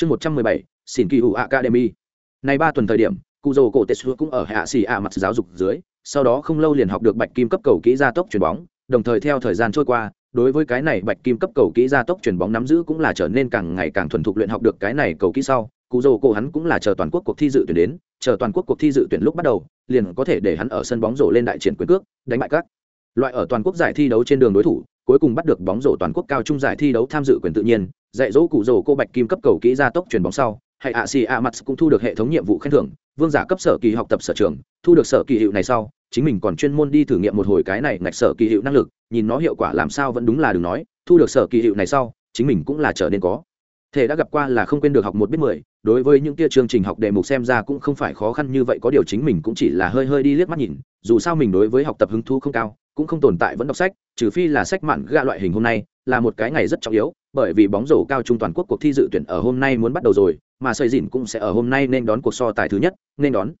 chương một trăm mười bảy, xin kỳ hữu academy. Nay ba tuần thời điểm cụ dầu cổ tetsu cũng ở hạ xì ạ mặt giáo dục dưới, sau đó không lâu liền học được bạch kim cấp cầu kỹ gia tốc chuyền bóng, đồng thời theo thời gian trôi qua, đối với cái này bạch kim cấp cầu kỹ gia tốc chuyền bóng nắm giữ cũng là trở nên càng ngày càng thuần thục luyện học được cái này cầu kỹ sau cụ dầu cổ hắn cũng là chờ toàn quốc cuộc thi dự tuyển đến, chờ toàn quốc cuộc thi dự tuyển lúc bắt đầu, liền có thể để hắn ở sân bóng rổ lên đại triển quyền cước, đánh bại các loại ở toàn quốc giải thi đấu trên đường đối thủ, cuối cùng bắt được bóng rổ toàn quốc cao trung giải thi đấu tham dự quyền tự nhiên dạy dỗ cụ rồ cô bạch kim cấp cầu kỹ gia tốc chuyển bóng sau, hay ạ xì ạ mặt cũng thu được hệ thống nhiệm vụ khen thưởng, vương giả cấp sở kỳ học tập sở trường, thu được sở kỳ hiệu này sau, chính mình còn chuyên môn đi thử nghiệm một hồi cái này ngạch sở kỳ hiệu năng lực, nhìn nó hiệu quả làm sao vẫn đúng là đừng nói, thu được sở kỳ hiệu này sau, chính mình cũng là trở nên có. Thể đã gặp qua là không quên được học một biết mười, đối với những kia chương trình học đề mục xem ra cũng không phải khó khăn như vậy, có điều chính mình cũng chỉ là hơi hơi đi liếc mắt nhìn, dù sao mình đối với học tập hứng thú không cao, cũng không tồn tại vẫn đọc sách, trừ phi là sách mạn ga loại hình hôm nay, là một cái ngày rất trọng yếu bởi vì bóng rổ cao trung toàn quốc cuộc thi dự tuyển ở hôm nay muốn bắt đầu rồi, mà Sợi dìn cũng sẽ ở hôm nay nên đón cuộc so tài thứ nhất, nên đón.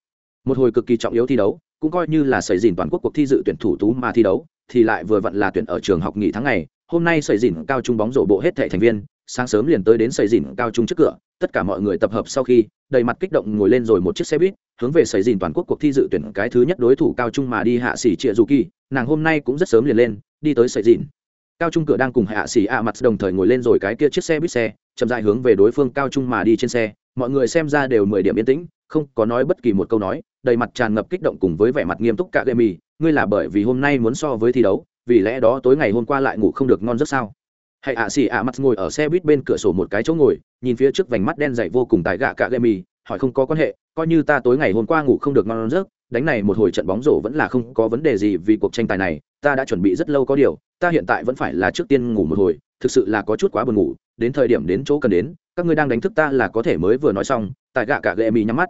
Một hồi cực kỳ trọng yếu thi đấu, cũng coi như là Sợi dìn toàn quốc cuộc thi dự tuyển thủ tú mà thi đấu, thì lại vừa vặn là tuyển ở trường học nghỉ tháng ngày. Hôm nay Sợi dìn cao trung bóng rổ bộ hết thệ thành viên, sáng sớm liền tới đến Sợi dìn cao trung trước cửa, tất cả mọi người tập hợp sau khi, đầy mặt kích động ngồi lên rồi một chiếc xe buýt, hướng về Sợi dìn toàn quốc cuộc thi dự tuyển cái thứ nhất đối thủ cao trung mà đi hạ sĩ Triệu dù kỳ, nàng hôm nay cũng rất sớm liền lên, đi tới Sợi dìn cao trung cửa đang cùng hạ xỉ a mặt đồng thời ngồi lên rồi cái kia chiếc xe buýt xe, chậm dài hướng về đối phương cao trung mà đi trên xe. Mọi người xem ra đều mười điểm yên tĩnh, không có nói bất kỳ một câu nói, đầy mặt tràn ngập kích động cùng với vẻ mặt nghiêm túc cả gây mì ngươi là bởi vì hôm nay muốn so với thi đấu, vì lẽ đó tối ngày hôm qua lại ngủ không được ngon rất sao? Hãy ạ xì ạ mặt ngồi ở xe buýt bên cửa sổ một cái chỗ ngồi, nhìn phía trước vành mắt đen dày vô cùng tài gạ cả gây mì hỏi không có quan hệ, coi như ta tối ngày hôm qua ngủ không được ngon giấc, đánh này một hồi trận bóng rổ vẫn là không có vấn đề gì vì cuộc tranh tài này ta đã chuẩn bị rất lâu có điều, ta hiện tại vẫn phải là trước tiên ngủ một hồi, thực sự là có chút quá buồn ngủ, đến thời điểm đến chỗ cần đến, các ngươi đang đánh thức ta là có thể mới vừa nói xong, tại gạ cả gệ mì nhắm mắt.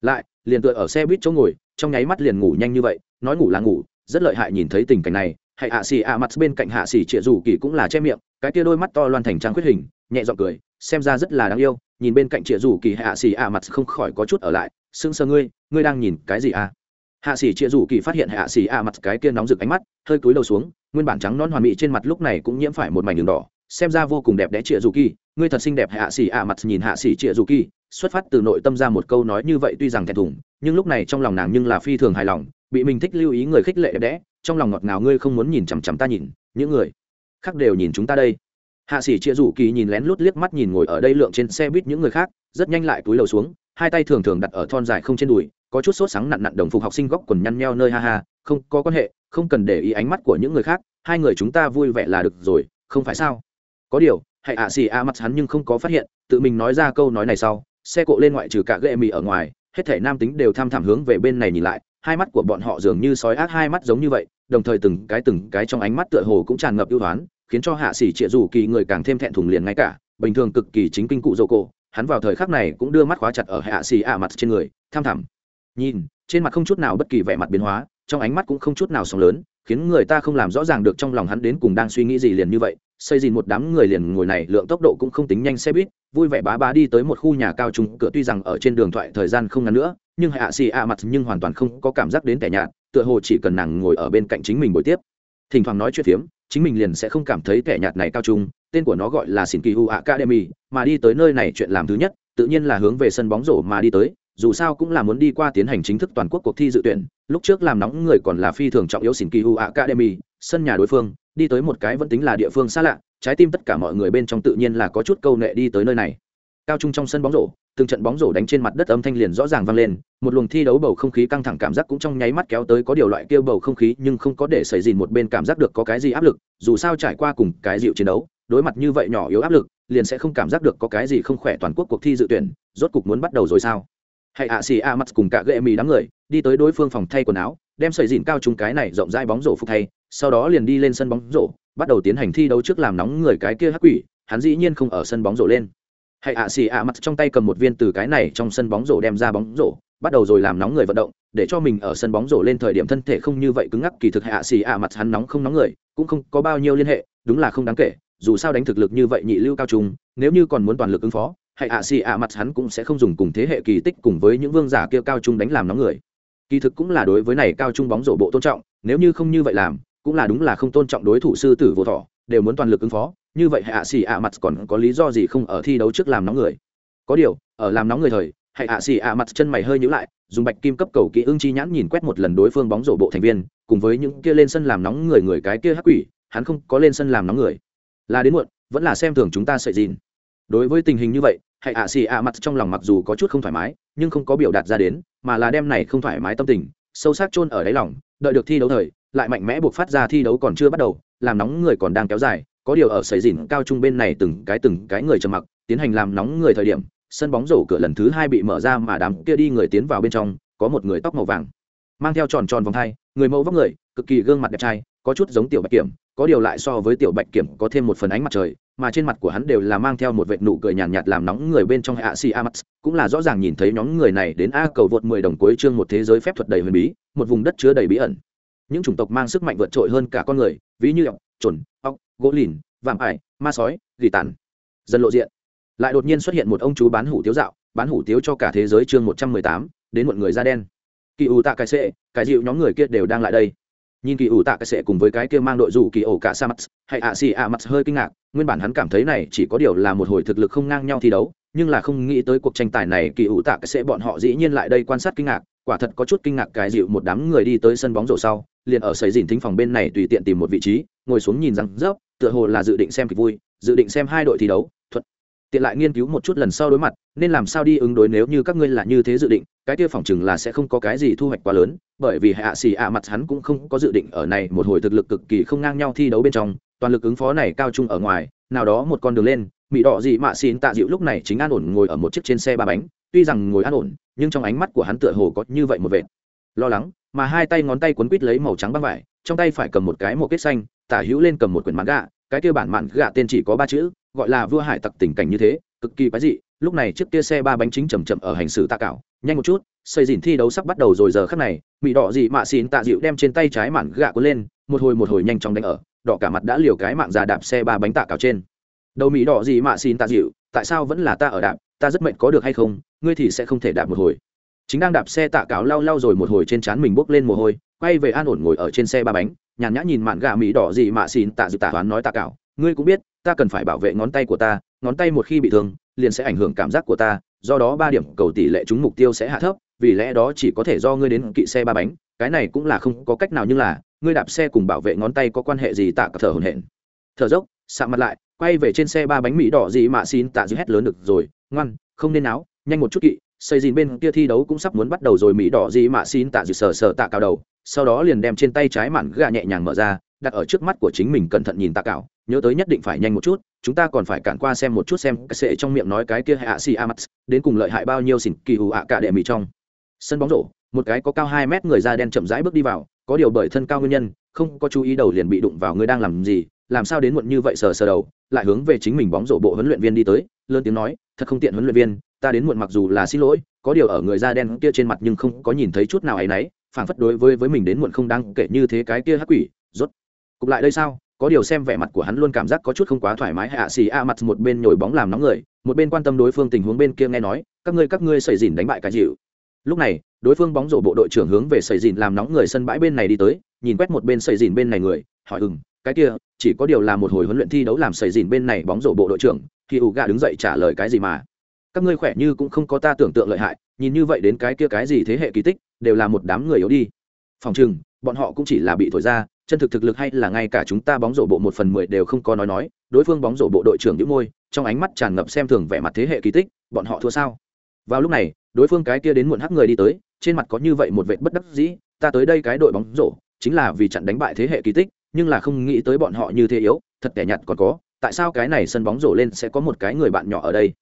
Lại, liền tựa ở xe buýt chỗ ngồi, trong nháy mắt liền ngủ nhanh như vậy, nói ngủ là ngủ, rất lợi hại nhìn thấy tình cảnh này hãy hạ xì ạ mặt bên cạnh hạ xì trịa rủ kỳ cũng là che miệng, cái kia đôi mắt to loan thành trang khuyết hình, nhẹ giọng cười, xem ra rất là đáng yêu, nhìn bên cạnh trịa rủ kỳ hạ xì ạ mặt không khỏi có chút ở lại, sững sờ ngươi ngươi đang nhìn cái gì à? Hạ sĩ chia rủ kỳ phát hiện hạ sĩ a mặt cái kia nóng rực ánh mắt, hơi cúi đầu xuống, nguyên bản trắng non hoàn mỹ trên mặt lúc này cũng nhiễm phải một mảnh đường đỏ, xem ra vô cùng đẹp đẽ chia rủ kỳ, ngươi thật xinh đẹp hạ sĩ a mặt nhìn hạ sĩ chia rủ kỳ, xuất phát từ nội tâm ra một câu nói như vậy tuy rằng thẹn thùng, nhưng lúc này trong lòng nàng nhưng là phi thường hài lòng, bị mình thích lưu ý người khích lệ đẹp đẽ, trong lòng ngọt ngào ngươi không muốn nhìn chằm chằm ta nhìn, những người khác đều nhìn chúng ta đây. Hạ sĩ chia rủ kỳ nhìn lén lút liếc mắt nhìn ngồi ở đây lượng trên xe buýt những người khác, rất nhanh lại túi lầu xuống hai tay thường thường đặt ở thon dài không trên đùi, có chút sốt sáng nặn nặn đồng phục học sinh góc quần nhăn nheo nơi ha ha, không, có quan hệ, không cần để ý ánh mắt của những người khác, hai người chúng ta vui vẻ là được rồi, không phải sao? Có điều, hãy ạ xì a mặt hắn nhưng không có phát hiện, tự mình nói ra câu nói này sau, xe cộ lên ngoại trừ cả ghệ mì ở ngoài, hết thể nam tính đều tham thảm hướng về bên này nhìn lại, hai mắt của bọn họ dường như sói ác, hai mắt giống như vậy, đồng thời từng cái từng cái trong ánh mắt tựa hồ cũng tràn ngập ưu hoán, khiến cho hạ sĩ trịa dù kỳ người càng thêm thẹn thùng liền ngay cả, bình thường cực kỳ chính kinh cụ dô cổ hắn vào thời khắc này cũng đưa mắt khóa chặt ở hạ xì a mặt trên người, tham thẳm. Nhìn, trên mặt không chút nào bất kỳ vẻ mặt biến hóa, trong ánh mắt cũng không chút nào sóng lớn, khiến người ta không làm rõ ràng được trong lòng hắn đến cùng đang suy nghĩ gì liền như vậy. Xây dìn một đám người liền ngồi này, lượng tốc độ cũng không tính nhanh xe buýt, vui vẻ bá bá đi tới một khu nhà cao trung, cửa tuy rằng ở trên đường thoại thời gian không ngắn nữa, nhưng hạ xì a mặt nhưng hoàn toàn không có cảm giác đến tẻ nhạt, tựa hồ chỉ cần nàng ngồi ở bên cạnh chính mình buổi tiếp. Thỉnh thoảng nói chuyện phiếm, chính mình liền sẽ không cảm thấy tẻ nhạt này cao trung tên của nó gọi là xin kỳ hu academy, mà đi tới nơi này chuyện làm thứ nhất, tự nhiên là hướng về sân bóng rổ mà đi tới, dù sao cũng là muốn đi qua tiến hành chính thức toàn quốc cuộc thi dự tuyển, lúc trước làm nóng người còn là phi thường trọng yếu xin kỳ hu academy, sân nhà đối phương, đi tới một cái vẫn tính là địa phương xa lạ, trái tim tất cả mọi người bên trong tự nhiên là có chút câu nệ đi tới nơi này. Cao trung trong sân bóng rổ, từng trận bóng rổ đánh trên mặt đất âm thanh liền rõ ràng vang lên, một luồng thi đấu bầu không khí căng thẳng cảm giác cũng trong nháy mắt kéo tới có điều loại kêu bầu không khí nhưng không có để xảy gì một bên cảm giác được có cái gì áp lực, dù sao trải qua cùng cái dịu chiến đấu đối mặt như vậy nhỏ yếu áp lực, liền sẽ không cảm giác được có cái gì không khỏe toàn quốc cuộc thi dự tuyển, rốt cục muốn bắt đầu rồi sao? Hãy ạ, xì a mắt cùng cả gậy mì đám người, đi tới đối phương phòng thay quần áo, đem sợi dìn cao trung cái này rộng rãi bóng rổ phục thay, sau đó liền đi lên sân bóng rổ, bắt đầu tiến hành thi đấu trước làm nóng người cái kia hắc quỷ, hắn dĩ nhiên không ở sân bóng rổ lên. Hãy ạ, xì ạ mắt trong tay cầm một viên từ cái này trong sân bóng rổ đem ra bóng rổ, bắt đầu rồi làm nóng người vận động, để cho mình ở sân bóng rổ lên thời điểm thân thể không như vậy cứng ngắc, kỳ thực hạ xì ạ mặt hắn nóng không nóng người, cũng không có bao nhiêu liên hệ, đúng là không đáng kể dù sao đánh thực lực như vậy nhị lưu cao trung, nếu như còn muốn toàn lực ứng phó hãy ạ xì ạ mặt hắn cũng sẽ không dùng cùng thế hệ kỳ tích cùng với những vương giả kia cao trung đánh làm nóng người. Kỳ thực cũng là đối với này cao trung bóng rổ bộ tôn trọng, nếu như không như vậy làm, cũng là đúng là không tôn trọng đối thủ sư tử vô thọ, đều muốn toàn lực ứng phó, như vậy hạ xì ạ mặt còn có lý do gì không ở thi đấu trước làm nóng người? Có điều, ở làm nóng người thời hãy ạ xì ạ mặt chân mày hơi nhữ lại, dùng bạch kim cấp cầu kỹ ưng chi nhãn nhìn quét một lần đối phương bóng rổ bộ thành viên, cùng với những kia lên sân làm nóng người người cái kia hắc quỷ, hắn không có lên sân làm nóng người là đến muộn, vẫn là xem thường chúng ta sợi dìn. Đối với tình hình như vậy, hãy ạ xì ạ mặt trong lòng mặc dù có chút không thoải mái, nhưng không có biểu đạt ra đến, mà là đem này không thoải mái tâm tình, sâu sắc chôn ở đáy lòng, đợi được thi đấu thời, lại mạnh mẽ buộc phát ra thi đấu còn chưa bắt đầu, làm nóng người còn đang kéo dài, có điều ở sợi dìn cao trung bên này từng cái từng cái người trầm mặc, tiến hành làm nóng người thời điểm, sân bóng rổ cửa lần thứ hai bị mở ra mà đám kia đi người tiến vào bên trong, có một người tóc màu vàng, mang theo tròn tròn vòng thai người mẫu vóc người, cực kỳ gương mặt đẹp trai, có chút giống tiểu bạch kiểm có điều lại so với tiểu bạch kiểm có thêm một phần ánh mặt trời mà trên mặt của hắn đều là mang theo một vệt nụ cười nhàn nhạt, nhạt làm nóng người bên trong hạ si amax cũng là rõ ràng nhìn thấy nhóm người này đến a cầu vượt mười đồng cuối chương một thế giới phép thuật đầy huyền bí một vùng đất chứa đầy bí ẩn. Những chủng tộc mang sức mạnh vượt trội hơn cả con người ví như ọc trồn ọc gỗ lìn vạm ải ma sói gỉ tàn. Dần lộ diện. Lại đột nhiên xuất hiện một ông chú bán hủ tiếu dạo bán hủ tiếu cho cả thế giới chương một trăm mười tám đến một người da đen. Kỳ ủ tạ cái sệ cái dịu nhóm người kia đều đang lại đây nhìn kỳ ủ tạ cái sệ cùng với cái kia mang đội dù kỳ ổ cả sa mắt hay ạ xì ạ mắt hơi kinh ngạc, nguyên bản hắn cảm thấy này chỉ có điều là một hồi thực lực không ngang nhau thi đấu, nhưng là không nghĩ tới cuộc tranh tài này kỳ ủ tạ cái sệ bọn họ dĩ nhiên lại đây quan sát kinh ngạc, quả thật có chút kinh ngạc cái dịu một đám người đi tới sân bóng rổ sau, liền ở sấy dìn thính phòng bên này tùy tiện tìm một vị trí, ngồi xuống nhìn rằng rớp tựa hồ là dự định xem kịch vui, dự định xem hai đội thi đấu, thuận tiện lại nghiên cứu một chút lần sau đối mặt, nên làm sao đi ứng đối nếu như các ngươi là như thế dự định cái kia phỏng chừng là sẽ không có cái gì thu hoạch quá lớn, bởi vì hạ xì ạ mặt hắn cũng không có dự định ở này một hồi thực lực cực kỳ không ngang nhau thi đấu bên trong, toàn lực ứng phó này cao trung ở ngoài, nào đó một con đường lên mỹ đỏ gì mạ xin tạ dịu lúc này chính an ổn ngồi ở một chiếc trên xe ba bánh, tuy rằng ngồi an ổn, nhưng trong ánh mắt của hắn tựa hồ có như vậy một vệt lo lắng, mà hai tay ngón tay quấn quít lấy màu trắng băng vải, trong tay phải cầm một cái một kết xanh, tả hữu lên cầm một quyển mãn gạ cái kia bản mạn gạ tên chỉ có ba chữ, gọi là vua hải tặc tình cảnh như thế cực kỳ quái dị, lúc này chiếc kia xe ba bánh chính chầm chậm ở hành xử tạ cảo, nhanh một chút, xây dìn thi đấu sắp bắt đầu rồi giờ khắc này bị đỏ dị mạ xín tạ dịu đem trên tay trái mạn gạ cuốn lên, một hồi một hồi nhanh chóng đánh ở, đỏ cả mặt đã liều cái mạng già đạp xe ba bánh tạ cảo trên. Đầu mỹ đỏ dị mạ xín tạ dịu, tại sao vẫn là ta ở đạp, ta rất mệnh có được hay không, ngươi thì sẽ không thể đạp một hồi. Chính đang đạp xe tạ cảo lau lau rồi một hồi trên trán mình bốc lên mồ hôi, quay về an ổn ngồi ở trên xe ba bánh, nhàn nhã nhìn mạn gà mỹ đỏ gì mạ xin tạ dự tạ toán nói tạ cảo, ngươi cũng biết, ta cần phải bảo vệ ngón tay của ta ngón tay một khi bị thương, liền sẽ ảnh hưởng cảm giác của ta, do đó ba điểm cầu tỷ lệ trúng mục tiêu sẽ hạ thấp, vì lẽ đó chỉ có thể do ngươi đến kỵ xe ba bánh, cái này cũng là không có cách nào nhưng là, ngươi đạp xe cùng bảo vệ ngón tay có quan hệ gì tạ thở hổn hển. Thở dốc sạm mặt lại, quay về trên xe ba bánh mỹ đỏ gì mà xin tạ dư hét lớn được rồi, ngoan, không nên náo, nhanh một chút kỵ, xây dìn bên kia thi đấu cũng sắp muốn bắt đầu rồi, mỹ đỏ gì mà xin tạ dư sờ sờ tạ cao đầu, sau đó liền đem trên tay trái mạn gà nhẹ nhàng mở ra đặt ở trước mắt của chính mình cẩn thận nhìn tạ cảo, nhớ tới nhất định phải nhanh một chút, chúng ta còn phải cản qua xem một chút xem cái sệ trong miệng nói cái kia hạ si mắt đến cùng lợi hại bao nhiêu xỉn kỳ hù ạ cả đệ mì trong. Sân bóng rổ, một cái có cao hai mét người da đen chậm rãi bước đi vào, có điều bởi thân cao nguyên nhân, không có chú ý đầu liền bị đụng vào người đang làm gì, làm sao đến muộn như vậy sờ sờ đầu, lại hướng về chính mình bóng rổ bộ huấn luyện viên đi tới, lớn tiếng nói, thật không tiện huấn luyện viên, ta đến muộn mặc dù là xin lỗi, có điều ở người da đen kia trên mặt nhưng không có nhìn thấy chút nào ấy nấy phảng phất đối với với mình đến muộn không đáng kể như thế cái kia hắc quỷ, rốt cục lại đây sao? Có điều xem vẻ mặt của hắn luôn cảm giác có chút không quá thoải mái. Hạ xì a mặt một bên nhồi bóng làm nóng người, một bên quan tâm đối phương tình huống bên kia nghe nói, các ngươi các ngươi sẩy dìn đánh bại cái dịu lúc này, đối phương bóng rổ bộ đội trưởng hướng về sẩy dìn làm nóng người sân bãi bên này đi tới, nhìn quét một bên sẩy dìn bên này người, hỏi ừng cái kia, chỉ có điều là một hồi huấn luyện thi đấu làm sẩy dìn bên này bóng rổ bộ đội trưởng, thì ủ gà đứng dậy trả lời cái gì mà? Các ngươi khỏe như cũng không có ta tưởng tượng lợi hại, nhìn như vậy đến cái kia cái gì thế hệ kỳ tích, đều là một đám người yếu đi. Phòng chừng bọn họ cũng chỉ là bị thổi ra chân thực thực lực hay là ngay cả chúng ta bóng rổ bộ một phần mười đều không có nói nói, đối phương bóng rổ bộ đội trưởng những môi, trong ánh mắt tràn ngập xem thường vẻ mặt thế hệ kỳ tích, bọn họ thua sao? Vào lúc này, đối phương cái kia đến muộn hắc người đi tới, trên mặt có như vậy một vệ bất đắc dĩ, ta tới đây cái đội bóng rổ, chính là vì chặn đánh bại thế hệ kỳ tích, nhưng là không nghĩ tới bọn họ như thế yếu, thật kẻ nhặt còn có, tại sao cái này sân bóng rổ lên sẽ có một cái người bạn nhỏ ở đây?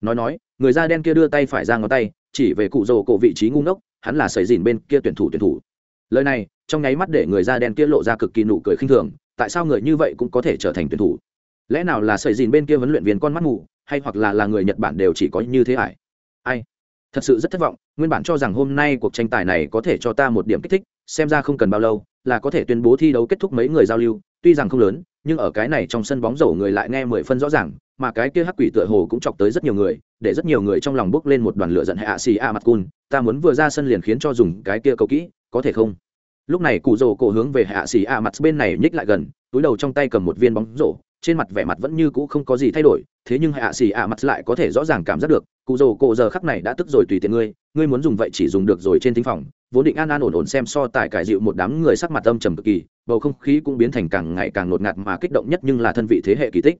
Nói nói, người da đen kia đưa tay phải ra ngón tay, chỉ về cụ rổ cổ vị trí ngu ngốc, hắn là sầy dìn bên kia tuyển thủ tuyển thủ. Lời này trong nháy mắt để người da đen kia lộ ra cực kỳ nụ cười khinh thường, tại sao người như vậy cũng có thể trở thành tuyển thủ? Lẽ nào là sợi dìn bên kia huấn luyện viên con mắt mù, hay hoặc là là người nhật bản đều chỉ có như thế hải ai? Thật sự rất thất vọng, nguyên bản cho rằng hôm nay cuộc tranh tài này có thể cho ta một điểm kích thích, xem ra không cần bao lâu, là có thể tuyên bố thi đấu kết thúc mấy người giao lưu, tuy rằng không lớn, nhưng ở cái này trong sân bóng rổ người lại nghe mười phân rõ ràng, mà cái kia hắc quỷ tựa hồ cũng chọc tới rất nhiều người, để rất nhiều người trong lòng bước lên một đoàn lửa giận. Hạ xì a mặt cun, ta muốn vừa ra sân liền khiến cho dùng cái kia cầu kỹ, có thể không? Lúc này cụ rồ cổ hướng về hạ xì a mặt bên này nhích lại gần, túi đầu trong tay cầm một viên bóng rổ, trên mặt vẻ mặt vẫn như cũ không có gì thay đổi, thế nhưng hạ xì a mặt lại có thể rõ ràng cảm giác được, cụ rồ cổ giờ khắc này đã tức rồi tùy tiện ngươi ngươi muốn dùng vậy chỉ dùng được rồi trên thính phòng, vốn định an an ổn ổn xem so tài cải dịu một đám người sắc mặt âm trầm cực kỳ, bầu không khí cũng biến thành càng ngày càng ngột ngạt mà kích động nhất nhưng là thân vị thế hệ kỳ tích.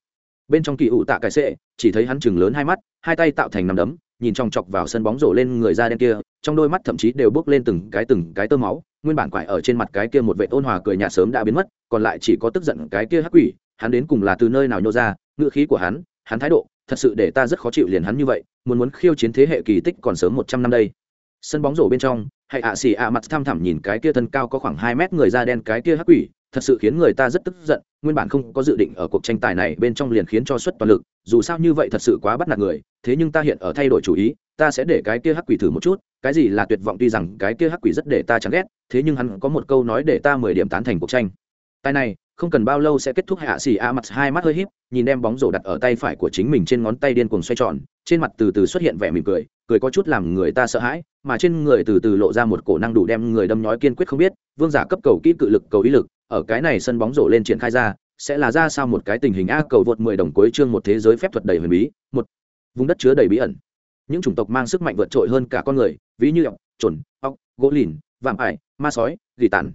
Bên trong kỳ ủ tạ cải sệ, chỉ thấy hắn chừng lớn hai mắt, hai tay tạo thành nằm đấm nhìn trong chọc vào sân bóng rổ lên người da đen kia, trong đôi mắt thậm chí đều bước lên từng cái từng cái tơ máu, nguyên bản quải ở trên mặt cái kia một vệ ôn hòa cười nhạt sớm đã biến mất, còn lại chỉ có tức giận cái kia hắc quỷ, hắn đến cùng là từ nơi nào nhô ra ngựa khí của hắn hắn thái độ, thật sự để ta rất khó chịu liền hắn như vậy, muốn muốn khiêu chiến thế hệ kỳ tích còn sớm một trăm năm đây. Sân bóng rổ bên trong hãy ạ xì ạ mặt thăm thẳm nhìn cái kia thân cao có khoảng hai mét người da đen cái kia hắc quỷ thật sự khiến người ta rất tức giận, nguyên bản không có dự định ở cuộc tranh tài này bên trong liền khiến cho suất toàn lực, dù sao như vậy thật sự quá bắt nạt người, thế nhưng ta hiện ở thay đổi chủ ý, ta sẽ để cái kia hắc quỷ thử một chút, cái gì là tuyệt vọng tuy rằng cái kia hắc quỷ rất để ta chán ghét, thế nhưng hắn có một câu nói để ta mười điểm tán thành cuộc tranh. Tài này, không cần bao lâu sẽ kết thúc hạ xì a mặt hai mắt hơi híp, nhìn đem bóng rổ đặt ở tay phải của chính mình trên ngón tay điên cuồng xoay tròn, trên mặt từ từ xuất hiện vẻ mỉm cười cười có chút làm người ta sợ hãi, mà trên người từ từ lộ ra một cổ năng đủ đem người đâm nhói kiên quyết không biết, vương giả cấp cầu kỹ cự lực, cầu ý lực ở cái này sân bóng rổ lên triển khai ra, sẽ là ra sao một cái tình hình a cầu vượt mười đồng cuối chương một thế giới phép thuật đầy huyền bí, một vùng đất chứa đầy bí ẩn. Những chủng tộc mang sức mạnh vượt trội hơn cả con người, ví như ọc chuẩn ọc gỗ lìn, vạm ải, ma sói, gỉ tàn.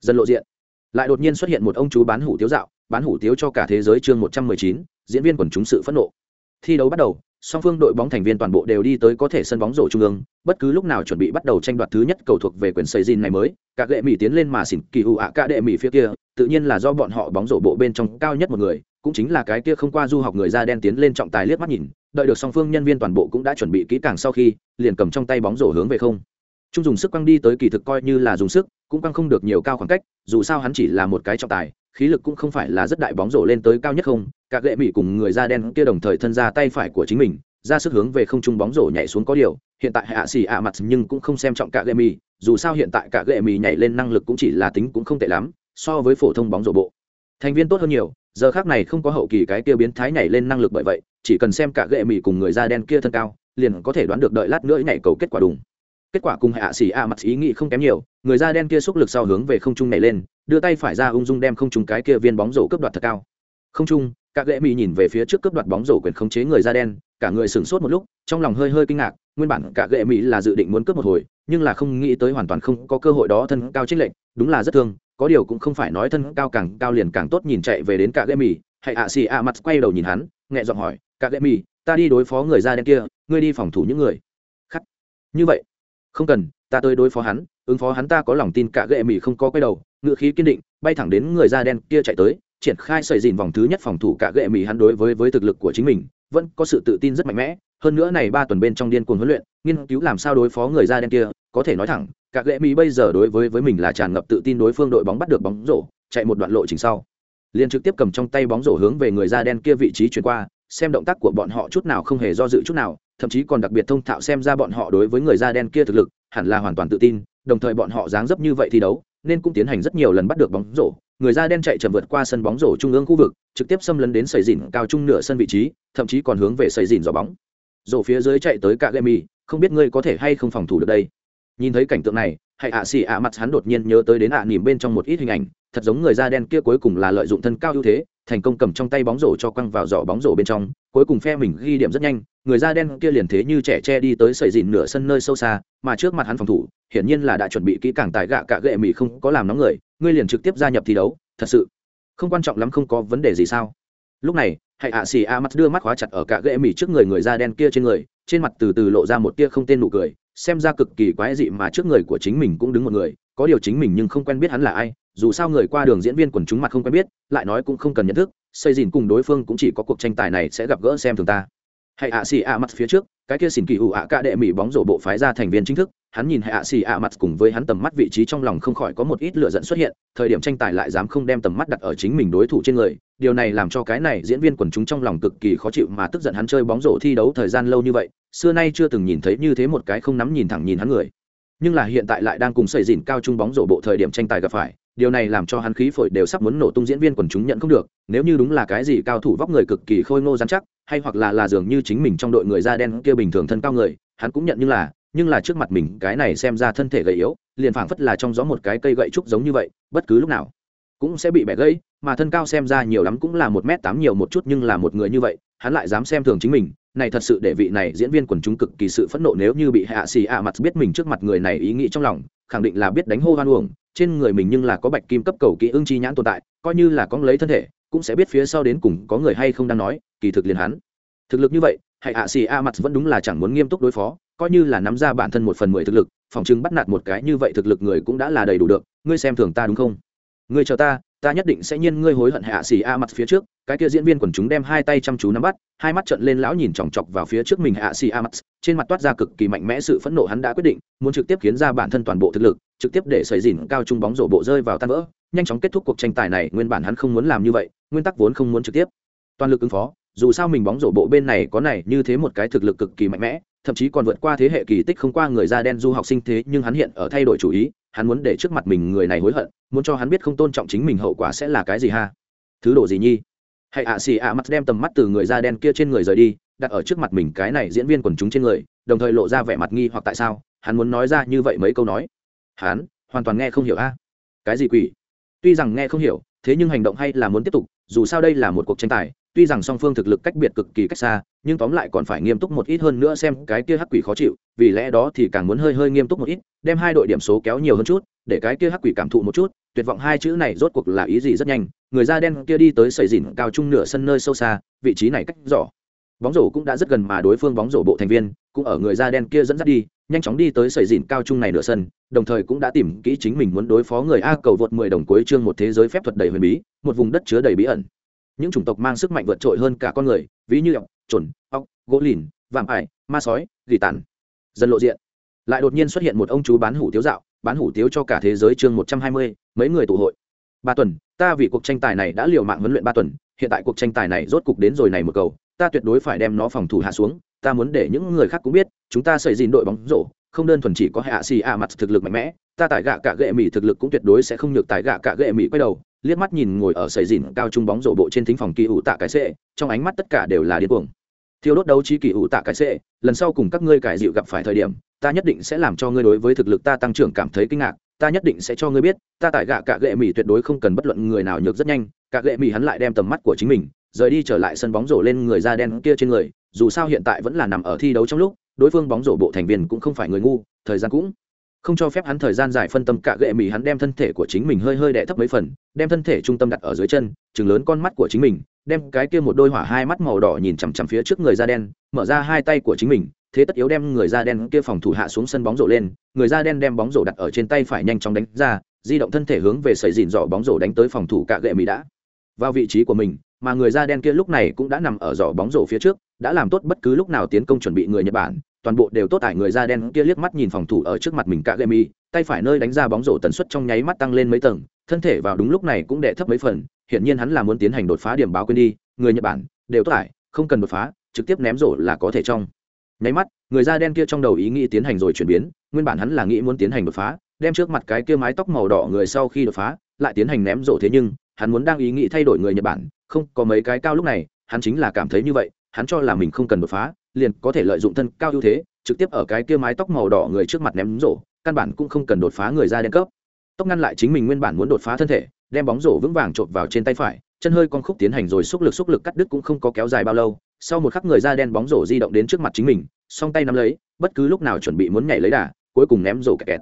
Dần lộ diện. Lại đột nhiên xuất hiện một ông chú bán hủ tiếu dạo, bán hủ tiếu cho cả thế giới chương một trăm mười chín, diễn viên quần chúng sự phẫn nộ. Thi đấu bắt đầu song phương đội bóng thành viên toàn bộ đều đi tới có thể sân bóng rổ trung ương, bất cứ lúc nào chuẩn bị bắt đầu tranh đoạt thứ nhất cầu thuộc về quyền xây dìn này mới các gệ mỹ tiến lên mà xỉn kỳ hụ ạ cả đệ mỹ phía kia, tự nhiên là do bọn họ bóng rổ bộ bên trong cao nhất một người, cũng chính là cái kia không qua du học người da đen tiến lên trọng tài liếc mắt nhìn, đợi được song phương nhân viên toàn bộ cũng đã chuẩn bị kỹ càng sau khi, liền cầm trong tay bóng rổ hướng về không. Trung dùng sức quăng đi tới kỳ thực coi như là dùng sức, cũng quăng không được nhiều cao khoảng cách, dù sao hắn chỉ là một cái trọng tài, khí lực cũng không phải là rất đại bóng rổ lên tới cao nhất không cả gệ mỹ cùng người da đen kia đồng thời thân ra tay phải của chính mình, ra sức hướng về không trung bóng rổ nhảy xuống có điều, hiện tại hạ xì ạ mặt nhưng cũng không xem trọng cả gệ mỹ dù sao hiện tại cả gệ mỹ nhảy lên năng lực cũng chỉ là tính cũng không tệ lắm, so với phổ thông bóng rổ bộ. Thành viên tốt hơn nhiều, giờ khác này không có hậu kỳ cái kia biến thái nhảy lên năng lực bởi vậy, chỉ cần xem cả gệ mỹ cùng người da đen kia thân cao, liền có thể đoán được đợi lát nữa nhảy cầu kết quả đúng kết quả cùng hạ xỉ a mặt ý nghĩ không kém nhiều, người da đen kia xúc lực sau hướng về không trung nhảy lên, đưa tay phải ra ung dung đem không trung cái kia viên bóng rổ cướp đoạt thật cao. Không trung các lệ mỹ nhìn về phía trước cướp đoạt bóng rổ quyền khống chế người da đen, cả người sửng sốt một lúc, trong lòng hơi hơi kinh ngạc, nguyên bản cả gệ mỹ là dự định muốn cướp một hồi, nhưng là không nghĩ tới hoàn toàn không có cơ hội đó, thân cao trích lệnh đúng là rất thương, có điều cũng không phải nói thân cao càng cao liền càng tốt, nhìn chạy về đến cả gệ mỹ hay ạ xì ạ mặt quay đầu nhìn hắn, nhẹ giọng hỏi, cả gệ mỹ ta đi đối phó người da đen kia, ngươi đi phòng thủ những người khắc như vậy, không cần, ta tới đối phó hắn, ứng phó hắn ta có lòng tin cả gệ mỹ không có quay đầu, ngựa khí kiên định, bay thẳng đến người da đen kia chạy tới triển khai sợi dìn vòng thứ nhất phòng thủ cả gệ mỹ hắn đối với với thực lực của chính mình, vẫn có sự tự tin rất mạnh mẽ. Hơn nữa này ba tuần bên trong điên cuồng huấn luyện, nghiên cứu làm sao đối phó người da đen kia, có thể nói thẳng, cả gệ mỹ bây giờ đối với với mình là tràn ngập tự tin đối phương đội bóng bắt được bóng rổ, chạy một đoạn lộ trình sau. Liền trực tiếp cầm trong tay bóng rổ hướng về người da đen kia vị trí chuyển qua, xem động tác của bọn họ chút nào không hề do dự chút nào, thậm chí còn đặc biệt thông thạo xem ra bọn họ đối với người da đen kia thực lực, hẳn là hoàn toàn tự tin, đồng thời bọn họ dáng dấp như vậy thi đấu, nên cũng tiến hành rất nhiều lần bắt được bóng rổ người da đen chạy chậm vượt qua sân bóng rổ trung ương khu vực, trực tiếp xâm lấn đến sẩy dìn cao trung nửa sân vị trí, thậm chí còn hướng về sẩy dìn dò bóng. Rổ phía dưới chạy tới cả gậy mì không biết ngươi có thể hay không phòng thủ được đây. Nhìn thấy cảnh tượng này hãy ạ xì ạ mặt hắn đột nhiên nhớ tới đến ạ nỉm bên trong một ít hình ảnh, thật giống người da đen kia cuối cùng là lợi dụng thân cao ưu thế, thành công cầm trong tay bóng rổ cho quăng vào giỏ bóng rổ bên trong, cuối cùng phe mình ghi điểm rất nhanh, người da đen kia liền thế như trẻ che đi tới sợi dìn nửa sân nơi sâu xa, mà trước mặt hắn phòng thủ, hiển nhiên là đã chuẩn bị kỹ càng tài gạ cả gệ mì không có làm nóng người ngươi liền trực tiếp gia nhập thi đấu, thật sự. Không quan trọng lắm, không có vấn đề gì sao? Lúc này hãy ạ xì a mắt đưa mắt khóa chặt ở cả ghệ mỹ trước người người da đen kia trên người, trên mặt từ từ lộ ra một tia không tên nụ cười, xem ra cực kỳ quái dị mà trước người của chính mình cũng đứng một người, có điều chính mình nhưng không quen biết hắn là ai, dù sao người qua đường diễn viên quần chúng mặt không quen biết, lại nói cũng không cần nhận thức, xây dìn cùng đối phương cũng chỉ có cuộc tranh tài này sẽ gặp gỡ xem thường ta. Hãy ạ xì a mắt phía trước cái kia xỉn kỳ ủ ạ ca đệ mỹ bóng rổ bộ phái ra thành viên chính thức, hắn nhìn hạ xì ạ mặt cùng với hắn tầm mắt vị trí trong lòng không khỏi có một ít lựa dẫn xuất hiện, thời điểm tranh tài lại dám không đem tầm mắt đặt ở chính mình đối thủ trên người, điều này làm cho cái này diễn viên quần chúng trong lòng cực kỳ khó chịu mà tức giận hắn chơi bóng rổ thi đấu thời gian lâu như vậy, xưa nay chưa từng nhìn thấy như thế một cái không nắm nhìn thẳng nhìn hắn người. Nhưng là hiện tại lại đang cùng xây dìn cao trung bóng rổ bộ thời điểm tranh tài gặp phải, điều này làm cho hắn khí phổi đều sắp muốn nổ tung diễn viên quần chúng nhận không được, nếu như đúng là cái gì cao thủ vóc người cực kỳ khôi ngô dán chắc hay hoặc là là dường như chính mình trong đội người da đen kia bình thường thân cao người, hắn cũng nhận như là, nhưng là trước mặt mình cái này xem ra thân thể gầy yếu, liền phảng phất là trong gió một cái cây gậy trúc giống như vậy, bất cứ lúc nào cũng sẽ bị bẻ gãy, mà thân cao xem ra nhiều lắm cũng là một m tám nhiều một chút nhưng là một người như vậy, hắn lại dám xem thường chính mình, này thật sự để vị này diễn viên quần chúng cực kỳ sự phẫn nộ nếu như bị hạ xì ạ mặt biết mình trước mặt người này ý nghĩ trong lòng, khẳng định là biết đánh hô hoan uổng, trên người mình nhưng là có bạch kim cấp cầu kỹ ưng chi nhãn tồn tại, coi như là có lấy thân thể cũng sẽ biết phía sau đến cùng có người hay không đang nói, kỳ thực liền hắn. Thực lực như vậy hãy hạ xì a mặt vẫn đúng là chẳng muốn nghiêm túc đối phó, coi như là nắm ra bản thân một phần mười thực lực, phòng chứng bắt nạt một cái như vậy thực lực người cũng đã là đầy đủ được, ngươi xem thường ta đúng không? Ngươi chờ ta ta nhất định sẽ nhiên ngươi hối hận hạ xì a mặt phía trước, cái kia diễn viên quần chúng đem hai tay chăm chú nắm bắt, hai mắt trận lên lão nhìn chòng chọc vào phía trước mình hạ xì a mặt, trên mặt toát ra cực kỳ mạnh mẽ sự phẫn nộ hắn đã quyết định, muốn trực tiếp khiến ra bản thân toàn bộ thực lực, trực tiếp để xảy dìn cao trung bóng rổ bộ rơi vào tan vỡ nhanh chóng kết thúc cuộc tranh tài này, nguyên bản hắn không muốn làm như vậy, nguyên tắc vốn không muốn trực tiếp. Toàn lực ứng phó, dù sao mình bóng rổ bộ bên này có này như thế một cái thực lực cực kỳ mạnh mẽ, thậm chí còn vượt qua thế hệ kỳ tích không qua người da đen du học sinh thế, nhưng hắn hiện ở thay đổi chủ ý, hắn muốn để trước mặt mình người này hối hận, muốn cho hắn biết không tôn trọng chính mình hậu quả sẽ là cái gì ha. Thứ đồ gì nhi? Hãy ạ xì ạ mắt đem tầm mắt từ người da đen kia trên người rời đi, đặt ở trước mặt mình cái này diễn viên quần chúng trên người, đồng thời lộ ra vẻ mặt nghi hoặc tại sao, hắn muốn nói ra như vậy mấy câu nói. Hắn, hoàn toàn nghe không hiểu a. Cái gì quỷ? Tuy rằng nghe không hiểu, thế nhưng hành động hay là muốn tiếp tục, dù sao đây là một cuộc tranh tài, tuy rằng song phương thực lực cách biệt cực kỳ cách xa, nhưng tóm lại còn phải nghiêm túc một ít hơn nữa xem cái kia hắc quỷ khó chịu, vì lẽ đó thì càng muốn hơi hơi nghiêm túc một ít, đem hai đội điểm số kéo nhiều hơn chút, để cái kia hắc quỷ cảm thụ một chút, tuyệt vọng hai chữ này rốt cuộc là ý gì rất nhanh, người da đen kia đi tới sầy dìn cao trung nửa sân nơi sâu xa, vị trí này cách rõ bóng rổ cũng đã rất gần mà đối phương bóng rổ bộ thành viên, cũng ở người da đen kia dẫn dắt đi, nhanh chóng đi tới sầy dìn cao trung này nửa sân, đồng thời cũng đã tìm kỹ chính mình muốn đối phó người a cầu vượt mười đồng cuối chương một thế giới phép thuật đầy huyền bí, một vùng đất chứa đầy bí ẩn. Những chủng tộc mang sức mạnh vượt trội hơn cả con người, ví như ọc trồn ọc gỗ lìn, vạm ải, ma sói, gỉ tàn. Dần lộ diện. Lại đột nhiên xuất hiện một ông chú bán hủ tiếu dạo, bán hủ tiếu cho cả thế giới chương một trăm hai mươi, mấy người tụ hội. Ba tuần, ta vì cuộc tranh tài này đã liều mạng huấn luyện ba tuần, hiện tại cuộc tranh tài này rốt cục đến rồi này một cầu ta tuyệt đối phải đem nó phòng thủ hạ xuống, ta muốn để những người khác cũng biết, chúng ta xây dìn đội bóng rổ, không đơn thuần chỉ có hạ xì ạ mặt thực lực mạnh mẽ, ta tại gạ cả gệ mỹ thực lực cũng tuyệt đối sẽ không nhược tại gạ cả gệ mỹ quay đầu, liếc mắt nhìn ngồi ở sầy dìn cao trung bóng rổ bộ trên thính phòng kỳ ủ tạ cái sệ trong ánh mắt tất cả đều là điên cuồng. Thiêu đốt đấu trí kỳ ủ tạ cái sệ lần sau cùng các ngươi cải dịu gặp phải thời điểm, ta nhất định sẽ làm cho ngươi đối với thực lực ta tăng trưởng cảm thấy kinh ngạc, ta nhất định sẽ cho ngươi biết, ta tại gạ cả gệ mỹ tuyệt đối không cần bất luận người nào nhược rất nhanh, cả gệ mỹ hắn lại đem tầm mắt của chính mình rời đi trở lại sân bóng rổ lên người da đen kia trên người, dù sao hiện tại vẫn là nằm ở thi đấu trong lúc, đối phương bóng rổ bộ thành viên cũng không phải người ngu, thời gian cũng không cho phép hắn thời gian dài phân tâm cả gệ mì hắn đem thân thể của chính mình hơi hơi đẻ thấp mấy phần, đem thân thể trung tâm đặt ở dưới chân chừng lớn con mắt của chính mình, đem cái kia một đôi hỏa hai mắt màu đỏ nhìn chằm chằm phía trước người da đen, mở ra hai tay của chính mình, thế tất yếu đem người da đen kia phòng thủ hạ xuống sân bóng rổ lên, người da đen đem bóng rổ đặt ở trên tay phải nhanh chóng đánh ra, di động thân thể hướng về sầy dìn dỏ bóng rổ đánh tới phòng thủ cả gệ mì đã vào vị trí của mình mà người da đen kia lúc này cũng đã nằm ở giỏ bóng rổ phía trước đã làm tốt bất cứ lúc nào tiến công chuẩn bị người nhật bản. Toàn bộ đều tốt tại người da đen kia liếc mắt nhìn phòng thủ ở trước mặt mình cả gây mi tay phải nơi đánh ra bóng rổ tần suất trong nháy mắt tăng lên mấy tầng thân thể vào đúng lúc này cũng đệ thấp mấy phần hiển nhiên hắn là muốn tiến hành đột phá điểm báo quên đi người nhật bản đều tốt tại, không cần đột phá trực tiếp ném rổ là có thể trong nháy mắt người da đen kia trong đầu ý nghĩ tiến hành rồi chuyển biến nguyên bản hắn là nghĩ muốn tiến hành đột phá đem trước mặt cái kia mái tóc màu đỏ người sau khi đột phá lại tiến hành ném rổ thế nhưng hắn muốn đang ý nghĩ thay đổi người nhật bản, không, có mấy cái cao lúc này, hắn chính là cảm thấy như vậy, hắn cho là mình không cần đột phá, liền có thể lợi dụng thân cao ưu thế, trực tiếp ở cái kia mái tóc màu đỏ người trước mặt ném rổ, căn bản cũng không cần đột phá người ra đen cấp. Tóc ngăn lại chính mình nguyên bản muốn đột phá thân thể, đem bóng rổ vững vàng trộn vào trên tay phải, chân hơi con khúc tiến hành rồi xúc lực xúc lực cắt đứt cũng không có kéo dài bao lâu, sau một khắc người da đen bóng rổ di động đến trước mặt chính mình, song tay nắm lấy, bất cứ lúc nào chuẩn bị muốn nhảy lấy đà, cuối cùng ném rổ kẹt kẹt.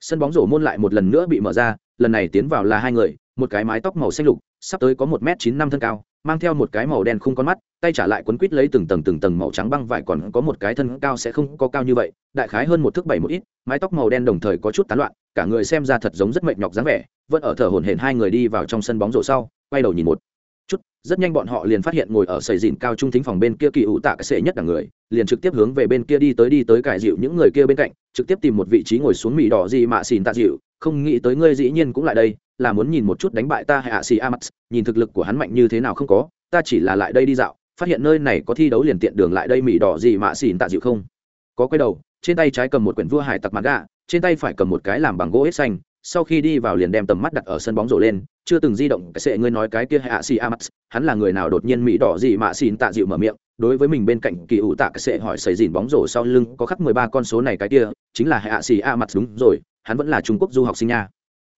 Sân bóng rổ môn lại một lần nữa bị mở ra, lần này tiến vào là hai người một cái mái tóc màu xanh lục, sắp tới có một m chín năm thân cao, mang theo một cái màu đen khung con mắt, tay trả lại quấn quít lấy từng tầng từng tầng màu trắng băng vải còn có một cái thân cao sẽ không có cao như vậy, đại khái hơn một thước bảy một ít, mái tóc màu đen đồng thời có chút tán loạn, cả người xem ra thật giống rất mệt nhọc dáng vẻ, vẫn ở thở hổn hển hai người đi vào trong sân bóng rổ sau, quay đầu nhìn một chút, rất nhanh bọn họ liền phát hiện ngồi ở sầy dìn cao trung thính phòng bên kia kỳ ủ tạ cái sệ nhất cả người, liền trực tiếp hướng về bên kia đi tới đi tới cải dịu những người kia bên cạnh, trực tiếp tìm một vị trí ngồi xuống mì đỏ gì mà xìn tạ dịu không nghĩ tới ngươi dĩ nhiên cũng lại đây là muốn nhìn một chút đánh bại ta hạ xì a nhìn thực lực của hắn mạnh như thế nào không có, ta chỉ là lại đây đi dạo, phát hiện nơi này có thi đấu liền tiện đường lại đây mỹ đỏ gì mà xỉn tạ dịu không. Có quay đầu, trên tay trái cầm một quyển vua hải tặc mặt gà trên tay phải cầm một cái làm bằng gỗ hết xanh, sau khi đi vào liền đem tầm mắt đặt ở sân bóng rổ lên, chưa từng di động cái sệ ngươi nói cái kia hạ xì a hắn là người nào đột nhiên mỹ đỏ gì mà xỉn tạ dịu mở miệng, đối với mình bên cạnh kỳ ủ tạ cái sệ hỏi xảy dìn bóng rổ sau lưng có khắc mười ba con số này cái kia, chính là hạ xì a đúng rồi, hắn vẫn là trung quốc du học sinh nha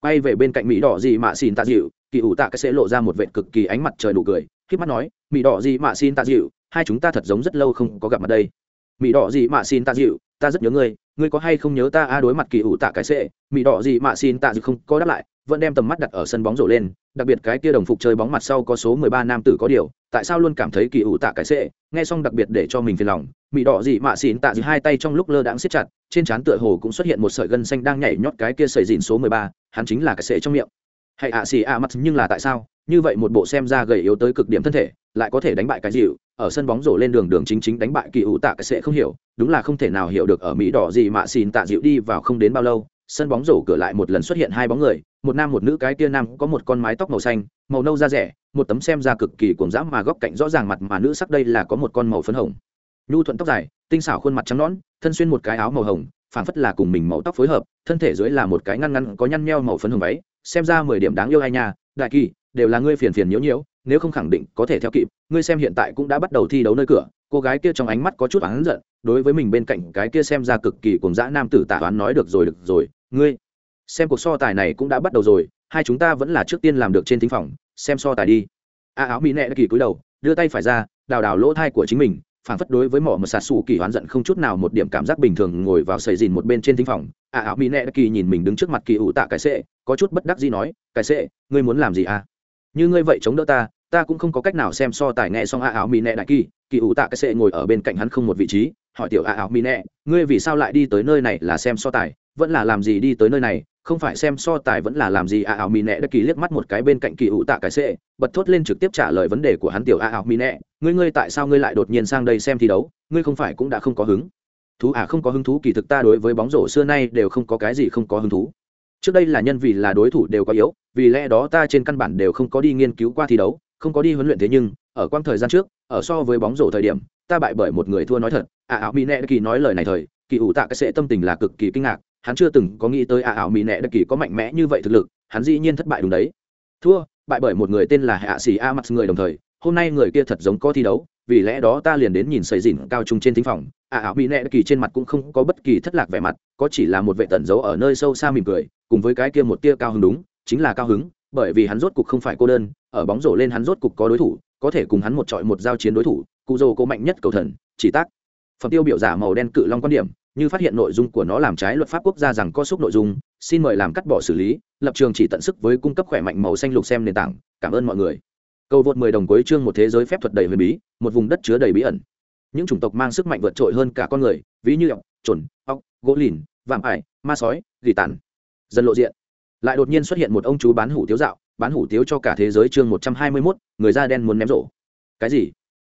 quay về bên cạnh mỹ đỏ gì mà xin tạ dịu, kỳ ủ tạ cái sẽ lộ ra một vệ cực kỳ ánh mặt trời nụ cười khi mắt nói, mỹ đỏ gì mà xin tạ dịu, hai chúng ta thật giống rất lâu không có gặp mặt đây. Mỹ đỏ gì mà xin tạ dịu, ta rất nhớ ngươi ngươi có hay không nhớ ta? A đối mặt kỳ ủ tạ cái sẽ, mỹ đỏ gì mà xin tạ dịu không có đáp lại, vẫn đem tầm mắt đặt ở sân bóng rổ lên, đặc biệt cái kia đồng phục chơi bóng mặt sau có số mười ba nam tử có điều, tại sao luôn cảm thấy kỳ ủ tạ cái sẽ, nghe xong đặc biệt để cho mình phiền lòng, mỹ đỏ gì mà xin tạ dịu hai tay trong lúc lơ đãng siết chặt trên trán tựa hồ cũng xuất hiện một sợi gân xanh đang nhảy nhót cái kia sợi dìn số mười ba, hắn chính là cái sệ trong miệng. Hay ạ, xì ạ mắt nhưng là tại sao? Như vậy một bộ xem ra gầy yếu tới cực điểm thân thể, lại có thể đánh bại cái dịu ở sân bóng rổ lên đường đường chính chính đánh bại kỳ ủ tạ cái sệ không hiểu, đúng là không thể nào hiểu được ở mỹ đỏ gì mà xin tạ dịu đi vào không đến bao lâu, sân bóng rổ cửa lại một lần xuất hiện hai bóng người, một nam một nữ cái kia nam có một con mái tóc màu xanh, màu nâu da rẻ, một tấm xem ra cực kỳ cuồng dã mà góc cạnh rõ ràng mặt mà nữ sắc đây là có một con màu phấn hồng nhu thuận tóc dài, tinh xảo khuôn mặt trắng nõn, thân xuyên một cái áo màu hồng, phảng phất là cùng mình màu tóc phối hợp, thân thể dưới là một cái ngăn ngăn có nhăn nheo màu phấn hồng váy, xem ra mười điểm đáng yêu ai nha, đại kỳ, đều là ngươi phiền phiền nhiễu nhiễu, nếu không khẳng định có thể theo kịp, ngươi xem hiện tại cũng đã bắt đầu thi đấu nơi cửa, cô gái kia trong ánh mắt có chút oán giận, đối với mình bên cạnh cái kia xem ra cực kỳ cuồng dã nam tử tả oán nói được rồi được rồi, ngươi, xem cuộc so tài này cũng đã bắt đầu rồi, hai chúng ta vẫn là trước tiên làm được trên thính phòng, xem so tài đi. A áo mỹ nẹ đã kỳ cúi đầu, đưa tay phải ra, đào đào lỗ thai của chính mình phản phất đối với mỏ mà sạt sủ kỳ hoán giận không chút nào một điểm cảm giác bình thường ngồi vào sầy dìn một bên trên thính phòng. À, a áo mỹ nẹ kỳ nhìn mình đứng trước mặt kỳ ủ tạ cái sệ, có chút bất đắc gì nói, cái sệ, ngươi muốn làm gì à? Như ngươi vậy chống đỡ ta ta cũng không có cách nào xem so tài nghe xong à, a áo mỹ nẹ đại kỳ. Kỳ ủ tạ cái sệ ngồi ở bên cạnh hắn không một vị trí, hỏi tiểu à, a áo mỹ nẹ ngươi vì sao lại đi tới nơi này là xem so tài? Vẫn là làm gì đi tới nơi này? Không phải xem so tài vẫn là làm gì, a áo mì nẹ đã kỳ liếc mắt một cái bên cạnh kỳ ủ tạ cái xệ, bật thốt lên trực tiếp trả lời vấn đề của hắn tiểu a áo mì nẹ, ngươi ngươi tại sao ngươi lại đột nhiên sang đây xem thi đấu? Ngươi không phải cũng đã không có hứng? Thú à không có hứng thú, kỳ thực ta đối với bóng rổ xưa nay đều không có cái gì không có hứng thú. Trước đây là nhân vì là đối thủ đều có yếu, vì lẽ đó ta trên căn bản đều không có đi nghiên cứu qua thi đấu, không có đi huấn luyện thế nhưng, ở quang thời gian trước, ở so với bóng rổ thời điểm, ta bại bởi một người thua nói thật. À ảo mỹ nẹ kỳ nói lời này thời, kỳ ủ tạ cái sẽ tâm tình là cực kỳ kinh ngạc hắn chưa từng có nghĩ tới à ảo mỹ nẹ kỳ có mạnh mẽ như vậy thực lực, hắn dĩ nhiên thất bại đúng đấy. Thua, bại bởi một người tên là hạ sĩ a mặt người đồng thời, hôm nay người kia thật giống có thi đấu, vì lẽ đó ta liền đến nhìn sầy dìn cao trung trên thính phòng à ảo mỹ nẹ kỳ trên mặt cũng không có bất kỳ thất lạc vẻ mặt, có chỉ là một vệ tẩn giấu ở nơi sâu xa mỉm cười, cùng với cái kia một tia cao hứng đúng, chính là cao hứng, bởi vì hắn rốt cục không phải cô đơn, ở bóng rổ lên hắn rốt cục có đối thủ, có thể cùng hắn một trọi một giao chiến đối thủ cụ dô cô mạnh nhất cầu thần, chỉ tác. Phẩm tiêu biểu giả màu đen cự long quan điểm như phát hiện nội dung của nó làm trái luật pháp quốc gia rằng có xúc nội dung, xin mời làm cắt bỏ xử lý, lập trường chỉ tận sức với cung cấp khỏe mạnh màu xanh lục xem nền tảng. Cảm ơn mọi người. Cầu vượt 10 đồng cuối chương một thế giới phép thuật đầy huyền bí, một vùng đất chứa đầy bí ẩn. Những chủng tộc mang sức mạnh vượt trội hơn cả con người, ví như ọc trồn ọc gỗ lìn, vạm ải, ma sói, gỉ tàn. Dần lộ diện. Lại đột nhiên xuất hiện một ông chú bán hủ tiếu dạo, bán hủ tiếu cho cả thế giới chương một trăm hai mươi mốt, người da đen muốn ném rổ. Cái gì?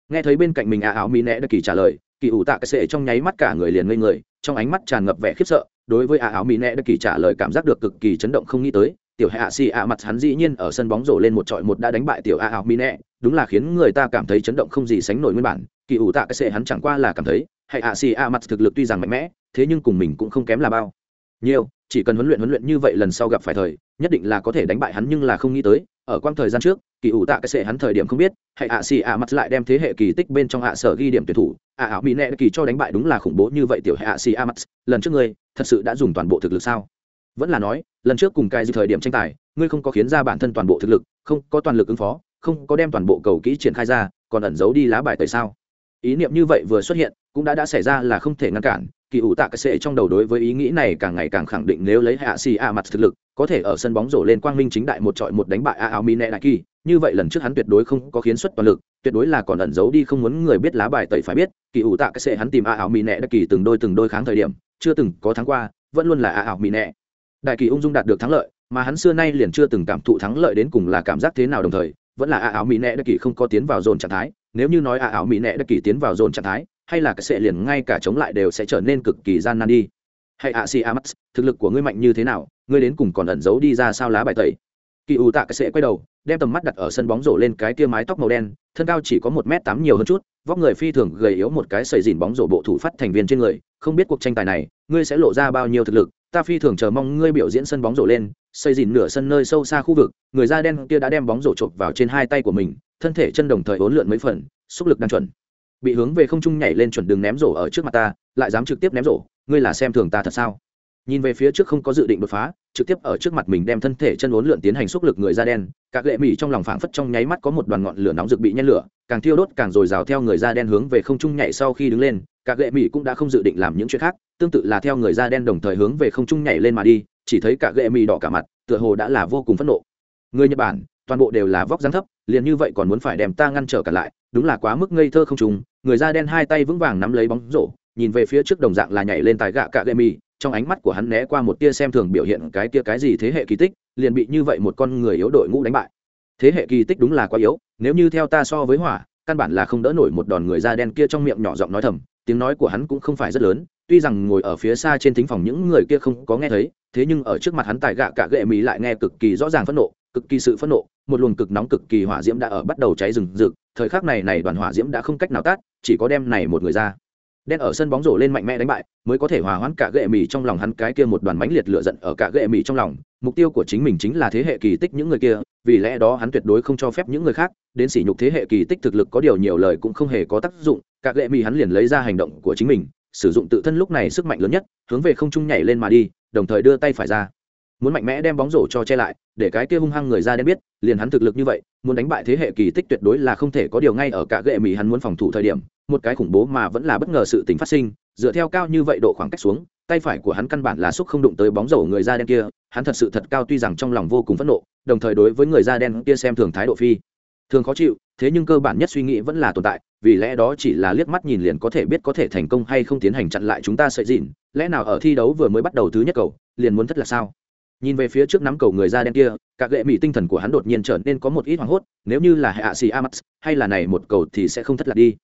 Nghe thấy bên cạnh mình à áo mỹ nẹ đã kỳ trả lời kỳ ủ tạ cái sệ trong nháy mắt cả người liền ngây người, trong ánh mắt tràn ngập vẻ khiếp sợ, đối với à áo mỹ nẹ đã kỳ trả lời cảm giác được cực kỳ chấn động không nghĩ tới, tiểu hạ xì ạ mặt hắn dĩ nhiên ở sân bóng rổ lên một trọi một đã đánh bại tiểu a áo mỹ nẹ, đúng là khiến người ta cảm thấy chấn động không gì sánh nổi nguyên bản, kỳ ủ tạ cái sệ hắn chẳng qua là cảm thấy, hạ xì ạ mặt thực lực tuy rằng mạnh mẽ, thế nhưng cùng mình cũng không kém là bao nhiều chỉ cần huấn luyện huấn luyện như vậy lần sau gặp phải thời, nhất định là có thể đánh bại hắn nhưng là không nghĩ tới ở quang thời gian trước, kỳ ủ tạ cái sệ hắn thời điểm không biết, hay ạ xì ạ mặt lại đem thế hệ kỳ tích bên trong hạ sở ghi điểm tuyển thủ, ạ ảo mỹ nẹ kỳ cho đánh bại đúng là khủng bố như vậy tiểu hệ ạ xì ạ mặt, lần trước ngươi, thật sự đã dùng toàn bộ thực lực sao? Vẫn là nói, lần trước cùng cai dư thời điểm tranh tài, ngươi không có khiến ra bản thân toàn bộ thực lực, không có toàn lực ứng phó, không có đem toàn bộ cầu kỹ triển khai ra, còn ẩn giấu đi lá bài tại sao? Ý niệm như vậy vừa xuất hiện, cũng đã đã xảy ra là không thể ngăn cản kỳ ủ tạ cái sệ trong đầu đối với ý nghĩ này càng ngày càng khẳng định nếu lấy hạ xì a mặt thực lực, có thể ở sân bóng rổ lên quang minh chính đại một trọi một đánh bại a áo mi nẹ đại kỳ. Như vậy lần trước hắn tuyệt đối không có khiến xuất toàn lực, tuyệt đối là còn ẩn giấu đi không muốn người biết lá bài tẩy phải biết. Kỳ ủ tạ cái sệ hắn tìm a áo mi nẹ đại kỳ từng đôi từng đôi kháng thời điểm, chưa từng có tháng qua, vẫn luôn là a áo mi nẹ đại kỳ ung dung đạt được thắng lợi, mà hắn xưa nay liền chưa từng cảm thụ thắng lợi đến cùng là cảm giác thế nào đồng thời, vẫn là a áo mỹ nẹ đại kỳ không có tiến vào dồn trạng thái. Nếu như nói a áo mỹ nẹ đại kỳ tiến vào dồn trạng thái hay là cái sẽ liền ngay cả chống lại đều sẽ trở nên cực kỳ gian nan đi. Hay ạ si amax thực lực của ngươi mạnh như thế nào? Ngươi đến cùng còn ẩn giấu đi ra sao lá bài tẩy? Kỳ ủ tạ cái sẽ quay đầu, đem tầm mắt đặt ở sân bóng rổ lên cái kia mái tóc màu đen, thân cao chỉ có một m tám nhiều hơn chút, vóc người phi thường gầy yếu một cái sầy dìn bóng rổ bộ thủ phát thành viên trên người, không biết cuộc tranh tài này, ngươi sẽ lộ ra bao nhiêu thực lực? Ta phi thường chờ mong ngươi biểu diễn sân bóng rổ lên, xây dìn nửa sân nơi sâu xa khu vực, người da đen kia đã đem bóng rổ chộp vào trên hai tay của mình, thân thể chân đồng thời ốn lượn mấy phần, xúc lực đang chuẩn bị hướng về không trung nhảy lên chuẩn đường ném rổ ở trước mặt ta, lại dám trực tiếp ném rổ, ngươi là xem thường ta thật sao? Nhìn về phía trước không có dự định đột phá, trực tiếp ở trước mặt mình đem thân thể chân uốn lượn tiến hành xúc lực người da đen, các lệ mỹ trong lòng phảng phất trong nháy mắt có một đoàn ngọn lửa nóng rực bị nhen lửa, càng thiêu đốt càng dồi dào theo người da đen hướng về không trung nhảy sau khi đứng lên, các lệ mỹ cũng đã không dự định làm những chuyện khác, tương tự là theo người da đen đồng thời hướng về không trung nhảy lên mà đi, chỉ thấy cả lệ mỹ đỏ cả mặt, tựa hồ đã là vô cùng phẫn nộ. Người nhật bản toàn bộ đều là vóc dáng thấp, liền như vậy còn muốn phải đem ta ngăn trở cả lại, đúng là quá mức ngây thơ không trùng. Người da đen hai tay vững vàng nắm lấy bóng rổ, nhìn về phía trước đồng dạng là nhảy lên tài gạ cạ gậy mì trong ánh mắt của hắn né qua một tia xem thường biểu hiện cái tia cái gì thế hệ kỳ tích, liền bị như vậy một con người yếu đội ngũ đánh bại. Thế hệ kỳ tích đúng là quá yếu, nếu như theo ta so với hỏa, căn bản là không đỡ nổi một đòn người da đen kia trong miệng nhỏ giọng nói thầm, tiếng nói của hắn cũng không phải rất lớn, tuy rằng ngồi ở phía xa trên thính phòng những người kia không có nghe thấy, thế nhưng ở trước mặt hắn tài gạ cả gệ mỹ lại nghe cực kỳ rõ ràng phẫn nộ cực kỳ sự phẫn nộ, một luồng cực nóng cực kỳ hỏa diễm đã ở bắt đầu cháy rừng rực. Thời khắc này này đoàn hỏa diễm đã không cách nào tát, chỉ có đem này một người ra. Đen ở sân bóng rổ lên mạnh mẽ đánh bại, mới có thể hòa hoãn cả gệ mì trong lòng hắn cái kia một đoàn mãnh liệt lửa giận ở cả gệ mì trong lòng. Mục tiêu của chính mình chính là thế hệ kỳ tích những người kia, vì lẽ đó hắn tuyệt đối không cho phép những người khác đến sỉ nhục thế hệ kỳ tích thực lực có điều nhiều lời cũng không hề có tác dụng. Cả gệ mì hắn liền lấy ra hành động của chính mình, sử dụng tự thân lúc này sức mạnh lớn nhất, hướng về không trung nhảy lên mà đi, đồng thời đưa tay phải ra muốn mạnh mẽ đem bóng rổ cho che lại, để cái kia hung hăng người ra đen biết, liền hắn thực lực như vậy, muốn đánh bại thế hệ kỳ tích tuyệt đối là không thể có điều ngay ở cả gệ mỹ hắn muốn phòng thủ thời điểm, một cái khủng bố mà vẫn là bất ngờ sự tình phát sinh, dựa theo cao như vậy độ khoảng cách xuống, tay phải của hắn căn bản là xúc không đụng tới bóng rổ người da đen kia, hắn thật sự thật cao tuy rằng trong lòng vô cùng phẫn nộ, đồng thời đối với người da đen kia xem thường thái độ phi. Thường khó chịu, thế nhưng cơ bản nhất suy nghĩ vẫn là tồn tại, vì lẽ đó chỉ là liếc mắt nhìn liền có thể biết có thể thành công hay không tiến hành chặn lại chúng ta sợi dịn, lẽ nào ở thi đấu vừa mới bắt đầu thứ nhất cầu, liền muốn thất là sao? Nhìn về phía trước nắm cầu người da đen kia các gệ mỹ tinh thần của hắn đột nhiên trở nên có một ít hoảng hốt, nếu như là hạ xì amax hay là này một cầu thì sẽ không thất lạc đi.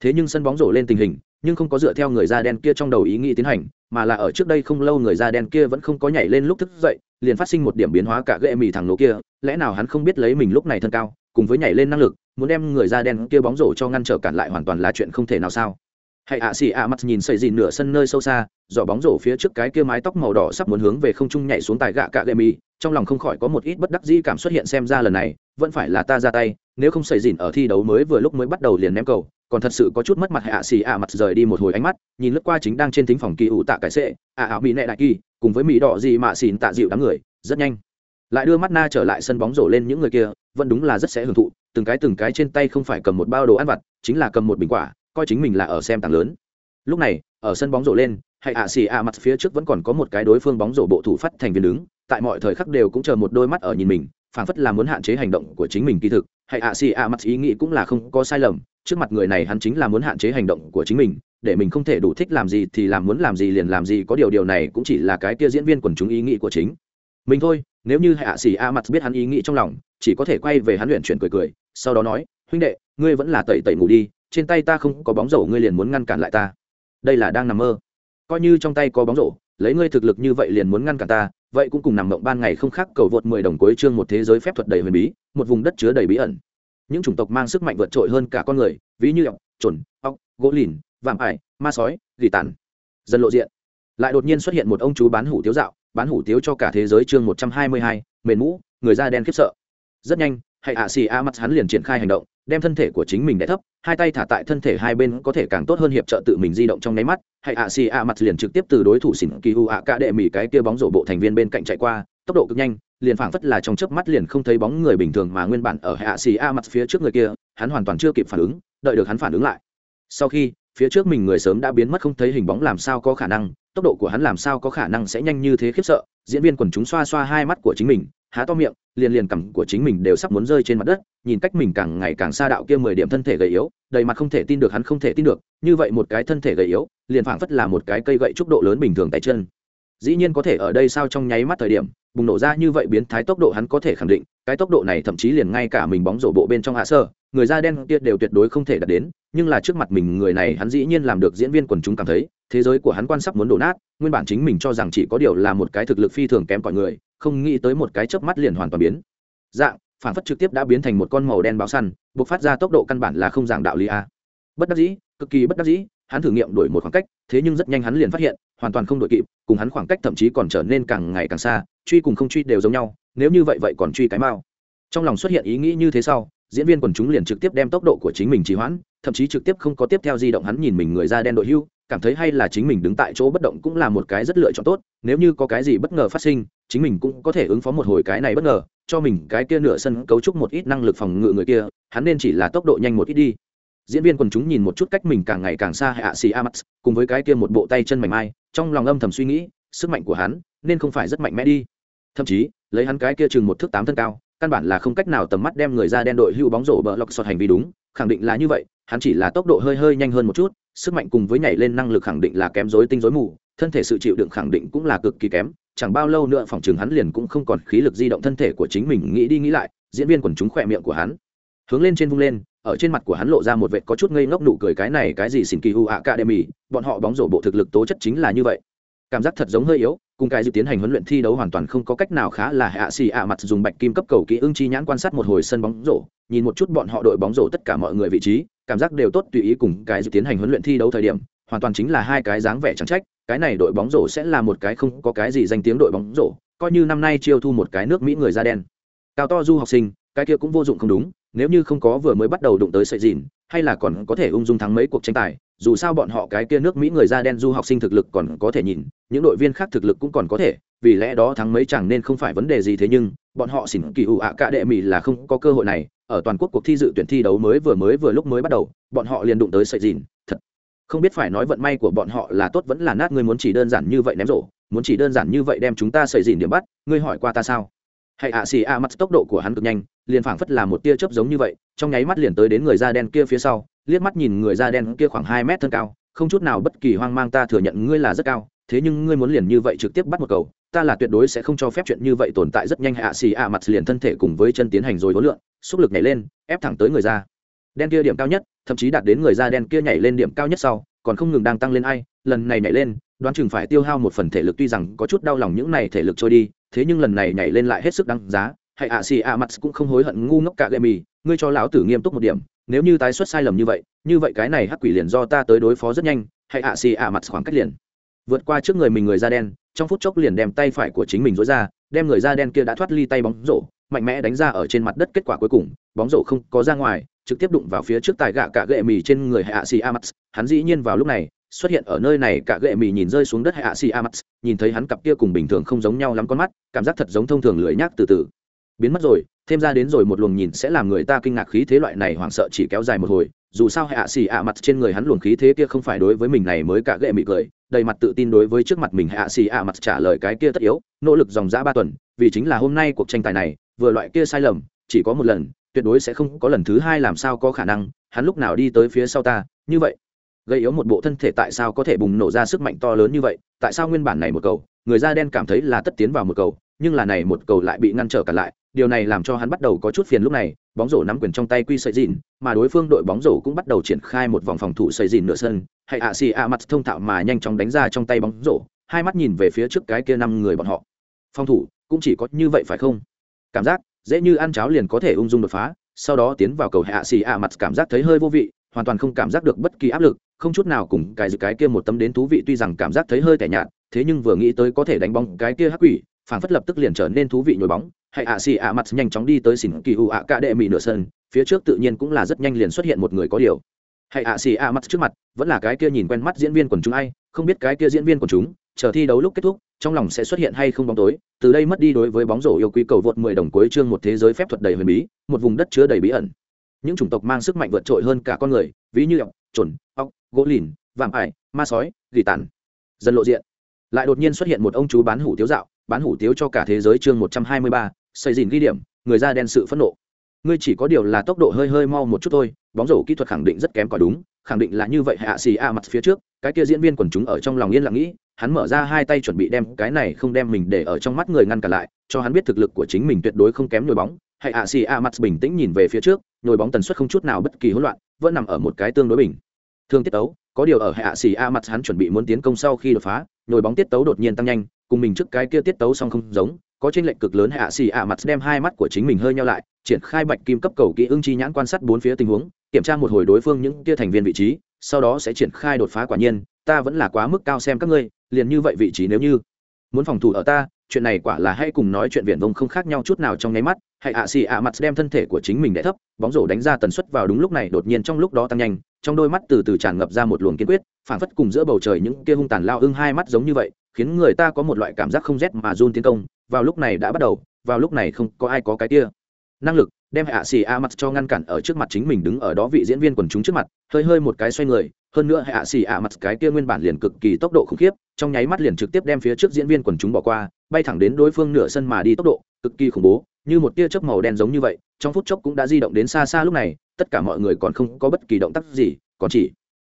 Thế nhưng sân bóng rổ lên tình hình, nhưng không có dựa theo người da đen kia trong đầu ý nghĩ tiến hành, mà là ở trước đây không lâu người da đen kia vẫn không có nhảy lên lúc thức dậy, liền phát sinh một điểm biến hóa cả ghệ mì thằng nổ kia, lẽ nào hắn không biết lấy mình lúc này thân cao, cùng với nhảy lên năng lực, muốn đem người da đen kia bóng rổ cho ngăn trở cản lại hoàn toàn là chuyện không thể nào sao? Hãy ạ, xì ạ, mặt nhìn xây dìn nửa sân nơi sâu xa dò bóng rổ phía trước cái kia mái tóc màu đỏ sắp muốn hướng về không trung nhảy xuống tài gạ cạ gậy mì. Trong lòng không khỏi có một ít bất đắc dĩ cảm xuất hiện xem ra lần này, vẫn phải là ta ra tay, nếu không xây dìn ở thi đấu mới vừa lúc mới bắt đầu liền ném cầu. Còn thật sự có chút mất mặt hạ xì ạ, mặt rời đi một hồi ánh mắt, nhìn lướt qua chính đang trên thính phòng kỳ ủ tạ cải sệ ạ ảo mỹ nệ đại kỳ, cùng với mỹ đỏ gì mạ xìn tạ dịu đám người, rất nhanh. Lại đưa mắt na trở lại sân bóng rổ lên những người kia, vẫn đúng là rất sẽ hưởng thụ, từng cái từng cái trên tay không phải cầm một bao đồ ăn vặt, chính là cầm một bình quả coi chính mình là ở xem tảng lớn. Lúc này, ở sân bóng rổ lên, hay ạ xì ạ mặt phía trước vẫn còn có một cái đối phương bóng rổ bộ thủ phát thành viên đứng, tại mọi thời khắc đều cũng chờ một đôi mắt ở nhìn mình, phảng phất là muốn hạn chế hành động của chính mình kỳ thực, hay ạ xì ạ mặt ý nghĩ cũng là không có sai lầm, trước mặt người này hắn chính là muốn hạn chế hành động của chính mình, để mình không thể đủ thích làm gì thì làm muốn làm gì liền làm gì, có điều điều này cũng chỉ là cái kia diễn viên quần chúng ý nghĩ của chính mình thôi, nếu như hạ sĩ a mặt biết hắn ý nghĩ trong lòng, chỉ có thể quay về hắn luyện chuyển cười cười, sau đó nói, huynh đệ, ngươi vẫn là tẩy tẩy ngủ đi trên tay ta không có bóng rổ, ngươi liền muốn ngăn cản lại ta. Đây là đang nằm mơ. Coi như trong tay có bóng rổ, lấy ngươi thực lực như vậy liền muốn ngăn cản ta, vậy cũng cùng nằm mộng ban ngày không khác, cầu vượt mười đồng cuối chương một thế giới phép thuật đầy huyền bí, một vùng đất chứa đầy bí ẩn. Những chủng tộc mang sức mạnh vượt trội hơn cả con người, ví như ọc trồn ọc gỗ lìn, vạm ải, ma sói, gỉ tàn. Dần lộ diện. Lại đột nhiên xuất hiện một ông chú bán hủ tiếu dạo, bán hủ tiếu cho cả thế giới chương một trăm hai mươi hai, mền mũ, người da đen khiếp sợ. Rất nhanh hãy ạ xì a mắt hắn liền triển khai hành động, đem thân thể của chính mình đẻ thấp, hai tay thả tại thân thể hai bên có thể càng tốt hơn hiệp trợ tự mình di động trong nháy mắt hãy ạ xì a mặt liền trực tiếp từ đối thủ xỉn kỳ u ạ cả đệ mỹ cái kia bóng rổ bộ thành viên bên cạnh chạy qua, tốc độ cực nhanh, liền phảng phất là trong chớp mắt liền không thấy bóng người bình thường mà nguyên bản ở hạ xì a mặt phía trước người kia, hắn hoàn toàn chưa kịp phản ứng, đợi được hắn phản ứng lại. Sau khi, phía trước mình người sớm đã biến mất không thấy hình bóng làm sao có khả năng, tốc độ của hắn làm sao có khả năng sẽ nhanh như thế khiếp sợ, diễn viên quần chúng xoa xoa hai mắt của chính mình há to miệng, liền liền cằm của chính mình đều sắp muốn rơi trên mặt đất, nhìn cách mình càng ngày càng xa đạo kia mười điểm thân thể gầy yếu, đầy mặt không thể tin được, hắn không thể tin được, như vậy một cái thân thể gầy yếu, liền phảng phất là một cái cây gậy trúc độ lớn bình thường tay chân. Dĩ nhiên có thể ở đây sao trong nháy mắt thời điểm, bùng nổ ra như vậy biến thái tốc độ hắn có thể khẳng định, cái tốc độ này thậm chí liền ngay cả mình bóng rổ bộ bên trong hạ sơ, người da đen kia đều tuyệt đối không thể đạt đến, nhưng là trước mặt mình người này hắn dĩ nhiên làm được diễn viên quần chúng cảm thấy, thế giới của hắn quan sắp muốn đổ nát, nguyên bản chính mình cho rằng chỉ có điều là một cái thực lực phi thường kém cỏi người không nghĩ tới một cái chớp mắt liền hoàn toàn biến. Dạng, phản phất trực tiếp đã biến thành một con màu đen báo săn buộc phát ra tốc độ căn bản là không dạng đạo lý a. Bất đắc dĩ, cực kỳ bất đắc dĩ, hắn thử nghiệm đổi một khoảng cách, thế nhưng rất nhanh hắn liền phát hiện, hoàn toàn không đổi kịp, cùng hắn khoảng cách thậm chí còn trở nên càng ngày càng xa, truy cùng không truy đều giống nhau, nếu như vậy vậy còn truy cái mao trong lòng xuất hiện ý nghĩ như thế sau, diễn viên quần chúng liền trực tiếp đem tốc độ của chính mình trì hoãn, thậm chí trực tiếp không có tiếp theo di động hắn nhìn mình người da đen đội hưu cảm thấy hay là chính mình đứng tại chỗ bất động cũng là một cái rất lựa chọn tốt, nếu như có cái gì bất ngờ phát sinh, chính mình cũng có thể ứng phó một hồi cái này bất ngờ, cho mình cái kia nửa sân cấu trúc một ít năng lực phòng ngự người kia, hắn nên chỉ là tốc độ nhanh một ít đi. Diễn viên quần chúng nhìn một chút cách mình càng ngày càng xa hạ xì amax cùng với cái kia một bộ tay chân mảnh mai, trong lòng âm thầm suy nghĩ, sức mạnh của hắn nên không phải rất mạnh mẽ đi. Thậm chí, lấy hắn cái kia chừng một thước tám thân cao, căn bản là không cách nào tầm mắt đem người ra đen đội hưu bóng rổ bờ lọc sọt hành vi đúng, khẳng định là như vậy, hắn chỉ là tốc độ hơi hơi nhanh hơn một chút sức mạnh cùng với nhảy lên năng lực khẳng định là kém dối tinh dối mù, thân thể sự chịu đựng khẳng định cũng là cực kỳ kém, chẳng bao lâu nữa phòng trường hắn liền cũng không còn khí lực di động thân thể của chính mình nghĩ đi nghĩ lại, diễn viên quần chúng khỏe miệng của hắn hướng lên trên vung lên, ở trên mặt của hắn lộ ra một vệ có chút ngây ngốc nụ cười cái này cái gì xin kỳ u academy, bọn họ bóng rổ bộ thực lực tố chất chính là như vậy. Cảm giác thật giống hơi yếu, cùng cái dự tiến hành huấn luyện thi đấu hoàn toàn không có cách nào khá là hạ xì ạ mặt dùng bạch kim cấp cầu kỹ ưng chi nhãn quan sát một hồi sân bóng rổ, nhìn một chút bọn họ đội bóng rổ tất cả mọi người vị trí cảm giác đều tốt tùy ý cùng cái dự tiến hành huấn luyện thi đấu thời điểm, hoàn toàn chính là hai cái dáng vẻ chẳng trách, cái này đội bóng rổ sẽ là một cái không có cái gì danh tiếng đội bóng rổ, coi như năm nay chiêu thu một cái nước mỹ người da đen. Cao to du học sinh, cái kia cũng vô dụng không đúng, nếu như không có vừa mới bắt đầu đụng tới sợi dìn, hay là còn có thể ung dung thắng mấy cuộc tranh tài, dù sao bọn họ cái kia nước mỹ người da đen du học sinh thực lực còn có thể nhìn, những đội viên khác thực lực cũng còn có thể, vì lẽ đó thắng mấy chẳng nên không phải vấn đề gì thế nhưng bọn họ xỉn kỳ ủ ạ cả đệ mỹ là không có cơ hội này, ở toàn quốc cuộc thi dự tuyển thi đấu mới vừa mới vừa lúc mới bắt đầu, bọn họ liền đụng tới sợi dìn, thật. Không biết phải nói vận may của bọn họ là tốt vẫn là nát, ngươi muốn chỉ đơn giản như vậy ném rổ, muốn chỉ đơn giản như vậy đem chúng ta sợi dìn điểm bắt, ngươi hỏi qua ta sao? Hãy ạ xì ạ mắt tốc độ của hắn cực nhanh, liền phảng phất là một tia chớp giống như vậy, trong nháy mắt liền tới đến người da đen kia phía sau, liếc mắt nhìn người da đen kia khoảng hai mét thân cao, không chút nào bất kỳ hoang mang ta thừa nhận ngươi là rất cao, thế nhưng ngươi muốn liền như vậy trực tiếp bắt một cầu ta là tuyệt đối sẽ không cho phép chuyện như vậy tồn tại rất nhanh hạ xì ạ mặt liền thân thể cùng với chân tiến hành rồi vốn lượn xúc lực nhảy lên, ép thẳng tới người da. Đen kia điểm cao nhất, thậm chí đạt đến người da đen kia nhảy lên điểm cao nhất sau, còn không ngừng đang tăng lên ai, lần này nhảy lên, đoán chừng phải tiêu hao một phần thể lực tuy rằng có chút đau lòng những này thể lực trôi đi, thế nhưng lần này nhảy lên lại hết sức đáng giá hãy ạ xì ạ mặt cũng không hối hận ngu ngốc cả gậy mì, ngươi cho lão tử nghiêm túc một điểm, nếu như tái xuất sai lầm như vậy như vậy cái này hắc quỷ liền do ta tới đối phó rất nhanh hãy ạ xì ạ mặt khoảng cách liền vượt qua trước người mình người da đen, trong phút chốc liền đem tay phải của chính mình dối ra, đem người da đen kia đã thoát ly tay bóng rổ, mạnh mẽ đánh ra ở trên mặt đất kết quả cuối cùng, bóng rổ không có ra ngoài, trực tiếp đụng vào phía trước tài gạ cả gệ mì trên người hạ xì amax hắn dĩ nhiên vào lúc này, xuất hiện ở nơi này cả gệ mì nhìn rơi xuống đất hạ xì amax nhìn thấy hắn cặp kia cùng bình thường không giống nhau lắm con mắt, cảm giác thật giống thông thường lưỡi nhác từ từ. Biến mất rồi, thêm ra đến rồi một luồng nhìn sẽ làm người ta kinh ngạc khí thế loại này hoảng sợ chỉ kéo dài một hồi, dù sao hạ xì ạ mặt trên người hắn luồng khí thế kia không phải đối với mình này mới cả gệ mị cười đầy mặt tự tin đối với trước mặt mình hạ xì ạ mặt trả lời cái kia tất yếu, nỗ lực dòng dã ba tuần, vì chính là hôm nay cuộc tranh tài này, vừa loại kia sai lầm, chỉ có một lần, tuyệt đối sẽ không có lần thứ hai làm sao có khả năng, hắn lúc nào đi tới phía sau ta, như vậy. Gây yếu một bộ thân thể tại sao có thể bùng nổ ra sức mạnh to lớn như vậy, tại sao nguyên bản này một cầu, người da đen cảm thấy là tất tiến vào một cầu, nhưng là này một cầu lại bị ngăn trở cả lại điều này làm cho hắn bắt đầu có chút phiền lúc này, bóng rổ nắm quyền trong tay quy sợi dìn, mà đối phương đội bóng rổ cũng bắt đầu triển khai một vòng phòng thủ sợi dìn nửa sân. Hay ạ, xì ạ, mặt thông thạo mà nhanh chóng đánh ra trong tay bóng rổ, hai mắt nhìn về phía trước cái kia năm người bọn họ. Phòng thủ cũng chỉ có như vậy phải không? Cảm giác, dễ như ăn cháo liền có thể ung dung đột phá, sau đó tiến vào cầu hạ xì ạ, mặt cảm giác thấy hơi vô vị, hoàn toàn không cảm giác được bất kỳ áp lực, không chút nào cùng cái dự cái kia một tấm đến thú vị, tuy rằng cảm giác thấy hơi tẻ nhạt, thế nhưng vừa nghĩ tới có thể đánh bóng cái kia hắc quỷ, phản phất lập tức liền trở nên thú vị nhồi bóng hãy ạ xì ạ mặt nhanh chóng đi tới xỉn kỳ ủ ạ cả đệ mỹ nửa sân, phía trước tự nhiên cũng là rất nhanh liền xuất hiện một người có điều. Hãy ạ xì ạ mặt trước mặt, vẫn là cái kia nhìn quen mắt diễn viên quần chúng ai, không biết cái kia diễn viên quần chúng, chờ thi đấu lúc kết thúc, trong lòng sẽ xuất hiện hay không bóng tối. Từ đây mất đi đối với bóng rổ yêu quý cầu vượt 10 đồng cuối chương một thế giới phép thuật đầy huyền bí, một vùng đất chứa đầy bí ẩn. Những chủng tộc mang sức mạnh vượt trội hơn cả con người, ví như ọc chuẩn ọc gỗ lìn, vạm ải, ma sói, gỉ tàn. Dần lộ diện. Lại đột nhiên xuất hiện một ông chú bán hủ tiếu dạo, bán hủ tiếu cho cả thế giới chương một trăm hai mươi ba xây dìn ghi điểm, người da đen sự phẫn nộ. Ngươi chỉ có điều là tốc độ hơi hơi mau một chút thôi, bóng rổ kỹ thuật khẳng định rất kém cỏi đúng, khẳng định là như vậy hạ xì a mặt phía trước, cái kia diễn viên quần chúng ở trong lòng yên lặng nghĩ, hắn mở ra hai tay chuẩn bị đem cái này không đem mình để ở trong mắt người ngăn cả lại, cho hắn biết thực lực của chính mình tuyệt đối không kém nhồi bóng. Hãy hạ xì a mặt bình tĩnh nhìn về phía trước nhồi bóng tần suất không chút nào bất kỳ hỗn loạn, vẫn nằm ở một cái tương đối bình. Thương tiết tấu, có điều ở hạ xì a mặt hắn chuẩn bị muốn tiến công sau khi đột phá nhồi bóng tiết tấu đột nhiên tăng nhanh, cùng mình trước cái kia tiết tấu song không giống có trên lệnh cực lớn hạ xì ạ mặt đem hai mắt của chính mình hơi nhau lại, triển khai bạch kim cấp cầu kỹ ưng chi nhãn quan sát bốn phía tình huống, kiểm tra một hồi đối phương những kia thành viên vị trí, sau đó sẽ triển khai đột phá quả nhiên, ta vẫn là quá mức cao xem các ngươi, liền như vậy vị trí nếu như muốn phòng thủ ở ta, chuyện này quả là hay cùng nói chuyện viển vông không khác nhau chút nào trong nháy mắt hãy ạ xì ạ mặt đem thân thể của chính mình đẻ thấp, bóng rổ đánh ra tần suất vào đúng lúc này đột nhiên trong lúc đó tăng nhanh, trong đôi mắt từ từ tràn ngập ra một luồng kiên quyết, phảng phất cùng giữa bầu trời những kia hung tàn lao ưng hai mắt giống như vậy, khiến người ta có một loại cảm giác không rét mà run tiến công vào lúc này đã bắt đầu, vào lúc này không có ai có cái kia. Năng lực đem hạ xì a mặt cho ngăn cản ở trước mặt chính mình đứng ở đó vị diễn viên quần chúng trước mặt, hơi hơi một cái xoay người, hơn nữa hạ xì a mặt cái kia nguyên bản liền cực kỳ tốc độ khủng khiếp, trong nháy mắt liền trực tiếp đem phía trước diễn viên quần chúng bỏ qua, bay thẳng đến đối phương nửa sân mà đi tốc độ, cực kỳ khủng bố, như một tia chớp màu đen giống như vậy, trong phút chốc cũng đã di động đến xa xa lúc này, tất cả mọi người còn không có bất kỳ động tác gì, còn chỉ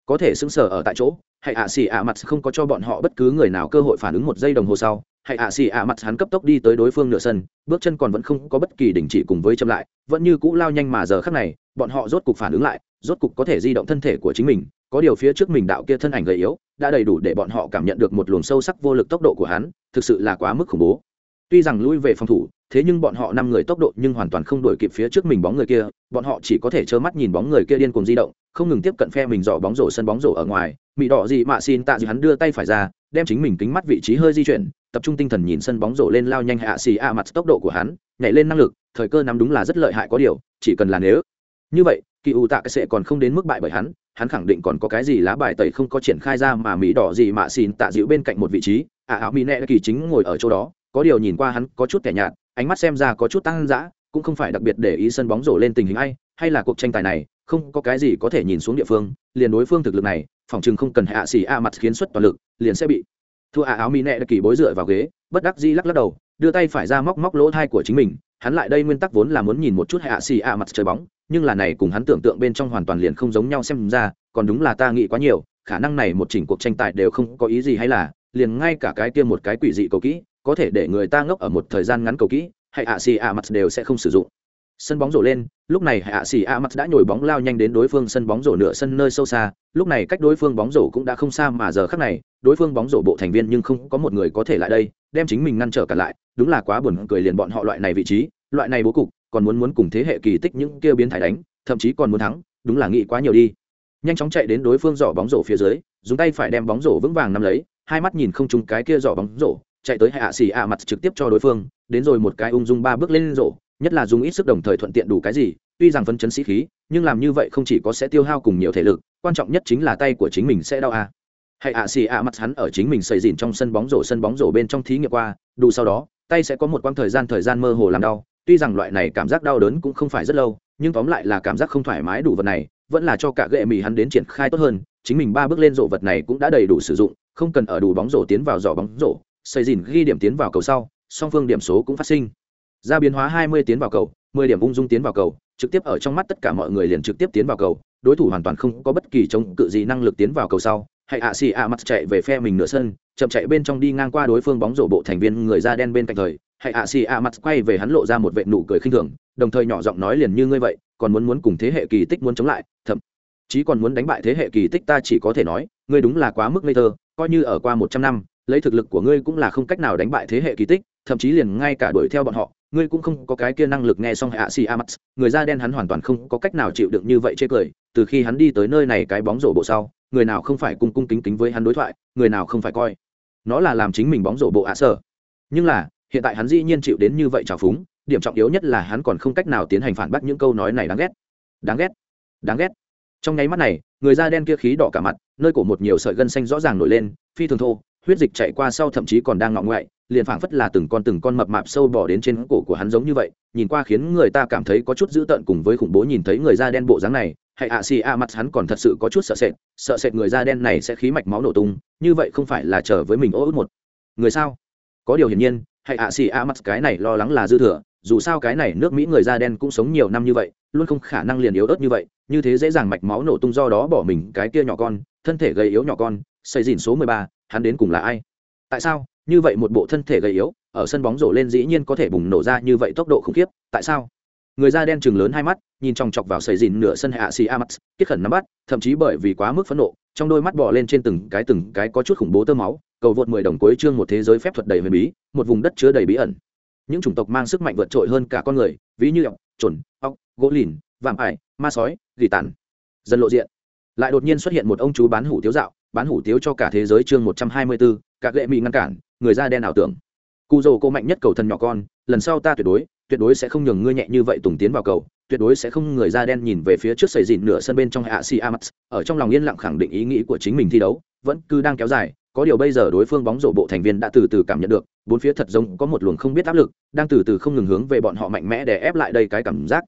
có thể sững sờ ở tại chỗ hãy ạ xì ạ mặt không có cho bọn họ bất cứ người nào cơ hội phản ứng một giây đồng hồ sau hãy ạ xì ạ mặt hắn cấp tốc đi tới đối phương nửa sân, bước chân còn vẫn không có bất kỳ đình chỉ cùng với chậm lại, vẫn như cũ lao nhanh mà giờ khắc này, bọn họ rốt cục phản ứng lại, rốt cục có thể di động thân thể của chính mình, có điều phía trước mình đạo kia thân ảnh gầy yếu, đã đầy đủ để bọn họ cảm nhận được một luồng sâu sắc vô lực tốc độ của hắn, thực sự là quá mức khủng bố. Tuy rằng lui về phòng thủ, thế nhưng bọn họ năm người tốc độ nhưng hoàn toàn không đổi kịp phía trước mình bóng người kia, bọn họ chỉ có thể trơ mắt nhìn bóng người kia điên cuồng di động, không ngừng tiếp cận phe mình dò bóng rổ sân bóng rổ ở ngoài, Mị đỏ gì mạ xin tạ gì hắn đưa tay phải ra, đem chính mình kính mắt vị trí hơi di chuyển tập trung tinh thần nhìn sân bóng rổ lên lao nhanh hạ xì a mặt tốc độ của hắn, nhảy lên năng lực, thời cơ nắm đúng là rất lợi hại có điều, chỉ cần là nếu. Như vậy, kỳ ủ tạ cái sẽ còn không đến mức bại bởi hắn hắn khẳng định còn có cái gì lá bài tẩy không có triển khai ra mà mỹ đỏ gì mạ xin tạ dịu bên cạnh một vị trí ả áo mỹ nẹ kỳ chính ngồi ở chỗ đó, có điều nhìn qua hắn có chút kẻ nhạt, ánh mắt xem ra có chút tăng dã, cũng không phải đặc biệt để ý sân bóng rổ lên tình hình ai, hay là cuộc tranh tài này, không có cái gì có thể nhìn xuống địa phương, liền đối phương thực lực này, phòng chừng không cần hạ xì a mặt khiến xuất toàn lực, liền sẽ bị thua a áo mi đã kỳ bối dựa vào ghế, bất đắc di lắc lắc đầu, đưa tay phải ra móc móc lỗ thai của chính mình, hắn lại đây nguyên tắc vốn là muốn nhìn một chút hạ xì ạ mặt trời bóng, nhưng là này cùng hắn tưởng tượng bên trong hoàn toàn liền không giống nhau xem ra, còn đúng là ta nghĩ quá nhiều, khả năng này một chỉnh cuộc tranh tài đều không có ý gì hay là, liền ngay cả cái kia một cái quỷ dị cầu kỹ, có thể để người ta ngốc ở một thời gian ngắn cầu kỹ, hay ạ xì ạ mặt đều sẽ không sử dụng sân bóng rổ lên, lúc này hạ xỉ a mặt đã nhồi bóng lao nhanh đến đối phương sân bóng rổ nửa sân nơi sâu xa, lúc này cách đối phương bóng rổ cũng đã không xa mà giờ khác này, đối phương bóng rổ bộ thành viên nhưng không có một người có thể lại đây, đem chính mình ngăn trở cả lại, đúng là quá buồn cười liền bọn họ loại này vị trí, loại này bố cục, còn muốn muốn cùng thế hệ kỳ tích những kia biến thải đánh, thậm chí còn muốn thắng, đúng là nghĩ quá nhiều đi. Nhanh chóng chạy đến đối phương giỏ bóng rổ phía dưới, dùng tay phải đem bóng rổ vững vàng nắm lấy, hai mắt nhìn không trúng cái kia giỏ bóng rổ, chạy tới hạ xỉ a mặt trực tiếp cho đối phương, đến rồi một cái ung dung ba bước lên rổ nhất là dùng ít sức đồng thời thuận tiện đủ cái gì, tuy rằng phấn chấn sĩ khí, nhưng làm như vậy không chỉ có sẽ tiêu hao cùng nhiều thể lực, quan trọng nhất chính là tay của chính mình sẽ đau à. hãy ạ xì ạ mặt hắn ở chính mình xây dìn trong sân bóng rổ, sân bóng rổ bên trong thí nghiệm qua, đủ sau đó, tay sẽ có một quãng thời gian thời gian mơ hồ làm đau. Tuy rằng loại này cảm giác đau đớn cũng không phải rất lâu, nhưng tóm lại là cảm giác không thoải mái đủ vật này, vẫn là cho cả gệ mì hắn đến triển khai tốt hơn. Chính mình ba bước lên rổ vật này cũng đã đầy đủ sử dụng, không cần ở đủ bóng rổ tiến vào giỏ bóng rổ. Xây dìn ghi điểm tiến vào cầu sau, song phương điểm số cũng phát sinh ra biến hóa 20 tiến vào cầu 10 điểm ung dung tiến vào cầu, trực tiếp ở trong mắt tất cả mọi người liền trực tiếp tiến vào cầu. Đối thủ hoàn toàn không có bất kỳ chống cự gì năng lực tiến vào cầu sau. Hãy ạ xì ạ mặt chạy về phe mình nửa sân, chậm chạy bên trong đi ngang qua đối phương bóng rổ bộ thành viên người da đen bên cạnh thời. Hãy ạ xì ạ mặt quay về hắn lộ ra một vệ nụ cười khinh thường, đồng thời nhỏ giọng nói liền như ngươi vậy, còn muốn muốn cùng thế hệ kỳ tích muốn chống lại, thậm chí còn muốn đánh bại thế hệ kỳ tích ta chỉ có thể nói, ngươi đúng là quá mức ngây thơ, coi như ở qua một trăm năm, lấy thực lực của ngươi cũng là không cách nào đánh bại thế hệ kỳ tích, thậm chí liền ngay cả đuổi theo bọn họ ngươi cũng không có cái kia năng lực nghe xong hạ xì amax người da đen hắn hoàn toàn không có cách nào chịu đựng như vậy chê cười, từ khi hắn đi tới nơi này cái bóng rổ bộ sau, người nào không phải cung cung kính kính với hắn đối thoại, người nào không phải coi. Nó là làm chính mình bóng rổ bộ ạ sở. Nhưng là, hiện tại hắn dĩ nhiên chịu đến như vậy trào phúng, điểm trọng yếu nhất là hắn còn không cách nào tiến hành phản bác những câu nói này đáng ghét. Đáng ghét. Đáng ghét. Trong nháy mắt này, người da đen kia khí đỏ cả mặt, nơi cổ một nhiều sợi gân xanh rõ ràng nổi lên, phi thường thô, huyết dịch chạy qua sau thậm chí còn đang ngọng ngoại liền phảng phất là từng con từng con mập mạp sâu bỏ đến trên cổ của hắn giống như vậy, nhìn qua khiến người ta cảm thấy có chút dữ tợn cùng với khủng bố nhìn thấy người da đen bộ dáng này, hay ạ xì a mặt hắn còn thật sự có chút sợ sệt sợ sệt người da đen này sẽ khí mạch máu nổ tung, như vậy không phải là trở với mình ô út một. Người sao? Có điều hiển nhiên, hay ạ xì a mặt cái này lo lắng là dư thừa, dù sao cái này nước mỹ người da đen cũng sống nhiều năm như vậy, luôn không khả năng liền yếu ớt như vậy, như thế dễ dàng mạch máu nổ tung do đó bỏ mình cái kia nhỏ con, thân thể gầy yếu nhỏ con, xây dìn số mười ba, hắn đến cùng là ai? Tại sao? Như vậy một bộ thân thể gầy yếu, ở sân bóng rổ lên dĩ nhiên có thể bùng nổ ra như vậy tốc độ khủng khiếp, tại sao? Người da đen chừng lớn hai mắt, nhìn chòng chọc vào sầy dìn nửa sân hạ xì a mắt kiết khẩn nắm bắt, thậm chí bởi vì quá mức phẫn nộ, trong đôi mắt bỏ lên trên từng cái từng cái có chút khủng bố tơ máu, cầu vượt mười đồng cuối chương một thế giới phép thuật đầy huyền bí, một vùng đất chứa đầy bí ẩn. Những chủng tộc mang sức mạnh vượt trội hơn cả con người, ví như ọc trồn ọc gỗ lìn, vạm ải, ma sói, gỉ tàn. Dân lộ diện. Lại đột nhiên xuất hiện một ông chú bán hủ tiếu dạo bán hủ tiếu cho cả thế giới chương một trăm hai mươi bốn các gệ mỹ ngăn cản, người da đen ảo tưởng. Cụ dầu cô mạnh nhất cầu thần nhỏ con, lần sau ta tuyệt đối tuyệt đối sẽ không nhường ngươi nhẹ như vậy tùng tiến vào cầu, tuyệt đối sẽ không người da đen nhìn về phía trước sầy dìn nửa sân bên trong hạ si amax ở trong lòng yên lặng khẳng định ý nghĩ của chính mình thi đấu, vẫn cứ đang kéo dài, có điều bây giờ đối phương bóng rổ bộ thành viên đã từ từ cảm nhận được, bốn phía thật giống có một luồng không biết áp lực, đang từ từ không ngừng hướng về bọn họ mạnh mẽ để ép lại đây cái cảm giác.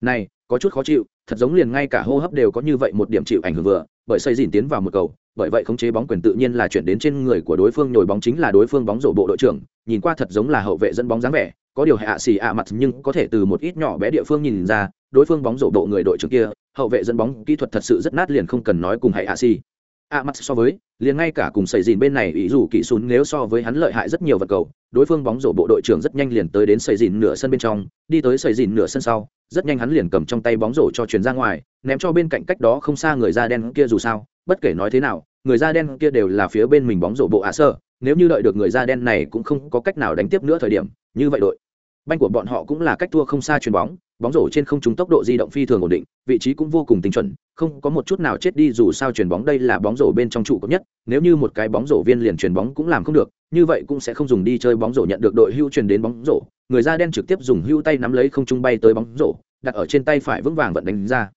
Này, có chút khó chịu thật giống liền ngay cả hô hấp đều có như vậy một điểm chịu ảnh hưởng vừa, bởi xây dìn tiến vào một cầu, bởi vậy khống chế bóng quyền tự nhiên là chuyển đến trên người của đối phương, nhồi bóng chính là đối phương bóng rổ bộ đội trưởng, nhìn qua thật giống là hậu vệ dẫn bóng dáng vẻ, có điều hạ xì ạ mặt nhưng có thể từ một ít nhỏ bé địa phương nhìn ra, đối phương bóng rổ bộ người đội trưởng kia, hậu vệ dẫn bóng kỹ thuật thật sự rất nát liền không cần nói cùng hạ xì ạ mặt so với, liền ngay cả cùng sầy dìn bên này, ý dù kỹ sún nếu so với hắn lợi hại rất nhiều vật cầu, đối phương bóng rổ bộ đội trưởng rất nhanh liền tới đến sầy dìn nửa sân bên trong, đi tới sầy dìn nửa sân sau, rất nhanh hắn liền cầm trong tay bóng rổ cho chuyền ra ngoài, ném cho bên cạnh cách đó không xa người da đen kia dù sao, bất kể nói thế nào, người da đen kia đều là phía bên mình bóng rổ bộ ạ sơ, nếu như đợi được người da đen này cũng không có cách nào đánh tiếp nữa thời điểm, như vậy đội banh của bọn họ cũng là cách thua không xa chuyền bóng bóng rổ trên không trúng tốc độ di động phi thường ổn định, vị trí cũng vô cùng tinh chuẩn, không có một chút nào chết đi dù sao chuyền bóng đây là bóng rổ bên trong trụ cấp nhất, nếu như một cái bóng rổ viên liền chuyền bóng cũng làm không được, như vậy cũng sẽ không dùng đi chơi bóng rổ nhận được đội hưu truyền đến bóng rổ, người da đen trực tiếp dùng hưu tay nắm lấy không trung bay tới bóng rổ, đặt ở trên tay phải vững vàng vận đánh ra.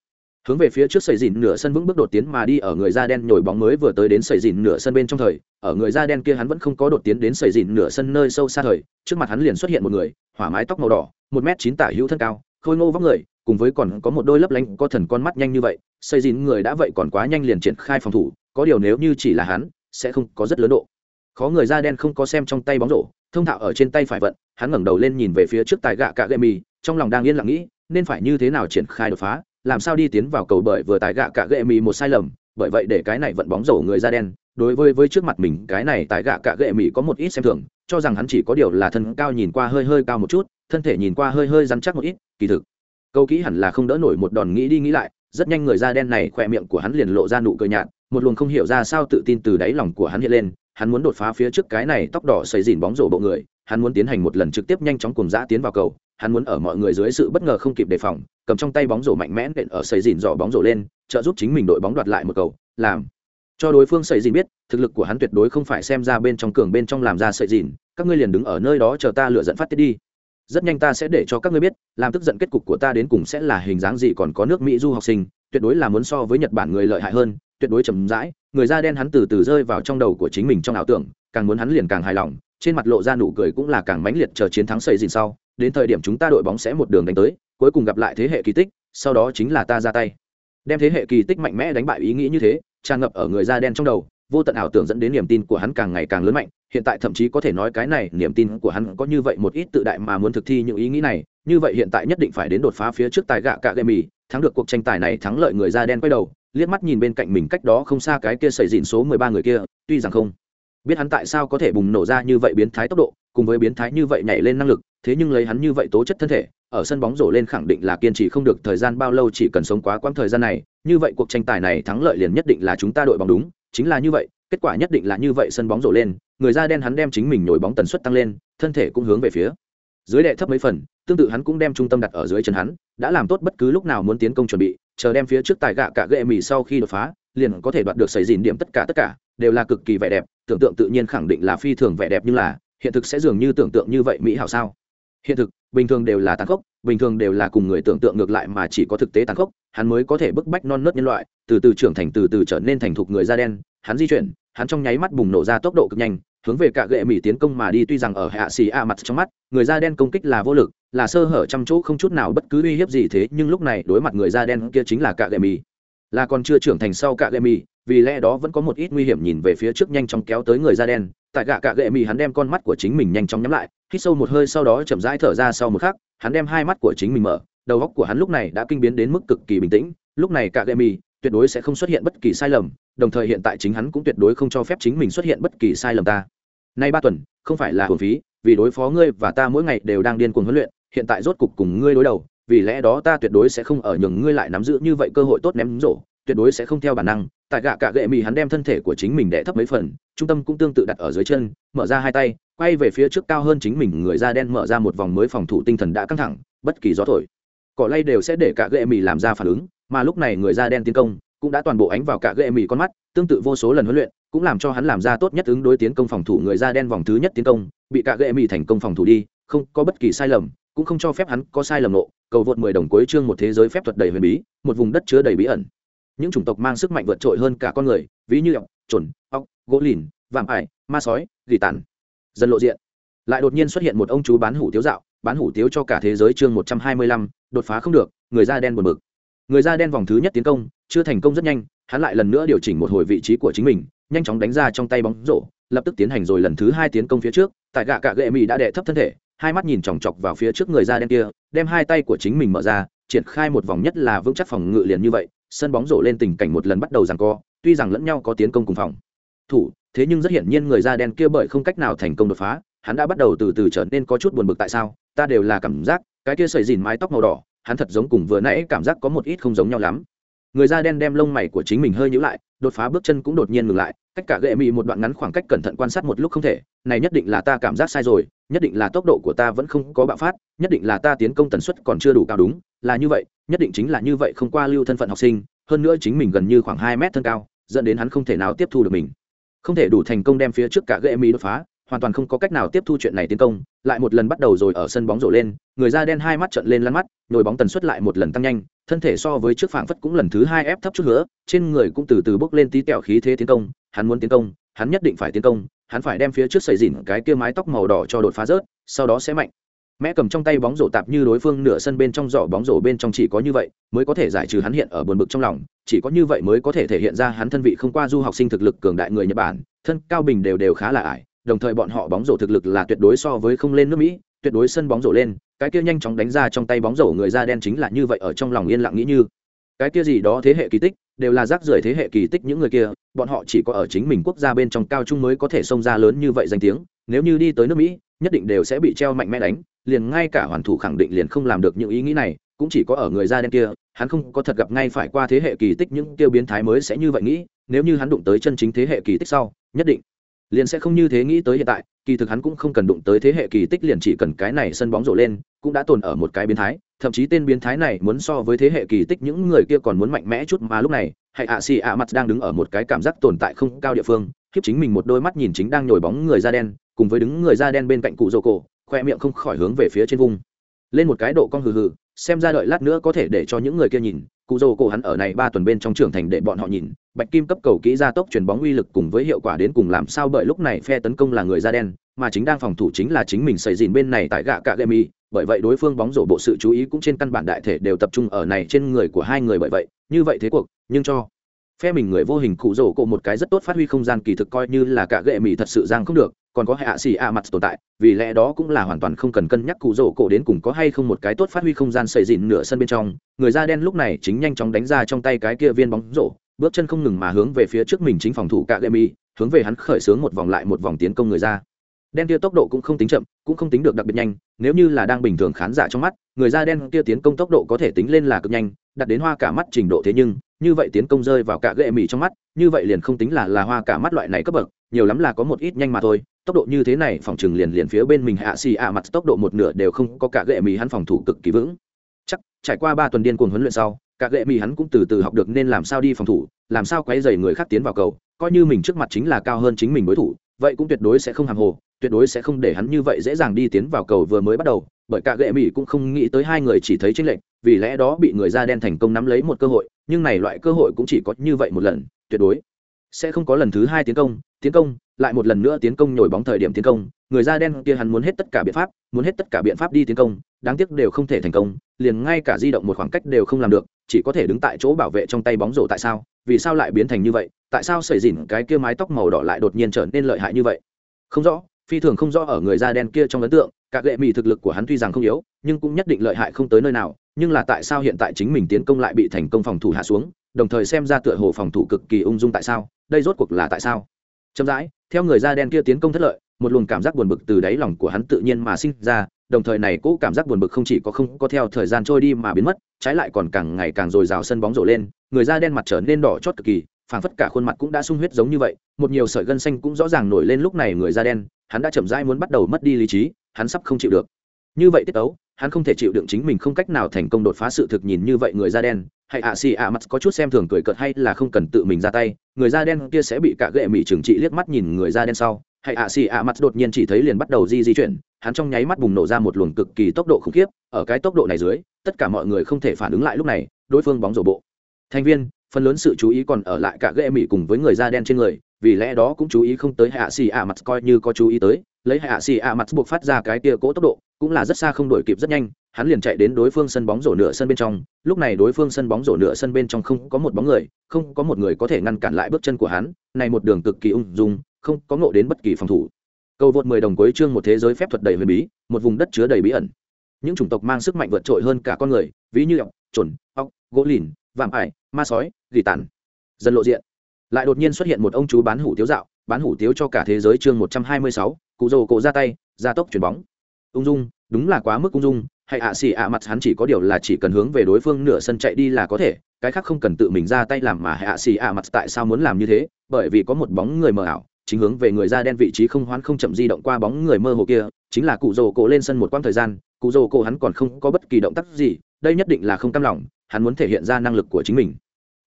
Hướng về phía trước sầy dìn nửa sân vững bước đột tiến mà đi ở người da đen nhồi bóng mới vừa tới đến sầy dìn nửa sân bên trong thời, ở người da đen kia hắn vẫn không có đột tiến đến sầy dìn nửa sân nơi sâu xa thời, trước mặt hắn liền xuất hiện một người hỏa mái tóc màu đỏ, một m chín tả hữu thân cao, khôi ngô vóc người, cùng với còn có một đôi lấp lánh, có thần con mắt nhanh như vậy, xây dìn người đã vậy còn quá nhanh liền triển khai phòng thủ, có điều nếu như chỉ là hắn, sẽ không có rất lớn độ. Khó người da đen không có xem trong tay bóng rổ, thông thạo ở trên tay phải vận, hắn ngẩng đầu lên nhìn về phía trước tài gạ cạ gậy mì trong lòng đang yên lặng nghĩ, nên phải như thế nào triển khai đột phá, làm sao đi tiến vào cầu bởi vừa tài gạ cạ gậy mì một sai lầm, bởi vậy để cái này vận bóng rổ người da đen đối với với trước mặt mình, cái này tại gạ cạ gậy mỹ có một ít xem thường, cho rằng hắn chỉ có điều là thân cao nhìn qua hơi hơi cao một chút, thân thể nhìn qua hơi hơi rắn chắc một ít, kỳ thực, câu kỹ hẳn là không đỡ nổi một đòn nghĩ đi nghĩ lại, rất nhanh người da đen này khỏe miệng của hắn liền lộ ra nụ cười nhạt, một luồng không hiểu ra sao tự tin từ đáy lòng của hắn hiện lên, hắn muốn đột phá phía trước cái này tóc đỏ xây dìn bóng rổ bộ người, hắn muốn tiến hành một lần trực tiếp nhanh chóng cùng dã tiến vào cầu, hắn muốn ở mọi người dưới sự bất ngờ không kịp đề phòng, cầm trong tay bóng rổ mạnh mẽ nện ở xây dìn dò bóng rổ lên, trợ giúp chính mình đội bóng đoạt lại một cầu, làm cho đối phương sợi dìn biết, thực lực của hắn tuyệt đối không phải xem ra bên trong cường bên trong làm ra sợi dìn, các ngươi liền đứng ở nơi đó chờ ta lựa dẫn phát tiết đi. Rất nhanh ta sẽ để cho các ngươi biết, làm tức giận kết cục của ta đến cùng sẽ là hình dáng gì còn có nước mỹ du học sinh, tuyệt đối là muốn so với nhật bản người lợi hại hơn, tuyệt đối chầm rãi, người da đen hắn từ từ rơi vào trong đầu của chính mình trong ảo tưởng, càng muốn hắn liền càng hài lòng, trên mặt lộ ra nụ cười cũng là càng mãnh liệt chờ chiến thắng xây dìn sau, đến thời điểm chúng ta đội bóng sẽ một đường đánh tới, cuối cùng gặp lại thế hệ kỳ tích, sau đó chính là ta ra tay. Đem thế hệ kỳ tích mạnh mẽ đánh bại ý nghĩ như thế tràn ngập ở người da đen trong đầu, vô tận ảo tưởng dẫn đến niềm tin của hắn càng ngày càng lớn mạnh, hiện tại thậm chí có thể nói cái này, niềm tin của hắn có như vậy một ít tự đại mà muốn thực thi những ý nghĩ này, như vậy hiện tại nhất định phải đến đột phá phía trước tài gạ cạ gậy mì, thắng được cuộc tranh tài này, thắng lợi người da đen quay đầu, liếc mắt nhìn bên cạnh mình cách đó không xa cái kia xảy dịn số mười ba người kia, tuy rằng không biết hắn tại sao có thể bùng nổ ra như vậy biến thái tốc độ, cùng với biến thái như vậy nhảy lên năng lực, thế nhưng lấy hắn như vậy tố chất thân thể, ở sân bóng rổ lên khẳng định là kiên trì không được thời gian bao lâu chỉ cần sống quá quãng thời gian này, như vậy cuộc tranh tài này thắng lợi liền nhất định là chúng ta đội bóng đúng, chính là như vậy, kết quả nhất định là như vậy sân bóng rổ lên, người da đen hắn đem chính mình nhồi bóng tần suất tăng lên, thân thể cũng hướng về phía dưới đệ thấp mấy phần, tương tự hắn cũng đem trung tâm đặt ở dưới chân hắn, đã làm tốt bất cứ lúc nào muốn tiến công chuẩn bị, chờ đem phía trước tài gạ cả gệ mì sau khi đột phá liền có thể đoạt được xảy dìn điểm tất cả tất cả, đều là cực kỳ vẻ đẹp, tưởng tượng tự nhiên khẳng định là phi thường vẻ đẹp nhưng là, hiện thực sẽ dường như tưởng tượng như vậy mỹ hảo sao? Hiện thực, bình thường đều là tàn khốc, bình thường đều là cùng người tưởng tượng ngược lại mà chỉ có thực tế tàn khốc, hắn mới có thể bức bách non nớt nhân loại, từ từ trưởng thành từ từ trở nên thành thục người da đen, hắn di chuyển, hắn trong nháy mắt bùng nổ ra tốc độ cực nhanh, hướng về cả gệ mỹ tiến công mà đi tuy rằng ở hạ xì a mặt trong mắt, người da đen công kích là vô lực, là sơ hở trăm chỗ không chút nào bất cứ uy hiếp gì thế, nhưng lúc này đối mặt người da đen kia chính là cả gệ mỹ là còn chưa trưởng thành sau cả gệ mì vì lẽ đó vẫn có một ít nguy hiểm nhìn về phía trước nhanh chóng kéo tới người da đen. Tại gạ cả gệ mì hắn đem con mắt của chính mình nhanh chóng nhắm lại, hít sâu một hơi sau đó chậm rãi thở ra sau một khắc, hắn đem hai mắt của chính mình mở. Đầu óc của hắn lúc này đã kinh biến đến mức cực kỳ bình tĩnh. Lúc này cả gệ mì tuyệt đối sẽ không xuất hiện bất kỳ sai lầm, đồng thời hiện tại chính hắn cũng tuyệt đối không cho phép chính mình xuất hiện bất kỳ sai lầm ta. Nay ba tuần, không phải là hồn phí, vì đối phó ngươi và ta mỗi ngày đều đang điên cuồng huấn luyện, hiện tại rốt cục cùng ngươi đối đầu vì lẽ đó ta tuyệt đối sẽ không ở nhường ngươi lại nắm giữ như vậy cơ hội tốt ném rổ, tuyệt đối sẽ không theo bản năng. Tại gạ cạ gệ mì hắn đem thân thể của chính mình đẻ thấp mấy phần, trung tâm cũng tương tự đặt ở dưới chân, mở ra hai tay, quay về phía trước cao hơn chính mình, người da đen mở ra một vòng mới phòng thủ tinh thần đã căng thẳng, bất kỳ gió thổi. Cỏ lay đều sẽ để cả gệ mì làm ra phản ứng, mà lúc này người da đen tiến công cũng đã toàn bộ ánh vào cả gệ mì con mắt, tương tự vô số lần huấn luyện, cũng làm cho hắn làm ra tốt nhất ứng đối tiến công phòng thủ. Người da đen vòng thứ nhất tiến công, bị cả gệ mỹ thành công phòng thủ đi không có bất kỳ sai lầm, cũng không cho phép hắn có sai lầm nộ, cầu vượt mười đồng cuối chương một thế giới phép thuật đầy huyền bí, một vùng đất chứa đầy bí ẩn. Những chủng tộc mang sức mạnh vượt trội hơn cả con người, ví như ọc trồn ọc gỗ lìn, vạm ải, ma sói, gỉ tàn. Dần lộ diện. Lại đột nhiên xuất hiện một ông chú bán hủ tiếu dạo, bán hủ tiếu cho cả thế giới chương một trăm hai mươi lăm, đột phá không được, người da đen buồn bực. Người da đen vòng thứ nhất tiến công, chưa thành công rất nhanh, hắn lại lần nữa điều chỉnh một hồi vị trí của chính mình, nhanh chóng đánh ra trong tay bóng rổ, lập tức tiến hành rồi lần thứ hai tiến công phía trước, tại gạ cạ gệ mỹ đã đệ thấp thân thể hai mắt nhìn chòng chọc vào phía trước người da đen kia, đem hai tay của chính mình mở ra, triển khai một vòng nhất là vững chắc phòng ngự liền như vậy, sân bóng rổ lên tình cảnh một lần bắt đầu giằng co, tuy rằng lẫn nhau có tiến công cùng phòng. Thủ, thế nhưng rất hiển nhiên người da đen kia bởi không cách nào thành công đột phá, hắn đã bắt đầu từ từ trở nên có chút buồn bực tại sao, ta đều là cảm giác, cái kia sợi dìn mái tóc màu đỏ, hắn thật giống cùng vừa nãy cảm giác có một ít không giống nhau lắm. Người da đen đem lông mày của chính mình hơi nhíu lại đột phá bước chân cũng đột nhiên ngừng lại, cách cả gệ mị một đoạn ngắn khoảng cách cẩn thận quan sát một lúc không thể, này nhất định là ta cảm giác sai rồi, nhất định là tốc độ của ta vẫn không có bạo phát, nhất định là ta tiến công tần suất còn chưa đủ cao đúng, là như vậy, nhất định chính là như vậy không qua lưu thân phận học sinh, hơn nữa chính mình gần như khoảng hai mét thân cao, dẫn đến hắn không thể nào tiếp thu được mình. Không thể đủ thành công đem phía trước cả gệ mị đột phá hoàn toàn không có cách nào tiếp thu chuyện này tiến công, lại một lần bắt đầu rồi ở sân bóng rổ lên, người da đen hai mắt trợn lên lăn mắt, nhồi bóng tần suất lại một lần tăng nhanh, thân thể so với trước phảng phất cũng lần thứ hai ép thấp chút nữa, trên người cũng từ từ bốc lên tí tẹo khí thế tiến công, hắn muốn tiến công, hắn nhất định phải tiến công, hắn phải đem phía trước sầy dìn cái kia mái tóc màu đỏ cho đột phá rớt, sau đó sẽ mạnh. Mẹ cầm trong tay bóng rổ tạp như đối phương nửa sân bên trong giỏ bóng rổ bên trong chỉ có như vậy, mới có thể giải trừ hắn hiện ở buồn bực trong lòng, chỉ có như vậy mới có thể thể hiện ra hắn thân vị không qua du học sinh thực lực cường đại người nhật bản, thân cao bình đều đều khá là ải đồng thời bọn họ bóng rổ thực lực là tuyệt đối so với không lên nước mỹ, tuyệt đối sân bóng rổ lên, cái kia nhanh chóng đánh ra trong tay bóng rổ người da đen chính là như vậy ở trong lòng yên lặng nghĩ như. Cái kia gì đó thế hệ kỳ tích, đều là rác rưởi thế hệ kỳ tích những người kia, bọn họ chỉ có ở chính mình quốc gia bên trong cao trung mới có thể xông ra lớn như vậy danh tiếng, nếu như đi tới nước mỹ, nhất định đều sẽ bị treo mạnh mẽ đánh, liền ngay cả hoàn thủ khẳng định liền không làm được những ý nghĩ này, cũng chỉ có ở người da đen kia, hắn không có thật gặp ngay phải qua thế hệ kỳ tích những tiêu biến thái mới sẽ như vậy nghĩ, nếu như hắn đụng tới chân chính thế hệ kỳ tích sau, nhất định liền sẽ không như thế nghĩ tới hiện tại, kỳ thực hắn cũng không cần đụng tới thế hệ kỳ tích liền chỉ cần cái này sân bóng rổ lên, cũng đã tồn ở một cái biến thái, thậm chí tên biến thái này muốn so với thế hệ kỳ tích những người kia còn muốn mạnh mẽ chút mà lúc này hãy ạ xì ạ mặt đang đứng ở một cái cảm giác tồn tại không cao địa phương, khiếp chính mình một đôi mắt nhìn chính đang nhồi bóng người da đen, cùng với đứng người da đen bên cạnh cụ rô cổ, khoe miệng không khỏi hướng về phía trên vùng. Lên một cái độ cong hừ hừ, xem ra đợi lát nữa có thể để cho những người kia nhìn, cụ rô cổ hắn ở này ba tuần bên trong trưởng thành để bọn họ nhìn bạch kim cấp cầu kỹ gia tốc chuyển bóng uy lực cùng với hiệu quả đến cùng làm sao bởi lúc này phe tấn công là người da đen, mà chính đang phòng thủ chính là chính mình xây dìn bên này tại gạ cạ gemi bởi vậy đối phương bóng rổ bộ sự chú ý cũng trên căn bản đại thể đều tập trung ở này trên người của hai người bởi vậy, như vậy thế cuộc, nhưng cho phe mình người vô hình cụ rổ cổ một cái rất tốt phát huy không gian kỳ thực coi như là cả gệ mỹ thật sự giang không được, còn có hạ xì a mặt tồn tại, vì lẽ đó cũng là hoàn toàn không cần cân nhắc cụ rổ cổ đến cùng có hay không một cái tốt phát huy không gian xây dìn nửa sân bên trong. Người da đen lúc này chính nhanh chóng đánh ra trong tay cái kia viên bóng rổ bước chân không ngừng mà hướng về phía trước mình chính phòng thủ cả lệ mi hướng về hắn khởi xướng một vòng lại một vòng tiến công người ra. Đen kia tốc độ cũng không tính chậm, cũng không tính được đặc biệt nhanh, nếu như là đang bình thường khán giả trong mắt, người da đen kia tiến công tốc độ có thể tính lên là cực nhanh, đặt đến hoa cả mắt trình độ thế nhưng, như vậy tiến công rơi vào cả gệ mì trong mắt, như vậy liền không tính là là hoa cả mắt loại này cấp bậc, nhiều lắm là có một ít nhanh mà thôi, tốc độ như thế này phòng trừng liền liền phía bên mình hạ xì ạ mặt tốc độ một nửa đều không có cả gệ mì hắn phòng thủ cực kỳ vững. Chắc, trải qua ba tuần điên cuồng huấn luyện sau cả gệ mì hắn cũng từ từ học được nên làm sao đi phòng thủ, làm sao quấy dày người khác tiến vào cầu, coi như mình trước mặt chính là cao hơn chính mình đối thủ, vậy cũng tuyệt đối sẽ không hàng hồ, tuyệt đối sẽ không để hắn như vậy dễ dàng đi tiến vào cầu vừa mới bắt đầu, bởi cả gệ mỹ cũng không nghĩ tới hai người chỉ thấy tranh lệch, vì lẽ đó bị người da đen thành công nắm lấy một cơ hội, nhưng này loại cơ hội cũng chỉ có như vậy một lần, tuyệt đối sẽ không có lần thứ hai tiến công tiến công, lại một lần nữa tiến công nhồi bóng thời điểm tiến công, người da đen kia hắn muốn hết tất cả biện pháp, muốn hết tất cả biện pháp đi tiến công, đáng tiếc đều không thể thành công, liền ngay cả di động một khoảng cách đều không làm được chỉ có thể đứng tại chỗ bảo vệ trong tay bóng rổ tại sao? Vì sao lại biến thành như vậy? Tại sao sẩy dìn cái kia mái tóc màu đỏ lại đột nhiên trở nên lợi hại như vậy? Không rõ, phi thường không rõ ở người da đen kia trong ấn tượng các gệ mỹ thực lực của hắn tuy rằng không yếu, nhưng cũng nhất định lợi hại không tới nơi nào, nhưng là tại sao hiện tại chính mình tiến công lại bị thành công phòng thủ hạ xuống, đồng thời xem ra tựa hồ phòng thủ cực kỳ ung dung tại sao? Đây rốt cuộc là tại sao? Chậm rãi, theo người da đen kia tiến công thất lợi một luồng cảm giác buồn bực từ đáy lòng của hắn tự nhiên mà sinh ra, đồng thời này cũ cảm giác buồn bực không chỉ có không có theo thời gian trôi đi mà biến mất, trái lại còn càng ngày càng dồi dào sân bóng rổ lên, người da đen mặt trở nên đỏ chót cực kỳ, phảng phất cả khuôn mặt cũng đã sung huyết giống như vậy, một nhiều sợi gân xanh cũng rõ ràng nổi lên lúc này người da đen, hắn đã chậm rãi muốn bắt đầu mất đi lý trí, hắn sắp không chịu được. Như vậy tiết tấu, hắn không thể chịu đựng chính mình không cách nào thành công đột phá sự thực nhìn như vậy người da đen, hay ạ, xì ạ, mặt có chút xem thường cười cợt hay là không cần tự mình ra tay, người da đen kia sẽ bị cả ghệ mỹ trừng trị liếc mắt nhìn người da đen sau hãy ạ, xì ạ, mặt đột nhiên chỉ thấy liền bắt đầu di di chuyển, hắn trong nháy mắt bùng nổ ra một luồng cực kỳ tốc độ khủng khiếp, ở cái tốc độ này dưới, tất cả mọi người không thể phản ứng lại lúc này, đối phương bóng rổ bộ. Thành viên, phần lớn sự chú ý còn ở lại cả gệ mỹ cùng với người da đen trên người, vì lẽ đó cũng chú ý không tới hạ xì ạ, mặt coi như có chú ý tới, lấy hạ xì ạ, mặt buộc phát ra cái tia cỗ tốc độ, cũng là rất xa không đổi kịp rất nhanh, hắn liền chạy đến đối phương sân bóng rổ nửa sân bên trong, lúc này đối phương sân bóng rổ nửa sân bên trong không có một bóng người, không có một người có thể ngăn cản lại bước chân của hắn, này một đường cực kỳ ung dung không có ngộ đến bất kỳ phòng thủ. Cầu vượt mười đồng cuối chương một thế giới phép thuật đầy huyền bí, một vùng đất chứa đầy bí ẩn. Những chủng tộc mang sức mạnh vượt trội hơn cả con người, ví như ọc trồn ọc gỗ lìn, vạm ải, ma sói, gỉ tàn. Dần lộ diện. Lại đột nhiên xuất hiện một ông chú bán hủ tiếu dạo, bán hủ tiếu cho cả thế giới chương một trăm hai mươi sáu, cụ rồ cổ ra tay ra tốc chuyển bóng. Ung dung, đúng là quá mức ung dung, hay ạ xì ạ mặt hắn chỉ có điều là chỉ cần hướng về đối phương nửa sân chạy đi là có thể, cái khác không cần tự mình ra tay làm mà hay ạ xì ạ mặt tại sao muốn làm như thế, bởi vì có một bóng người mờ ảo chính hướng về người da đen vị trí không hoán không chậm di động qua bóng người mơ hồ kia, chính là cụ rồ cổ lên sân một quãng thời gian, cụ rồ cổ hắn còn không có bất kỳ động tác gì, đây nhất định là không cam lòng, hắn muốn thể hiện ra năng lực của chính mình.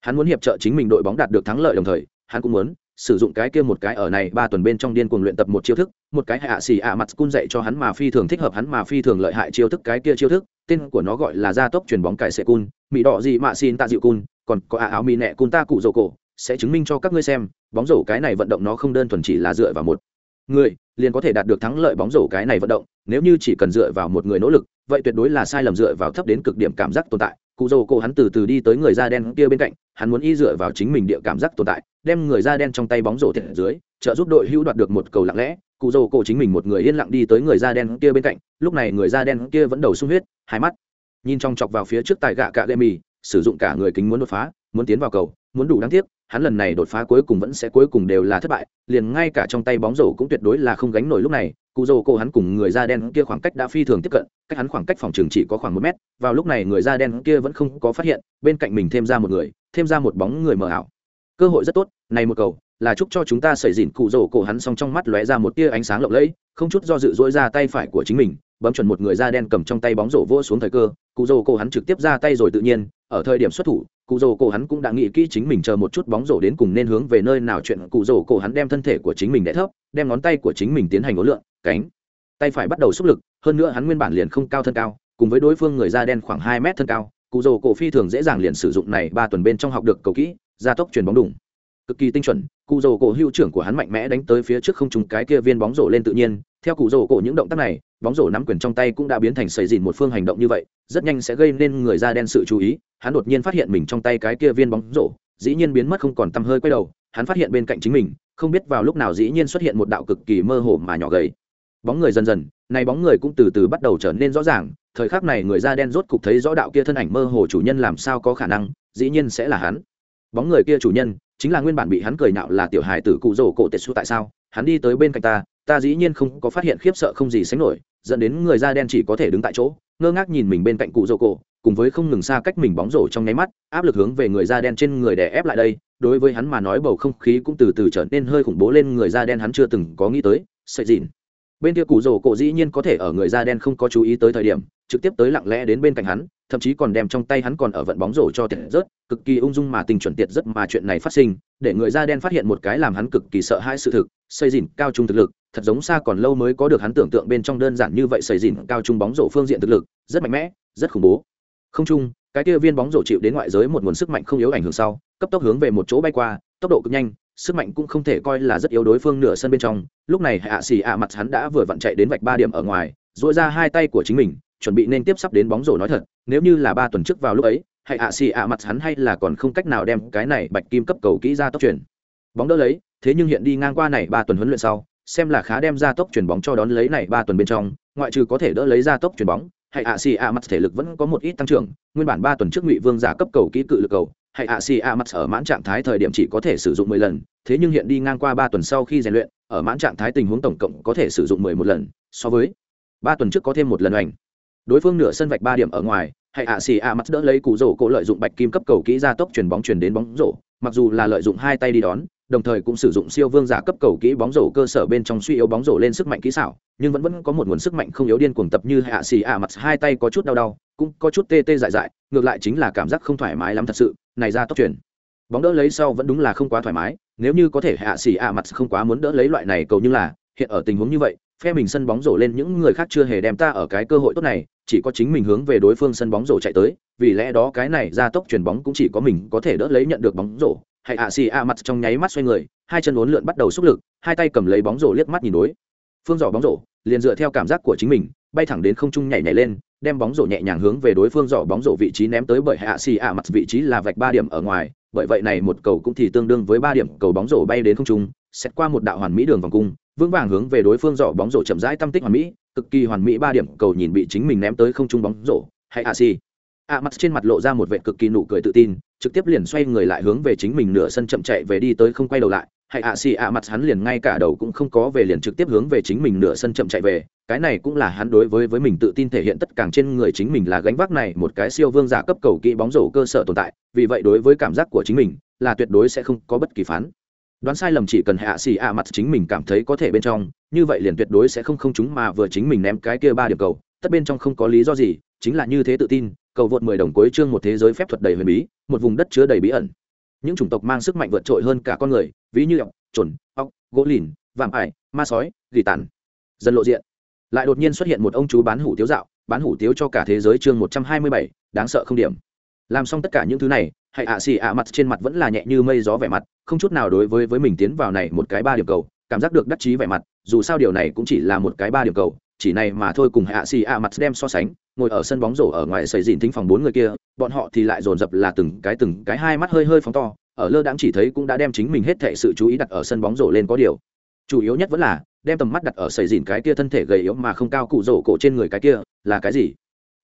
Hắn muốn hiệp trợ chính mình đội bóng đạt được thắng lợi đồng thời, hắn cũng muốn sử dụng cái kia một cái ở này ba tuần bên trong điên cuồng luyện tập một chiêu thức, một cái hạ xì ạ mặt cun dạy cho hắn mà phi thường thích hợp, hắn mà phi thường lợi hại chiêu thức, cái kia chiêu thức, tên của nó gọi là gia tốc truyền bóng cải sệ cun mỹ đỏ gì mạ xin tạ dịu cun, còn có ạ áo mỹ nẹ cun ta cụ rồ cổ sẽ chứng minh cho các ngươi xem, bóng rổ cái này vận động nó không đơn thuần chỉ là dựa vào một người, liền có thể đạt được thắng lợi bóng rổ cái này vận động, nếu như chỉ cần dựa vào một người nỗ lực, vậy tuyệt đối là sai lầm dựa vào thấp đến cực điểm cảm giác tồn tại. Cụ rồ cổ hắn từ từ đi tới người da đen kia bên cạnh, hắn muốn y dựa vào chính mình địa cảm giác tồn tại, đem người da đen trong tay bóng rổ thiệt dưới, trợ giúp đội hữu đoạt được một cầu lặng lẽ. Cụ rồ cổ chính mình một người yên lặng đi tới người da đen kia bên cạnh, lúc này người da đen kia vẫn đầu sung huyết, hai mắt nhìn trong chọc vào phía trước tài gạ cạ gậy mì, sử dụng cả người kính muốn đột phá, muốn tiến vào cầu, muốn đủ đáng tiếc hắn lần này đột phá cuối cùng vẫn sẽ cuối cùng đều là thất bại, liền ngay cả trong tay bóng rổ cũng tuyệt đối là không gánh nổi lúc này, cụ rồ hắn cùng người da đen kia khoảng cách đã phi thường tiếp cận, cách hắn khoảng cách phòng trường chỉ có khoảng một mét, vào lúc này người da đen kia vẫn không có phát hiện, bên cạnh mình thêm ra một người, thêm ra một bóng người mờ ảo. Cơ hội rất tốt, này một cầu, là chúc cho chúng ta xảy dịn cụ rồ cổ hắn xong trong mắt lóe ra một tia ánh sáng lộng lẫy, không chút do dự dỗi ra tay phải của chính mình, bấm chuẩn một người da đen cầm trong tay bóng rổ vỗ xuống thời cơ, cụ rồ cổ hắn trực tiếp ra tay rồi tự nhiên, ở thời điểm xuất thủ cụ rồ cổ hắn cũng đã nghĩ kỹ chính mình chờ một chút bóng rổ đến cùng nên hướng về nơi nào chuyện cụ rồ cổ hắn đem thân thể của chính mình đẻ thấp, đem ngón tay của chính mình tiến hành ố lượng, cánh, tay phải bắt đầu xúc lực, hơn nữa hắn nguyên bản liền không cao thân cao, cùng với đối phương người da đen khoảng hai mét thân cao, cụ rồ cổ phi thường dễ dàng liền sử dụng này ba tuần bên trong học được cầu kỹ, gia tốc truyền bóng đủng. Cực kỳ tinh chuẩn, cụ rồ cổ hưu trưởng của hắn mạnh mẽ đánh tới phía trước không trúng cái kia viên bóng rổ lên tự nhiên theo cụ rổ cổ những động tác này, bóng rổ nắm quyền trong tay cũng đã biến thành sầy dìn một phương hành động như vậy, rất nhanh sẽ gây nên người da đen sự chú ý. Hắn đột nhiên phát hiện mình trong tay cái kia viên bóng rổ, dĩ nhiên biến mất không còn tăm hơi quay đầu. Hắn phát hiện bên cạnh chính mình, không biết vào lúc nào dĩ nhiên xuất hiện một đạo cực kỳ mơ hồ mà nhỏ gầy. Bóng người dần dần, này bóng người cũng từ từ bắt đầu trở nên rõ ràng. Thời khắc này người da đen rốt cục thấy rõ đạo kia thân ảnh mơ hồ chủ nhân làm sao có khả năng, dĩ nhiên sẽ là hắn. Bóng người kia chủ nhân, chính là nguyên bản bị hắn cười nhạo là tiểu hài tử cụ rổ cổ tetsu tại sao? Hắn đi tới bên cạnh ta ta dĩ nhiên không có phát hiện khiếp sợ không gì sánh nổi, dẫn đến người da đen chỉ có thể đứng tại chỗ, ngơ ngác nhìn mình bên cạnh cụ rổ cổ, cùng với không ngừng xa cách mình bóng rổ trong nháy mắt, áp lực hướng về người da đen trên người đè ép lại đây, đối với hắn mà nói bầu không khí cũng từ từ trở nên hơi khủng bố lên, người da đen hắn chưa từng có nghĩ tới, sợi dịn. Bên kia cụ rổ cổ dĩ nhiên có thể ở người da đen không có chú ý tới thời điểm, trực tiếp tới lặng lẽ đến bên cạnh hắn, thậm chí còn đem trong tay hắn còn ở vận bóng rổ cho tiệt rớt, cực kỳ ung dung mà tình chuẩn tiệt rất mà chuyện này phát sinh, để người da đen phát hiện một cái làm hắn cực kỳ sợ hãi sự thực xây dìn cao trung thực lực thật giống xa còn lâu mới có được hắn tưởng tượng bên trong đơn giản như vậy xảy dìn cao trung bóng rổ phương diện thực lực, rất mạnh mẽ, rất khủng bố. Không chung, cái kia viên bóng rổ chịu đến ngoại giới một nguồn sức mạnh không yếu ảnh hưởng sau, cấp tốc hướng về một chỗ bay qua, tốc độ cực nhanh, sức mạnh cũng không thể coi là rất yếu đối phương nửa sân bên trong. Lúc này hạ xì ạ mặt hắn đã vừa vặn chạy đến vạch ba điểm ở ngoài dội ra hai tay của chính mình, chuẩn bị nên tiếp sắp đến bóng rổ nói thật, nếu như là ba tuần trước vào lúc ấy, hay ạ xì ạ mặt hắn hay là còn không cách nào đem cái này bạch kim cấp cầu kỹ ra tốc chuyển. Bóng đỡ lấy, thế nhưng hiện đi ngang qua này ba tuần huấn luyện sau xem là khá đem ra tốc chuyển bóng cho đón lấy này ba tuần bên trong, ngoại trừ có thể đỡ lấy ra tốc chuyển bóng, hay ạ xì ạ mặt thể lực vẫn có một ít tăng trưởng, nguyên bản ba tuần trước ngụy vương giả cấp cầu kỹ cự lực cầu, hay ạ xì ạ mặt ở mãn trạng thái thời điểm chỉ có thể sử dụng mười lần, thế nhưng hiện đi ngang qua ba tuần sau khi rèn luyện, ở mãn trạng thái tình huống tổng cộng có thể sử dụng mười một lần, so với ba tuần trước có thêm một lần ảnh đối phương nửa sân vạch ba điểm ở ngoài, hay ạ xì ạ mặt đỡ lấy cụ rổ cổ lợi dụng bạch kim cấp cầu kỹ ra tốc chuyển bóng chuyển đến bóng rổ, mặc dù là lợi dụng hai tay đi đón đồng thời cũng sử dụng siêu vương giả cấp cầu kỹ bóng rổ cơ sở bên trong suy yếu bóng rổ lên sức mạnh kỹ xảo, nhưng vẫn vẫn có một nguồn sức mạnh không yếu điên cuồng tập như hạ xì ạ, mặt hai tay có chút đau đau, cũng có chút tê tê dại dại, ngược lại chính là cảm giác không thoải mái lắm thật sự, này ra tốc chuyển. Bóng đỡ lấy sau vẫn đúng là không quá thoải mái, nếu như có thể hạ xì ạ mặt không quá muốn đỡ lấy loại này cầu như là, hiện ở tình huống như vậy, phe mình sân bóng rổ lên những người khác chưa hề đem ta ở cái cơ hội tốt này, chỉ có chính mình hướng về đối phương sân bóng rổ chạy tới, vì lẽ đó cái này ra tốc chuyển bóng cũng chỉ có mình có thể đỡ lấy nhận được bóng rổ hãy ạ xì ạ mặt trong nháy mắt xoay người, hai chân uốn lượn bắt đầu xúc lực, hai tay cầm lấy bóng rổ liếc mắt nhìn đối. Phương giỏ bóng rổ, liền dựa theo cảm giác của chính mình, bay thẳng đến không trung nhảy nhảy lên, đem bóng rổ nhẹ nhàng hướng về đối phương giỏ bóng rổ vị trí ném tới bởi hạ xì ạ mặt vị trí là vạch ba điểm ở ngoài, bởi vậy này một cầu cũng thì tương đương với ba điểm, cầu bóng rổ bay đến không trung, xét qua một đạo hoàn mỹ đường vòng cung, vững vàng hướng về đối phương giỏ bóng rổ chậm rãi tâm tích hoàn mỹ, cực kỳ hoàn mỹ ba điểm, cầu nhìn bị chính mình ném tới không trung bóng rổ, hay a xì ạ mặt trên mặt lộ ra một vệ cực kỳ nụ cười tự tin trực tiếp liền xoay người lại hướng về chính mình nửa sân chậm chạy về đi tới không quay đầu lại. Hay ạ, xì ạ mặt hắn liền ngay cả đầu cũng không có về liền trực tiếp hướng về chính mình nửa sân chậm chạy về. Cái này cũng là hắn đối với với mình tự tin thể hiện tất cả trên người chính mình là gánh vác này một cái siêu vương giả cấp cầu kỹ bóng rổ cơ sở tồn tại. Vì vậy đối với cảm giác của chính mình là tuyệt đối sẽ không có bất kỳ phán. Đoán sai lầm chỉ cần hạ xì ạ mặt chính mình cảm thấy có thể bên trong, như vậy liền tuyệt đối sẽ không không chúng mà vừa chính mình ném cái kia ba điểm cầu. Tất bên trong không có lý do gì, chính là như thế tự tin cầu vượt mười đồng cuối chương một thế giới phép thuật đầy huyền bí một vùng đất chứa đầy bí ẩn. Những chủng tộc mang sức mạnh vượt trội hơn cả con người ví như ọc chuẩn, ọc gỗ lìn vạm ải ma sói gỉ tàn. Dần lộ diện. Lại đột nhiên xuất hiện một ông chú bán hủ tiếu dạo bán hủ tiếu cho cả thế giới chương một trăm hai mươi bảy đáng sợ không điểm. Làm xong tất cả những thứ này hãy ạ xì ạ mặt trên mặt vẫn là nhẹ như mây gió vẻ mặt không chút nào đối với với mình tiến vào này một cái ba điểm cầu cảm giác được đắc chí vẻ mặt dù sao điều này cũng chỉ là một cái ba điểm cầu chỉ này mà thôi cùng hạ xì ạ mặt đem so sánh, ngồi ở sân bóng rổ ở ngoài xây dìn thính phòng bốn người kia, bọn họ thì lại dồn dập là từng cái từng cái hai mắt hơi hơi phóng to, ở lơ đãng chỉ thấy cũng đã đem chính mình hết thệ sự chú ý đặt ở sân bóng rổ lên có điều. Chủ yếu nhất vẫn là, đem tầm mắt đặt ở xây dìn cái kia thân thể gầy yếu mà không cao cụ rổ cổ trên người cái kia, là cái gì?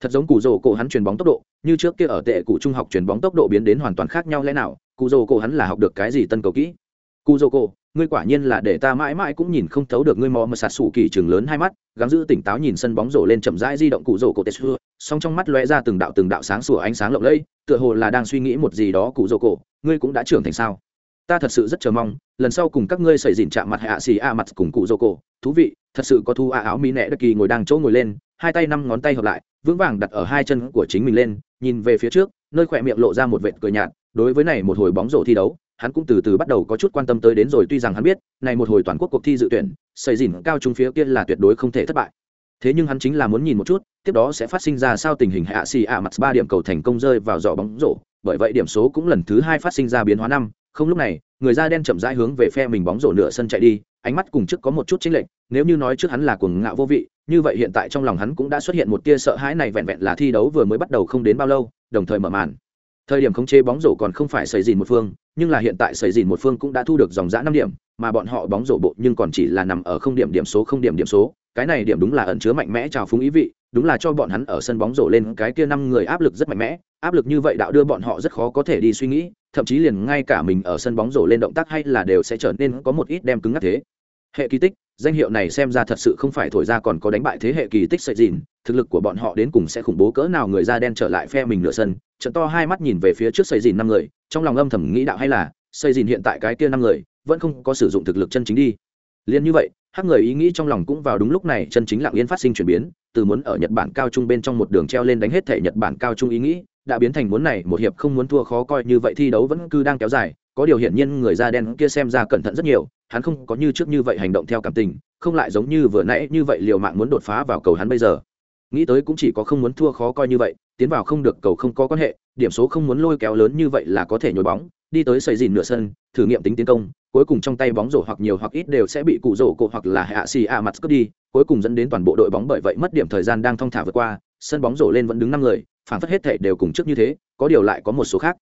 Thật giống cụ rổ cổ hắn chuyền bóng tốc độ, như trước kia ở tệ cụ trung học chuyền bóng tốc độ biến đến hoàn toàn khác nhau lẽ nào, cụ rổ cổ hắn là học được cái gì tân cầu kỹ? Cụ rổ cổ ngươi quả nhiên là để ta mãi mãi cũng nhìn không thấu được ngươi mò mà sạt sủ kỳ trường lớn hai mắt, gắng giữ tỉnh táo nhìn sân bóng rổ lên chậm rãi di động cụ rổ cổ tết song trong mắt lóe ra từng đạo từng đạo sáng sủa ánh sáng lộng lẫy, tựa hồ là đang suy nghĩ một gì đó cụ rổ cổ, ngươi cũng đã trưởng thành sao? Ta thật sự rất chờ mong, lần sau cùng các ngươi xảy dịn chạm mặt hạ xì a mặt cùng cụ rổ cổ, thú vị, thật sự có thu a áo mỹ nẹ đất kỳ ngồi đang chỗ ngồi lên, hai tay năm ngón tay hợp lại, vững vàng đặt ở hai chân của chính mình lên, nhìn về phía trước, nơi khỏe miệng lộ ra một vệt cười nhạt, đối với này một hồi bóng rổ thi đấu hắn cũng từ từ bắt đầu có chút quan tâm tới đến rồi, tuy rằng hắn biết, này một hồi toàn quốc cuộc thi dự tuyển, xây dìn cao trung phía kia là tuyệt đối không thể thất bại. Thế nhưng hắn chính là muốn nhìn một chút, tiếp đó sẽ phát sinh ra sao tình hình hạ xì ạ mặt ba điểm cầu thành công rơi vào giỏ bóng rổ. Bởi vậy điểm số cũng lần thứ hai phát sinh ra biến hóa năm. Không lúc này, người da đen chậm rãi hướng về phe mình bóng rổ nửa sân chạy đi, ánh mắt cùng trước có một chút chính lệch, nếu như nói trước hắn là cuồng ngạo vô vị, như vậy hiện tại trong lòng hắn cũng đã xuất hiện một tia sợ hãi này vẹn vẹn là thi đấu vừa mới bắt đầu không đến bao lâu, đồng thời mở màn thời điểm khống chế bóng rổ còn không phải xảy dìn một phương, nhưng là hiện tại xảy dìn một phương cũng đã thu được dòng giã năm điểm, mà bọn họ bóng rổ bộ nhưng còn chỉ là nằm ở không điểm điểm số không điểm điểm số. Cái này điểm đúng là ẩn chứa mạnh mẽ trào phúng ý vị, đúng là cho bọn hắn ở sân bóng rổ lên cái kia năm người áp lực rất mạnh mẽ. Áp lực như vậy đạo đưa bọn họ rất khó có thể đi suy nghĩ, thậm chí liền ngay cả mình ở sân bóng rổ lên động tác hay là đều sẽ trở nên có một ít đem cứng ngắc thế hệ kỳ tích, danh hiệu này xem ra thật sự không phải thổi ra còn có đánh bại thế hệ kỳ tích sợi dìn, thực lực của bọn họ đến cùng sẽ khủng bố cỡ nào người da đen trở lại phe mình nửa sân, trận to hai mắt nhìn về phía trước sợi dìn năm người, trong lòng âm thầm nghĩ đạo hay là, sợi dìn hiện tại cái kia năm người, vẫn không có sử dụng thực lực chân chính đi. Liền như vậy, hắc người ý nghĩ trong lòng cũng vào đúng lúc này, chân chính lặng yên phát sinh chuyển biến, từ muốn ở nhật bản cao trung bên trong một đường treo lên đánh hết thể nhật bản cao trung ý nghĩ, đã biến thành muốn này, một hiệp không muốn thua khó coi như vậy thi đấu vẫn cứ đang kéo dài, có điều hiển nhiên người da đen kia xem ra cẩn thận rất nhiều hắn không có như trước như vậy hành động theo cảm tình, không lại giống như vừa nãy như vậy liều mạng muốn đột phá vào cầu hắn bây giờ. Nghĩ tới cũng chỉ có không muốn thua khó coi như vậy, tiến vào không được cầu không có quan hệ, điểm số không muốn lôi kéo lớn như vậy là có thể nhồi bóng, đi tới xây dìn nửa sân, thử nghiệm tính tiến công, cuối cùng trong tay bóng rổ hoặc nhiều hoặc ít đều sẽ bị cụ rổ cộ hoặc là hạ xì a mặt cướp đi, cuối cùng dẫn đến toàn bộ đội bóng bởi vậy mất điểm thời gian đang thong thả vượt qua, sân bóng rổ lên vẫn đứng năm người, phản phất hết thể đều cùng trước như thế, có điều lại có một số khác.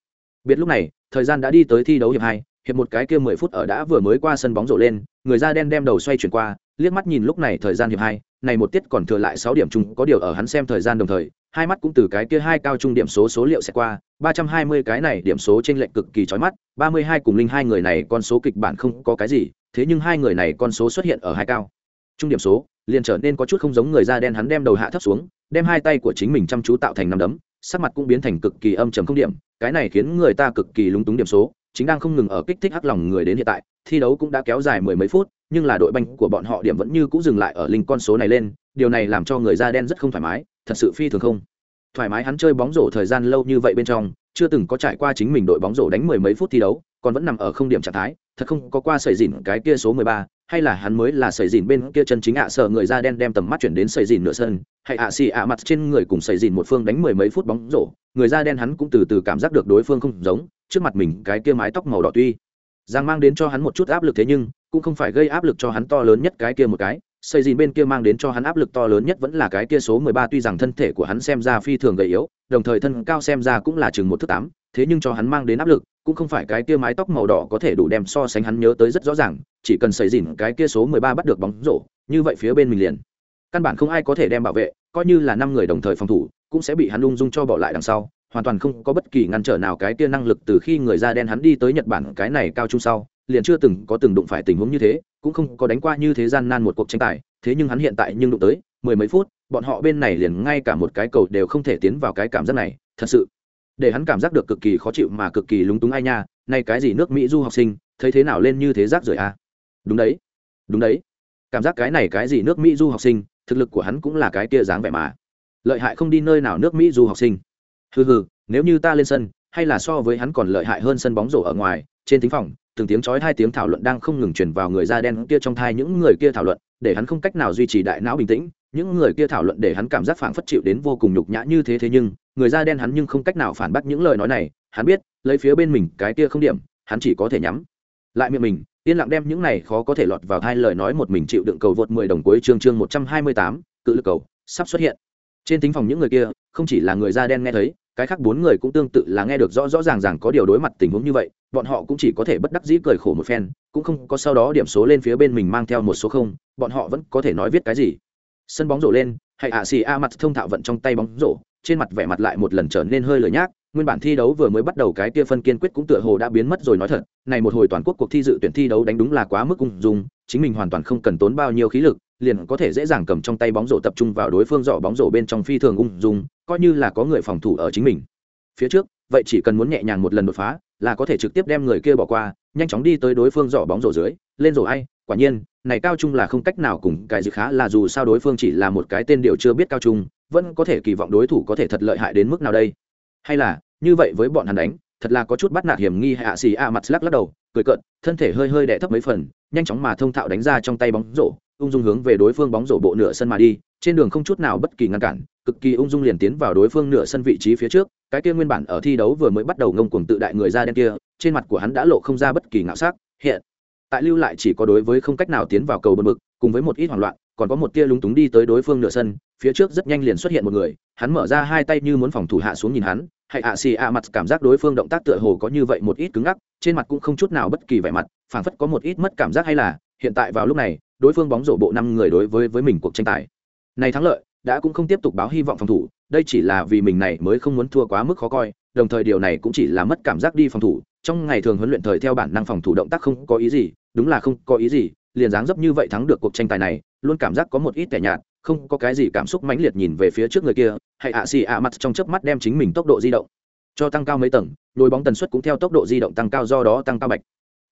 Biết lúc này, thời gian đã đi tới thi đấu hiệp hai hiệp một cái kia mười phút ở đã vừa mới qua sân bóng rổ lên, người da đen đem đầu xoay chuyển qua, liếc mắt nhìn lúc này thời gian hiệp hai, này một tiết còn thừa lại sáu điểm chung, có điều ở hắn xem thời gian đồng thời, hai mắt cũng từ cái kia hai cao trung điểm số số liệu sẽ qua, ba trăm hai mươi cái này điểm số trên lệnh cực kỳ chói mắt, ba mươi hai cùng linh hai người này con số kịch bản không có cái gì, thế nhưng hai người này con số xuất hiện ở hai cao trung điểm số, liền trở nên có chút không giống người da đen hắn đem đầu hạ thấp xuống, đem hai tay của chính mình chăm chú tạo thành nắm đấm, sắc mặt cũng biến thành cực kỳ âm trầm không điểm, cái này khiến người ta cực kỳ lúng túng điểm số chính đang không ngừng ở kích thích hắc lòng người đến hiện tại, thi đấu cũng đã kéo dài mười mấy phút, nhưng là đội banh của bọn họ điểm vẫn như cũ dừng lại ở linh con số này lên, điều này làm cho người da đen rất không thoải mái, thật sự phi thường không. Thoải mái hắn chơi bóng rổ thời gian lâu như vậy bên trong, chưa từng có trải qua chính mình đội bóng rổ đánh mười mấy phút thi đấu, còn vẫn nằm ở không điểm trạng thái thật không có qua sẩy dìn cái kia số mười ba, hay là hắn mới là sẩy dìn bên kia chân chính ạ sợ người da đen đem tầm mắt chuyển đến sẩy dìn nửa sân, hay ạ xì ạ mặt trên người cùng sẩy dìn một phương đánh mười mấy phút bóng rổ, người da đen hắn cũng từ từ cảm giác được đối phương không giống, trước mặt mình cái kia mái tóc màu đỏ tuy. Giang mang đến cho hắn một chút áp lực thế nhưng, cũng không phải gây áp lực cho hắn to lớn nhất cái kia một cái xây dìn bên kia mang đến cho hắn áp lực to lớn nhất vẫn là cái kia số mười ba tuy rằng thân thể của hắn xem ra phi thường gầy yếu, đồng thời thân cao xem ra cũng là chừng một thước tám thế nhưng cho hắn mang đến áp lực, cũng không phải cái kia mái tóc màu đỏ có thể đủ đem so sánh hắn nhớ tới rất rõ ràng, chỉ cần xảy dìn cái kia số mười ba bắt được bóng rổ, như vậy phía bên mình liền. Căn bản không ai có thể đem bảo vệ, coi như là năm người đồng thời phòng thủ, cũng sẽ bị hắn lung dung cho bỏ lại đằng sau, hoàn toàn không có bất kỳ ngăn trở nào cái kia năng lực từ khi người da đen hắn đi tới nhật bản cái này cao trung sau, liền chưa từng có từng đụng phải tình huống như thế, cũng không có đánh qua như thế gian nan một cuộc tranh tài, thế nhưng hắn hiện tại nhưng đụng tới, mười mấy phút, bọn họ bên này liền ngay cả một cái cầu đều không thể tiến vào cái cảm giác này, thật sự để hắn cảm giác được cực kỳ khó chịu mà cực kỳ lúng túng ai nha, nay cái gì nước mỹ du học sinh, thấy thế nào lên như thế rác rưởi a à? đúng đấy đúng đấy. Cảm giác cái này cái gì nước mỹ du học sinh, thực lực của hắn cũng là cái kia dáng vẻ mà. Lợi hại không đi nơi nào nước mỹ du học sinh. Hừ hừ, nếu như ta lên sân, hay là so với hắn còn lợi hại hơn sân bóng rổ ở ngoài, trên thính phòng, từng tiếng chói hai tiếng thảo luận đang không ngừng truyền vào người da đen kia trong thai những người kia thảo luận, để hắn không cách nào duy trì đại não bình tĩnh, những người kia thảo luận để hắn cảm giác phảng phất chịu đến vô cùng nhục nhã như thế thế nhưng người da đen hắn nhưng không cách nào phản bác những lời nói này, hắn biết, lấy phía bên mình cái kia không điểm, hắn chỉ có thể nhắm lại miệng mình, yên lặng đem những này khó có thể lọt vào hai lời nói một mình chịu đựng cầu vượt mười đồng cuối chương chương một trăm hai mươi tám, cự lực cầu, sắp xuất hiện. Trên tính phòng những người kia, không chỉ là người da đen nghe thấy, cái khác bốn người cũng tương tự là nghe được rõ rõ ràng ràng có điều đối mặt tình huống như vậy, bọn họ cũng chỉ có thể bất đắc dĩ cười khổ một phen, cũng không có sau đó điểm số lên phía bên mình mang theo một số không, bọn họ vẫn có thể nói viết cái gì. Sân bóng rổ lên, hay ạ xì a mặt thông thạo vận trong tay bóng rổ trên mặt vẻ mặt lại một lần trở nên hơi lười nhác, nguyên bản thi đấu vừa mới bắt đầu cái kia phân kiên quyết cũng tựa hồ đã biến mất rồi nói thật, này một hồi toàn quốc cuộc thi dự tuyển thi đấu đánh đúng là quá mức ung dung, chính mình hoàn toàn không cần tốn bao nhiêu khí lực, liền có thể dễ dàng cầm trong tay bóng rổ tập trung vào đối phương dọ bóng rổ bên trong phi thường ung dung, coi như là có người phòng thủ ở chính mình. Phía trước, vậy chỉ cần muốn nhẹ nhàng một lần đột phá, là có thể trực tiếp đem người kia bỏ qua, nhanh chóng đi tới đối phương dọ bóng rổ dưới, lên rổ ai, quả nhiên, này cao trung là không cách nào cùng cái gì khá là dù sao đối phương chỉ là một cái tên điều chưa biết cao trung vẫn có thể kỳ vọng đối thủ có thể thật lợi hại đến mức nào đây? Hay là, như vậy với bọn hắn đánh, thật là có chút bắt nạt hiểm nghi hạ xì a mặt lắc lắc đầu, cười cợt, thân thể hơi hơi đẻ thấp mấy phần, nhanh chóng mà thông thạo đánh ra trong tay bóng rổ, ung dung hướng về đối phương bóng rổ bộ nửa sân mà đi, trên đường không chút nào bất kỳ ngăn cản, cực kỳ ung dung liền tiến vào đối phương nửa sân vị trí phía trước, cái kia nguyên bản ở thi đấu vừa mới bắt đầu ngông cuồng tự đại người ra đen kia, trên mặt của hắn đã lộ không ra bất kỳ ngạo sắc, hiện, tại lưu lại chỉ có đối với không cách nào tiến vào cầu bật mực, cùng với một ít hoảng loạn còn có một tia lúng túng đi tới đối phương nửa sân, phía trước rất nhanh liền xuất hiện một người, hắn mở ra hai tay như muốn phòng thủ hạ xuống nhìn hắn, hay ạ xì ạ mặt cảm giác đối phương động tác tựa hồ có như vậy một ít cứng ngắc, trên mặt cũng không chút nào bất kỳ vẻ mặt, phảng phất có một ít mất cảm giác hay là, hiện tại vào lúc này, đối phương bóng rổ bộ năm người đối với với mình cuộc tranh tài. Này thắng lợi, đã cũng không tiếp tục báo hy vọng phòng thủ, đây chỉ là vì mình này mới không muốn thua quá mức khó coi, đồng thời điều này cũng chỉ là mất cảm giác đi phòng thủ, trong ngày thường huấn luyện thời theo bản năng phòng thủ động tác không có ý gì, đúng là không có ý gì, liền dáng dấp như vậy thắng được cuộc tranh tài này luôn cảm giác có một ít tẻ nhạt, không có cái gì cảm xúc mãnh liệt nhìn về phía trước người kia, hay ạ xì ạ mặt trong chớp mắt đem chính mình tốc độ di động cho tăng cao mấy tầng nhồi bóng tần suất cũng theo tốc độ di động tăng cao do đó tăng cao bạch.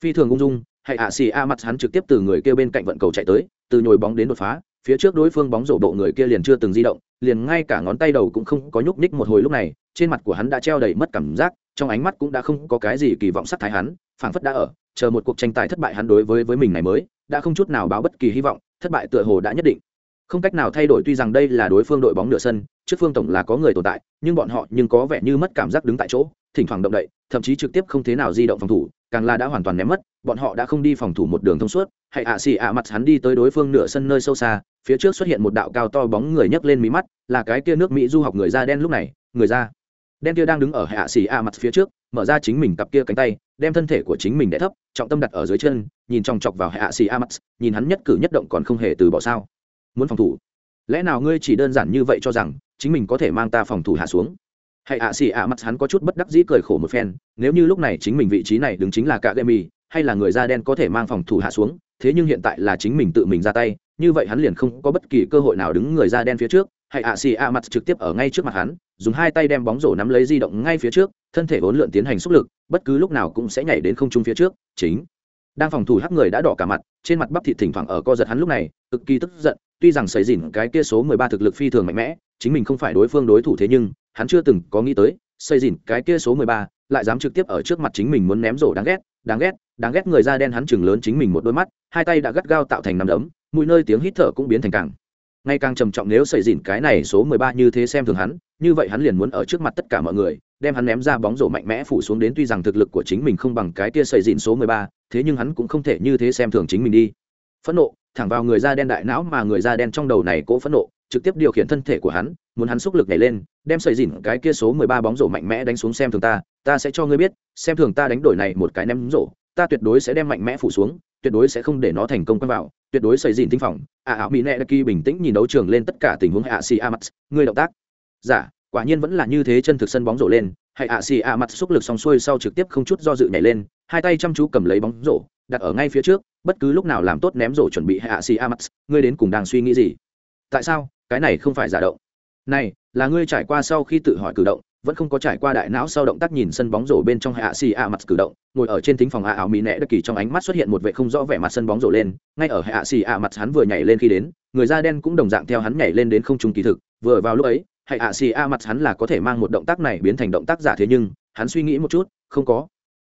Phi thường ung dung, hay ạ xì ạ mặt hắn trực tiếp từ người kia bên cạnh vận cầu chạy tới, từ nhồi bóng đến đột phá, phía trước đối phương bóng rổ bộ người kia liền chưa từng di động, liền ngay cả ngón tay đầu cũng không có nhúc nhích một hồi lúc này, trên mặt của hắn đã treo đầy mất cảm giác, trong ánh mắt cũng đã không có cái gì kỳ vọng sắc thái hắn, phảng phất đã ở, chờ một cuộc tranh tài thất bại hắn đối với với mình này mới đã không chút nào báo bất kỳ hy vọng, thất bại tựa hồ đã nhất định. Không cách nào thay đổi tuy rằng đây là đối phương đội bóng nửa sân, trước phương tổng là có người tồn tại, nhưng bọn họ nhưng có vẻ như mất cảm giác đứng tại chỗ, thỉnh thoảng động đậy, thậm chí trực tiếp không thế nào di động phòng thủ, càng là đã hoàn toàn ném mất, bọn họ đã không đi phòng thủ một đường thông suốt hãy ạ xì ạ mặt hắn đi tới đối phương nửa sân nơi sâu xa, phía trước xuất hiện một đạo cao to bóng người nhấc lên mí mắt, là cái kia nước mỹ du học người da đen lúc này, người da đen kia đang đứng ở hạ xì ạ mặt phía trước, mở ra chính mình cặp kia cánh tay, đem thân thể của chính mình đẻ thấp trọng tâm đặt ở dưới chân, nhìn chòng chọc vào hệ ạ xì a mặt nhìn hắn nhất cử nhất động còn không hề từ bỏ sao. Muốn phòng thủ? Lẽ nào ngươi chỉ đơn giản như vậy cho rằng chính mình có thể mang ta phòng thủ hạ xuống? Hệ ạ xì a mặt hắn có chút bất đắc dĩ cười khổ một phen, nếu như lúc này chính mình vị trí này đứng chính là cả gây mì hay là người da đen có thể mang phòng thủ hạ xuống, thế nhưng hiện tại là chính mình tự mình ra tay, như vậy hắn liền không có bất kỳ cơ hội nào đứng người da đen phía trước. Hay ạ xì a mặt trực tiếp ở ngay trước mặt hắn dùng hai tay đem bóng rổ nắm lấy di động ngay phía trước, thân thể vốn lượn tiến hành xúc lực, bất cứ lúc nào cũng sẽ nhảy đến không trung phía trước, chính. Đang phòng thủ hắc người đã đỏ cả mặt, trên mặt bắp thịt thỉnh thoảng ở co giật hắn lúc này, cực kỳ tức giận, tuy rằng xảy dìn cái kia số mười ba thực lực phi thường mạnh mẽ, chính mình không phải đối phương đối thủ thế nhưng, hắn chưa từng có nghĩ tới xây dìn cái kia số mười ba lại dám trực tiếp ở trước mặt chính mình muốn ném rổ đáng ghét đáng ghét đáng ghét người da đen hắn chừng lớn chính mình một đôi mắt, hai tay đã gắt gao tạo thành năm đấm, mũi nơi tiếng hít thở cũng biến thành càng ngày càng trầm trọng nếu xảy dịn cái này số mười ba như thế xem thường hắn, như vậy hắn liền muốn ở trước mặt tất cả mọi người, đem hắn ném ra bóng rổ mạnh mẽ phủ xuống đến tuy rằng thực lực của chính mình không bằng cái kia xảy dịn số mười ba, thế nhưng hắn cũng không thể như thế xem thường chính mình đi. Phẫn nộ, thẳng vào người da đen đại não mà người da đen trong đầu này cố phẫn nộ, trực tiếp điều khiển thân thể của hắn, muốn hắn xúc lực nhảy lên, đem sợi dìn cái kia số mười ba bóng rổ mạnh mẽ đánh xuống xem thường ta ta sẽ cho ngươi biết, xem thường ta đánh đổi này một cái ném rổ ta tuyệt đối sẽ đem mạnh mẽ phủ xuống tuyệt đối sẽ không để nó thành công quăng vào tuyệt đối xây dìn tinh phòng. À ảo mỹ nệ đặc kỳ bình tĩnh nhìn đấu trường lên tất cả tình huống. À, Hạ xì a à, mắt người động tác. Giả dạ, quả nhiên vẫn là như thế chân thực sân bóng rổ lên. Hay ạ xì a mặt xúc lực xong xuôi sau trực tiếp không chút do dự nhảy lên hai tay chăm chú cầm lấy bóng rổ đặt ở ngay phía trước bất cứ lúc nào làm tốt ném rổ chuẩn bị. Hạ xì a mặt ngươi đến cùng đang suy nghĩ gì? Tại sao? Cái này không phải giả động. Này là ngươi trải qua sau khi tự hỏi cử động vẫn không có trải qua đại não sau động tác nhìn sân bóng rổ bên trong hạ xì a mặt cử động, ngồi ở trên thính phòng hạ ảo mỹ nẹ đất kỳ trong ánh mắt xuất hiện một vệ không rõ vẻ mặt sân bóng rổ lên, ngay ở hạ xì a mặt hắn vừa nhảy lên khi đến, người da đen cũng đồng dạng theo hắn nhảy lên đến không trung kỳ thực, vừa vào lúc ấy, hạ ạ xì a mặt hắn là có thể mang một động tác này biến thành động tác giả thế nhưng, hắn suy nghĩ một chút, không có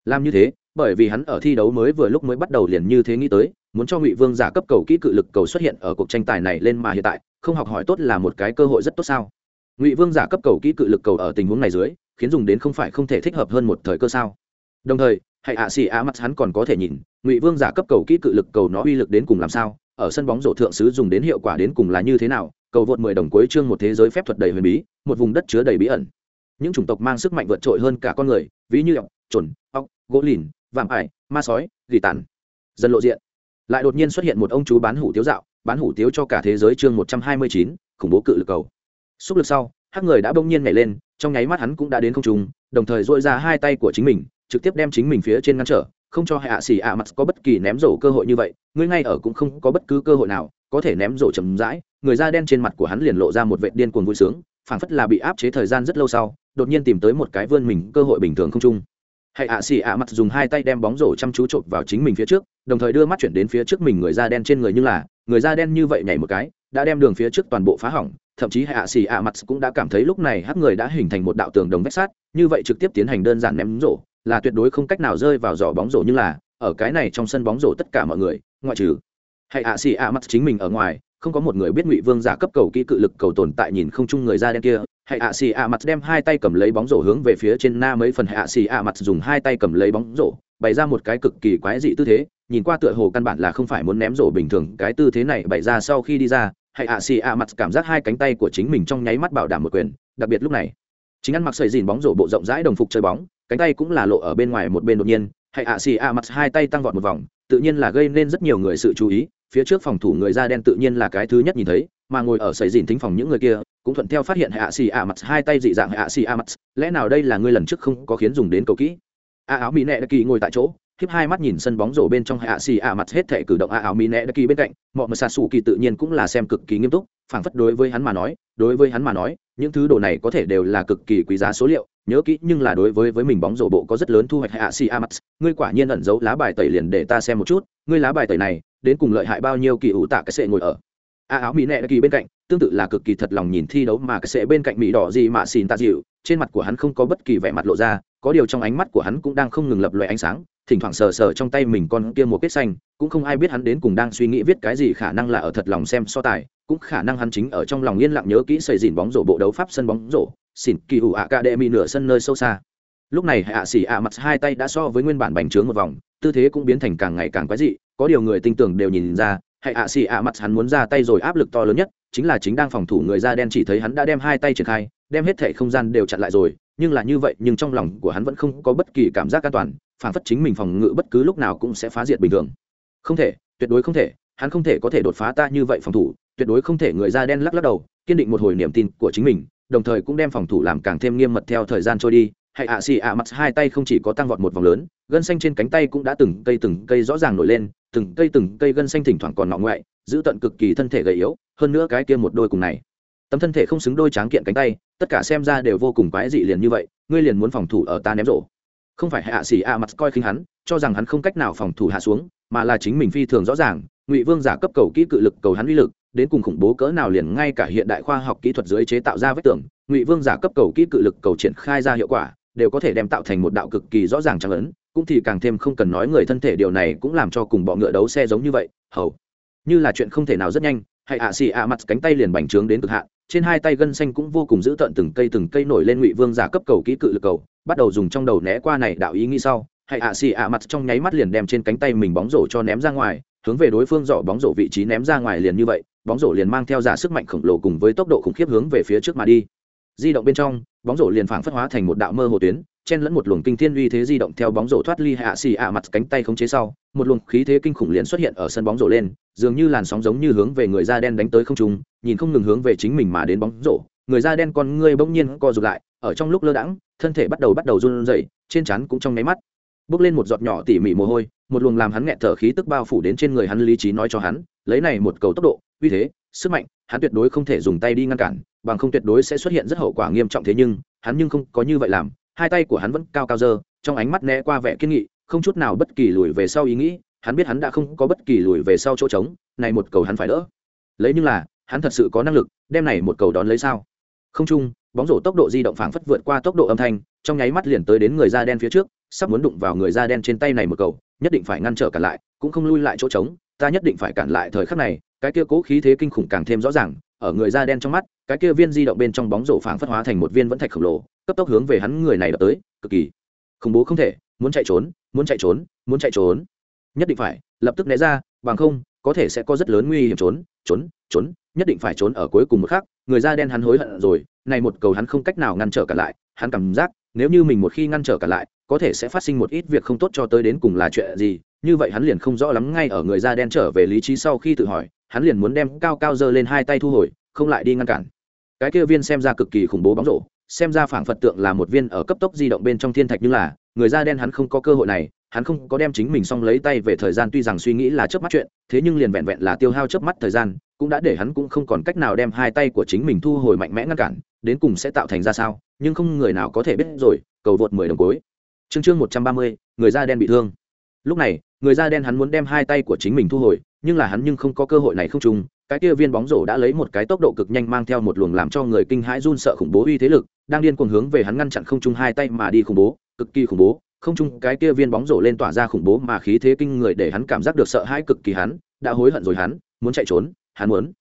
làm như thế, bởi vì hắn ở thi đấu mới vừa lúc mới bắt đầu liền như thế nghĩ tới, muốn cho ngụy vương giả cấp cầu kỹ cự lực cầu xuất hiện ở cuộc tranh tài này lên mà hiện tại, không học hỏi tốt là một cái cơ hội rất tốt sao? Ngụy vương giả cấp cầu kỹ cự lực cầu ở tình huống này dưới, khiến dùng đến không phải không thể thích hợp hơn một thời cơ sao? Đồng thời, hãy ạ xì ạ mắt hắn còn có thể nhìn, ngụy vương giả cấp cầu kỹ cự lực cầu nó uy lực đến cùng làm sao? Ở sân bóng rổ thượng sứ dùng đến hiệu quả đến cùng là như thế nào? Cầu vượt mười đồng cuối chương một thế giới phép thuật đầy huyền bí, một vùng đất chứa đầy bí ẩn. Những chủng tộc mang sức mạnh vượt trội hơn cả con người, ví như ọc chuẩn ọc gỗ lìn, vạm ải, ma sói, gỉ tàn. Dần lộ diện. Lại đột nhiên xuất hiện một ông chú bán hủ tiếu dạo, bán hủ tiếu cho cả thế giới chương một trăm hai mươi chín, khủng bố cự lực cầu xúc lực sau, hắc người đã bỗng nhiên nhảy lên, trong nháy mắt hắn cũng đã đến không trung, đồng thời dội ra hai tay của chính mình, trực tiếp đem chính mình phía trên ngăn trở, không cho hạ xỉ ạ mặt có bất kỳ ném rổ cơ hội như vậy, ngươi ngay ở cũng không có bất cứ cơ hội nào, có thể ném rổ chầm rãi, người da đen trên mặt của hắn liền lộ ra một vệ điên cuồng vui sướng, phảng phất là bị áp chế thời gian rất lâu sau, đột nhiên tìm tới một cái vươn mình cơ hội bình thường không chung hãy ạ xì ạ mặt dùng hai tay đem bóng rổ chăm chú trộn vào chính mình phía trước, đồng thời đưa mắt chuyển đến phía trước mình người da đen trên người như là, người da đen như vậy nhảy một cái, đã đem đường phía trước toàn bộ phá hỏng thậm chí hạ xì ạ mặt cũng đã cảm thấy lúc này hắc người đã hình thành một đạo tường đồng vách sát như vậy trực tiếp tiến hành đơn giản ném rổ, là tuyệt đối không cách nào rơi vào giỏ bóng rổ như là, ở cái này trong sân bóng rổ tất cả mọi người, ngoại trừ hay ạ xì ạ mặt chính mình ở ngoài, không có một người biết ngụy vương giả cấp cầu kỹ cự lực cầu tồn tại nhìn không chung người ra đen kia. Hãy ạ xì ạ mặt đem hai tay cầm lấy bóng rổ hướng về phía trên na mấy phần hạ xì ạ mặt dùng hai tay cầm lấy bóng rổ, bày ra một cái cực kỳ quái dị tư thế, nhìn qua tựa hồ căn bản là không phải muốn ném rổ bình thường, cái tư thế này bày ra sau khi đi ra hãy ạ xì ạ mặt cảm giác hai cánh tay của chính mình trong nháy mắt bảo đảm một quyền, đặc biệt lúc này. Chính ăn mặc sợi dìn bóng rổ bộ rộng rãi đồng phục chơi bóng, cánh tay cũng là lộ ở bên ngoài một bên đột nhiên hãy ạ xì ạ mặt hai tay tăng vọt một vòng, tự nhiên là gây nên rất nhiều người sự chú ý, phía trước phòng thủ người da đen tự nhiên là cái thứ nhất nhìn thấy, mà ngồi ở sợi dìn thính phòng những người kia, cũng thuận theo phát hiện hạ xì a mặt hai tay dị dạng hạ xì a mặt, lẽ nào đây là ngươi lần trước không có khiến dùng đến cầu kỹ? A áo mỹ nệ đã kỳ ngồi tại chỗ khiếp hai mắt nhìn sân bóng rổ bên trong hạ xì ạ mặt hết thể cử động a áo mỹ nẹ đã kỳ bên cạnh mọi mờ xà xù kỳ tự nhiên cũng là xem cực kỳ nghiêm túc, phảng phất đối với hắn mà nói, đối với hắn mà nói, những thứ đồ này có thể đều là cực kỳ quý giá số liệu, nhớ kỹ nhưng là đối với với mình bóng rổ bộ có rất lớn thu hoạch hạ xì ạ mặt, ngươi quả nhiên ẩn giấu lá bài tẩy liền để ta xem một chút, ngươi lá bài tẩy này, đến cùng lợi hại bao nhiêu kỳ ủ tạ cái sệ ngồi ở? A áo mỹ nẹ kỳ bên cạnh, tương tự là cực kỳ thật lòng nhìn thi đấu mà cái sệ bên cạnh mỹ đỏ gì mà xin ta dịu, trên mặt của hắn không có bất kỳ vẻ mặt lộ ra, có điều trong ánh mắt của hắn cũng đang không ngừng lập loại ánh sáng thỉnh thoảng sờ sờ trong tay mình con kia một kết xanh, cũng không ai biết hắn đến cùng đang suy nghĩ viết cái gì, khả năng là ở thật lòng xem so tài, cũng khả năng hắn chính ở trong lòng yên lặng nhớ kỹ xây dìn bóng rổ bộ đấu pháp sân bóng rổ, xỉn kỳ ủ academy nửa sân nơi sâu xa. Lúc này hạ xỉ ạ mặt hai tay đã so với nguyên bản bành trướng một vòng, tư thế cũng biến thành càng ngày càng quái dị, có điều người tinh tưởng đều nhìn ra hãy ạ xì ạ mặt hắn muốn ra tay rồi áp lực to lớn nhất, chính là chính đang phòng thủ người da đen chỉ thấy hắn đã đem hai tay triển khai, đem hết thể không gian đều chặn lại rồi, nhưng là như vậy, nhưng trong lòng của hắn vẫn không có bất kỳ cảm giác an toàn phản phất chính mình phòng ngự bất cứ lúc nào cũng sẽ phá diệt bình thường. Không thể, tuyệt đối không thể, hắn không thể có thể đột phá ta như vậy phòng thủ, tuyệt đối không thể người da đen lắc lắc đầu, kiên định một hồi niềm tin của chính mình, đồng thời cũng đem phòng thủ làm càng thêm nghiêm mật theo thời gian trôi đi. Hãy ạ, xì ạ, mặt hai tay không chỉ có tăng vọt một vòng lớn, gân xanh trên cánh tay cũng đã từng cây từng cây rõ ràng nổi lên, từng cây từng cây gân xanh thỉnh thoảng còn ngọ ngoại, giữ tận cực kỳ thân thể gầy yếu, hơn nữa cái kia một đôi cùng này. Tấm thân thể không xứng đôi tráng kiện cánh tay, tất cả xem ra đều vô cùng quái dị liền như vậy, ngươi liền muốn phòng thủ ở ta ném rổ không phải hạ xỉ a mặt coi khinh hắn, cho rằng hắn không cách nào phòng thủ hạ xuống, mà là chính mình phi thường rõ ràng, ngụy vương giả cấp cầu kỹ cự lực cầu hắn uy lực, đến cùng khủng bố cỡ nào liền ngay cả hiện đại khoa học kỹ thuật dưới chế tạo ra vết tưởng, ngụy vương giả cấp cầu kỹ cự lực cầu triển khai ra hiệu quả, đều có thể đem tạo thành một đạo cực kỳ rõ ràng trang ấn, cũng thì càng thêm không cần nói người thân thể điều này cũng làm cho cùng bọ ngựa đấu xe giống như vậy, hầu. Như là chuyện không thể nào rất nhanh hãy ạ xì ạ mặt cánh tay liền bành trướng đến cực hạn trên hai tay gân xanh cũng vô cùng giữ tận từng cây từng cây nổi lên ngụy vương giả cấp cầu kỹ cự lực cầu, bắt đầu dùng trong đầu né qua này đạo ý nghĩ sau hay ạ xì ạ mặt trong nháy mắt liền đem trên cánh tay mình bóng rổ cho ném ra ngoài, hướng về đối phương dọ bóng rổ vị trí ném ra ngoài liền như vậy, bóng rổ liền mang theo giả sức mạnh khổng lồ cùng với tốc độ khủng khiếp hướng về phía trước mà đi di động bên trong, bóng rổ liền phảng phất hóa thành một đạo mơ hồ tuyến, chen lẫn một luồng kinh thiên uy thế di động theo bóng rổ thoát ly hạ xì ạ mặt cánh tay khống chế sau, một luồng khí thế kinh khủng liền xuất hiện ở sân bóng rổ lên, dường như làn sóng giống như hướng về người da đen đánh tới không trung, nhìn không ngừng hướng về chính mình mà đến bóng rổ. Người da đen con ngươi bỗng nhiên co rụt lại, ở trong lúc lơ đãng, thân thể bắt đầu bắt đầu run rẩy, trên trán cũng trong nháy mắt bước lên một giọt nhỏ tỉ mỉ mồ hôi, một luồng làm hắn nghẹt thở khí tức bao phủ đến trên người hắn lý trí nói cho hắn, lấy này một cầu tốc độ, uy thế sức mạnh, hắn tuyệt đối không thể dùng tay đi ngăn cản, bằng không tuyệt đối sẽ xuất hiện rất hậu quả nghiêm trọng thế nhưng, hắn nhưng không có như vậy làm, hai tay của hắn vẫn cao cao dơ, trong ánh mắt né qua vẻ kiên nghị, không chút nào bất kỳ lùi về sau ý nghĩ, hắn biết hắn đã không có bất kỳ lùi về sau chỗ trống, này một cầu hắn phải đỡ. Lấy nhưng là, hắn thật sự có năng lực, đem này một cầu đón lấy sao? Không chung, bóng rổ tốc độ di động phảng phất vượt qua tốc độ âm thanh, trong nháy mắt liền tới đến người da đen phía trước, sắp muốn đụng vào người da đen trên tay này một cầu, nhất định phải ngăn trở cả lại, cũng không lui lại chỗ trống ta nhất định phải cản lại thời khắc này, cái kia cố khí thế kinh khủng càng thêm rõ ràng, ở người da đen trong mắt, cái kia viên di động bên trong bóng rổ phảng phất hóa thành một viên vẫn thạch khổng lồ, cấp tốc hướng về hắn người này đập tới, cực kỳ khủng bố không thể, muốn chạy trốn, muốn chạy trốn, muốn chạy trốn. Nhất định phải, lập tức né ra, bằng không, có thể sẽ có rất lớn nguy hiểm trốn trốn trốn, nhất định phải trốn ở cuối cùng một khắc, người da đen hắn hối hận rồi, này một cầu hắn không cách nào ngăn trở cả lại, hắn cảm giác, nếu như mình một khi ngăn trở cả lại, có thể sẽ phát sinh một ít việc không tốt cho tới đến cùng là chuyện gì như vậy hắn liền không rõ lắm ngay ở người da đen trở về lý trí sau khi tự hỏi, hắn liền muốn đem cao cao giơ lên hai tay thu hồi, không lại đi ngăn cản. Cái kia viên xem ra cực kỳ khủng bố bóng rổ, xem ra phảng phật tượng là một viên ở cấp tốc di động bên trong thiên thạch như là, người da đen hắn không có cơ hội này, hắn không có đem chính mình xong lấy tay về thời gian tuy rằng suy nghĩ là chớp mắt chuyện, thế nhưng liền vẹn vẹn là tiêu hao chớp mắt thời gian, cũng đã để hắn cũng không còn cách nào đem hai tay của chính mình thu hồi mạnh mẽ ngăn cản, đến cùng sẽ tạo thành ra sao, nhưng không người nào có thể biết rồi, cầu vượt mười đồng cuối. Chương chương một trăm ba mươi, người da đen bị thương. Lúc này người da đen hắn muốn đem hai tay của chính mình thu hồi, nhưng là hắn nhưng không có cơ hội này không trùng, cái kia viên bóng rổ đã lấy một cái tốc độ cực nhanh mang theo một luồng làm cho người kinh hãi run sợ khủng bố uy thế lực, đang điên cuồng hướng về hắn ngăn chặn không trung hai tay mà đi khủng bố, cực kỳ khủng bố. Không trung cái kia viên bóng rổ lên tỏa ra khủng bố mà khí thế kinh người để hắn cảm giác được sợ hãi cực kỳ hắn, đã hối hận rồi hắn, muốn chạy trốn, hắn muốn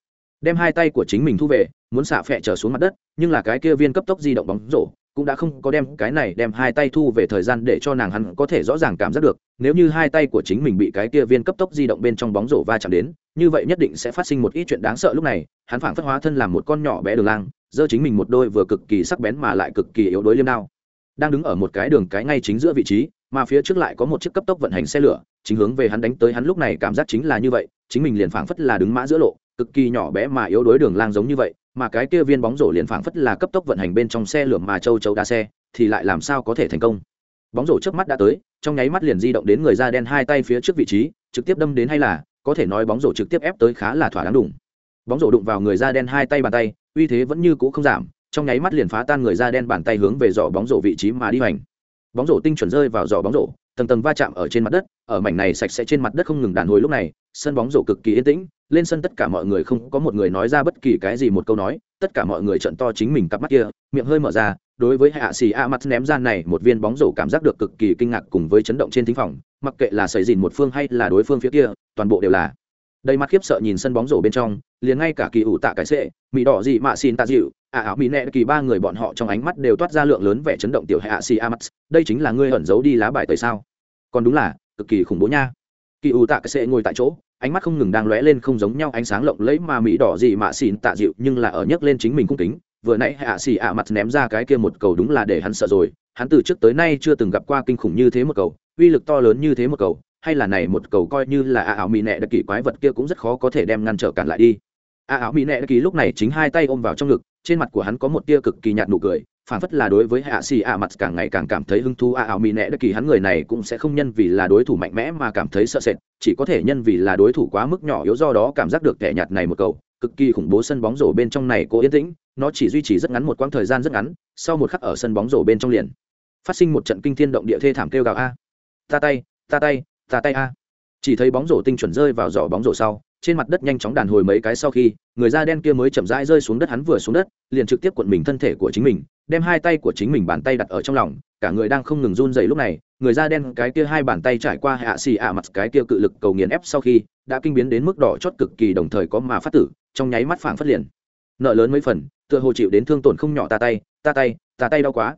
đem hai tay của chính mình thu về, muốn xả phẹ trở xuống mặt đất, nhưng là cái kia viên cấp tốc di động bóng rổ cũng đã không có đem cái này đem hai tay thu về thời gian để cho nàng hắn có thể rõ ràng cảm giác được, nếu như hai tay của chính mình bị cái kia viên cấp tốc di động bên trong bóng rổ va chạm đến, như vậy nhất định sẽ phát sinh một ít chuyện đáng sợ lúc này, hắn phảng phất hóa thân làm một con nhỏ bé đường lang, giơ chính mình một đôi vừa cực kỳ sắc bén mà lại cực kỳ yếu đuối liêm đao. Đang đứng ở một cái đường cái ngay chính giữa vị trí, mà phía trước lại có một chiếc cấp tốc vận hành xe lửa, chính hướng về hắn đánh tới hắn lúc này cảm giác chính là như vậy, chính mình liền phảng phất là đứng mã giữa lộ cực kỳ nhỏ bé mà yếu đuối đường lang giống như vậy, mà cái kia viên bóng rổ liền phảng phất là cấp tốc vận hành bên trong xe lửa mà châu châu đa xe, thì lại làm sao có thể thành công? Bóng rổ trước mắt đã tới, trong nháy mắt liền di động đến người da đen hai tay phía trước vị trí, trực tiếp đâm đến hay là, có thể nói bóng rổ trực tiếp ép tới khá là thỏa đáng đủng bóng rổ đụng vào người da đen hai tay bàn tay, uy thế vẫn như cũ không giảm, trong nháy mắt liền phá tan người da đen bàn tay hướng về giỏ bóng rổ vị trí mà đi hoành. Bóng rổ tinh chuẩn rơi vào giỏ bóng rổ, tầng tầng va chạm ở trên mặt đất, ở mảnh này sạch sẽ trên mặt đất không ngừng đàn hồi lúc này sân bóng rổ cực kỳ yên tĩnh, lên sân tất cả mọi người không có một người nói ra bất kỳ cái gì một câu nói, tất cả mọi người trận to chính mình cặp mắt kia, miệng hơi mở ra, đối với hạ xì a mắt ném ra này một viên bóng rổ cảm giác được cực kỳ kinh ngạc cùng với chấn động trên thính phòng, mặc kệ là xảy dìn một phương hay là đối phương phía kia, toàn bộ đều là đầy mặt khiếp sợ nhìn sân bóng rổ bên trong, liền ngay cả kỳ ủ tạ cái sệ mỹ đỏ gì mà xin tạ dịu à, à ảo mỹ nẹ kỳ ba người bọn họ trong ánh mắt đều toát ra lượng lớn vẻ chấn động tiểu hạ xì a mắt đây chính là ngươi ẩn giấu đi lá bài tời sao? Còn đúng là, cực kỳ khủng bố nha kỳ ủ tạ cái sệ ngồi tại chỗ, ánh mắt không ngừng đang lóe lên không giống nhau ánh sáng lộng lẫy mà mỹ đỏ gì mà xỉn tạ dịu, nhưng là ở nhấc lên chính mình cung kính. Vừa nãy hạ xỉ ạ mặt ném ra cái kia một cầu đúng là để hắn sợ rồi. Hắn từ trước tới nay chưa từng gặp qua kinh khủng như thế một cầu, uy lực to lớn như thế một cầu, hay là này một cầu coi như là ạ ảo mỹ nẹ đặc kỳ quái vật kia cũng rất khó có thể đem ngăn trở cản lại đi. Ạ ảo mỹ nẹ đặc kỳ lúc này chính hai tay ôm vào trong ngực, trên mặt của hắn có một tia cực kỳ nhạt nụ cười phản phất là đối với hạ xì ạ mặt càng ngày càng cảm thấy hứng thú. A ảo mỹ nẹ đất kỳ, hắn người này cũng sẽ không nhân vì là đối thủ mạnh mẽ mà cảm thấy sợ sệt, chỉ có thể nhân vì là đối thủ quá mức nhỏ yếu do đó cảm giác được tẻ nhạt này một cầu cực kỳ khủng bố sân bóng rổ bên trong này, cô yên tĩnh, nó chỉ duy trì rất ngắn, một quãng thời gian rất ngắn, sau một khắc ở sân bóng rổ bên trong liền phát sinh một trận kinh thiên động địa thê thảm kêu gào. A ta tay ta tay ta tay a chỉ thấy bóng rổ tinh chuẩn rơi vào giỏ bóng rổ sau trên mặt đất nhanh chóng đàn hồi mấy cái sau khi, người da đen kia mới chậm rãi rơi xuống đất, hắn vừa xuống đất, liền trực tiếp cuộn mình thân thể của chính mình, đem hai tay của chính mình bàn tay đặt ở trong lòng, cả người đang không ngừng run dày lúc này, người da đen cái kia hai bàn tay trải qua hạ xì ạ mặt cái kia cự lực cầu nghiền ép sau khi, đã kinh biến đến mức đỏ chót cực kỳ đồng thời có mà phát tử, trong nháy mắt phảng phất liền. Nợ lớn mấy phần, tựa hồ chịu đến thương tổn không nhỏ ta tay ta tay ta tay đau quá.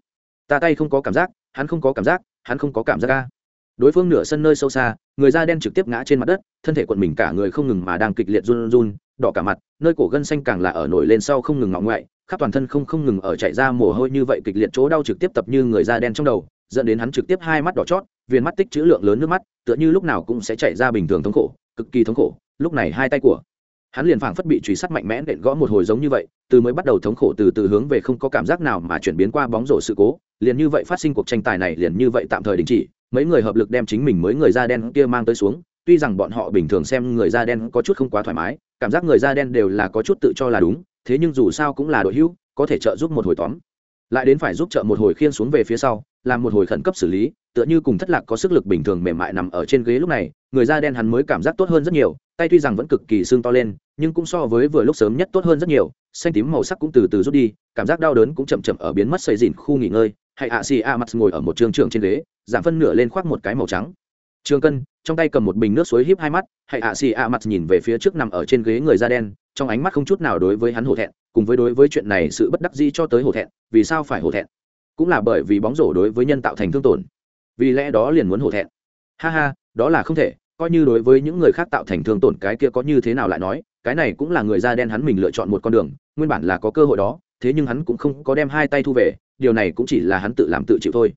Ta tay không có cảm giác, hắn không có cảm giác, hắn không có cảm giác ca đối phương nửa sân nơi sâu xa, người da đen trực tiếp ngã trên mặt đất, thân thể quận mình cả người không ngừng mà đang kịch liệt run run, đỏ cả mặt, nơi cổ gân xanh càng là ở nổi lên sau không ngừng ngọng ngoại, khắp toàn thân không không ngừng ở chạy ra mồ hôi như vậy kịch liệt chỗ đau trực tiếp tập như người da đen trong đầu, dẫn đến hắn trực tiếp hai mắt đỏ chót viên mắt tích chữ lượng lớn nước mắt, tựa như lúc nào cũng sẽ chạy ra bình thường thống khổ, cực kỳ thống khổ, lúc này hai tay của hắn liền phảng phất bị truy sát mạnh mẽ đện gõ một hồi giống như vậy, từ mới bắt đầu thống khổ từ từ hướng về không có cảm giác nào mà chuyển biến qua bóng rổ sự cố, liền như vậy phát sinh cuộc tranh tài này liền như vậy tạm thời đình chỉ mấy người hợp lực đem chính mình mới người da đen kia mang tới xuống, tuy rằng bọn họ bình thường xem người da đen có chút không quá thoải mái, cảm giác người da đen đều là có chút tự cho là đúng, thế nhưng dù sao cũng là đội hữu, có thể trợ giúp một hồi tóm. Lại đến phải giúp trợ một hồi khiên xuống về phía sau, làm một hồi khẩn cấp xử lý, tựa như cùng thất lạc có sức lực bình thường mềm mại nằm ở trên ghế lúc này, người da đen hắn mới cảm giác tốt hơn rất nhiều, tay tuy rằng vẫn cực kỳ xương to lên, nhưng cũng so với vừa lúc sớm nhất tốt hơn rất nhiều, xanh tím màu sắc cũng từ từ rút đi, cảm giác đau đớn cũng chậm chậm ở biến mất xây dìn khu nghỉ ngơi Hãy ạ xì a mặt ngồi ở một trường trường trên ghế, giảm phân nửa lên khoác một cái màu trắng. Trường cân, trong tay cầm một bình nước suối híp hai mắt Hãy ạ xì a mặt nhìn về phía trước nằm ở trên ghế người da đen, trong ánh mắt không chút nào đối với hắn hổ thẹn, cùng với đối với chuyện này sự bất đắc dĩ cho tới hổ thẹn, vì sao phải hổ thẹn? Cũng là bởi vì bóng rổ đối với nhân tạo thành thương tổn. Vì lẽ đó liền muốn hổ thẹn. Ha ha, đó là không thể, coi như đối với những người khác tạo thành thương tổn cái kia có như thế nào lại nói, cái này cũng là người da đen hắn mình lựa chọn một con đường, nguyên bản là có cơ hội đó, thế nhưng hắn cũng không có đem hai tay thu về điều này cũng chỉ là hắn tự làm tự chịu thôi.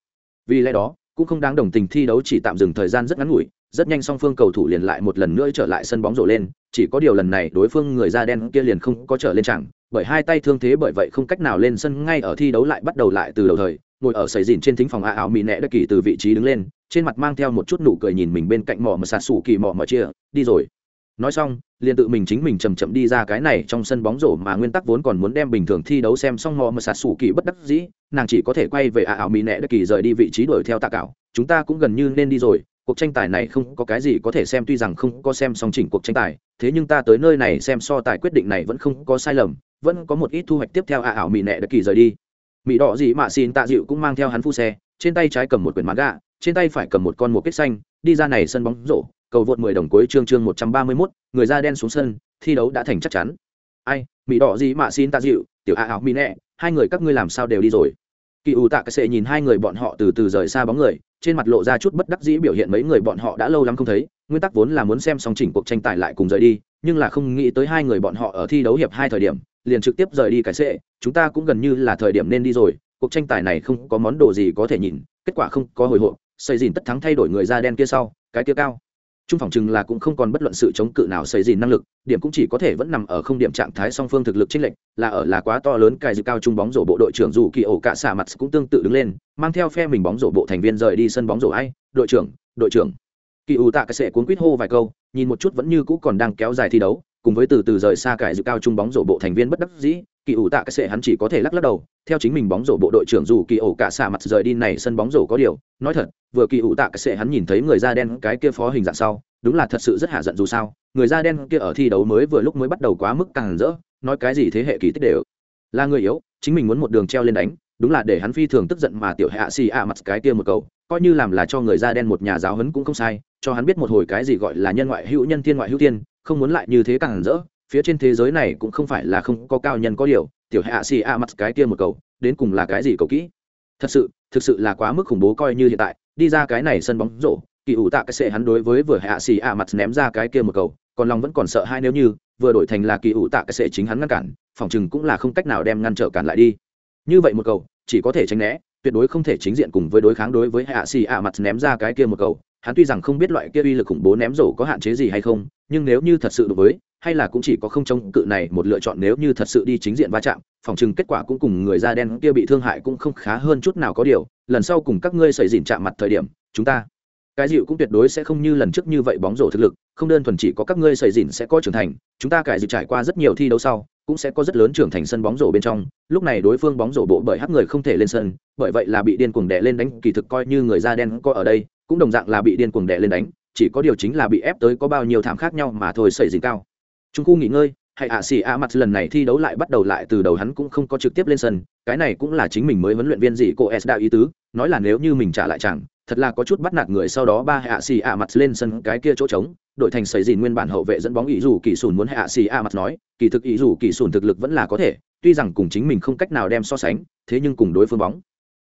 Vì lẽ đó, cũng không đáng đồng tình thi đấu chỉ tạm dừng thời gian rất ngắn ngủi, rất nhanh song phương cầu thủ liền lại một lần nữa trở lại sân bóng rổ lên, chỉ có điều lần này đối phương người da đen kia liền không có trở lên chẳng, bởi hai tay thương thế bởi vậy không cách nào lên sân ngay ở thi đấu lại bắt đầu lại từ đầu thời, ngồi ở sầy dìn trên thính phòng a áo mỹ nẹ đất kỳ từ vị trí đứng lên, trên mặt mang theo một chút nụ cười nhìn mình bên cạnh mỏ mà sạt sủ kỳ mỏ mà chia, đi rồi nói xong, liền tự mình chính mình chầm chậm đi ra cái này trong sân bóng rổ mà nguyên tắc vốn còn muốn đem bình thường thi đấu xem xong mò mà sạt sủ kỳ bất đắc dĩ, nàng chỉ có thể quay về ả ảo mỹ nẹ đất kỳ rời đi vị trí đuổi theo tạ cảo. Chúng ta cũng gần như nên đi rồi, cuộc tranh tài này không có cái gì có thể xem, tuy rằng không có xem xong chỉnh cuộc tranh tài, thế nhưng ta tới nơi này xem so tài quyết định này vẫn không có sai lầm, vẫn có một ít thu hoạch tiếp theo ả ảo mỹ nẹ đất kỳ rời đi. Mỹ đỏ gì mà xin tạ dịu cũng mang theo hắn phu xe, trên tay trái cầm một quyển mãn gà trên tay phải cầm một con một kết xanh, đi ra này sân bóng rổ cầu vượt 10 đồng cuối chương chương 131, người da đen xuống sân thi đấu đã thành chắc chắn. Ai mỹ đỏ gì mà xin ta dịu tiểu a áo mỹ nè hai người các ngươi làm sao đều đi rồi. Kỳ u tạ cái sệ nhìn hai người bọn họ từ từ rời xa bóng người trên mặt lộ ra chút bất đắc dĩ biểu hiện mấy người bọn họ đã lâu lắm không thấy nguyên tắc vốn là muốn xem xong chỉnh cuộc tranh tài lại cùng rời đi nhưng là không nghĩ tới hai người bọn họ ở thi đấu hiệp hai thời điểm liền trực tiếp rời đi cái sệ chúng ta cũng gần như là thời điểm nên đi rồi cuộc tranh tài này không có món đồ gì có thể nhìn kết quả không có hồi hộp xây dìn tất thắng thay đổi người da đen kia sau cái kia cao trung phòng chừng là cũng không còn bất luận sự chống cự nào xây dìn năng lực, điểm cũng chỉ có thể vẫn nằm ở không điểm trạng thái song phương thực lực chênh lệch, là ở là quá to lớn cài dự cao trung bóng rổ bộ đội trưởng dù kỳ ổ cả xả mặt cũng tương tự đứng lên, mang theo phe mình bóng rổ bộ thành viên rời đi sân bóng rổ ai, đội trưởng đội trưởng. Kỳ ủ tạ cái sệ cuốn quýt hô vài câu, nhìn một chút vẫn như cũ còn đang kéo dài thi đấu, cùng với từ từ rời xa cải dự cao trung bóng rổ bộ thành viên bất đắc dĩ kỳ ủ tạ cái sệ hắn chỉ có thể lắc lắc đầu, theo chính mình bóng rổ bộ đội trưởng dù kỳ ổ cả xả mặt rời đi này sân bóng rổ có điều, nói thật, vừa kỳ ủ tạ cái sệ hắn nhìn thấy người da đen cái kia phó hình dạng sau, đúng là thật sự rất hạ giận dù sao, người da đen kia ở thi đấu mới vừa lúc mới bắt đầu quá mức càng rỡ, nói cái gì thế hệ kỳ tích đều là người yếu, chính mình muốn một đường treo lên đánh, đúng là để hắn phi thường tức giận mà tiểu hạ xì ạ mặt cái kia một cầu, coi như làm là cho người da đen một nhà giáo huấn cũng không sai, cho hắn biết một hồi cái gì gọi là nhân ngoại hữu nhân thiên ngoại hữu thiên, không muốn lại như thế càng rỡ phía trên thế giới này cũng không phải là không có cao nhân có điều, tiểu hạ xì a mặt cái kia một cầu, đến cùng là cái gì cầu kỹ? Thật sự, thực sự là quá mức khủng bố coi như hiện tại, đi ra cái này sân bóng rổ, kỳ ủ tạ cái sệ hắn đối với vừa hạ xì a mặt ném ra cái kia một cầu, còn lòng vẫn còn sợ hai nếu như, vừa đổi thành là kỳ ủ tạ cái sệ chính hắn ngăn cản, phòng chừng cũng là không cách nào đem ngăn trở cản lại đi. Như vậy một cầu, chỉ có thể tránh né, tuyệt đối không thể chính diện cùng với đối kháng đối với hạ xì a mặt ném ra cái kia một cầu. Hắn tuy rằng không biết loại kia uy lực khủng bố ném rổ có hạn chế gì hay không, nhưng nếu như thật sự đối với hay là cũng chỉ có không chống cự này một lựa chọn nếu như thật sự đi chính diện va chạm, phòng chừng kết quả cũng cùng người da đen kia bị thương hại cũng không khá hơn chút nào có điều, lần sau cùng các ngươi xảy dịn chạm mặt thời điểm, chúng ta, cái dịu cũng tuyệt đối sẽ không như lần trước như vậy bóng rổ thực lực, không đơn thuần chỉ có các ngươi xảy dịn sẽ có trưởng thành, chúng ta cải dịu trải qua rất nhiều thi đấu sau, cũng sẽ có rất lớn trưởng thành sân bóng rổ bên trong, lúc này đối phương bóng rổ bộ bởi hắc người không thể lên sân, bởi vậy là bị điên cuồng đè lên đánh, kỳ thực coi như người da đen có ở đây, cũng đồng dạng là bị điên cuồng đè lên đánh, chỉ có điều chính là bị ép tới có bao nhiêu thảm khác nhau mà thôi, xảy dịn cao trung khu nghỉ ngơi, hay ạ xỉ a mặt lần này thi đấu lại bắt đầu lại từ đầu hắn cũng không có trực tiếp lên sân, cái này cũng là chính mình mới huấn luyện viên gì cô s đạo ý tứ, nói là nếu như mình trả lại chẳng, thật là có chút bắt nạt người sau đó ba hạ xì ạ mặt lên sân cái kia chỗ trống, đội thành xảy dìn nguyên bản hậu vệ dẫn bóng ý dù kỳ sùn muốn hạ xì ạ mặt nói, kỳ thực ý dù kỳ sùn thực lực vẫn là có thể, tuy rằng cùng chính mình không cách nào đem so sánh, thế nhưng cùng đối phương bóng.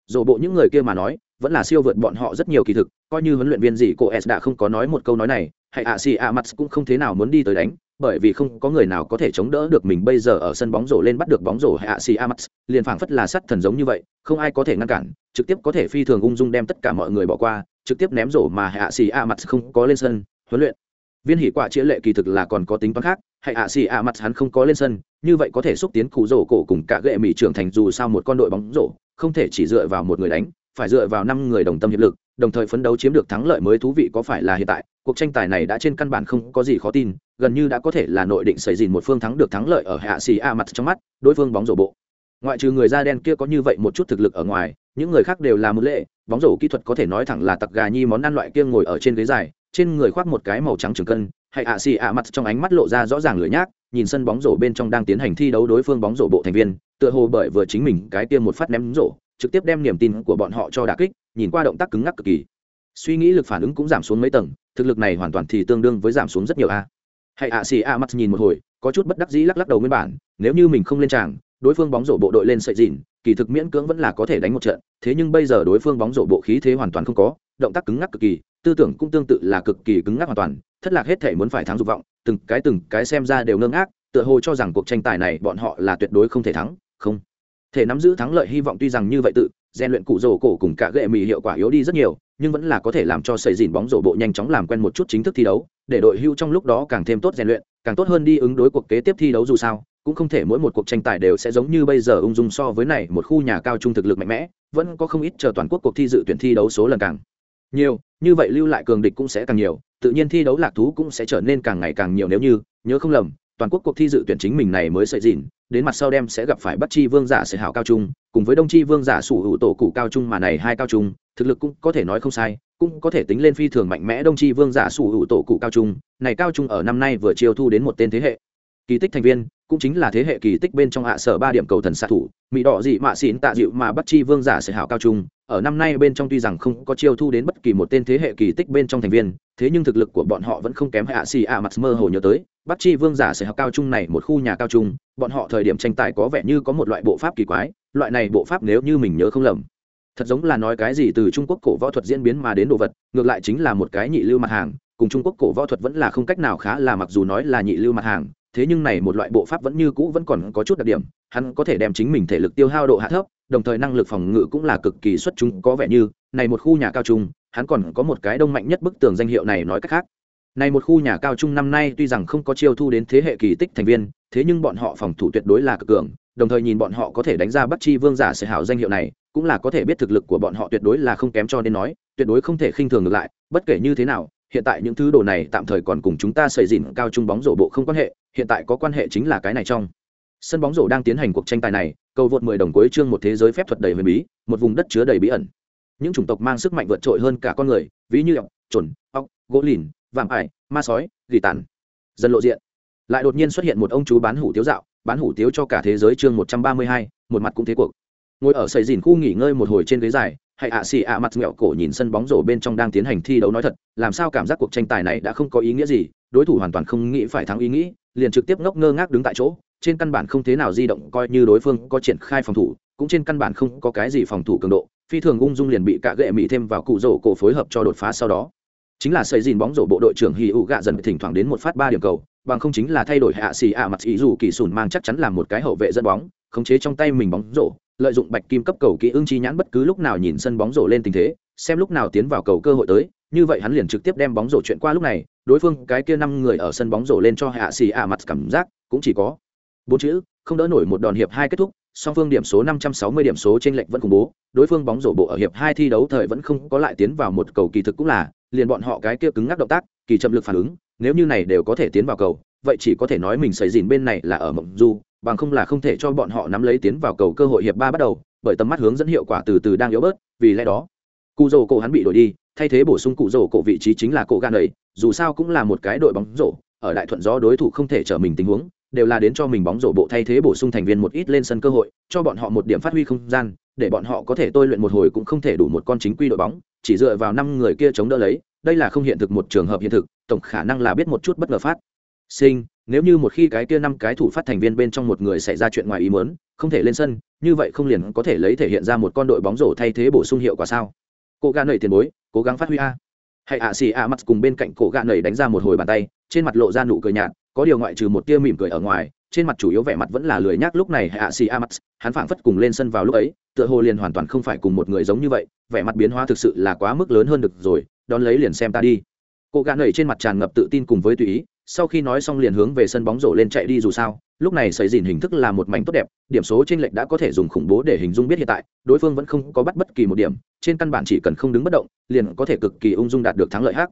Dồ bộ những người kia mà nói, vẫn là siêu vượt bọn họ rất nhiều kỳ thực, coi như huấn luyện viên gì cô s đã không có nói một câu nói này, hay ạ xì ạ mặt cũng không thế nào muốn đi tới đánh bởi vì không có người nào có thể chống đỡ được mình bây giờ ở sân bóng rổ lên bắt được bóng rổ hay ạ xì amax liền phảng phất là sắt thần giống như vậy, không ai có thể ngăn cản, trực tiếp có thể phi thường ung dung đem tất cả mọi người bỏ qua, trực tiếp ném rổ mà hạ xì amax không có lên sân, huấn luyện. Viên hỉ quả chĩa lệ kỳ thực là còn có tính toán khác, hay ạ xì a mặt hắn không có lên sân, như vậy có thể xúc tiến cụ rổ cổ cùng cả gệ mỹ trưởng thành dù sao một con đội bóng rổ, không thể chỉ dựa vào một người đánh, phải dựa vào năm người đồng tâm hiệp lực, đồng thời phấn đấu chiếm được thắng lợi mới thú vị có phải là hiện tại, cuộc tranh tài này đã trên căn bản không có gì khó tin gần như đã có thể là nội định xảy dìn một phương thắng được thắng lợi ở hạ xì a mặt trong mắt, đối phương bóng rổ bộ. Ngoại trừ người da đen kia có như vậy một chút thực lực ở ngoài, những người khác đều là một lệ, bóng rổ kỹ thuật có thể nói thẳng là tặc gà nhi món ăn loại kia ngồi ở trên ghế dài, trên người khoác một cái màu trắng trường cân, hay ạ xì ạ mặt trong ánh mắt lộ ra rõ ràng lửa nhác, nhìn sân bóng rổ bên trong đang tiến hành thi đấu đối phương bóng rổ bộ thành viên, tựa hồ bởi vừa chính mình cái kia một phát ném rổ, trực tiếp đem niềm tin của bọn họ cho đà kích, nhìn qua động tác cứng ngắc cực kỳ. Suy nghĩ lực phản ứng cũng giảm xuống mấy tầng, thực lực này hoàn toàn thì tương đương với giảm xuống rất nhiều a. Hãy ạ, xì a mắt nhìn một hồi, có chút bất đắc dĩ lắc lắc đầu nguyên bản, nếu như mình không lên tràng, đối phương bóng rổ bộ đội lên sợi dìn kỳ thực miễn cưỡng vẫn là có thể đánh một trận, thế nhưng bây giờ đối phương bóng rổ bộ khí thế hoàn toàn không có, động tác cứng ngắc cực kỳ, tư tưởng cũng tương tự là cực kỳ cứng ngắc hoàn toàn, thất lạc hết thể muốn phải thắng dục vọng, từng cái từng cái xem ra đều ngơ ngác, tựa hồ cho rằng cuộc tranh tài này bọn họ là tuyệt đối không thể thắng, không. Thể nắm giữ thắng lợi hy vọng tuy rằng như vậy tự, rèn luyện cụ rổ cổ cùng cả gệ mì hiệu quả yếu đi rất nhiều nhưng vẫn là có thể làm cho sầy dìn bóng rổ bộ nhanh chóng làm quen một chút chính thức thi đấu, để đội hưu trong lúc đó càng thêm tốt rèn luyện, càng tốt hơn đi ứng đối cuộc kế tiếp thi đấu dù sao, cũng không thể mỗi một cuộc tranh tài đều sẽ giống như bây giờ ung dung so với này một khu nhà cao trung thực lực mạnh mẽ, vẫn có không ít chờ toàn quốc cuộc thi dự tuyển thi đấu số lần càng nhiều, như vậy lưu lại cường địch cũng sẽ càng nhiều, tự nhiên thi đấu lạc thú cũng sẽ trở nên càng ngày càng nhiều nếu như, nhớ không lầm, toàn quốc cuộc thi dự tuyển chính mình này mới sợi dìn, đến mặt sau đem sẽ gặp phải bắt chi vương giả sẽ hảo cao trung, cùng với đông chi vương giả sủ hữu tổ cụ cao trung mà này hai cao trung thực lực cũng có thể nói không sai, cũng có thể tính lên phi thường mạnh mẽ đông Tri vương giả sủ hữu tổ cụ cao trung, này cao trung ở năm nay vừa chiêu thu đến một tên thế hệ. Kỳ tích thành viên, cũng chính là thế hệ kỳ tích bên trong hạ sở ba điểm cầu thần xạ thủ mỹ đỏ dị mạ xịn tạ dịu mà bắt chi vương giả sẽ hảo cao trung, ở năm nay bên trong tuy rằng không có chiêu thu đến bất kỳ một tên thế hệ kỳ tích bên trong thành viên, thế nhưng thực lực của bọn họ vẫn không kém hạ xì ạ mặt mơ hồ nhớ tới, bắt chi vương giả sẽ học cao trung này một khu nhà cao trung, bọn họ thời điểm tranh tài có vẻ như có một loại bộ pháp kỳ quái, loại này bộ pháp nếu như mình nhớ không lầm thật giống là nói cái gì từ trung quốc cổ võ thuật diễn biến mà đến đồ vật, ngược lại chính là một cái nhị lưu mặt hàng, cùng trung quốc cổ võ thuật vẫn là không cách nào khá là mặc dù nói là nhị lưu mặt hàng, thế nhưng này một loại bộ pháp vẫn như cũ vẫn còn có chút đặc điểm, hắn có thể đem chính mình thể lực tiêu hao độ hạ thấp, đồng thời năng lực phòng ngự cũng là cực kỳ xuất chúng, có vẻ như, này một khu nhà cao trung, hắn còn có một cái đông mạnh nhất bức tường danh hiệu này nói cách khác. Này một khu nhà cao trung năm nay tuy rằng không có chiêu thu đến thế hệ kỳ tích thành viên, thế nhưng bọn họ phòng thủ tuyệt đối là cực cường, đồng thời nhìn bọn họ có thể đánh ra bắt chi vương giả sẽ hảo danh hiệu này cũng là có thể biết thực lực của bọn họ tuyệt đối là không kém cho nên nói tuyệt đối không thể khinh thường ngược lại bất kể như thế nào hiện tại những thứ đồ này tạm thời còn cùng chúng ta xây dìn cao trung bóng rổ bộ không quan hệ hiện tại có quan hệ chính là cái này trong. Sân bóng rổ đang tiến hành cuộc tranh tài này cầu vượt 10 đồng cuối chương một thế giới phép thuật đầy huyền bí một vùng đất chứa đầy bí ẩn. Những chủng tộc mang sức mạnh vượt trội hơn cả con người ví như ọc chuẩn ọc gỗ lìn vạm ải ma sói gỉ tàn. Dân lộ diện. Lại đột nhiên xuất hiện một ông chú bán hủ tiếu dạo bán hủ tiếu cho cả thế giới chương 132, một mặt cũng thế cuộc ngồi ở sầy dìn khu nghỉ ngơi một hồi trên ghế dài, hay ạ xì ạ mặt nghẹo cổ nhìn sân bóng rổ bên trong đang tiến hành thi đấu nói thật, làm sao cảm giác cuộc tranh tài này đã không có ý nghĩa gì, đối thủ hoàn toàn không nghĩ phải thắng ý nghĩ, liền trực tiếp ngốc ngơ ngác đứng tại chỗ, trên căn bản không thế nào di động coi như đối phương có triển khai phòng thủ, cũng trên căn bản không có cái gì phòng thủ cường độ, phi thường ung dung liền bị cả gệ mỹ thêm vào cụ rổ cổ phối hợp cho đột phá sau đó. Chính là xây dìn bóng rổ bộ đội trưởng hì ụ gạ dần thỉnh thoảng đến một phát ba điểm cầu bằng không chính là thay đổi hạ xì ạ mặt ý dù kỳ sùn mang chắc chắn là một cái hậu vệ dẫn bóng khống chế trong tay mình bóng rổ lợi dụng bạch kim cấp cầu kỹ ưng chi nhãn bất cứ lúc nào nhìn sân bóng rổ lên tình thế xem lúc nào tiến vào cầu cơ hội tới như vậy hắn liền trực tiếp đem bóng rổ chuyện qua lúc này đối phương cái kia năm người ở sân bóng rổ lên cho hạ xì ạ mặt cảm giác cũng chỉ có bốn chữ không đỡ nổi một đòn hiệp hai kết thúc song phương điểm số 560 điểm số trên lệnh vẫn khủng bố, đối phương bóng rổ bộ ở hiệp hai thi đấu thời vẫn không có lại tiến vào một cầu kỳ thực cũng là, liền bọn họ cái kia cứng ngắc động tác, kỳ chậm lực phản ứng, nếu như này đều có thể tiến vào cầu, vậy chỉ có thể nói mình xảy dìn bên này là ở mộng du, bằng không là không thể cho bọn họ nắm lấy tiến vào cầu cơ hội hiệp ba bắt đầu, bởi tầm mắt hướng dẫn hiệu quả từ từ đang yếu bớt, vì lẽ đó, cụ rổ cổ hắn bị đổi đi, thay thế bổ sung cụ rổ cổ vị trí chính là cổ gan ấy dù sao cũng là một cái đội bóng rổ ở đại thuận gió đối thủ không thể trở mình tình huống đều là đến cho mình bóng rổ bộ thay thế bổ sung thành viên một ít lên sân cơ hội, cho bọn họ một điểm phát huy không gian, để bọn họ có thể tôi luyện một hồi cũng không thể đủ một con chính quy đội bóng, chỉ dựa vào năm người kia chống đỡ lấy, đây là không hiện thực một trường hợp hiện thực, tổng khả năng là biết một chút bất ngờ phát. Sinh, nếu như một khi cái kia năm cái thủ phát thành viên bên trong một người xảy ra chuyện ngoài ý muốn, không thể lên sân, như vậy không liền có thể lấy thể hiện ra một con đội bóng rổ thay thế bổ sung hiệu quả sao? Cô gắng nảy tiền bối, cố gắng phát huy a hãy ạ, xì ạ mặt cùng bên cạnh cổ gạ nầy đánh ra một hồi bàn tay, trên mặt lộ ra nụ cười nhạt, có điều ngoại trừ một tia mỉm cười ở ngoài, trên mặt chủ yếu vẻ mặt vẫn là lười nhác lúc này hạ xì ạ mặt hắn phảng phất cùng lên sân vào lúc ấy, tựa hồ liền hoàn toàn không phải cùng một người giống như vậy, vẻ mặt biến hóa thực sự là quá mức lớn hơn được rồi, đón lấy liền xem ta đi. Cổ gạ nầy trên mặt tràn ngập tự tin cùng với tùy ý, sau khi nói xong liền hướng về sân bóng rổ lên chạy đi dù sao lúc này xảy dìn hình thức là một mảnh tốt đẹp điểm số trên lệch đã có thể dùng khủng bố để hình dung biết hiện tại đối phương vẫn không có bắt bất kỳ một điểm trên căn bản chỉ cần không đứng bất động liền có thể cực kỳ ung dung đạt được thắng lợi hát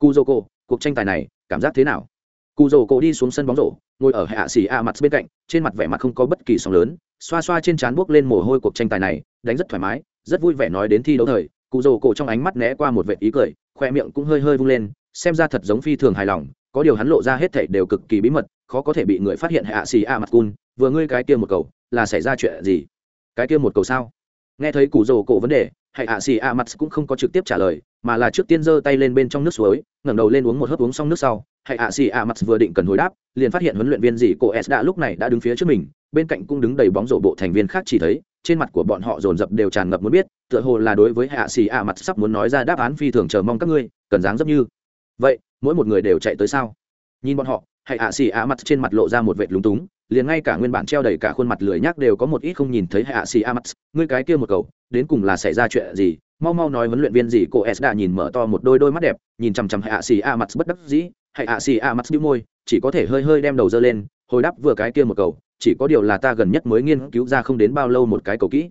Kuzoko, cuộc tranh tài này cảm giác thế nào? Cu dô cô đi xuống sân bóng rổ ngồi ở hạ xì a mặt bên cạnh trên mặt vẻ mặt không có bất kỳ sóng lớn xoa xoa trên trán buốc lên mồ hôi cuộc tranh tài này đánh rất thoải mái rất vui vẻ nói đến thi đấu thời cụ rồ cổ trong ánh mắt né qua một vệ ý cười khoe miệng cũng hơi hơi vung lên xem ra thật giống phi thường hài lòng có điều hắn lộ ra hết thảy đều cực kỳ bí mật khó có thể bị người phát hiện hạ xì a mặt cun, vừa ngươi cái kia một cầu, là xảy ra chuyện gì? Cái kia một cầu sao? Nghe thấy cụ rồ cổ vấn đề hãy ạ xì a mặt cũng không có trực tiếp trả lời, mà là trước tiên giơ tay lên bên trong nước suối, ngẩng đầu lên uống một hớp uống xong nước sau hãy ạ xì a mặt vừa định cần hồi đáp, liền phát hiện huấn luyện viên gì cô s đã lúc này đã đứng phía trước mình, bên cạnh cũng đứng đầy bóng rổ bộ thành viên khác chỉ thấy, trên mặt của bọn họ dồn dập đều tràn ngập muốn biết, tựa hồ là đối với hạ xì a mặt sắp muốn nói ra đáp án phi thường chờ mong các ngươi, cần dáng dấp như. Vậy, mỗi một người đều chạy tới sao? Nhìn bọn họ hãy ạ xì ạ mặt trên mặt lộ ra một vệt lúng túng, liền ngay cả nguyên bản treo đầy cả khuôn mặt lười nhác đều có một ít không nhìn thấy hạ xì a mặt. Ngươi cái kia một cầu đến cùng là xảy ra chuyện gì? Mau mau nói huấn luyện viên gì, cô s đã nhìn mở to một đôi đôi mắt đẹp, nhìn chằm chằm hạ xì a mặt bất đắc dĩ hạ xì a mặt đĩu môi, chỉ có thể hơi hơi đem đầu dơ lên, hồi đáp vừa cái kia một cầu chỉ có điều là ta gần nhất mới nghiên cứu ra không đến bao lâu một cái cầu kỹ.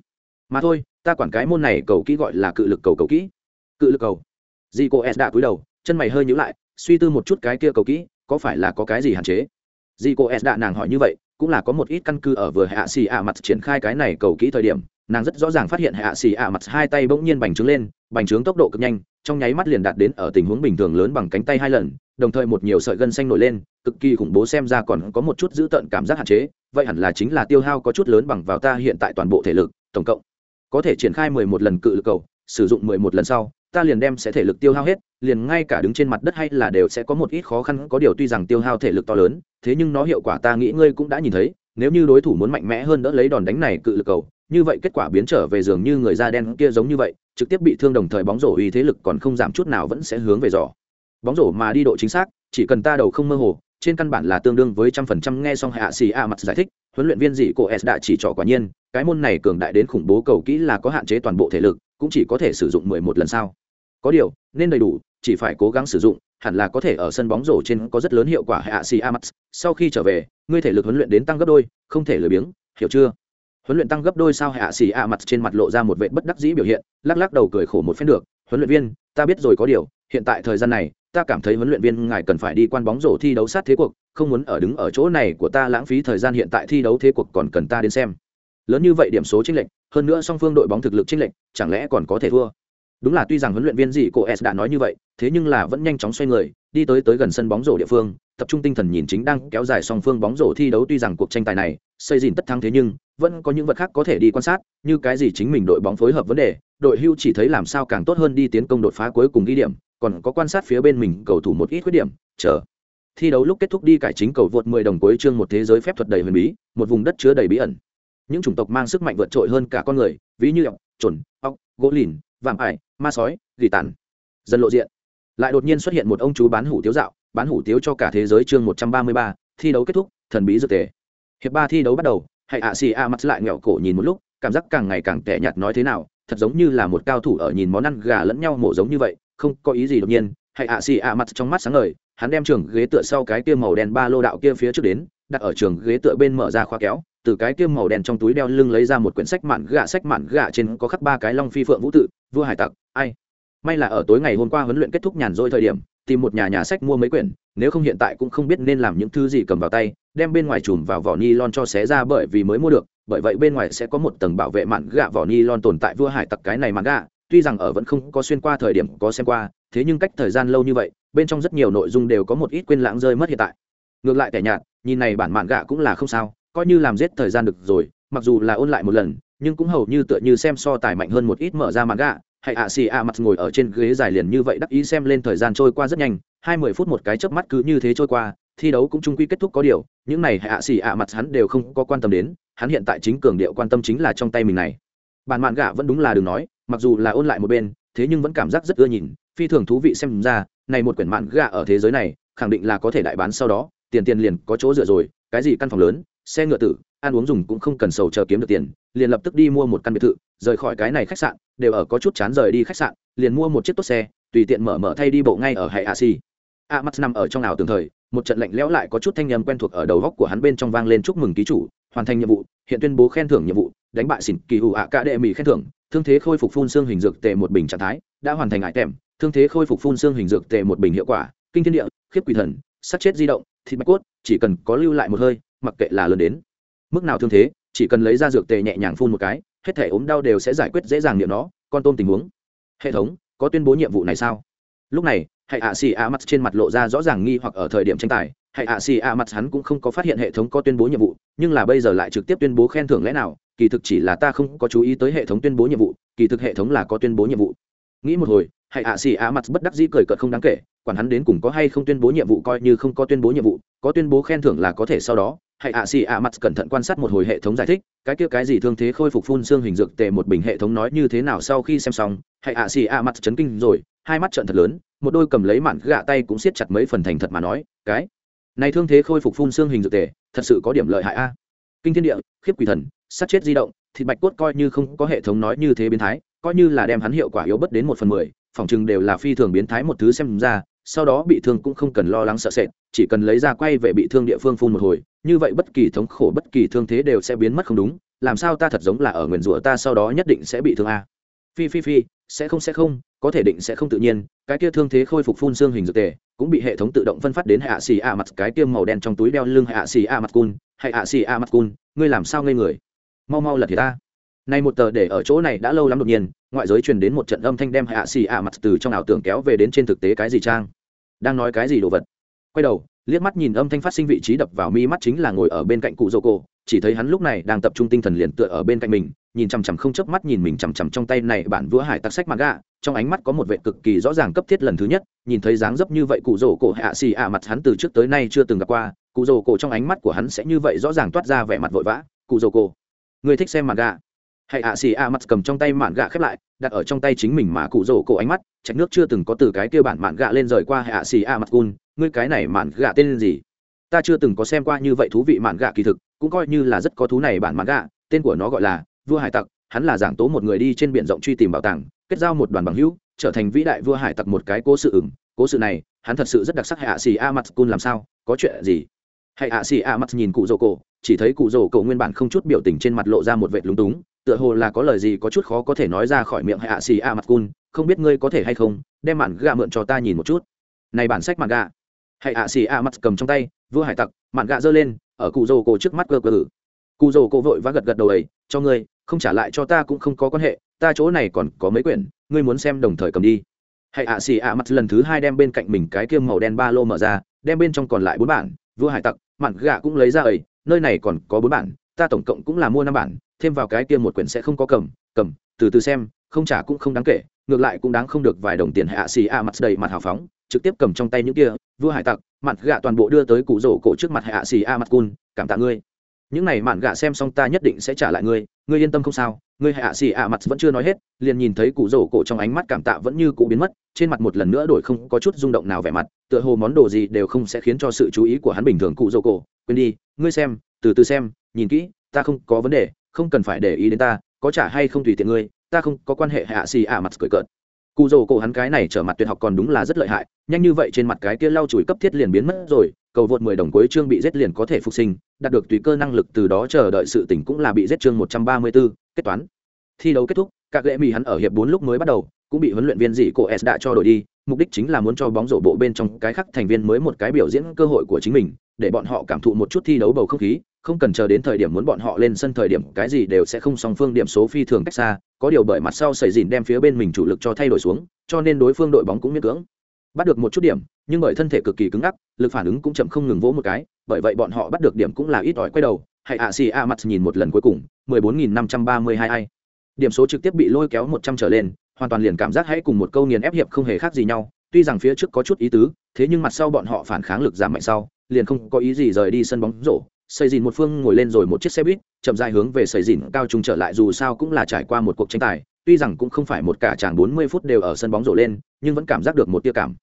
Mà thôi, ta quản cái môn này cầu kỹ gọi là cự lực cầu cầu kỹ. Cự lực cầu. Dì cô s đã cúi đầu, chân mày hơi nhíu lại, suy tư một chút cái kia cầu kỹ có phải là có cái gì hạn chế? Dì cô s đã nàng hỏi như vậy, cũng là có một ít căn cứ ở vừa hạ xì ạ mặt triển khai cái này cầu kỹ thời điểm, nàng rất rõ ràng phát hiện hạ xì ạ mặt hai tay bỗng nhiên bành trướng lên, bành trướng tốc độ cực nhanh, trong nháy mắt liền đạt đến ở tình huống bình thường lớn bằng cánh tay hai lần, đồng thời một nhiều sợi gân xanh nổi lên, cực kỳ khủng bố xem ra còn có một chút giữ tợn cảm giác hạn chế, vậy hẳn là chính là tiêu hao có chút lớn bằng vào ta hiện tại toàn bộ thể lực, tổng cộng có thể triển khai mười một lần cự lực cầu, sử dụng mười một lần sau ta liền đem sẽ thể lực tiêu hao hết, liền ngay cả đứng trên mặt đất hay là đều sẽ có một ít khó khăn, có điều tuy rằng tiêu hao thể lực to lớn, thế nhưng nó hiệu quả ta nghĩ ngươi cũng đã nhìn thấy, nếu như đối thủ muốn mạnh mẽ hơn đỡ lấy đòn đánh này cự lực cầu, như vậy kết quả biến trở về giường như người da đen kia giống như vậy, trực tiếp bị thương đồng thời bóng rổ uy thế lực còn không giảm chút nào vẫn sẽ hướng về giỏ bóng rổ mà đi độ chính xác, chỉ cần ta đầu không mơ hồ, trên căn bản là tương đương với trăm phần trăm nghe xong hạ xì a mặt giải thích huấn luyện viên dị cô s đã chỉ trỏ quả nhiên, cái môn này cường đại đến khủng bố cầu kỹ là có hạn chế toàn bộ thể lực, cũng chỉ có thể sử dụng mười một lần sau có điều, nên đầy đủ, chỉ phải cố gắng sử dụng, hẳn là có thể ở sân bóng rổ trên có rất lớn hiệu quả hạ si amax sau khi trở về, ngươi thể lực huấn luyện đến tăng gấp đôi, không thể lười biếng, hiểu chưa? Huấn luyện tăng gấp đôi sao hạ xì a mặt trên mặt lộ ra một vệ bất đắc dĩ biểu hiện, lắc lắc đầu cười khổ một phen được, huấn luyện viên, ta biết rồi có điều, hiện tại thời gian này, ta cảm thấy huấn luyện viên ngài cần phải đi quan bóng rổ thi đấu sát thế cuộc không muốn ở đứng ở chỗ này của ta lãng phí thời gian hiện tại thi đấu thế cuộc còn cần ta đến xem. Lớn như vậy điểm số chênh lệch, hơn nữa song phương đội bóng thực lực chênh lệch, chẳng lẽ còn có thể thua? Đúng là tuy rằng huấn luyện viên gì cô s đã nói như vậy, thế nhưng là vẫn nhanh chóng xoay người, đi tới tới gần sân bóng rổ địa phương, tập trung tinh thần nhìn chính đang kéo dài song phương bóng rổ thi đấu tuy rằng cuộc tranh tài này, xây dìn tất thắng thế nhưng, vẫn có những vật khác có thể đi quan sát, như cái gì chính mình đội bóng phối hợp vấn đề, đội hưu chỉ thấy làm sao càng tốt hơn đi tiến công đột phá cuối cùng ghi điểm, còn có quan sát phía bên mình cầu thủ một ít khuyết điểm, chờ thi đấu lúc kết thúc đi cải chính cầu vượt 10 đồng cuối chương một thế giới phép thuật đầy huyền bí một vùng đất chứa đầy bí ẩn. Những chủng tộc mang sức mạnh vượt trội hơn cả con người ví như ọc chuẩn ọc gỗ lìn vạm ải ma sói dị tản. dân lộ diện. Lại đột nhiên xuất hiện một ông chú bán hủ tiếu dạo bán hủ tiếu cho cả thế giới chương 133, thi đấu kết thúc thần bí dược tề. Hiệp ba thi đấu bắt đầu hãy ạ xì a mặt lại nghẹo cổ nhìn một lúc cảm giác càng ngày càng tẻ nhạt nói thế nào thật giống như là một cao thủ ở nhìn món ăn gà lẫn nhau mổ giống như vậy không có ý gì đột nhiên hãy ạ xì a mặt trong mắt sáng ngời hắn đem trường ghế tựa sau cái kia màu đen ba lô đạo kia phía trước đến, đặt ở trường ghế tựa bên mở ra khóa kéo, từ cái kia màu đen trong túi đeo lưng lấy ra một quyển sách mạn gạ, sách mạn gạ trên có khắc ba cái long phi phượng vũ tự, vua hải tặc, ai? May là ở tối ngày hôm qua huấn luyện kết thúc nhàn rỗi thời điểm, tìm một nhà nhà sách mua mấy quyển, nếu không hiện tại cũng không biết nên làm những thứ gì cầm vào tay, đem bên ngoài chùm vào vỏ ni lon cho xé ra bởi vì mới mua được, bởi vậy bên ngoài sẽ có một tầng bảo vệ mạn gạ vỏ ni lon tồn tại vua hải tặc cái này mạn gạ, tuy rằng ở vẫn không có xuyên qua thời điểm có xem qua, thế nhưng cách thời gian lâu như vậy bên trong rất nhiều nội dung đều có một ít quên lãng rơi mất hiện tại. Ngược lại tẻ nhạt, nhìn này bản mạn gạ cũng là không sao, coi như làm giết thời gian được rồi, mặc dù là ôn lại một lần, nhưng cũng hầu như tựa như xem so tài mạnh hơn một ít mở ra mạn gạ, hay ạ xì ạ mặt ngồi ở trên ghế dài liền như vậy đắc ý xem lên thời gian trôi qua rất nhanh, hai mươi phút một cái chớp mắt cứ như thế trôi qua, thi đấu cũng chung quy kết thúc có điều, những này hạ xì ạ mặt hắn đều không có quan tâm đến, hắn hiện tại chính cường điệu quan tâm chính là trong tay mình này. Bản mạn gạ vẫn đúng là đừng nói, mặc dù là ôn lại một bên, thế nhưng vẫn cảm giác rất ưa nhìn, phi thường thú vị xem ra này một quyển mạn gạ ở thế giới này, khẳng định là có thể đại bán sau đó, tiền tiền liền có chỗ dựa rồi, cái gì căn phòng lớn, xe ngựa tử, ăn uống dùng cũng không cần sầu chờ kiếm được tiền, liền lập tức đi mua một căn biệt thự, rời khỏi cái này khách sạn, đều ở có chút chán rời đi khách sạn, liền mua một chiếc tốt xe, tùy tiện mở mở thay đi bộ ngay ở hệ a si a mắt nằm ở trong ảo tường thời, một trận lạnh lẽo lại có chút thanh âm quen thuộc ở đầu góc của hắn bên trong vang lên chúc mừng ký chủ, hoàn thành nhiệm vụ, hiện tuyên bố khen thưởng nhiệm vụ, đánh bại xỉn kỳ hữu ạ cả đệ mỹ khen thưởng, thương thế khôi phục phun xương hình dược tệ một bình trạng thái, đã hoàn thành ải tèm thương thế khôi phục phun xương hình dược tệ một bình hiệu quả, kinh thiên địa, khiếp quỷ thần, sát chết di động, thịt bạch cốt, chỉ cần có lưu lại một hơi, mặc kệ là lớn đến. Mức nào thương thế, chỉ cần lấy ra dược tệ nhẹ nhàng phun một cái, hết thể ốm đau đều sẽ giải quyết dễ dàng niệm nó, con tôm tình huống. Hệ thống, có tuyên bố nhiệm vụ này sao? Lúc này, hệ ạ xì ạ mặt trên mặt lộ ra rõ ràng nghi hoặc ở thời điểm tranh tài. Hệ ạ xì ạ mặt hắn cũng không có phát hiện hệ thống có tuyên bố nhiệm vụ, nhưng là bây giờ lại trực tiếp tuyên bố khen thưởng lẽ nào, kỳ thực chỉ là ta không có chú ý tới hệ thống tuyên bố nhiệm vụ, kỳ thực hệ thống là có tuyên bố nhiệm vụ. Nghĩ một hồi hãy ạ xì ạ mặt bất đắc dĩ cười cợt không đáng kể, quản hắn đến cùng có hay không tuyên bố nhiệm vụ coi như không có tuyên bố nhiệm vụ, có tuyên bố khen thưởng là có thể sau đó hãy ạ xì ạ mặt cẩn thận quan sát một hồi hệ thống giải thích, cái kia cái gì thương thế khôi phục phun xương hình dược tề một bình hệ thống nói như thế nào sau khi xem xong hãy ạ xì ạ mặt chấn kinh rồi, hai mắt trận thật lớn, một đôi cầm lấy mạn gạ tay cũng siết chặt mấy phần thành thật mà nói, cái này thương thế khôi phục phun xương hình dược tề, thật sự có điểm lợi hại a. Kinh thiên địa, khiếp quỷ thần, sát chết di động, thịt bạch cốt coi như không có hệ thống nói như thế biến thái, coi như là đem hắn hiệu quả yếu bất đến một phần mười phòng chừng đều là phi thường biến thái một thứ xem ra, sau đó bị thương cũng không cần lo lắng sợ sệt, chỉ cần lấy ra quay về bị thương địa phương phun một hồi, như vậy bất kỳ thống khổ, bất kỳ thương thế đều sẽ biến mất không đúng, làm sao ta thật giống là ở nguyền rủa ta sau đó nhất định sẽ bị thương a? Phi phi phi, sẽ không sẽ không, có thể định sẽ không tự nhiên, cái kia thương thế khôi phục phun xương hình dược tề, cũng bị hệ thống tự động phân phát đến hạ xì a mặt, cái kia màu đen trong túi đeo lưng hạ xì a mặt cun hay hạ xì a mặt cun, ngươi làm sao ngây người? Mau mau lật thì ta nay một tờ để ở chỗ này đã lâu lắm đột nhiên, ngoại giới truyền đến một trận âm thanh đem hạ xì ạ mặt từ trong ảo tưởng kéo về đến trên thực tế cái gì trang? Đang nói cái gì đồ vật? Quay đầu, liếc mắt nhìn âm thanh phát sinh vị trí đập vào mi mắt chính là ngồi ở bên cạnh cụ dô cô, chỉ thấy hắn lúc này đang tập trung tinh thần liền tựa ở bên cạnh mình, nhìn chằm chằm không chớp mắt nhìn mình chằm chằm trong tay này bản vữa hải tặc sách mặt gạ trong ánh mắt có một vệ cực kỳ rõ ràng cấp thiết lần thứ nhất, nhìn thấy dáng dấp như vậy cụ rổ cổ hạ xì ạ mặt hắn từ trước tới nay chưa từng gặp qua, cụ rổ cổ trong ánh mắt của hắn sẽ như vậy rõ ràng toát ra vẻ mặt vội vã, cụ rổ cổ người thích xem mặt gạ hãy ạ, xì ạ mặt cầm trong tay mạn gạ khép lại, đặt ở trong tay chính mình mà cụ rổ cổ ánh mắt chạch nước chưa từng có từ cái kia bản mạn gạ lên rời qua. Hãy ạ, xì ạ mặt cun ngươi cái này mạn gạ tên gì? Ta chưa từng có xem qua như vậy thú vị mạn gạ kỳ thực, cũng coi như là rất có thú này bản mạn gạ, tên của nó gọi là vua hải tặc. Hắn là giảng tố một người đi trên biển rộng truy tìm bảo tàng, kết giao một đoàn bằng hữu, trở thành vĩ đại vua hải tặc một cái cố sự ửng. Cố sự này, hắn thật sự rất đặc sắc. Hạ xì a mặt cun làm sao? Có chuyện gì? Hãy hạ xì a mặt nhìn cụ rổ cổ, chỉ thấy cụ rổ cổ nguyên bản không chút biểu tình trên mặt lộ ra một vệt lúng túng tựa hồ là có lời gì có chút khó có thể nói ra khỏi miệng hạ xì a mặt cun, không biết ngươi có thể hay không, đem mạn gà mượn cho ta nhìn một chút. Này bản sách mạn gà hãy ạ xì a mặt cầm trong tay, vua hải tặc, mạn gà giơ lên, ở cụ rồ cổ trước mắt cơ cử cụ rồ cổ vội và gật gật đầu ấy, cho ngươi, không trả lại cho ta cũng không có quan hệ, ta chỗ này còn có mấy quyển, ngươi muốn xem đồng thời cầm đi. Hãy ạ xì a mặt lần thứ hai đem bên cạnh mình cái kiêm màu đen ba lô mở ra, đem bên trong còn lại bốn bản, vua hải tặc, mạn gà cũng lấy ra ấy, nơi này còn có bốn bản ta tổng cộng cũng là mua năm bản, thêm vào cái kia một quyển sẽ không có cầm cầm, từ từ xem, không trả cũng không đáng kể, ngược lại cũng đáng không được vài đồng tiền hạ xì a mặt đầy mặt hào phóng, trực tiếp cầm trong tay những kia, vua hải tặc, mặt gạ toàn bộ đưa tới cụ rổ cổ trước mặt hạ xì a mặt cun, cảm tạ ngươi. Những này mạn gạ xem xong ta nhất định sẽ trả lại ngươi ngươi yên tâm không sao, ngươi hạ xì a mặt vẫn chưa nói hết, liền nhìn thấy cụ rổ cổ trong ánh mắt cảm tạ vẫn như cụ biến mất, trên mặt một lần nữa đổi không có chút rung động nào vẻ mặt, tựa hồ món đồ gì đều không sẽ khiến cho sự chú ý của hắn bình thường cụ rổ cổ. Quên đi, ngươi xem từ từ xem nhìn kỹ ta không có vấn đề không cần phải để ý đến ta có trả hay không tùy tiện ngươi ta không có quan hệ hạ xì ạ mặt cười cợt. Cụ rồ cổ hắn cái này trở mặt tuyệt học còn đúng là rất lợi hại nhanh như vậy trên mặt cái kia lau chùi cấp thiết liền biến mất rồi cầu vượt mười đồng cuối chương bị giết liền có thể phục sinh đạt được tùy cơ năng lực từ đó chờ đợi sự tỉnh cũng là bị giết chương một trăm ba mươi 134, kết toán. Thi đấu kết thúc các lễ mỹ hắn ở hiệp bốn lúc mới bắt đầu cũng bị huấn luyện viên dị cổ s đã cho đổi đi mục đích chính là muốn cho bóng rổ bộ bên trong cái khác thành viên mới một cái biểu diễn cơ hội của chính mình để bọn họ cảm thụ một chút thi đấu bầu không khí không cần chờ đến thời điểm muốn bọn họ lên sân thời điểm, cái gì đều sẽ không song phương điểm số phi thường cách xa, có điều bởi mặt sau xảy dìn đem phía bên mình chủ lực cho thay đổi xuống, cho nên đối phương đội bóng cũng miễn cưỡng. Bắt được một chút điểm, nhưng bởi thân thể cực kỳ cứng ngắc, lực phản ứng cũng chậm không ngừng vỗ một cái, bởi vậy bọn họ bắt được điểm cũng là ít ỏi quay đầu hãy ạ xì a mặt nhìn một lần cuối cùng 14.532 ai. Điểm số trực tiếp bị lôi kéo 100 trở lên, hoàn toàn liền cảm giác hãy cùng một câu nghiền ép hiệp không hề khác gì nhau, tuy rằng phía trước có chút ý tứ, thế nhưng mặt sau bọn họ phản kháng lực giảm mạnh sau, liền không có ý gì rời đi sân bóng rổ xây dìn một phương ngồi lên rồi một chiếc xe buýt, chậm dài hướng về xây dìn cao trung trở lại, dù sao cũng là trải qua một cuộc tranh tài, tuy rằng cũng không phải một cả chàng 40 phút đều ở sân bóng rổ lên, nhưng vẫn cảm giác được một tia cảm.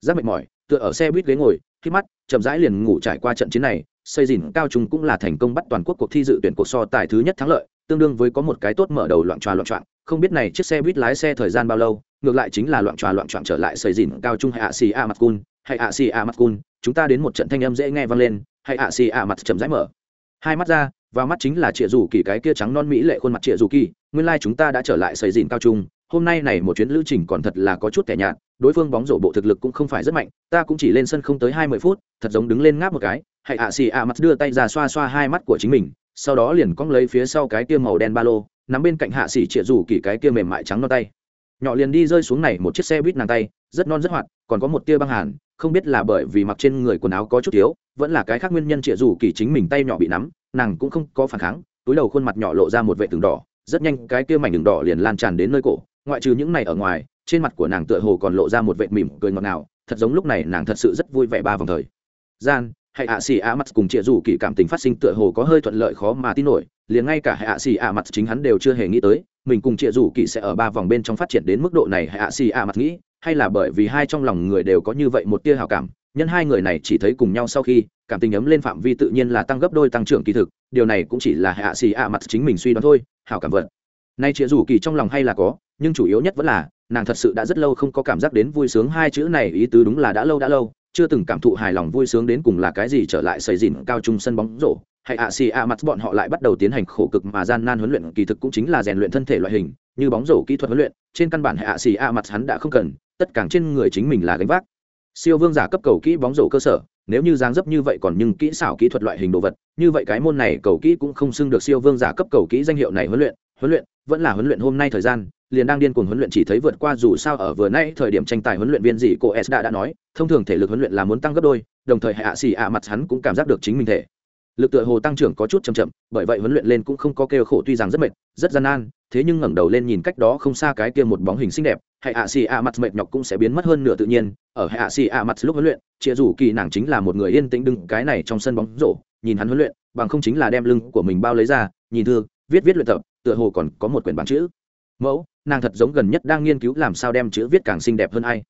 Giác mệt mỏi, tựa ở xe buýt ghế ngồi, khi mắt, chậm rãi liền ngủ trải qua trận chiến này xây dìn cao trung cũng là thành công bắt toàn quốc cuộc thi dự tuyển cuộc so tài thứ nhất thắng lợi, tương đương với có một cái tốt mở đầu loạn tròa loạn trọng không biết này chiếc xe buýt lái xe thời gian bao lâu, ngược lại chính là loạn tròa loạn trọng trở lại xây dìn cao trung hay ạ xì a mặt cun, hay ạ xì a mặt cun. Chúng ta đến một trận thanh âm dễ nghe vang lên hay ạ xì ạ mặt chậm rãi mở. Hai mắt ra và mắt chính là trịa rủ kỳ cái kia trắng non mỹ lệ khuôn mặt trịa rủ kỳ, nguyên lai chúng ta đã trở lại xây dìn cao trung, hôm nay này một chuyến lữ trình còn thật là có chút kẻ nhạt, đối phương bóng rổ bộ thực lực cũng không phải rất mạnh, ta cũng chỉ lên sân không tới hai mươi phút, thật giống đứng lên ngáp một cái hãy ạ xì ạ mặt đưa tay ra xoa xoa hai mắt của chính mình, sau đó liền cong lấy phía sau cái kia màu đen ba lô, nắm bên cạnh hạ xỉ trịa rủ kỳ cái kia mềm mại trắng non tay. Nhỏ liền đi rơi xuống này một chiếc xe buýt nàng tay, rất non rất hoạt, còn có một tia băng hàn không biết là bởi vì mặc trên người quần áo có chút thiếu, vẫn là cái khác nguyên nhân trịa rủ kỳ chính mình tay nhỏ bị nắm, nàng cũng không có phản kháng, túi đầu khuôn mặt nhỏ lộ ra một vệ tường đỏ, rất nhanh cái kia mảnh đường đỏ liền lan tràn đến nơi cổ, ngoại trừ những này ở ngoài, trên mặt của nàng tựa hồ còn lộ ra một vệ mỉm cười ngọt ngào, thật giống lúc này nàng thật sự rất vui vẻ ba vòng thời. Gian hãy ạ xì ạ mặt cùng trịa rủ kỳ cảm tình phát sinh tựa hồ có hơi thuận lợi khó mà tin nổi, liền ngay cả hệ ạ xì ạ mặt chính hắn đều chưa hề nghĩ tới, mình cùng trịa rủ kỳ sẽ ở ba vòng bên trong phát triển đến mức độ này hệ ạ xì ạ mặt nghĩ hay là bởi vì hai trong lòng người đều có như vậy một tia hào cảm, nhân hai người này chỉ thấy cùng nhau sau khi, cảm tình ấm lên phạm vi tự nhiên là tăng gấp đôi tăng trưởng kỳ thực, điều này cũng chỉ là hạ xì ạ mặt chính mình suy đoán thôi hào cảm vật. Nay chĩa rủ kỳ trong lòng hay là có, nhưng chủ yếu nhất vẫn là, nàng thật sự đã rất lâu không có cảm giác đến vui sướng hai chữ này, ý tứ đúng là đã lâu đã lâu, chưa từng cảm thụ hài lòng vui sướng đến cùng là cái gì trở lại xây dìn cao trung sân bóng rổ hay ạ xì ạ mặt bọn họ lại bắt đầu tiến hành khổ cực mà gian nan huấn luyện kỳ thực cũng chính là rèn luyện thân thể loại hình như bóng rổ kỹ thuật huấn luyện trên căn bản hay ạ xì ạ mặt hắn đã không cần tất cả trên người chính mình là gánh vác. Siêu vương giả cấp cầu kỹ bóng rổ cơ sở nếu như dáng dấp như vậy còn nhưng kỹ xảo kỹ thuật loại hình đồ vật như vậy cái môn này cầu kỹ cũng không xưng được siêu vương giả cấp cầu kỹ danh hiệu này huấn luyện huấn luyện vẫn là huấn luyện hôm nay thời gian liền đang điên cuồng huấn luyện chỉ thấy vượt qua dù sao ở vừa nãy thời điểm tranh tài huấn luyện viên gì cô S đã đã nói, thông thường thể lực huấn luyện là muốn tăng gấp đôi, đồng thời hạ xì ạ mặt hắn cũng cảm giác được chính mình thể lực tựa hồ tăng trưởng có chút chậm chậm, bởi vậy huấn luyện lên cũng không có kêu khổ tuy rằng rất mệt, rất gian nan, thế nhưng ngẩng đầu lên nhìn cách đó không xa cái kia một bóng hình xinh đẹp, hạ xì ạ mặt mệt nhọc cũng sẽ biến mất hơn nửa tự nhiên, ở hạ xì ạ mặt lúc huấn luyện, chia rủ kỳ nàng chính là một người yên tĩnh đứng cái này trong sân bóng rổ, nhìn hắn huấn luyện, bằng không chính là đem lưng của mình bao lấy ra, nhìn thư viết viết luyện tập, tựa hồ còn có một quyển bảng chữ. Mẫu nàng thật giống gần nhất đang nghiên cứu làm sao đem chữ viết càng xinh đẹp hơn ai.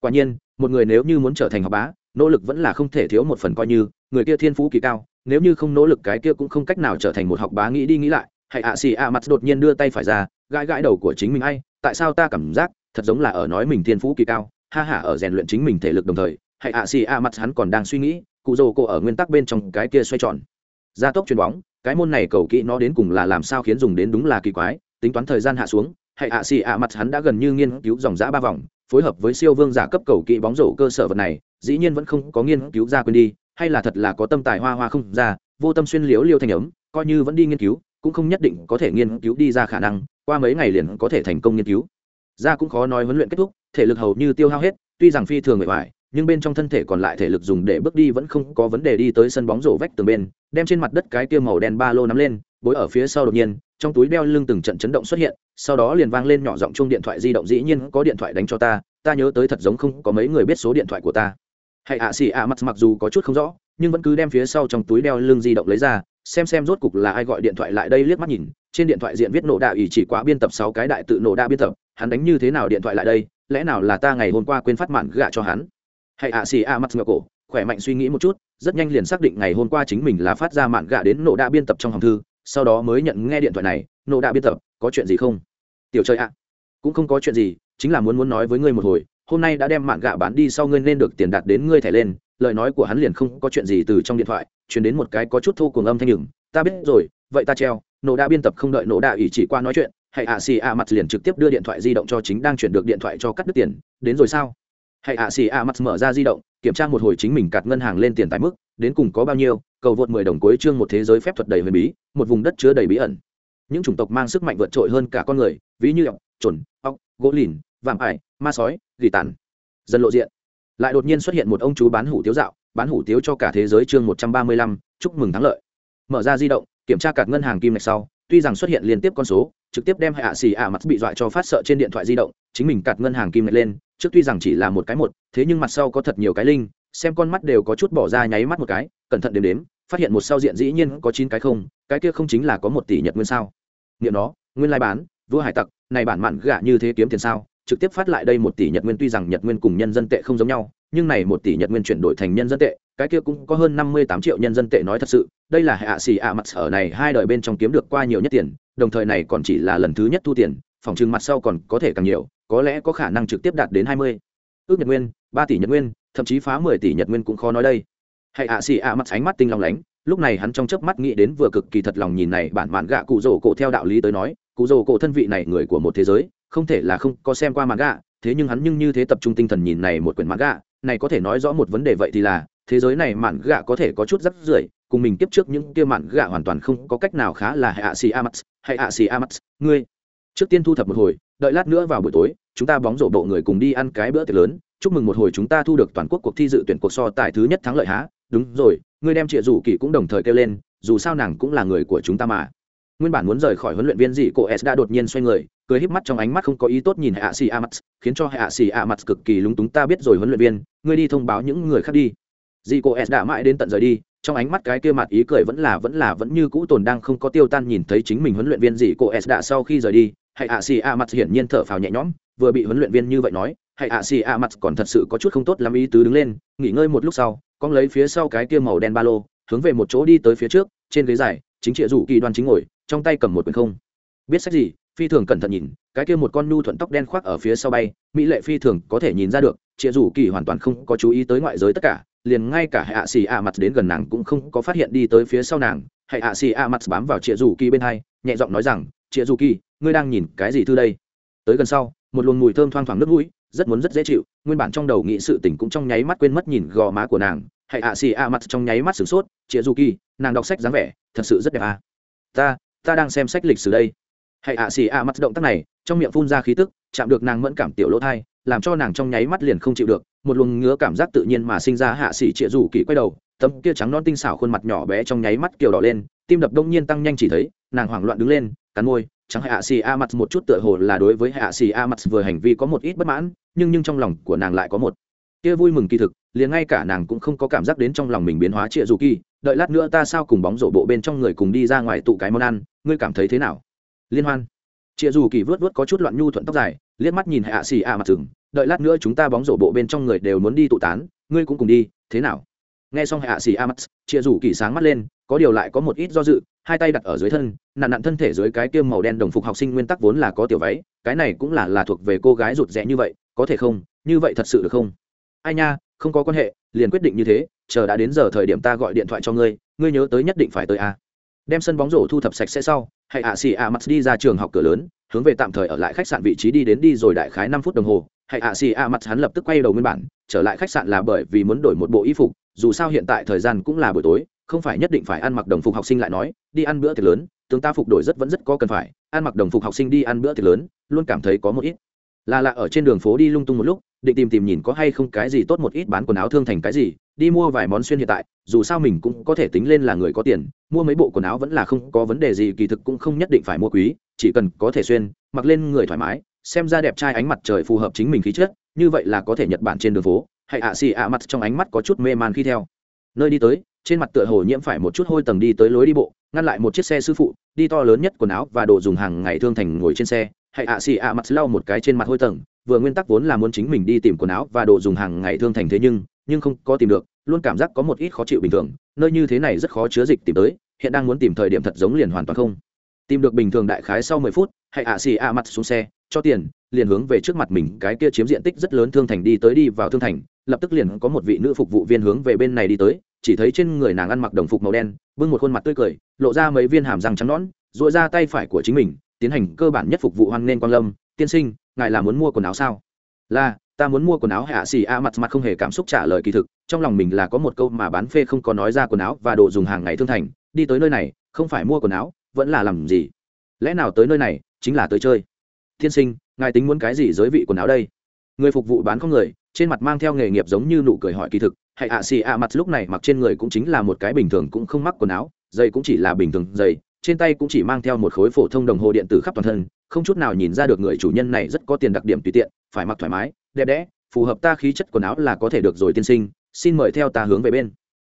Quả nhiên một người nếu như muốn trở thành học bá nỗ lực vẫn là không thể thiếu một phần coi như người kia thiên phú kỳ cao nếu như không nỗ lực cái kia cũng không cách nào trở thành một học bá nghĩ đi nghĩ lại hãy ạ xì ạ mặt đột nhiên đưa tay phải ra, gãi gãi đầu của chính mình, ai, tại sao ta cảm giác thật giống là ở nói mình thiên phú kỳ cao, ha hả ở rèn luyện chính mình thể lực đồng thời hãy ạ xì ạ mặt hắn còn đang suy nghĩ, cụ dồ cô ở nguyên tắc bên trong cái kia xoay tròn. Gia tốc chuyền bóng, cái môn này cầu kỹ nó đến cùng là làm sao khiến dùng đến đúng là kỳ quái, tính toán thời gian hạ xuống hãy ạ xì ạ mặt hắn đã gần như nghiên cứu dòng giã ba vòng, phối hợp với siêu vương giả cấp cầu kỹ bóng rổ cơ sở vật này, dĩ nhiên vẫn không có nghiên cứu ra quên đi hay là thật là có tâm tài hoa hoa không ra, vô tâm xuyên liếu liêu thành ấm, coi như vẫn đi nghiên cứu, cũng không nhất định có thể nghiên cứu đi ra khả năng, qua mấy ngày liền có thể thành công nghiên cứu. Ra cũng khó nói huấn luyện kết thúc, thể lực hầu như tiêu hao hết, tuy rằng phi thường người ngoài nhưng bên trong thân thể còn lại thể lực dùng để bước đi vẫn không có vấn đề đi tới sân bóng rổ vách tường bên, đem trên mặt đất cái kia màu đen ba lô nắm lên, bối ở phía sau đột nhiên, trong túi đeo lưng từng trận chấn động xuất hiện, sau đó liền vang lên nhỏ giọng chung điện thoại di động dĩ nhiên có điện thoại đánh cho ta ta nhớ tới thật giống không có mấy người biết số điện thoại của ta hãy ạ, xì ạ mặt mặc dù có chút không rõ, nhưng vẫn cứ đem phía sau trong túi đeo lưng di động lấy ra, xem xem rốt cục là ai gọi điện thoại lại đây liếc mắt nhìn. Trên điện thoại diện viết nổ đạo ỷ chỉ quá biên tập sáu cái đại tự nổ đa biên tập, hắn đánh như thế nào điện thoại lại đây, lẽ nào là ta ngày hôm qua quên phát mạn gạ cho hắn? Hãy ạ, xì ạ mặt ngựa cổ, khỏe mạnh suy nghĩ một chút, rất nhanh liền xác định ngày hôm qua chính mình là phát ra mạn gạ đến nổ đa biên tập trong hòm thư, sau đó mới nhận nghe điện thoại này, nổ đa biên tập, có chuyện gì không? Tiểu chơi ạ, cũng không có chuyện gì, chính là muốn muốn nói với ngươi một hồi hôm nay đã đem mạng gạ bán đi sau ngươi nên được tiền đặt đến ngươi thẻ lên, lời nói của hắn liền không có chuyện gì từ trong điện thoại chuyển đến một cái có chút thô cuồng âm thanh nhừng, ta biết rồi, vậy ta treo. Nổ đa biên tập không đợi nổ đa ủy chỉ qua nói chuyện hãy ạ xì ạ mặt liền trực tiếp đưa điện thoại di động cho chính đang chuyển được điện thoại cho cắt đứt tiền, đến rồi sao? Hãy ạ xì ạ mặt mở ra di động, kiểm tra một hồi chính mình cạt ngân hàng lên tiền tại mức, đến cùng có bao nhiêu, cầu vượt mười đồng cuối chương một thế giới phép thuật đầy huyền bí, một vùng đất chứa đầy bí ẩn. Những chủng tộc mang sức mạnh vượt trội hơn cả con người, ví như ọc trồn ọc gỗ lìn, vạm ải, ma sói gỉ tàn. Dần lộ diện. Lại đột nhiên xuất hiện một ông chú bán hủ tiếu dạo, bán hủ tiếu cho cả thế giới chương một trăm ba mươi lăm, chúc mừng thắng lợi. Mở ra di động, kiểm tra cạt ngân hàng kim ngạch sau, tuy rằng xuất hiện liên tiếp con số, trực tiếp đem hạ xì ạ mặt bị dọa cho phát sợ trên điện thoại di động, chính mình cạt ngân hàng kim ngạch lên, trước tuy rằng chỉ là một cái một, thế nhưng mặt sau có thật nhiều cái linh xem con mắt đều có chút bỏ ra nháy mắt một cái, cẩn thận đếm đếm, phát hiện một sau diện dĩ nhiên có chín cái không, cái kia không chính là có một tỷ nhật nguyên sao? Nghiệm nó, nguyên lai bán, vua hải tặc, này bản mạn gạ như thế kiếm tiền sao? Trực tiếp phát lại đây một tỷ nhật nguyên tuy rằng nhật nguyên cùng nhân dân tệ không giống nhau, nhưng này một tỷ nhật nguyên chuyển đổi thành nhân dân tệ, cái kia cũng có hơn năm mươi tám triệu nhân dân tệ nói thật sự, đây là hạ xì ạ mặt ở này hai đời bên trong kiếm được qua nhiều nhất tiền, đồng thời này còn chỉ là lần thứ nhất thu tiền, phòng trừng mặt sau còn có thể càng nhiều, có lẽ có khả năng trực tiếp đạt đến hai mươi. Ước nhật nguyên, ba tỷ nhật nguyên, thậm chí phá mười tỷ nhật nguyên cũng khó nói đây. Hãy ạ xì ạ mặt ánh mắt tinh long lánh, lúc này hắn trong chớp mắt nghĩ đến vừa cực kỳ thật lòng nhìn này bản mạn gạ cụ rổ cổ theo đạo lý tới nói, cụ rổ cổ thân vị này người của một thế giới không thể là không có xem qua mạn gạ thế nhưng hắn nhưng như thế tập trung tinh thần nhìn này một quyển mạn gạ này có thể nói rõ một vấn đề vậy thì là, thế giới này mạn gạ có thể có chút rắc rưởi, cùng mình tiếp trước những kia mạn gạ hoàn toàn không có cách nào khá là hạ xì amax hay hạ xì amax ngươi. Trước tiên thu thập một hồi, đợi lát nữa vào buổi tối, chúng ta bóng rổ bộ người cùng đi ăn cái bữa tiệc lớn, chúc mừng một hồi chúng ta thu được toàn quốc cuộc thi dự tuyển cuộc so tài thứ nhất thắng lợi há, đúng rồi, ngươi đem trịa rủ kỳ cũng đồng thời kêu lên, dù sao nàng cũng là người của chúng ta mà. Nguyên bản muốn rời khỏi huấn luyện viên dị cô s đã đột nhiên xoay người cười híp mắt trong ánh mắt không có ý tốt nhìn hạ xì a mắt khiến cho hạ xì a mắt cực kỳ lúng túng, ta biết rồi huấn luyện viên, ngươi đi thông báo những người khác đi. Dị cô s đã mãi đến tận rời đi, trong ánh mắt cái kia mặt ý cười vẫn là vẫn là vẫn như cũ tồn đang không có tiêu tan nhìn thấy chính mình huấn luyện viên dị cô s đã sau khi rời đi, hạ xì a mặt hiển nhiên thở phào nhẹ nhõm, vừa bị huấn luyện viên như vậy nói, hạ xì a mặt còn thật sự có chút không tốt lắm ý tứ đứng lên, nghỉ ngơi một lúc sau con lấy phía sau cái kia màu đen ba lô, hướng về một chỗ đi tới phía trước, trên ghế dài, chính trịa rủ kỳ đoan chính ngồi, trong tay cầm một quyển không. Biết sách gì? Phi thường cẩn thận nhìn, cái kia một con nhu thuận tóc đen khoác ở phía sau bay, mỹ lệ phi thường có thể nhìn ra được chịa rủ kỳ hoàn toàn không có chú ý tới ngoại giới tất cả, liền ngay cả hạ xì a mặt đến gần nàng cũng không có phát hiện đi tới phía sau nàng. Hạ xì a mặt bám vào chịa rủ kỳ bên hai, nhẹ giọng nói rằng chịa rủ kỳ, ngươi đang nhìn cái gì thư đây? Tới gần sau, một luồng mùi thơm thoang thoảng nước mũi, rất muốn rất dễ chịu, nguyên bản trong đầu nghĩ sự tình cũng trong nháy mắt quên mất nhìn gò má của nàng. Hãy ạ xì ạ mặt trong nháy mắt sửng sốt chịa du kỳ, nàng đọc sách dáng vẻ, thật sự rất đẹp à. ta ta đang xem sách lịch sử đây hãy ạ, xì a mặt động tác này, trong miệng phun ra khí tức, chạm được nàng mẫn cảm tiểu lỗ thai, làm cho nàng trong nháy mắt liền không chịu được, một luồng ngứa cảm giác tự nhiên mà sinh ra hạ xỉ chĩa rủ kỳ quay đầu, tấm kia trắng non tinh xảo khuôn mặt nhỏ bé trong nháy mắt kiều đỏ lên, tim đập đông nhiên tăng nhanh chỉ thấy, nàng hoảng loạn đứng lên, cắn môi, chẳng hạ xì a mặt một chút tựa hồ là đối với hạ xì a mặt vừa hành vi có một ít bất mãn, nhưng nhưng trong lòng của nàng lại có một kia vui mừng kỳ thực, liền ngay cả nàng cũng không có cảm giác đến trong lòng mình biến hóa trịa dù kỳ, đợi lát nữa ta sao cùng bóng rổ bộ bên trong người cùng đi ra ngoài tụ cái món ăn, ngươi cảm thấy thế nào? Liên hoan. Chịa dù kỳ vớt vớt có chút loạn nhu thuận tóc dài, liếc mắt nhìn hạ xì a mặt rừng đợi lát nữa chúng ta bóng rổ bộ bên trong người đều muốn đi tụ tán, ngươi cũng cùng đi, thế nào? Nghe xong hạ xì a mặt chia dù kỳ sáng mắt lên, có điều lại có một ít do dự, hai tay đặt ở dưới thân nạn nạn thân thể dưới cái kiêm màu đen đồng phục học sinh nguyên tắc vốn là có tiểu váy, cái này cũng là là thuộc về cô gái rụt rẽ như vậy, có thể không? Như vậy thật sự được không? Ai nha, không có quan hệ, liền quyết định như thế, chờ đã đến giờ thời điểm ta gọi điện thoại cho ngươi ngươi nhớ tới nhất định phải tới a đem sân bóng rổ thu thập sạch sẽ sau hãy ạ xì ạ mặt đi ra trường học cửa lớn, hướng về tạm thời ở lại khách sạn vị trí đi đến đi rồi đại khái năm phút đồng hồ hãy ạ xì ạ mặt hắn lập tức quay đầu nguyên bản, trở lại khách sạn là bởi vì muốn đổi một bộ y phục, dù sao hiện tại thời gian cũng là buổi tối, không phải nhất định phải ăn mặc đồng phục học sinh lại nói, đi ăn bữa tiệc lớn, tướng ta phục đổi rất vẫn rất có cần phải, ăn mặc đồng phục học sinh đi ăn bữa tiệc lớn, luôn cảm thấy có một ít. Là lạ ở trên đường phố đi lung tung một lúc định tìm tìm nhìn có hay không cái gì tốt một ít bán quần áo thương thành cái gì, đi mua vài món xuyên hiện tại, dù sao mình cũng có thể tính lên là người có tiền, mua mấy bộ quần áo vẫn là không có vấn đề gì, kỳ thực cũng không nhất định phải mua quý, chỉ cần có thể xuyên, mặc lên người thoải mái, xem ra đẹp trai ánh mặt trời phù hợp chính mình khí chất, như vậy là có thể nhật bản trên đường phố, hay ạ xì ạ mặt trong ánh mắt có chút mê man khi theo. Nơi đi tới, trên mặt tựa hồ nhiễm phải một chút hôi tầng đi tới lối đi bộ, ngăn lại một chiếc xe sư phụ, đi to lớn nhất quần áo và đồ dùng hàng ngày thương thành ngồi trên xe hãy ạ xì ạ mặt lau một cái trên mặt hôi tầng vừa nguyên tắc vốn là muốn chính mình đi tìm quần áo và đồ dùng hàng ngày thương thành thế nhưng nhưng không có tìm được, luôn cảm giác có một ít khó chịu bình thường, nơi như thế này rất khó chứa dịch tìm tới, hiện đang muốn tìm thời điểm thật giống liền hoàn toàn không. Tìm được bình thường đại khái sau mười phút, hãy ạ xì ạ mặt xuống xe, cho tiền, liền hướng về trước mặt mình cái kia chiếm diện tích rất lớn thương thành đi tới đi vào thương thành, lập tức liền có một vị nữ phục vụ viên hướng về bên này đi tới, chỉ thấy trên người nàng ăn mặc đồng phục màu đen, bưng một khuôn mặt tươi cười, lộ ra mấy viên hàm răng trắng nõn dội ra tay phải của chính mình, tiến hành cơ bản nhất phục vụ hoan nên quan lâm, tiên sinh ngài là muốn mua quần áo sao? Là, ta muốn mua quần áo hạ xì a mặt mặt không hề cảm xúc trả lời kỳ thực, trong lòng mình là có một câu mà bán phê không có nói ra quần áo và đồ dùng hàng ngày thương thành, đi tới nơi này, không phải mua quần áo, vẫn là làm gì? Lẽ nào tới nơi này, chính là tới chơi? Tiên sinh, ngài tính muốn cái gì giới vị quần áo đây? Người phục vụ bán không người, trên mặt mang theo nghề nghiệp giống như nụ cười hỏi kỳ thực, hãy ạ xì ạ mặt lúc này mặc trên người cũng chính là một cái bình thường cũng không mắc quần áo, giày cũng chỉ là bình thường giày trên tay cũng chỉ mang theo một khối phổ thông đồng hồ điện tử khắp toàn thân, không chút nào nhìn ra được người chủ nhân này rất có tiền đặc điểm tùy tiện, phải mặc thoải mái, đẹp đẽ, phù hợp ta khí chất quần áo là có thể được rồi tiên sinh, xin mời theo ta hướng về bên.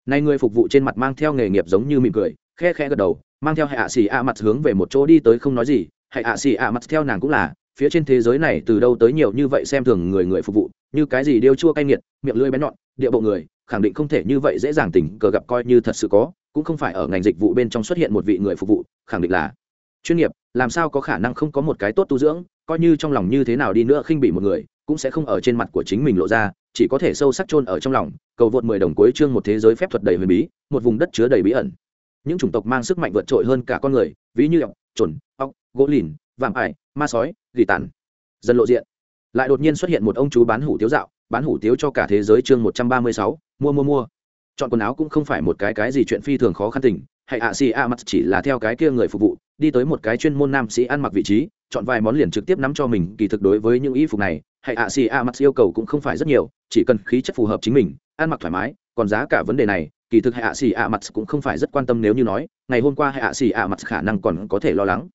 Này người phục vụ trên mặt mang theo nghề nghiệp giống như mỉm cười, khe khe gật đầu, mang theo hệ ạ xì ạ mặt hướng về một chỗ đi tới không nói gì. Hệ ạ xì ạ mặt theo nàng cũng là, phía trên thế giới này từ đâu tới nhiều như vậy xem thường người người phục vụ, như cái gì điêu chua cay nghiệt, miệng lưỡi bén nhọn, địa bộ người, khẳng định không thể như vậy dễ dàng tình cờ gặp coi như thật sự có cũng không phải ở ngành dịch vụ bên trong xuất hiện một vị người phục vụ, khẳng định là chuyên nghiệp, làm sao có khả năng không có một cái tốt tu dưỡng, coi như trong lòng như thế nào đi nữa khinh bị một người, cũng sẽ không ở trên mặt của chính mình lộ ra, chỉ có thể sâu sắc chôn ở trong lòng, cầu vượt mười đồng cuối chương một thế giới phép thuật đầy huyền bí, một vùng đất chứa đầy bí ẩn. Những chủng tộc mang sức mạnh vượt trội hơn cả con người, ví như ọc trồn ọc gỗ lìn, vạm ải, ma sói, gỉ tàn. Dần lộ diện. Lại đột nhiên xuất hiện một ông chú bán hủ tiếu dạo, bán hủ tiếu cho cả thế giới chương một trăm ba mươi sáu, mua mua mua chọn quần áo cũng không phải một cái cái gì chuyện phi thường khó khăn tình, hay ạ xì ạ mặt chỉ là theo cái kia người phục vụ, đi tới một cái chuyên môn nam sĩ ăn mặc vị trí, chọn vài món liền trực tiếp nắm cho mình, kỳ thực đối với những y phục này, hay ạ xì ạ mặt yêu cầu cũng không phải rất nhiều, chỉ cần khí chất phù hợp chính mình, ăn mặc thoải mái, còn giá cả vấn đề này, kỳ thực hay ạ xì ạ mặt cũng không phải rất quan tâm nếu như nói, ngày hôm qua hay ạ xì ạ mặt khả năng còn có thể lo lắng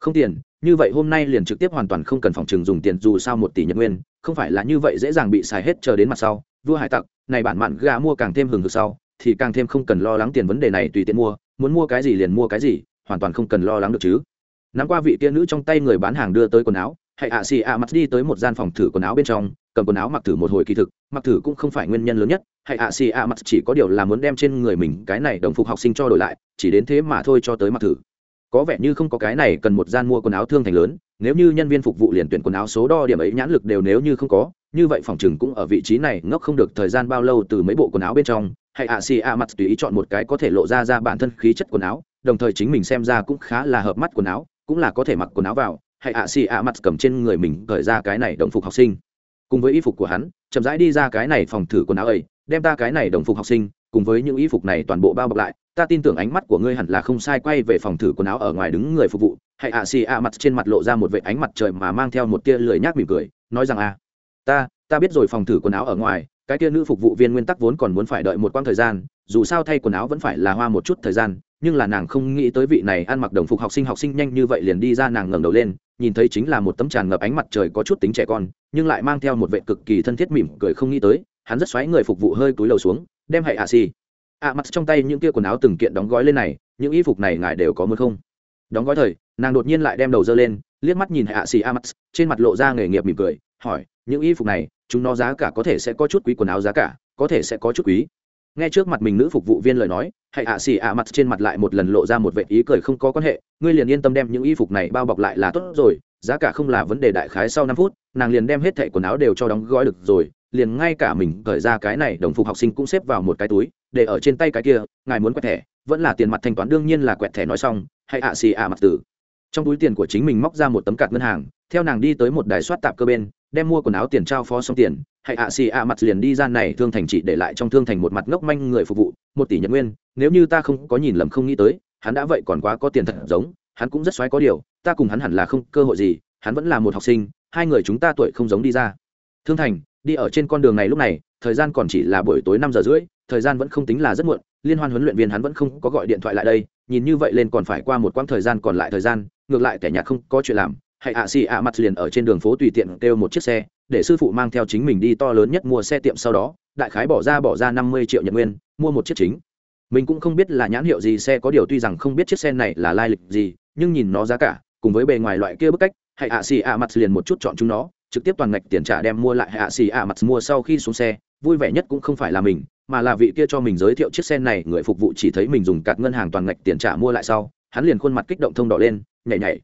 không tiền, như vậy hôm nay liền trực tiếp hoàn toàn không cần phòng trừng dùng tiền, dù sao một tỷ nhật nguyên, không phải là như vậy dễ dàng bị xài hết chờ đến mặt sau. Vua hải tặc, này bản mạn gà mua càng thêm hừng hực sau, thì càng thêm không cần lo lắng tiền vấn đề này, tùy tiện mua, muốn mua cái gì liền mua cái gì, hoàn toàn không cần lo lắng được chứ. Nắm qua vị kia nữ trong tay người bán hàng đưa tới quần áo hãy ạ xì ạ mặt đi tới một gian phòng thử quần áo bên trong, cầm quần áo mặc thử một hồi kỳ thực, mặc thử cũng không phải nguyên nhân lớn nhất hãy ạ xì ạ mặt chỉ có điều là muốn đem trên người mình cái này đồng phục học sinh cho đổi lại, chỉ đến thế mà thôi cho tới mặc thử có vẻ như không có cái này cần một gian mua quần áo thương thành lớn, nếu như nhân viên phục vụ liền tuyển quần áo số đo điểm ấy nhãn lực đều nếu như không có, như vậy phòng chừng cũng ở vị trí này ngốc không được thời gian bao lâu từ mấy bộ quần áo bên trong, hay ạ, xì ạ, mặt tùy ý chọn một cái có thể lộ ra ra bản thân khí chất quần áo, đồng thời chính mình xem ra cũng khá là hợp mắt quần áo, cũng là có thể mặc quần áo vào, hay ạ, xì ạ, mặt cầm trên người mình cởi ra cái này đồng phục học sinh. Cùng với y phục của hắn, chậm rãi đi ra cái này phòng thử quần áo ấy, đem ta cái này đồng phục học sinh cùng với những y phục này toàn bộ bao bọc lại, ta tin tưởng ánh mắt của ngươi hẳn là không sai, quay về phòng thử quần áo ở ngoài đứng người phục vụ hãy ạ, xì ạ, mặt trên mặt lộ ra một vệ ánh mặt trời mà mang theo một tia lười nhác mỉm cười, nói rằng a ta ta biết rồi phòng thử quần áo ở ngoài, cái tia nữ phục vụ viên nguyên tắc vốn còn muốn phải đợi một quãng thời gian, dù sao thay quần áo vẫn phải là hoa một chút thời gian, nhưng là nàng không nghĩ tới vị này ăn mặc đồng phục học sinh học sinh nhanh như vậy liền đi ra nàng ngẩng đầu lên, nhìn thấy chính là một tấm tràn ngập ánh mặt trời có chút tính trẻ con, nhưng lại mang theo một vệ cực kỳ thân thiết mỉm cười không nghĩ tới, hắn rất xoáy người phục vụ hơi cúi đầu xuống đem hãy ạ xì. ạ mặt trong tay những kia quần áo từng kiện đóng gói lên này, những y phục này ngài đều có muốn không? Đóng gói thời, nàng đột nhiên lại đem đầu dơ lên, liếc mắt nhìn hãy ạ xì ạ mặt, trên mặt lộ ra nghề nghiệp mỉm cười, hỏi, những y phục này, chúng nó giá cả có thể sẽ có chút quý quần áo giá cả, có thể sẽ có chút quý. Nghe trước mặt mình nữ phục vụ viên lời nói, hãy ạ xì ạ mặt trên mặt lại một lần lộ ra một vệ ý cười không có quan hệ, ngươi liền yên tâm đem những y phục này bao bọc lại là tốt rồi, giá cả không là vấn đề đại khái sau năm phút, nàng liền đem hết thẻ quần áo đều cho đóng gói được rồi liền ngay cả mình cởi ra cái này đồng phục học sinh cũng xếp vào một cái túi, để ở trên tay cái kia, ngài muốn quẹt thẻ, vẫn là tiền mặt thanh toán, đương nhiên là quẹt thẻ nói xong hãy ạ xì ạ mặt tử. Trong túi tiền của chính mình móc ra một tấm cạt ngân hàng, theo nàng đi tới một đài soát tạp cơ bên, đem mua quần áo tiền trao phó xong tiền hãy ạ xì ạ mặt liền đi ra này thương thành chỉ để lại trong thương thành một mặt ngốc manh người phục vụ, một tỷ nhật nguyên, nếu như ta không có nhìn lầm không nghĩ tới, hắn đã vậy còn quá có tiền thật giống, hắn cũng rất xoáy có điều, ta cùng hắn hẳn là không cơ hội gì, hắn vẫn là một học sinh, hai người chúng ta tuổi không giống đi ra. Thương thành đi ở trên con đường này lúc này, thời gian còn chỉ là buổi tối năm giờ rưỡi, thời gian vẫn không tính là rất muộn, liên hoan huấn luyện viên hắn vẫn không có gọi điện thoại lại đây, nhìn như vậy lên còn phải qua một quãng thời gian còn lại thời gian, ngược lại kẻ nhạt không có chuyện làm hãy ạ xì ạ mặt liền ở trên đường phố tùy tiện kêu một chiếc xe, để sư phụ mang theo chính mình đi to lớn nhất mua xe tiệm sau đó, đại khái bỏ ra bỏ ra năm mươi triệu nhật nguyên, mua một chiếc chính. Mình cũng không biết là nhãn hiệu gì xe có điều tuy rằng không biết chiếc xe này là lai lịch gì, nhưng nhìn nó giá cả, cùng với bề ngoài loại kia bức cách hãy ạ xì ạ mặt liền một chút chọn chúng nó trực tiếp toàn ngạch tiền trả đem mua lại hạ xì ạ mặt mua sau khi xuống xe, vui vẻ nhất cũng không phải là mình, mà là vị kia cho mình giới thiệu chiếc xe này, người phục vụ chỉ thấy mình dùng cạt ngân hàng toàn ngạch tiền trả mua lại sau, hắn liền khuôn mặt kích động thông đỏ lên, nhảy nhảy.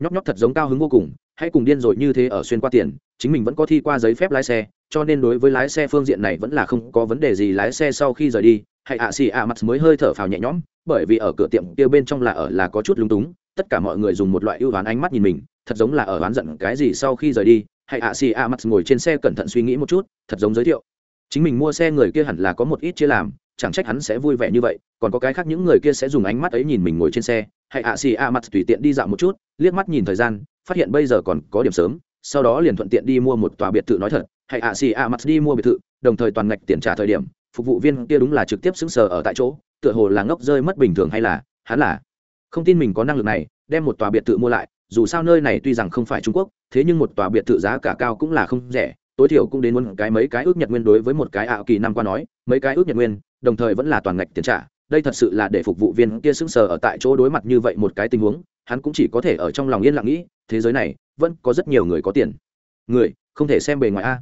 Nhóc nhóc thật giống cao hứng vô cùng, hãy cùng điên rồi như thế ở xuyên qua tiền, chính mình vẫn có thi qua giấy phép lái xe, cho nên đối với lái xe phương diện này vẫn là không có vấn đề gì, lái xe sau khi rời đi, hãy ạ xì ạ mặt mới hơi thở phào nhẹ nhõm, bởi vì ở cửa tiệm kia bên trong là ở là có chút lúng túng, tất cả mọi người dùng một loại ưu oán ánh mắt nhìn mình, thật giống là ở oán giận cái gì sau khi rời đi hãy ạ xì ạ mặt ngồi trên xe cẩn thận suy nghĩ một chút, thật giống giới thiệu. Chính mình mua xe người kia hẳn là có một ít chia làm, chẳng trách hắn sẽ vui vẻ như vậy, còn có cái khác những người kia sẽ dùng ánh mắt ấy nhìn mình ngồi trên xe hãy ạ xì ạ mặt tùy tiện đi dạo một chút, liếc mắt nhìn thời gian, phát hiện bây giờ còn có điểm sớm, sau đó liền thuận tiện đi mua một tòa biệt thự nói thật hãy ạ xì ạ mặt đi mua biệt thự, đồng thời toàn ngạch tiền trả thời điểm, phục vụ viên kia đúng là trực tiếp xứng sờ ở tại chỗ, tựa hồ là ngốc rơi mất bình thường hay là, hắn là không tin mình có năng lực này, đem một tòa biệt thự mua lại dù sao nơi này tuy rằng không phải trung quốc, thế nhưng một tòa biệt thự giá cả cao cũng là không rẻ. Tối thiểu cũng đến muốn cái mấy cái ước nhật nguyên đối với một cái ảo kỳ năm qua nói, mấy cái ước nhật nguyên, đồng thời vẫn là toàn ngạch tiền trả. Đây thật sự là để phục vụ viên kia sững sờ ở tại chỗ đối mặt như vậy một cái tình huống, hắn cũng chỉ có thể ở trong lòng yên lặng nghĩ, thế giới này, vẫn có rất nhiều người có tiền. Người, không thể xem bề ngoài a.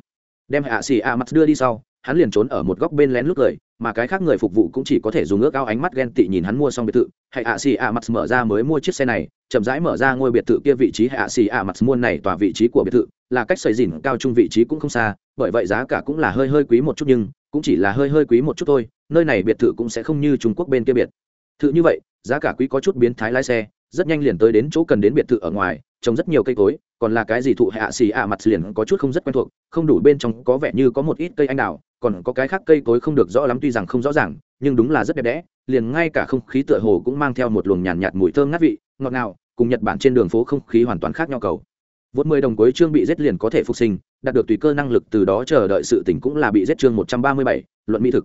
Đem hạ xì a mặt đưa đi sau, hắn liền trốn ở một góc bên lén lút cười mà cái khác người phục vụ cũng chỉ có thể dùng ước ao ánh mắt ghen tị nhìn hắn mua xong biệt thự. Hay ạ xì ạ mặt mở ra mới mua chiếc xe này, chậm rãi mở ra ngôi biệt thự kia vị trí. Hãy ạ xì ạ mặt mua này tòa vị trí của biệt thự là cách xây dìn cao trung vị trí cũng không xa, bởi vậy giá cả cũng là hơi hơi quý một chút nhưng cũng chỉ là hơi hơi quý một chút thôi. Nơi này biệt thự cũng sẽ không như trung quốc bên kia biệt thự như vậy, giá cả quý có chút biến thái lái xe, rất nhanh liền tới đến chỗ cần đến biệt thự ở ngoài, trồng rất nhiều cây cối, còn là cái gì thụ. Hạ xì ạ mặt liền có chút không rất quen thuộc, không đủ bên trong có vẻ như có một ít cây anh đào còn có cái khác cây cối không được rõ lắm tuy rằng không rõ ràng nhưng đúng là rất đẹp đẽ liền ngay cả không khí tựa hồ cũng mang theo một luồng nhàn nhạt, nhạt mùi thơm ngát vị ngọt ngào cùng nhật bản trên đường phố không khí hoàn toàn khác nhau cầu. Vốn mười đồng cuối chương bị giết liền có thể phục sinh đạt được tùy cơ năng lực từ đó chờ đợi sự tỉnh cũng là bị giết chương một trăm ba mươi bảy luận mỹ thực.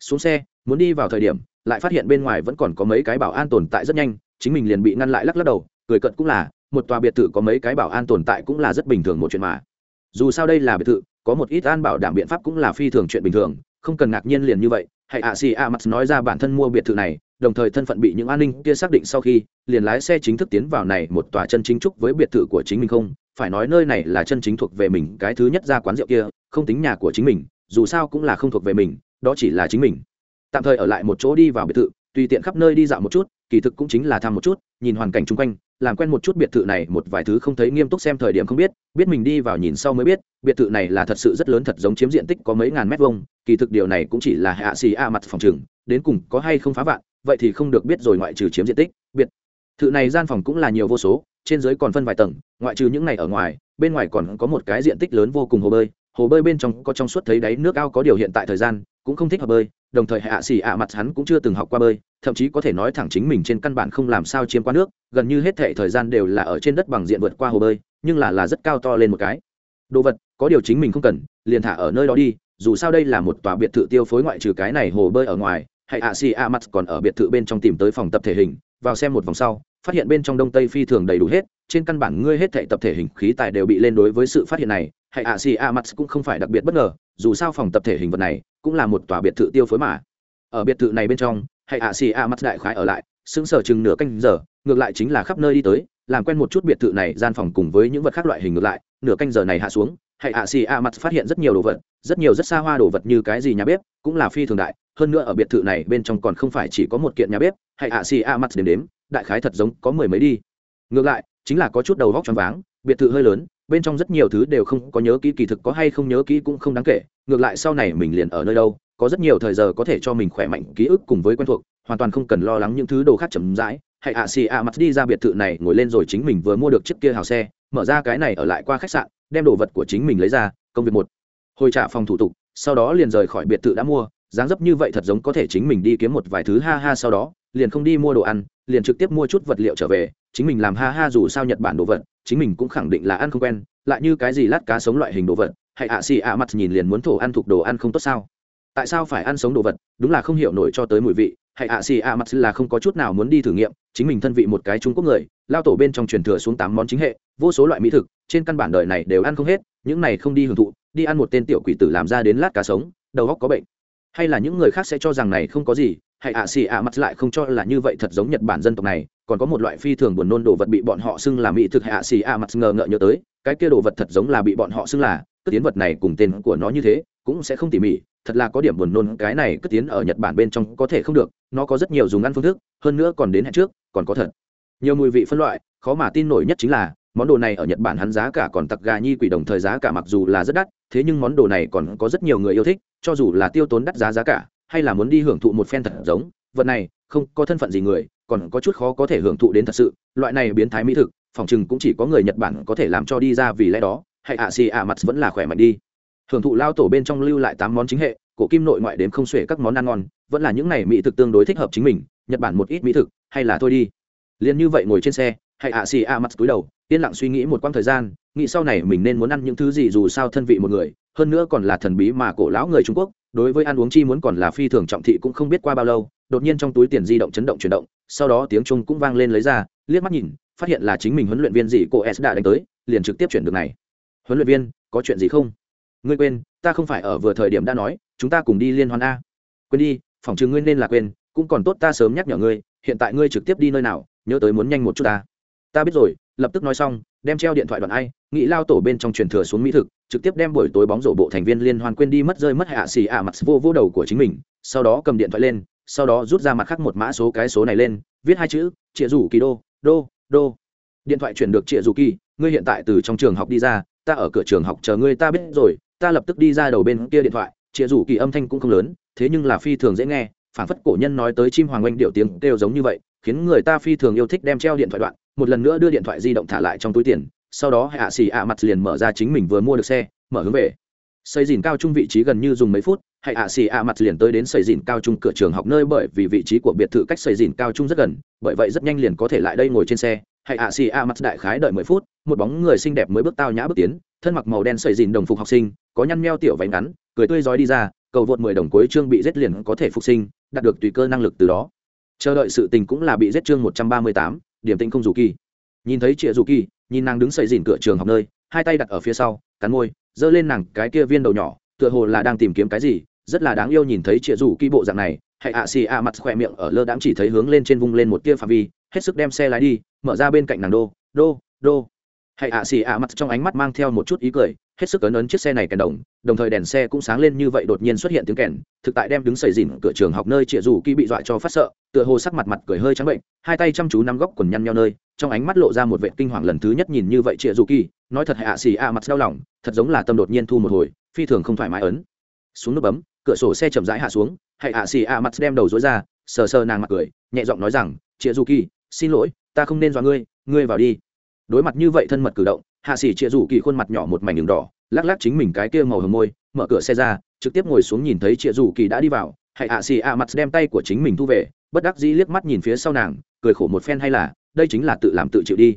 Xuống xe muốn đi vào thời điểm lại phát hiện bên ngoài vẫn còn có mấy cái bảo an tồn tại rất nhanh chính mình liền bị ngăn lại lắc lắc đầu cười cận cũng là một tòa biệt thự có mấy cái bảo an tồn tại cũng là rất bình thường một chuyện mà. Dù sao đây là biệt thự có một ít an bảo đảm biện pháp cũng là phi thường chuyện bình thường, không cần ngạc nhiên liền như vậy. Hãy ạ, xì a mặt nói ra bản thân mua biệt thự này, đồng thời thân phận bị những an ninh kia xác định sau khi, liền lái xe chính thức tiến vào này một tòa chân chính trúc với biệt thự của chính mình không? Phải nói nơi này là chân chính thuộc về mình, cái thứ nhất ra quán rượu kia, không tính nhà của chính mình, dù sao cũng là không thuộc về mình, đó chỉ là chính mình. Tạm thời ở lại một chỗ đi vào biệt thự, tùy tiện khắp nơi đi dạo một chút, kỳ thực cũng chính là thăm một chút, nhìn hoàn cảnh chung quanh làm quen một chút biệt thự này một vài thứ không thấy nghiêm túc xem thời điểm không biết biết mình đi vào nhìn sau mới biết, biệt thự này là thật sự rất lớn thật giống chiếm diện tích có mấy ngàn mét vuông, kỳ thực điều này cũng chỉ là hạ xì a mặt phòng trường, đến cùng có hay không phá vạn, vậy thì không được biết rồi ngoại trừ chiếm diện tích, biệt. Thự này gian phòng cũng là nhiều vô số, trên dưới còn phân vài tầng, ngoại trừ những này ở ngoài, bên ngoài còn có một cái diện tích lớn vô cùng hồ bơi hồ bơi bên trong có trong suốt thấy đáy nước ao có điều hiện tại thời gian, cũng không thích hợp bơi đồng thời hạ xì ạ mặt hắn cũng chưa từng học qua bơi, thậm chí có thể nói thẳng chính mình trên căn bản không làm sao chiếm qua nước, gần như hết thệ thời gian đều là ở trên đất bằng diện vượt qua hồ bơi, nhưng là là rất cao to lên một cái. Đồ vật, có điều chính mình không cần, liền thả ở nơi đó đi, dù sao đây là một tòa biệt thự tiêu phối ngoại trừ cái này hồ bơi ở ngoài hệ ạ xì ạ mặt còn ở biệt thự bên trong tìm tới phòng tập thể hình, vào xem một vòng sau, phát hiện bên trong đông tây phi thường đầy đủ hết, trên căn bản ngươi hết thệ tập thể hình khí tài đều bị lên đối với sự phát hiện này hệ ạ xì A mặt cũng không phải đặc biệt bất ngờ, dù sao phòng tập thể hình vật này cũng là một tòa biệt thự tiêu phối mà. Ở biệt thự này bên trong hệ ạ xì A mặt đại khái ở lại, sững sờ chừng nửa canh giờ, ngược lại chính là khắp nơi đi tới, làm quen một chút biệt thự này, gian phòng cùng với những vật khác loại hình ngược lại, nửa canh giờ này hạ xuống hệ ạ xì A mặt phát hiện rất nhiều đồ vật, rất nhiều rất xa hoa đồ vật như cái gì nhà bếp cũng là phi thường đại, hơn nữa ở biệt thự này bên trong còn không phải chỉ có một kiện nhà bếp hệ ạ xì A mặt đếm đếm, đại khái thật giống có mười mấy đi. Ngược lại, chính là có chút đầu vóc choáng váng, biệt thự hơi lớn bên trong rất nhiều thứ đều không có nhớ kỹ, kỳ thực có hay không nhớ kỹ cũng không đáng kể, ngược lại sau này mình liền ở nơi đâu, có rất nhiều thời giờ có thể cho mình khỏe mạnh, ký ức cùng với quen thuộc, hoàn toàn không cần lo lắng những thứ đồ khác chậm rãi. Hãy ạ, xì ạ, mặt đi ra biệt thự này, ngồi lên rồi chính mình vừa mua được chiếc kia hào xe, mở ra cái này ở lại qua khách sạn, đem đồ vật của chính mình lấy ra, công việc một. Hồi trả phòng thủ tục, sau đó liền rời khỏi biệt thự đã mua, dáng dấp như vậy thật giống có thể chính mình đi kiếm một vài thứ ha ha sau đó, liền không đi mua đồ ăn, liền trực tiếp mua chút vật liệu trở về, chính mình làm ha ha dù sao nhật bản đồ vật chính mình cũng khẳng định là ăn không quen, lại như cái gì lát cá sống loại hình đồ vật, hay ạ xì ạ mặt nhìn liền muốn thổ ăn thuộc đồ ăn không tốt sao? Tại sao phải ăn sống đồ vật, đúng là không hiểu nổi cho tới mùi vị, hay ạ xì ạ mặt là không có chút nào muốn đi thử nghiệm, chính mình thân vị một cái trung quốc người, lao tổ bên trong truyền thừa xuống tám món chính hệ, vô số loại mỹ thực, trên căn bản đời này đều ăn không hết, những này không đi hưởng thụ, đi ăn một tên tiểu quỷ tử làm ra đến lát cá sống, đầu góc có bệnh hay là những người khác sẽ cho rằng này không có gì, hay ạ xì ạ mặt lại không cho là như vậy thật giống nhật bản dân tộc này, còn có một loại phi thường buồn nôn đồ vật bị bọn họ xưng là mỹ thực hay ạ xì ạ mặt ngờ ngợ nhớ tới, cái kia đồ vật thật giống là bị bọn họ xưng là, cất tiến vật này cùng tên của nó như thế, cũng sẽ không tỉ mỉ, thật là có điểm buồn nôn, cái này cất tiến ở nhật bản bên trong có thể không được, nó có rất nhiều dùng ăn phương thức, hơn nữa còn đến hẹn trước, còn có thật. Nhiều mùi vị phân loại, khó mà tin nổi nhất chính là món đồ này ở nhật bản hắn giá cả còn tặc gà nhi quỷ đồng thời giá cả mặc dù là rất đắt, thế nhưng món đồ này còn có rất nhiều người yêu thích, cho dù là tiêu tốn đắt giá giá cả, hay là muốn đi hưởng thụ một phen thật giống, vật này không có thân phận gì người, còn có chút khó có thể hưởng thụ đến thật sự. Loại này biến thái mỹ thực, phòng chừng cũng chỉ có người nhật bản có thể làm cho đi ra vì lẽ đó, hay ạ xì ạ mặt vẫn là khỏe mạnh đi. Hưởng thụ lao tổ bên trong lưu lại tám món chính hệ, cổ kim nội ngoại đếm không xuể các món ăn ngon, vẫn là những này mỹ thực tương đối thích hợp chính mình, nhật bản một ít mỹ thực, hay là thôi đi. Liền như vậy ngồi trên xe Hãy ạ xì ạ mặt cúi đầu, yên lặng suy nghĩ một quãng thời gian, nghĩ sau này mình nên muốn ăn những thứ gì dù sao thân vị một người, hơn nữa còn là thần bí mà cổ lão người trung quốc, đối với ăn uống chi muốn còn là phi thường trọng thị cũng không biết qua bao lâu, đột nhiên trong túi tiền di động chấn động chuyển động, sau đó tiếng trung cũng vang lên lấy ra, liếc mắt nhìn, phát hiện là chính mình huấn luyện viên gì cô s đã đánh tới, liền trực tiếp chuyển được này. Huấn luyện viên, có chuyện gì không? Ngươi quên, ta không phải ở vừa thời điểm đã nói, chúng ta cùng đi liên hoan a. Quên đi, phòng trường ngươi nên là quên, cũng còn tốt ta sớm nhắc nhở ngươi, hiện tại ngươi trực tiếp đi nơi nào, nhớ tới muốn nhanh một chút ta ta biết rồi, lập tức nói xong, đem treo điện thoại đoạn ai, nghĩ lao tổ bên trong truyền thừa xuống mỹ thực, trực tiếp đem buổi tối bóng rổ bộ thành viên liên hoan quên đi mất rơi mất hạ xì ạ mặt vô vô đầu của chính mình, sau đó cầm điện thoại lên, sau đó rút ra mặt khác một mã số cái số này lên, viết hai chữ, chịa rủ kỳ đô đô đô. Điện thoại chuyển được chịa rủ kỳ, ngươi hiện tại từ trong trường học đi ra, ta ở cửa trường học chờ ngươi ta biết rồi, ta lập tức đi ra đầu bên kia điện thoại. Chịa rủ kỳ âm thanh cũng không lớn, thế nhưng là phi thường dễ nghe phản phất cổ nhân nói tới chim hoàng oanh điệu tiếng đều giống như vậy, khiến người ta phi thường yêu thích đem treo điện thoại đoạn một lần nữa đưa điện thoại di động thả lại trong túi tiền, sau đó hạ xì ạ mặt liền mở ra chính mình vừa mua được xe, mở hướng về. Xây dìn cao trung vị trí gần như dùng mấy phút hãy hạ xì ạ mặt liền tới đến xây dìn cao trung cửa trường học nơi bởi vì vị trí của biệt thự cách xây dìn cao trung rất gần, bởi vậy rất nhanh liền có thể lại đây ngồi trên xe. Hãy hạ xì ạ mặt đại khái đợi mười phút, một bóng người xinh đẹp mới bước tao nhã bước tiến, thân mặc màu đen xây dìn đồng phục học sinh, có nhăn meo tiểu váy ngắn, cười tươi rói đi ra, cầu vượt mười đồng cuối chương bị giết liền có thể phục sinh, đạt được tùy cơ năng lực từ đó. Chờ đợi sự tình cũng là bị giết chương một trăm ba mươi tám điểm tĩnh không dù kỳ. Nhìn thấy chị dù kỳ, nhìn nàng đứng xây dìn cửa trường học nơi, hai tay đặt ở phía sau, cắn môi, giơ lên nàng cái kia viên đầu nhỏ, tựa hồ là đang tìm kiếm cái gì, rất là đáng yêu nhìn thấy chị dù kỳ bộ dạng này hãy ạ xì ạ mặt khỏe miệng ở lơ đãng chỉ thấy hướng lên trên vung lên một tia phạm vi, hết sức đem xe lái đi, mở ra bên cạnh nàng đô đô đô. Hãy ạ xì ạ mặt trong ánh mắt mang theo một chút ý cười hết sức cấn ấn chiếc xe này kèn đồng đồng thời đèn xe cũng sáng lên như vậy đột nhiên xuất hiện tiếng kèn, thực tại đem đứng sầy dìn cửa trường học nơi chĩa dù kỳ bị dọa cho phát sợ, tựa hồ sắc mặt mặt cười hơi trắng bệnh, hai tay chăm chú nắm góc quần nhăn nhau nơi, trong ánh mắt lộ ra một vệ kinh hoàng lần thứ nhất nhìn như vậy chĩa dù kỳ, nói thật hạ xì a mặt đau lòng, thật giống là tâm đột nhiên thu một hồi, phi thường không thoải mái ấn. Xuống nút bấm, cửa sổ xe chậm rãi hạ xuống hãy hạ xì a mặt đem đầu dối ra, sờ sờ nàng mặt cười, nhẹ giọng nói rằng chĩa dù kỳ, xin lỗi, ta không nên dọa ngươi ngươi vào đi. Đối mặt như vậy thân mật cử động hạ sĩ chịa rủ kỳ khuôn mặt nhỏ một mảnh đường đỏ, lắc lắc chính mình cái kia màu hồng môi, mở cửa xe ra, trực tiếp ngồi xuống nhìn thấy chịa rủ kỳ đã đi vào. Hãy hạ sĩ a mặt đem tay của chính mình thu về, bất đắc dĩ liếc mắt nhìn phía sau nàng, cười khổ một phen hay là, đây chính là tự làm tự chịu đi.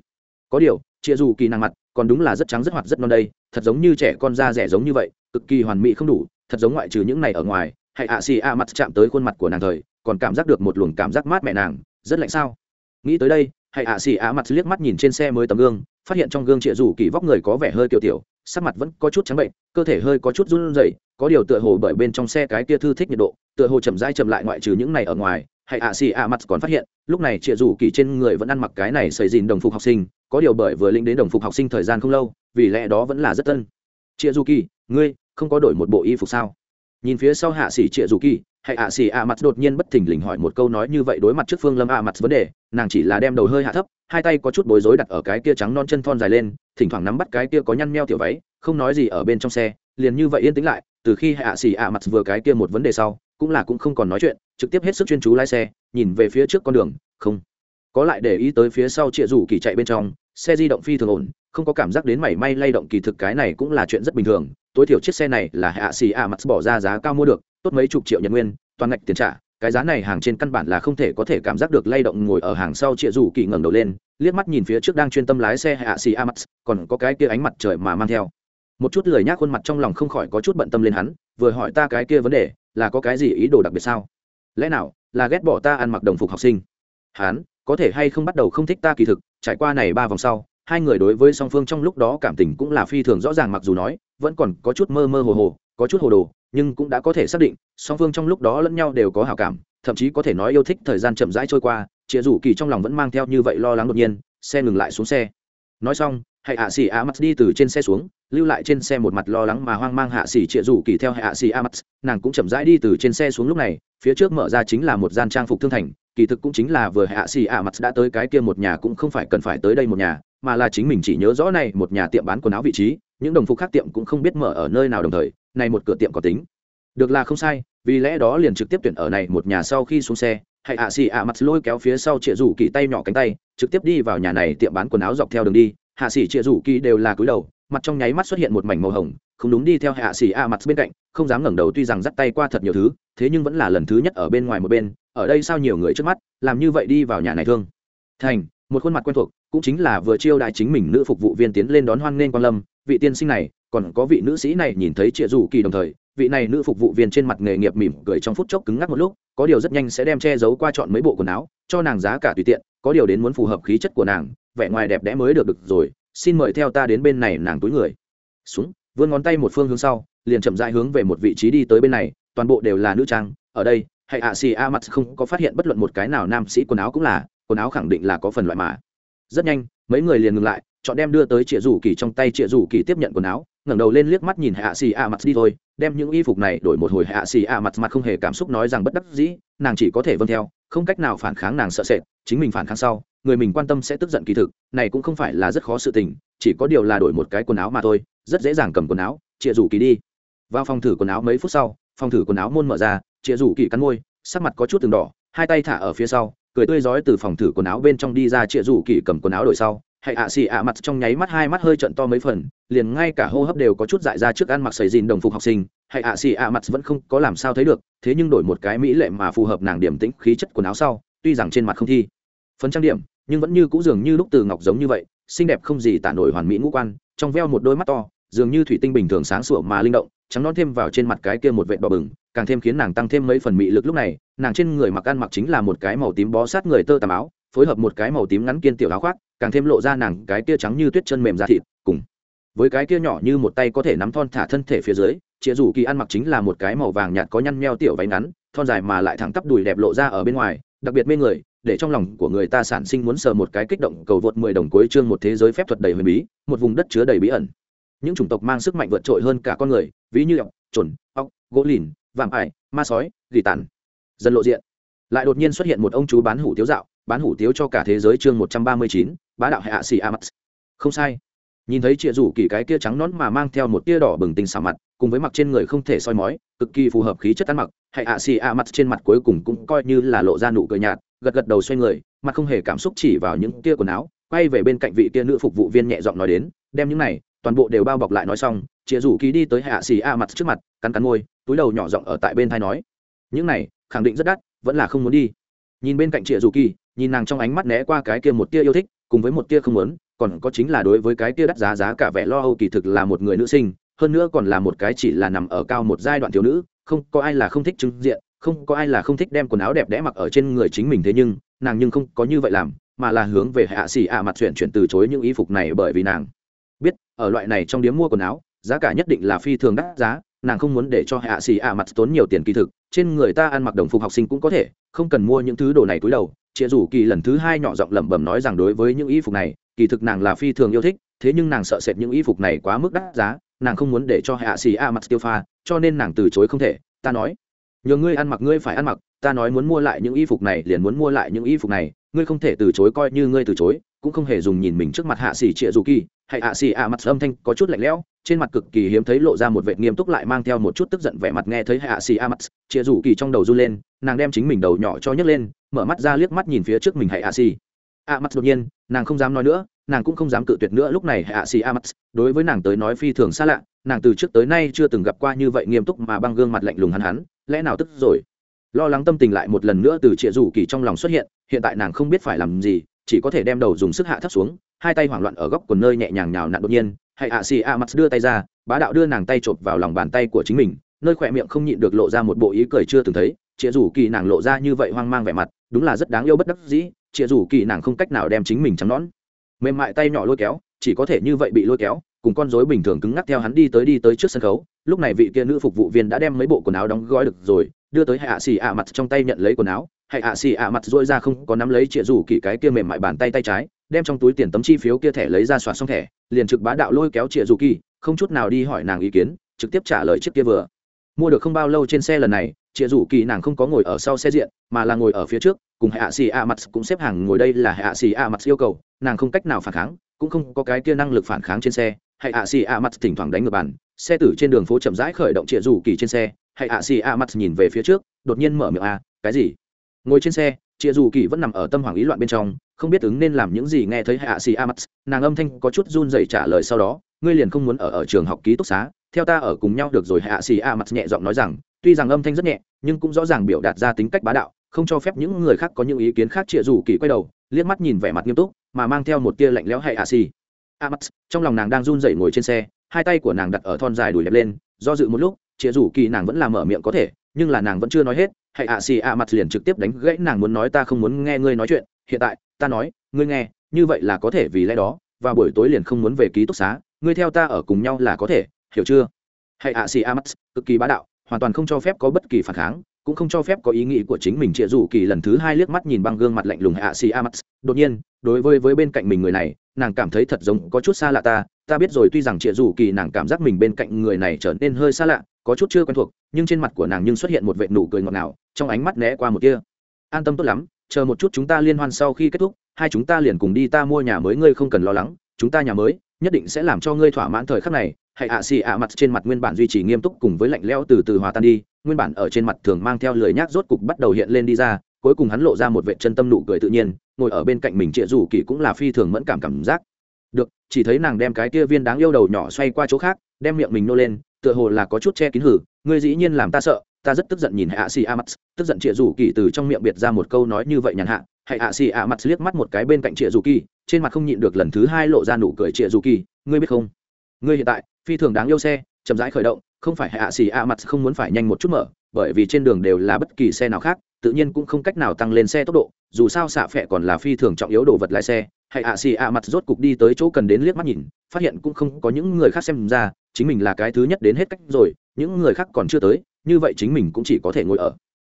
Có điều chịa rủ kỳ nàng mặt, còn đúng là rất trắng rất hoạt rất non đây, thật giống như trẻ con da rẻ giống như vậy, cực kỳ hoàn mỹ không đủ, thật giống ngoại trừ những này ở ngoài. Hãy hạ sĩ a mặt chạm tới khuôn mặt của nàng thời, còn cảm giác được một luồng cảm giác mát mẹ nàng, rất lạnh sao? Nghĩ tới đây hãy ạ xì á mặt liếc mắt nhìn trên xe mới tấm gương, phát hiện trong gương trịa rủ kỳ vóc người có vẻ hơi tiểu tiểu, sắc mặt vẫn có chút trắng bệnh, cơ thể hơi có chút run rẩy, có điều tựa hồ bởi bên trong xe cái kia thư thích nhiệt độ, tựa hồ chậm dai chậm lại ngoại trừ những này ở ngoài hãy ạ xì ạ mặt còn phát hiện, lúc này trịa rủ kỳ trên người vẫn ăn mặc cái này xây dìn đồng phục học sinh, có điều bởi vừa lĩnh đến đồng phục học sinh thời gian không lâu, vì lẽ đó vẫn là rất tân. Trịa rủ kỳ, ngươi không có đổi một bộ y phục sao? Nhìn phía sau hạ sĩ trịa rủ kỳ hãy ạ xì ạ mặt đột nhiên bất thình lình hỏi một câu nói như vậy đối mặt trước phương lâm ạ mặt vấn đề, nàng chỉ là đem đầu hơi hạ thấp, hai tay có chút bối rối đặt ở cái kia trắng non chân thon dài lên, thỉnh thoảng nắm bắt cái kia có nhăn meo tiểu váy, không nói gì ở bên trong xe, liền như vậy yên tĩnh lại, từ khi hạ xì ạ mặt vừa cái kia một vấn đề sau, cũng là cũng không còn nói chuyện, trực tiếp hết sức chuyên chú lái xe, nhìn về phía trước con đường, không có lại để ý tới phía sau chịa rủ kỳ chạy bên trong, xe di động phi thường ổn, không có cảm giác đến mảy may lay động kỳ thực cái này cũng là chuyện rất bình thường, tối thiểu chiếc xe này là hạ xì ạ mặt bỏ ra giá cao mua được tốt mấy chục triệu nhân nguyên, toàn ngạch tiền trả, cái giá này hàng trên căn bản là không thể có thể cảm giác được lay động ngồi ở hàng sau chịa rủ kỳ ngẩng đầu lên, liếc mắt nhìn phía trước đang chuyên tâm lái xe hạ xì amax còn có cái kia ánh mặt trời mà mang theo. Một chút lười nhác khuôn mặt trong lòng không khỏi có chút bận tâm lên hắn, vừa hỏi ta cái kia vấn đề, là có cái gì ý đồ đặc biệt sao? Lẽ nào là ghét bỏ ta ăn mặc đồng phục học sinh? Hắn, có thể hay không bắt đầu không thích ta kỳ thực, trải qua này ba vòng sau, hai người đối với song phương trong lúc đó cảm tình cũng là phi thường rõ ràng mặc dù nói, vẫn còn có chút mơ mơ hồ hồ, có chút hồ đồ nhưng cũng đã có thể xác định, song phương trong lúc đó lẫn nhau đều có hảo cảm, thậm chí có thể nói yêu thích thời gian chậm rãi trôi qua, chịa rủ kỳ trong lòng vẫn mang theo như vậy lo lắng đột nhiên, xe ngừng lại xuống xe. Nói xong hãy hạ xì a mắt đi từ trên xe xuống, lưu lại trên xe một mặt lo lắng mà hoang mang hạ xì chịa rủ kỳ theo hạ xì a mắt nàng cũng chậm rãi đi từ trên xe xuống lúc này, phía trước mở ra chính là một gian trang phục thương thành, kỳ thực cũng chính là vừa hạ xì a mắt đã tới cái kia một nhà cũng không phải cần phải tới đây một nhà, mà là chính mình chỉ nhớ rõ này một nhà tiệm bán quần áo vị trí, những đồng phục khác tiệm cũng không biết mở ở nơi nào đồng thời này một cửa tiệm có tính. Được là không sai, vì lẽ đó liền trực tiếp tuyển ở này một nhà sau khi xuống xe hãy ạ xì ạ mặt lôi kéo phía sau chĩa rủ kỳ tay nhỏ cánh tay, trực tiếp đi vào nhà này tiệm bán quần áo dọc theo đường đi. Hạ xì chĩa rủ kỳ đều là cúi đầu, mặt trong nháy mắt xuất hiện một mảnh màu hồng, không đúng đi theo hạ xì ạ mặt bên cạnh, không dám ngẩng đầu tuy rằng dắt tay qua thật nhiều thứ, thế nhưng vẫn là lần thứ nhất ở bên ngoài một bên, ở đây sao nhiều người trước mắt, làm như vậy đi vào nhà này thương. Thành, một khuôn mặt quen thuộc cũng chính là vừa chiêu đại chính mình nữ phục vụ viên tiến lên đón hoan nghênh quan lâm, vị tiên sinh này, còn có vị nữ sĩ này nhìn thấy triệu dù kỳ đồng thời, vị này nữ phục vụ viên trên mặt nghề nghiệp mỉm cười trong phút chốc cứng ngắc một lúc, có điều rất nhanh sẽ đem che giấu qua chọn mấy bộ quần áo, cho nàng giá cả tùy tiện, có điều đến muốn phù hợp khí chất của nàng, vẻ ngoài đẹp đẽ mới được được rồi, xin mời theo ta đến bên này nàng túi người. Xuống, vươn ngón tay một phương hướng sau, liền chậm rãi hướng về một vị trí đi tới bên này, toàn bộ đều là nữ trang, ở đây, hay ạ xì a mặt không có phát hiện bất luận một cái nào nam sĩ quần áo cũng là, quần áo khẳng định là có phần loại mà rất nhanh, mấy người liền ngừng lại, chọn đem đưa tới chĩa rủ kỳ trong tay. Chĩa rủ kỳ tiếp nhận quần áo, ngẩng đầu lên liếc mắt nhìn hạ xì a mặt đi thôi, đem những y phục này đổi một hồi. Hạ xì a mặt mặt không hề cảm xúc nói rằng bất đắc dĩ, nàng chỉ có thể vâng theo, không cách nào phản kháng nàng sợ sệt, chính mình phản kháng sau, người mình quan tâm sẽ tức giận kỳ thực, này cũng không phải là rất khó sự tình, chỉ có điều là đổi một cái quần áo mà thôi, rất dễ dàng cầm quần áo. Chĩa rủ kỳ đi. Vào phòng thử quần áo mấy phút sau, phòng thử quần áo môn mở ra chĩa rủ kỳ cắn môi, sắc mặt có chút từng đỏ, hai tay thả ở phía sau cười tươi rói từ phòng thử quần áo bên trong đi ra chĩa rủ kỳ cầm quần áo đổi sau. Hãy ạ xì ạ mặt trong nháy mắt hai mắt hơi trận to mấy phần, liền ngay cả hô hấp đều có chút dại ra trước ăn mặc sầy dìn đồng phục học sinh. Hãy ạ xì ạ mặt vẫn không có làm sao thấy được, thế nhưng đổi một cái mỹ lệ mà phù hợp nàng điểm tĩnh khí chất quần áo sau, tuy rằng trên mặt không thi. Phấn trang điểm, nhưng vẫn như cũ dường như lúc từ ngọc giống như vậy, xinh đẹp không gì tả nổi hoàn mỹ ngũ quan, trong veo một đôi mắt to, dường như thủy tinh bình thường sáng sủa mà linh động, trắng non thêm vào trên mặt cái kia một vệt đỏ bừng, càng thêm khiến nàng tăng thêm mấy phần mị lực lúc này nàng trên người mặc ăn mặc chính là một cái màu tím bó sát người tơ tằm áo, phối hợp một cái màu tím ngắn kiên tiểu áo khoác, càng thêm lộ ra nàng cái kia trắng như tuyết chân mềm da thịt, cùng với cái kia nhỏ như một tay có thể nắm thon thả thân thể phía dưới chĩa rủ kỳ ăn mặc chính là một cái màu vàng nhạt có nhăn meo tiểu váy ngắn, thon dài mà lại thẳng tắp đùi đẹp lộ ra ở bên ngoài, đặc biệt mê người, để trong lòng của người ta sản sinh muốn sờ một cái kích động cầu vượt mười đồng cuối chương một thế giới phép thuật đầy huyền bí, một vùng đất chứa đầy bí ẩn. Những chủng tộc mang sức mạnh vượt trội hơn cả con người, ví như ọc trồn ọc gỗ lìn, vạm ải, ma sói, gỉ tàn dần lộ diện. Lại đột nhiên xuất hiện một ông chú bán hủ tiếu dạo, bán hủ tiếu cho cả thế giới chương một trăm ba mươi chín, bá đạo hạ xì a mắt không sai. Nhìn thấy chịa rủ kỳ cái kia trắng nón mà mang theo một tia đỏ bừng tinh xà mặt, cùng với mặc trên người không thể soi mói, cực kỳ phù hợp khí chất ăn mặc hay ạ xì a mặt trên mặt cuối cùng cũng coi như là lộ ra nụ cười nhạt, gật gật đầu xoay người, mặt không hề cảm xúc chỉ vào những tia quần áo, quay về bên cạnh vị tia nữ phục vụ viên nhẹ giọng nói đến, đem những này, toàn bộ đều bao bọc lại nói xong. Chịa rủ kỳ đi tới hạ xì a mặt trước mặt, cắn cắn môi, túi đầu nhỏ giọng ở tại bên thai nói, những này khẳng định rất đắt, vẫn là không muốn đi. Nhìn bên cạnh chịa dù kỳ, nhìn nàng trong ánh mắt né qua cái kia một tia yêu thích, cùng với một tia không muốn, còn có chính là đối với cái kia đắt giá giá cả vẻ lo âu kỳ thực là một người nữ sinh, hơn nữa còn là một cái chỉ là nằm ở cao một giai đoạn thiếu nữ, không có ai là không thích trưng diện, không có ai là không thích đem quần áo đẹp đẽ mặc ở trên người chính mình thế nhưng, nàng nhưng không có như vậy làm, mà là hướng về hạ xỉ ạ mặt chuyển chuyển từ chối những y phục này bởi vì nàng biết, ở loại này trong điếm mua quần áo, giá cả nhất định là phi thường đắt giá, nàng không muốn để cho hạ xỉ ạ mặt tốn nhiều tiền kỳ thực trên người ta ăn mặc đồng phục học sinh cũng có thể, không cần mua những thứ đồ này túi đầu. Chịa rủ kỳ lần thứ hai nhỏ giọng lẩm bẩm nói rằng đối với những y phục này, kỳ thực nàng là phi thường yêu thích, thế nhưng nàng sợ sệt những y phục này quá mức đắt giá, nàng không muốn để cho hạ xì a mặt tiêu pha, cho nên nàng từ chối không thể. Ta nói, nhờ ngươi ăn mặc, ngươi phải ăn mặc, ta nói muốn mua lại những y phục này, liền muốn mua lại những y phục này, ngươi không thể từ chối coi như ngươi từ chối, cũng không hề dùng nhìn mình trước mặt hạ xì chịa dù kỳ hãy ạ xì a mặt âm thanh có chút lạnh lẽo, trên mặt cực kỳ hiếm thấy lộ ra một vệ nghiêm túc lại mang theo một chút tức giận vẻ mặt nghe thấy hạ xì a mặt chia rủ kỳ trong đầu run lên, nàng đem chính mình đầu nhỏ cho nhấc lên, mở mắt ra liếc mắt nhìn phía trước mình hãy hạ xì a mặt đột nhiên, nàng không dám nói nữa, nàng cũng không dám cự tuyệt nữa lúc này hạ xì a mặt. Đối với nàng tới nói phi thường xa lạ, nàng từ trước tới nay chưa từng gặp qua như vậy nghiêm túc mà băng gương mặt lạnh lùng hắn hắn, lẽ nào tức rồi? Lo lắng tâm tình lại một lần nữa từ chịa rủ kỳ trong lòng xuất hiện hiện tại nàng không biết phải làm gì chỉ có thể đem đầu dùng sức hạ thấp xuống, hai tay hoảng loạn ở góc quần nơi nhẹ nhàng nhào nặn đột nhiên, hay ạ xì a mặt đưa tay ra, bá đạo đưa nàng tay chộp vào lòng bàn tay của chính mình, nơi khỏe miệng không nhịn được lộ ra một bộ ý cười chưa từng thấy chịa rủ kỳ nàng lộ ra như vậy hoang mang vẻ mặt, đúng là rất đáng yêu bất đắc dĩ chịa rủ kỳ nàng không cách nào đem chính mình trắng nón mềm mại tay nhỏ lôi kéo, chỉ có thể như vậy bị lôi kéo, cùng con rối bình thường cứng ngắc theo hắn đi tới đi tới trước sân khấu, lúc này vị kia nữ phục vụ viên đã đem mấy bộ quần áo đóng gói được rồi, đưa tới hạ xì ạ mặt trong tay nhận lấy quần áo Hãy ạ xì ạ mặt dội ra không có nắm lấy chĩa rủ kỳ cái kia mềm mại bàn tay tay trái, đem trong túi tiền tấm chi phiếu kia thẻ lấy ra soạt xong thẻ, liền trực bá đạo lôi kéo chĩa rủ kỳ không chút nào đi hỏi nàng ý kiến, trực tiếp trả lời chiếc kia vừa. Mua được không bao lâu trên xe lần này chĩa rủ kỳ nàng không có ngồi ở sau xe diện, mà là ngồi ở phía trước, cùng hạ xì a mặt cũng xếp hàng ngồi đây là hạ xì a mặt yêu cầu, nàng không cách nào phản kháng, cũng không có cái kia năng lực phản kháng trên xe hạ xì a mặt thỉnh thoảng đánh ngược bàn, xe tử trên đường phố chậm rãi khởi động chĩa rủ kỳ trên xe hạ xì a mặt nhìn về phía trước, đột nhiên mở miệng a, cái gì? Ngồi trên xe, chịa rủ kỳ vẫn nằm ở tâm hoàng ý loạn bên trong, không biết ứng nên làm những gì nghe thấy hạ xì a mặt nàng âm thanh có chút run rẩy trả lời sau đó, ngươi liền không muốn ở ở trường học ký túc xá, theo ta ở cùng nhau được rồi. Hạ xì a mặt nhẹ giọng nói rằng, tuy rằng âm thanh rất nhẹ, nhưng cũng rõ ràng biểu đạt ra tính cách bá đạo, không cho phép những người khác có những ý kiến khác, chịa rủ kỳ quay đầu, liếc mắt nhìn vẻ mặt nghiêm túc, mà mang theo một tia lạnh lẽo hay a xì a mặt trong lòng nàng đang run rẩy ngồi trên xe, hai tay của nàng đặt ở thon dài đùi đẹp lên, do dự một lúc, chịa rủ kỳ nàng vẫn làm mở miệng có thể nhưng là nàng vẫn chưa nói hết, hay a xì a mặt liền trực tiếp đánh gãy nàng muốn nói ta không muốn nghe ngươi nói chuyện, hiện tại, ta nói, ngươi nghe, như vậy là có thể vì lẽ đó và buổi tối liền không muốn về ký túc xá, ngươi theo ta ở cùng nhau là có thể, hiểu chưa? Hãy ạ xì ạ mặt, cực kỳ bá đạo, hoàn toàn không cho phép có bất kỳ phản kháng, cũng không cho phép có ý nghĩ của chính mình chịa rủ kỳ lần thứ hai liếc mắt nhìn băng gương mặt lạnh lùng hạ xì a mắt đột nhiên, đối với với bên cạnh mình người này, nàng cảm thấy thật giống có chút xa lạ ta ta biết rồi tuy rằng chịa rủ kỳ nàng cảm giác mình bên cạnh người này trở nên hơi xa lạ có chút chưa quen thuộc, nhưng trên mặt của nàng nhưng xuất hiện một vệ nụ cười ngọt ngào, trong ánh mắt né qua một kia an tâm tốt lắm, chờ một chút chúng ta liên hoan sau khi kết thúc, hai chúng ta liền cùng đi ta mua nhà mới, ngươi không cần lo lắng, chúng ta nhà mới nhất định sẽ làm cho ngươi thỏa mãn thời khắc này. Hãy ạ xì ạ mặt trên mặt nguyên bản duy trì nghiêm túc cùng với lạnh lẽo từ từ hòa tan đi, nguyên bản ở trên mặt thường mang theo lời nhác rốt cục bắt đầu hiện lên đi ra, cuối cùng hắn lộ ra một vệ chân tâm nụ cười tự nhiên, ngồi ở bên cạnh mình trịa rủ kỳ cũng là phi thường mẫn cảm cảm giác. Được, chỉ thấy nàng đem cái kia viên đáng yêu đầu nhỏ xoay qua chỗ khác, đem miệng mình nô lên tựa hồ là có chút che kín hử, ngươi dĩ nhiên làm ta sợ, ta rất tức giận nhìn hạ xì a mắt tức giận trịa rủ kỳ từ trong miệng biệt ra một câu nói như vậy nhàn hạ. Hạ xì a mắt liếc mắt một cái bên cạnh trịa rủ kỳ, trên mặt không nhịn được lần thứ hai lộ ra nụ cười trịa rủ kỳ, ngươi biết không? Ngươi hiện tại, phi thường đáng yêu xe, chậm rãi khởi động, không phải hạ xì a mặt không muốn phải nhanh một chút mở, bởi vì trên đường đều là bất kỳ xe nào khác, tự nhiên cũng không cách nào tăng lên xe tốc độ, dù sao xạ phẹ còn là phi thường trọng yếu đồ vật lái xe. Hay ạ xì ạ mặt rốt cục đi tới chỗ cần đến liếc mắt nhìn, phát hiện cũng không có những người khác xem ra chính mình là cái thứ nhất đến hết cách rồi, những người khác còn chưa tới, như vậy chính mình cũng chỉ có thể ngồi ở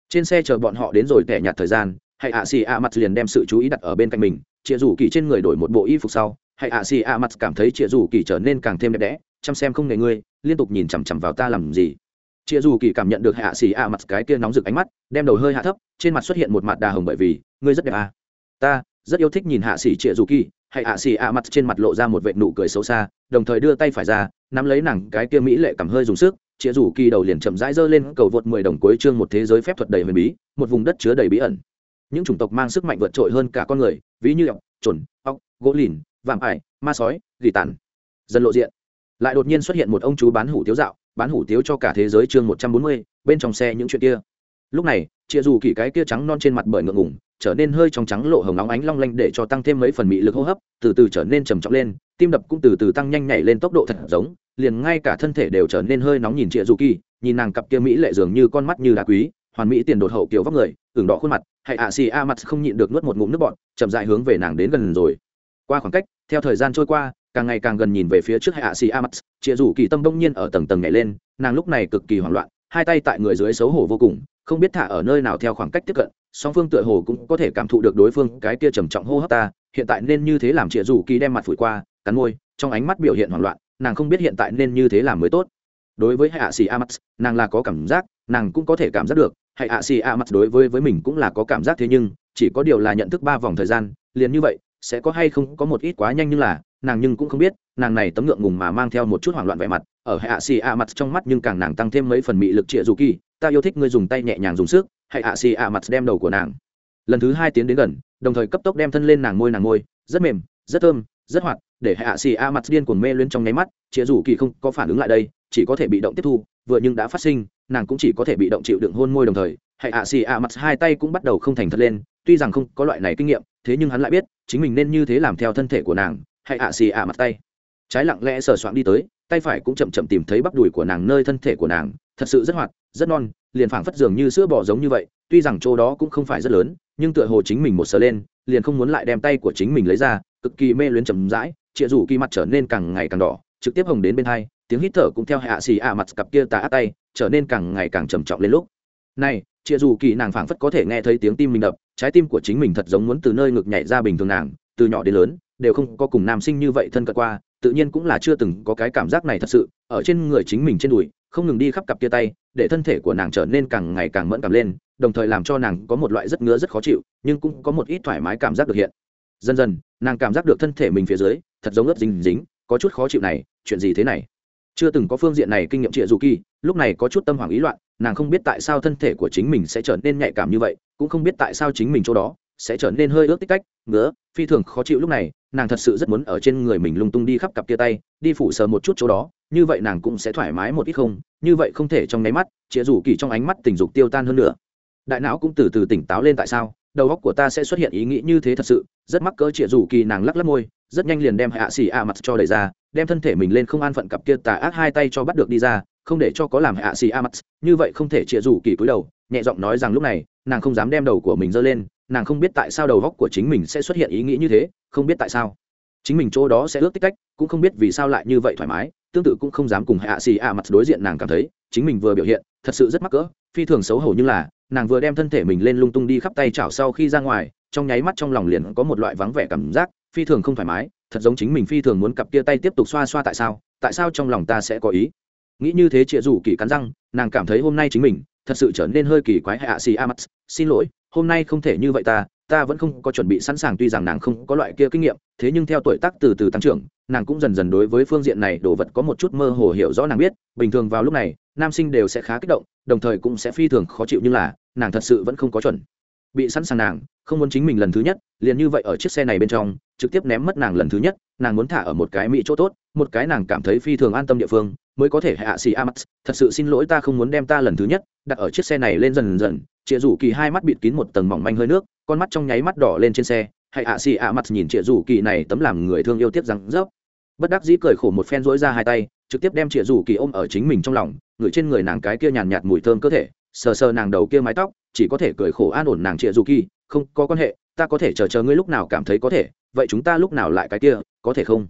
trên xe chờ bọn họ đến rồi tẻ nhạt thời gian, hãy ạ xì ạ mặt liền đem sự chú ý đặt ở bên cạnh mình chịa rủ kỳ trên người đổi một bộ y phục sau, hãy ạ xì ạ mặt cảm thấy chịa rủ kỳ trở nên càng thêm đẹp đẽ, chăm xem không nghề ngươi, liên tục nhìn chằm chằm vào ta làm gì chia rủ kỳ cảm nhận được hạ xì ạ mặt cái kia nóng rực ánh mắt, đem đầu hơi hạ thấp, trên mặt xuất hiện một mặt đà hồng bởi vì, ngươi rất đẹp à. ta rất yêu thích nhìn hạ sĩ trịa dù kỳ, hay hạ sĩ ạ mặt trên mặt lộ ra một vệ nụ cười xấu xa, đồng thời đưa tay phải ra, nắm lấy nàng cái kia mỹ lệ cầm hơi dùng sức trịa dù kỳ đầu liền chậm rãi giơ lên cầu vượt mười đồng cuối chương một thế giới phép thuật đầy huyền bí, một vùng đất chứa đầy bí ẩn. Những chủng tộc mang sức mạnh vượt trội hơn cả con người, ví như ọc trồn ọc gỗ lìn, vạm ải, ma sói, gỉ tàn. Dần lộ diện. Lại đột nhiên xuất hiện một ông chú bán hủ tiếu dạo, bán hủ tiếu cho cả thế giới chương một trăm bốn mươi, bên trong xe những chuyện kia lúc này chia dù kỳ cái kia trắng non trên mặt bởi ngượng ngùng, trở nên hơi trong trắng lộ hồng nóng ánh long lanh để cho tăng thêm mấy phần mị lực hô hấp, từ từ trở nên trầm trọng lên, tim đập cũng từ từ tăng nhanh nhảy lên tốc độ thật giống, liền ngay cả thân thể đều trở nên hơi nóng nhìn chia dù kỳ, nhìn nàng cặp kia mỹ lệ dường như con mắt như đá quý, hoàn mỹ tiền đột hậu kiểu vóc người, ửng đỏ khuôn mặt, hay ạ xì a mặt không nhịn được nuốt một ngụm nước bọt, chậm dại hướng về nàng đến gần rồi. Qua khoảng cách, theo thời gian trôi qua, càng ngày càng gần nhìn về phía trước hay ạ xì mặt chịa rủ kỳ tâm đông nhiên ở tầng tầng nhảy lên, nàng lúc này cực kỳ hoảng loạn, hai tay tại người dưới xấu hổ vô cùng không biết thả ở nơi nào theo khoảng cách tiếp cận, song phương tựa hồ cũng có thể cảm thụ được đối phương cái kia trầm trọng hô hấp ta, hiện tại nên như thế làm chịa dù kỳ đem mặt phủi qua, cắn môi, trong ánh mắt biểu hiện hoảng loạn, nàng không biết hiện tại nên như thế làm mới tốt. Đối với hạ xì amax nàng là có cảm giác, nàng cũng có thể cảm giác được, hạ xì amax đối với với mình cũng là có cảm giác thế nhưng, chỉ có điều là nhận thức ba vòng thời gian, liền như vậy, sẽ có hay không có một ít quá nhanh như là, nàng nhưng cũng không biết, nàng này tấm ngượng ngùng mà mang theo một chút hoảng loạn vẻ mặt, ở hạ xì a mặt trong mắt nhưng càng nàng tăng thêm mấy phần mị lực trịa dù kỳ ta yêu thích ngươi dùng tay nhẹ nhàng dùng sức hãy ạ xì ạ mặt đem đầu của nàng. Lần thứ hai tiến đến gần, đồng thời cấp tốc đem thân lên nàng môi nàng môi, rất mềm, rất thơm, rất hoạt, để hạ xì a mặt điên cuồng mê lên trong nháy mắt chĩa dù kỳ không có phản ứng lại đây, chỉ có thể bị động tiếp thu, vừa nhưng đã phát sinh, nàng cũng chỉ có thể bị động chịu đựng hôn môi đồng thời hạ xì a mặt hai tay cũng bắt đầu không thành thật lên, tuy rằng không có loại này kinh nghiệm, thế nhưng hắn lại biết, chính mình nên như thế làm theo thân thể của nàng hãy ạ xì ạ mặt tay. Trái lặng lẽ sờ soạng đi tới, tay phải cũng chậm chậm tìm thấy bắp đùi của nàng nơi thân thể của nàng thật sự rất hoạt, rất non, liền phảng phất dường như sữa bò giống như vậy, tuy rằng chỗ đó cũng không phải rất lớn, nhưng tựa hồ chính mình một sờ lên, liền không muốn lại đem tay của chính mình lấy ra, cực kỳ mê luyến chầm rãi chịa rủ kỳ mặt trở nên càng ngày càng đỏ, trực tiếp hồng đến bên hai, tiếng hít thở cũng theo hạ xì ạ mặt cặp kia tà áp tay, trở nên càng ngày càng trầm trọng lên lúc. Này chịa rủ kỳ nàng phảng phất có thể nghe thấy tiếng tim mình đập, trái tim của chính mình thật giống muốn từ nơi ngực nhảy ra bình thường nàng, từ nhỏ đến lớn, đều không có cùng nam sinh như vậy thân cận qua, tự nhiên cũng là chưa từng có cái cảm giác này thật sự, ở trên người chính mình trên đùi không ngừng đi khắp cặp kia tay, để thân thể của nàng trở nên càng ngày càng mẫn cảm lên, đồng thời làm cho nàng có một loại rất ngứa rất khó chịu, nhưng cũng có một ít thoải mái cảm giác được hiện. Dần dần, nàng cảm giác được thân thể mình phía dưới, thật giống ướt dính dính, có chút khó chịu này, chuyện gì thế này? Chưa từng có phương diện này kinh nghiệm trịa dù kỳ, lúc này có chút tâm hoảng ý loạn, nàng không biết tại sao thân thể của chính mình sẽ trở nên nhạy cảm như vậy, cũng không biết tại sao chính mình chỗ đó sẽ trở nên hơi ướt tích cách, ngứa, phi thường khó chịu lúc này nàng thật sự rất muốn ở trên người mình lung tung đi khắp cặp kia tay, đi phủ sờ một chút chỗ đó, như vậy nàng cũng sẽ thoải mái một ít không? Như vậy không thể trong nháy mắt, chĩa rủ kỳ trong ánh mắt tình dục tiêu tan hơn nữa. Đại não cũng từ từ tỉnh táo lên tại sao, đầu óc của ta sẽ xuất hiện ý nghĩ như thế thật sự, rất mắc cỡ chĩa rủ kỳ nàng lắc lắc môi, rất nhanh liền đem hạ xì a mặt cho đẩy ra, đem thân thể mình lên không an phận cặp kia tà ác hai tay cho bắt được đi ra, không để cho có làm hạ xì a mặt, như vậy không thể chĩa rủ kỳ cúi đầu, nhẹ giọng nói rằng lúc này, nàng không dám đem đầu của mình giơ lên nàng không biết tại sao đầu óc của chính mình sẽ xuất hiện ý nghĩ như thế, không biết tại sao. Chính mình chỗ đó sẽ ước tích cách, cũng không biết vì sao lại như vậy thoải mái, tương tự cũng không dám cùng hạ xì ạ mặt đối diện nàng cảm thấy, chính mình vừa biểu hiện, thật sự rất mắc cỡ, phi thường xấu hổ như là, nàng vừa đem thân thể mình lên lung tung đi khắp tay chảo sau khi ra ngoài, trong nháy mắt trong lòng liền có một loại vắng vẻ cảm giác, phi thường không thoải mái, thật giống chính mình phi thường muốn cặp kia tay tiếp tục xoa xoa tại sao tại sao trong lòng ta sẽ có ý. Nghĩ như thế chịa rủ kỳ cắn răng, nàng cảm thấy hôm nay chính mình thật sự trở nên hơi kỳ quái hạ xì a mắt xin lỗi, hôm nay không thể như vậy ta ta vẫn không có chuẩn bị sẵn sàng, tuy rằng nàng không có loại kia kinh nghiệm, thế nhưng theo tuổi tác từ từ tăng trưởng, nàng cũng dần dần đối với phương diện này đồ vật có một chút mơ hồ hiểu rõ nàng biết. Bình thường vào lúc này, nam sinh đều sẽ khá kích động, đồng thời cũng sẽ phi thường khó chịu nhưng là, nàng thật sự vẫn không có chuẩn bị sẵn sàng nàng, không muốn chính mình lần thứ nhất, liền như vậy ở chiếc xe này bên trong trực tiếp ném mất nàng lần thứ nhất, nàng muốn thả ở một cái mỹ chỗ tốt, một cái nàng cảm thấy phi thường an tâm địa phương, mới có thể hạ xì a mắt thật sự xin lỗi ta không muốn đem ta lần thứ nhất đặt ở chiếc xe này lên dần dần. Chịa rủ kỳ hai mắt bịt kín một tầng mỏng manh hơi nước, con mắt trong nháy mắt đỏ lên trên xe. Hãy ạ xì ạ mặt nhìn chịa rủ kỳ này tấm làm người thương yêu tiếc rằng dốc bất đắc dĩ cười khổ một phen rỗi ra hai tay, trực tiếp đem chịa rủ kỳ ôm ở chính mình trong lòng, ngửi trên người nàng cái kia nhàn nhạt mùi thơm cơ thể. Sờ sờ nàng đầu kia mái tóc, chỉ có thể cười khổ an ổn nàng chịa rủ kỳ, không có quan hệ ta có thể chờ chờ ngươi lúc nào cảm thấy có thể, vậy chúng ta lúc nào lại cái kia, có thể không?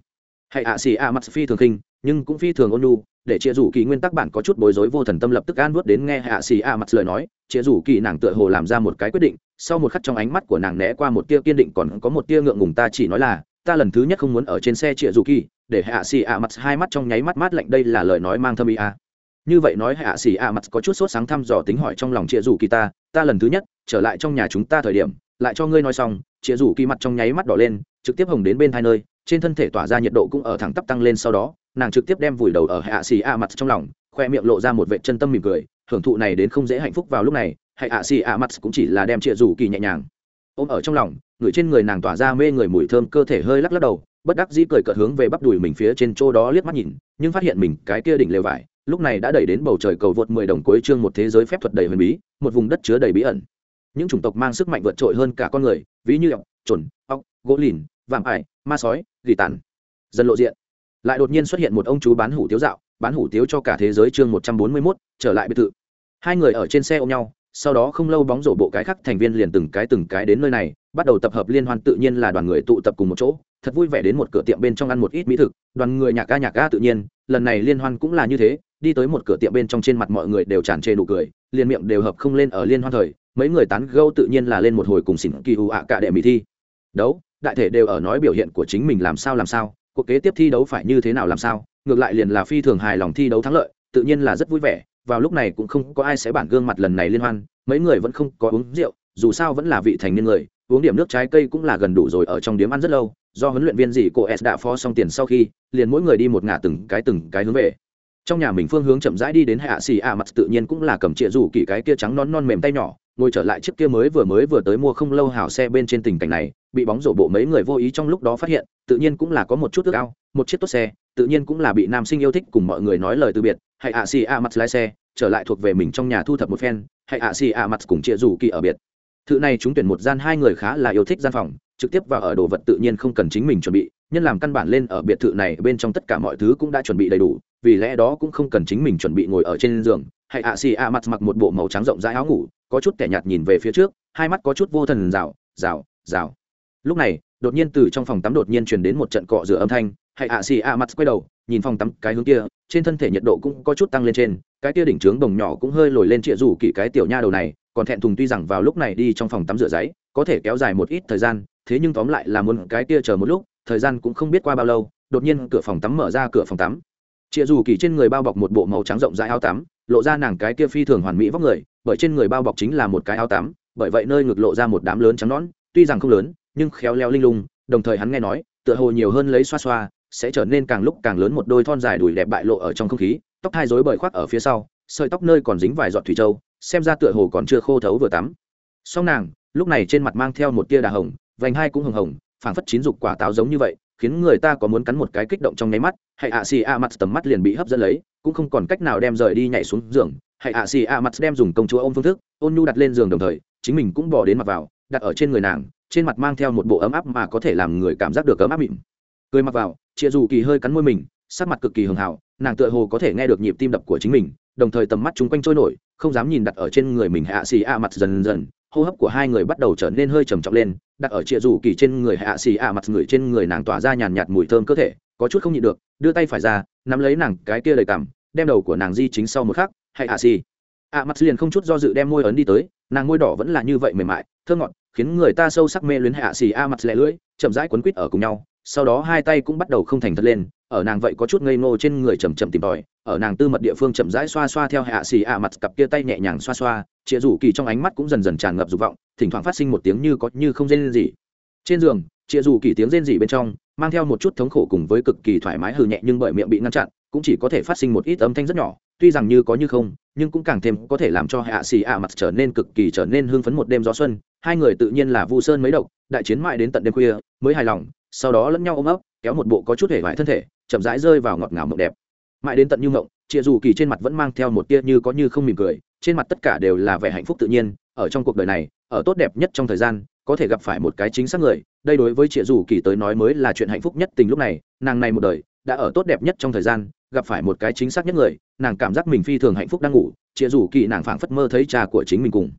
Hãy ạ, xì ạ, mặt phi thường khinh, nhưng cũng phi thường ôn nhu, để chia rủ kỳ nguyên tắc bản có chút bối rối vô thần tâm lập tức an vớt đến nghe hạ xì a mặt lời nói. Chia rủ kỳ nàng tựa hồ làm ra một cái quyết định, sau một khắc trong ánh mắt của nàng né qua một tia kiên định còn có một tia ngượng ngùng ta chỉ nói là, ta lần thứ nhất không muốn ở trên xe chia rủ kỳ, để hạ xì a mặt hai mắt trong nháy mắt mát lạnh, đây là lời nói mang thâm ý a như vậy nói hạ xì a mặt có chút sốt sáng thăm dò tính hỏi trong lòng chia rủ kỳ ta ta lần thứ nhất trở lại trong nhà chúng ta thời điểm, lại cho ngươi nói xong chia rủ kỳ mặt trong nháy mắt đỏ lên, trực tiếp hồng đến bên hai nơi, trên thân thể tỏa ra nhiệt độ cũng ở thẳng tắp tăng lên sau đó, nàng trực tiếp đem vùi đầu ở hạ xì a mặt trong lòng, khoe miệng lộ ra một vệ chân tâm mỉm cười, hưởng thụ này đến không dễ hạnh phúc vào lúc này, hạ xì a mặt cũng chỉ là đem chịa rủ kỳ nhẹ nhàng ôm ở trong lòng, người trên người nàng tỏa ra mê người mùi thơm, cơ thể hơi lắc lắc đầu, bất đắc dĩ cười cợt hướng về bắp đùi mình phía trên chỗ đó liếc mắt nhìn, nhưng phát hiện mình cái kia đỉnh lều vải lúc này đã đẩy đến bầu trời cầu vượt mười đồng cuối chương một thế giới phép thuật đầy huyền bí, một vùng đất chứa đầy bí ẩn. Những chủng tộc mang sức mạnh vượt trội hơn cả con người, ví như ọc, trồn, ọc, gỗ lìn, vạm ải, ma sói, gỉ tàn. Dần lộ diện, lại đột nhiên xuất hiện một ông chú bán hủ tiếu dạo, bán hủ tiếu cho cả thế giới chương một trăm bốn mươi mốt, trở lại biệt thự. Hai người ở trên xe ôm nhau, sau đó không lâu bóng rổ bộ cái khác thành viên liền từng cái từng cái đến nơi này, bắt đầu tập hợp liên hoan tự nhiên là đoàn người tụ tập cùng một chỗ, thật vui vẻ đến một cửa tiệm bên trong ăn một ít mỹ thực, đoàn người nhạc ca nhạc ca tự nhiên, lần này liên hoan cũng là như thế đi tới một cửa tiệm bên trong trên mặt mọi người đều tràn trề nụ cười, liền miệng đều hợp không lên ở liên hoan thời, mấy người tán gâu tự nhiên là lên một hồi cùng xỉn kỳ ưu ạ cả đệ mỹ thi. Đấu, đại thể đều ở nói biểu hiện của chính mình làm sao làm sao, cuộc kế tiếp thi đấu phải như thế nào làm sao, ngược lại liền là phi thường hài lòng thi đấu thắng lợi, tự nhiên là rất vui vẻ, vào lúc này cũng không có ai sẽ bản gương mặt lần này liên hoan, mấy người vẫn không có uống rượu, dù sao vẫn là vị thành niên người, uống điểm nước trái cây cũng là gần đủ rồi ở trong điếm ăn rất lâu, do huấn luyện viên gì cô s đã phó xong tiền sau khi, liền mỗi người đi một ngả từng cái từng cái hướng về trong nhà mình phương hướng chậm rãi đi đến hạ xì ạ mặt tự nhiên cũng là cầm trịa rủ kỳ cái kia trắng non non mềm tay nhỏ, ngồi trở lại chiếc kia mới vừa mới vừa tới mua không lâu hào xe bên trên tình cảnh này, bị bóng rổ bộ mấy người vô ý trong lúc đó phát hiện, tự nhiên cũng là có một chút ước ao, một chiếc tốt xe, tự nhiên cũng là bị nam sinh yêu thích cùng mọi người nói lời từ biệt, hãy ạ xì ạ mặt lái xe, trở lại thuộc về mình trong nhà thu thập một phen, hãy ạ xì ạ mặt cùng chia rủ kỳ ở biệt. Thự này chúng tuyển một gian hai người khá là yêu thích gian phòng, trực tiếp vào ở đồ vật tự nhiên không cần chính mình chuẩn bị, nhân làm căn bản lên ở biệt thự này bên trong tất cả mọi thứ cũng đã chuẩn bị đầy đủ vì lẽ đó cũng không cần chính mình chuẩn bị ngồi ở trên giường. Hãy ạ xì ạ mặt mặc một bộ màu trắng rộng rãi áo ngủ, có chút kẻ nhạt nhìn về phía trước, hai mắt có chút vô thần rào rào rào. Lúc này, đột nhiên từ trong phòng tắm đột nhiên truyền đến một trận cọ rửa âm thanh. Hãy ạ xì ạ mặt quay đầu, nhìn phòng tắm cái hướng kia, trên thân thể nhiệt độ cũng có chút tăng lên trên, cái kia đỉnh trướng đồng nhỏ cũng hơi lồi lên trịa rủ kỳ cái tiểu nha đầu này, còn thẹn thùng tuy rằng vào lúc này đi trong phòng tắm rửa giấy, có thể kéo dài một ít thời gian, thế nhưng tóm lại là muốn cái kia chờ một lúc, thời gian cũng không biết qua bao lâu, đột nhiên cửa phòng tắm mở ra cửa phòng tắm chịa dù kỳ trên người bao bọc một bộ màu trắng rộng rãi áo tắm, lộ ra nàng cái kia phi thường hoàn mỹ vóc người, bởi trên người bao bọc chính là một cái áo tắm, bởi vậy nơi ngực lộ ra một đám lớn trắng nón tuy rằng không lớn, nhưng khéo léo linh lung, đồng thời hắn nghe nói, tựa hồ nhiều hơn lấy xoa xoa, sẽ trở nên càng lúc càng lớn một đôi thon dài đùi đẹp bại lộ ở trong không khí, tóc hai rối bời khoác ở phía sau, sợi tóc nơi còn dính vài giọt thủy châu, xem ra tựa hồ còn chưa khô thấu vừa tắm. Sau nàng, lúc này trên mặt mang theo một tia đà hồng, vành hai cũng hồng hồng, phảng phất chín dục quả táo giống như vậy khiến người ta có muốn cắn một cái kích động trong nháy mắt, hay ạ xì a mặt tầm mắt liền bị hấp dẫn lấy, cũng không còn cách nào đem rời đi nhảy xuống giường, hay ạ xì a mặt đem dùng công chúa ôm phương thức, ôn nhu đặt lên giường đồng thời, chính mình cũng bỏ đến mặt vào, đặt ở trên người nàng, trên mặt mang theo một bộ ấm áp mà có thể làm người cảm giác được ấm áp mịn. Cười mặc vào, chia dù kỳ hơi cắn môi mình, sắc mặt cực kỳ hường hảo, nàng tựa hồ có thể nghe được nhịp tim đập của chính mình, đồng thời tầm mắt chung quanh trôi nổi, không dám nhìn đặt ở trên người mình hạ xì a mặt dần dần, hô hấp của hai người bắt đầu trở nên hơi trầm trọng lên đặt ở chịa rủ kỳ trên người hạ xì a mặt người trên người nàng tỏa ra nhàn nhạt mùi thơm cơ thể, có chút không nhịn được, đưa tay phải ra, nắm lấy nàng cái kia đầy cằm, đem đầu của nàng di chính sau một khắc, hay hạ xì. ạ mặt liền không chút do dự đem môi ấn đi tới, nàng môi đỏ vẫn là như vậy mềm mại thơ ngọt, khiến người ta sâu sắc mê luyến hạ xì a mặt lẹ lưỡi, chậm rãi quấn quýt ở cùng nhau, sau đó hai tay cũng bắt đầu không thành thật lên ở nàng vậy có chút ngây ngô trên người chầm chậm tìm tòi, ở nàng tư mật địa phương chậm rãi xoa xoa theo hạ xì ạ mặt cặp kia tay nhẹ nhàng xoa xoa, chĩa rủ kỳ trong ánh mắt cũng dần dần tràn ngập dục vọng, thỉnh thoảng phát sinh một tiếng như có như không rên gì trên giường, chĩa rủ kỳ tiếng rên gì bên trong, mang theo một chút thống khổ cùng với cực kỳ thoải mái hừ nhẹ nhưng bởi miệng bị ngăn chặn, cũng chỉ có thể phát sinh một ít âm thanh rất nhỏ, tuy rằng như có như không, nhưng cũng càng thêm có thể làm cho hạ xì ạ mặt trở nên cực kỳ trở nên hưng phấn một đêm gió xuân, hai người tự nhiên là vu sơn mấy độc, đại chiến mại đến tận đêm khuya, mới hài lòng, sau đó lẫn nhau ôm ấp, kéo một bộ có chút hề vải thân thể chậm rãi rơi vào ngọt ngào mộng đẹp. Mãi đến tận như mộng chịa dù kỳ trên mặt vẫn mang theo một tia như có như không mỉm cười, trên mặt tất cả đều là vẻ hạnh phúc tự nhiên, ở trong cuộc đời này, ở tốt đẹp nhất trong thời gian, có thể gặp phải một cái chính xác người, đây đối với chịa dù kỳ tới nói mới là chuyện hạnh phúc nhất tình lúc này, nàng này một đời, đã ở tốt đẹp nhất trong thời gian, gặp phải một cái chính xác nhất người, nàng cảm giác mình phi thường hạnh phúc đang ngủ chịa dù kỳ nàng phảng phất mơ thấy cha của chính mình cùng.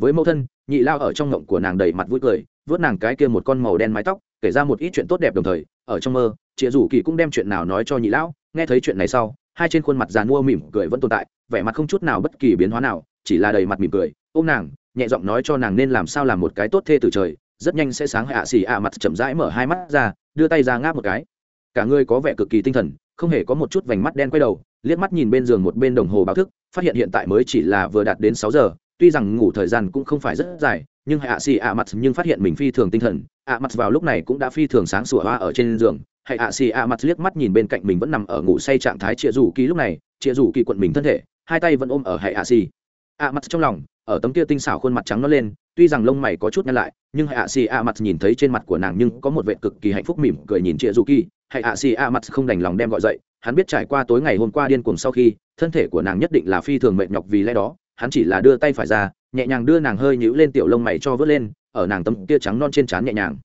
Với mẫu thân, nhị lao ở trong ngộng của nàng đầy mặt vui cười, vớt nàng cái kia một con màu đen mái tóc, kể ra một ít chuyện tốt đẹp đồng thời, ở trong mơ chịa rủ kỳ cũng đem chuyện nào nói cho nhị lão, nghe thấy chuyện này sau, hai trên khuôn mặt già mua mỉm cười vẫn tồn tại, vẻ mặt không chút nào bất kỳ biến hóa nào, chỉ là đầy mặt mỉm cười, ôm nàng, nhẹ giọng nói cho nàng nên làm sao làm một cái tốt thê từ trời, rất nhanh sẽ sáng hạ xì ạ mặt chậm rãi mở hai mắt ra, đưa tay ra ngáp một cái. Cả người có vẻ cực kỳ tinh thần, không hề có một chút vành mắt đen quay đầu, liếc mắt nhìn bên giường một bên đồng hồ báo thức, phát hiện hiện tại mới chỉ là vừa đạt đến sáu giờ tuy rằng ngủ thời gian cũng không phải rất dài, nhưng hạ xì ạ mặt nhưng phát hiện mình phi thường tinh thần. Ạ mặt vào lúc này cũng đã phi thường sáng sủa hoa ở trên giường. Hãy ạ xì ạ mặt liếc mắt nhìn bên cạnh mình vẫn nằm ở ngủ say trạng thái chịa rủ kỳ lúc này chịa rủ kỳ quận mình thân thể, hai tay vẫn ôm ở hãy ạ xì ạ mặt trong lòng, ở tấm kia tinh xảo khuôn mặt trắng nó lên, tuy rằng lông mày có chút nhăn lại, nhưng hãy ạ xì ạ mặt nhìn thấy trên mặt của nàng nhưng có một vệ cực kỳ hạnh phúc mỉm cười nhìn chịa rủ kỳ. Hãy ạ xì ạ mặt không đành lòng đem gọi dậy, hắn biết trải qua tối ngày hôm qua điên cuồng sau khi, thân thể của nàng nhất định là phi thường mệt nhọc vì lẽ đó hắn chỉ là đưa tay phải ra, nhẹ nhàng đưa nàng hơi nhũ lên tiểu lông mày cho vớt lên, ở nàng tấm kia trắng non trên trán nhẹ nhàng.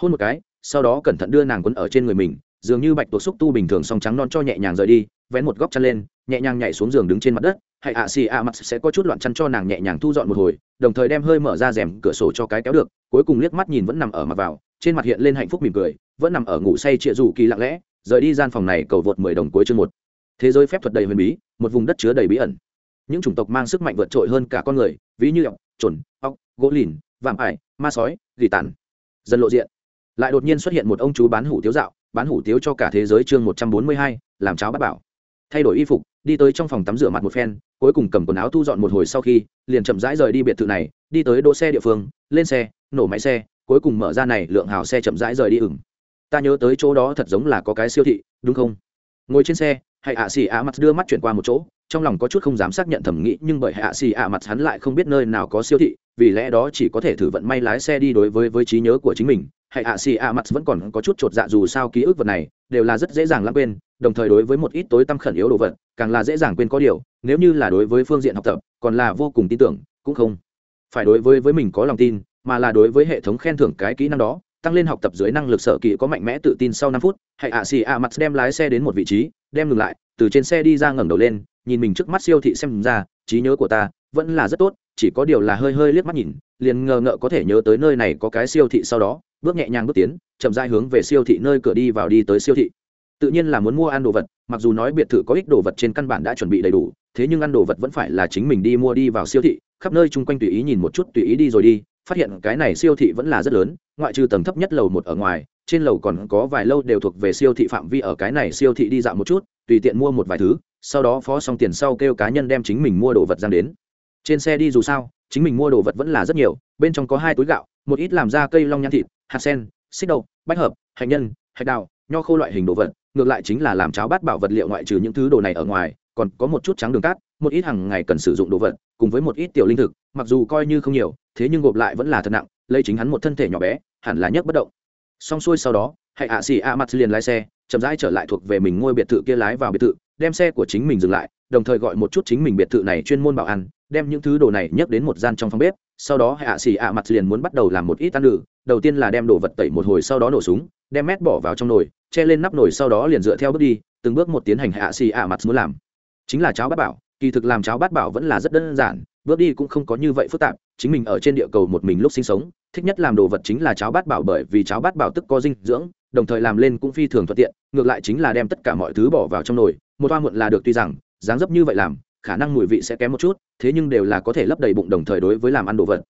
Hôn một cái, sau đó cẩn thận đưa nàng quấn ở trên người mình, dường như bạch tuộc xúc tu bình thường song trắng non cho nhẹ nhàng rời đi, vén một góc chăn lên, nhẹ nhàng nhảy xuống giường đứng trên mặt đất, hay ạ xì ạ mặt sẽ có chút loạn chăn cho nàng nhẹ nhàng thu dọn một hồi, đồng thời đem hơi mở ra rèm cửa sổ cho cái kéo được, cuối cùng liếc mắt nhìn vẫn nằm ở mặt vào, trên mặt hiện lên hạnh phúc mỉm cười, vẫn nằm ở ngủ say trịa rủ kỳ lặng lẽ, rời đi gian phòng này cầu vượt mười đồng cuối chương một. Thế giới phép thuật đầy huyền bí, một vùng đất chứa đầy bí ẩn những chủng tộc mang sức mạnh vượt trội hơn cả con người, ví như ọc trồn ọc gỗ lìn, vạm ải, ma sói, gỉ tàn. Dần lộ diện. Lại đột nhiên xuất hiện một ông chú bán hủ tiếu dạo, bán hủ tiếu cho cả thế giới chương một trăm bốn mươi hai, làm cháo bắt bảo. Thay đổi y phục, đi tới trong phòng tắm rửa mặt một phen, cuối cùng cầm quần áo thu dọn một hồi sau khi, liền chậm rãi rời đi biệt thự này, đi tới đỗ xe địa phương, lên xe, nổ máy xe, cuối cùng mở ra này lượng hào xe chậm rãi rời đi ửng. Ta nhớ tới chỗ đó thật giống là có cái siêu thị, đúng không? Ngồi trên xe hãy ạ xì ạ mặt đưa mắt chuyển qua một chỗ trong lòng có chút không dám xác nhận thẩm nghĩ, nhưng bởi hạ xì ạ mặt hắn lại không biết nơi nào có siêu thị, vì lẽ đó chỉ có thể thử vận may lái xe đi đối với với trí nhớ của chính mình. Hay ạ xì ạ mặt vẫn còn có chút t r ộ t dạ dù sao ký ức vật này đều là rất dễ dàng lãng quên, đồng thời đối với một ít tối tăm khẩn yếu đồ vật, càng là dễ dàng quên có điều, nếu như là đối với phương diện học tập, còn là vô cùng tin tưởng, cũng không phải đối với với mình có lòng tin, mà là đối với hệ thống khen thưởng cái kỹ năng đó, tăng lên học tập dưới năng lực sở kỹ có mạnh mẽ tự tin sau năm phút hãy ạ xì ạ mặt đem lái xe đến một vị trí, đem ngừng lại, từ trên xe đi ra ngẩng đầu lên nhìn mình trước mắt siêu thị xem ra, trí nhớ của ta vẫn là rất tốt, chỉ có điều là hơi hơi liếc mắt nhìn, liền ngờ ngợ có thể nhớ tới nơi này có cái siêu thị sau đó, bước nhẹ nhàng bước tiến, chậm rãi hướng về siêu thị nơi cửa đi vào đi tới siêu thị. Tự nhiên là muốn mua ăn đồ vật, mặc dù nói biệt thự có ích đồ vật trên căn bản đã chuẩn bị đầy đủ, thế nhưng ăn đồ vật vẫn phải là chính mình đi mua đi vào siêu thị, khắp nơi chung quanh tùy ý nhìn một chút, tùy ý đi rồi đi, phát hiện cái này siêu thị vẫn là rất lớn, ngoại trừ tầng thấp nhất lầu một ở ngoài, trên lầu còn có vài lâu đều thuộc về siêu thị phạm vi ở cái này siêu thị đi dạo một chút, tùy tiện mua một vài thứ sau đó phó xong tiền sau kêu cá nhân đem chính mình mua đồ vật giang đến. Trên xe đi dù sao, chính mình mua đồ vật vẫn là rất nhiều, bên trong có hai túi gạo, một ít làm ra cây long nhãn thịt, hạt sen, xích đậu, bách hợp, hạnh nhân, hạch đào, nho khô loại hình đồ vật, ngược lại chính là làm cháo bát bảo vật liệu ngoại trừ những thứ đồ này ở ngoài, còn có một chút trắng đường cát, một ít hàng ngày cần sử dụng đồ vật, cùng với một ít tiểu linh thực, mặc dù coi như không nhiều, thế nhưng gộp lại vẫn là thật nặng, lấy chính hắn một thân thể nhỏ bé, hẳn là nhấc bất động. Xong xuôi sau đó hãy ạ xì ạ mặt liền lái xe, chậm rãi trở lại thuộc về mình ngôi biệt thự kia lái vào biệt thự, đem xe của chính mình dừng lại, đồng thời gọi một chút chính mình biệt thự này chuyên môn bảo ăn, đem những thứ đồ này nhấc đến một gian trong phòng bếp, sau đó hạ xì ạ mặt liền muốn bắt đầu làm một ít ăn lử đầu tiên là đem đồ vật tẩy một hồi sau đó nổ súng, đem mét bỏ vào trong nồi, che lên nắp nồi sau đó liền dựa theo bước đi, từng bước một tiến hành hạ xì ạ mặt muốn làm. Chính là cháo bát bảo, kỳ thực làm cháo bát bảo vẫn là rất đơn giản, bước đi cũng không có như vậy phức tạp, chính mình ở trên địa cầu một mình lúc sinh sống, thích nhất làm đồ vật chính là cháo bát bảo bởi vì cháo bát bảo tức có dinh dưỡng đồng thời làm lên cũng phi thường thuận tiện, ngược lại chính là đem tất cả mọi thứ bỏ vào trong nồi. Một toa muộn là được tuy rằng, dáng dấp như vậy làm, khả năng mùi vị sẽ kém một chút, thế nhưng đều là có thể lấp đầy bụng đồng thời đối với làm ăn đồ vật.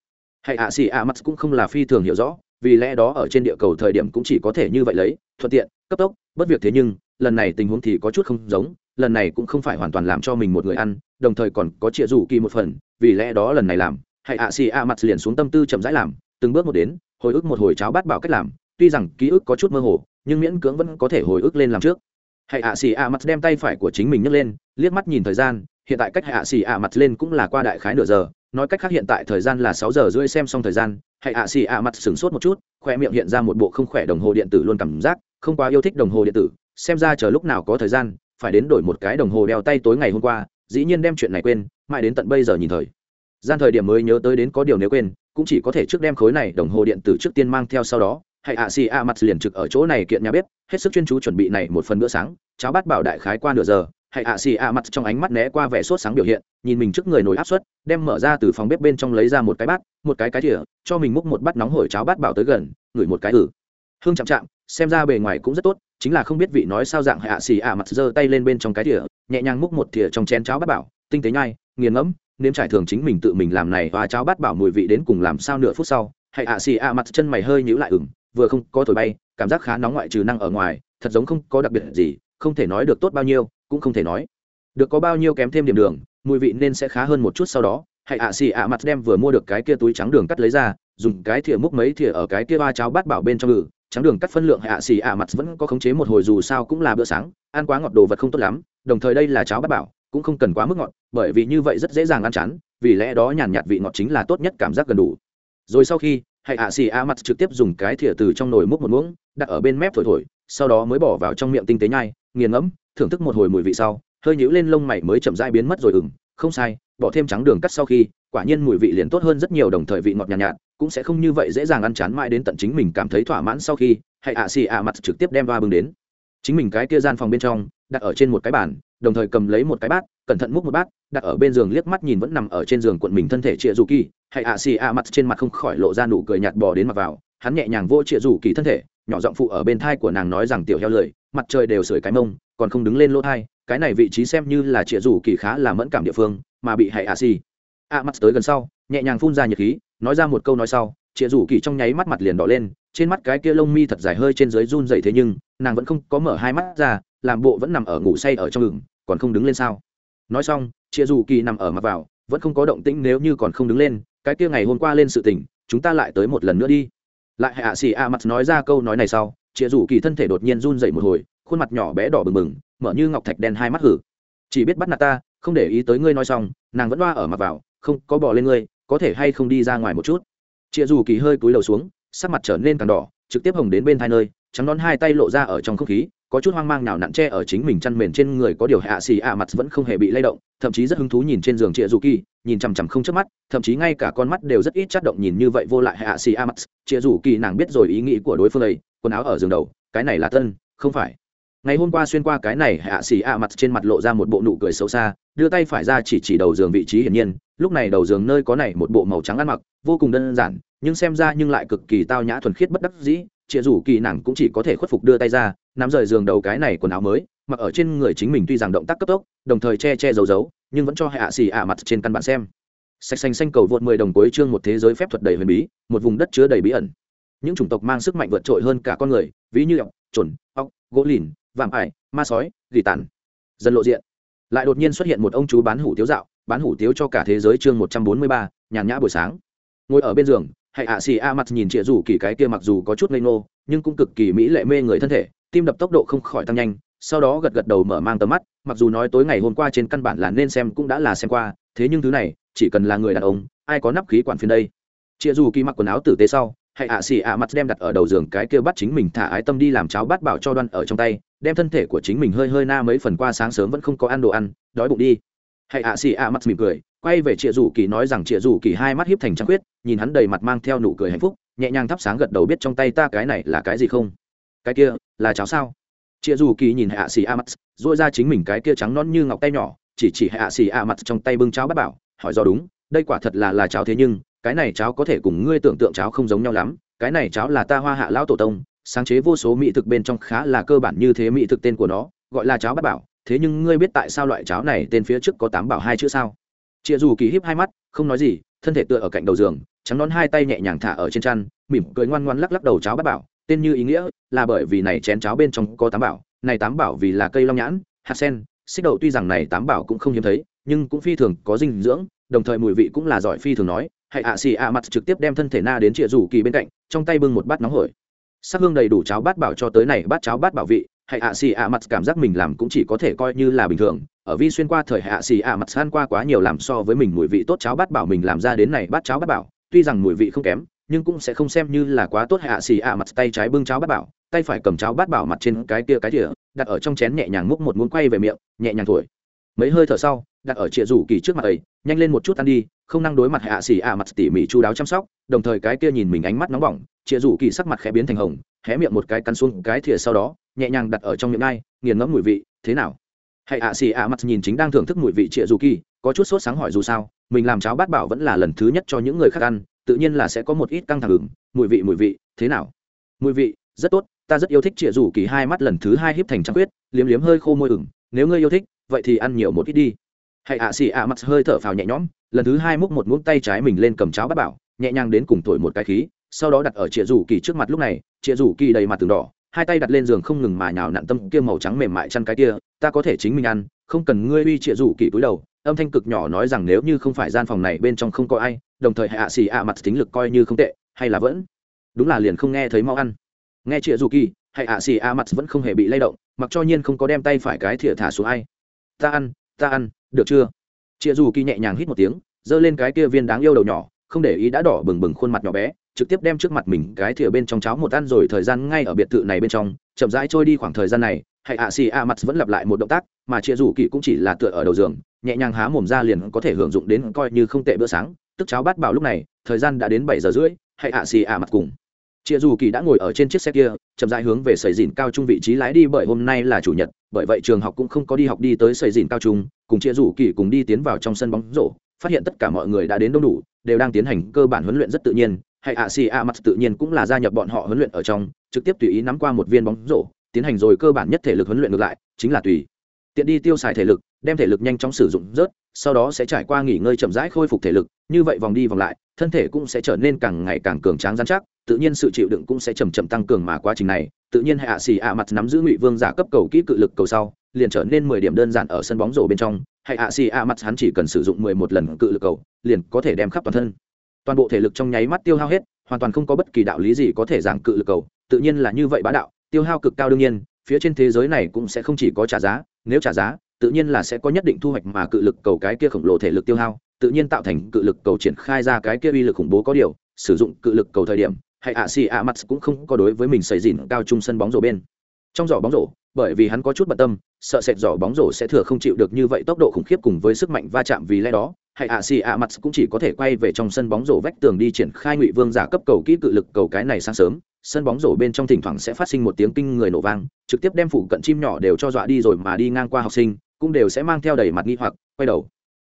Hay ạ xì ạ mắt cũng không là phi thường hiểu rõ, vì lẽ đó ở trên địa cầu thời điểm cũng chỉ có thể như vậy lấy, thuận tiện, cấp tốc, bất việc thế nhưng, lần này tình huống thì có chút không giống, lần này cũng không phải hoàn toàn làm cho mình một người ăn, đồng thời còn có chịa rủ kỳ một phần, vì lẽ đó lần này làm hãy ạ xì ạ mặt liền xuống tâm tư chậm rãi làm, từng bước một đến, hồi ức một hồi cháo bát bảo cách làm tuy rằng ký ức có chút mơ hồ, nhưng miễn cưỡng vẫn có thể hồi ức lên làm trước. Hãy ạ xì ạ mặt đem tay phải của chính mình nhấc lên, liếc mắt nhìn thời gian, hiện tại cách hạ xì ạ mặt lên cũng là qua đại khái nửa giờ. Nói cách khác hiện tại thời gian là sáu giờ rưỡi xem xong thời gian hãy ạ xì ạ mặt sửng sốt một chút khoe miệng hiện ra một bộ không khỏe đồng hồ điện tử luôn cảm giác, không quá yêu thích đồng hồ điện tử, xem ra chờ lúc nào có thời gian, phải đến đổi một cái đồng hồ đeo tay tối ngày hôm qua, dĩ nhiên đem chuyện này quên, mãi đến tận bây giờ nhìn thời. Gian thời điểm mới nhớ tới đến có điều nếu quên, cũng chỉ có thể trước đem khối này đồng hồ điện tử trước tiên mang theo sau đó hãy ạ xì ạ mặt liền trực ở chỗ này kiện nhà bếp, hết sức chuyên chú chuẩn bị này một phần bữa sáng, cháo bát bảo đại khái qua nửa giờ hãy ạ xì ạ mặt trong ánh mắt né qua vẻ sốt sáng biểu hiện, nhìn mình trước người nồi áp suất, đem mở ra từ phòng bếp bên trong lấy ra một cái bát, một cái cái thìa, cho mình múc một bát nóng hổi cháo bát bảo tới gần, ngửi một cái ử hương chạm chạm, xem ra bề ngoài cũng rất tốt, chính là không biết vị nói sao dạng hạ xì ạ mặt giơ tay lên bên trong cái thìa, nhẹ nhàng múc một thìa trong chén cháo bát bảo, tinh tế nhai, nghiền ngẫm, nếm trải thường chính mình tự mình làm này và cháo bát bảo mùi vị đến cùng làm sao nửa phút sau hãy ạ xì ạ mặt chân mày hơi nhíu lại ửng vừa không có thổi bay, cảm giác khá nóng ngoại trừ năng ở ngoài, thật giống không có đặc biệt gì, không thể nói được tốt bao nhiêu, cũng không thể nói được có bao nhiêu kém thêm điểm đường, mùi vị nên sẽ khá hơn một chút sau đó. Hãy ạ xì ạ mặt đem vừa mua được cái kia túi trắng đường cắt lấy ra, dùng cái thìa múc mấy thìa ở cái kia ba cháo bát bảo bên trong ngự, trắng đường cắt phân lượng hạ xì ạ mặt vẫn có khống chế một hồi dù sao cũng là bữa sáng, ăn quá ngọt đồ vật không tốt lắm, đồng thời đây là cháo bát bảo, cũng không cần quá mức ngọt, bởi vì như vậy rất dễ dàng ăn chán, vì lẽ đó nhàn nhạt vị ngọt chính là tốt nhất cảm giác gần đủ. Rồi sau khi hãy ạ xì ạ mặt trực tiếp dùng cái thìa từ trong nồi múc một muỗng đặt ở bên mép thổi thổi sau đó mới bỏ vào trong miệng tinh tế nhai nghiền ngẫm thưởng thức một hồi mùi vị sau hơi nhũ lên lông mày mới chậm rãi biến mất rồi ừng không sai bỏ thêm trắng đường cắt sau khi quả nhiên mùi vị liền tốt hơn rất nhiều đồng thời vị ngọt nhạt, nhạt cũng sẽ không như vậy dễ dàng ăn chán mãi đến tận chính mình cảm thấy thỏa mãn sau khi hãy ạ xì ạ mặt trực tiếp đem va bưng đến. Chính mình cái kia gian phòng bên trong đặt ở trên một cái bàn đồng thời cầm lấy một cái bát cẩn thận múc một bát, đặt ở bên giường liếc mắt nhìn vẫn nằm ở trên giường cuộn mình thân thể chịa dù kỳ, Hay ạ xì ạ mặt trên mặt không khỏi lộ ra nụ cười nhạt bò đến mặt vào. Hắn nhẹ nhàng vô chịa dù kỳ thân thể, nhỏ giọng phụ ở bên thai của nàng nói rằng tiểu heo lười, mặt trời đều sưởi cái mông, còn không đứng lên lỗ thai. Cái này vị trí xem như là chịa dù kỳ khá là mẫn cảm địa phương, mà bị hay ạ xì ạ mặt tới gần sau, nhẹ nhàng phun ra nhiệt khí, nói ra một câu nói sau, chịa dù kỳ trong nháy mắt mặt liền đỏ lên, trên mắt cái kia lông mi thật dài hơi trên dưới run dậy thế nhưng, nàng vẫn không có mở hai mắt ra, làm bộ vẫn nằm ở ngủ say ở trong ngừng còn không đứng lên sao? Nói xong chia rủ kỳ nằm ở mặt vào, vẫn không có động tĩnh nếu như còn không đứng lên, cái kia ngày hôm qua lên sự tình, chúng ta lại tới một lần nữa đi. Lại hạ xì a mặt nói ra câu nói này sau chia rủ kỳ thân thể đột nhiên run dậy một hồi, khuôn mặt nhỏ bé đỏ bừng bừng, mở như ngọc thạch đen hai mắt hử. Chỉ biết bắt nạt ta, không để ý tới ngươi nói xong, nàng vẫn loa ở mặt vào, không, có bỏ lên ngươi, có thể hay không đi ra ngoài một chút. Chia dù kỳ hơi cúi đầu xuống, sắc mặt trở nên càng đỏ, trực tiếp hồng đến bên thai nơi, trắng đón hai tay lộ ra ở trong không khí có chút hoang mang nào nặn tre ở chính mình chăn mền trên người có điều hạ xì ạ mặt vẫn không hề bị lay động, thậm chí rất hứng thú nhìn trên giường chịa dù kỳ, nhìn chằm chằm không chớp mắt, thậm chí ngay cả con mắt đều rất ít chát động nhìn như vậy vô lại hạ xì ạ mặt. Chịa dù kỳ nàng biết rồi ý nghĩ của đối phương ấy quần áo ở giường đầu, cái này là tân, không phải. Ngày hôm qua xuyên qua cái này hạ xì ạ mặt trên mặt lộ ra một bộ nụ cười xấu xa, đưa tay phải ra chỉ chỉ đầu giường vị trí hiển nhiên, lúc này đầu giường nơi có này một bộ màu trắng ăn mặc, vô cùng đơn giản, nhưng xem ra nhưng lại cực kỳ tao nhã thuần khiết bất đắc dĩ chịa rủ kỳ nàng cũng chỉ có thể khuất phục đưa tay ra, nắm rời giường đầu cái này quần áo mới, mặc ở trên người chính mình tuy rằng động tác cấp tốc, đồng thời che che giấu giấu, nhưng vẫn cho hạ xì ạ mặt trên căn bản xem. Sạch xanh xanh cầu vượt mười đồng cuối chương một thế giới phép thuật đầy huyền bí, một vùng đất chứa đầy bí ẩn. Những chủng tộc mang sức mạnh vượt trội hơn cả con người, ví như ọc trồn ọc gỗ lìn, vạm ải, ma sói, gỉ tàn. Dần lộ diện. Lại đột nhiên xuất hiện một ông chú bán hủ tiếu dạo, bán hủ tiếu cho cả thế giới chương một trăm bốn mươi ba, nhàn nhã buổi sáng. Ngồi ở bên giường hãy ạ, xì a mặt nhìn chĩa rủ kỳ cái kia mặc dù có chút ngây ngô, nhưng cũng cực kỳ mỹ lệ mê người thân thể, tim đập tốc độ không khỏi tăng nhanh, sau đó gật gật đầu mở mang tầm mắt, mặc dù nói tối ngày hôm qua trên căn bản là nên xem cũng đã là xem qua, thế nhưng thứ này, chỉ cần là người đàn ông, ai có nắp khí quản phiên đây? Chĩa rủ kỳ mặc quần áo tử tế sau hãy ạ, xì ạ mặt đem đặt ở đầu giường cái kia bắt chính mình thả ái tâm đi làm cháo bát bảo cho đoan ở trong tay, đem thân thể của chính mình hơi hơi na mấy phần qua sáng sớm vẫn không có ăn đồ ăn, đói bụng đi hãy ạ, xì ạ mắt mỉm cười, quay về chịa rủ kỳ nói rằng chịa rủ kỳ hai mắt hiếp thành trăng khuyết, nhìn hắn đầy mặt mang theo nụ cười hạnh phúc, nhẹ nhàng thắp sáng gật đầu biết trong tay ta cái này là cái gì không? Cái kia, là cháo sao? Chịa rủ kỳ nhìn hạ xì a mắt dội ra chính mình cái kia trắng non như ngọc tay nhỏ, chỉ chỉ hạ xì a mắt trong tay bưng cháo bắt bảo, hỏi do đúng, đây quả thật là là cháo thế nhưng, cái này cháo có thể cùng ngươi tưởng tượng cháo không giống nhau lắm, cái này cháo là ta hoa hạ lão tổ tông, sáng chế vô số mỹ thực bên trong khá là cơ bản như thế mỹ thực tên của nó, gọi là cháo bắt bảo thế nhưng ngươi biết tại sao loại cháo này tên phía trước có tám bảo hai chữ sao? Chịa dù kỳ híp hai mắt, không nói gì, thân thể tựa ở cạnh đầu giường, trắng nón hai tay nhẹ nhàng thả ở trên chăn, mỉm cười ngoan ngoan lắc lắc đầu cháo bắt bảo, tên như ý nghĩa là bởi vì này chén cháo bên trong có tám bảo, này tám bảo vì là cây long nhãn, hạt sen, xích đậu tuy rằng này tám bảo cũng không hiếm thấy, nhưng cũng phi thường có dinh dưỡng, đồng thời mùi vị cũng là giỏi phi thường nói hãy ạ xì ạ mặt trực tiếp đem thân thể na đến chịa rủ kỳ bên cạnh, trong tay bưng một bát nóng hổi. Sắc hương đầy đủ cháo bát bảo cho tới này bát cháo bát bảo vị hãy ạ xì ạ mặt cảm giác mình làm cũng chỉ có thể coi như là bình thường. Ở vi xuyên qua thời hạ xì ạ mặt san qua quá nhiều làm so với mình mùi vị tốt cháo bát bảo mình làm ra đến này bát cháo bát bảo. Tuy rằng mùi vị không kém, nhưng cũng sẽ không xem như là quá tốt hạ xì ạ mặt tay trái bưng cháo bát bảo. Tay phải cầm cháo bát bảo mặt trên cái kia cái thìa đặt ở trong chén nhẹ nhàng múc một muốn quay về miệng, nhẹ nhàng thổi. Mấy hơi thở sau, đặt ở chĩa rủ kỳ trước mặt ấy, nhanh lên một chút ăn đi, không năng đối mặt hạ xì ạ mặt tỉ mỉ chú đáo chăm sóc, đồng thời cái kia nhìn mình ánh mắt nóng bỏng chĩa rủ kỳ sắc mặt khẽ biến thành hồng, hé miệng một cái cắn xuống cái thìa sau đó nhẹ nhàng đặt ở trong miệng ngay nghiền ngẫm mùi vị, thế nào? Hãy ạ xì ạ mặt nhìn chính đang thưởng thức mùi vị trịa dù kỳ, có chút sốt sáng hỏi dù sao, mình làm cháo bát bảo vẫn là lần thứ nhất cho những người khác ăn, tự nhiên là sẽ có một ít căng thẳng ửng. Mùi vị mùi vị, thế nào? Mùi vị, rất tốt, ta rất yêu thích trịa dù kỳ hai mắt lần thứ hai híp thành trăng quyết liếm liếm hơi khô môi ửng, nếu ngươi yêu thích, vậy thì ăn nhiều một ít đi. Hãy ạ xì ạ mặt hơi thở phào nhẹ nhõm, lần thứ hai múc một muỗng tay trái mình lên cầm cháo bát bảo, nhẹ nhàng đến cùng thổi một cái khí, sau đó đặt ở trịa dù kỳ trước mặt lúc này, trịa dù kỳ đầy mặt từng đỏ hai tay đặt lên giường không ngừng mà nhào nặn tâm kia màu trắng mềm mại chăn cái kia, ta có thể chính mình ăn, không cần ngươi uy trịa rủ kỳ túi đầu. Âm thanh cực nhỏ nói rằng nếu như không phải gian phòng này bên trong không có ai, đồng thời hạ xì ạ mặt tính lực coi như không tệ, hay là vẫn đúng là liền không nghe thấy mau ăn. Nghe trịa rủ kỳ hay ạ xì ạ mặt vẫn không hề bị lay động, mặc cho nhiên không có đem tay phải cái thìa thả xuống ai. Ta ăn ta ăn, được chưa? Trịa rủ kỳ nhẹ nhàng hít một tiếng, giơ lên cái kia viên đáng yêu đầu nhỏ, không để ý đã đỏ bừng bừng khuôn mặt nhỏ bé trực tiếp đem trước mặt mình cái thìa bên trong cháo một ăn rồi thời gian ngay ở biệt thự này bên trong, chậm rãi trôi đi khoảng thời gian này hãy ạ xì a mặt vẫn lặp lại một động tác, mà chia rủ kỳ cũng chỉ là tựa ở đầu giường, nhẹ nhàng há mồm ra liền có thể hưởng dụng đến coi như không tệ bữa sáng, tức cháo bát bảo lúc này, thời gian đã đến bảy giờ rưỡi hãy ạ xì a mặt cùng. Chia dù kỳ đã ngồi ở trên chiếc xe kia, chậm rãi hướng về sầy dìn cao trung vị trí lái đi bởi hôm nay là chủ nhật, bởi vậy trường học cũng không có đi học đi tới sầy dìn cao trung, cùng chia dù kỳ cùng đi tiến vào trong sân bóng rổ, phát hiện tất cả mọi người đã đến đông đủ, đều đang tiến hành cơ bản huấn luyện rất tự nhiên hay ạ xì ạ mặt tự nhiên cũng là gia nhập bọn họ huấn luyện ở trong, trực tiếp tùy ý nắm qua một viên bóng rổ, tiến hành rồi cơ bản nhất thể lực huấn luyện ngược lại, chính là tùy. Tiện đi tiêu xài thể lực, đem thể lực nhanh chóng sử dụng rớt, sau đó sẽ trải qua nghỉ ngơi chậm rãi khôi phục thể lực, như vậy vòng đi vòng lại, thân thể cũng sẽ trở nên càng ngày càng cường tráng dán chắc, tự nhiên sự chịu đựng cũng sẽ chầm chậm tăng cường mà quá trình này, tự nhiên hạ xì ạ mặt nắm giữ ngụy vương giả cấp cầu kỹ cự lực cầu sau, liền trở nên mười điểm đơn giản ở sân bóng rổ bên trong, hay hạ xì ạ mặt hắn chỉ cần sử dụng mười một lần cự lực cầu, liền có thể đem khắp toàn thân toàn bộ thể lực trong nháy mắt tiêu hao hết, hoàn toàn không có bất kỳ đạo lý gì có thể giảng cự lực cầu. Tự nhiên là như vậy bá đạo, tiêu hao cực cao đương nhiên, phía trên thế giới này cũng sẽ không chỉ có trả giá, nếu trả giá, tự nhiên là sẽ có nhất định thu hoạch mà cự lực cầu cái kia khổng lồ thể lực tiêu hao, tự nhiên tạo thành cự lực cầu triển khai ra cái kia uy lực khủng bố có điều, sử dụng cự lực cầu thời điểm, hay ạ xì ạ mặt cũng không có đối với mình xảy dìn cao trung sân bóng rổ bên. Trong giỏ bóng rổ, bởi vì hắn có chút bận tâm, sợ sệt giỏ bóng rổ sẽ thừa không chịu được như vậy tốc độ khủng khiếp cùng với sức mạnh va chạm vì lẽ đó hay ạ xì ạ mặt cũng chỉ có thể quay về trong sân bóng rổ vách tường đi triển khai ngụy vương giả cấp cầu kỹ cự lực cầu cái này sáng sớm. Sân bóng rổ bên trong thỉnh thoảng sẽ phát sinh một tiếng kinh người nổ vang, trực tiếp đem phủ cận chim nhỏ đều cho dọa đi rồi mà đi ngang qua học sinh, cũng đều sẽ mang theo đầy mặt nghi hoặc, quay đầu.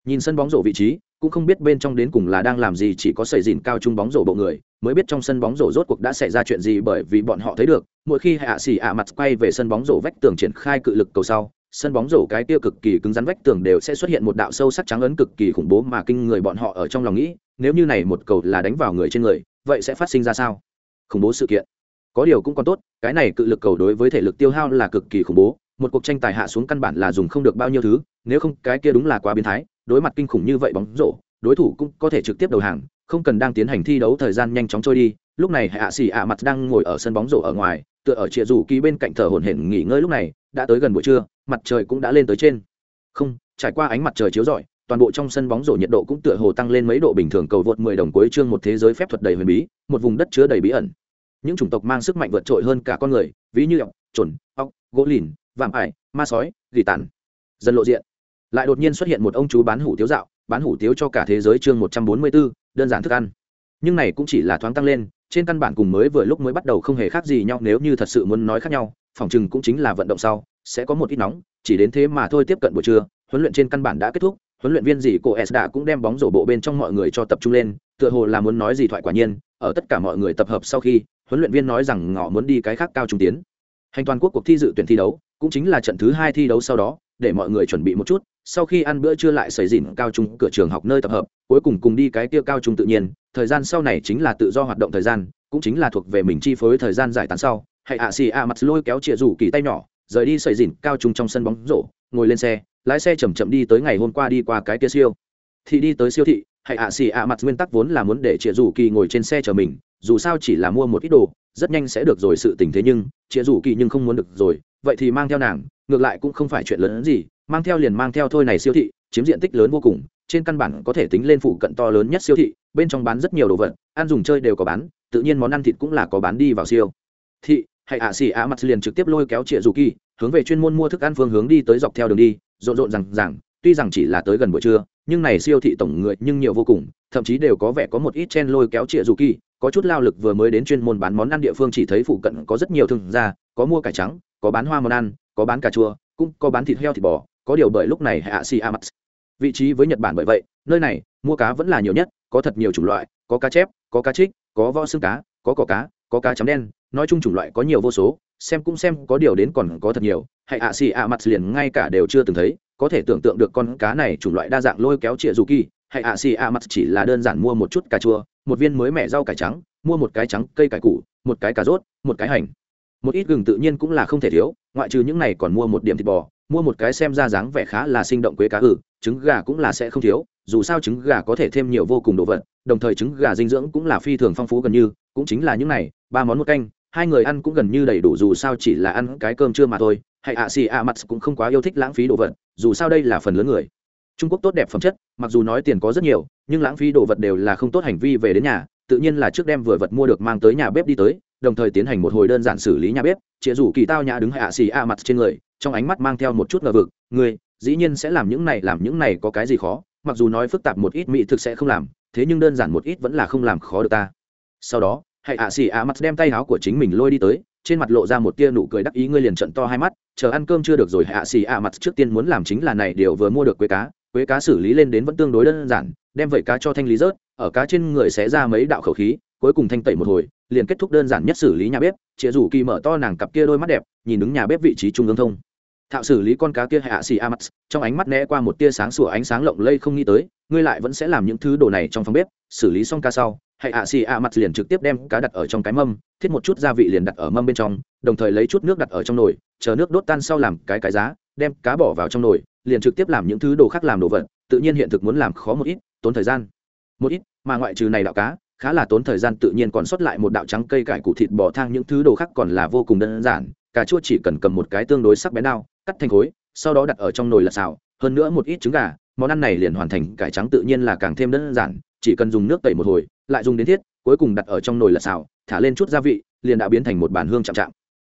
Nhìn sân bóng rổ vị trí, cũng không biết bên trong đến cùng là đang làm gì, chỉ có sẩy dìn cao trung bóng rổ bộ người, mới biết trong sân bóng rổ rốt cuộc đã xảy ra chuyện gì bởi vì bọn họ thấy được. Mỗi khi hạ xỉ ạ mặt quay về sân bóng rổ vách tường triển khai cự lực cầu sau sân bóng rổ cái tiêu cực kỳ cứng rắn vách tường đều sẽ xuất hiện một đạo sâu sắc trắng ấn cực kỳ khủng bố mà kinh người bọn họ ở trong lòng nghĩ, nếu như này một cầu là đánh vào người trên người, vậy sẽ phát sinh ra sao? Khủng bố sự kiện. Có điều cũng còn tốt, cái này cự lực cầu đối với thể lực tiêu hao là cực kỳ khủng bố, một cuộc tranh tài hạ xuống căn bản là dùng không được bao nhiêu thứ, nếu không cái kia đúng là quá biến thái, đối mặt kinh khủng như vậy bóng rổ, đối thủ cũng có thể trực tiếp đầu hàng, không cần đang tiến hành thi đấu thời gian nhanh chóng trôi đi, lúc này hạ xỉ ạ mặt đang ngồi ở sân bóng rổ ở ngoài, tựa ở chịa rủ ký bên cạnh thở hổn hển nghỉ ngơi lúc này, đã tới gần buổi trưa mặt trời cũng đã lên tới trên. Không trải qua ánh mặt trời chiếu rọi toàn bộ trong sân bóng rổ nhiệt độ cũng tựa hồ tăng lên mấy độ bình thường cầu vượt 10 đồng cuối chương một thế giới phép thuật đầy huyền bí một vùng đất chứa đầy bí ẩn. Những chủng tộc mang sức mạnh vượt trội hơn cả con người ví như ọc chuẩn ọc gỗ lìn vạm ải ma sói gỉ tàn. Dần lộ diện. Lại đột nhiên xuất hiện một ông chú bán hủ tiếu dạo bán hủ tiếu cho cả thế giới chương 144, đơn giản thức ăn. Nhưng này cũng chỉ là thoáng tăng lên trên căn bản cùng mới vừa lúc mới bắt đầu không hề khác gì nhau nếu như thật sự muốn nói khác nhau phòng chừng cũng chính là vận động sau sẽ có một ít nóng, chỉ đến thế mà thôi tiếp cận buổi trưa, huấn luyện trên căn bản đã kết thúc, huấn luyện viên gì cô s đã cũng đem bóng rổ bộ bên trong mọi người cho tập trung lên, tựa hồ là muốn nói gì thoại quả nhiên, ở tất cả mọi người tập hợp sau khi, huấn luyện viên nói rằng ngọ muốn đi cái khác cao trung tiến. Hành toàn quốc cuộc thi dự tuyển thi đấu, cũng chính là trận thứ hai thi đấu sau đó, để mọi người chuẩn bị một chút, sau khi ăn bữa trưa lại xảy dìn cao trung cửa trường học nơi tập hợp, cuối cùng cùng đi cái kia cao trung tự nhiên, thời gian sau này chính là tự do hoạt động thời gian, cũng chính là thuộc về mình chi phối thời gian giải tán sau. Hãy ạ xì ạ mặt lôi kéo chịa rủ kỳ tay nhỏ rời đi sợi dìn cao trung trong sân bóng rổ, ngồi lên xe, lái xe chầm chậm đi tới ngày hôm qua đi qua cái kia siêu. Thì đi tới siêu thị hãy ạ xì ạ mặt nguyên tắc vốn là muốn để chịa rủ kỳ ngồi trên xe chờ mình, dù sao chỉ là mua một ít đồ, rất nhanh sẽ được rồi sự tình thế nhưng chịa rủ kỳ nhưng không muốn được rồi, vậy thì mang theo nàng, ngược lại cũng không phải chuyện lớn gì, mang theo liền mang theo thôi này siêu thị, chiếm diện tích lớn vô cùng, trên căn bản có thể tính lên phụ cận to lớn nhất siêu thị, bên trong bán rất nhiều đồ vật, ăn dùng chơi đều có bán, tự nhiên món ăn thịt cũng là có bán đi vào siêu. Thị Hãy ạ xì ạ mặt liền trực tiếp lôi kéo trịa dù kỳ, hướng về chuyên môn mua thức ăn phương hướng đi tới dọc theo đường đi, rộn rộn rằng rằng, tuy rằng chỉ là tới gần buổi trưa, nhưng này siêu thị tổng người nhưng nhiều vô cùng, thậm chí đều có vẻ có một ít chen lôi kéo trịa dù kỳ, có chút lao lực vừa mới đến chuyên môn bán món ăn địa phương chỉ thấy phụ cận có rất nhiều thương gia, có mua cải trắng, có bán hoa món ăn, có bán cà chua, cũng có bán thịt heo thịt bò, có điều bởi lúc này hạ si amax vị trí với nhật bản bởi vậy, nơi này mua cá vẫn là nhiều nhất, có thật nhiều chủng loại, có cá chép, có cá trích, có vo xương cá, có cỏ cá, có cá chấm đen nói chung chủng loại có nhiều vô số, xem cũng xem có điều đến còn có thật nhiều, hay ạ xì ạ mặt liền ngay cả đều chưa từng thấy, có thể tưởng tượng được con cá này chủng loại đa dạng lôi kéo chĩa dù kỳ, hay ạ xì ạ mặt chỉ là đơn giản mua một chút cà chua, một viên mới mẻ rau cải trắng, mua một cái trắng cây cải củ, một cái cà rốt, một cái hành. Một ít gừng tự nhiên cũng là không thể thiếu, ngoại trừ những này còn mua một điểm thịt bò, mua một cái xem ra dáng vẻ khá là sinh động quế cá ử, trứng gà cũng là sẽ không thiếu, dù sao trứng gà có thể thêm nhiều vô cùng đồ vật, đồng thời trứng gà dinh dưỡng cũng là phi thường phong phú gần như, cũng chính là những này, ba món một canh hai người ăn cũng gần như đầy đủ, dù sao chỉ là ăn cái cơm trưa mà thôi. Hay ạ, xì ạ mặt cũng không quá yêu thích lãng phí đồ vật, dù sao đây là phần lớn người. Trung quốc tốt đẹp phẩm chất, mặc dù nói tiền có rất nhiều, nhưng lãng phí đồ vật đều là không tốt hành vi về đến nhà. Tự nhiên là trước đem vừa vật mua được mang tới nhà bếp đi tới, đồng thời tiến hành một hồi đơn giản xử lý nhà bếp. Chĩa rủ kỳ tao nhã đứng hạ xì a mặt trên người, trong ánh mắt mang theo một chút ngờ vực. Người, dĩ nhiên sẽ làm những này, làm những này có cái gì khó. Mặc dù nói phức tạp một ít mỹ thực sẽ không làm, thế nhưng đơn giản một ít vẫn là không làm khó được ta. Sau đó hãy ạ xì ạ mặt đem tay áo của chính mình lôi đi tới, trên mặt lộ ra một tia nụ cười đắc ý, ngươi liền trận to hai mắt, chờ ăn cơm chưa được rồi hạ xì ạ mặt trước tiên muốn làm chính là này điều vừa mua được quế cá quế cá xử lý lên đến vẫn tương đối đơn giản, đem vẩy cá cho thanh lý rớt, ở cá trên người sẽ ra mấy đạo khẩu khí, cuối cùng thanh tẩy một hồi, liền kết thúc đơn giản nhất xử lý nhà bếp chĩa rủ kỳ mở to nàng cặp kia đôi mắt đẹp, nhìn đứng nhà bếp vị trí trung ương thông. Thạo xử lý con cá kia hạ xì a mắt trong ánh mắt né qua một tia sáng sủa ánh sáng lộng lây không nghĩ tới, ngươi lại vẫn sẽ làm những thứ đồ này trong phòng bếp, xử lý xong cá sau hãy ạ xì ạ mặt liền trực tiếp đem cá đặt ở trong cái mâm, thiết một chút gia vị liền đặt ở mâm bên trong, đồng thời lấy chút nước đặt ở trong nồi, chờ nước đốt tan sau làm cái cái giá, đem cá bỏ vào trong nồi, liền trực tiếp làm những thứ đồ khác làm đồ vật, tự nhiên hiện thực muốn làm khó một ít, tốn thời gian. Một ít, mà ngoại trừ này đạo cá, khá là tốn thời gian tự nhiên còn sót lại một đạo trắng cây cải củ thịt bò thang những thứ đồ khác còn là vô cùng đơn giản, cà chua chỉ cần cầm một cái tương đối sắc bén đao, cắt thành khối, sau đó đặt ở trong nồi lật xào, hơn nữa một ít trứng gà, món ăn này liền hoàn thành, cải trắng tự nhiên là càng thêm đơn giản, chỉ cần dùng nước tẩy một hồi lại dùng đến thiết, cuối cùng đặt ở trong nồi lật xào, thả lên chút gia vị, liền đã biến thành một bàn hương chạm chạm.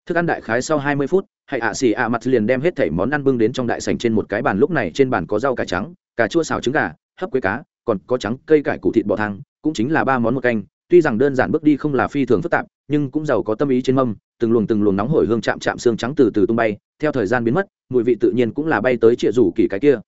Thức ăn đại khái sau hai mươi phút hãy ạ xì ạ mặt liền đem hết thảy món ăn bưng đến trong đại sành trên một cái bàn, lúc này trên bàn có rau cải trắng, cà chua xào trứng gà, hấp quế cá, còn có trắng cây cải củ thịt bò thang, cũng chính là ba món một canh. Tuy rằng đơn giản bước đi không là phi thường phức tạp, nhưng cũng giàu có tâm ý trên mâm, từng luồng từng luồng nóng hổi hương chạm chạm xương trắng từ từ tung bay, theo thời gian biến mất, mùi vị tự nhiên cũng là bay tới trịa rủ kỳ cái kia.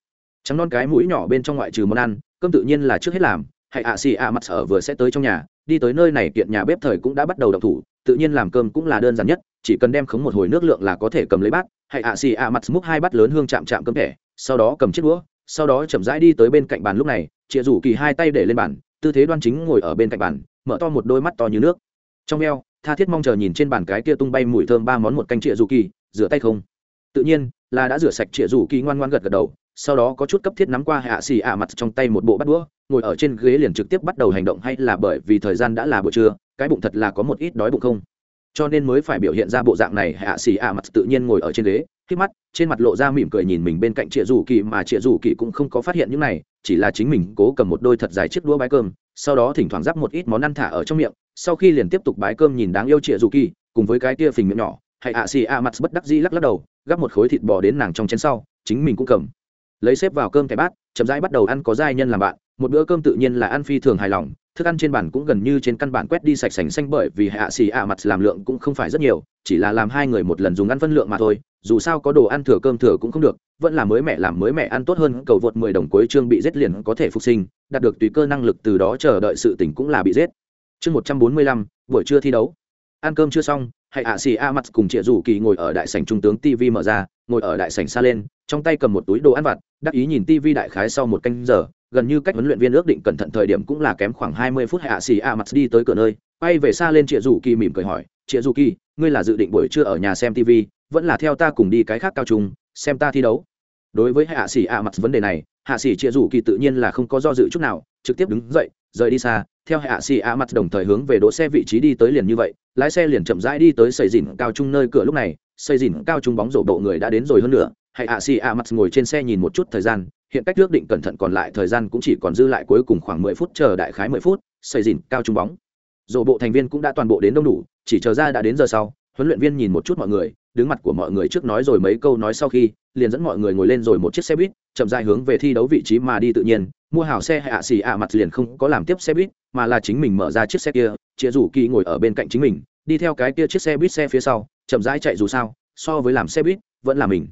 Trắng non cái mũi nhỏ bên trong ngoại trừ món ăn, cơm tự nhiên là trước hết làm hãy ạ xì ạ mặt sở vừa sẽ tới trong nhà, đi tới nơi này kiện nhà bếp thời cũng đã bắt đầu đọc thủ, tự nhiên làm cơm cũng là đơn giản nhất, chỉ cần đem khống một hồi nước lượng là có thể cầm lấy bát hãy ạ xì ạ mặt múc hai bát lớn hương chạm chạm cơm thẻ, sau đó cầm chiếc đũa, sau đó chậm rãi đi tới bên cạnh bàn lúc này chịa rủ kỳ hai tay để lên bàn, tư thế đoan chính ngồi ở bên cạnh bàn, mở to một đôi mắt to như nước. Trong eo, tha thiết mong chờ nhìn trên bàn cái kia tung bay mùi thơm ba món một canh chịa rủ kỳ, rửa tay không? Tự nhiên, là đã rửa sạch chịa rủ kỳ ngoan ngoan gật gật đầu sau đó có chút cấp thiết nắm qua hạ xì ạ mặt trong tay một bộ bắt đũa, ngồi ở trên ghế liền trực tiếp bắt đầu hành động hay là bởi vì thời gian đã là buổi trưa, cái bụng thật là có một ít đói bụng không? Cho nên mới phải biểu hiện ra bộ dạng này, hạ xì ạ mặt tự nhiên ngồi ở trên ghế, khi mắt, trên mặt lộ ra mỉm cười nhìn mình bên cạnh chịa rủ kỳ mà chịa rủ kỳ cũng không có phát hiện những này, chỉ là chính mình cố cầm một đôi thật dài chiếc đũa bái cơm, sau đó thỉnh thoảng giáp một ít món ăn thả ở trong miệng, sau khi liền tiếp tục bái cơm nhìn đáng yêu chịa rủ kỳ, cùng với cái tia phình miệng nhỏ hạ ạ xì ạ mặt bất đắc dĩ lắc lắc đầu, gắp một khối thịt bò đến nàng trong chén sau, chính mình cũng cầm lấy xếp vào cơm cái bát, chậm rãi bắt đầu ăn có giai nhân làm bạn, một bữa cơm tự nhiên là ăn phi thường hài lòng, thức ăn trên bàn cũng gần như trên căn bản quét đi sạch sành xanh bởi vì hạ xì ạ mặt làm lượng cũng không phải rất nhiều, chỉ là làm hai người một lần dùng ăn phân lượng mà thôi, dù sao có đồ ăn thừa cơm thừa cũng không được, vẫn là mới mẹ làm mới mẹ ăn tốt hơn, cầu vượt mười đồng cuối chương bị giết liền có thể phục sinh, đạt được tùy cơ năng lực từ đó chờ đợi sự tỉnh cũng là bị giết. Chương một trăm bốn mươi lăm, buổi trưa thi đấu. Ăn cơm chưa xong hãy ạ xì a mặt cùng chị rủ kỳ ngồi ở đại sảnh trung tướng tv mở ra, ngồi ở đại sảnh xa lên trong tay cầm một túi đồ ăn vặt, đắc ý nhìn tv đại khái sau một canh giờ, gần như cách huấn luyện viên ước định cẩn thận thời điểm cũng là kém khoảng hai mươi phút hạ xì a mặt đi tới cửa nơi, quay về xa lên chị rủ kỳ mỉm cười hỏi chị rủ kỳ, ngươi là dự định buổi trưa ở nhà xem tv vẫn là theo ta cùng đi cái khác cao trung, xem ta thi đấu? Đối với hạ xì a mặt vấn đề này, hạ sĩ chị rủ kỳ tự nhiên là không có do dự chút nào, trực tiếp đứng dậy, rời đi xa, theo hạ sĩ a mặt đồng thời hướng về đỗ xe vị trí đi tới liền như vậy, lái xe liền chậm rãi đi tới xây dìn cao trung nơi cửa lúc này, xây dìn cao trung bóng rổ bộ người đã đến rồi hơn nữa hạ xì ạ mặt ngồi trên xe nhìn một chút thời gian, hiện cách ước định cẩn thận còn lại thời gian cũng chỉ còn dư lại cuối cùng khoảng mười phút chờ đại khái mười phút, xây dìn cao trung bóng. Rổ bộ thành viên cũng đã toàn bộ đến đông đủ, chỉ chờ ra đã đến giờ sau, huấn luyện viên nhìn một chút mọi người, đứng mặt của mọi người trước nói rồi mấy câu nói sau khi, liền dẫn mọi người ngồi lên rồi một chiếc xe buýt, chậm dài hướng về thi đấu vị trí mà đi tự nhiên, mua hào xe hạ xì ạ mặt liền không có làm tiếp xe buýt, mà là chính mình mở ra chiếc xe kia chĩa rủ kỳ ngồi ở bên cạnh chính mình, đi theo cái kia chiếc xe buýt xe phía sau, chậm rãi chạy dù sao, so với làm xe buýt, vẫn là mình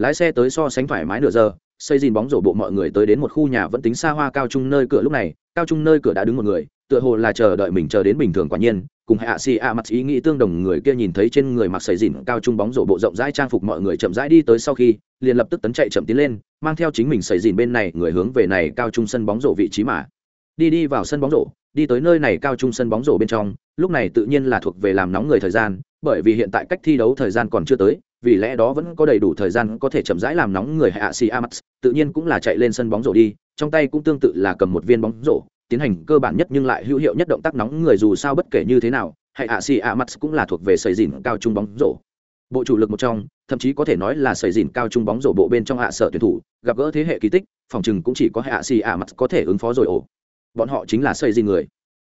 lái xe tới so sánh thoải mái nửa giờ, xây dìn bóng rổ bộ mọi người tới đến một khu nhà vẫn tính xa hoa cao trung nơi cửa lúc này, cao trung nơi cửa đã đứng một người, tựa hồ là chờ đợi mình chờ đến bình thường quả nhiên, cùng hạ xì a mặt ý nghĩ tương đồng, người kia nhìn thấy trên người mặc xây dìn cao trung bóng rổ bộ rộng rãi trang phục mọi người chậm rãi đi tới sau khi, liền lập tức tấn chạy chậm tiến lên, mang theo chính mình xây dìn bên này, người hướng về này cao trung sân bóng rổ vị trí mà. Đi đi vào sân bóng rổ, đi tới nơi này cao trung sân bóng rổ bên trong, lúc này tự nhiên là thuộc về làm nóng người thời gian, bởi vì hiện tại cách thi đấu thời gian còn chưa tới vì lẽ đó vẫn có đầy đủ thời gian có thể chậm rãi làm nóng người hạ xì amax tự nhiên cũng là chạy lên sân bóng rổ đi, trong tay cũng tương tự là cầm một viên bóng rổ, tiến hành cơ bản nhất nhưng lại hữu hiệu nhất động tác nóng người dù sao bất kể như thế nào hay ạ xì cũng là thuộc về sầy dìn cao trung bóng rổ. Bộ chủ lực một trong, thậm chí có thể nói là sầy dìn cao trung bóng rổ bộ bên trong hạ sở tuyển thủ, gặp gỡ thế hệ kỳ tích, phòng chừng cũng chỉ có hạ xì amax có thể ứng phó rồi ổ bọn họ chính là sầy dìn người.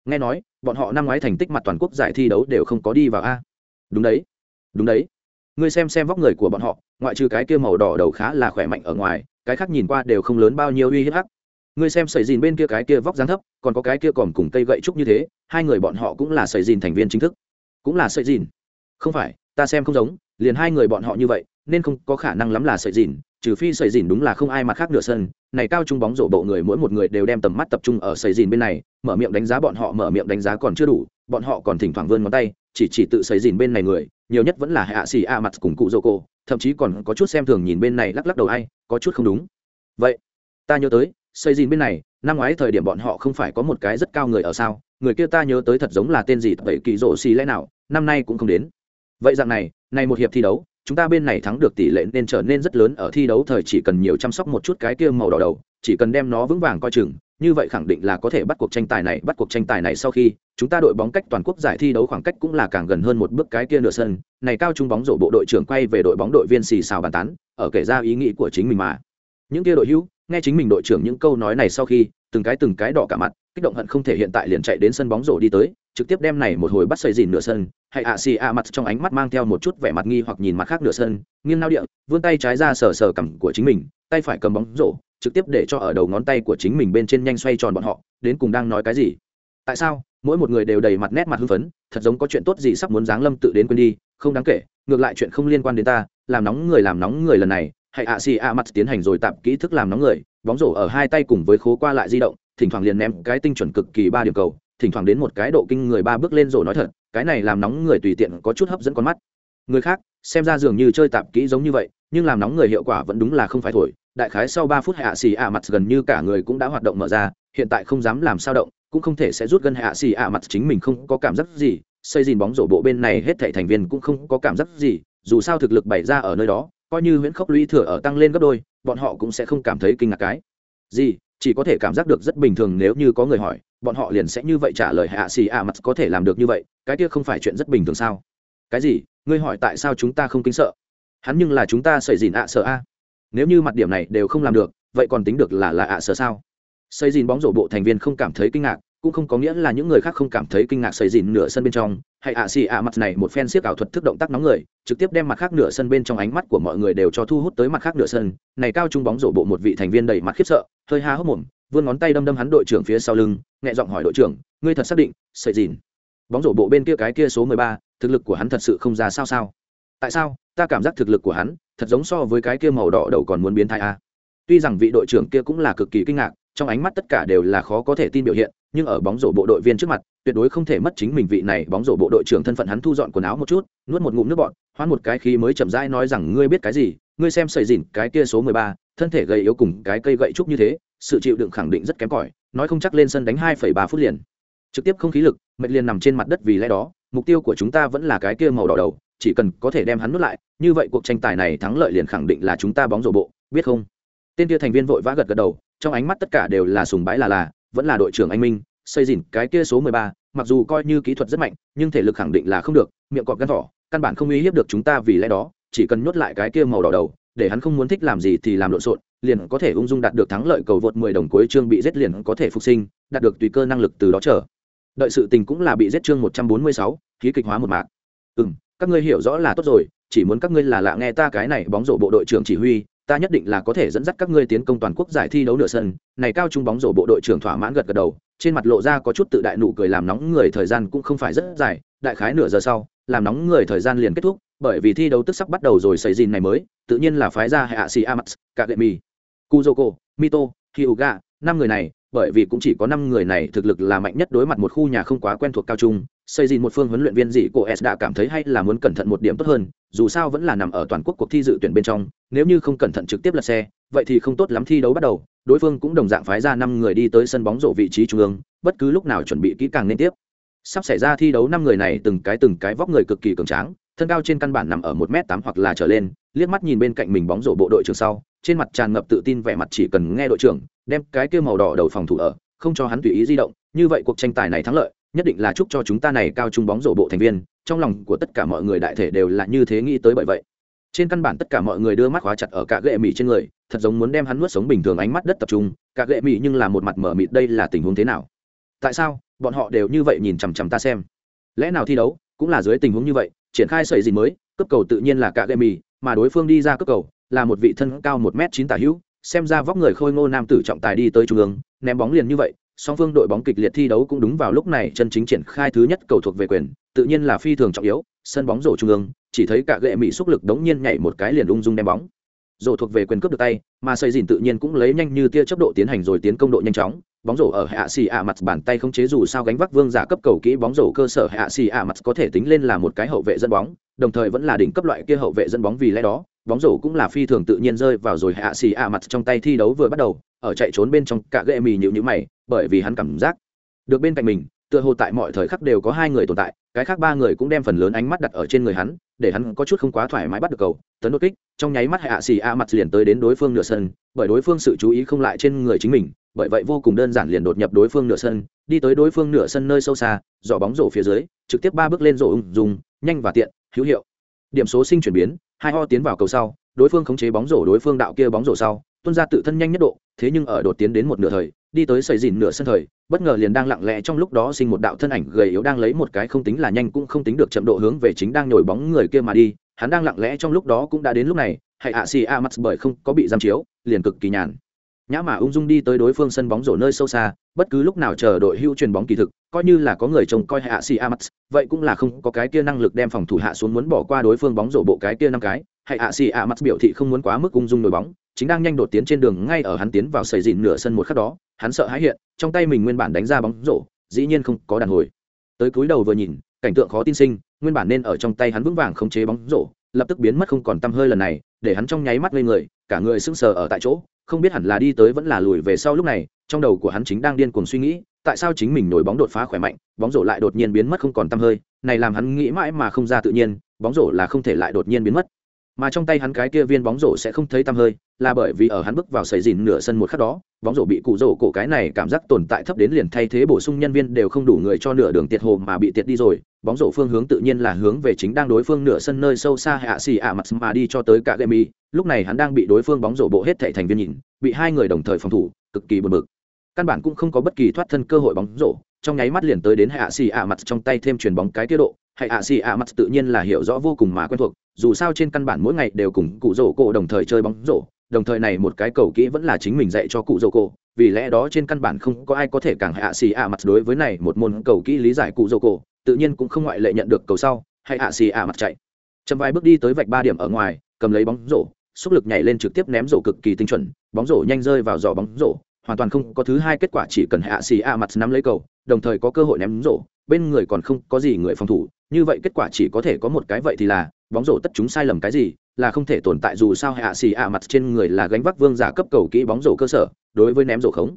Nghe nói, bọn họ năm ngoái thành tích mặt toàn quốc giải thi đấu đều không có đi vào a. Đúng đấy. Đúng đấy ngươi xem xem vóc người của bọn họ, ngoại trừ cái kia màu đỏ đầu khá là khỏe mạnh ở ngoài, cái khác nhìn qua đều không lớn bao nhiêu uy hiếp hắc. Ngươi xem sầy dìn bên kia cái kia vóc dáng thấp, còn có cái kia còn cùng cây gậy trúc như thế, hai người bọn họ cũng là sầy dìn thành viên chính thức. Cũng là sầy dìn. Không phải, ta xem không giống, liền hai người bọn họ như vậy, nên không có khả năng lắm là sầy dìn trừ phi sầy dìn đúng là không ai mặt khác nửa sân, này cao trung bóng rổ bộ người mỗi một người đều đem tầm mắt tập trung ở sầy dìn bên này, mở miệng đánh giá bọn họ, mở miệng đánh giá còn chưa đủ, bọn họ còn thỉnh thoảng vươn ngón tay, chỉ chỉ tự sầy dìn bên này người, nhiều nhất vẫn là hạ xì a mặt cùng cụ dô cô, thậm chí còn có chút xem thường nhìn bên này lắc lắc đầu ai, có chút không đúng. Vậy, ta nhớ tới, sầy dìn bên này, năm ngoái thời điểm bọn họ không phải có một cái rất cao người ở sao, người kia ta nhớ tới thật giống là tên gì vậy kỳ rổ xì lẽ nào, năm nay cũng không đến. Vậy dạng này này một hiệp thi đấu chúng ta bên này thắng được tỷ lệ nên trở nên rất lớn ở thi đấu thời chỉ cần nhiều chăm sóc một chút cái kia màu đỏ đầu, chỉ cần đem nó vững vàng coi chừng, như vậy khẳng định là có thể bắt cuộc tranh tài này, bắt cuộc tranh tài này sau khi, chúng ta đội bóng cách toàn quốc giải thi đấu khoảng cách cũng là càng gần hơn một bước cái kia nửa sân. Này cao trung bóng rổ bộ đội trưởng quay về đội bóng đội viên xì xào bàn tán, ở kể ra ý nghĩ của chính mình mà. Những kia đội hữu, nghe chính mình đội trưởng những câu nói này sau khi từng cái từng cái đỏ cả mặt, kích động hận không thể hiện tại liền chạy đến sân bóng rổ đi tới, trực tiếp đem này một hồi bắt xây dìn nửa sân, hay ạ xì ạ mặt trong ánh mắt mang theo một chút vẻ mặt nghi hoặc nhìn mặt khác nửa sân, nghiêng nao địa, vươn tay trái ra sờ sờ cằm của chính mình, tay phải cầm bóng rổ, trực tiếp để cho ở đầu ngón tay của chính mình bên trên nhanh xoay tròn bọn họ, đến cùng đang nói cái gì? Tại sao? Mỗi một người đều đầy mặt nét mặt hưng phấn, thật giống có chuyện tốt gì sắp muốn giáng lâm tự đến quên đi, không đáng kể, ngược lại chuyện không liên quan đến ta, làm nóng người, làm nóng người lần này hãy ạ xì ạ mặt tiến hành rồi tạm kỹ thức làm nóng người bóng rổ ở hai tay cùng với khố qua lại di động, thỉnh thoảng liền ném cái tinh chuẩn cực kỳ ba điểm cầu, thỉnh thoảng đến một cái độ kinh người ba bước lên rổ nói thật, cái này làm nóng người tùy tiện có chút hấp dẫn con mắt. Người khác, xem ra dường như chơi tạm kỹ giống như vậy, nhưng làm nóng người hiệu quả vẫn đúng là không phải thổi. Đại khái sau ba phút hạ xì ạ mặt gần như cả người cũng đã hoạt động mở ra, hiện tại không dám làm sao động, cũng không thể sẽ rút gân hạ xì ạ mặt chính mình không có cảm giác gì, xây dìn bóng rổ bộ bên này hết thảy thành viên cũng không có cảm giác gì, dù sao thực lực bày ra ở nơi đó coi như huyễn khốc lũy thừa ở tăng lên gấp đôi, bọn họ cũng sẽ không cảm thấy kinh ngạc cái. Gì? Chỉ có thể cảm giác được rất bình thường nếu như có người hỏi, bọn họ liền sẽ như vậy trả lời hạ xì ạ mặt có thể làm được như vậy, cái kia không phải chuyện rất bình thường sao? Cái gì? Ngươi hỏi tại sao chúng ta không kính sợ? Hắn nhưng là chúng ta xây dìn ạ sợ a. Nếu như mặt điểm này đều không làm được, vậy còn tính được là là ạ sợ sao? Xây dìn bóng rổ bộ thành viên không cảm thấy kinh ngạc cũng không có nghĩa là những người khác không cảm thấy kinh ngạc xây dìn nửa sân bên trong. Hay ạ xì ạ mặt này một phen siếc ảo thuật thức động tác nóng người, trực tiếp đem mặt khác nửa sân bên trong ánh mắt của mọi người đều cho thu hút tới mặt khác nửa sân. Này cao trung bóng rổ bộ một vị thành viên đầy mặt khiếp sợ, hơi há hốc mồm, vươn ngón tay đâm đâm hắn đội trưởng phía sau lưng, nhẹ giọng hỏi đội trưởng, ngươi thật xác định xây dìn? Bóng rổ bộ bên kia cái kia số mười ba, thực lực của hắn thật sự không ra sao sao? Tại sao? Ta cảm giác thực lực của hắn thật giống so với cái kia màu đỏ đầu còn muốn biến thai a. Tuy rằng vị đội trưởng kia cũng là cực kỳ kinh ngạc, trong ánh mắt tất cả đều là khó có thể tin biểu hiện nhưng ở bóng rổ bộ đội viên trước mặt, tuyệt đối không thể mất chính mình vị này bóng rổ bộ đội trưởng thân phận hắn thu dọn quần áo một chút, nuốt một ngụm nước bọt, hoán một cái khí mới chậm rãi nói rằng, ngươi biết cái gì? Ngươi xem sợi rỉn cái kia số mười ba, thân thể gầy yếu cùng cái cây gậy trúc như thế, sự chịu đựng khẳng định rất kém cỏi, nói không chắc lên sân đánh hai phẩy ba phút liền. Trực tiếp không khí lực, mệt liền nằm trên mặt đất vì lẽ đó, mục tiêu của chúng ta vẫn là cái kia màu đỏ đầu, chỉ cần có thể đem hắn nuốt lại, như vậy cuộc tranh tài này thắng lợi liền khẳng định là chúng ta bóng rổ bộ, biết không? Tên kia thành viên vội vã gật gật đầu, trong ánh mắt tất cả đều là sùng bái là là vẫn là đội trưởng anh minh, xây dìn cái kia số mười ba, mặc dù coi như kỹ thuật rất mạnh, nhưng thể lực khẳng định là không được, miệng cọp gắn thỏ, căn bản không uy hiếp được chúng ta vì lẽ đó, chỉ cần nhốt lại cái kia màu đỏ đầu, để hắn không muốn thích làm gì thì làm lộn xộn, liền có thể ung dung đạt được thắng lợi cầu vượt mười đồng cuối chương bị giết liền có thể phục sinh, đạt được tùy cơ năng lực từ đó trở đợi sự tình cũng là bị giết chương một trăm bốn mươi sáu, khí kịch hóa một mạc. Ừ các ngươi hiểu rõ là tốt rồi, chỉ muốn các ngươi là lạ nghe ta cái này bóng rổ bộ đội trưởng chỉ huy ta nhất định là có thể dẫn dắt các ngươi tiến công toàn quốc giải thi đấu nửa sân. Này cao trung bóng rổ bộ đội trưởng thỏa mãn gật gật đầu, trên mặt lộ ra có chút tự đại nụ cười làm nóng người thời gian cũng không phải rất dài. Đại khái nửa giờ sau, làm nóng người thời gian liền kết thúc, bởi vì thi đấu tức sắp bắt đầu rồi xảy dìn này mới, tự nhiên là phái ra hạ sĩ amax kagemi, kuzoko, mito, hyuga, năm người này, bởi vì cũng chỉ có năm người này thực lực là mạnh nhất đối mặt một khu nhà không quá quen thuộc cao trung xây dìn một phương huấn luyện viên dị của s đã cảm thấy hay là muốn cẩn thận một điểm tốt hơn, dù sao vẫn là nằm ở toàn quốc cuộc thi dự tuyển bên trong, nếu như không cẩn thận trực tiếp lật xe, vậy thì không tốt lắm thi đấu bắt đầu, đối phương cũng đồng dạng phái ra năm người đi tới sân bóng rổ vị trí trung ương, bất cứ lúc nào chuẩn bị kỹ càng liên tiếp. Sắp xảy ra thi đấu năm người này từng cái từng cái vóc người cực kỳ cường tráng, thân cao trên căn bản nằm ở một m tám hoặc là trở lên, liếc mắt nhìn bên cạnh mình bóng rổ bộ đội trường sau, trên mặt tràn ngập tự tin vẻ mặt chỉ cần nghe đội trưởng, đem cái kia màu đỏ đầu phòng thủ ở, không cho hắn tùy ý di động, như vậy cuộc tranh tài này thắng lợi nhất định là chúc cho chúng ta này cao trung bóng rổ bộ thành viên, trong lòng của tất cả mọi người đại thể đều là như thế nghĩ tới bởi vậy. Trên căn bản tất cả mọi người đưa mắt khóa chặt ở cả gệ mì trên người, thật giống muốn đem hắn nuốt sống bình thường ánh mắt đất tập trung, cả gệ mì nhưng là một mặt mở mịt đây là tình huống thế nào? Tại sao? Bọn họ đều như vậy nhìn chằm chằm ta xem. Lẽ nào thi đấu cũng là dưới tình huống như vậy, triển khai sợi gì mới cấp cầu tự nhiên là cả gệ mì, mà đối phương đi ra cấp cầu là một vị thân cao một m chín tả hữu, xem ra vóc người khôi ngô nam tử trọng tài đi tới trung ương, ném bóng liền như vậy song phương đội bóng kịch liệt thi đấu cũng đúng vào lúc này chân chính triển khai thứ nhất cầu thuộc về quyền, tự nhiên là phi thường trọng yếu, sân bóng rổ trung ương, chỉ thấy cả gệ mỹ xúc lực đống nhiên nhảy một cái liền ung dung đem bóng. Rổ thuộc về quyền cướp được tay, mà xây dìn tự nhiên cũng lấy nhanh như tia chấp độ tiến hành rồi tiến công độ nhanh chóng. Bóng rổ ở hạ xì ạ mặt bàn tay không chế dù sao gánh vác vương giả cấp cầu kỹ bóng rổ cơ sở hạ xì ạ mặt có thể tính lên là một cái hậu vệ dẫn bóng, đồng thời vẫn là đỉnh cấp loại kia hậu vệ dẫn bóng vì lẽ đó, bóng rổ cũng là phi thường tự nhiên rơi vào rồi hạ xì ạ mặt trong tay thi đấu vừa bắt đầu ở chạy trốn bên trong cả ghệ mì nhịu nhữ mày, bởi vì hắn cảm giác được bên cạnh mình, tựa hồ tại mọi thời khắc đều có hai người tồn tại, cái khác ba người cũng đem phần lớn ánh mắt đặt ở trên người hắn, để hắn có chút không quá thoải mái bắt được cầu. Tấn đột kích, trong nháy mắt hạ xì a mặt liền tới đến đối phương nửa sân, bởi đối phương sự chú ý không lại trên người chính mình, bởi vậy vô cùng đơn giản liền đột nhập đối phương nửa sân, đi tới đối phương nửa sân nơi sâu xa, dò bóng rổ phía dưới, trực tiếp ba bước lên rổ ung dùng nhanh và tiện, hữu hiệu. Điểm số sinh chuyển biến, hai ho tiến vào cầu sau, đối phương khống chế bóng rổ đối phương đạo kia bóng rổ sau tuân ra tự thân nhanh nhất độ thế nhưng ở đột tiến đến một nửa thời, đi tới sầy dìn nửa sân thời, bất ngờ liền đang lặng lẽ trong lúc đó sinh một đạo thân ảnh gầy yếu đang lấy một cái không tính là nhanh cũng không tính được chậm độ hướng về chính đang nhồi bóng người kia mà đi, hắn đang lặng lẽ trong lúc đó cũng đã đến lúc này hãy ạ xì a mắt bởi không có bị giam chiếu, liền cực kỳ nhàn. Nhã mà ung dung đi tới đối phương sân bóng rổ nơi sâu xa, bất cứ lúc nào chờ đội hưu truyền bóng kỳ thực, coi như là có người trông coi hạ xì a mắt vậy cũng là không có cái kia năng lực đem phòng thủ hạ xuống muốn bỏ qua đối phương bóng rổ bộ cái kia năm cái hãy ạ xì ạ mắt biểu thị không muốn quá mức ung dung nổi bóng, chính đang nhanh đột tiến trên đường ngay ở hắn tiến vào sầy dìn nửa sân một khắc đó, hắn sợ hãi hiện, trong tay mình nguyên bản đánh ra bóng rổ, dĩ nhiên không có đàn hồi. Tới cúi đầu vừa nhìn, cảnh tượng khó tin sinh, nguyên bản nên ở trong tay hắn vững vàng khống chế bóng rổ, lập tức biến mất không còn tăm hơi lần này, để hắn trong nháy mắt lên người, cả người sững sờ ở tại chỗ, không biết hẳn là đi tới vẫn là lùi về sau lúc này, trong đầu của hắn chính đang điên cuồng suy nghĩ, tại sao chính mình nổi bóng đột phá khỏe mạnh, bóng rổ lại đột nhiên biến mất không còn tăm hơi, này làm hắn nghĩ mãi mà không ra tự nhiên, bóng rổ là không thể lại đột nhiên biến mất mà trong tay hắn cái kia viên bóng rổ sẽ không thấy tăm hơi, là bởi vì ở hắn bước vào sầy dìn nửa sân một khắc đó, bóng rổ bị cụ rổ cổ cái này cảm giác tồn tại thấp đến liền thay thế bổ sung nhân viên đều không đủ người cho nửa đường tiệt hồ mà bị tiệt đi rồi, bóng rổ phương hướng tự nhiên là hướng về chính đang đối phương nửa sân nơi sâu xa hạ xì ạ mặt mà đi cho tới cả gây mi lúc này hắn đang bị đối phương bóng rổ bộ hết thảy thành viên nhìn, bị hai người đồng thời phòng thủ, cực kỳ bật bực. Căn bản cũng không có bất kỳ thoát thân cơ hội bóng rổ trong nháy mắt liền tới đến hạ xì ạ mặt trong tay thêm chuyền bóng cái tiết độ. Hạ xì ạ mặt tự nhiên là hiểu rõ vô cùng mà quen thuộc, dù sao trên căn bản mỗi ngày đều cùng cụ rổ cổ đồng thời chơi bóng rổ, đồng thời này một cái cầu kỹ vẫn là chính mình dạy cho cụ rổ cổ, vì lẽ đó trên căn bản không có ai có thể càng hạ xì ạ mặt đối với này một môn cầu kỹ lý giải cụ rổ cổ, tự nhiên cũng không ngoại lệ nhận được cầu sau hay hạ xì ạ mặt chạy. Chậm vài bước đi tới vạch ba điểm ở ngoài, cầm lấy bóng rổ, xúc lực nhảy lên trực tiếp ném rổ cực kỳ tinh chuẩn, bóng rổ nhanh rơi vào giỏ bóng rổ hoàn toàn không có thứ hai kết quả, chỉ cần hạ xì a mặt nắm lấy cầu, đồng thời có cơ hội ném rổ, bên người còn không có gì người phòng thủ. Như vậy kết quả chỉ có thể có một cái vậy thì là, bóng rổ tất chúng sai lầm cái gì, là không thể tồn tại dù sao hạ xì a mặt trên người là gánh vác vương giả cấp cầu kỹ bóng rổ cơ sở, đối với ném rổ khống.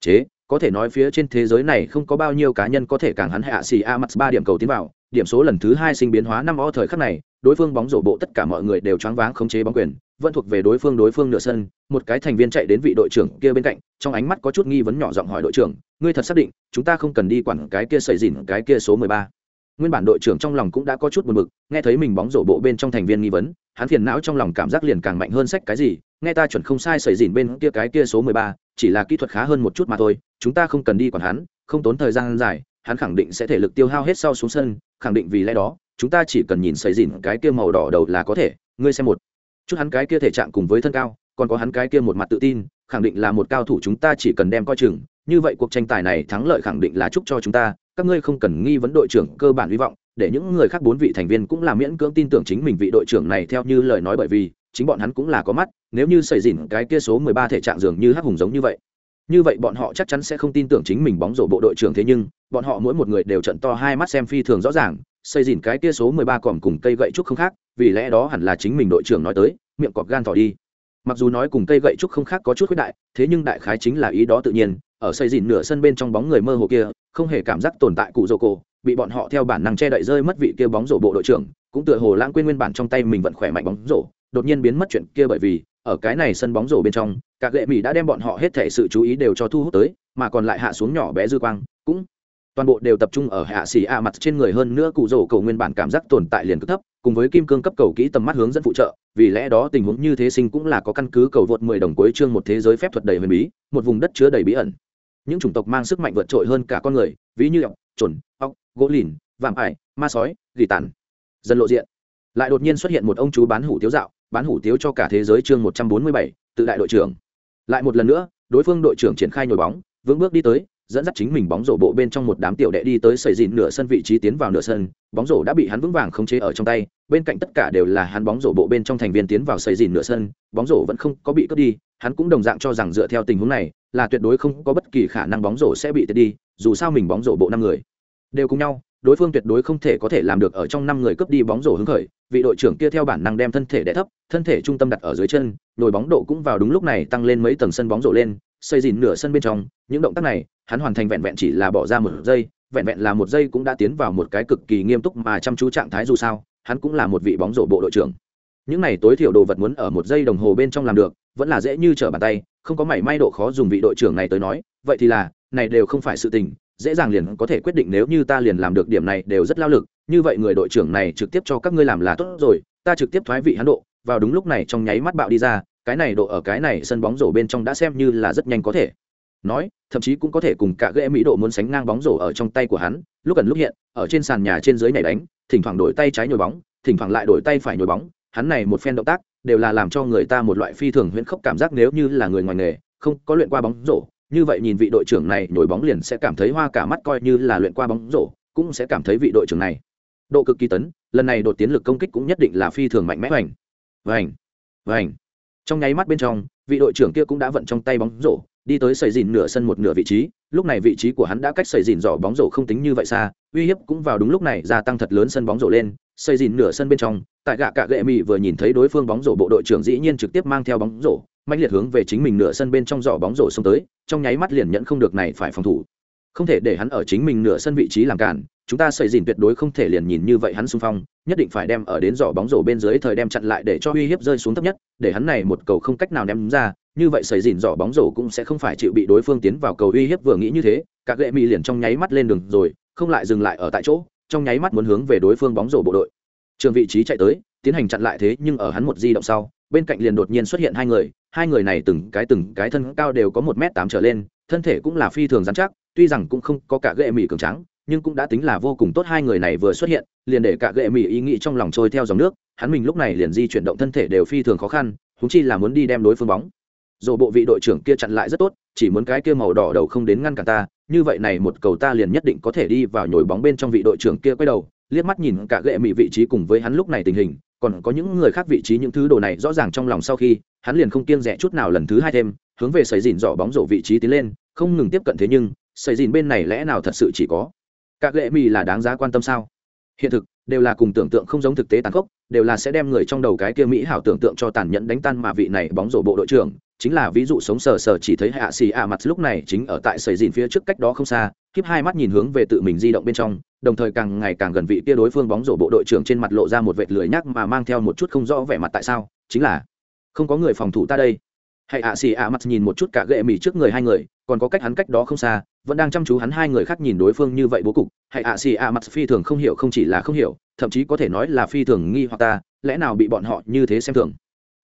Chế, có thể nói phía trên thế giới này không có bao nhiêu cá nhân có thể càng hắn hạ xì a mặt ba điểm cầu tiến vào, điểm số lần thứ hai sinh biến hóa năm o thời khắc này, đối phương bóng rổ bộ tất cả mọi người đều choáng váng khống chế bóng quyền vẫn thuộc về đối phương đối phương nửa sân, một cái thành viên chạy đến vị đội trưởng kia bên cạnh, trong ánh mắt có chút nghi vấn nhỏ giọng hỏi đội trưởng, ngươi thật xác định chúng ta không cần đi quản cái kia xảy dìn, cái kia số mười ba? Nguyên bản đội trưởng trong lòng cũng đã có chút buồn bực, nghe thấy mình bóng rổ bộ bên trong thành viên nghi vấn, hắn phiền não trong lòng cảm giác liền càng mạnh hơn sách cái gì, nghe ta chuẩn không sai xảy dìn bên kia cái kia số mười ba, chỉ là kỹ thuật khá hơn một chút mà thôi, chúng ta không cần đi quản hắn, không tốn thời gian dài, hắn khẳng định sẽ thể lực tiêu hao hết sau xuống sân, khẳng định vì lẽ đó, chúng ta chỉ cần nhìn xây dìn cái kia màu đỏ đầu là có thể, ngươi xem một chút hắn cái kia thể trạng cùng với thân cao, còn có hắn cái kia một mặt tự tin, khẳng định là một cao thủ chúng ta chỉ cần đem coi chừng. Như vậy cuộc tranh tài này thắng lợi khẳng định là chúc cho chúng ta. Các ngươi không cần nghi vấn đội trưởng cơ bản hy vọng, để những người khác bốn vị thành viên cũng là miễn cưỡng tin tưởng chính mình vị đội trưởng này theo như lời nói bởi vì, chính bọn hắn cũng là có mắt, nếu như xảy dìn cái kia số mười ba thể trạng dường như hắc hùng giống như vậy. Như vậy bọn họ chắc chắn sẽ không tin tưởng chính mình bóng rổ bộ đội trưởng thế nhưng, bọn họ mỗi một người đều trận to hai mắt xem phi thường rõ ràng xây dìn cái kia số mười ba còm cùng cây gậy trúc không khác, vì lẽ đó hẳn là chính mình đội trưởng nói tới, miệng cọp gan tỏ đi. Mặc dù nói cùng cây gậy trúc không khác có chút khuyết đại, thế nhưng đại khái chính là ý đó tự nhiên, ở xây dìn nửa sân bên trong bóng người mơ hồ kia, không hề cảm giác tồn tại cụ rổ cổ, bị bọn họ theo bản năng che đậy rơi mất vị kia bóng rổ bộ đội trưởng, cũng tựa hồ lãng quên nguyên bản trong tay mình vẫn khỏe mạnh bóng rổ, đột nhiên biến mất chuyện kia bởi vì, ở cái này sân bóng rổ bên trong các lệ mỹ đã đem bọn họ hết thể sự chú ý đều cho thu hút tới, mà còn lại hạ xuống nhỏ bé dư quang, cũng toàn bộ đều tập trung ở hạ xì a mặt trên người hơn nữa cụ rổ cầu nguyên bản cảm giác tồn tại liền cực thấp, cùng với kim cương cấp cầu kỹ tầm mắt hướng dẫn phụ trợ, vì lẽ đó tình huống như thế sinh cũng là có căn cứ cầu vượt mười đồng cuối chương một thế giới phép thuật đầy huyền bí, một vùng đất chứa đầy bí ẩn. Những chủng tộc mang sức mạnh vượt trội hơn cả con người, ví như ọc trồn ọc gỗ lìn, vạm ải, ma sói, gỉ tàn. Dần lộ diện. Lại đột nhiên xuất hiện một ông chú bán hủ tiếu dạo, bán hủ tiếu cho cả thế giới chương một trăm bốn mươi bảy, tự đại đội trưởng. Lại một lần nữa, đối phương đội trưởng triển khai nhồi bóng, vững bước đi tới dẫn dắt chính mình bóng rổ bộ bên trong một đám tiểu đệ đi tới sầy dìn nửa sân vị trí tiến vào nửa sân, bóng rổ đã bị hắn vững vàng khống chế ở trong tay, bên cạnh tất cả đều là hắn bóng rổ bộ bên trong thành viên tiến vào sầy dìn nửa sân, bóng rổ vẫn không có bị cướp đi, hắn cũng đồng dạng cho rằng dựa theo tình huống này, là tuyệt đối không có bất kỳ khả năng bóng rổ sẽ bị tiệt đi, dù sao mình bóng rổ bộ năm người đều cùng nhau, đối phương tuyệt đối không thể có thể làm được ở trong năm người cướp đi bóng rổ hứng khởi, vị đội trưởng kia theo bản năng đem thân thể đẻ thấp, thân thể trung tâm đặt ở dưới chân, nồi bóng độ cũng vào đúng lúc này tăng lên mấy tầng sân bóng rổ lên xây dìn nửa sân bên trong, những động tác này hắn hoàn thành vẹn vẹn chỉ là bỏ ra một giây, vẹn vẹn là một giây cũng đã tiến vào một cái cực kỳ nghiêm túc mà chăm chú trạng thái dù sao, hắn cũng là một vị bóng rổ bộ đội trưởng. Những này tối thiểu đồ vật muốn ở một giây đồng hồ bên trong làm được, vẫn là dễ như trở bàn tay, không có mảy may độ khó dùng vị đội trưởng này tới nói, vậy thì là, này đều không phải sự tình, dễ dàng liền có thể quyết định nếu như ta liền làm được điểm này đều rất lao lực, như vậy người đội trưởng này trực tiếp cho các ngươi làm là tốt rồi, ta trực tiếp thoái vị hắn độ, vào đúng lúc này trong nháy mắt bạo đi ra, cái này độ ở cái này sân bóng rổ bên trong đã xem như là rất nhanh có thể nói, thậm chí cũng có thể cùng cả ghế mỹ độ muốn sánh ngang bóng rổ ở trong tay của hắn, lúc gần lúc hiện, ở trên sàn nhà trên dưới nhảy đánh, thỉnh thoảng đổi tay trái nhồi bóng, thỉnh thoảng lại đổi tay phải nhồi bóng, hắn này một phen động tác, đều là làm cho người ta một loại phi thường huyễn khốc cảm giác nếu như là người ngoài nghề, không có luyện qua bóng rổ, như vậy nhìn vị đội trưởng này nhồi bóng liền sẽ cảm thấy hoa cả mắt coi như là luyện qua bóng rổ, cũng sẽ cảm thấy vị đội trưởng này độ cực kỳ tấn, lần này đột tiến lực công kích cũng nhất định là phi thường mạnh mẽ. Hoành vành vành. Trong nháy mắt bên trong, vị đội trưởng kia cũng đã vận trong tay bóng rổ đi tới sầy dìn nửa sân một nửa vị trí, lúc này vị trí của hắn đã cách sầy dìn dò bóng rổ không tính như vậy xa, uy hiếp cũng vào đúng lúc này gia tăng thật lớn sân bóng rổ lên, sầy dìn nửa sân bên trong, tại gạ cạ gệ mị vừa nhìn thấy đối phương bóng rổ bộ đội trưởng dĩ nhiên trực tiếp mang theo bóng rổ mạnh liệt hướng về chính mình nửa sân bên trong giỏ bóng rổ xông tới, trong nháy mắt liền nhận không được này phải phòng thủ. Không thể để hắn ở chính mình nửa sân vị trí làm cản, chúng ta xây dìn tuyệt đối không thể liền nhìn như vậy hắn xung phong, nhất định phải đem ở đến giỏ bóng rổ bên dưới thời đem chặn lại để cho uy hiếp rơi xuống thấp nhất, để hắn này một cầu không cách nào ném ra như vậy xây dìn giỏ bóng rổ cũng sẽ không phải chịu bị đối phương tiến vào cầu uy hiếp vừa nghĩ như thế, các gệ mỹ liền trong nháy mắt lên đường rồi, không lại dừng lại ở tại chỗ, trong nháy mắt muốn hướng về đối phương bóng rổ bộ đội. Trường vị trí chạy tới, tiến hành chặn lại thế nhưng ở hắn một di động sau, bên cạnh liền đột nhiên xuất hiện hai người hai người này từng cái từng cái thân cao đều có một m tám trở lên, thân thể cũng là phi thường dán chắc, tuy rằng cũng không có cả gệ mỹ cường trắng nhưng cũng đã tính là vô cùng tốt hai người này vừa xuất hiện, liền để cả gệ mỹ ý nghĩ trong lòng trôi theo dòng nước, hắn mình lúc này liền di chuyển động thân thể đều phi thường khó khăn húng chi là muốn đi đem đối phương bóng dù bộ vị đội trưởng kia chặn lại rất tốt, chỉ muốn cái kia màu đỏ đầu không đến ngăn cả ta, như vậy này một cầu ta liền nhất định có thể đi vào nhồi bóng bên trong vị đội trưởng kia quay đầu, liếc mắt nhìn cả gệ mỹ vị trí cùng với hắn lúc này tình hình, còn có những người khác vị trí những thứ đồ này rõ ràng trong lòng sau khi, hắn liền không kiêng rẻ chút nào lần thứ hai thêm, hướng về sấy dìn dọ bóng rổ vị trí tiến lên, không ngừng tiếp cận thế nhưng sấy dìn bên này lẽ nào thật sự chỉ có? Cả gệ mỹ là đáng giá quan tâm sao? Hiện thực, đều là cùng tưởng tượng không giống thực tế tàn khốc, đều là sẽ đem người trong đầu cái kia mỹ hảo tưởng tượng cho tàn nhẫn đánh tan mà vị này bóng rổ bộ đội trưởng. Chính là ví dụ sống sờ sờ chỉ thấy hạ xì ạ mặt lúc này chính ở tại sầy dìn phía trước cách đó không xa, khiếp hai mắt nhìn hướng về tự mình di động bên trong, đồng thời càng ngày càng gần vị kia đối phương bóng rổ bộ đội trưởng trên mặt lộ ra một vệt lười nhắc mà mang theo một chút không rõ vẻ mặt tại sao. Chính là, không có người phòng thủ ta đây hãy ạ, xì ạ mặt nhìn một chút cả gệ mì trước người hai người, còn có cách hắn cách đó không xa, vẫn đang chăm chú hắn hai người khác nhìn đối phương như vậy bố cục. Hãy ạ, xì ạ mặt phi thường không hiểu không chỉ là không hiểu, thậm chí có thể nói là phi thường nghi hoặc ta, lẽ nào bị bọn họ như thế xem thường?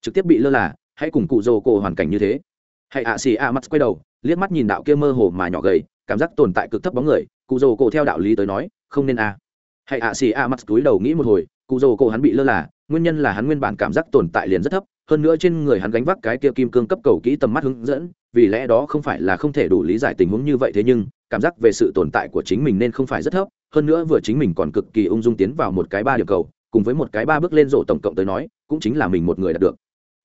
Trực tiếp bị lơ là, hãy cùng cụ rồ cổ hoàn cảnh như thế. Hãy ạ, xì ạ mặt quay đầu, liếc mắt nhìn đạo kia mơ hồ mà nhỏ gầy, cảm giác tồn tại cực thấp bóng người, cụ rồ cổ theo đạo lý tới nói, không nên a. À. hãy ạ, xì ạ mặt túi đầu nghĩ một hồi, cụ rồ cổ hắn bị lơ là, nguyên nhân là hắn nguyên bản cảm giác tồn tại liền rất thấp hơn nữa trên người hắn gánh vác cái kia kim cương cấp cầu kỹ tầm mắt hướng dẫn, vì lẽ đó không phải là không thể đủ lý giải tình huống như vậy thế nhưng, cảm giác về sự tồn tại của chính mình nên không phải rất thấp, hơn nữa vừa chính mình còn cực kỳ ung dung tiến vào một cái ba điểm cầu, cùng với một cái ba bước lên rổ tổng cộng tới nói, cũng chính là mình một người đạt được.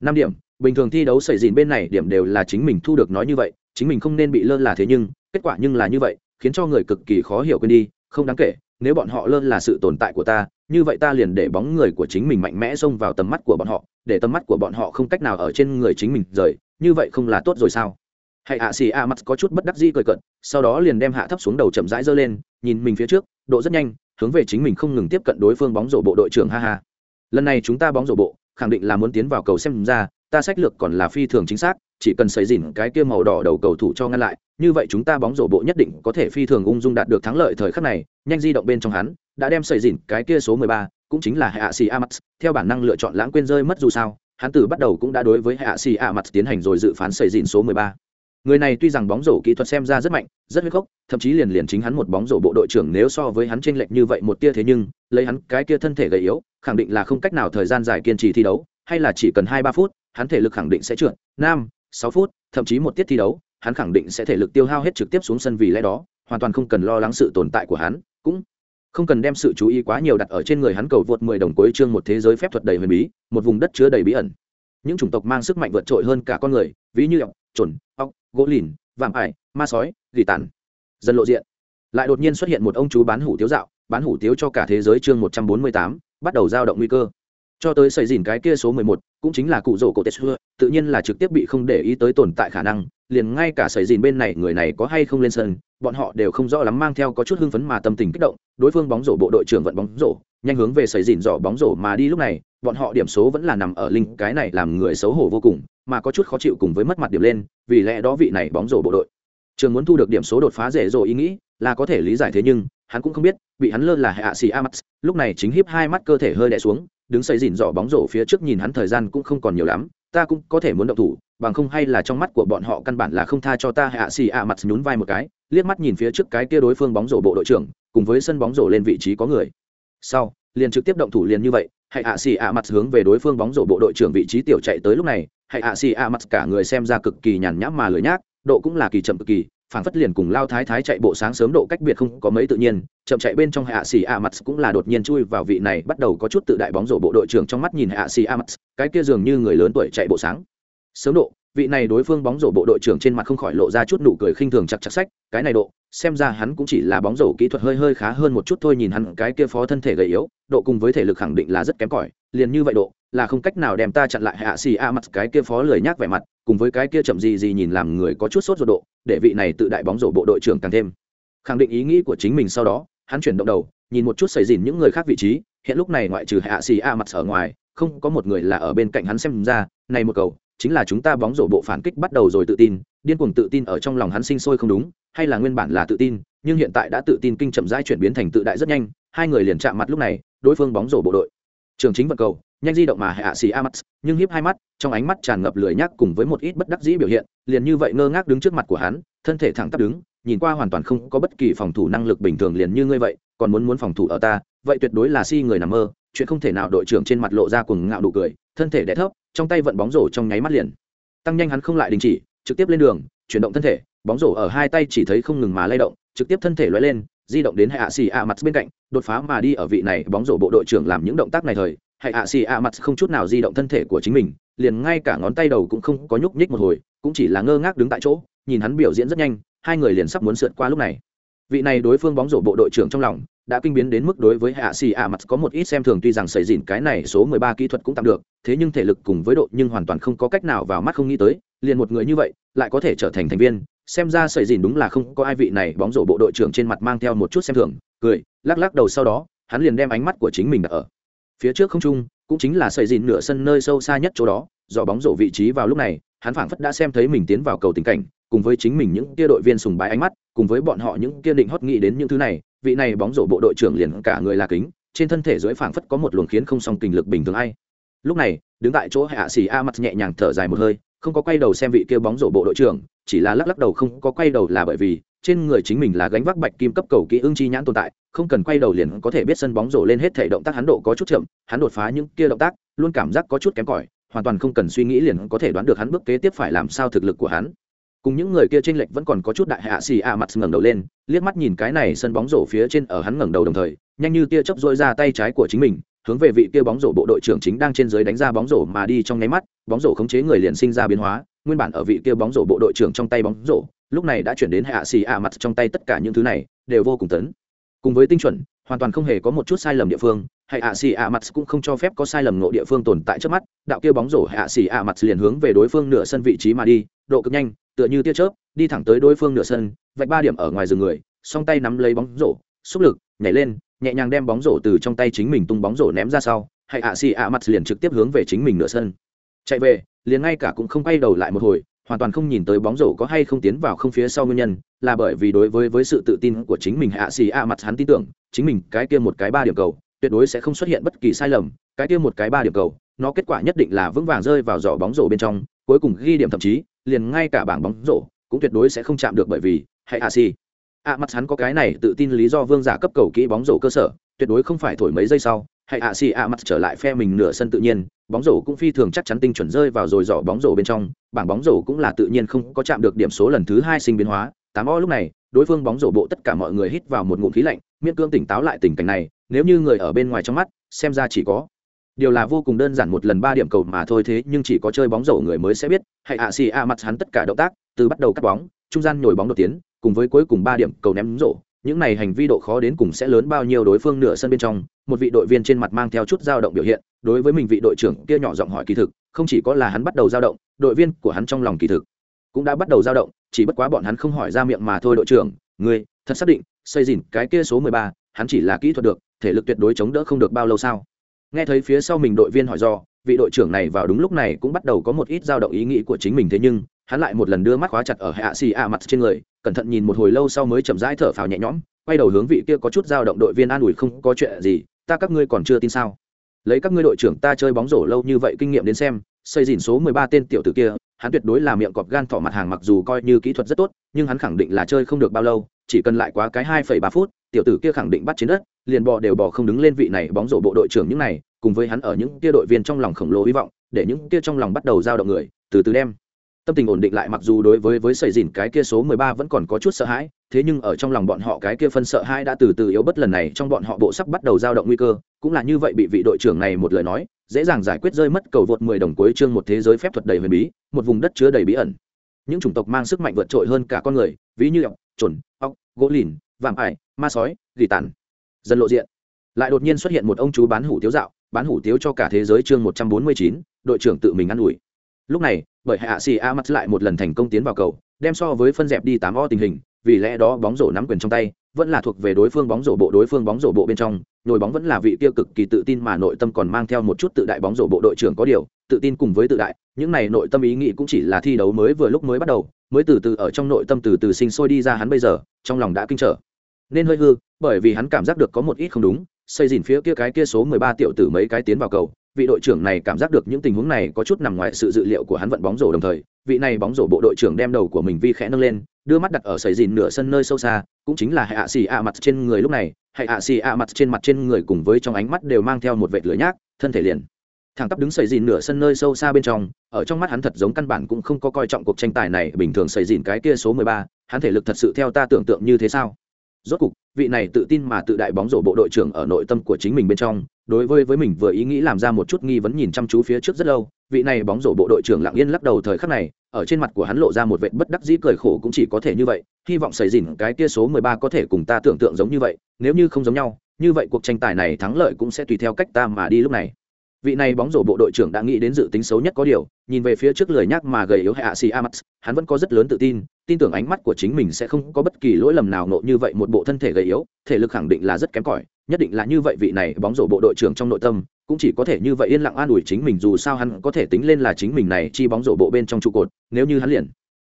Năm điểm, bình thường thi đấu xảy dìn bên này điểm đều là chính mình thu được nói như vậy, chính mình không nên bị lơ là thế nhưng, kết quả nhưng là như vậy, khiến cho người cực kỳ khó hiểu quên đi, không đáng kể, nếu bọn họ lơ là sự tồn tại của ta, như vậy ta liền để bóng người của chính mình mạnh mẽ xông vào tầm mắt của bọn họ để tầm mắt của bọn họ không cách nào ở trên người chính mình rời như vậy không là tốt rồi sao? Hãy ạ xì a mắt có chút bất đắc dĩ cười cận sau đó liền đem hạ thấp xuống đầu chậm rãi giơ lên nhìn mình phía trước độ rất nhanh hướng về chính mình không ngừng tiếp cận đối phương bóng rổ bộ đội trưởng ha ha. Lần này chúng ta bóng rổ bộ khẳng định là muốn tiến vào cầu xem ra ta sách lược còn là phi thường chính xác chỉ cần xây dìn cái kia màu đỏ đầu cầu thủ cho ngăn lại như vậy chúng ta bóng rổ bộ nhất định có thể phi thường ung dung đạt được thắng lợi thời khắc này nhanh di động bên trong hắn đã đem xây dìn cái kia số 13, cũng chính là hạ a mắt theo bản năng lựa chọn lãng quên rơi mất dù sao, hắn từ bắt đầu cũng đã đối với hạ a mắt tiến hành rồi dự phán xây dìn số 13. người này tuy rằng bóng rổ kỹ thuật xem ra rất mạnh, rất huyết gốc thậm chí liền liền chính hắn một bóng rổ bộ đội trưởng nếu so với hắn chênh lệch như vậy một tia thế nhưng, lấy hắn cái kia thân thể gầy yếu, khẳng định là không cách nào thời gian dài kiên trì thi đấu, hay là chỉ cần hai ba phút, hắn thể lực khẳng định sẽ trượt, năm, sáu phút, thậm chí một tiết thi đấu, hắn khẳng định sẽ thể lực tiêu hao hết trực tiếp xuống sân vì lẽ đó, hoàn toàn không cần lo lắng sự tồn tại của hắn, cũng không cần đem sự chú ý quá nhiều đặt ở trên người hắn cầu vượt mười đồng cuối chương một thế giới phép thuật đầy huyền bí một vùng đất chứa đầy bí ẩn. Những chủng tộc mang sức mạnh vượt trội hơn cả con người ví như ọc trồn ọc gỗ lìn vạm ải ma sói gỉ tàn. Dần lộ diện. Lại đột nhiên xuất hiện một ông chú bán hủ tiếu dạo bán hủ tiếu cho cả thế giới chương một trăm bốn mươi tám bắt đầu giao động nguy cơ. Cho tới xây dìn cái kia số mười một cũng chính là cụ rổ cổ tết xưa, tự nhiên là trực tiếp bị không để ý tới tồn tại khả năng liền ngay cả xây dìn bên này người này có hay không lên sân, bọn họ đều không rõ lắm mang theo có chút hưng phấn mà tâm tình kích động, đối phương bóng rổ bộ đội trưởng vận bóng rổ, nhanh hướng về xây dìn dỏ bóng rổ mà đi lúc này, bọn họ điểm số vẫn là nằm ở linh cái này làm người xấu hổ vô cùng, mà có chút khó chịu cùng với mất mặt điểm lên, vì lẽ đó vị này bóng rổ bộ đội. Trường muốn thu được điểm số đột phá dễ dỗ ý nghĩ là có thể lý giải thế nhưng, hắn cũng không biết, bị hắn lơ là hạ xì amax lúc này chính hiếp hai mắt cơ thể hơi đẻ xuống, đứng xây dìn dọ bóng rổ phía trước nhìn hắn thời gian cũng không còn nhiều lắm ta cũng có thể muốn động thủ, bằng không hay là trong mắt của bọn họ căn bản là không tha cho ta. Hạ xì ạ mặt nhún vai một cái, liếc mắt nhìn phía trước cái kia đối phương bóng rổ bộ đội trưởng, cùng với sân bóng rổ lên vị trí có người. Sau, liền trực tiếp động thủ liền như vậy hãy hạ xì ạ mặt hướng về đối phương bóng rổ bộ đội trưởng vị trí tiểu chạy tới lúc này. Hãy hạ xì ạ mặt cả người xem ra cực kỳ nhàn nhãm mà lười nhác, độ cũng là kỳ chậm cực kỳ phản phất liền cùng lao thái thái chạy bộ sáng sớm độ cách biệt không có mấy tự nhiên, chậm chạy bên trong hạ xì a mặt cũng là đột nhiên chui vào vị này, bắt đầu có chút tự đại bóng rổ bộ đội trưởng trong mắt nhìn hạ xì a mặt cái kia dường như người lớn tuổi chạy bộ sáng. Sớm độ vị này đối phương bóng rổ bộ đội trưởng trên mặt không khỏi lộ ra chút nụ cười khinh thường chặt chặt sách, cái này độ, xem ra hắn cũng chỉ là bóng rổ kỹ thuật hơi hơi khá hơn một chút thôi, nhìn hắn cái kia phó thân thể gầy yếu, độ cùng với thể lực khẳng định là rất kém cỏi, liền như vậy độ, là không cách nào đem ta chặn lại hạ xì a mặt cái kia phó lười nhác vẻ mặt, cùng với cái kia chậm gì gì nhìn làm người có chút sốt ruột độ, để vị này tự đại bóng rổ bộ đội trưởng càng thêm khẳng định ý nghĩ của chính mình sau đó, hắn chuyển động đầu, nhìn một chút xảy dìn những người khác vị trí, hiện lúc này ngoại trừ hạ xì a mặt ở ngoài, không có một người là ở bên cạnh hắn xem ra, này một cầu chính là chúng ta bóng rổ bộ phản kích bắt đầu rồi tự tin, điên cuồng tự tin ở trong lòng hắn sinh sôi không đúng, hay là nguyên bản là tự tin, nhưng hiện tại đã tự tin kinh chậm rãi chuyển biến thành tự đại rất nhanh, hai người liền chạm mặt lúc này, đối phương bóng rổ bộ đội. Trường chính vận cầu, nhanh di động mà hạ xì a mắt nhưng hiếp hai mắt, trong ánh mắt tràn ngập lười nhác cùng với một ít bất đắc dĩ biểu hiện, liền như vậy ngơ ngác đứng trước mặt của hắn, thân thể thẳng tắp đứng, nhìn qua hoàn toàn không có bất kỳ phòng thủ năng lực bình thường liền như ngươi vậy, còn muốn muốn phòng thủ ở ta vậy tuyệt đối là si người nằm mơ, chuyện không thể nào đội trưởng trên mặt lộ ra cùng ngạo đủ cười, thân thể đẻ thấp, trong tay vận bóng rổ trong nháy mắt liền. Tăng nhanh hắn không lại đình chỉ, trực tiếp lên đường, chuyển động thân thể, bóng rổ ở hai tay chỉ thấy không ngừng mà lay động, trực tiếp thân thể loay lên, di động đến hạ xì ạ mặt bên cạnh, đột phá mà đi ở vị này bóng rổ bộ đội trưởng làm những động tác này thời ạ xì ạ mặt không chút nào di động thân thể của chính mình, liền ngay cả ngón tay đầu cũng không có nhúc nhích một hồi, cũng chỉ là ngơ ngác đứng tại chỗ, nhìn hắn biểu diễn rất nhanh, hai người liền sắp muốn sượt qua lúc này. Vị này đối phương bóng rổ bộ đội trưởng trong lòng đã kinh biến đến mức đối với hạ xì ạ mặt có một ít xem thường tuy rằng xảy dìn cái này số mười ba kỹ thuật cũng tạm được, thế nhưng thể lực cùng với độ nhưng hoàn toàn không có cách nào vào mắt không nghĩ tới, liền một người như vậy, lại có thể trở thành thành viên. Xem ra xảy dìn đúng là không có ai vị này bóng rổ bộ đội trưởng trên mặt mang theo một chút xem thường, cười, lắc lắc đầu sau đó, hắn liền đem ánh mắt của chính mình đặt ở phía trước không trung, cũng chính là xảy dìn nửa sân nơi sâu xa nhất chỗ đó, do bóng rổ vị trí vào lúc này, hắn phảng phất đã xem thấy mình tiến vào cầu tình cảnh, cùng với chính mình những kia đội viên sùng bái ánh mắt, cùng với bọn họ những kia định hót nghĩ đến những thứ này vị này bóng rổ bộ đội trưởng liền cả người là kính, trên thân thể dưới phảng phất có một luồng khiến không song tình lực bình thường ai. Lúc này, đứng tại chỗ hạ xì a mặt nhẹ nhàng thở dài một hơi, không có quay đầu xem vị kia bóng rổ bộ đội trưởng, chỉ là lắc lắc đầu không có quay đầu là bởi vì, trên người chính mình là gánh vác bạch kim cấp cầu kỹ ưng chi nhãn tồn tại, không cần quay đầu liền có thể biết sân bóng rổ lên hết thể động tác hắn độ có chút chậm, hắn đột phá những kia động tác, luôn cảm giác có chút kém cỏi, hoàn toàn không cần suy nghĩ liền có thể đoán được hắn bước kế tiếp phải làm sao thực lực của hắn cùng những người kia trên lệch vẫn còn có chút đại hạ xì a mặt ngẩng đầu lên, liếc mắt nhìn cái này sân bóng rổ phía trên ở hắn ngẩng đầu đồng thời, nhanh như tia chớp dôi ra tay trái của chính mình, hướng về vị kia bóng rổ bộ đội trưởng chính đang trên dưới đánh ra bóng rổ mà đi trong nháy mắt, bóng rổ khống chế người liền sinh ra biến hóa, nguyên bản ở vị kia bóng rổ bộ đội trưởng trong tay bóng rổ, lúc này đã chuyển đến hạ xì a mặt trong tay tất cả những thứ này, đều vô cùng tấn. Cùng với tinh chuẩn, hoàn toàn không hề có một chút sai lầm địa phương hay ạ xì ạ mặt cũng không cho phép có sai lầm nộ địa phương tồn tại trước mắt, đạo kia bóng rổ hạ xì ạ mặt liền hướng về đối phương nửa sân vị trí mà đi, độ cực nhanh tựa như tia chớp, đi thẳng tới đối phương nửa sân, vạch ba điểm ở ngoài rừng người, song tay nắm lấy bóng rổ, xúc lực, nhảy lên, nhẹ nhàng đem bóng rổ từ trong tay chính mình tung bóng rổ ném ra sau, hay ạ xì ạ mặt liền trực tiếp hướng về chính mình nửa sân. Chạy về, liền ngay cả cũng không quay đầu lại một hồi, hoàn toàn không nhìn tới bóng rổ có hay không tiến vào không phía sau nguyên nhân, là bởi vì đối với với sự tự tin của chính mình hạ xì ạ mặt hắn tin tưởng, chính mình cái kia một cái ba điểm cầu, tuyệt đối sẽ không xuất hiện bất kỳ sai lầm, cái kia một cái ba điểm cầu, nó kết quả nhất định là vững vàng rơi vào giỏ bóng rổ bên trong, cuối cùng ghi điểm thậm chí liền ngay cả bảng bóng rổ cũng tuyệt đối sẽ không chạm được bởi vì, hay a si a mặt hắn có cái này tự tin lý do vương giả cấp cầu kỹ bóng rổ cơ sở, tuyệt đối không phải thổi mấy giây sau, hay a si a mặt trở lại phe mình nửa sân tự nhiên, bóng rổ cũng phi thường chắc chắn tinh chuẩn rơi vào rồi dọ bóng rổ bên trong, bảng bóng rổ cũng là tự nhiên không có chạm được điểm số lần thứ hai sinh biến hóa. Tám o lúc này, đối phương bóng rổ bộ tất cả mọi người hít vào một ngụm khí lạnh, miễn cương tỉnh táo lại tình cảnh này, nếu như người ở bên ngoài trong mắt, xem ra chỉ có điều là vô cùng đơn giản một lần ba điểm cầu mà thôi, thế nhưng chỉ có chơi bóng rổ người mới sẽ biết. Hãy ạ, xì ạ, mặt hắn tất cả động tác, từ bắt đầu cắt bóng, trung gian nhồi bóng đột tiến, cùng với cuối cùng ba điểm cầu ném rổ. Những này hành vi độ khó đến cùng sẽ lớn bao nhiêu đối phương nửa sân bên trong, một vị đội viên trên mặt mang theo chút dao động biểu hiện, đối với mình vị đội trưởng kia nhỏ giọng hỏi kỳ thực, không chỉ có là hắn bắt đầu dao động, đội viên của hắn trong lòng kỳ thực cũng đã bắt đầu dao động, chỉ bất quá bọn hắn không hỏi ra miệng mà thôi, đội trưởng, ngươi, thật xác định, xây dìn cái kia số mười ba, hắn chỉ là kỹ thuật được, thể lực tuyệt đối chống đỡ không được bao lâu sao? Nghe thấy phía sau mình đội viên hỏi do, vị đội trưởng này vào đúng lúc này cũng bắt đầu có một ít dao động ý nghĩ của chính mình thế nhưng, hắn lại một lần đưa mắt khóa chặt ở hạ xì ạ mặt trên người, cẩn thận nhìn một hồi lâu sau mới chậm rãi thở phào nhẹ nhõm, quay đầu hướng vị kia có chút dao động đội viên an ủi không có chuyện gì, ta các ngươi còn chưa tin sao? Lấy các ngươi đội trưởng ta chơi bóng rổ lâu như vậy kinh nghiệm đến xem, xây dìn số mười ba tên tiểu tử kia, hắn tuyệt đối là miệng cọp gan thỏ mặt hàng mặc dù coi như kỹ thuật rất tốt, nhưng hắn khẳng định là chơi không được bao lâu chỉ cần lại quá cái hai phẩy ba phút, tiểu tử kia khẳng định bắt trên đất, liền bò đều bò không đứng lên vị này bóng rổ bộ đội trưởng những này, cùng với hắn ở những kia đội viên trong lòng khổng lồ hy vọng, để những kia trong lòng bắt đầu dao động người, từ từ đem. Tâm tình ổn định lại mặc dù đối với với sợi dìn cái kia số mười ba vẫn còn có chút sợ hãi, thế nhưng ở trong lòng bọn họ cái kia phân sợ hãi đã từ từ yếu bất lần này trong bọn họ bộ sắp bắt đầu dao động nguy cơ, cũng là như vậy bị vị đội trưởng này một lời nói, dễ dàng giải quyết rơi mất cầu vượt mười đồng cuối chương một thế giới phép thuật đầy huyền bí, một vùng đất chứa đầy bí ẩn những chủng tộc mang sức mạnh vượt trội hơn cả con người, ví như ọc, trồn, ọc, gỗ lìn, vạm ải, ma sói, gỉ tàn. Dần lộ diện. Lại đột nhiên xuất hiện một ông chú bán hủ tiếu dạo, bán hủ tiếu cho cả thế giới chương một trăm bốn mươi chín, đội trưởng tự mình ă n ủi. Lúc này, bởi hạ xì a mắt lại một lần thành công tiến vào cầu, đem so với phân dẹp đi tám o tình hình, vì lẽ đó bóng rổ nắm quyền trong tay, vẫn là thuộc về đối phương bóng rổ bộ đối phương bóng rổ bộ bên trong, nhồi bóng vẫn là vị kia cực kỳ tự tin mà nội tâm còn mang theo một chút tự đại bóng rổ bộ đội trưởng có điều tự tin cùng với tự đại, những này nội tâm ý nghĩ cũng chỉ là thi đấu mới vừa lúc mới bắt đầu, mới từ từ ở trong nội tâm từ từ sinh sôi đi ra hắn bây giờ, trong lòng đã kinh trở. Nên hơi hư, bởi vì hắn cảm giác được có một ít không đúng, xây dìn phía kia cái kia số mười ba tiểu tử mấy cái tiến vào cầu, vị đội trưởng này cảm giác được những tình huống này có chút nằm ngoài sự dự liệu của hắn vận bóng rổ đồng thời, vị này bóng rổ bộ đội trưởng đem đầu của mình vi khẽ nâng lên, đưa mắt đặt ở sầy dìn nửa sân nơi sâu xa, cũng chính là hệ ạ xì ạ mặt trên người lúc này hệ ạ xì ạ mặt trên mặt trên người cùng với trong ánh mắt đều mang theo một vệt lửa nhác, thân thể liền thẳng tắp đứng sầy dìn nửa sân nơi sâu xa bên trong, ở trong mắt hắn thật giống căn bản cũng không có coi trọng cuộc tranh tài này, bình thường sầy dìn cái kia số mười ba, hắn thể lực thật sự theo ta tưởng tượng như thế sao? Rốt cục, vị này tự tin mà tự đại bóng rổ bộ đội trưởng ở nội tâm của chính mình bên trong, đối với với mình vừa ý nghĩ làm ra một chút nghi vấn nhìn chăm chú phía trước rất lâu, vị này bóng rổ bộ đội trưởng lặng yên lắc đầu thời khắc này, ở trên mặt của hắn lộ ra một vệt bất đắc dĩ cười khổ cũng chỉ có thể như vậy, hy vọng xảy dìn cái kia số mười ba có thể cùng ta tưởng tượng giống như vậy, nếu như không giống nhau, như vậy cuộc tranh tài này thắng lợi cũng sẽ tùy theo cách ta mà đi lúc này vị này bóng rổ bộ đội trưởng đã nghĩ đến dự tính xấu nhất có điều, nhìn về phía trước lời nhắc mà gầy yếu hạ xì amax hắn vẫn có rất lớn tự tin tin tưởng ánh mắt của chính mình sẽ không có bất kỳ lỗi lầm nào nộ như vậy một bộ thân thể gầy yếu, thể lực khẳng định là rất kém cỏi, nhất định là như vậy vị này bóng rổ bộ đội trưởng trong nội tâm, cũng chỉ có thể như vậy yên lặng an ủi chính mình dù sao hắn có thể tính lên là chính mình này chi bóng rổ bộ bên trong trụ cột, nếu như hắn liền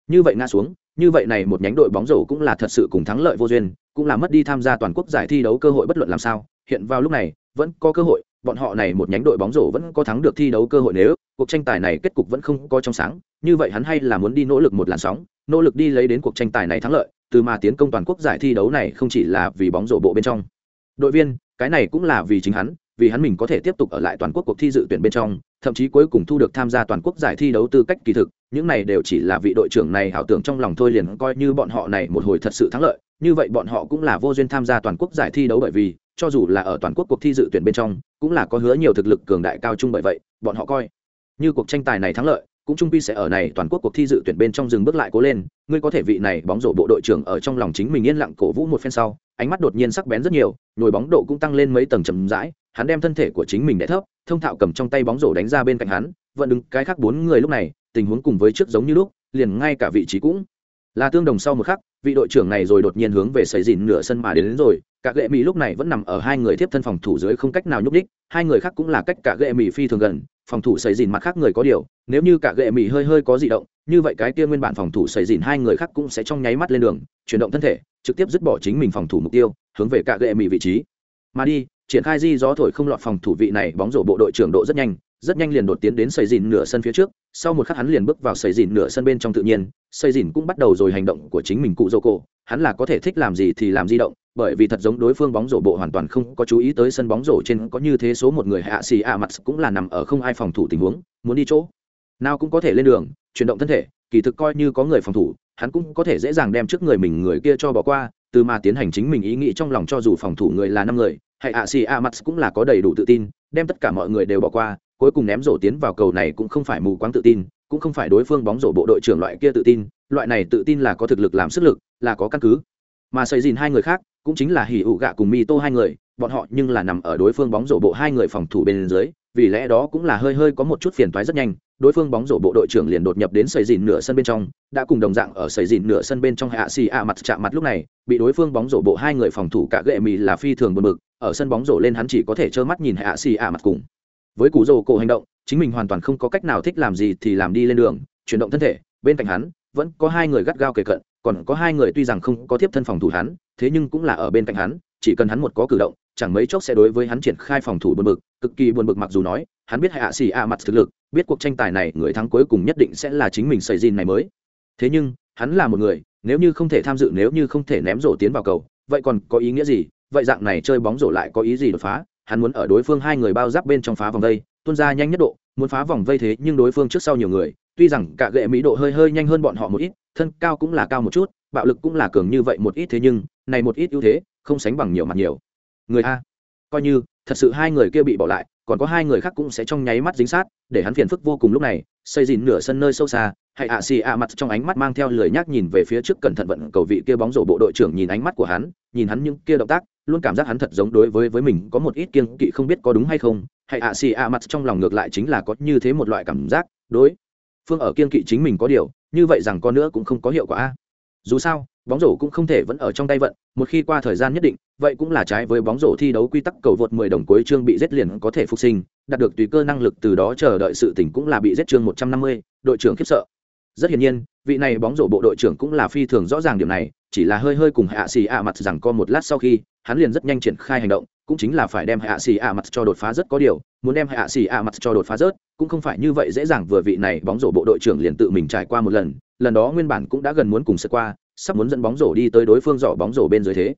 như vậy ngã xuống, như vậy này một nhánh đội bóng rổ cũng là thật sự cùng thắng lợi vô duyên, cũng là mất đi tham gia toàn quốc giải thi đấu cơ hội bất luận làm sao, hiện vào lúc này, vẫn có cơ hội bọn họ này một nhánh đội bóng rổ vẫn có thắng được thi đấu cơ hội nếu cuộc tranh tài này kết cục vẫn không có trong sáng, như vậy hắn hay là muốn đi nỗ lực một làn sóng, nỗ lực đi lấy đến cuộc tranh tài này thắng lợi, từ mà tiến công toàn quốc giải thi đấu này không chỉ là vì bóng rổ bộ bên trong. Đội viên, cái này cũng là vì chính hắn, vì hắn mình có thể tiếp tục ở lại toàn quốc cuộc thi dự tuyển bên trong, thậm chí cuối cùng thu được tham gia toàn quốc giải thi đấu tư cách kỳ thực, những này đều chỉ là vị đội trưởng này ảo tưởng trong lòng thôi liền coi như bọn họ này một hồi thật sự thắng lợi, như vậy bọn họ cũng là vô duyên tham gia toàn quốc giải thi đấu bởi vì cho dù là ở toàn quốc cuộc thi dự tuyển bên trong cũng là có hứa nhiều thực lực cường đại cao trung bởi vậy bọn họ coi như cuộc tranh tài này thắng lợi cũng trung pi sẽ ở này toàn quốc cuộc thi dự tuyển bên trong dừng bước lại cố lên. Ngươi có thể vị này bóng rổ bộ đội trưởng ở trong lòng chính mình yên lặng cổ vũ một phen sau ánh mắt đột nhiên sắc bén rất nhiều nhồi bóng độ cũng tăng lên mấy tầng chầm rãi hắn đem thân thể của chính mình đẻ thấp thông thạo cầm trong tay bóng rổ đánh ra bên cạnh hắn vẫn đứng cái khác bốn người lúc này tình huống cùng với trước giống như lúc liền ngay cả vị trí cũng là tương đồng sau một khắc vị đội trưởng này rồi đột nhiên hướng về sấy dìn nửa sân mà đến, đến rồi cả gệ mì lúc này vẫn nằm ở hai người tiếp thân phòng thủ dưới không cách nào nhúc đích hai người khác cũng là cách cả gệ mì phi thường gần, phòng thủ xây dìn mặt khác người có điều, nếu như cả gệ mì hơi hơi có di động, như vậy cái kia nguyên bản phòng thủ xây dìn hai người khác cũng sẽ trong nháy mắt lên đường, chuyển động thân thể, trực tiếp dứt bỏ chính mình phòng thủ mục tiêu, hướng về cả gệ mì vị trí. Mà đi, triển khai di gió thổi không lọt phòng thủ vị này bóng rổ bộ đội trưởng độ rất nhanh rất nhanh liền đột tiến đến xây dìn nửa sân phía trước, sau một khắc hắn liền bước vào xây dìn nửa sân bên trong tự nhiên, xây dìn cũng bắt đầu rồi hành động của chính mình cụ dô cổ, hắn là có thể thích làm gì thì làm di động bởi vì thật giống đối phương bóng rổ bộ hoàn toàn không có chú ý tới sân bóng rổ trên có như thế số một người hạ xì ạ mặt cũng là nằm ở không ai phòng thủ tình huống, muốn đi chỗ nào cũng có thể lên đường, chuyển động thân thể, kỳ thực coi như có người phòng thủ, hắn cũng có thể dễ dàng đem trước người mình người kia cho bỏ qua, từ mà tiến hành chính mình ý nghĩ trong lòng cho dù phòng thủ người là năm người, hay ạ xì ạ mặt cũng là có đầy đủ tự tin, đem tất cả mọi người đều bỏ qua, cuối cùng ném rổ tiến vào cầu này cũng không phải mù quáng tự tin, cũng không phải đối phương bóng rổ bộ đội trưởng loại kia tự tin, loại này tự tin là có thực lực làm sức lực, là có căn cứ. Mà xây dìn hai người khác cũng chính là hỉ ụ gạ cùng mi tô hai người, bọn họ nhưng là nằm ở đối phương bóng rổ bộ hai người phòng thủ bên dưới, vì lẽ đó cũng là hơi hơi có một chút phiền toái rất nhanh, đối phương bóng rổ bộ đội trưởng liền đột nhập đến sầy dìn nửa sân bên trong, đã cùng đồng dạng ở sầy dìn nửa sân bên trong hạ xì ạ mặt chạm mặt lúc này, bị đối phương bóng rổ bộ hai người phòng thủ cả gệ mì là phi thường buồn bực, ở sân bóng rổ lên hắn chỉ có thể trơ mắt nhìn hạ xì ạ mặt cùng. Với cú rổ cổ hành động, chính mình hoàn toàn không có cách nào thích làm gì thì làm đi lên đường, chuyển động thân thể, bên cạnh hắn, vẫn có hai người gắt gao kề cận, còn có hai người tuy rằng không có tiếp thân phòng thủ hắn thế nhưng cũng là ở bên cạnh hắn, chỉ cần hắn một có cử động, chẳng mấy chốc sẽ đối với hắn triển khai phòng thủ buồn bực, cực kỳ buồn bực mặc dù nói, hắn biết hạ xì a mặt thực lực, biết cuộc tranh tài này người thắng cuối cùng nhất định sẽ là chính mình xây dìn này mới. Thế nhưng, hắn là một người, nếu như không thể tham dự, nếu như không thể ném rổ tiến vào cầu, vậy còn có ý nghĩa gì? Vậy dạng này chơi bóng rổ lại có ý gì đột phá? Hắn muốn ở đối phương hai người bao giáp bên trong phá vòng vây, tuôn ra nhanh nhất độ, muốn phá vòng vây thế nhưng đối phương trước sau nhiều người, tuy rằng cả gệ mỹ độ hơi hơi nhanh hơn bọn họ một ít, thân cao cũng là cao một chút, bạo lực cũng là cường như vậy một ít thế nhưng này một ít ưu thế, không sánh bằng nhiều mặt nhiều. Người a. Coi như, thật sự hai người kia bị bỏ lại, còn có hai người khác cũng sẽ trong nháy mắt dính sát, để hắn phiền phức vô cùng lúc này, xây dìn nửa sân nơi sâu xa, hay ạ xì ạ mặt trong ánh mắt mang theo lười nhác nhìn về phía trước cẩn thận vận cầu vị kia bóng rổ bộ đội trưởng nhìn ánh mắt của hắn, nhìn hắn những kia động tác, luôn cảm giác hắn thật giống đối với với mình có một ít kiên kỵ không biết có đúng hay không, hay ạ xì ạ mặt trong lòng ngược lại chính là có như thế một loại cảm giác, đối. Phương ở kiên kỵ chính mình có điều, như vậy rằng có nữa cũng không có hiệu quả dù sao bóng rổ cũng không thể vẫn ở trong tay vận một khi qua thời gian nhất định vậy cũng là trái với bóng rổ thi đấu quy tắc cầu vượt 10 đồng cuối chương bị giết liền có thể phục sinh đạt được tùy cơ năng lực từ đó chờ đợi sự tỉnh cũng là bị giết chương 150, đội trưởng khiếp sợ. Rất hiển nhiên vị này bóng rổ bộ đội trưởng cũng là phi thường rõ ràng điểm này chỉ là hơi hơi cùng hạ xì ạ mặt rằng co một lát sau khi hắn liền rất nhanh triển khai hành động cũng chính là phải đem hạ xì ạ mặt cho đột phá rất có điều, muốn đem hạ xì ạ mặt cho đột phá rớt, cũng không phải như vậy dễ dàng vừa vị này bóng rổ bộ đội trưởng liền tự mình trải qua một lần lần đó nguyên bản cũng đã gần muốn cùng sơ qua, sắp muốn dẫn bóng rổ đi tới đối phương dò bóng rổ bên dưới thế.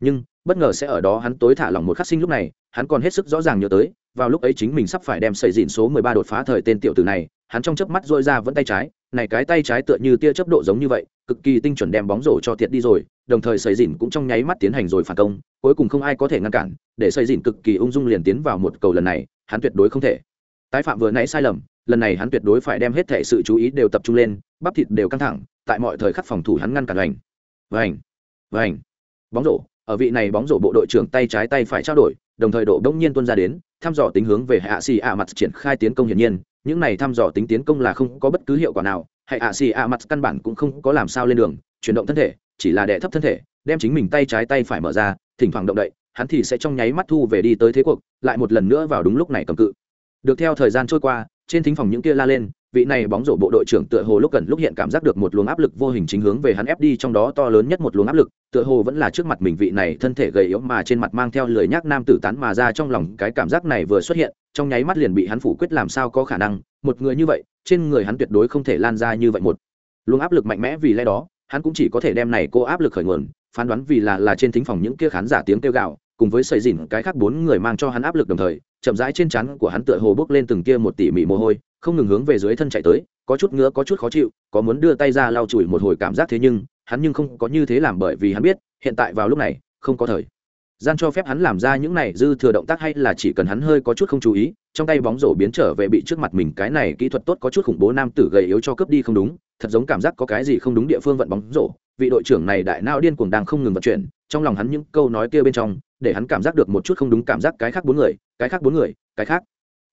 Nhưng, bất ngờ sẽ ở đó hắn tối thả lỏng một khắc sinh lúc này, hắn còn hết sức rõ ràng nhớ tới, vào lúc ấy chính mình sắp phải đem xây dịn số 13 đột phá thời tên tiểu tử này hắn trong chớp mắt dội ra vẫn tay trái này cái tay trái tựa như tia chớp độ giống như vậy cực kỳ tinh chuẩn đem bóng rổ cho thiệt đi rồi đồng thời xây dìn cũng trong nháy mắt tiến hành rồi phản công cuối cùng không ai có thể ngăn cản để xây dìn cực kỳ ung dung liền tiến vào một cầu lần này hắn tuyệt đối không thể. Tái phạm vừa nãy sai lầm lần này hắn tuyệt đối phải đem hết thể sự chú ý đều tập trung lên bắp thịt đều căng thẳng tại mọi thời khắc phòng thủ hắn ngăn cản ảnh, vành vành bóng rổ ở vị này bóng rổ bộ đội trưởng tay trái tay phải trao đổi đồng thời độ đông nhiên tuân ra đến thăm dò tính hướng về hạ xì ạ mặt triển khai tiến công hiển nhiên, những này thăm dò tính tiến công là không có bất cứ hiệu quả nào hay ạ xì ạ mặt căn bản cũng không có làm sao lên đường, chuyển động thân thể, chỉ là đè thấp thân thể, đem chính mình tay trái tay phải mở ra, thỉnh thoảng động đậy, hắn thì sẽ trong nháy mắt thu về đi tới thế cuộc, lại một lần nữa vào đúng lúc này cầm cự. Được theo thời gian trôi qua, trên thính phòng những kia la lên vị này bóng rổ bộ đội trưởng tựa hồ lúc gần lúc hiện cảm giác được một luồng áp lực vô hình chính hướng về hắn ép đi, trong đó to lớn nhất một luồng áp lực, tựa hồ vẫn là trước mặt mình vị này thân thể gầy yếu mà trên mặt mang theo lời nhác nam tử tán mà ra trong lòng cái cảm giác này vừa xuất hiện, trong nháy mắt liền bị hắn phủ quyết làm sao có khả năng, một người như vậy, trên người hắn tuyệt đối không thể lan ra như vậy một luồng áp lực mạnh mẽ vì lẽ đó, hắn cũng chỉ có thể đem này cô áp lực khởi nguồn, phán đoán vì là là trên thính phòng những kia khán giả tiếng kêu gạo cùng với sợi dìn cái khác bốn người mang cho hắn áp lực đồng thời, chậm rãi trên chắn của hắn tựa hồ bước lên từng kia một tỉ mỉ mồ hôi không ngừng hướng về dưới thân chạy tới, có chút ngứa, có chút khó chịu, có muốn đưa tay ra lau chùi một hồi cảm giác thế nhưng, hắn nhưng không có như thế làm bởi vì hắn biết, hiện tại vào lúc này, không có thời gian cho phép hắn làm ra những này dư thừa động tác hay là chỉ cần hắn hơi có chút không chú ý, trong tay bóng rổ biến trở về bị trước mặt mình cái này kỹ thuật tốt có chút khủng bố nam tử gầy yếu cho cướp đi không đúng, thật giống cảm giác có cái gì không đúng địa phương vận bóng rổ, vị đội trưởng này đại nao điên cuồng đang không ngừng vận chuyển, trong lòng hắn những câu nói kia bên trong, để hắn cảm giác được một chút không đúng cảm giác cái khác bốn người, cái khác bốn người, cái khác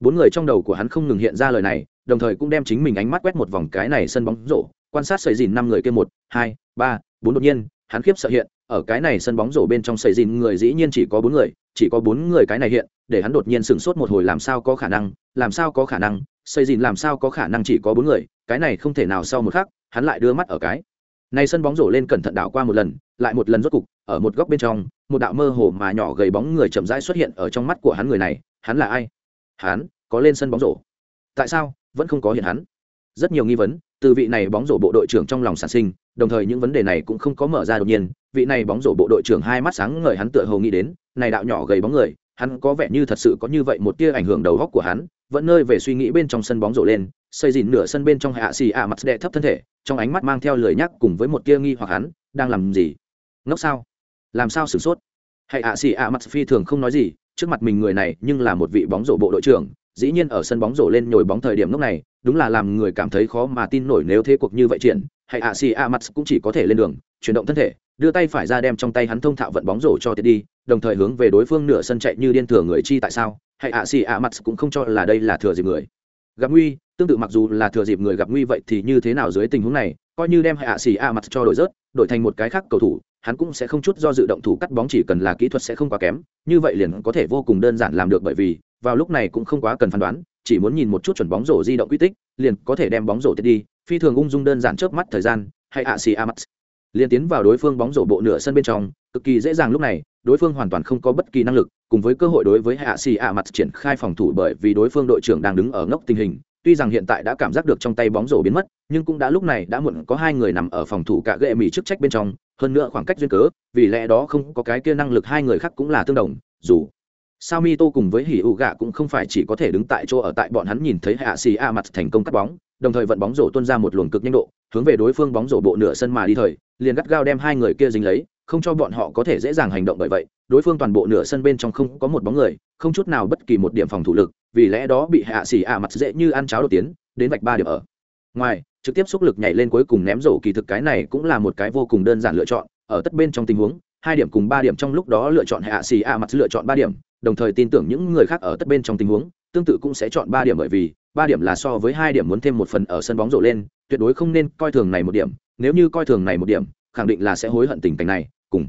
bốn người trong đầu của hắn không ngừng hiện ra lời này, đồng thời cũng đem chính mình ánh mắt quét một vòng cái này sân bóng rổ, quan sát sợi dìn năm người kia một, hai, ba, bốn đột nhiên, hắn khiếp sợ hiện, ở cái này sân bóng rổ bên trong sợi dìn người dĩ nhiên chỉ có bốn người, chỉ có bốn người cái này hiện, để hắn đột nhiên sửng sốt một hồi làm sao có khả năng, làm sao có khả năng, sợi dìn làm sao có khả năng chỉ có bốn người, cái này không thể nào sau một khắc, hắn lại đưa mắt ở cái này sân bóng rổ lên cẩn thận đảo qua một lần, lại một lần rốt cục, ở một góc bên trong, một đạo mơ hồ mà nhỏ gầy bóng người chậm rãi xuất hiện ở trong mắt của hắn người này, hắn là ai? Hắn có lên sân bóng rổ. Tại sao? Vẫn không có hiện hắn. Rất nhiều nghi vấn, từ vị này bóng rổ bộ đội trưởng trong lòng sản sinh, đồng thời những vấn đề này cũng không có mở ra đột nhiên. Vị này bóng rổ bộ đội trưởng hai mắt sáng ngời, hắn tựa hồ nghĩ đến, này đạo nhỏ gầy bóng người, hắn có vẻ như thật sự có như vậy một tia ảnh hưởng đầu góc của hắn, vẫn nơi về suy nghĩ bên trong sân bóng rổ lên, xây dìn nửa sân bên trong hạ xì ạ mặt đệ thấp thân thể, trong ánh mắt mang theo lời nhắc cùng với một tia nghi hoặc hắn, đang làm gì? Ngốc sao? Làm sao sửng sốt? Hay xì ạ mặt phi thường không nói gì trước mặt mình người này nhưng là một vị bóng rổ bộ đội trưởng, dĩ nhiên ở sân bóng rổ lên nhồi bóng thời điểm lúc này, đúng là làm người cảm thấy khó mà tin nổi nếu thế cuộc như vậy triển hay ạ xì a mặt cũng chỉ có thể lên đường, chuyển động thân thể, đưa tay phải ra đem trong tay hắn thông thạo vận bóng rổ cho tiệt đi, đồng thời hướng về đối phương nửa sân chạy như điên thừa người chi tại sao, hay ạ xì a mặt cũng không cho là đây là thừa dịp người. Gặp nguy, tương tự mặc dù là thừa dịp người gặp nguy vậy thì như thế nào dưới tình huống này, coi như đem hay ạ xì a mặt cho đổi rớt, đổi thành một cái khác cầu thủ hắn cũng sẽ không chút do dự động thủ cắt bóng, chỉ cần là kỹ thuật sẽ không quá kém, như vậy liền có thể vô cùng đơn giản làm được bởi vì, vào lúc này cũng không quá cần phán đoán, chỉ muốn nhìn một chút chuẩn bóng rổ di động quy tích, liền có thể đem bóng rổ tiết đi, phi thường ung dung đơn giản chớp mắt thời gian, hay ạ xì a mắt liền tiến vào đối phương bóng rổ bộ nửa sân bên trong, cực kỳ dễ dàng lúc này, đối phương hoàn toàn không có bất kỳ năng lực, cùng với cơ hội đối với hạ xì a mặt triển khai phòng thủ bởi vì đối phương đội trưởng đang đứng ở ngốc tình hình, tuy rằng hiện tại đã cảm giác được trong tay bóng rổ biến mất, nhưng cũng đã lúc này đã muộn có hai người nằm ở phòng thủ cả gệ mỹ chức trách bên trong hơn nữa khoảng cách duyên cớ, vì lẽ đó không có cái kia năng lực hai người khác cũng là tương đồng, dù sao mi tô cùng với hỉ ụ gạ cũng không phải chỉ có thể đứng tại chỗ ở tại bọn hắn nhìn thấy hạ xì a mặt thành công cắt bóng, đồng thời vận bóng rổ tuân ra một luồng cực nhanh độ, hướng về đối phương bóng rổ bộ nửa sân mà đi thời, liền gắt gao đem hai người kia dính lấy, không cho bọn họ có thể dễ dàng hành động bởi vậy, đối phương toàn bộ nửa sân bên trong không có một bóng người, không chút nào bất kỳ một điểm phòng thủ lực, vì lẽ đó bị hạ xì a mặt dễ như ăn cháo đầu tiến, đến vạch ba điểm ở ngoài, trực tiếp xúc lực nhảy lên cuối cùng ném rổ kỳ thực cái này cũng là một cái vô cùng đơn giản lựa chọn, ở tất bên trong tình huống, hai điểm cùng ba điểm trong lúc đó lựa chọn hạ xì a mặt lựa chọn ba điểm, đồng thời tin tưởng những người khác ở tất bên trong tình huống, tương tự cũng sẽ chọn ba điểm bởi vì, ba điểm là so với hai điểm muốn thêm một phần ở sân bóng rổ lên, tuyệt đối không nên coi thường này một điểm, nếu như coi thường này một điểm, khẳng định là sẽ hối hận tình cảnh này, cùng.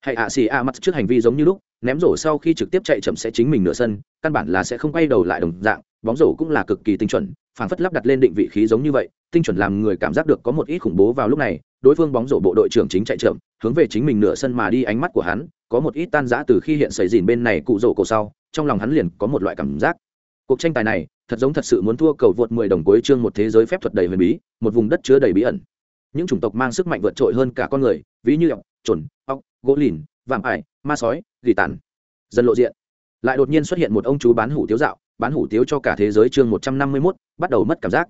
Hay ạ xì a mắt trước hành vi giống như lúc, ném rổ sau khi trực tiếp chạy chậm sẽ chính mình nửa sân, căn bản là sẽ không quay đầu lại đồng dạng bóng rổ cũng là cực kỳ tinh chuẩn phản phất lắp đặt lên định vị khí giống như vậy, tinh chuẩn làm người cảm giác được có một ít khủng bố vào lúc này, đối phương bóng rổ bộ đội trưởng chính chạy chậm, hướng về chính mình nửa sân mà đi, ánh mắt của hắn có một ít tan rã từ khi hiện xảy dìn bên này cụ rổ cổ sau, trong lòng hắn liền có một loại cảm giác. Cuộc tranh tài này, thật giống thật sự muốn thua cầu vượt 10 đồng cuối chương một thế giới phép thuật đầy huyền bí, một vùng đất chứa đầy bí ẩn. Những chủng tộc mang sức mạnh vượt trội hơn cả con người, ví như ọc trồn ọc gỗ lìn, vạm ải, ma sói, gỉ tàn. Dần lộ diện, lại đột nhiên xuất hiện một ông chú bán hủ tiếu dạo bán hủ tiếu cho cả thế giới chương một trăm năm mươi mốt, bắt đầu mất cảm giác.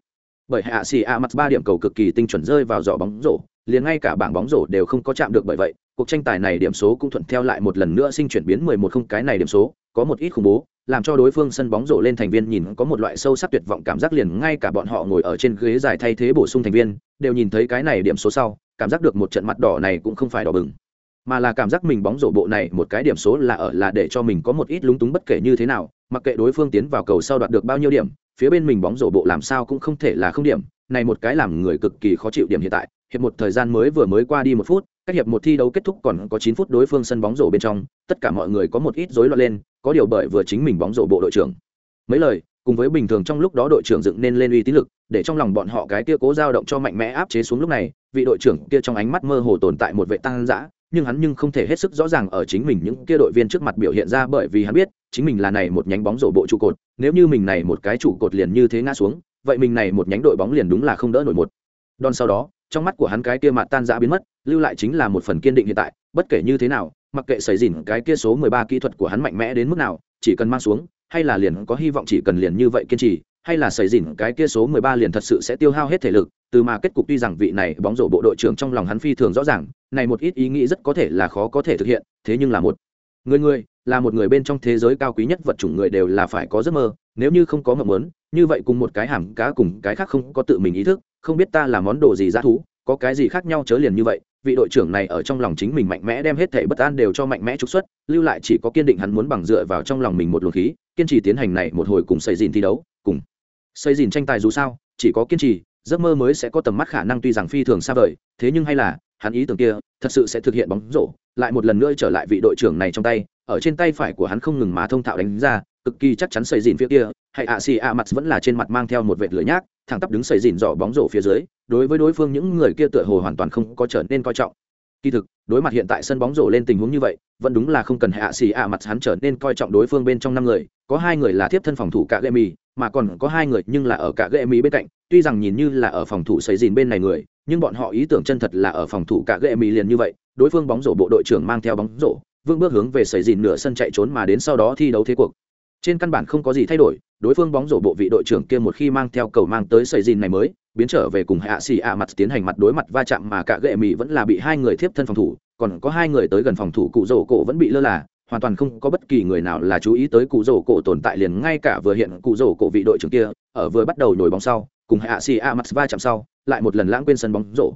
Bởi hạ xì a mặt ba điểm cầu cực kỳ tinh chuẩn rơi vào giỏ bóng rổ, liền ngay cả bảng bóng rổ đều không có chạm được bởi vậy, cuộc tranh tài này điểm số cũng thuận theo lại một lần nữa sinh chuyển biến mười một không cái này điểm số, có một ít khủng bố, làm cho đối phương sân bóng rổ lên thành viên nhìn có một loại sâu sắc tuyệt vọng cảm giác liền ngay cả bọn họ ngồi ở trên ghế dài thay thế bổ sung thành viên, đều nhìn thấy cái này điểm số sau, cảm giác được một trận mặt đỏ này cũng không phải đỏ bừng mà là cảm giác mình bóng rổ bộ này một cái điểm số là ở là để cho mình có một ít lúng túng bất kể như thế nào, mặc kệ đối phương tiến vào cầu sau đoạt được bao nhiêu điểm, phía bên mình bóng rổ bộ làm sao cũng không thể là không điểm. Này một cái làm người cực kỳ khó chịu điểm hiện tại, hiệp một thời gian mới vừa mới qua đi một phút, cách hiệp một thi đấu kết thúc còn có chín phút đối phương sân bóng rổ bên trong, tất cả mọi người có một ít rối loạn lên, có điều bởi vừa chính mình bóng rổ bộ đội trưởng. Mấy lời, cùng với bình thường trong lúc đó đội trưởng dựng nên lên uy tín lực, để trong lòng bọn họ cái kia cố dao động cho mạnh mẽ áp chế xuống lúc này, vị đội trưởng kia trong ánh mắt mơ hồ tồn tại một vệ tăng dã nhưng hắn nhưng không thể hết sức rõ ràng ở chính mình những kia đội viên trước mặt biểu hiện ra bởi vì hắn biết, chính mình là này một nhánh bóng rổ bộ trụ cột, nếu như mình này một cái trụ cột liền như thế ngã xuống, vậy mình này một nhánh đội bóng liền đúng là không đỡ nổi một. Đòn sau đó, trong mắt của hắn cái kia mặt tan rã biến mất, lưu lại chính là một phần kiên định hiện tại, bất kể như thế nào, mặc kệ xảy dỉn cái kia số mười ba kỹ thuật của hắn mạnh mẽ đến mức nào, chỉ cần mang xuống, hay là liền có hy vọng chỉ cần liền như vậy kiên trì, hay là xảy dỉn cái kia số mười ba liền thật sự sẽ tiêu hao hết thể lực từ mà kết cục tuy rằng vị này bóng rổ bộ đội trưởng trong lòng hắn phi thường rõ ràng, này một ít ý nghĩ rất có thể là khó có thể thực hiện, thế nhưng là một người người, là một người bên trong thế giới cao quý nhất vật chủng người đều là phải có giấc mơ, nếu như không có mộng muốn, như vậy cùng một cái hàm cá cùng cái khác không có tự mình ý thức, không biết ta là món đồ gì giá thú, có cái gì khác nhau chớ liền như vậy, vị đội trưởng này ở trong lòng chính mình mạnh mẽ đem hết thể bất an đều cho mạnh mẽ trục xuất, lưu lại chỉ có kiên định hắn muốn bằng dựa vào trong lòng mình một luồng khí, kiên trì tiến hành này một hồi cùng xây dìn thi đấu, cùng xây dìn tranh tài dù sao, chỉ có kiên trì giấc mơ mới sẽ có tầm mắt khả năng tuy rằng phi thường xa vời, thế nhưng hay là, hắn ý tưởng kia, thật sự sẽ thực hiện bóng rổ, lại một lần nữa trở lại vị đội trưởng này trong tay, ở trên tay phải của hắn không ngừng mà thông thạo đánh ra, cực kỳ chắc chắn xây dìn phía kia, hay ạ xì ạ mặt vẫn là trên mặt mang theo một vệt lửa nhác, thẳng tắp đứng xây dìn dò bóng rổ phía dưới, đối với đối phương những người kia tựa hồ hoàn toàn không có trở nên coi trọng. Kỳ thực, đối mặt hiện tại sân bóng rổ lên tình huống như vậy, vẫn đúng là không cần hạ xì ạ mặt hắn trở nên coi trọng đối phương bên trong năm người, có hai người là tiếp thân phòng thủ cả gậy mì mà còn có hai người nhưng là ở cả gậy mì bên cạnh tuy rằng nhìn như là ở phòng thủ xây dìn bên này người, nhưng bọn họ ý tưởng chân thật là ở phòng thủ cả ghệ mì liền như vậy, đối phương bóng rổ bộ đội trưởng mang theo bóng rổ, vương bước hướng về xây dìn nửa sân chạy trốn mà đến sau đó thi đấu thế cuộc. Trên căn bản không có gì thay đổi, đối phương bóng rổ bộ vị đội trưởng kia một khi mang theo cầu mang tới xây dìn này mới, biến trở về cùng hạ xì ạ mặt tiến hành mặt đối mặt va chạm mà cả ghệ mì vẫn là bị hai người tiếp thân phòng thủ, còn có hai người tới gần phòng thủ cụ rổ cổ vẫn bị lơ là, hoàn toàn không có bất kỳ người nào là chú ý tới cụ rổ cổ tồn tại liền ngay cả vừa hiện cụ rổ cổ vị đội trưởng kia, ở vừa bắt đầu nhồi bóng sau cùng hạ xì a mắt va chạm sau, lại một lần lãng quên sân bóng rổ.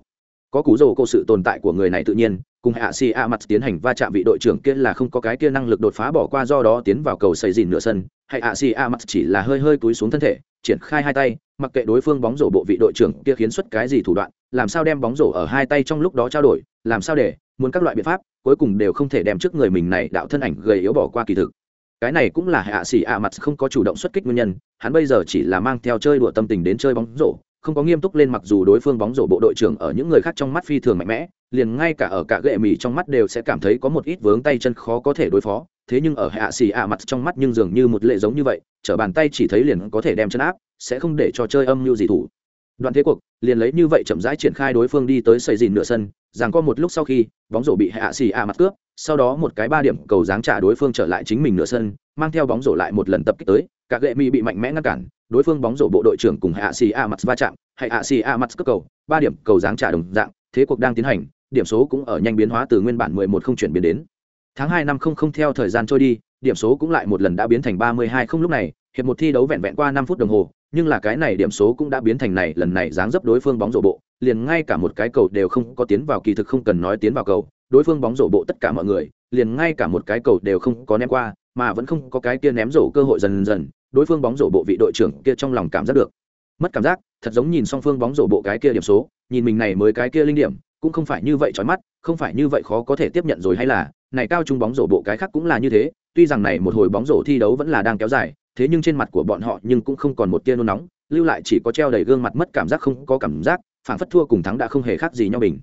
Có cú rổ cô sự tồn tại của người này tự nhiên, cùng hạ xì a mắt tiến hành va chạm vị đội trưởng kia là không có cái kia năng lực đột phá bỏ qua do đó tiến vào cầu xây dìn nửa sân, hay hạ xì a mắt chỉ là hơi hơi cúi xuống thân thể, triển khai hai tay, mặc kệ đối phương bóng rổ bộ vị đội trưởng kia khiến xuất cái gì thủ đoạn, làm sao đem bóng rổ ở hai tay trong lúc đó trao đổi, làm sao để, muốn các loại biện pháp, cuối cùng đều không thể đem trước người mình này đạo thân ảnh gầy yếu bỏ qua kỳ thực cái này cũng là hạ xỉ ạ mặt không có chủ động xuất kích nguyên nhân, hắn bây giờ chỉ là mang theo chơi đùa tâm tình đến chơi bóng rổ, không có nghiêm túc lên mặc dù đối phương bóng rổ bộ đội trưởng ở những người khác trong mắt phi thường mạnh mẽ, liền ngay cả ở cả gệ mì trong mắt đều sẽ cảm thấy có một ít vướng tay chân khó có thể đối phó. Thế nhưng ở hạ xì ạ mặt trong mắt nhưng dường như một lệ giống như vậy chở bàn tay chỉ thấy liền có thể đem chân áp, sẽ không để cho chơi âm mưu gì thủ. Đoạn thế cuộc, liền lấy như vậy chậm rãi triển khai đối phương đi tới xây dìn nửa sân, rằng có một lúc sau khi, bóng rổ bị hạ xì a mặt cướp sau đó một cái ba điểm cầu dáng trả đối phương trở lại chính mình nửa sân, mang theo bóng rổ lại một lần tập kích tới các gệ mỹ bị mạnh mẽ ngăn cản, đối phương bóng rổ bộ đội trưởng cùng hạ xì a mặt va chạm hạ xì a mặt cướp cầu, ba điểm cầu dáng trả đồng dạng, thế cuộc đang tiến hành, điểm số cũng ở nhanh biến hóa từ nguyên bản mười một không chuyển biến đến. Tháng hai năm không không theo thời gian trôi đi, điểm số cũng lại một lần đã biến thành ba mươi hai không lúc này, hiệp một thi đấu vẹn vẹn qua năm phút đồng hồ, nhưng là cái này điểm số cũng đã biến thành này, lần này dáng dấp đối phương bóng rổ bộ, liền ngay cả một cái cầu đều không có tiến vào, kỳ thực không cần nói tiến vào cầu đối phương bóng rổ bộ tất cả mọi người, liền ngay cả một cái cầu đều không có ném qua, mà vẫn không có cái kia ném rổ cơ hội dần dần, đối phương bóng rổ bộ vị đội trưởng kia trong lòng cảm giác được. Mất cảm giác, thật giống nhìn song phương bóng rổ bộ cái kia điểm số, nhìn mình này mới cái kia linh điểm, cũng không phải như vậy trói mắt, không phải như vậy khó có thể tiếp nhận rồi hay là, này cao trung bóng rổ bộ cái khác cũng là như thế, tuy rằng này một hồi bóng rổ thi đấu vẫn là đang kéo dài, thế nhưng trên mặt của bọn họ nhưng cũng không còn một tia nôn nóng, lưu lại chỉ có treo đầy gương mặt mất cảm giác không có cảm giác phản phất thua cùng thắng đã không hề khác gì nhau bình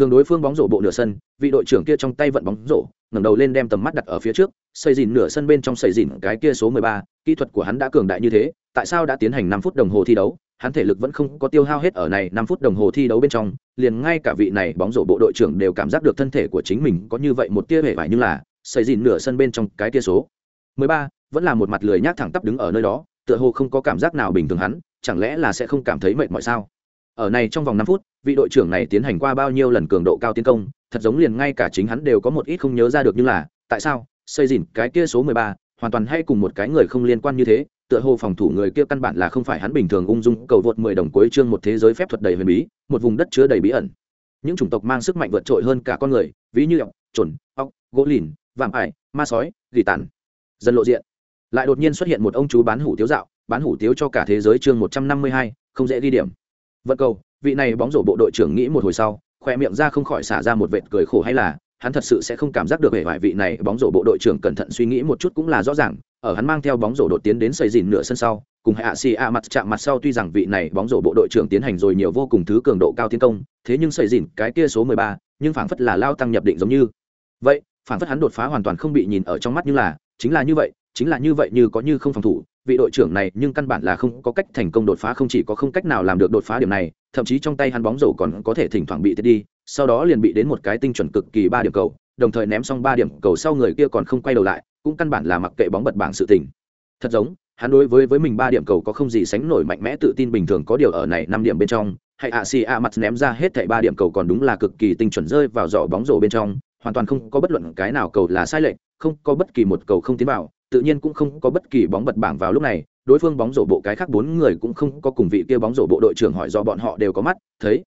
thường đối phương bóng rổ bộ nửa sân vị đội trưởng kia trong tay vận bóng rổ ngẩng đầu lên đem tầm mắt đặt ở phía trước xây dìn nửa sân bên trong xây dìn cái kia số mười ba kỹ thuật của hắn đã cường đại như thế tại sao đã tiến hành năm phút đồng hồ thi đấu hắn thể lực vẫn không có tiêu hao hết ở này năm phút đồng hồ thi đấu bên trong liền ngay cả vị này bóng rổ bộ đội trưởng đều cảm giác được thân thể của chính mình có như vậy một tia hề vải như là xây dìn nửa sân bên trong cái tia số 13, vẫn là một mặt lười nhác thẳng tắp đứng ở nơi đó tựa hồ không có cảm giác nào bình thường hắn chẳng lẽ là sẽ không cảm thấy mệt mỏi sao? Ở này trong vòng năm phút vị đội trưởng này tiến hành qua bao nhiêu lần cường độ cao tiến công thật giống liền ngay cả chính hắn đều có một ít không nhớ ra được như là tại sao xây dìn cái kia số 13, hoàn toàn hay cùng một cái người không liên quan như thế tựa hồ phòng thủ người kia căn bản là không phải hắn bình thường ung dung cầu vượt mười đồng cuối chương một thế giới phép thuật đầy huyền bí một vùng đất chứa đầy bí ẩn. Những chủng tộc mang sức mạnh vượt trội hơn cả con người ví như ọc trồn ọc gỗ lìn vạm ải ma sói gỉ tàn. Dần lộ diện. Lại đột nhiên xuất hiện một ông chú bán hủ tiếu dạo bán hủ tiếu cho cả thế giới chương một trăm năm mươi hai không dễ ghi điểm vận cầu, vị này bóng rổ bộ đội trưởng nghĩ một hồi sau, khoe miệng ra không khỏi xả ra một vệt cười khổ hay là, hắn thật sự sẽ không cảm giác được vẻ vải vị này bóng rổ bộ đội trưởng cẩn thận suy nghĩ một chút cũng là rõ ràng, ở hắn mang theo bóng rổ đột tiến đến xây dìn nửa sân sau, cùng hạ xì a mặt chạm mặt sau tuy rằng vị này bóng rổ bộ đội trưởng tiến hành rồi nhiều vô cùng thứ cường độ cao tiến công, thế nhưng xây dìn cái kia số mười ba, nhưng phảng phất là lao tăng nhập định giống như. Vậy, phảng phất hắn đột phá hoàn toàn không bị nhìn ở trong mắt như là, chính là như vậy, chính là như vậy như có như không phòng thủ vị đội trưởng này nhưng căn bản là không có cách thành công đột phá, không chỉ có không cách nào làm được đột phá điểm này, thậm chí trong tay hắn bóng rổ còn có thể thỉnh thoảng bị thiệt đi, sau đó liền bị đến một cái tinh chuẩn cực kỳ ba điểm cầu, đồng thời ném xong ba điểm cầu sau người kia còn không quay đầu lại, cũng căn bản là mặc kệ bóng bật bảng sự tình. Thật giống, hắn đối với với mình ba điểm cầu có không gì sánh nổi mạnh mẽ, tự tin bình thường có điều ở này năm điểm bên trong, hay ạ xì ạ mặt ném ra hết thảy ba điểm cầu còn đúng là cực kỳ tinh chuẩn rơi vào giỏ bóng rổ bên trong, hoàn toàn không có bất luận cái nào cầu là sai lệch, không có bất kỳ một cầu không tiến vào tự nhiên cũng không có bất kỳ bóng bật bảng vào lúc này, đối phương bóng rổ bộ cái khác bốn người cũng không có cùng vị kia bóng rổ bộ đội trưởng hỏi do bọn họ đều có mắt, thấy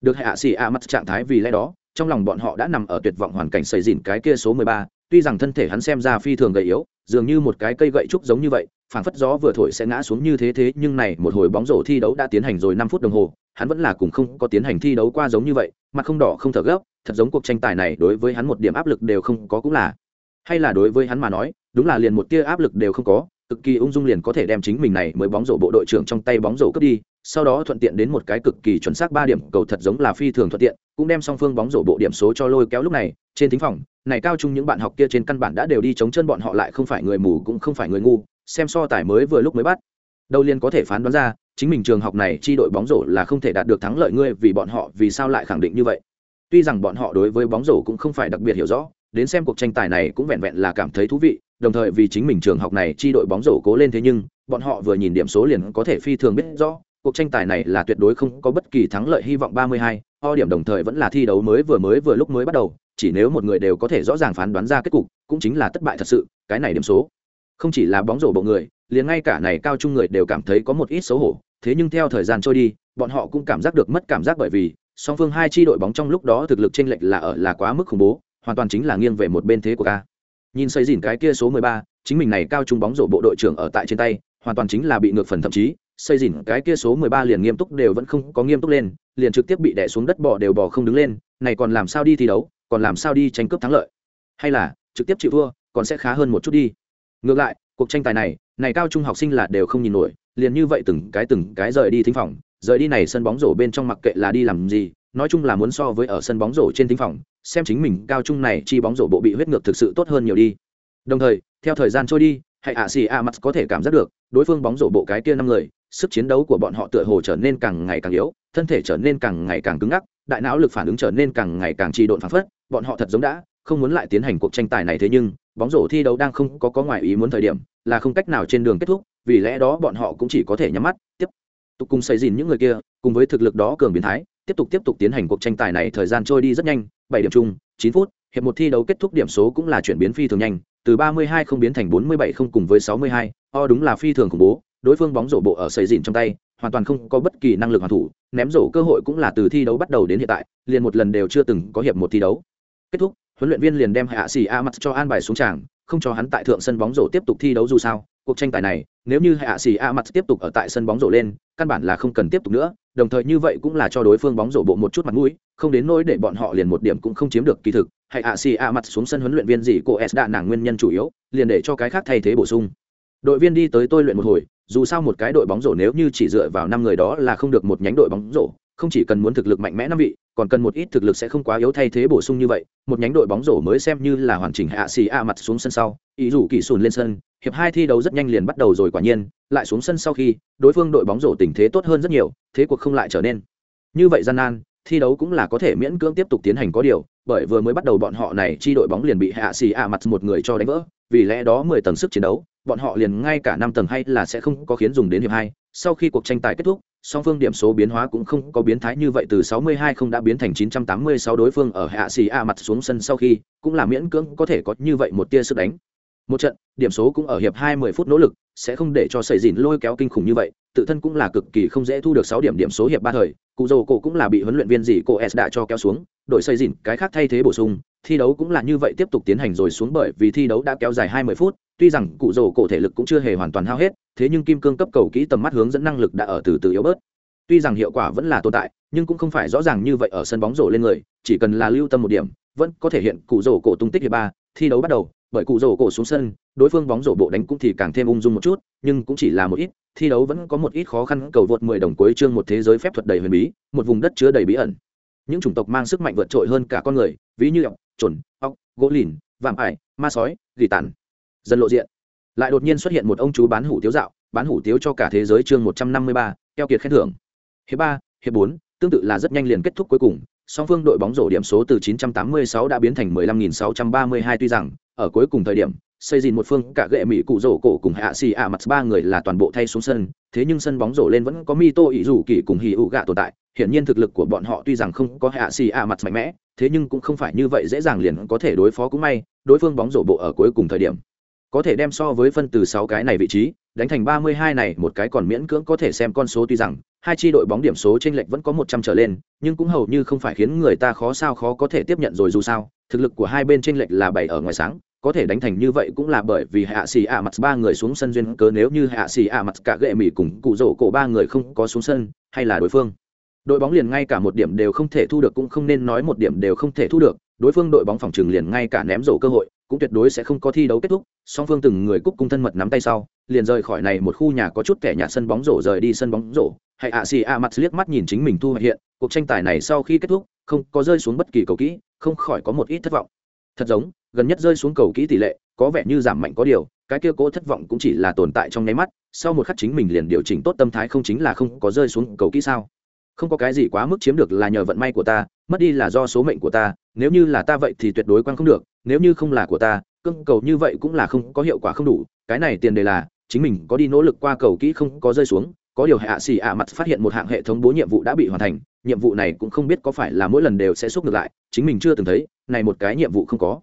được hạ xỉ a mắt trạng thái vì lẽ đó, trong lòng bọn họ đã nằm ở tuyệt vọng hoàn cảnh xây dìn cái kia số mười ba, tuy rằng thân thể hắn xem ra phi thường gầy yếu, dường như một cái cây gậy trúc giống như vậy, phảng phất gió vừa thổi sẽ ngã xuống như thế thế, nhưng này một hồi bóng rổ thi đấu đã tiến hành rồi năm phút đồng hồ, hắn vẫn là cùng không có tiến hành thi đấu qua giống như vậy, mặt không đỏ không thở gấp, thật giống cuộc tranh tài này đối với hắn một điểm áp lực đều không có cũng là. Hay là đối với hắn mà nói đúng là liền một tia áp lực đều không có, cực kỳ ung dung liền có thể đem chính mình này mới bóng rổ bộ đội trưởng trong tay bóng rổ cướp đi, sau đó thuận tiện đến một cái cực kỳ chuẩn xác ba điểm, cầu thật giống là phi thường thuận tiện, cũng đem song phương bóng rổ bộ điểm số cho lôi kéo lúc này, trên thính phòng, này cao chung những bạn học kia trên căn bản đã đều đi chống chân bọn họ lại không phải người mù cũng không phải người ngu, xem so tài mới vừa lúc mới bắt. Đâu liền có thể phán đoán ra, chính mình trường học này chi đội bóng rổ là không thể đạt được thắng lợi ngươi vì bọn họ, vì sao lại khẳng định như vậy? Tuy rằng bọn họ đối với bóng rổ cũng không phải đặc biệt hiểu rõ, đến xem cuộc tranh tài này cũng vẹn vẹn là cảm thấy thú vị đồng thời vì chính mình trường học này chi đội bóng rổ cố lên thế nhưng bọn họ vừa nhìn điểm số liền có thể phi thường biết rõ cuộc tranh tài này là tuyệt đối không có bất kỳ thắng lợi hy vọng 32, o điểm đồng thời vẫn là thi đấu mới vừa mới vừa lúc mới bắt đầu chỉ nếu một người đều có thể rõ ràng phán đoán ra kết cục cũng chính là thất bại thật sự cái này điểm số. Không chỉ là bóng rổ bộ người liền ngay cả này cao trung người đều cảm thấy có một ít xấu hổ thế nhưng theo thời gian trôi đi bọn họ cũng cảm giác được mất cảm giác bởi vì song phương hai chi đội bóng trong lúc đó thực lực chênh lệch là ở là quá mức khủng bố hoàn toàn chính là nghiêng về một bên thế của ca nhìn xây dìn cái kia số 13, chính mình này cao trung bóng rổ bộ đội trưởng ở tại trên tay hoàn toàn chính là bị ngược phần thậm chí xây dìn cái kia số 13 liền nghiêm túc đều vẫn không có nghiêm túc lên liền trực tiếp bị đè xuống đất bỏ đều bỏ không đứng lên này còn làm sao đi thi đấu còn làm sao đi tranh cướp thắng lợi. Hay là trực tiếp chịu thua còn sẽ khá hơn một chút đi. Ngược lại cuộc tranh tài này này cao trung học sinh là đều không nhìn nổi liền như vậy từng cái từng cái rời đi thính phòng rời đi này sân bóng rổ bên trong mặc kệ là đi làm gì nói chung là muốn so với ở sân bóng rổ trên thính phòng, xem chính mình cao trung này chi bóng rổ bộ bị huyết ngược thực sự tốt hơn nhiều đi. Đồng thời, theo thời gian trôi đi hãy ạ xì a mặt có thể cảm giác được, đối phương bóng rổ bộ cái kia năm người, sức chiến đấu của bọn họ tựa hồ trở nên càng ngày càng yếu, thân thể trở nên càng ngày càng cứng ngắc, đại não lực phản ứng trở nên càng ngày càng trì độn phản phất, bọn họ thật giống đã, không muốn lại tiến hành cuộc tranh tài này thế nhưng, bóng rổ thi đấu đang không có có ngoại ý muốn thời điểm, là không cách nào trên đường kết thúc, vì lẽ đó bọn họ cũng chỉ có thể nhắm mắt, tiếp tục cùng xây dìn những người kia, cùng với thực lực đó cường biến thái tiếp tục tiếp tục tiến hành cuộc tranh tài này, thời gian trôi đi rất nhanh, bảy điểm chung, chín phút, hiệp một thi đấu kết thúc điểm số cũng là chuyển biến phi thường nhanh, từ ba mươi hai không biến thành bốn mươi bảy không cùng với sáu mươi hai, o đúng là phi thường khủng bố, đối phương bóng rổ bộ ở xây dìn trong tay, hoàn toàn không có bất kỳ năng lực hoàn thủ, ném rổ cơ hội cũng là từ thi đấu bắt đầu đến hiện tại, liền một lần đều chưa từng có hiệp một thi đấu. Kết thúc, huấn luyện viên liền đem hạ xì a mặt cho an bài xuống tràng, không cho hắn tại thượng sân bóng rổ tiếp tục thi đấu dù sao, cuộc tranh tài này, nếu như hạ xì a mặt tiếp tục ở tại sân bóng rổ lên, căn bản là không cần tiếp tục nữa đồng thời như vậy cũng là cho đối phương bóng rổ bộ một chút mặt mũi, không đến nỗi để bọn họ liền một điểm cũng không chiếm được kỳ thực, hay ạ xì ạ mặt xuống sân huấn luyện viên gì cô s đã nàng nguyên nhân chủ yếu, liền để cho cái khác thay thế bổ sung. Đội viên đi tới tôi luyện một hồi, dù sao một cái đội bóng rổ nếu như chỉ dựa vào năm người đó là không được một nhánh đội bóng rổ không chỉ cần muốn thực lực mạnh mẽ năm vị, còn cần một ít thực lực sẽ không quá yếu thay thế bổ sung như vậy, một nhánh đội bóng rổ mới xem như là hoàn chỉnh hạ xì a mặt xuống sân sau, ý dù kỳ sùn lên sân, hiệp hai thi đấu rất nhanh liền bắt đầu rồi quả nhiên, lại xuống sân sau khi, đối phương đội bóng rổ tình thế tốt hơn rất nhiều, thế cuộc không lại trở nên. Như vậy gian nan, thi đấu cũng là có thể miễn cưỡng tiếp tục tiến hành có điều, bởi vừa mới bắt đầu bọn họ này chi đội bóng liền bị hạ xì a mặt một người cho đánh vỡ, vì lẽ đó mười tầng sức chiến đấu, bọn họ liền ngay cả năm tầng hay là sẽ không có khiến dùng đến hiệp hai sau khi cuộc tranh tài kết thúc, song phương điểm số biến hóa cũng không có biến thái như vậy từ 62 không đã biến thành 986 đối phương ở hạ xì a mặt xuống sân sau khi, cũng là miễn cưỡng có thể có như vậy một tia sức đánh. Một trận, điểm số cũng ở hiệp hai mươi phút nỗ lực, sẽ không để cho sẩy dìn lôi kéo kinh khủng như vậy, tự thân cũng là cực kỳ không dễ thu được sáu điểm điểm số hiệp ba thời, cụ dầu cổ cũng là bị huấn luyện viên gì cô s đã cho kéo xuống, đội sẩy dìn cái khác thay thế bổ sung, thi đấu cũng là như vậy tiếp tục tiến hành rồi xuống bởi vì thi đấu đã kéo dài hai mươi phút tuy rằng cụ rồ cổ thể lực cũng chưa hề hoàn toàn hao hết, thế nhưng kim cương cấp cầu kỹ tầm mắt hướng dẫn năng lực đã ở từ từ yếu bớt. Tuy rằng hiệu quả vẫn là tồn tại, nhưng cũng không phải rõ ràng như vậy ở sân bóng rổ lên người, chỉ cần là lưu tâm một điểm, vẫn có thể hiện cụ rổ cổ tung tích hiệp ba, thi đấu bắt đầu, bởi cụ rổ cổ xuống sân, đối phương bóng rổ bộ đánh cũng thì càng thêm ung dung một chút, nhưng cũng chỉ là một ít, thi đấu vẫn có một ít khó khăn, cầu vượt mười đồng cuối chương một thế giới phép thuật đầy huyền bí, một vùng đất chứa đầy bí ẩn. Những chủng tộc mang sức mạnh vượt trội hơn cả con người, ví như ọc trồn ọc, gỗ lìn, vạm ải, ma sói, gỉ tàn dần lộ diện. Lại đột nhiên xuất hiện một ông chú bán hủ tiếu dạo, bán hủ tiếu cho cả thế giới chương một trăm năm mươi ba, keo kiệt khen thưởng. Hiệp ba, hiệp bốn, tương tự là rất nhanh liền kết thúc cuối cùng, song phương đội bóng rổ điểm số từ 986 đã biến thành 15.632 tuy rằng, ở cuối cùng thời điểm, xây dìn một phương cả gệ mỹ cụ rổ cổ cùng hạ xì ạ mặt ba người là toàn bộ thay xuống sân, thế nhưng sân bóng rổ lên vẫn có mi tô ỷ rủ kỳ cùng hì ụ gạ tồn tại, hiển nhiên thực lực của bọn họ tuy rằng không có hạ xì ạ mặt mạnh mẽ, thế nhưng cũng không phải như vậy dễ dàng liền có thể đối phó cũng may, đối phương bóng rổ bộ ở cuối cùng thời điểm có thể đem so với phân từ sáu cái này vị trí, đánh thành ba mươi hai này, một cái còn miễn cưỡng có thể xem con số tuy rằng, hai chi đội bóng điểm số chênh lệch vẫn có một trăm trở lên, nhưng cũng hầu như không phải khiến người ta khó sao khó có thể tiếp nhận rồi dù sao, thực lực của hai bên chênh lệch là bảy ở ngoài sáng, có thể đánh thành như vậy cũng là bởi vì hạ xì ạ mặt ba người xuống sân duyên cớ nếu như hạ xì ạ mặt cả gệ mỉ cùng cụ rổ cổ ba người không có xuống sân, hay là đối phương. Đội bóng liền ngay cả một điểm đều không thể thu được cũng không nên nói một điểm đều không thể thu được, đối phương đội bóng phòng trường liền ngay cả ném rổ cơ hội cũng tuyệt đối sẽ không có thi đấu kết thúc, song phương từng người cúc cung thân mật nắm tay sau, liền rời khỏi này một khu nhà có chút kẻ nhà sân bóng rổ rời đi sân bóng rổ. Hãy ạ, xì ạ, mặt liếc mắt nhìn chính mình thu hoạch hiện, cuộc tranh tài này sau khi kết thúc, không có rơi xuống bất kỳ cầu kỹ, không khỏi có một ít thất vọng. Thật giống, gần nhất rơi xuống cầu kỹ tỷ lệ, có vẻ như giảm mạnh có điều, cái kia cố thất vọng cũng chỉ là tồn tại trong nháy mắt, sau một khắc chính mình liền điều chỉnh tốt tâm thái không chính là không có rơi xuống cầu kỹ sao. Không có cái gì quá mức chiếm được là nhờ vận may của ta, mất đi là do số mệnh của ta, nếu như là ta vậy thì tuyệt đối quan không được nếu như không là của ta cưng cầu như vậy cũng là không có hiệu quả không đủ, cái này tiền đề là, chính mình có đi nỗ lực qua cầu kỹ không có rơi xuống, có điều hạ xì ạ mặt phát hiện một hạng hệ thống bố nhiệm vụ đã bị hoàn thành, nhiệm vụ này cũng không biết có phải là mỗi lần đều sẽ xúc ngược lại, chính mình chưa từng thấy, này một cái nhiệm vụ không có.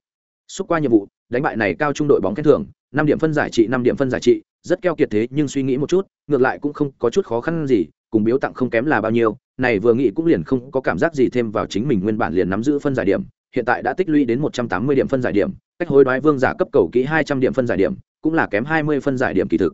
Xúc qua nhiệm vụ, đánh bại này cao trung đội bóng khen thưởng, năm điểm phân giải trị, năm điểm phân giải trị, rất keo kiệt thế nhưng suy nghĩ một chút, ngược lại cũng không có chút khó khăn gì, cùng biếu tặng không kém là bao nhiêu, này vừa nghĩ cũng liền không có cảm giác gì thêm vào chính mình nguyên bản liền nắm giữ phân giải điểm hiện tại đã tích lũy đến một trăm tám mươi điểm phân giải điểm cách hối đoái vương giả cấp cầu kỹ hai trăm điểm phân giải điểm cũng là kém hai mươi phân giải điểm kỳ thực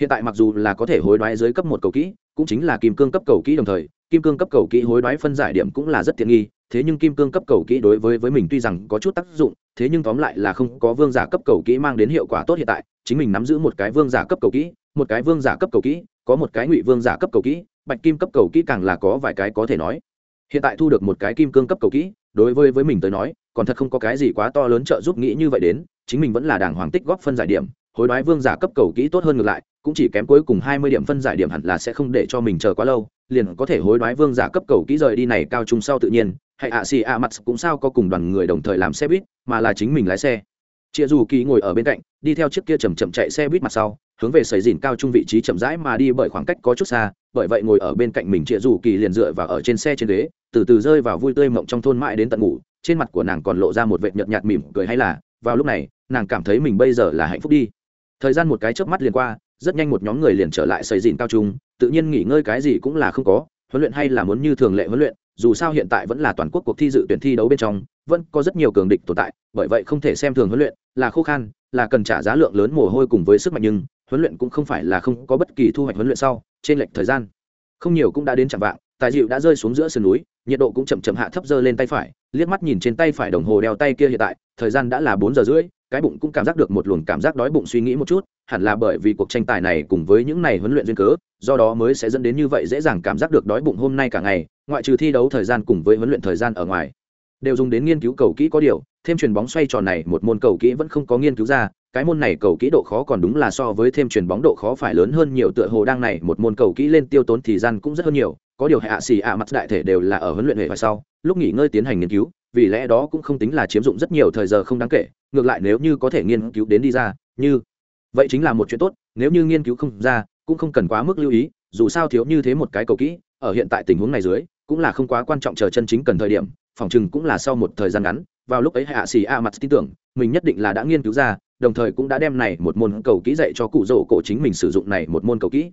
hiện tại mặc dù là có thể hối đoái dưới cấp một cầu kỹ cũng chính là kim cương cấp cầu kỹ đồng thời kim cương cấp cầu kỹ hối đoái phân giải điểm cũng là rất tiện nghi thế nhưng kim cương cấp cầu kỹ đối với với mình tuy rằng có chút tác dụng thế nhưng tóm lại là không có vương giả cấp cầu kỹ mang đến hiệu quả tốt hiện tại chính mình nắm giữ một cái vương giả cấp cầu kỹ một cái vương giả cấp cầu kỹ có một cái ngụy vương giả cấp cầu kỹ bạch kim cấp cầu kỹ càng là có vài cái có thể nói hiện tại thu được một cái kim cương cấp cầu kỹ đối với với mình tới nói, còn thật không có cái gì quá to lớn trợ giúp nghĩ như vậy đến, chính mình vẫn là đảng hoàng tích góp phân giải điểm, hối đoái vương giả cấp cầu kỹ tốt hơn ngược lại, cũng chỉ kém cuối cùng hai mươi điểm phân giải điểm hẳn là sẽ không để cho mình chờ quá lâu, liền có thể hối đoái vương giả cấp cầu kỹ rời đi này cao trung sau tự nhiên, hay ạ xì ạ mặt cũng sao có cùng đoàn người đồng thời làm xe buýt, mà là chính mình lái xe chịa dù kỳ ngồi ở bên cạnh, đi theo chiếc kia chầm chậm chạy xe buýt mặt sau, hướng về sầy dìn cao trung vị trí chậm rãi mà đi bởi khoảng cách có chút xa, bởi vậy ngồi ở bên cạnh mình chia dù kỳ liền dựa vào ở trên xe trên ghế, từ từ rơi vào vui tươi mộng trong thôn mãi đến tận ngủ, trên mặt của nàng còn lộ ra một vệt nhợt nhạt mỉm cười hay là, vào lúc này, nàng cảm thấy mình bây giờ là hạnh phúc đi. Thời gian một cái chớp mắt liền qua, rất nhanh một nhóm người liền trở lại sầy dìn cao trung, tự nhiên nghỉ ngơi cái gì cũng là không có, huấn luyện hay là muốn như thường lệ huấn luyện dù sao hiện tại vẫn là toàn quốc cuộc thi dự tuyển thi đấu bên trong, vẫn có rất nhiều cường địch tồn tại, bởi vậy không thể xem thường huấn luyện, là khô khan, là cần trả giá lượng lớn mồ hôi cùng với sức mạnh nhưng huấn luyện cũng không phải là không có bất kỳ thu hoạch huấn luyện sau, trên lệch thời gian. Không nhiều cũng đã đến chạm vạng, tài dịu đã rơi xuống giữa sườn núi, nhiệt độ cũng chậm chậm hạ thấp dơ lên tay phải, liếc mắt nhìn trên tay phải đồng hồ đeo tay kia hiện tại, thời gian đã là bốn giờ rưỡi cái bụng cũng cảm giác được một luồng cảm giác đói bụng suy nghĩ một chút, hẳn là bởi vì cuộc tranh tài này cùng với những này huấn luyện duyên cớ, do đó mới sẽ dẫn đến như vậy dễ dàng cảm giác được đói bụng hôm nay cả ngày, ngoại trừ thi đấu thời gian cùng với huấn luyện thời gian ở ngoài. Đều dùng đến nghiên cứu cầu kỹ có điều, thêm chuyền bóng xoay tròn này một môn cầu kỹ vẫn không có nghiên cứu ra, cái môn này cầu kỹ độ khó còn đúng là so với thêm chuyền bóng độ khó phải lớn hơn nhiều, tựa hồ đang này một môn cầu kỹ lên tiêu tốn thì gian cũng rất hơn nhiều, có điều hạ xì ạ mặt đại thể đều là ở huấn luyện hệ phải sau, lúc nghỉ ngơi tiến hành nghiên cứu vì lẽ đó cũng không tính là chiếm dụng rất nhiều thời giờ không đáng kể, ngược lại nếu như có thể nghiên cứu đến đi ra, như vậy chính là một chuyện tốt, nếu như nghiên cứu không ra, cũng không cần quá mức lưu ý, dù sao thiếu như thế một cái cầu kỹ, ở hiện tại tình huống này dưới, cũng là không quá quan trọng chờ chân chính cần thời điểm, phòng chừng cũng là sau một thời gian ngắn, vào lúc ấy hạ xì a mặt tin tưởng, mình nhất định là đã nghiên cứu ra, đồng thời cũng đã đem này một môn cầu kỹ dạy cho cụ rỗ cổ chính mình sử dụng này một môn cầu kỹ.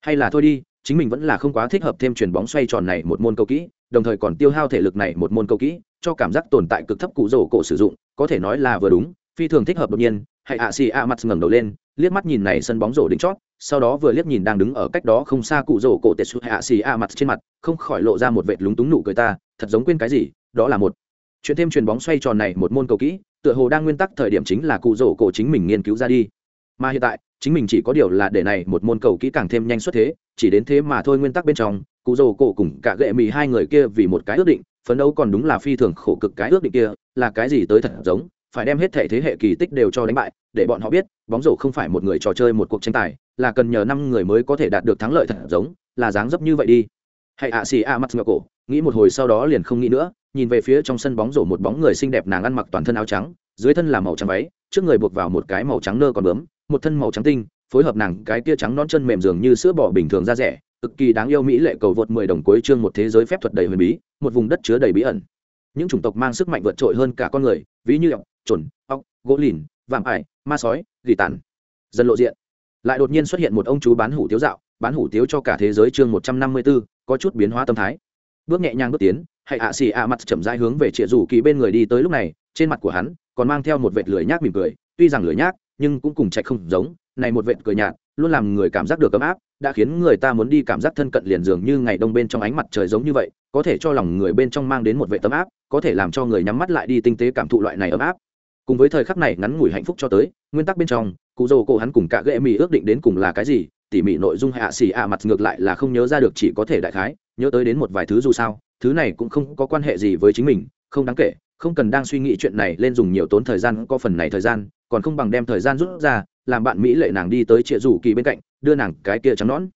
Hay là thôi đi, chính mình vẫn là không quá thích hợp thêm chuyền bóng xoay tròn này một môn cầu kỹ, đồng thời còn tiêu hao thể lực này một môn cầu kỹ cho cảm giác tồn tại cực thấp cụ rổ cổ sử dụng, có thể nói là vừa đúng, phi thường thích hợp đột nhiên. Hãy ạ xì a mặt ngẩng đầu lên, liếc mắt nhìn này sân bóng rổ đỉnh chót, sau đó vừa liếc nhìn đang đứng ở cách đó không xa cụ rổ cổ tệ hạ xì a mặt trên mặt, không khỏi lộ ra một vệt lúng túng nụ cười ta, thật giống quên cái gì, đó là một. Chuyện thêm chuyền bóng xoay tròn này một môn cầu kỹ, tựa hồ đang nguyên tắc thời điểm chính là cụ rổ cổ chính mình nghiên cứu ra đi. Mà hiện tại, chính mình chỉ có điều là để này một môn cầu kỹ càng thêm nhanh xuất thế, chỉ đến thế mà thôi nguyên tắc bên trong, cụ rổ cổ cùng cả gệ mì hai người kia vì một cái ước định phấn đấu còn đúng là phi thường khổ cực cái ước định kia, là cái gì tới thật giống, phải đem hết thể thế hệ kỳ tích đều cho đánh bại, để bọn họ biết, bóng rổ không phải một người trò chơi một cuộc tranh tài, là cần nhờ năm người mới có thể đạt được thắng lợi thật giống, là dáng dấp như vậy đi. Hãy ạ, xì a mắt ngựa cổ, nghĩ một hồi sau đó liền không nghĩ nữa, nhìn về phía trong sân bóng rổ một bóng người xinh đẹp nàng ăn mặc toàn thân áo trắng, dưới thân là màu trắng váy, trước người buộc vào một cái màu trắng nơ còn bướm, một thân màu trắng tinh, phối hợp nàng cái tia trắng non chân mềm dường như sữa bò bình thường ra rẻ cực kỳ đáng yêu mỹ lệ cầu vượt mười đồng cuối chương một thế giới phép thuật đầy huyền bí, một vùng đất chứa đầy bí ẩn. Những chủng tộc mang sức mạnh vượt trội hơn cả con người, ví như ọc chuẩn ọc gỗ lìn, vạm ải, ma sói dị tản. dần lộ diện. Lại đột nhiên xuất hiện một ông chú bán hủ tiếu dạo, bán hủ tiếu cho cả thế giới chương một trăm năm mươi b ố có chút biến hóa tâm thái. Bước nhẹ nhàng bước tiến hãy ạ xì ạ mặt chậm rãi hướng về Triệu rủ kỳ bên người đi tới lúc này, trên mặt của hắn còn mang theo một vệt lười nhác mỉm cười, tuy rằng lười nhác, nhưng cũng cùng chạy không giống, này một vệt cười nhạt, luôn làm người cảm giác được ấm áp đã khiến người ta muốn đi cảm giác thân cận liền dường như ngày đông bên trong ánh mặt trời giống như vậy, có thể cho lòng người bên trong mang đến một vệ tấm áp, có thể làm cho người nhắm mắt lại đi tinh tế cảm thụ loại này ấm áp. Cùng với thời khắc này ngắn ngủi hạnh phúc cho tới, nguyên tắc bên trong, cụ dầu cổ hắn cùng cả ghệ mì ước định đến cùng là cái gì, tỉ mỉ nội dung hạ xì ạ mặt ngược lại là không nhớ ra được chỉ có thể đại khái, nhớ tới đến một vài thứ dù sao, thứ này cũng không có quan hệ gì với chính mình, không đáng kể, không cần đang suy nghĩ chuyện này lên dùng nhiều tốn thời gian, có phần này thời gian, còn không bằng đem thời gian rút ra làm bạn mỹ lệ nàng đi tới chĩa rủ kỳ bên cạnh, đưa nàng cái kia trắng nón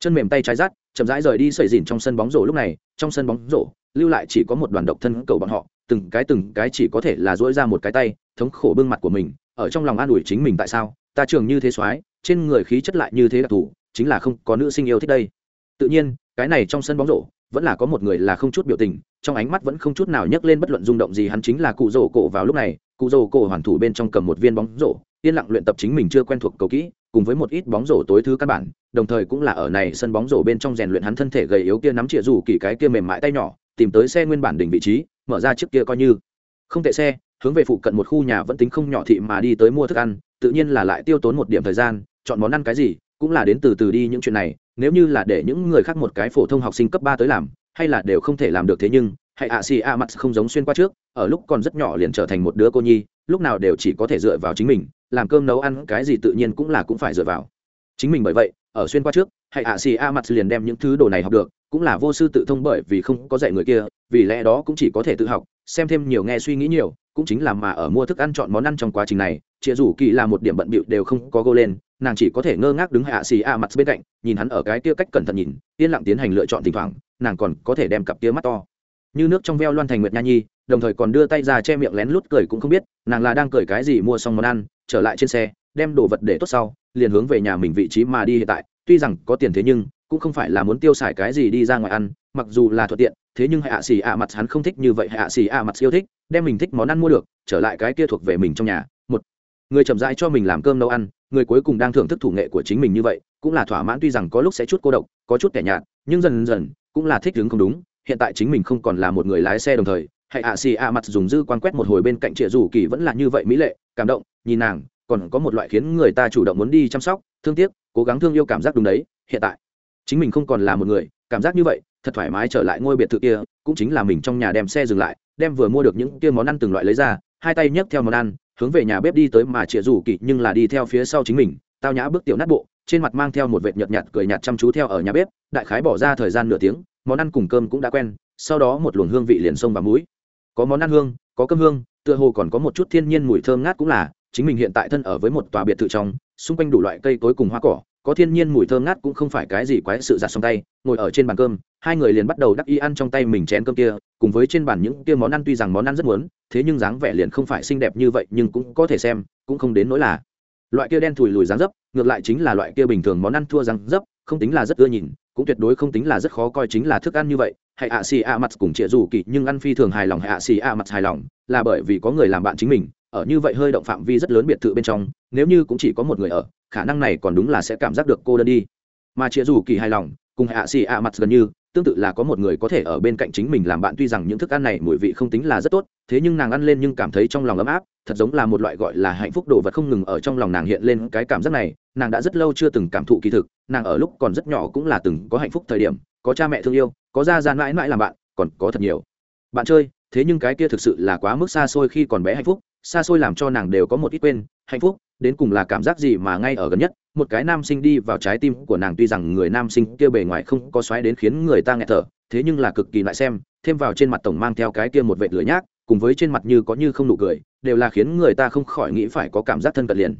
chân mềm tay trái rát, chậm rãi rời đi sợi dìn trong sân bóng rổ lúc này, trong sân bóng rổ, lưu lại chỉ có một đoàn độc thân cầu bọn họ, từng cái từng cái chỉ có thể là dỗi ra một cái tay, thống khổ bưng mặt của mình, ở trong lòng an ủi chính mình tại sao, ta trường như thế soái, trên người khí chất lại như thế đặc thù, chính là không có nữ sinh yêu thích đây. Tự nhiên, cái này trong sân bóng rổ, vẫn là có một người là không chút biểu tình, trong ánh mắt vẫn không chút nào nhấc lên bất luận rung động gì, hắn chính là cụ rổ cổ vào lúc này, cụ rổ cổ hoàn thủ bên trong cầm một viên bóng rổ yên lặng luyện tập chính mình chưa quen thuộc cầu kỹ, cùng với một ít bóng rổ tối thứ căn bản, đồng thời cũng là ở này sân bóng rổ bên trong rèn luyện hắn thân thể gầy yếu kia nắm chĩa rủ kỳ cái kia mềm mại tay nhỏ, tìm tới xe nguyên bản đỉnh vị trí, mở ra trước kia coi như. Không tệ xe, hướng về phụ cận một khu nhà vẫn tính không nhỏ thị mà đi tới mua thức ăn, tự nhiên là lại tiêu tốn một điểm thời gian, chọn món ăn cái gì, cũng là đến từ từ đi những chuyện này, nếu như là để những người khác một cái phổ thông học sinh cấp ba tới làm, hay là đều không thể làm được thế nhưng hãy ạ xì a mặt không giống xuyên qua trước, ở lúc còn rất nhỏ liền trở thành một đứa cô nhi, lúc nào đều chỉ có thể dựa vào chính mình làm cơm nấu ăn cái gì tự nhiên cũng là cũng phải dựa vào. Chính mình bởi vậy, ở xuyên qua trước hãy ạ xì a mặt liền đem những thứ đồ này học được, cũng là vô sư tự thông bởi vì không có dạy người kia, vì lẽ đó cũng chỉ có thể tự học, xem thêm nhiều nghe suy nghĩ nhiều, cũng chính là mà ở mua thức ăn chọn món ăn trong quá trình này chịa rủ kỳ là một điểm bận bịu đều không có gô lên, nàng chỉ có thể ngơ ngác đứng hạ xì a mặt bên cạnh, nhìn hắn ở cái kia cách cẩn thận nhìn, yên lặng tiến hành lựa chọn thỉnh thoảng, nàng còn có thể đem cặp kia mắt to. Như nước trong veo loan thành nguyệt nha nhi đồng thời còn đưa tay ra che miệng lén lút cười cũng không biết, nàng là đang cười cái gì mua xong món ăn, trở lại trên xe, đem đồ vật để tốt sau, liền hướng về nhà mình vị trí mà đi hiện tại. Tuy rằng có tiền thế nhưng, cũng không phải là muốn tiêu xài cái gì đi ra ngoài ăn, mặc dù là thuận tiện, thế nhưng hạ xì ạ mặt hắn không thích như vậy. Hạ xì ạ mặt yêu thích, đem mình thích món ăn mua được, trở lại cái kia thuộc về mình trong nhà. Một, người chậm rãi cho mình làm cơm nấu ăn, người cuối cùng đang thưởng thức thủ nghệ của chính mình như vậy, cũng là thỏa mãn. Tuy rằng có lúc sẽ chút cô độc, có chút kẻ nhạt, nhưng dần dần cũng là thích đứng không đúng. Hiện tại chính mình không còn là một người lái xe đồng thời hãy ạ xì ạ mặt dùng dư quan quét một hồi bên cạnh trịa rủ kỳ vẫn là như vậy mỹ lệ, cảm động, nhìn nàng, còn có một loại khiến người ta chủ động muốn đi chăm sóc, thương tiếc, cố gắng thương yêu cảm giác đúng đấy, hiện tại. Chính mình không còn là một người, cảm giác như vậy, thật thoải mái trở lại ngôi biệt thự kia, cũng chính là mình trong nhà đem xe dừng lại, đem vừa mua được những kia món ăn từng loại lấy ra, hai tay nhấc theo món ăn, hướng về nhà bếp đi tới mà chĩa rủ kỳ nhưng là đi theo phía sau chính mình, tao nhã bước tiểu nát bộ, trên mặt mang theo một vệt nhợt nhạt cười nhạt chăm chú theo ở nhà bếp, đại khái bỏ ra thời gian nửa tiếng, món ăn cùng cơm cũng đã quen, sau đó một luồng hương vị liền xông vào mũi có món ăn hương, có cơm hương, tựa hồ còn có một chút thiên nhiên mùi thơm ngát cũng là, chính mình hiện tại thân ở với một tòa biệt thự trong, xung quanh đủ loại cây cối cùng hoa cỏ, có thiên nhiên mùi thơm ngát cũng không phải cái gì quái sự giặt xong tay, ngồi ở trên bàn cơm, hai người liền bắt đầu đắc y ăn trong tay mình chén cơm kia, cùng với trên bàn những kia món ăn tuy rằng món ăn rất muốn, thế nhưng dáng vẻ liền không phải xinh đẹp như vậy, nhưng cũng có thể xem, cũng không đến nỗi là. Loại kia đen thùi lùi dáng dấp, ngược lại chính là loại kia bình thường món ăn thua dáng dấp, không tính là rất ưa nhìn, cũng tuyệt đối không tính là rất khó coi chính là thức ăn như vậy hãy ạ xì ạ mặt cùng chịa dù kỳ, nhưng ăn phi thường hài lòng hãy ạ xì ạ mặt hài lòng, là bởi vì có người làm bạn chính mình, ở như vậy hơi động phạm vi rất lớn biệt thự bên trong, nếu như cũng chỉ có một người ở, khả năng này còn đúng là sẽ cảm giác được cô đơn đi. Mà chịa dù kỳ hài lòng, cùng hạ xì ạ mặt gần như, tương tự là có một người có thể ở bên cạnh chính mình làm bạn, tuy rằng những thức ăn này mùi vị không tính là rất tốt thế nhưng nàng ăn lên nhưng cảm thấy trong lòng ấm áp, thật giống là một loại gọi là hạnh phúc đồ vật không ngừng ở trong lòng nàng hiện lên cái cảm giác này, nàng đã rất lâu chưa từng cảm thụ kỳ thực, nàng ở lúc còn rất nhỏ cũng là từng có hạnh phúc thời điểm, có cha mẹ thương yêu, có gia gian mãi mãi làm bạn, còn có thật nhiều. Bạn chơi, thế nhưng cái kia thực sự là quá mức xa xôi khi còn bé hạnh phúc, xa xôi làm cho nàng đều có một ít quên, hạnh phúc, đến cùng là cảm giác gì mà ngay ở gần nhất, một cái nam sinh đi vào trái tim của nàng tuy rằng người nam sinh kia bề ngoài không có xoáy đến khiến người ta nghẹt thở, thế nhưng là cực kỳ lại xem, thêm vào trên mặt tổng mang theo cái kia một vệ lửa nhác cùng với trên mặt như có như không nụ cười, đều là khiến người ta không khỏi nghĩ phải có cảm giác thân cận liền.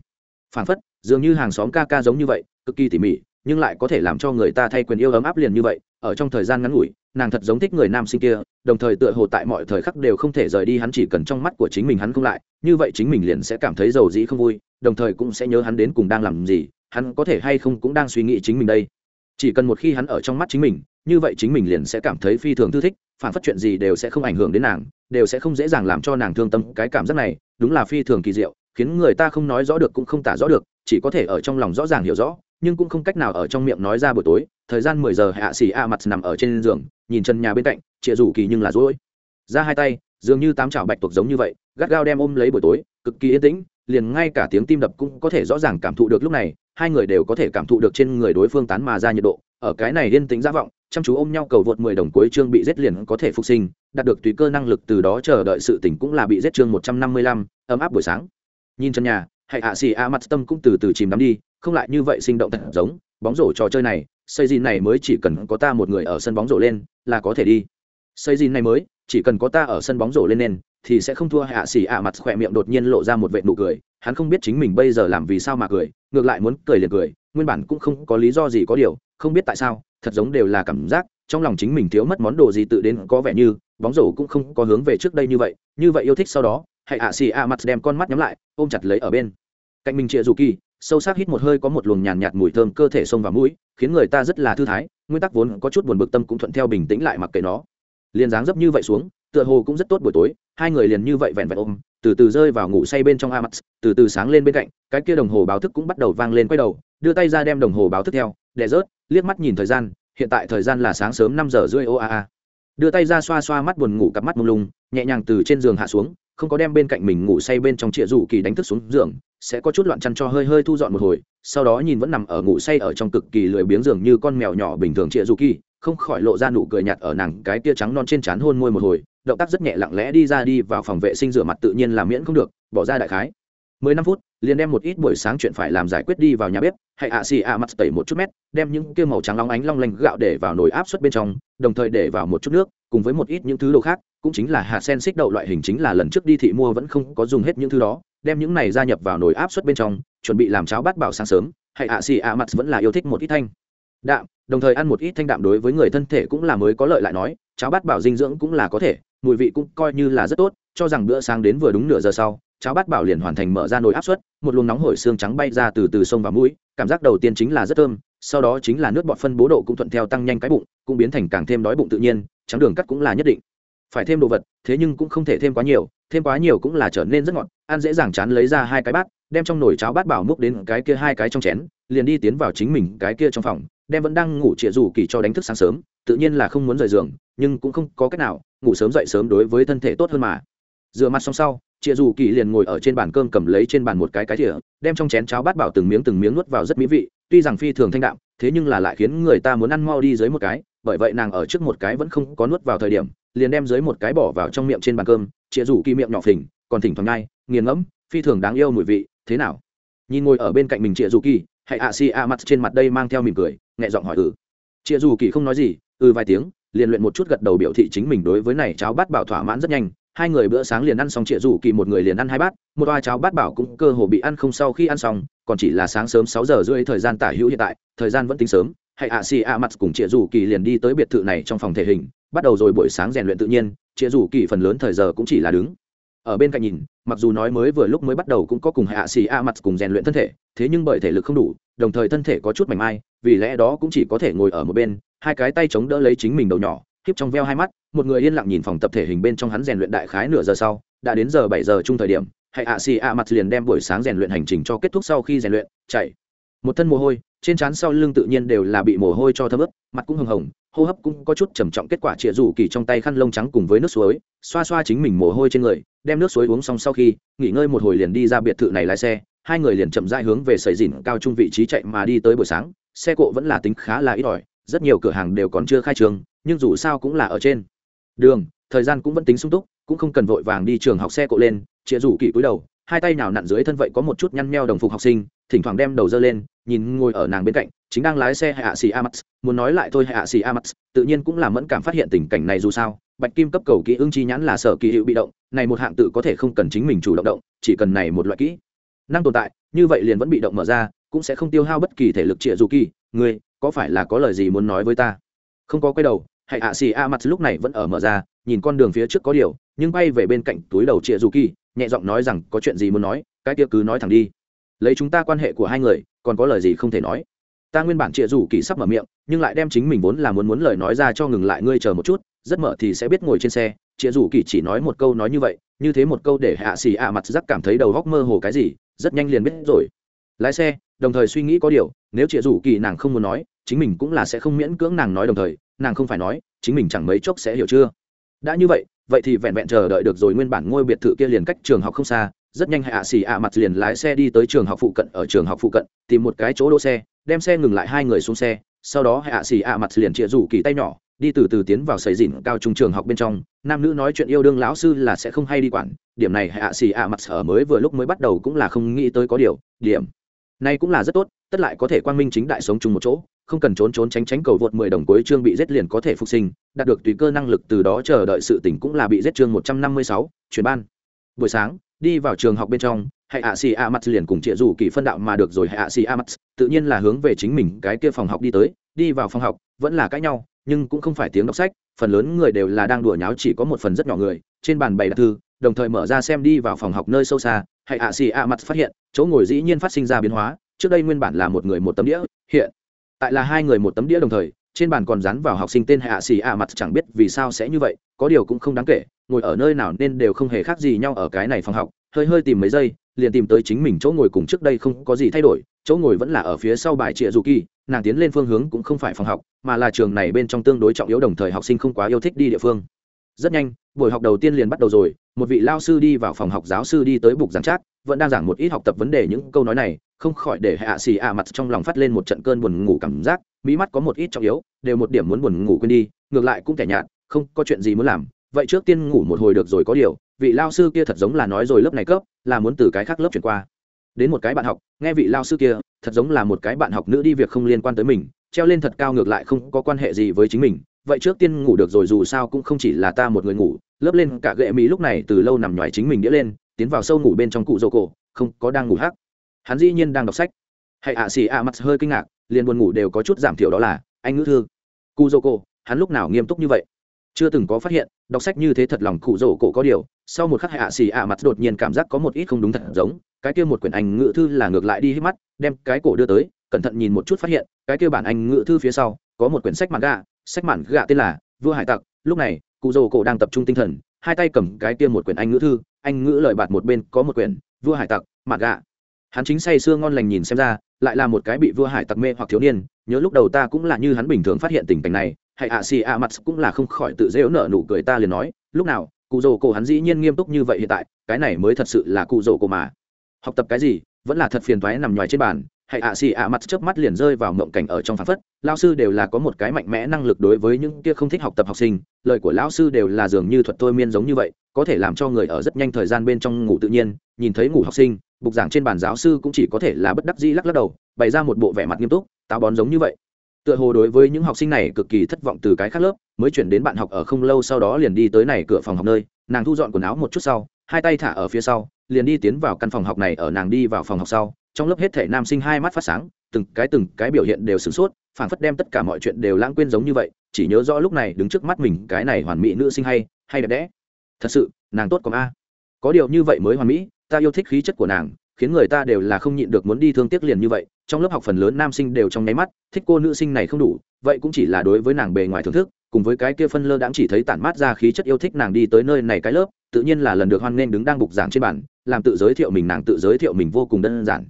Phảng phất, dường như hàng xóm ca ca giống như vậy, cực kỳ tỉ mỉ, nhưng lại có thể làm cho người ta thay quyền yêu ấm áp liền như vậy, ở trong thời gian ngắn ngủi, nàng thật giống thích người nam sinh kia, đồng thời tựa hồ tại mọi thời khắc đều không thể rời đi hắn chỉ cần trong mắt của chính mình hắn không lại, như vậy chính mình liền sẽ cảm thấy giàu dĩ không vui, đồng thời cũng sẽ nhớ hắn đến cùng đang làm gì, hắn có thể hay không cũng đang suy nghĩ chính mình đây. Chỉ cần một khi hắn ở trong mắt chính mình, như vậy chính mình liền sẽ cảm thấy phi thường thư thích phản phát chuyện gì đều sẽ không ảnh hưởng đến nàng, đều sẽ không dễ dàng làm cho nàng thương tâm. Cái cảm giác này, đúng là phi thường kỳ diệu, khiến người ta không nói rõ được cũng không tả rõ được, chỉ có thể ở trong lòng rõ ràng hiểu rõ, nhưng cũng không cách nào ở trong miệng nói ra buổi tối. Thời gian mười giờ, hạ xỉ a mặt nằm ở trên giường, nhìn chân nhà bên cạnh, chịa rủ kỳ nhưng là rối. Ra hai tay, dường như tám chảo bạch tuộc giống như vậy, gắt gao đem ôm lấy buổi tối, cực kỳ yên tĩnh, liền ngay cả tiếng tim đập cũng có thể rõ ràng cảm thụ được. Lúc này, hai người đều có thể cảm thụ được trên người đối phương tán mà ra nhiệt độ, ở cái này yên tĩnh giả vọng chăm chú ôm nhau cầu vượt mười đồng cuối chương bị giết liền có thể phục sinh, đạt được tùy cơ năng lực từ đó chờ đợi sự tỉnh cũng là bị giết chương một trăm năm mươi lăm, ấm áp buổi sáng. Nhìn chân nhà, hãy ạ xì a mặt tâm cũng từ từ chìm đắm đi, không lại như vậy sinh động thật giống, bóng rổ trò chơi này, xây gì này mới chỉ cần có ta một người ở sân bóng rổ lên, là có thể đi. Xây gì này mới, chỉ cần có ta ở sân bóng rổ lên nên thì sẽ không thua hạ xì ạ mặt, khỏe miệng đột nhiên lộ ra một vệt nụ cười, hắn không biết chính mình bây giờ làm vì sao mà cười, ngược lại muốn cười liền cười, nguyên bản cũng không có lý do gì có điều, không biết tại sao thật giống đều là cảm giác trong lòng chính mình thiếu mất món đồ gì tự đến có vẻ như bóng rổ cũng không có hướng về trước đây như vậy như vậy yêu thích sau đó hãy ạ xì ạ mặt đem con mắt nhắm lại ôm chặt lấy ở bên. Cạnh mình chịa dù kỳ sâu sắc hít một hơi có một luồng nhàn nhạt, mùi thơm cơ thể xông vào mũi khiến người ta rất là thư thái nguyên tắc vốn có chút buồn bực tâm cũng thuận theo bình tĩnh lại mặc kệ nó. Liền dáng dấp như vậy xuống tựa hồ cũng rất tốt buổi tối hai người liền như vậy vẹn vẹn ôm từ từ rơi vào ngủ say bên trong a mặt từ từ sáng lên bên cạnh cái kia đồng hồ báo thức cũng bắt đầu vang lên quay đầu đưa tay ra đem đồng hồ báo thức theo đè rớt liếc mắt nhìn thời gian, hiện tại thời gian là sáng sớm năm giờ rưỡi ô a a. Đưa tay ra xoa xoa mắt buồn ngủ cặp mắt mông lung, nhẹ nhàng từ trên giường hạ xuống, không có đem bên cạnh mình ngủ say bên trong trịa rủ kỳ đánh thức xuống giường, sẽ có chút loạn chăn cho hơi hơi thu dọn một hồi, sau đó nhìn vẫn nằm ở ngủ say ở trong cực kỳ lười biếng giường như con mèo nhỏ bình thường trịa rủ kỳ, không khỏi lộ ra nụ cười nhạt ở nàng cái tia trắng non trên trán hôn môi một hồi, động tác rất nhẹ lặng lẽ đi ra đi vào phòng vệ sinh rửa mặt tự nhiên là miễn không được, bỏ ra đại khái mười năm phút, liền đem một ít buổi sáng chuyện phải làm giải quyết đi vào nhà bếp hãy ạ xì ạ mặt tẩy một chút mét, đem những kia màu trắng long ánh long lanh gạo để vào nồi áp suất bên trong, đồng thời để vào một chút nước, cùng với một ít những thứ đồ khác, cũng chính là hạt sen xích đậu loại hình chính là lần trước đi thị mua vẫn không có dùng hết những thứ đó, đem những này gia nhập vào nồi áp suất bên trong, chuẩn bị làm cháo bát bảo sáng sớm hãy ạ xì ạ mặt vẫn là yêu thích một ít thanh đạm, đồng thời ăn một ít thanh đạm đối với người thân thể cũng là mới có lợi lại nói, cháo bát bảo dinh dưỡng cũng là có thể, mùi vị cũng coi như là rất tốt cho rằng bữa sáng đến vừa đúng nửa giờ sau, cháo bát bảo liền hoàn thành mở ra nồi áp suất, một luồng nóng hổi xương trắng bay ra từ từ sông vào mũi, cảm giác đầu tiên chính là rất thơm, sau đó chính là nước bọt phân bố độ cũng thuận theo tăng nhanh cái bụng, cũng biến thành càng thêm đói bụng tự nhiên, trắng đường cắt cũng là nhất định. Phải thêm đồ vật, thế nhưng cũng không thể thêm quá nhiều, thêm quá nhiều cũng là trở nên rất ngọt, ăn dễ dàng chán lấy ra hai cái bát, đem trong nồi cháo bát bảo múc đến cái kia hai cái trong chén, liền đi tiến vào chính mình cái kia trong phòng, đem vẫn đang ngủ trịa rủ kỳ cho đánh thức sáng sớm, tự nhiên là không muốn rời giường, nhưng cũng không có cách nào, ngủ sớm dậy sớm đối với thân thể tốt hơn mà rửa mặt xong sau chịa dù kỳ liền ngồi ở trên bàn cơm cầm lấy trên bàn một cái cái thỉa đem trong chén cháo bát bảo từng miếng từng miếng nuốt vào rất mỹ vị, tuy rằng phi thường thanh đạm, thế nhưng là lại khiến người ta muốn ăn mau đi dưới một cái, bởi vậy nàng ở trước một cái vẫn không có nuốt vào thời điểm, liền đem dưới một cái bỏ vào trong miệng trên bàn cơm chịa dù kỳ miệng nhỏ phình, còn thỉnh thoảng ngay nghiền ngẫm, phi thường đáng yêu mùi vị, thế nào? Nhìn ngồi ở bên cạnh mình chịa dù kỳ hãy ạ xì ạ mặt trên mặt đây mang theo mỉm cười, nhẹ giọng hỏi ừ. Chịa dù kỳ không nói gì ừ vài tiếng, liền luyện một chút gật đầu biểu thị chính mình đối với này cháo bát bảo thỏa mãn rất nhanh hai người bữa sáng liền ăn xong trịa rủ kỳ một người liền ăn hai bát, một toa cháo bát bảo cũng cơ hồ bị ăn không sau khi ăn xong, còn chỉ là sáng sớm sáu giờ rưỡi thời gian tả hữu hiện tại, thời gian vẫn tính sớm hãy ạ xì ạ mặt cùng trịa rủ kỳ liền đi tới biệt thự này trong phòng thể hình, bắt đầu rồi buổi sáng rèn luyện tự nhiên trịa rủ kỳ phần lớn thời giờ cũng chỉ là đứng. Ở bên cạnh nhìn, mặc dù nói mới vừa lúc mới bắt đầu cũng có cùng hạ xì a mặt cùng rèn luyện thân thể, thế nhưng bởi thể lực không đủ, đồng thời thân thể có chút mảnh mai, vì lẽ đó cũng chỉ có thể ngồi ở một bên, hai cái tay chống đỡ lấy chính mình đầu nhỏ kiếp trong veo hai mắt, một người yên lặng nhìn phòng tập thể hình bên trong hắn rèn luyện đại khái nửa giờ sau, đã đến giờ bảy giờ chung thời điểm hãy ạ xì ạ mặt liền đem buổi sáng rèn luyện hành trình cho kết thúc sau khi rèn luyện, chạy. Một thân mồ hôi, trên trán sau lưng tự nhiên đều là bị mồ hôi cho thấm ướt, mặt cũng hồng hồng, hô hấp cũng có chút trầm trọng, kết quả trịa rủ kỳ trong tay khăn lông trắng cùng với nước suối, xoa xoa chính mình mồ hôi trên người, đem nước suối uống xong sau khi, nghỉ ngơi một hồi liền đi ra biệt thự này lái xe, hai người liền chậm rãi hướng về sầy dìn cao trung vị trí chạy mà đi tới buổi sáng, xe cộ vẫn là tính khá là ít ỏi, rất nhiều cửa hàng đều còn chưa khai trường nhưng dù sao cũng là ở trên. Đường, thời gian cũng vẫn tính sung túc, cũng không cần vội vàng đi trường học xe cộ lên, chĩa rủ kỳ cúi đầu, hai tay nào nặn dưới thân vậy có một chút nhăn meo đồng phục học sinh, thỉnh thoảng đem đầu dơ lên, nhìn ngồi ở nàng bên cạnh, chính đang lái xe hạ xì amax muốn nói lại thôi hạ xì amax tự nhiên cũng là mẫn cảm phát hiện tình cảnh này dù sao, bạch kim cấp cầu kỹ ưng chi nhãn là sở kỳ hữu bị động, này một hạng tự có thể không cần chính mình chủ động động, chỉ cần này một loại kỹ năng tồn tại, như vậy liền vẫn bị động mở ra, cũng sẽ không tiêu hao bất kỳ thể lực trịa dù kỳ ngươi có phải là có lời gì muốn nói với ta? Không có quay đầu hãy ạ xì a mặt lúc này vẫn ở mở ra, nhìn con đường phía trước có điều, nhưng bay về bên cạnh túi đầu chịa dù kỳ nhẹ giọng nói rằng, có chuyện gì muốn nói, cái kia cứ nói thẳng đi. Lấy chúng ta quan hệ của hai người, còn có lời gì không thể nói? Ta nguyên bản chịa dù kỳ sắp mở miệng, nhưng lại đem chính mình vốn là muốn muốn lời nói ra cho ngừng lại, ngươi chờ một chút, rất mở thì sẽ biết ngồi trên xe. Chịa dù kỳ chỉ nói một câu nói như vậy, như thế một câu để hạ xì ạ mặt giắc cảm thấy đầu góc mơ hồ cái gì, rất nhanh liền biết rồi. Lái xe, đồng thời suy nghĩ có điều, nếu chịa dù kỳ nàng không muốn nói chính mình cũng là sẽ không miễn cưỡng nàng nói đồng thời, nàng không phải nói, chính mình chẳng mấy chốc sẽ hiểu chưa? Đã như vậy vậy thì vẹn vẹn chờ đợi được rồi nguyên bản ngôi biệt thự kia liền cách trường học không xa, rất nhanh hạ xì ạ mặt liền lái xe đi tới trường học phụ cận, ở trường học phụ cận, tìm một cái chỗ đỗ xe, đem xe ngừng lại hai người xuống xe, sau đó hạ xì ạ mặt liền chĩa rủ kỳ tay nhỏ, đi từ từ tiến vào sầy dìn cao trung trường học bên trong, nam nữ nói chuyện yêu đương lão sư là sẽ không hay đi quản, điểm này hạ xì ạ mặt ở mới vừa lúc mới bắt đầu cũng là không nghĩ tới có điều, điểm này cũng là rất tốt, tất lại có thể quang minh chính đại sống chung một chỗ, không cần trốn trốn tránh tránh cầu vượt mười đồng cuối chương bị giết liền có thể phục sinh, đạt được tùy cơ năng lực từ đó chờ đợi sự tỉnh cũng là bị giết chương một trăm năm mươi sáu, chuyển ban. Buổi sáng, đi vào trường học bên trong hãy ạ xì a mắt liền cùng chịa rủ kỳ phân đạo mà được rồi hãy ạ xì a mắt tự nhiên là hướng về chính mình cái kia phòng học đi tới, đi vào phòng học, vẫn là cãi nhau, nhưng cũng không phải tiếng đọc sách, phần lớn người đều là đang đùa nháo chỉ có một phần rất nhỏ người, trên bàn bày đặt thư, đồng thời mở ra xem đi vào phòng học nơi sâu xa hãy ạ xì ạ mặt phát hiện, chỗ ngồi dĩ nhiên phát sinh ra biến hóa, trước đây nguyên bản là một người một tấm đĩa, hiện tại là hai người một tấm đĩa đồng thời, trên bàn còn dán vào học sinh tên hạ xì ạ mặt chẳng biết vì sao sẽ như vậy, có điều cũng không đáng kể, ngồi ở nơi nào nên đều không hề khác gì nhau ở cái này phòng học, hơi hơi tìm mấy giây, liền tìm tới chính mình chỗ ngồi cùng trước đây không có gì thay đổi, chỗ ngồi vẫn là ở phía sau bài trịa dù kỳ, nàng tiến lên phương hướng cũng không phải phòng học, mà là trường này bên trong tương đối trọng yếu đồng thời học sinh không quá yêu thích đi địa phương. Rất nhanh, buổi học đầu tiên liền bắt đầu rồi một vị lao sư đi vào phòng học giáo sư đi tới bục giảng trác vẫn đang giảng một ít học tập vấn đề những câu nói này, không khỏi để hạ xì ạ mặt trong lòng phát lên một trận cơn buồn ngủ cảm giác, mỹ mắt có một ít trọng yếu, đều một điểm muốn buồn ngủ quên đi, ngược lại cũng kẻ nhạt, không có chuyện gì muốn làm, vậy trước tiên ngủ một hồi được rồi có điều, vị lao sư kia thật giống là nói rồi lớp này cấp, là muốn từ cái khác lớp chuyển qua. Đến một cái bạn học, nghe vị lao sư kia, thật giống là một cái bạn học nữ đi việc không liên quan tới mình, treo lên thật cao ngược lại không có quan hệ gì với chính mình vậy trước tiên ngủ được rồi dù sao cũng không chỉ là ta một người ngủ, lớp lên cả gệ mỹ lúc này từ lâu nằm nhoài chính mình đĩa lên, tiến vào sâu ngủ bên trong cụ dô cổ, không, có đang ngủ hắc. Hắn dĩ nhiên đang đọc sách. Hãy ạ, xì ạ, mặt hơi kinh ngạc, liền buồn ngủ đều có chút giảm thiểu đó là, anh ngữ thư. Cụ dô cổ, hắn lúc nào nghiêm túc như vậy? Chưa từng có phát hiện, đọc sách như thế thật lòng cụ dô cổ có điều, sau một khắc hạ xì ạ, mặt đột nhiên cảm giác có một ít không đúng thật giống, cái kia một quyển anh ngữ thư là ngược lại đi hít mắt, đem cái cổ đưa tới, cẩn thận nhìn một chút phát hiện, cái kia bản anh ngữ thư phía sau, có một quyển sách mạn gà sách mạn gạ tên là vua hải tặc. Lúc này, cụ dô cổ đang tập trung tinh thần, hai tay cầm cái kia một quyển anh ngữ thư, anh ngữ lời bạt một bên có một quyển vua hải tặc, mạn gạ. Hắn chính say sưa ngon lành nhìn xem ra, lại là một cái bị vua hải tặc mê hoặc thiếu niên, nhớ lúc đầu ta cũng là như hắn bình thường phát hiện tình cảnh này, hay ạ xì ạ mặt cũng là không khỏi tự dễ nở nụ cười ta liền nói, lúc nào, cụ rồ cổ hắn dĩ nhiên nghiêm túc như vậy hiện tại, cái này mới thật sự là cụ rồ cổ mà. Học tập cái gì, vẫn là thật phiền toái nằm ngoài trên bàn hãy ạ xì ạ mặt chớp mắt liền rơi vào mộng cảnh ở trong phản phất lao sư đều là có một cái mạnh mẽ năng lực đối với những kia không thích học tập học sinh, lời của lão sư đều là dường như thuật thôi miên giống như vậy, có thể làm cho người ở rất nhanh thời gian bên trong ngủ tự nhiên, nhìn thấy ngủ học sinh, bục giảng trên bàn giáo sư cũng chỉ có thể là bất đắc dĩ lắc lắc đầu, bày ra một bộ vẻ mặt nghiêm túc, táo bón giống như vậy. Tựa hồ đối với những học sinh này cực kỳ thất vọng từ cái khác lớp, mới chuyển đến bạn học ở không lâu sau đó liền đi tới này cửa phòng học nơi, nàng thu dọn quần áo một chút sau hai tay thả ở phía sau, liền đi tiến vào căn phòng học này, ở nàng đi vào phòng học sau, trong lớp hết thể nam sinh hai mắt phát sáng, từng cái từng cái biểu hiện đều sửng sốt, phảng phất đem tất cả mọi chuyện đều lãng quên giống như vậy, chỉ nhớ rõ lúc này đứng trước mắt mình cái này hoàn mỹ nữ sinh hay hay đẹp đẽ. Thật sự, nàng tốt còn a. Có điều như vậy mới hoàn mỹ, ta yêu thích khí chất của nàng, khiến người ta đều là không nhịn được muốn đi thương tiếc liền như vậy. Trong lớp học phần lớn nam sinh đều trong nháy mắt, thích cô nữ sinh này không đủ, vậy cũng chỉ là đối với nàng bề ngoài thưởng thức, cùng với cái kia phân lơ đãng chỉ thấy tản mát ra khí chất yêu thích nàng đi tới nơi này cái lớp tự nhiên là lần được hoan nghênh đứng đang bục giảng trên bàn, làm tự giới thiệu mình, nàng tự giới thiệu mình vô cùng đơn giản.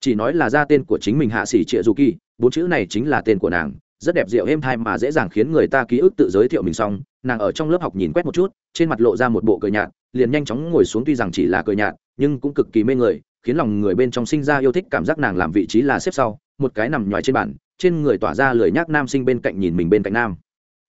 Chỉ nói là ra tên của chính mình hạ sĩ trịa dù kỳ, bốn chữ này chính là tên của nàng, rất đẹp dịu êm thai mà dễ dàng khiến người ta ký ức tự giới thiệu mình xong, nàng ở trong lớp học nhìn quét một chút, trên mặt lộ ra một bộ cười nhạt, liền nhanh chóng ngồi xuống tuy rằng chỉ là cười nhạt, nhưng cũng cực kỳ mê người, khiến lòng người bên trong sinh ra yêu thích cảm giác nàng làm vị trí là xếp sau, một cái nằm ngoài trên bàn, trên người tỏa ra lười nhác nam sinh bên cạnh nhìn mình bên cạnh nam.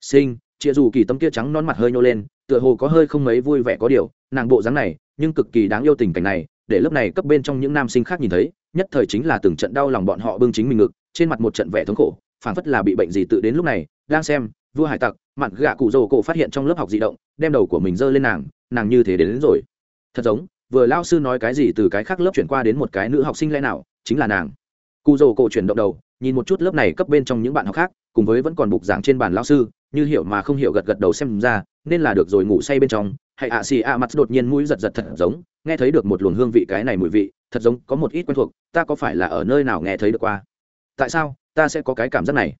Sinh chịa dù kỳ tấm kia trắng non mặt hơi nhô lên tựa hồ có hơi không mấy vui vẻ có điều nàng bộ dáng này nhưng cực kỳ đáng yêu tình cảnh này để lớp này cấp bên trong những nam sinh khác nhìn thấy nhất thời chính là từng trận đau lòng bọn họ bưng chính mình ngực trên mặt một trận vẻ thống khổ phảng phất là bị bệnh gì tự đến lúc này đang xem vua hải tặc mặn gạ cụ rồ cổ phát hiện trong lớp học di động đem đầu của mình giơ lên nàng nàng như thế đến, đến rồi. Thật giống vừa lao sư nói cái gì từ cái khác lớp chuyển qua đến một cái nữ học sinh lẽ nào chính là nàng. Cụ rồ cổ chuyển động đầu nhìn một chút lớp này cấp bên trong những bạn học khác cùng với vẫn còn bục giảng trên bàn lao sư như hiểu mà không hiểu gật gật đầu xem ra, nên là được rồi, ngủ say bên trong. Hãy ạ, xì ạ, mặt đột nhiên mũi giật giật thật giống, nghe thấy được một luồng hương vị cái này mùi vị, thật giống có một ít quen thuộc, ta có phải là ở nơi nào nghe thấy được qua? Tại sao, ta sẽ có cái cảm giác này?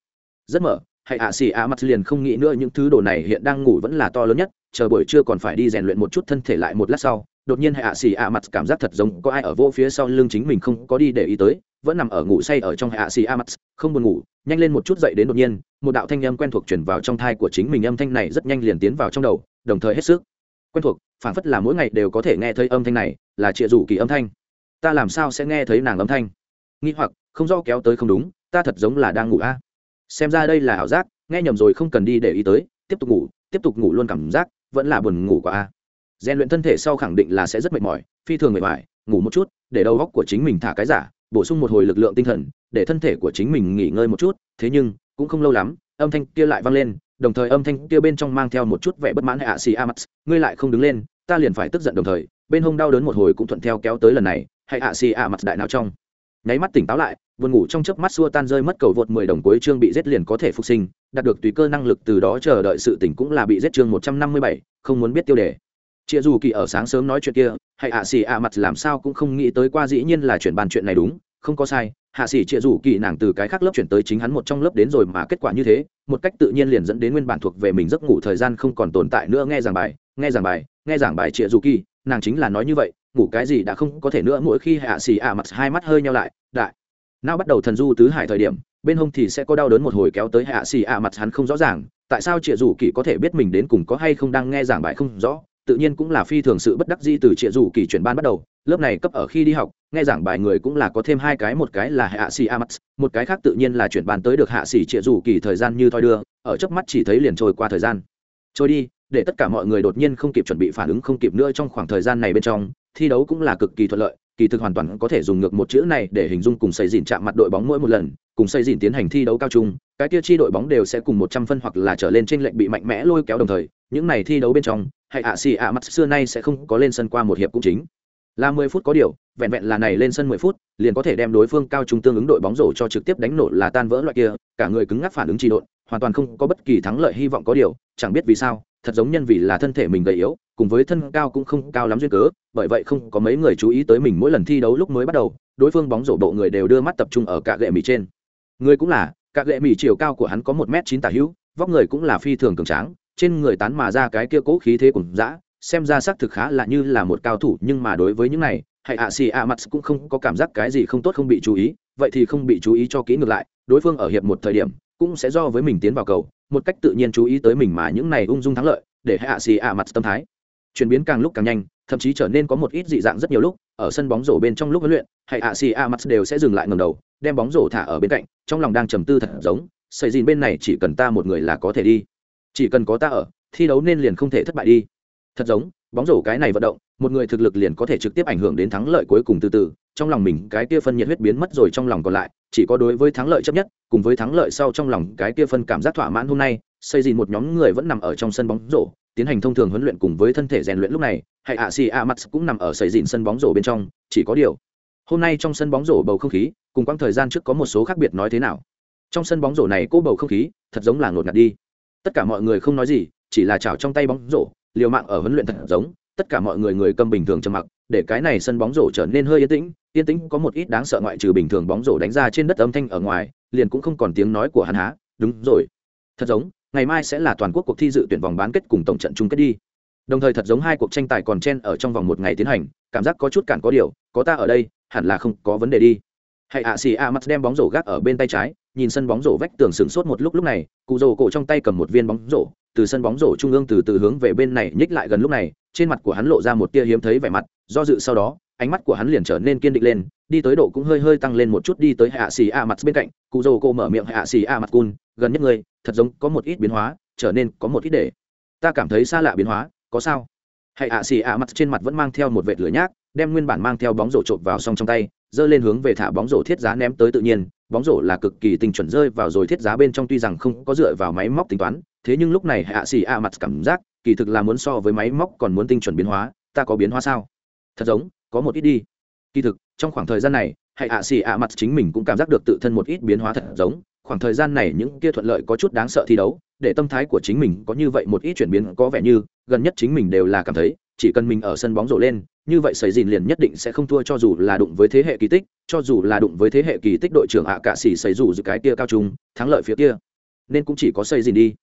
Rất mở hãy ạ, xì ạ, mặt liền không nghĩ nữa, những thứ đồ này hiện đang ngủ vẫn là to lớn nhất, chờ buổi trưa còn phải đi rèn luyện một chút thân thể lại một lát sau đột nhiên hệ ạ xì ạ mặt cảm giác thật giống có ai ở vô phía sau lưng chính mình không có đi để ý tới, vẫn nằm ở ngủ say ở trong hạ xì a mặt, không buồn ngủ, nhanh lên một chút dậy đến đột nhiên, một đạo thanh âm quen thuộc chuyển vào trong thai của chính mình, âm thanh này rất nhanh liền tiến vào trong đầu, đồng thời hết sức quen thuộc phản phất là mỗi ngày đều có thể nghe thấy âm thanh này, là trịa rủ kỳ âm thanh. Ta làm sao sẽ nghe thấy nàng âm thanh? Nghi hoặc, không do kéo tới không đúng, ta thật giống là đang ngủ a. Xem ra đây là ảo giác, nghe nhầm rồi không cần đi để ý tới, tiếp tục ngủ, tiếp tục ngủ luôn cảm giác, vẫn là buồn ngủ quá a rèn luyện thân thể sau khẳng định là sẽ rất mệt mỏi, phi thường mệt mỏi, ngủ một chút, để đầu góc của chính mình thả cái giả, bổ sung một hồi lực lượng tinh thần, để thân thể của chính mình nghỉ ngơi một chút. Thế nhưng, cũng không lâu lắm, âm thanh kia lại vang lên, đồng thời âm thanh kia bên trong mang theo một chút vẻ bất mãn hạ xì a mắt ngươi lại không đứng lên, ta liền phải tức giận đồng thời, bên hông đau đớn một hồi cũng thuận theo kéo tới lần này, hay hạ xì a mắt đại não trong. Nháy mắt tỉnh táo lại, buồn ngủ trong chớp mắt xua tan rơi mất cầu vượt mười đồng cuối chương bị giết liền có thể phục sinh, đạt được tùy cơ năng lực từ đó chờ đợi sự tỉnh cũng là bị giết chương một trăm năm mươi bảy, không muốn biết tiêu đề chia dù kỳ ở sáng sớm nói chuyện kia, hay hạ xì ạ mặt làm sao cũng không nghĩ tới qua dĩ nhiên là chuyện bàn chuyện này đúng, không có sai, hạ sĩ chia rủ kỳ nàng từ cái khác lớp chuyển tới chính hắn một trong lớp đến rồi mà kết quả như thế, một cách tự nhiên liền dẫn đến nguyên bản thuộc về mình giấc ngủ thời gian không còn tồn tại nữa nghe giảng bài, nghe giảng bài, nghe giảng bài chia rủ kỳ, nàng chính là nói như vậy, ngủ cái gì đã không có thể nữa mỗi khi hạ sĩ ạ mặt hai mắt hơi nhau lại, đại. Não bắt đầu thần du tứ hải thời điểm, bên hông thì sẽ có đau đớn một hồi kéo tới hạ sĩ ạ mặt hắn không rõ ràng, tại sao chia rủ kỳ có thể biết mình đến cùng có hay không đang nghe giảng bài không rõ tự nhiên cũng là phi thường sự bất đắc dĩ từ trịa rủ kỳ chuyển ban bắt đầu, lớp này cấp ở khi đi học, nghe giảng bài người cũng là có thêm hai cái, một cái là hạ sĩ amat, một cái khác tự nhiên là chuyển ban tới được hạ sĩ trịa rủ kỳ thời gian như thoi đưa, ở trước mắt chỉ thấy liền trôi qua thời gian. Trôi đi, để tất cả mọi người đột nhiên không kịp chuẩn bị phản ứng không kịp nữa trong khoảng thời gian này bên trong, thi đấu cũng là cực kỳ thuận lợi, kỳ thực hoàn toàn có thể dùng ngược một chữ này để hình dung cùng xây dìn chạm mặt đội bóng mỗi một lần, cùng xây dìn tiến hành thi đấu cao trung, cái kia chi đội bóng đều sẽ cùng một trăm phân hoặc là trở lên trên lệnh bị mạnh mẽ lôi kéo đồng thời, những này thi đấu bên trong hay ạ xì ạ mặt xưa nay sẽ không có lên sân qua một hiệp cũng chính. Là mười phút có điều, vẹn vẹn là này lên sân mười phút, liền có thể đem đối phương cao trung tương ứng đội bóng rổ cho trực tiếp đánh nổ là tan vỡ loại kia, cả người cứng ngắc phản ứng trì độn, hoàn toàn không có bất kỳ thắng lợi hy vọng có điều, chẳng biết vì sao, thật giống nhân vì là thân thể mình gầy yếu, cùng với thân cao cũng không cao lắm duyên cớ, bởi vậy không có mấy người chú ý tới mình mỗi lần thi đấu lúc mới bắt đầu, đối phương bóng rổ bộ người đều đưa mắt tập trung ở cả gệ mì trên. Người cũng là, cả gệ mì chiều cao của hắn có một m chín tả hữu, vóc người cũng là phi thường cường tráng trên người tán mà ra cái kia cố khí thế cùng dã, xem ra xác thực khá là như là một cao thủ, nhưng mà đối với những này hãy ạ xì ạ mặt cũng không có cảm giác cái gì không tốt không bị chú ý, vậy thì không bị chú ý cho kỹ ngược lại, đối phương ở hiệp một thời điểm, cũng sẽ do với mình tiến vào cầu, một cách tự nhiên chú ý tới mình mà những này ung dung thắng lợi, để hạ xì ạ mặt tâm thái. Chuyển biến càng lúc càng nhanh, thậm chí trở nên có một ít dị dạng rất nhiều lúc, ở sân bóng rổ bên trong lúc huấn luyện, hay hạ xì ạ mặt đều sẽ dừng lại ngầm đầu, đem bóng rổ thả ở bên cạnh, trong lòng đang trầm tư thật giống, sợi dìn bên này chỉ cần ta một người là có thể đi chỉ cần có ta ở, thi đấu nên liền không thể thất bại đi. Thật giống, bóng rổ cái này vận động, một người thực lực liền có thể trực tiếp ảnh hưởng đến thắng lợi cuối cùng từ từ. Trong lòng mình cái kia phân nhiệt huyết biến mất rồi trong lòng còn lại, chỉ có đối với thắng lợi chấp nhất, cùng với thắng lợi sau trong lòng cái kia phân cảm giác thỏa mãn hôm nay, xây dìn một nhóm người vẫn nằm ở trong sân bóng rổ, tiến hành thông thường huấn luyện cùng với thân thể rèn luyện lúc này, hay ạ xì ạ mặt cũng nằm ở xây dìn sân bóng rổ bên trong, chỉ có điều. Hôm nay trong sân bóng rổ bầu không khí, cùng quãng thời gian trước có một số khác biệt nói thế nào? Trong sân bóng rổ này cô bầu không khí, thật giống là ngột ngạt đi tất cả mọi người không nói gì, chỉ là chảo trong tay bóng rổ, liều mạng ở huấn luyện thật giống, tất cả mọi người người cầm bình thường trầm mặc, để cái này sân bóng rổ trở nên hơi yên tĩnh yên tĩnh có một ít đáng sợ ngoại trừ bình thường bóng rổ đánh ra trên đất âm thanh ở ngoài, liền cũng không còn tiếng nói của hắn há, đúng rồi, thật giống, ngày mai sẽ là toàn quốc cuộc thi dự tuyển vòng bán kết cùng tổng trận chung kết đi. Đồng thời thật giống hai cuộc tranh tài còn chen ở trong vòng một ngày tiến hành, cảm giác có chút cản có điều, có ta ở đây, hẳn là không có vấn đề đi. Hãy ạ xì a mắt đem bóng rổ gác ở bên tay trái nhìn sân bóng rổ vách tường sừng sốt một lúc lúc này, cụ rổ cổ trong tay cầm một viên bóng rổ, từ sân bóng rổ trung ương từ từ hướng về bên này nhích lại gần lúc này, trên mặt của hắn lộ ra một tia hiếm thấy vẻ mặt, do dự sau đó, ánh mắt của hắn liền trở nên kiên định lên, đi tới độ cũng hơi hơi tăng lên một chút đi tới hạ xì a mặt bên cạnh, cụ rồ cổ mở miệng hạ xì a mặt cun, gần nhất người thật giống có một ít biến hóa, trở nên có một ít để ta cảm thấy xa lạ biến hóa, có sao? Hãy xì a mặt trên mặt vẫn mang theo một vệt lửa nhác đem nguyên bản mang theo bóng rổ trộm vào xong trong tay, giơ lên hướng về thả bóng rổ thiết giá ném tới tự nhiên. Bóng rổ là cực kỳ tinh chuẩn rơi vào rồi thiết giá bên trong, tuy rằng không có dựa vào máy móc tính toán, thế nhưng lúc này hạ xì a mặt cảm giác, kỳ thực là muốn so với máy móc còn muốn tinh chuẩn biến hóa, ta có biến hóa sao? Thật giống, có một ít đi. Kỳ thực, trong khoảng thời gian này hãy ạ xì a mặt chính mình cũng cảm giác được tự thân một ít biến hóa thật giống. Khoảng thời gian này những kia thuận lợi có chút đáng sợ thi đấu, để tâm thái của chính mình có như vậy một ít chuyển biến có vẻ như, gần nhất chính mình đều là cảm thấy chỉ cần mình ở sân bóng rổ lên, như vậy sấy dìn liền nhất định sẽ không thua cho dù là đụng với thế hệ kỳ tích, cho dù là đụng với thế hệ kỳ tích đội trưởng ạ à cạ xỉ sấy dù dự cái kia cao trung, thắng lợi phía kia. Nên cũng chỉ có xây dìn đi.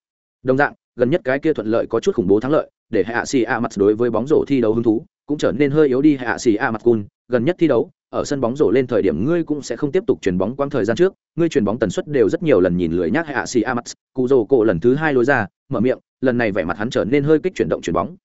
Đồng dạng, gần nhất cái kia thuận lợi có chút khủng bố thắng lợi, để hạ xì a mặt đối với bóng rổ thi đấu hứng thú, cũng trở nên hơi yếu đi hạ xì a mặt cun gần nhất thi đấu, ở sân bóng rổ lên thời điểm ngươi cũng sẽ không tiếp tục chuyển bóng quang thời gian trước, ngươi chuyển bóng tần suất đều rất nhiều lần nhìn lưỡi nhác hạ xì a mặt cụ rổ cổ lần thứ hai lối ra, mở miệng, lần này vẻ mặt hắn trở nên hơi kích chuyển động chuyển bóng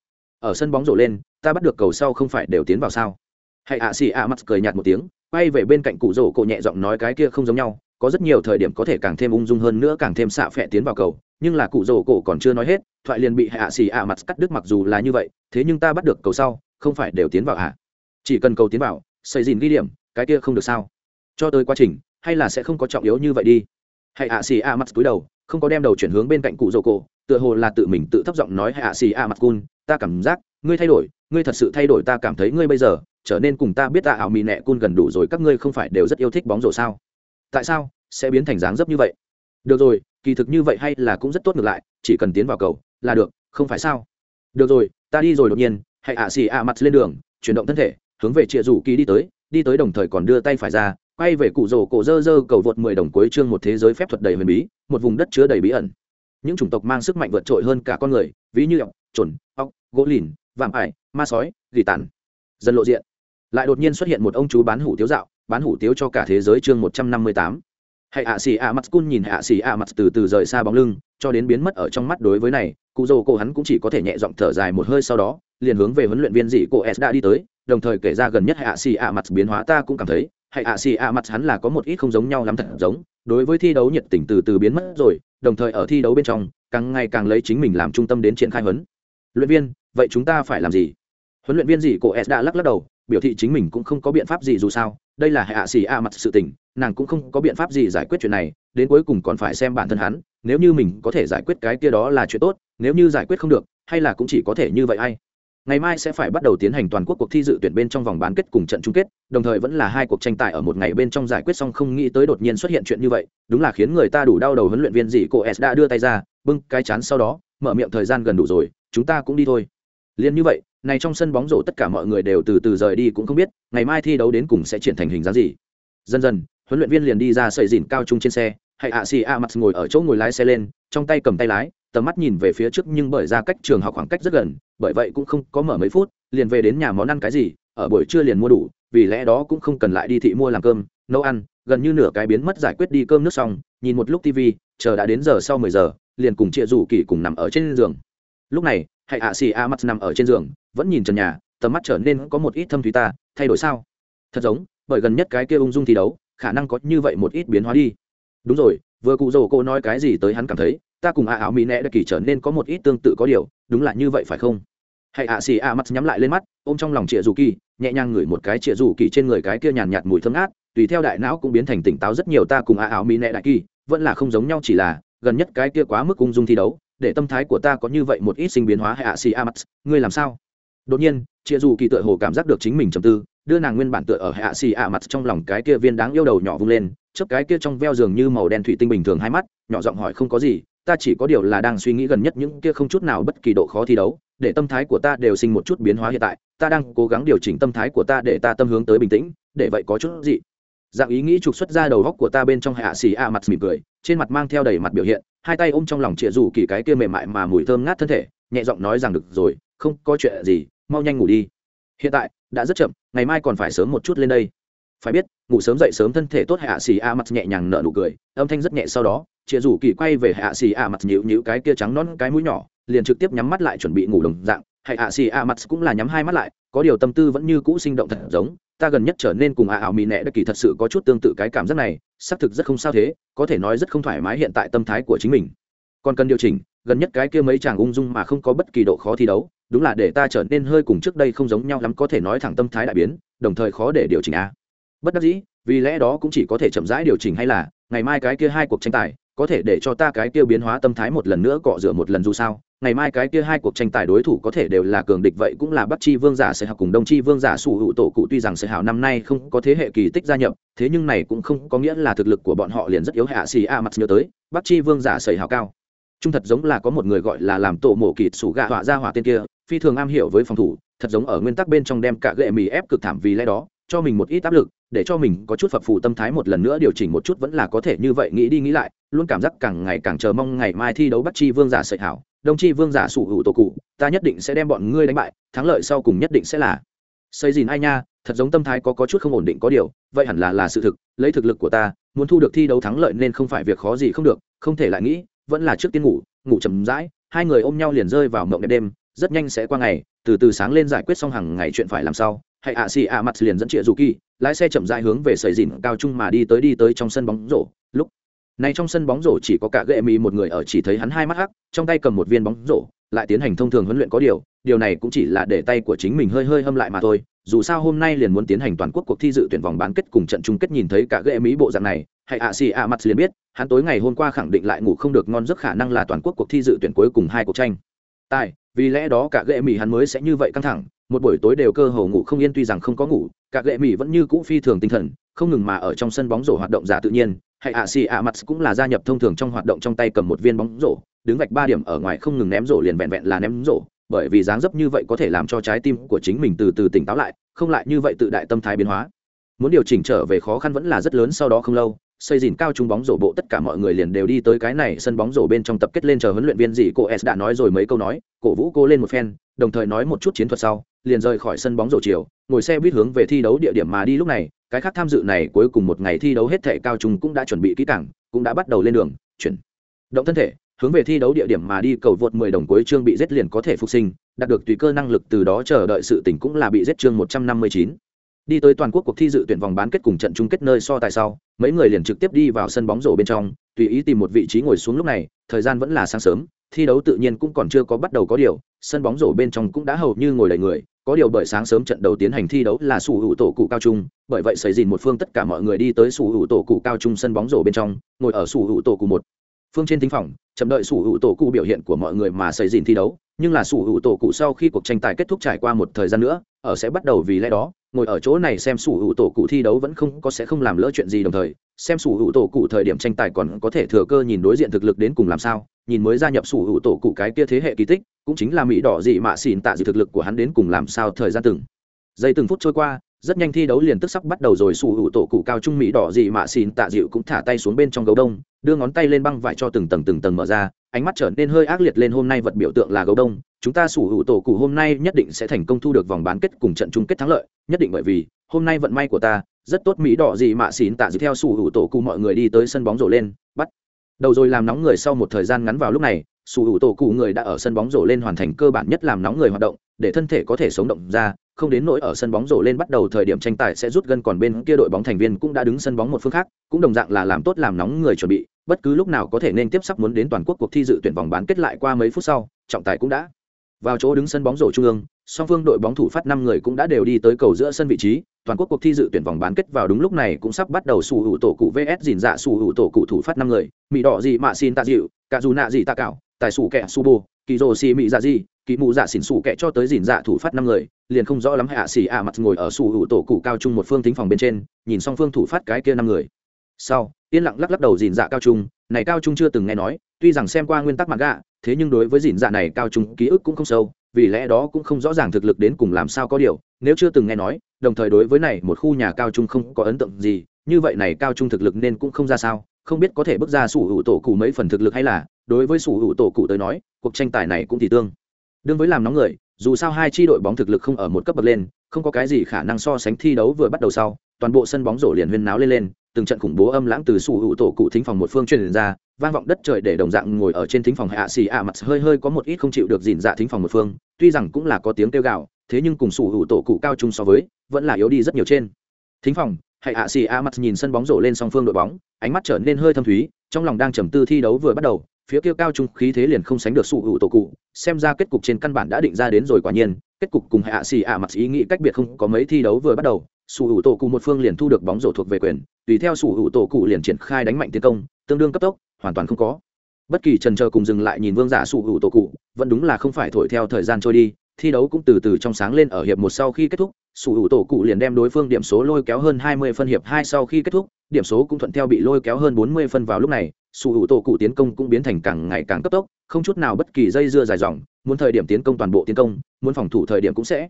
ở sân bóng rổ lên, ta bắt được cầu sau không phải đều tiến vào sao? Hãy ạ xì ạ mắt cười nhạt một tiếng, quay về bên cạnh cụ rổ cổ nhẹ giọng nói cái kia không giống nhau, có rất nhiều thời điểm có thể càng thêm ung dung hơn nữa, càng thêm xạ phẹ tiến vào cầu, nhưng là cụ rổ cổ còn chưa nói hết, thoại liền bị hạ xì ạ mặt cắt đứt mặc dù là như vậy, thế nhưng ta bắt được cầu sau, không phải đều tiến vào ạ chỉ cần cầu tiến vào, xây dìn ghi điểm, cái kia không được sao? Cho tới quá trình, hay là sẽ không có trọng yếu như vậy đi. Hãy ạ xì ạ mặt cúi đầu, không có đem đầu chuyển hướng bên cạnh cụ rổ cổ tựa hồ là tự mình tự thấp giọng nói hạ xì a mặt cun, ta cảm giác, ngươi thay đổi, ngươi thật sự thay đổi, ta cảm thấy ngươi bây giờ trở nên cùng ta biết ta ảo mì nẹ cun gần đủ rồi, các ngươi không phải đều rất yêu thích bóng rổ sao? Tại sao sẽ biến thành dáng dấp như vậy? Được rồi, kỳ thực như vậy hay là cũng rất tốt ngược lại, chỉ cần tiến vào cầu là được, không phải sao? Được rồi, ta đi rồi đột nhiên. Hãy ạ xì a mặt lên đường, chuyển động thân thể, hướng về chịa rủ kỳ đi tới đi tới đồng thời còn đưa tay phải ra, quay về cụ rổ cổ dơ dơ cầu vượt mười đồng cuối chương một thế giới phép thuật đầy huyền bí, một vùng đất chứa đầy bí ẩn những chủng tộc mang sức mạnh vượt trội hơn cả con người, ví như ọc chuẩn ọc, gỗ lìn, vạm ải, ma sói, gỉ tàn. Dần lộ diện. Lại đột nhiên xuất hiện một ông chú bán hủ tiếu dạo, bán hủ tiếu cho cả thế giới chương một trăm năm mươi tám. Hãy ạ xì ạ mặt cun nhìn hạ xì ạ mặt từ từ rời xa bóng lưng, cho đến biến mất ở trong mắt đối với này, cụ dô cô hắn cũng chỉ có thể nhẹ giọng thở dài một hơi sau đó, liền hướng về huấn luyện viên dị cô s đã đi tới, đồng thời kể ra gần nhất hạ xì ạ mặt biến hóa ta cũng cảm thấy hãy ạ xì ạ mặt hắn là có một ít không giống nhau lắm thật giống, đối với thi đấu nhiệt tình từ từ biến mất rồi, đồng thời ở thi đấu bên trong, càng ngày càng lấy chính mình làm trung tâm đến triển khai huấn. Luyện viên, vậy chúng ta phải làm gì? Huấn luyện viên gì cô s đã lắc lắc đầu, biểu thị chính mình cũng không có biện pháp gì dù sao, đây là hạ xì a mặt sự tình, nàng cũng không có biện pháp gì giải quyết chuyện này, đến cuối cùng còn phải xem bản thân hắn, nếu như mình có thể giải quyết cái kia đó là chuyện tốt, nếu như giải quyết không được, hay là cũng chỉ có thể như vậy hay ngày mai sẽ phải bắt đầu tiến hành toàn quốc cuộc thi dự tuyển bên trong vòng bán kết cùng trận chung kết, đồng thời vẫn là hai cuộc tranh tài ở một ngày bên trong giải quyết xong không nghĩ tới đột nhiên xuất hiện chuyện như vậy, đúng là khiến người ta đủ đau đầu huấn luyện viên gì cô s đã đưa tay ra, bưng cái chán sau đó, mở miệng thời gian gần đủ rồi, chúng ta cũng đi thôi. Liền như vậy, này trong sân bóng rổ tất cả mọi người đều từ từ rời đi cũng không biết, ngày mai thi đấu đến cùng sẽ triển thành hình dáng gì. Dần dần, huấn luyện viên liền đi ra sợi dìn cao trung trên xe, hay ạ xì a mặt ngồi ở chỗ ngồi lái xe lên, trong tay cầm tay lái tầm mắt nhìn về phía trước nhưng bởi ra cách trường học khoảng cách rất gần, bởi vậy cũng không có mở mấy phút, liền về đến nhà món ăn cái gì, ở buổi trưa liền mua đủ, vì lẽ đó cũng không cần lại đi thị mua làm cơm, nấu ăn, gần như nửa cái biến mất giải quyết đi cơm nước xong, nhìn một lúc tv chờ đã đến giờ sau mười giờ, liền cùng chia rủ kỳ cùng nằm ở trên giường. Lúc này hãy ạ xì a mắt nằm ở trên giường, vẫn nhìn trần nhà, tầm mắt trở nên có một ít thâm thúy ta, thay đổi sao? Thật giống, bởi gần nhất cái kia ung dung thi đấu, khả năng có như vậy một ít biến hóa đi. Đúng rồi, vừa cụ rồ cô nói cái gì tới hắn cảm thấy ta cùng à áo mỹ nẹ đã kỳ trở nên có một ít tương tự có điều, đúng là như vậy phải không? Hãy ạ xì ạ mặt nhắm lại lên mắt, ôm trong lòng chĩa dù kỳ, nhẹ nhàng ngửi một cái chĩa dù kỳ trên người cái kia nhàn nhạt mùi thơm ngát, tùy theo đại não cũng biến thành tỉnh táo rất nhiều ta cùng à áo mỹ nẹ đại kỳ, vẫn là không giống nhau chỉ là, gần nhất cái kia quá mức ung dung thi đấu, để tâm thái của ta có như vậy một ít sinh biến hóa hệ ạ xì a mắt ngươi làm sao? Đột nhiên chĩa dù kỳ tựa hồ cảm giác được chính mình trầm tư, đưa nàng nguyên bản tựa ở hệ ạ xì a mặt trong lòng cái kia viên đáng yêu đầu nhỏ vung lên, chớp cái kia trong veo giường như màu đen thủy tinh bình thường hai mắt, nhỏ giọng hỏi không có gì ta chỉ có điều là đang suy nghĩ gần nhất những kia không chút nào bất kỳ độ khó thi đấu, để tâm thái của ta đều sinh một chút biến hóa hiện tại, ta đang cố gắng điều chỉnh tâm thái của ta để ta tâm hướng tới bình tĩnh, để vậy có chút gì. Dạng ý nghĩ trục xuất ra đầu góc của ta bên trong hạ xì a mặt mỉm cười, trên mặt mang theo đầy mặt biểu hiện, hai tay ôm trong lòng chĩa dù kỳ cái kia mềm mại mà mùi thơm ngát thân thể, nhẹ giọng nói rằng được rồi, không có chuyện gì, mau nhanh ngủ đi. Hiện tại, đã rất chậm, ngày mai còn phải sớm một chút lên đây. Phải biết, ngủ sớm dậy sớm thân thể tốt hạ xì a mặt nhẹ nhàng nở nụ cười, âm thanh rất nhẹ sau đó chịa rủ kỳ quay về hạ xì ạ mặt nhịu nhịu cái kia trắng non cái mũi nhỏ, liền trực tiếp nhắm mắt lại chuẩn bị ngủ đồng dạng. Hạ xì ạ mặt cũng là nhắm hai mắt lại, có điều tâm tư vẫn như cũ sinh động thật giống, ta gần nhất trở nên cùng ạ ảo mỹ nẹ đất kỳ thật sự có chút tương tự cái cảm giác này, xác thực rất không sao thế, có thể nói rất không thoải mái hiện tại tâm thái của chính mình. Còn cần điều chỉnh, gần nhất cái kia mấy chàng ung dung mà không có bất kỳ độ khó thi đấu, đúng là để ta trở nên hơi cùng trước đây không giống nhau lắm có thể nói thẳng tâm thái đại biến, đồng thời khó để điều chỉnh a. Bất đắc dĩ, vì lẽ đó cũng chỉ có thể chậm rãi điều chỉnh hay là, ngày mai cái kia hai cuộc tranh tài có thể để cho ta cái kia biến hóa tâm thái một lần nữa cọ rửa một lần dù sao. Ngày mai cái kia hai cuộc tranh tài đối thủ có thể đều là cường địch, vậy cũng là bắc chi vương giả sẽ học cùng đông chi vương giả sủ hữu tổ cụ, tuy rằng sẽ hảo năm nay không có thế hệ kỳ tích gia nhập, thế nhưng này cũng không có nghĩa là thực lực của bọn họ liền rất yếu hạ xì a mặt nhớ tới, bắc chi vương giả sầy hảo cao. Trung thật giống là có một người gọi là làm tổ mổ kịt sủ gạ họa ra hỏa tên kia, phi thường am hiểu với phòng thủ, thật giống ở nguyên tắc bên trong đem cả gệ mì ép cực thảm vì lẽ đó, cho mình một ít áp lực để cho mình có chút phập phù tâm thái một lần nữa điều chỉnh một chút vẫn là có thể như vậy nghĩ đi nghĩ lại, luôn cảm giác càng ngày càng chờ mong ngày mai thi đấu bắt chi vương giả sợi hảo, đồng chi vương giả sủ hữu tổ cụ, ta nhất định sẽ đem bọn ngươi đánh bại, thắng lợi sau cùng nhất định sẽ là. Xây dìn ai nha, thật giống tâm thái có có chút không ổn định có điều, vậy hẳn là là sự thực, lấy thực lực của ta, muốn thu được thi đấu thắng lợi nên không phải việc khó gì không được, không thể lại nghĩ, vẫn là trước tiên ngủ ngủ chầm rãi, hai người ôm nhau liền rơi vào mộng đẹp đêm, rất nhanh sẽ qua ngày, từ từ sáng lên giải quyết xong hàng ngày chuyện phải làm sao hãy ạ xì ạ mặt liền dẫn chĩa dù kỳ, lái xe chậm rãi hướng về sầy dìn cao trung mà đi tới đi tới trong sân bóng rổ. Lúc này trong sân bóng rổ chỉ có cả gệ mì một người ở chỉ thấy hắn hai mắt hắc, trong tay cầm một viên bóng rổ, lại tiến hành thông thường huấn luyện có điều điều này cũng chỉ là để tay của chính mình hơi hơi hâm lại mà thôi. Dù sao hôm nay liền muốn tiến hành toàn quốc cuộc thi dự tuyển vòng bán kết cùng trận chung kết nhìn thấy cả gệ mỹ bộ dạng này hãy ạ xì ạ mặt liền biết, hắn tối ngày hôm qua khẳng định lại ngủ không được ngon giấc khả năng là toàn quốc cuộc thi dự tuyển cuối cùng hai cuộc tranh. Tài vì lẽ đó cả gệ mỹ hắn mới sẽ như vậy căng thẳng một buổi tối đều cơ hồ ngủ không yên, tuy rằng không có ngủ, cả lệ mỹ vẫn như cũ phi thường tinh thần, không ngừng mà ở trong sân bóng rổ hoạt động giả tự nhiên. Hay ạ xì ạ mặt cũng là gia nhập thông thường trong hoạt động trong tay cầm một viên bóng rổ, đứng vạch ba điểm ở ngoài không ngừng ném rổ, liền vẹn vẹn là ném rổ, bởi vì dáng dấp như vậy có thể làm cho trái tim của chính mình từ từ tỉnh táo lại, không lại như vậy tự đại tâm thái biến hóa. Muốn điều chỉnh trở về khó khăn vẫn là rất lớn, sau đó không lâu xây dìn cao trung bóng rổ bộ tất cả mọi người liền đều đi tới cái này sân bóng rổ bên trong tập kết lên chờ huấn luyện viên gì, cô s đã nói rồi mấy câu nói, cổ vũ cô lên một phen, đồng thời nói một chút chiến thuật sau, liền rời khỏi sân bóng rổ chiều, ngồi xe buýt hướng về thi đấu địa điểm mà đi. Lúc này, cái khác tham dự này cuối cùng một ngày thi đấu hết thể cao trung cũng đã chuẩn bị kỹ càng, cũng đã bắt đầu lên đường, chuyển, động thân thể, hướng về thi đấu địa điểm mà đi. Cầu vượt 10 đồng cuối chương bị giết liền có thể phục sinh, đạt được tùy cơ năng lực từ đó chờ đợi sự tỉnh cũng là bị giết chương 159 đi tới toàn quốc cuộc thi dự tuyển vòng bán kết cùng trận chung kết nơi so tài sau, mấy người liền trực tiếp đi vào sân bóng rổ bên trong, tùy ý tìm một vị trí ngồi xuống lúc này, thời gian vẫn là sáng sớm, thi đấu tự nhiên cũng còn chưa có bắt đầu có điều, sân bóng rổ bên trong cũng đã hầu như ngồi đầy người, có điều bởi sáng sớm trận đầu tiến hành thi đấu là sủ hữu tổ cụ cao trung, bởi vậy xảy dìn một phương tất cả mọi người đi tới sủ hữu tổ cụ cao trung sân bóng rổ bên trong, ngồi ở sủ hữu tổ cụ một phương trên thính phòng, chậm đợi sủ hữu tổ cụ biểu hiện của mọi người mà xảy dìn thi đấu, nhưng là sủ hữu tổ cụ sau khi cuộc tranh tài kết thúc trải qua một thời gian nữa, ở sẽ bắt đầu vì lẽ đó ngồi ở chỗ này xem sủ hữu tổ cụ thi đấu vẫn không có sẽ không làm lỡ chuyện gì đồng thời, xem sủ hữu tổ cụ thời điểm tranh tài còn có thể thừa cơ nhìn đối diện thực lực đến cùng làm sao, nhìn mới gia nhập sủ hữu tổ cụ cái kia thế hệ kỳ tích, cũng chính là mỹ đỏ dị mạ xỉn tạ dị thực lực của hắn đến cùng làm sao thời gian từng. Giây từng phút trôi qua, rất nhanh thi đấu liền tức sắc bắt đầu rồi, sủ hữu tổ cụ cao trung mỹ đỏ dị mạ xỉn tạ dịu cũng thả tay xuống bên trong gấu đông, đưa ngón tay lên băng vải cho từng tầng từng tầng mở ra ánh mắt trở nên hơi ác liệt lên hôm nay vật biểu tượng là gấu đông. Chúng ta sủ hữu tổ cụ hôm nay nhất định sẽ thành công thu được vòng bán kết cùng trận chung kết thắng lợi. Nhất định bởi vì, hôm nay vận may của ta, rất tốt mỹ đỏ gì mạ xỉn tạ dịu theo sủ hữu tổ cụ mọi người đi tới sân bóng rổ lên, bắt đầu rồi làm nóng người sau một thời gian ngắn vào lúc này, sủ hữu tổ cụ người đã ở sân bóng rổ lên hoàn thành cơ bản nhất làm nóng người hoạt động, để thân thể có thể sống động ra, không đến nỗi ở sân bóng rổ lên bắt đầu thời điểm tranh tài sẽ rút gân còn bên kia đội bóng thành viên cũng đã đứng sân bóng một phương khác, cũng đồng dạng là làm tốt làm nóng người chuẩn bị bất cứ lúc nào có thể nên tiếp sắp muốn đến toàn quốc cuộc thi dự tuyển vòng bán kết lại qua mấy phút sau, trọng tài cũng đã vào chỗ đứng sân bóng rổ trung ương, song phương đội bóng thủ phát năm người cũng đã đều đi tới cầu giữa sân vị trí, toàn quốc cuộc thi dự tuyển vòng bán kết vào đúng lúc này cũng sắp bắt đầu sủ hữu tổ cụ vs dìn dạ sủ hữu tổ cụ thủ phát năm người mỹ đỏ gì mạ xin tạ dịu cả dù nạ gì tạ cảo, tài sủ kẻ su bô kỳ rồ xì mỹ dạ gì, kỳ mụ dạ xỉn sủ kẻ cho tới dìn dạ thủ phát năm người, liền không rõ lắm hạ xì ạ mặt ngồi ở sủ hữu tổ cụ cao trung một phương tính phòng bên trên, nhìn song phương thủ phát cái kia năm người sau, yên lặng lắc lắc đầu dìn dạ cao trung, này cao trung chưa từng nghe nói, tuy rằng xem qua nguyên tắc mặt gạ, thế nhưng đối với dìn dạ này cao trung ký ức cũng không sâu, vì lẽ đó cũng không rõ ràng thực lực đến cùng làm sao có điều, nếu chưa từng nghe nói, đồng thời đối với này một khu nhà cao trung không có ấn tượng gì, như vậy này cao trung thực lực nên cũng không ra sao, không biết có thể bước ra sủ hữu tổ cụ mấy phần thực lực hay là, đối với sủ hữu tổ cụ tới nói, cuộc tranh tài này cũng thì tương đương với làm nóng người, dù sao hai chi đội bóng thực lực không ở một cấp bậc lên, không có cái gì khả năng so sánh thi đấu vừa bắt đầu sau toàn bộ sân bóng rổ liền huyên náo lên lên, từng trận khủng bố âm lãng từ sủ hữu tổ cụ thính phòng một phương truyền ra, vang vọng đất trời để đồng dạng ngồi ở trên thính phòng hạ xì ạ mặt hơi hơi có một ít không chịu được dìn dạ thính phòng một phương, tuy rằng cũng là có tiếng kêu gào, thế nhưng cùng sủ hữu tổ cụ cao trung so với, vẫn là yếu đi rất nhiều trên. Thính phòng, hạ xì ạ mặt nhìn sân bóng rổ lên song phương đội bóng, ánh mắt trở nên hơi thâm thúy, trong lòng đang trầm tư thi đấu vừa bắt đầu, phía kia cao trung khí thế liền không sánh được sủ hữu tổ cụ, xem ra kết cục trên căn bản đã định ra đến rồi quả nhiên, kết cục cùng hạ xì ạ mặt ý nghĩ cách biệt không có mấy thi đấu vừa bắt đầu sủ hữu tổ cụ một phương liền thu được bóng rổ thuộc về quyền, tùy theo sủ hữu tổ cụ liền triển khai đánh mạnh tiến công, tương đương cấp tốc, hoàn toàn không có. Bất kỳ trần chờ cùng dừng lại nhìn vương giả sủ hữu tổ cụ, vẫn đúng là không phải thổi theo thời gian trôi đi, thi đấu cũng từ từ trong sáng lên ở hiệp một sau khi kết thúc, sủ hữu tổ cụ liền đem đối phương điểm số lôi kéo hơn 20 phân hiệp hai sau khi kết thúc, điểm số cũng thuận theo bị lôi kéo hơn 40 phân vào lúc này, sủ hữu tổ cụ tiến công cũng biến thành càng ngày càng cấp tốc, không chút nào bất kỳ dây dưa dài dòng, muốn thời điểm tiến công toàn bộ tiến công, muốn phòng thủ thời điểm cũng sẽ.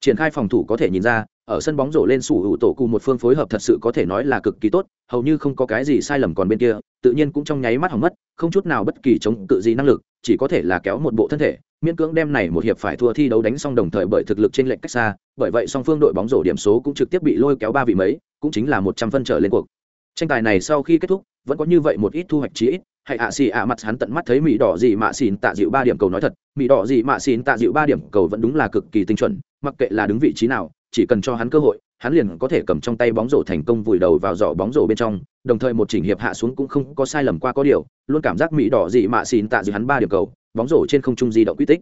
Triển khai phòng thủ có thể nhìn ra ở sân bóng rổ lên sủ hữu tổ cụ một phương phối hợp thật sự có thể nói là cực kỳ tốt, hầu như không có cái gì sai lầm còn bên kia, tự nhiên cũng trong nháy mắt hỏng mất, không chút nào bất kỳ chống cự gì năng lực, chỉ có thể là kéo một bộ thân thể, miễn cưỡng đem này một hiệp phải thua thi đấu đánh xong đồng thời bởi thực lực trên lệnh cách xa, bởi vậy song phương đội bóng rổ điểm số cũng trực tiếp bị lôi kéo ba vị mấy, cũng chính là một trăm phân trở lên cuộc. Tranh tài này sau khi kết thúc, vẫn có như vậy một ít thu hoạch chí ít, hay ạ xì ạ mặt hắn tận mắt thấy mỹ đỏ gì mạ xìn tạ dịu ba điểm cầu nói thật mỹ đỏ gì mạ xìn tạ dịu ba điểm cầu vẫn đúng là cực kỳ tinh chuẩn, mặc kệ là đứng vị trí nào chỉ cần cho hắn cơ hội, hắn liền có thể cầm trong tay bóng rổ thành công vùi đầu vào giỏ bóng rổ bên trong, đồng thời một chỉnh hiệp hạ xuống cũng không có sai lầm qua có điều, luôn cảm giác mỹ đỏ gì mạ xin tạ dự hắn ba điểm cầu, bóng rổ trên không trung di động quy tích.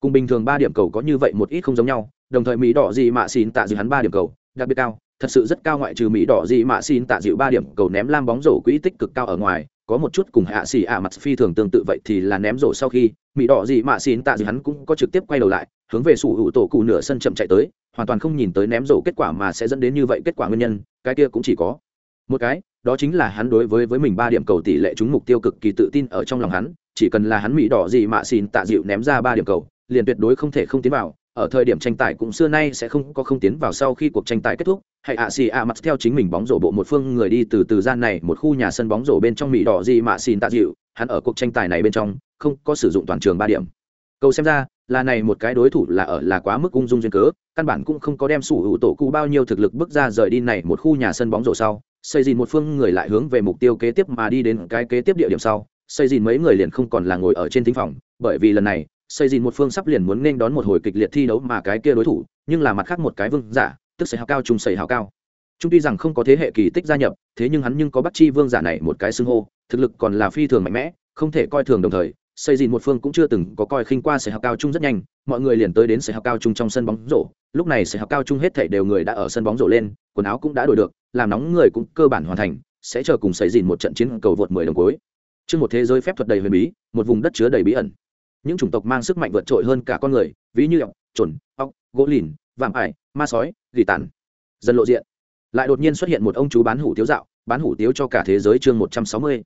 Cùng bình thường ba điểm cầu có như vậy một ít không giống nhau, đồng thời mỹ đỏ gì mạ xin tạ dự hắn ba điểm cầu, đặc biệt cao, thật sự rất cao ngoại trừ mỹ đỏ gì mạ xin tạ dịu ba điểm cầu ném lam bóng rổ quỹ tích cực cao ở ngoài, có một chút cùng hạ xì ạ mặt phi thường tương tự vậy thì là ném rổ sau khi mỹ đỏ gì mạ xin tạ dịu hắn cũng có trực tiếp quay đầu lại hướng về sủ hữu tổ cụ nửa sân chậm chạy tới, hoàn toàn không nhìn tới ném rổ kết quả mà sẽ dẫn đến như vậy kết quả nguyên nhân, cái kia cũng chỉ có một cái, đó chính là hắn đối với với mình ba điểm cầu tỷ lệ trúng mục tiêu cực kỳ tự tin ở trong lòng hắn, chỉ cần là hắn mỹ đỏ gì mạ xin tạ dịu ném ra ba điểm cầu, liền tuyệt đối không thể không tiến vào, ở thời điểm tranh tài cũng xưa nay sẽ không có không tiến vào sau khi cuộc tranh tài kết thúc hãy ạ xì ạ mặt theo chính mình bóng rổ bộ một phương người đi từ từ gian này một khu nhà sân bóng rổ bên trong mỹ đỏ gì mạ xin tạ dịu, hắn ở cuộc tranh tài này bên trong, không có sử dụng toàn trường ba điểm. Cầu xem ra là này một cái đối thủ là ở là quá mức ung dung duyên cớ, căn bản cũng không có đem sủ hữu tổ cụ bao nhiêu thực lực bước ra rời đi này một khu nhà sân bóng rổ sau, xây dìn một phương người lại hướng về mục tiêu kế tiếp mà đi đến cái kế tiếp địa điểm sau, xây dìn mấy người liền không còn là ngồi ở trên thính phòng, bởi vì lần này, xây dìn một phương sắp liền muốn nên đón một hồi kịch liệt thi đấu mà cái kia đối thủ, nhưng là mặt khác một cái vương giả, tức xây hào cao trùng xây hào cao. Chúng tuy rằng không có thế hệ kỳ tích gia nhập, thế nhưng hắn nhưng có bắt chi vương giả này một cái xưng hô, thực lực còn là phi thường mạnh mẽ, không thể coi thường đồng thời xây dìn một phương cũng chưa từng có coi khinh qua xây học cao trung rất nhanh, mọi người liền tới đến xây học cao trung trong sân bóng rổ. Lúc này xây học cao trung hết thể đều người đã ở sân bóng rổ lên, quần áo cũng đã đổi được, làm nóng người cũng cơ bản hoàn thành, sẽ chờ cùng xây dìn một trận chiến cầu vượt mười đồng cuối. Trước một thế giới phép thuật đầy huyền bí, một vùng đất chứa đầy bí ẩn. Những chủng tộc mang sức mạnh vượt trội hơn cả con người, ví như ọc trồn ọc gỗ lìn, vạm ải, ma sói, gỉ tàn. Dân lộ diện. Lại đột nhiên xuất hiện một ông chú bán hủ tiếu dạo, bán hủ tiếu cho cả thế giới chương một trăm sáu mươi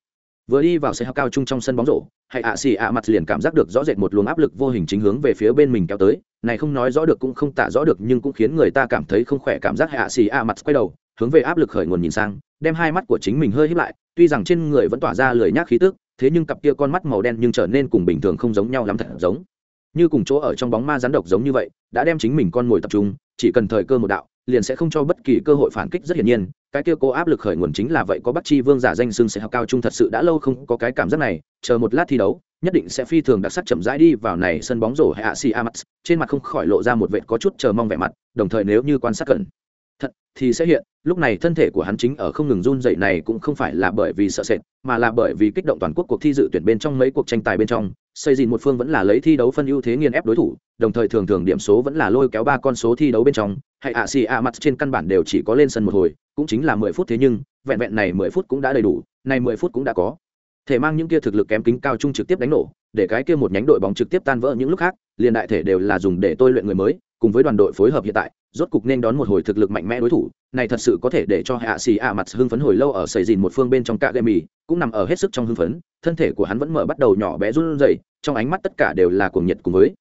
vừa đi vào xe hao cao trung trong sân bóng rổ, hay ạ xì ạ mặt liền cảm giác được rõ rệt một luồng áp lực vô hình chính hướng về phía bên mình kéo tới. Này không nói rõ được cũng không tả rõ được nhưng cũng khiến người ta cảm thấy không khỏe cảm giác hay ạ xì ạ mặt quay đầu, hướng về áp lực khởi nguồn nhìn sang, đem hai mắt của chính mình hơi hít lại, tuy rằng trên người vẫn tỏa ra lười nhác khí tức, thế nhưng cặp kia con mắt màu đen nhưng trở nên cùng bình thường không giống nhau lắm thật giống. Như cùng chỗ ở trong bóng ma rắn độc giống như vậy, đã đem chính mình con mồi tập trung, chỉ cần thời cơ một đạo liền sẽ không cho bất kỳ cơ hội phản kích. Rất hiển nhiên, cái kia cố áp lực khởi nguồn chính là vậy. Có bắc chi vương giả danh xưng sẽ học cao trung thật sự đã lâu không có cái cảm giác này. Chờ một lát thi đấu, nhất định sẽ phi thường đặc sắc chậm rãi đi vào này sân bóng rổ hạ ạ si amax trên mặt không khỏi lộ ra một vệt có chút chờ mong vẻ mặt, đồng thời nếu như quan sát cẩn thật, thì sẽ hiện. Lúc này thân thể của hắn chính ở không ngừng run dậy này cũng không phải là bởi vì sợ sệt, mà là bởi vì kích động toàn quốc cuộc thi dự tuyển bên trong mấy cuộc tranh tài bên trong. Xây dìn một phương vẫn là lấy thi đấu phân ưu thế nghiền ép đối thủ, đồng thời thường thường điểm số vẫn là lôi kéo ba con số thi đấu bên trong. Hay ạ, xì ạ, mặt trên căn bản đều chỉ có lên sân một hồi, cũng chính là mười phút thế nhưng, vẹn vẹn này mười phút cũng đã đầy đủ, này mười phút cũng đã có. Thể mang những kia thực lực kém kính cao trung trực tiếp đánh nổ, để cái kia một nhánh đội bóng trực tiếp tan vỡ những lúc khác, liền đại thể đều là dùng để tôi luyện người mới, cùng với đoàn đội phối hợp hiện tại rốt cục nên đón một hồi thực lực mạnh mẽ đối thủ, này thật sự có thể để cho hạ xì ạ mặt hưng phấn hồi lâu ở sầy dìn một phương bên trong cạ gậy mì cũng nằm ở hết sức trong hưng phấn, thân thể của hắn vẫn mở bắt đầu nhỏ bé run rẩy, trong ánh mắt tất cả đều là cuồng nhiệt cùng với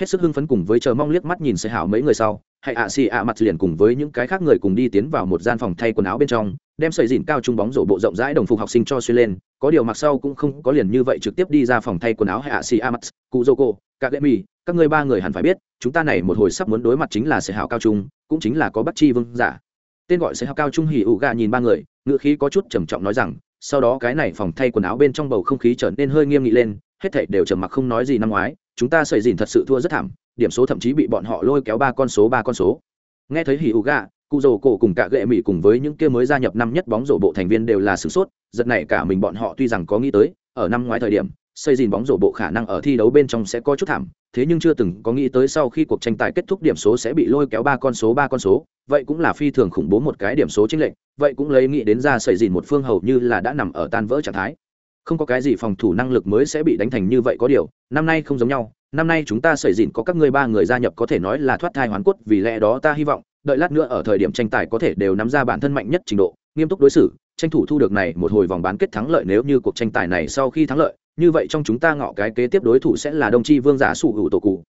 hết sức hưng phấn cùng với chờ mong liếc mắt nhìn sẽ hảo mấy người sau hãy ạ xì ạ mặt liền cùng với những cái khác người cùng đi tiến vào một gian phòng thay quần áo bên trong, đem sợi dìn cao trung bóng rổ bộ rộng rãi đồng phục học sinh cho xuyên lên, có điều mặc sau cũng không có liền như vậy trực tiếp đi ra phòng thay quần áo Hạ ạ xì ạ mặt cụ dô cô cả lệ mì, các ngươi ba người hẳn phải biết, chúng ta này một hồi sắp muốn đối mặt chính là sẽ hào cao trung, cũng chính là có bắt chi vương giả. Tên gọi sẽ hào cao trung hỉ ủ gà nhìn ba người ngựa khí có chút trầm trọng nói rằng, sau đó cái này phòng thay quần áo bên trong bầu không khí trở nên hơi nghiêm nghị lên, hết thảy đều trầm mặc không nói gì năm ngoái, chúng ta sợi dìn thật sự thua rất thảm, điểm số thậm chí bị bọn họ lôi kéo ba con số ba con số. Nghe thấy hỉ ủ gà, cụ rồ cổ cùng cả gệ mỹ cùng với những kia mới gia nhập năm nhất bóng rổ bộ thành viên đều là sửng sốt, giật này cả mình bọn họ tuy rằng có nghĩ tới, ở năm ngoái thời điểm xây dìn bóng rổ bộ khả năng ở thi đấu bên trong sẽ có chút thảm, thế nhưng chưa từng có nghĩ tới sau khi cuộc tranh tài kết thúc điểm số sẽ bị lôi kéo ba con số, ba con số. Vậy cũng là phi thường khủng bố một cái điểm số chính lệnh vậy cũng lấy nghĩ đến ra xây dìn một phương hầu như là đã nằm ở tan vỡ trạng thái. Không có cái gì phòng thủ năng lực mới sẽ bị đánh thành như vậy có điều, năm nay không giống nhau, năm nay chúng ta xây dìn có các ngươi ba người gia nhập có thể nói là thoát thai hoán cốt, vì lẽ đó ta hy vọng, đợi lát nữa ở thời điểm tranh tài có thể đều nắm ra bản thân mạnh nhất trình độ, nghiêm túc đối xử, tranh thủ thu được này một hồi vòng bán kết thắng lợi nếu như cuộc tranh tài này sau khi thắng lợi như vậy trong chúng ta ngọ cái kế tiếp đối thủ sẽ là đồng chi vương giả sủ hữu tổ cụ.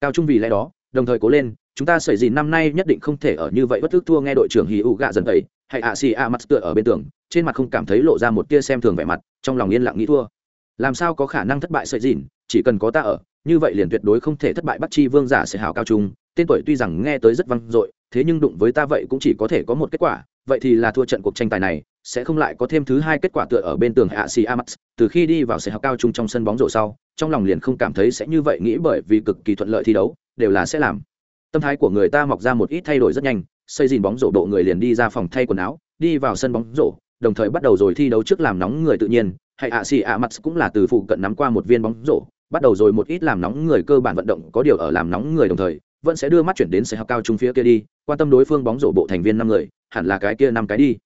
Cao trung vì lẽ đó, đồng thời cố lên, chúng ta xảy gì năm nay nhất định không thể ở như vậy bất thức thua nghe đội trưởng hì ụ gạ dần tẩy hay ạ xì ạ mặt tựa ở bên tường, trên mặt không cảm thấy lộ ra một tia xem thường vẻ mặt, trong lòng yên lặng nghĩ thua. Làm sao có khả năng thất bại sợi dìn chỉ cần có ta ở, như vậy liền tuyệt đối không thể thất bại bắt chi vương giả sẽ hào cao trung, tên tuổi tuy rằng nghe tới rất vang dội, thế nhưng đụng với ta vậy cũng chỉ có thể có một kết quả, vậy thì là thua trận cuộc tranh tài này sẽ không lại có thêm thứ hai kết quả tựa ở bên tường hạ xì amax từ khi đi vào sẽ học cao trung trong sân bóng rổ sau, trong lòng liền không cảm thấy sẽ như vậy nghĩ bởi vì cực kỳ thuận lợi thi đấu, đều là sẽ làm. Tâm thái của người ta mọc ra một ít thay đổi rất nhanh, xây dìn bóng rổ độ người liền đi ra phòng thay quần áo, đi vào sân bóng rổ, đồng thời bắt đầu rồi thi đấu trước làm nóng người tự nhiên, hay ạ xì ạ mặt cũng là từ phụ cận nắm qua một viên bóng rổ, bắt đầu rồi một ít làm nóng người cơ bản vận động, có điều ở làm nóng người đồng thời, vẫn sẽ đưa mắt chuyển đến sẽ học cao trung phía kia đi, quan tâm đối phương bóng rổ bộ thành viên năm người, hẳn là cái kia năm cái đi.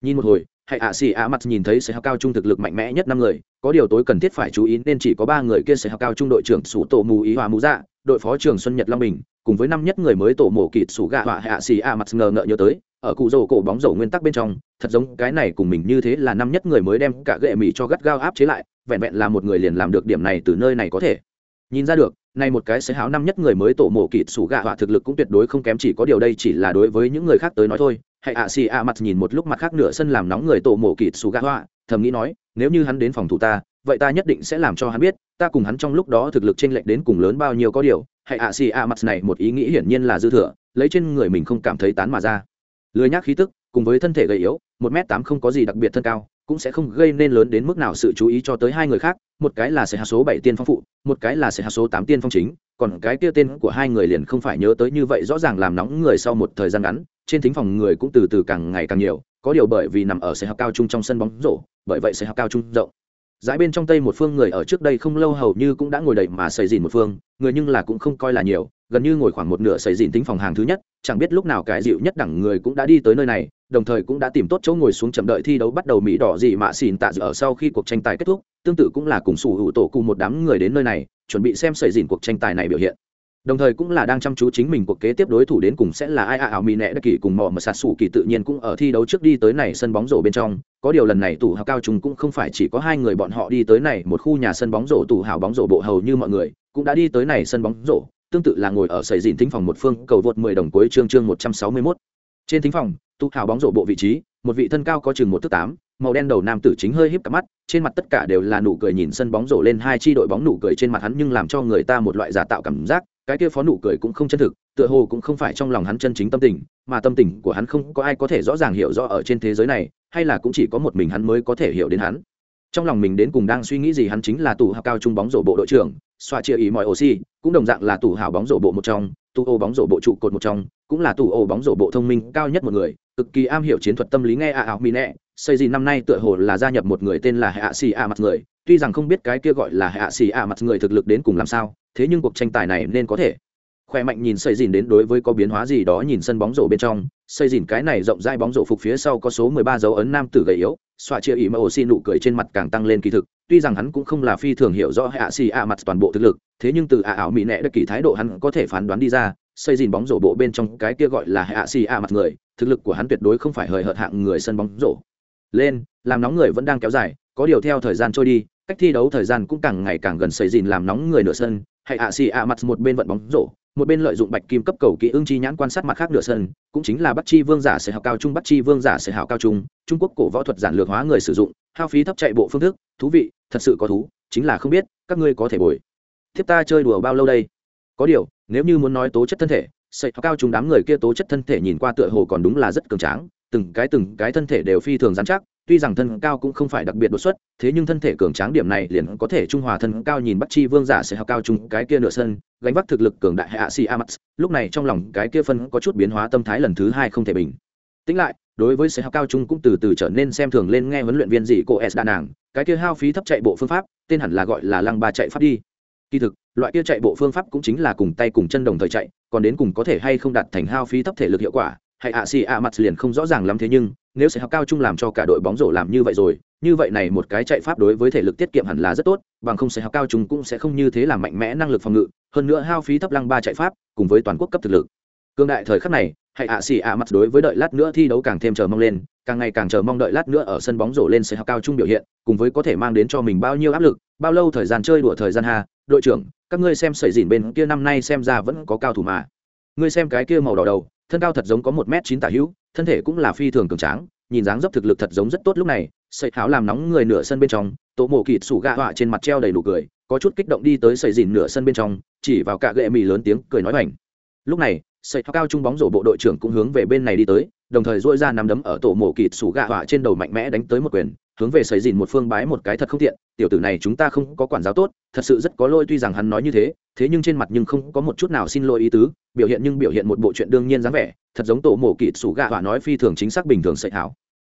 Nhìn một hồi hãy ạ xì ạ mặt nhìn thấy sẽ học cao trung thực lực mạnh mẽ nhất năm người, có điều tối cần thiết phải chú ý nên chỉ có ba người kia sẽ học cao trung đội trưởng sủ tổ mù ý hòa mù dạ đội phó trưởng xuân nhật long bình, cùng với năm nhất người mới tổ mổ kịt sủ gạ họa hạ xì ạ mặt ngờ ngợ nhớ tới, ở cụ rổ cổ bóng rổ nguyên tắc bên trong, thật giống cái này cùng mình như thế là năm nhất người mới đem cả gệ mỹ cho gắt gao áp chế lại, vẹn vẹn là một người liền làm được điểm này từ nơi này có thể. Nhìn ra được, nay một cái sẽ háo năm nhất người mới tổ mổ kịt sủ gạ họa thực lực cũng tuyệt đối không kém, chỉ có điều đây chỉ là đối với những người khác tới nói thôi hãy ạ, xì ạ mặt nhìn một lúc mặt khác nửa sân làm nóng người tổ mổ kịt xù gà hoa, thầm nghĩ nói, nếu như hắn đến phòng thủ ta, vậy ta nhất định sẽ làm cho hắn biết, ta cùng hắn trong lúc đó thực lực chênh lệch đến cùng lớn bao nhiêu có điều. Hãy ạ, xì ạ mặt này một ý nghĩ hiển nhiên là dư thừa, lấy trên người mình không cảm thấy tán mà ra. Lười nhác khí tức, cùng với thân thể gầy yếu, một m tám không có gì đặc biệt thân cao, cũng sẽ không gây nên lớn đến mức nào sự chú ý cho tới hai người khác, một cái là sẽ hạ số bảy tiên phong phụ, một cái là sẽ hạ số tám tiên phong chính, còn cái kia tên của hai người liền không phải nhớ tới như vậy rõ ràng làm nóng người sau một thời gian ngắn trên thính phòng người cũng từ từ càng ngày càng nhiều, có điều bởi vì nằm ở sẽ học cao trung trong sân bóng rổ, bởi vậy sẽ học cao trung rộng. Dãi bên trong tây một phương người ở trước đây không lâu hầu như cũng đã ngồi đầy mà xây dìn một phương, người nhưng là cũng không coi là nhiều, gần như ngồi khoảng một nửa xây dìn tính phòng hàng thứ nhất, chẳng biết lúc nào cái dịu nhất đẳng người cũng đã đi tới nơi này, đồng thời cũng đã tìm tốt chỗ ngồi xuống chậm đợi thi đấu bắt đầu mỹ đỏ dị mạ xỉn tạ dự ở sau khi cuộc tranh tài kết thúc, tương tự cũng là cùng sủ hữu tổ cùng một đám người đến nơi này, chuẩn bị xem xây dìn cuộc tranh tài này biểu hiện đồng thời cũng là đang chăm chú chính mình cuộc kế tiếp đối thủ đến cùng sẽ là ai à ảo mỹ nẹ đất kỳ cùng mò mà sạt sủ kỳ tự nhiên cũng ở thi đấu trước đi tới này sân bóng rổ bên trong có điều lần này tủ hào cao chúng cũng không phải chỉ có hai người bọn họ đi tới này, một khu nhà sân bóng rổ, tủ hào bóng rổ bộ hầu như mọi người cũng đã đi tới này sân bóng rổ, tương tự là ngồi ở sầy dìn thính phòng một phương, cầu vượt 10 đồng cuối chương chương 161. trên thính phòng, tủ hào bóng rổ bộ vị trí, một vị thân cao có chừng một thước tám màu đen đầu nam tử chính hơi híp cả mắt, trên mặt tất cả đều là nụ cười nhìn sân bóng rổ lên hai chi đội bóng nụ cười trên mặt hắn nhưng làm cho người ta một loại giả tạo cảm giác, cái kia phó nụ cười cũng không chân thực, tựa hồ cũng không phải trong lòng hắn chân chính tâm tình, mà tâm tình của hắn không có ai có thể rõ ràng hiểu rõ ở trên thế giới này, hay là cũng chỉ có một mình hắn mới có thể hiểu đến hắn. Trong lòng mình đến cùng đang suy nghĩ gì hắn chính là tủ hào cao trung bóng rổ bộ đội trưởng xoa chia ý mọi oxy cũng đồng dạng là tủ hào bóng rổ bộ một trong tụ ô bóng rổ bộ trụ cột một trong, cũng là tụ ô bóng rổ bộ thông minh cao nhất một người, cực kỳ am hiểu chiến thuật tâm lý nghe a ảo mỹ nẹ. Xây gì năm nay tựa hồ là gia nhập một người tên là hạ xì ạ mặt người, tuy rằng không biết cái kia gọi là hạ xì ạ mặt người thực lực đến cùng làm sao, thế nhưng cuộc tranh tài này nên có thể. Khỏe mạnh nhìn xây dìn đến đối với có biến hóa gì đó nhìn sân bóng rổ bên trong xây dìn cái này rộng rãi bóng rổ phục phía sau có số 13 dấu ấn nam tử gầy yếu, xoa chia ý mà ổ xin nụ cười trên mặt càng tăng lên kỳ thực, tuy rằng hắn cũng không là phi thường hiểu rõ hạ xì a mặt toàn bộ thực lực, thế nhưng từ a ảo mỹ nệ đặc kỳ thái độ hắn có thể phán đoán đi ra, xây dìn bóng rổ bộ bên trong cái kia gọi là hạ xì a mặt người, thực lực của hắn tuyệt đối không phải hời hợt hạng người sân bóng rổ. Lên, làm nóng người vẫn đang kéo dài, có điều theo thời gian trôi đi, cách thi đấu thời gian cũng càng ngày càng gần xây dìn làm nóng người nửa sân Hãy ạ xì ạ mặt một bên vận bóng rổ, một bên lợi dụng bạch kim cấp cầu kỹ ưng chi nhãn quan sát mặt khác nửa sân, cũng chính là bắt chi vương giả sẽ học cao trung bắt chi vương giả sẽ học cao trung trung quốc cổ võ thuật giản lược hóa người sử dụng, hao phí thấp chạy bộ phương thức, thú vị, thật sự có thú, chính là không biết, các ngươi có thể bồi. Thiếp ta chơi đùa bao lâu đây? Có điều, nếu như muốn nói tố chất thân thể sợi cao trung đám người kia tố chất thân thể nhìn qua tựa hồ còn đúng là rất cường tráng, từng cái từng cái thân thể đều phi thường dán chắc tuy rằng thân cao cũng không phải đặc biệt đột xuất, thế nhưng thân thể cường tráng điểm này liền có thể trung hòa thân cao nhìn bắt chi vương giả sẽ học cao trung cái kia nửa sân, gánh vác thực lực cường đại hạ sĩ amax lúc này trong lòng cái kia phân có chút biến hóa tâm thái lần thứ hai không thể bình. Tính lại, đối với sẽ học cao trung cũng từ từ trở nên xem thường lên nghe huấn luyện viên gì cô s đà nàng, cái kia hao phí thấp chạy bộ phương pháp, tên hẳn là gọi là lăng ba chạy pháp đi. Kỳ thực, loại kia chạy bộ phương pháp cũng chính là cùng tay cùng chân đồng thời chạy, còn đến cùng có thể hay không đạt thành hao phí thấp thể lực hiệu quả hay ạ xì ạ mặt liền không rõ ràng lắm thế nhưng, nếu sẽ học cao trung làm cho cả đội bóng rổ làm như vậy rồi, như vậy này một cái chạy pháp đối với thể lực tiết kiệm hẳn là rất tốt, bằng không sẽ học cao trung cũng sẽ không như thế làm mạnh mẽ năng lực phòng ngự, hơn nữa hao phí thấp lăng ba chạy pháp, cùng với toàn quốc cấp thực lực. Cương đại thời khắc này, hay ạ xì ạ mặt đối với đợi lát nữa thi đấu càng thêm chờ mong lên, càng ngày càng chờ mong đợi lát nữa ở sân bóng rổ lên sẽ học cao trung biểu hiện, cùng với có thể mang đến cho mình bao nhiêu áp lực, bao lâu thời gian chơi đùa thời gian hà đội trưởng, các ngươi xem sợi dìn bên kia năm nay xem ra vẫn có cao thủ mà. Ngươi xem cái kia màu đỏ đầu thân cao thật giống có một m chín tả hữu, thân thể cũng là phi thường cường tráng, nhìn dáng dấp thực lực thật giống rất tốt lúc này sợi háo làm nóng người nửa sân bên trong tổ mộ kịt sủ gạ họa trên mặt treo đầy nụ cười, có chút kích động đi tới sợi dìn nửa sân bên trong, chỉ vào cả gệ mì lớn tiếng cười nói hoành lúc này sợi cao trung bóng rổ bộ đội trưởng cũng hướng về bên này đi tới, đồng thời dỗi ra nắm đấm ở tổ mộ kịt sủ gạ họa trên đầu mạnh mẽ đánh tới một quyền, hướng về sấy dìn một phương bái một cái thật không tiện, tiểu tử này chúng ta không có quản giáo tốt, thật sự rất có lỗi tuy rằng hắn nói như thế thế nhưng trên mặt nhưng không có một chút nào xin lỗi ý tứ, biểu hiện nhưng biểu hiện một bộ chuyện đương nhiên dáng vẻ, thật giống tổ mổ kịt sủ gạ hỏa nói phi thường chính xác bình thường sợi hảo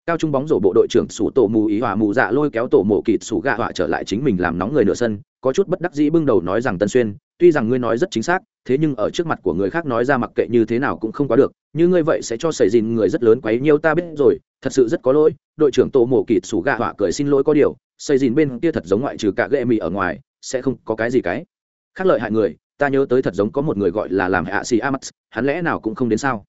cao trung bóng rổ bộ đội trưởng sủ tổ mù ý hòa mù dạ lôi kéo tổ mộ kịt sủ gạ họa trở lại chính mình làm nóng người nửa sân, có chút bất đắc dĩ bưng đầu nói rằng tân xuyên, tuy rằng ngươi nói rất chính xác, thế nhưng ở trước mặt của người khác nói ra mặc kệ như thế nào cũng không quá được, như ngươi vậy sẽ cho xảy dìn người rất lớn quấy nhiêu ta biết rồi, thật sự rất có lỗi, đội trưởng tổ mộ kịt sủ gạ họa cười xin lỗi có điều xây dìn bên kia thật giống ngoại trừ cả ghệ mì ở ngoài, sẽ không có cái gì cái. Khác lợi hại người, ta nhớ tới thật giống có một người gọi là làm hạ xì amax hắn lẽ nào cũng không đến sao?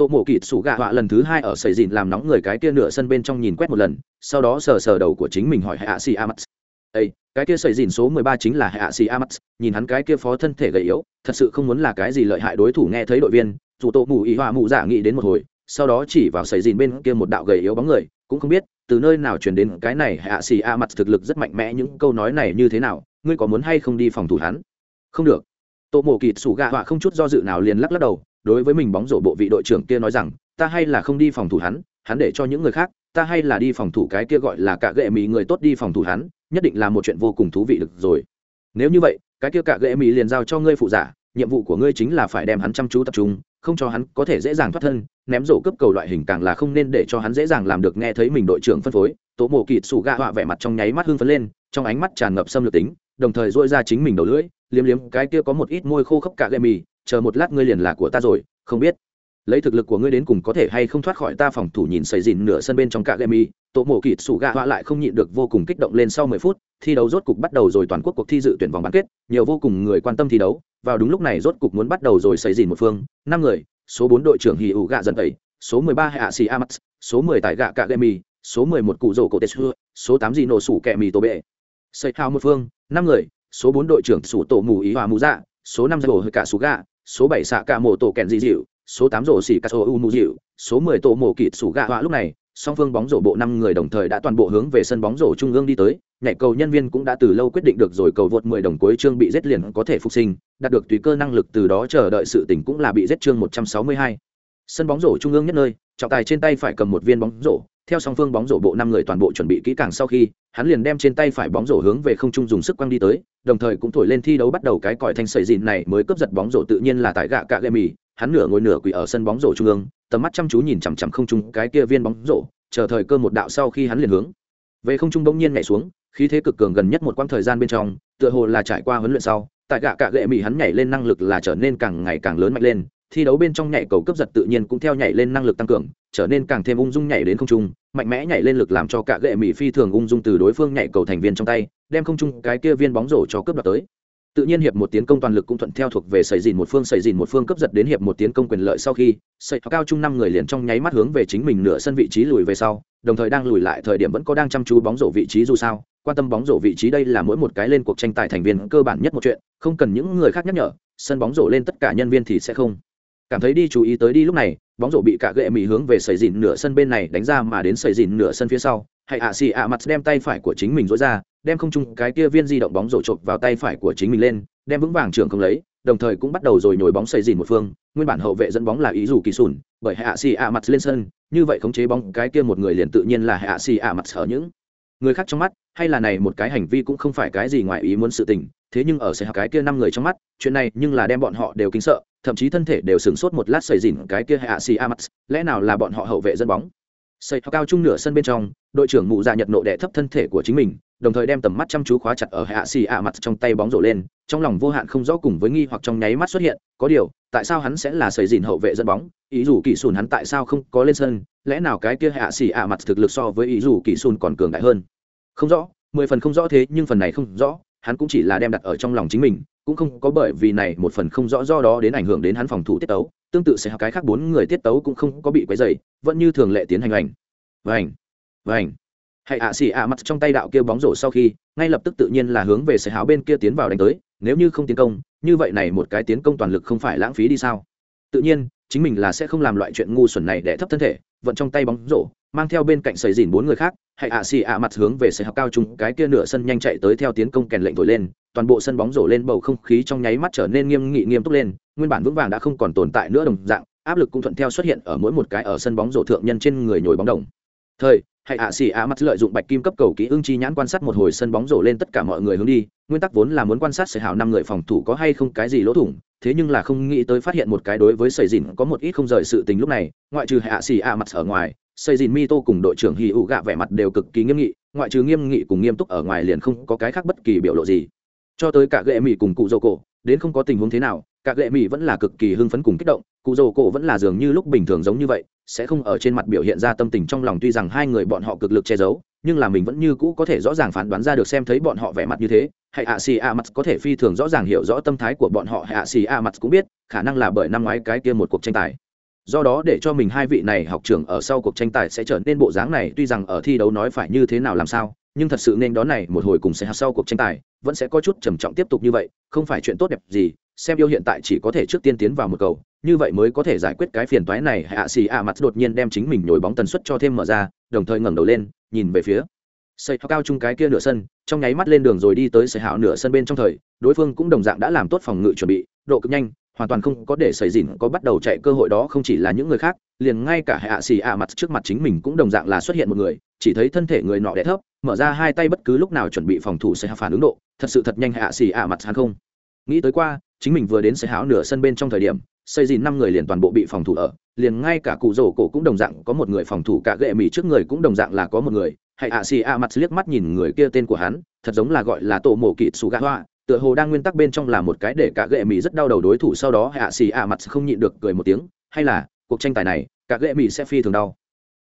Tổ mổ kịt sủ gạ họa lần thứ hai ở sầy dìn làm nóng người cái kia nửa sân bên trong nhìn quét một lần, sau đó sờ sờ đầu của chính mình hỏi hạ xì amax ây cái kia sầy dìn số mười ba chính là hạ xì amax nhìn hắn cái kia phó thân thể gầy yếu, thật sự không muốn là cái gì lợi hại đối thủ nghe thấy đội viên, dù tổ mù ý họa mù giả nghĩ đến một hồi, sau đó chỉ vào sầy dìn bên kia một đạo gầy yếu bóng người, cũng không biết từ nơi nào truyền đến cái này hạ xì a mặt thực lực rất mạnh mẽ, những câu nói này như thế nào, ngươi có muốn hay không đi phòng thủ hắn? Không được. Tổ mổ kịt sủ gạ họa không chút do dự nào liền lắc lắc đầu đối với mình bóng rổ bộ vị đội trưởng kia nói rằng, ta hay là không đi phòng thủ hắn hắn để cho những người khác, ta hay là đi phòng thủ cái kia gọi là cả gệ mỹ người tốt đi phòng thủ hắn, nhất định là một chuyện vô cùng thú vị được rồi. Nếu như vậy, cái kia cả gệ mỹ liền giao cho ngươi phụ giả, nhiệm vụ của ngươi chính là phải đem hắn chăm chú tập trung, không cho hắn có thể dễ dàng thoát thân, ném rổ cấp cầu loại hình càng là không nên để cho hắn dễ dàng làm được nghe thấy mình đội trưởng phân phối. Tố mộ kịt sủ gạ họa vẻ mặt trong nháy mắt hưng phấn lên, trong ánh mắt tràn ngập xâm lược tính, đồng thời dội ra chính mình đầu lưỡi, liếm liếm cái kia có một ít môi khô khốc cả gậy mì chờ một lát ngươi liền là của ta rồi, không biết. Lấy thực lực của ngươi đến cùng có thể hay không thoát khỏi ta phòng thủ nhìn xây dìn nửa sân bên trong cả gậy tổ mộ kịt sủ gạ họa lại không nhịn được vô cùng kích động lên sau mười phút, thi đấu rốt cục bắt đầu rồi toàn quốc cuộc thi dự tuyển vòng bán kết, nhiều vô cùng người quan tâm thi đấu. Vào đúng lúc này rốt cục muốn bắt đầu rồi xây dìn một phương, năm người, số bốn đội trưởng hì ủ gạ dần tẩy, số mười ba hạ xì amax số mười tại gạ cạ gậy số mười một cụ rổ cổ tết số tám dì nổ sủ kẹ mì tổ bệ. Xây hào một phương, năm người, số bốn đội trưởng sủ tổ mù ý hòa mù dạ số năm rổ hơi cả sủ gạ số bảy xạ cả mổ tổ kẹn dị dịu, số tám rổ xỉ cà sô u mù dịu, số mười tổ mổ kịt sủ gạ họa lúc này, song phương bóng rổ bộ năm người đồng thời đã toàn bộ hướng về sân bóng rổ trung ương đi tới, nhảy cầu nhân viên cũng đã từ lâu quyết định được rồi cầu vượt 10 đồng cuối chương bị giết liền có thể phục sinh, đạt được tùy cơ năng lực từ đó chờ đợi sự tỉnh cũng là bị giết chương 162. sân bóng rổ trung ương nhất nơi, trọng tài trên tay phải cầm một viên bóng rổ theo song phương bóng rổ bộ năm người toàn bộ chuẩn bị kỹ càng sau khi, hắn liền đem trên tay phải bóng rổ hướng về không trung dùng sức quăng đi tới, đồng thời cũng thổi lên thi đấu bắt đầu cái còi thanh sợi dìn này mới cướp giật bóng rổ tự nhiên là tại gạ cạ lệ mì. Hắn nửa ngồi nửa quỳ ở sân bóng rổ trung ương, tầm mắt chăm chú nhìn chằm chằm không trung cái kia viên bóng rổ, chờ thời cơ một đạo sau khi hắn liền hướng về không trung bỗng nhiên nhảy xuống, khí thế cực cường gần nhất một quãng thời gian bên trong, tựa hồ là trải qua huấn luyện sau, tại gạ cạ gệ mỹ hắn nhảy lên năng lực là trở nên càng ngày càng lớn mạnh lên, thi đấu bên trong nhảy cầu cấp giật tự nhiên cũng theo nhảy lên năng lực tăng cường trở nên càng thêm ung dung nhảy đến không trung, mạnh mẽ nhảy lên lực làm cho cả gệ mỹ phi thường ung dung từ đối phương nhảy cầu thành viên trong tay, đem không trung cái kia viên bóng rổ cho cướp đoạt tới. Tự nhiên hiệp một tiến công toàn lực cũng thuận theo thuộc về sầy dìn một phương sầy dìn một phương cấp giật đến hiệp một tiến công quyền lợi sau khi sầy cao chung năm người liền trong nháy mắt hướng về chính mình nửa sân vị trí lùi về sau, đồng thời đang lùi lại thời điểm vẫn có đang chăm chú bóng rổ vị trí dù sao, quan tâm bóng rổ vị trí đây là mỗi một cái lên cuộc tranh tài thành viên cơ bản nhất một chuyện, không cần những người khác nhắc nhở, sân bóng rổ lên tất cả nhân viên thì sẽ không cảm thấy đi chú ý tới đi lúc này, bóng rổ bị cả gệ mỹ hướng về sầy dìn nửa sân bên này đánh ra mà đến sầy dìn nửa sân phía sau. Hãy ạ xì ạ mặt đem tay phải của chính mình dối ra, đem không chung cái kia viên di động bóng rổ chộp vào tay phải của chính mình lên, đem vững vàng trường không lấy, đồng thời cũng bắt đầu rồi nhồi bóng xây dìn một phương. Nguyên bản hậu vệ dẫn bóng là ý dù kỳ sùn, bởi hạ xì ạ mặt lên sân, như vậy khống chế bóng cái kia một người liền tự nhiên là hạ xì ạ mặt ở những người khác trong mắt, hay là này một cái hành vi cũng không phải cái gì ngoài ý muốn sự tình, thế nhưng ở xe cái kia năm người trong mắt, chuyện này nhưng là đem bọn họ đều kính sợ thậm chí thân thể đều sửng sốt một lát xây dìn cái kia hạ xì ạ mặt lẽ nào là bọn họ hậu vệ dẫn bóng? Xây cao trung nửa sân bên trong, đội trưởng mụ dạ nhật nộ đẻ thấp thân thể của chính mình, đồng thời đem tầm mắt chăm chú khóa chặt ở hạ xì ạ mặt trong tay bóng rổ lên, trong lòng vô hạn không rõ cùng với nghi hoặc trong nháy mắt xuất hiện, có điều, tại sao hắn sẽ là xây dìn hậu vệ dẫn bóng? Ý dù kỳ sùn hắn tại sao không có lên sân? Lẽ nào cái kia hạ xì ạ mặt thực lực so với ý dù kỳ sùn còn cường đại hơn? Không rõ, mười phần không rõ thế nhưng phần này không rõ, hắn cũng chỉ là đem đặt ở trong lòng chính mình cũng không có bởi vì này một phần không rõ do đó đến ảnh hưởng đến hắn phòng thủ tiết tấu, tương tự sẽ học cái khác bốn người tiết tấu cũng không có bị quấy dày vẫn như thường lệ tiến hành ảnh. Vành vành. Hãy ạ xì ạ mặt trong tay đạo kia bóng rổ sau khi, ngay lập tức tự nhiên là hướng về sẽ háo bên kia tiến vào đánh tới, nếu như không tiến công, như vậy này một cái tiến công toàn lực không phải lãng phí đi sao? Tự nhiên, chính mình là sẽ không làm loại chuyện ngu xuẩn này để thấp thân thể vận trong tay bóng rổ, mang theo bên cạnh sầy dìn bốn người khác hãy ạ xì ạ mặt hướng về sầy học cao trung, cái kia nửa sân nhanh chạy tới theo tiến công kèn lệnh thổi lên, toàn bộ sân bóng rổ lên bầu không khí trong nháy mắt trở nên nghiêm nghị nghiêm túc lên, nguyên bản vững vàng đã không còn tồn tại nữa đồng dạng, áp lực cũng thuận theo xuất hiện ở mỗi một cái ở sân bóng rổ thượng nhân trên người nhồi bóng đồng. Thời hãy ạ xì ạ mặt lợi dụng bạch kim cấp cầu kỹ ưng chi nhãn quan sát một hồi sân bóng rổ lên tất cả mọi người hướng đi, nguyên tắc vốn là muốn quan sát sầy hảo năm người phòng thủ có hay không cái gì lỗ thủng thế nhưng là không nghĩ tới phát hiện một cái đối với xây dìn có một ít không rời sự tình lúc này, ngoại trừ hạ xì ạ mặt ở ngoài xây dìn mi tô cùng đội trưởng hì ụ gạ vẻ mặt đều cực kỳ nghiêm nghị, ngoại trừ nghiêm nghị cùng nghiêm túc ở ngoài liền không có cái khác bất kỳ biểu lộ gì. Cho tới cả gệ mỹ cùng cụ dô cổ đến không có tình huống thế nào, cả gệ mỹ vẫn là cực kỳ hưng phấn cùng kích động cụ dô cổ vẫn là dường như lúc bình thường giống như vậy, sẽ không ở trên mặt biểu hiện ra tâm tình trong lòng tuy rằng hai người bọn họ cực lực che giấu nhưng là mình vẫn như cũ có thể rõ ràng phán đoán ra được xem thấy bọn họ vẻ mặt như thế. Hãy ạ xì ạ mặt có thể phi thường rõ ràng hiểu rõ tâm thái của bọn họ. Hãy ạ xì ạ mặt cũng biết, khả năng là bởi năm ngoái cái kia một cuộc tranh tài. Do đó để cho mình hai vị này học trưởng ở sau cuộc tranh tài sẽ trở nên bộ dáng này. Tuy rằng ở thi đấu nói phải như thế nào làm sao, nhưng thật sự nên đó này một hồi cùng sẽ sau cuộc tranh tài, vẫn sẽ có chút trầm trọng tiếp tục như vậy. Không phải chuyện tốt đẹp gì, xem yêu hiện tại chỉ có thể trước tiên tiến vào một cầu như vậy mới có thể giải quyết cái phiền toái này. Hạ xì ạ mặt đột nhiên đem chính mình nhồi bóng tần suất cho thêm mở ra, đồng thời ngẩng đầu lên, nhìn về phía xây cao chung cái kia nửa sân, trong nháy mắt lên đường rồi đi tới xây hảo nửa sân bên trong thời, đối phương cũng đồng dạng đã làm tốt phòng ngự chuẩn bị, độ cực nhanh, hoàn toàn không có để xảy dìn có bắt đầu chạy cơ hội đó, không chỉ là những người khác, liền ngay cả hạ xì ạ mặt trước mặt chính mình cũng đồng dạng là xuất hiện một người, chỉ thấy thân thể người nọ đẻ thấp, mở ra hai tay bất cứ lúc nào chuẩn bị phòng thủ sẽ phản ứng độ, thật sự thật nhanh hạ xì ạ mặt hắn không. Nghĩ tới qua, chính mình vừa đến sẽ hảo nửa sân bên trong thời điểm xây dìn năm người liền toàn bộ bị phòng thủ ở, liền ngay cả cụ rổ cổ cũng đồng dạng, có một người phòng thủ cả gệ mỹ trước người cũng đồng dạng là có một người. Hãy ạ xì a mặt liếc mắt nhìn người kia tên của hắn, thật giống là gọi là tổ mổ kịt xù gạ hoa, tựa hồ đang nguyên tắc bên trong là một cái để cả gệ mỹ rất đau đầu đối thủ, sau đó hạ xì a mặt không nhịn được cười một tiếng, hay là, cuộc tranh tài này, cả gệ mỹ sẽ phi thường đau.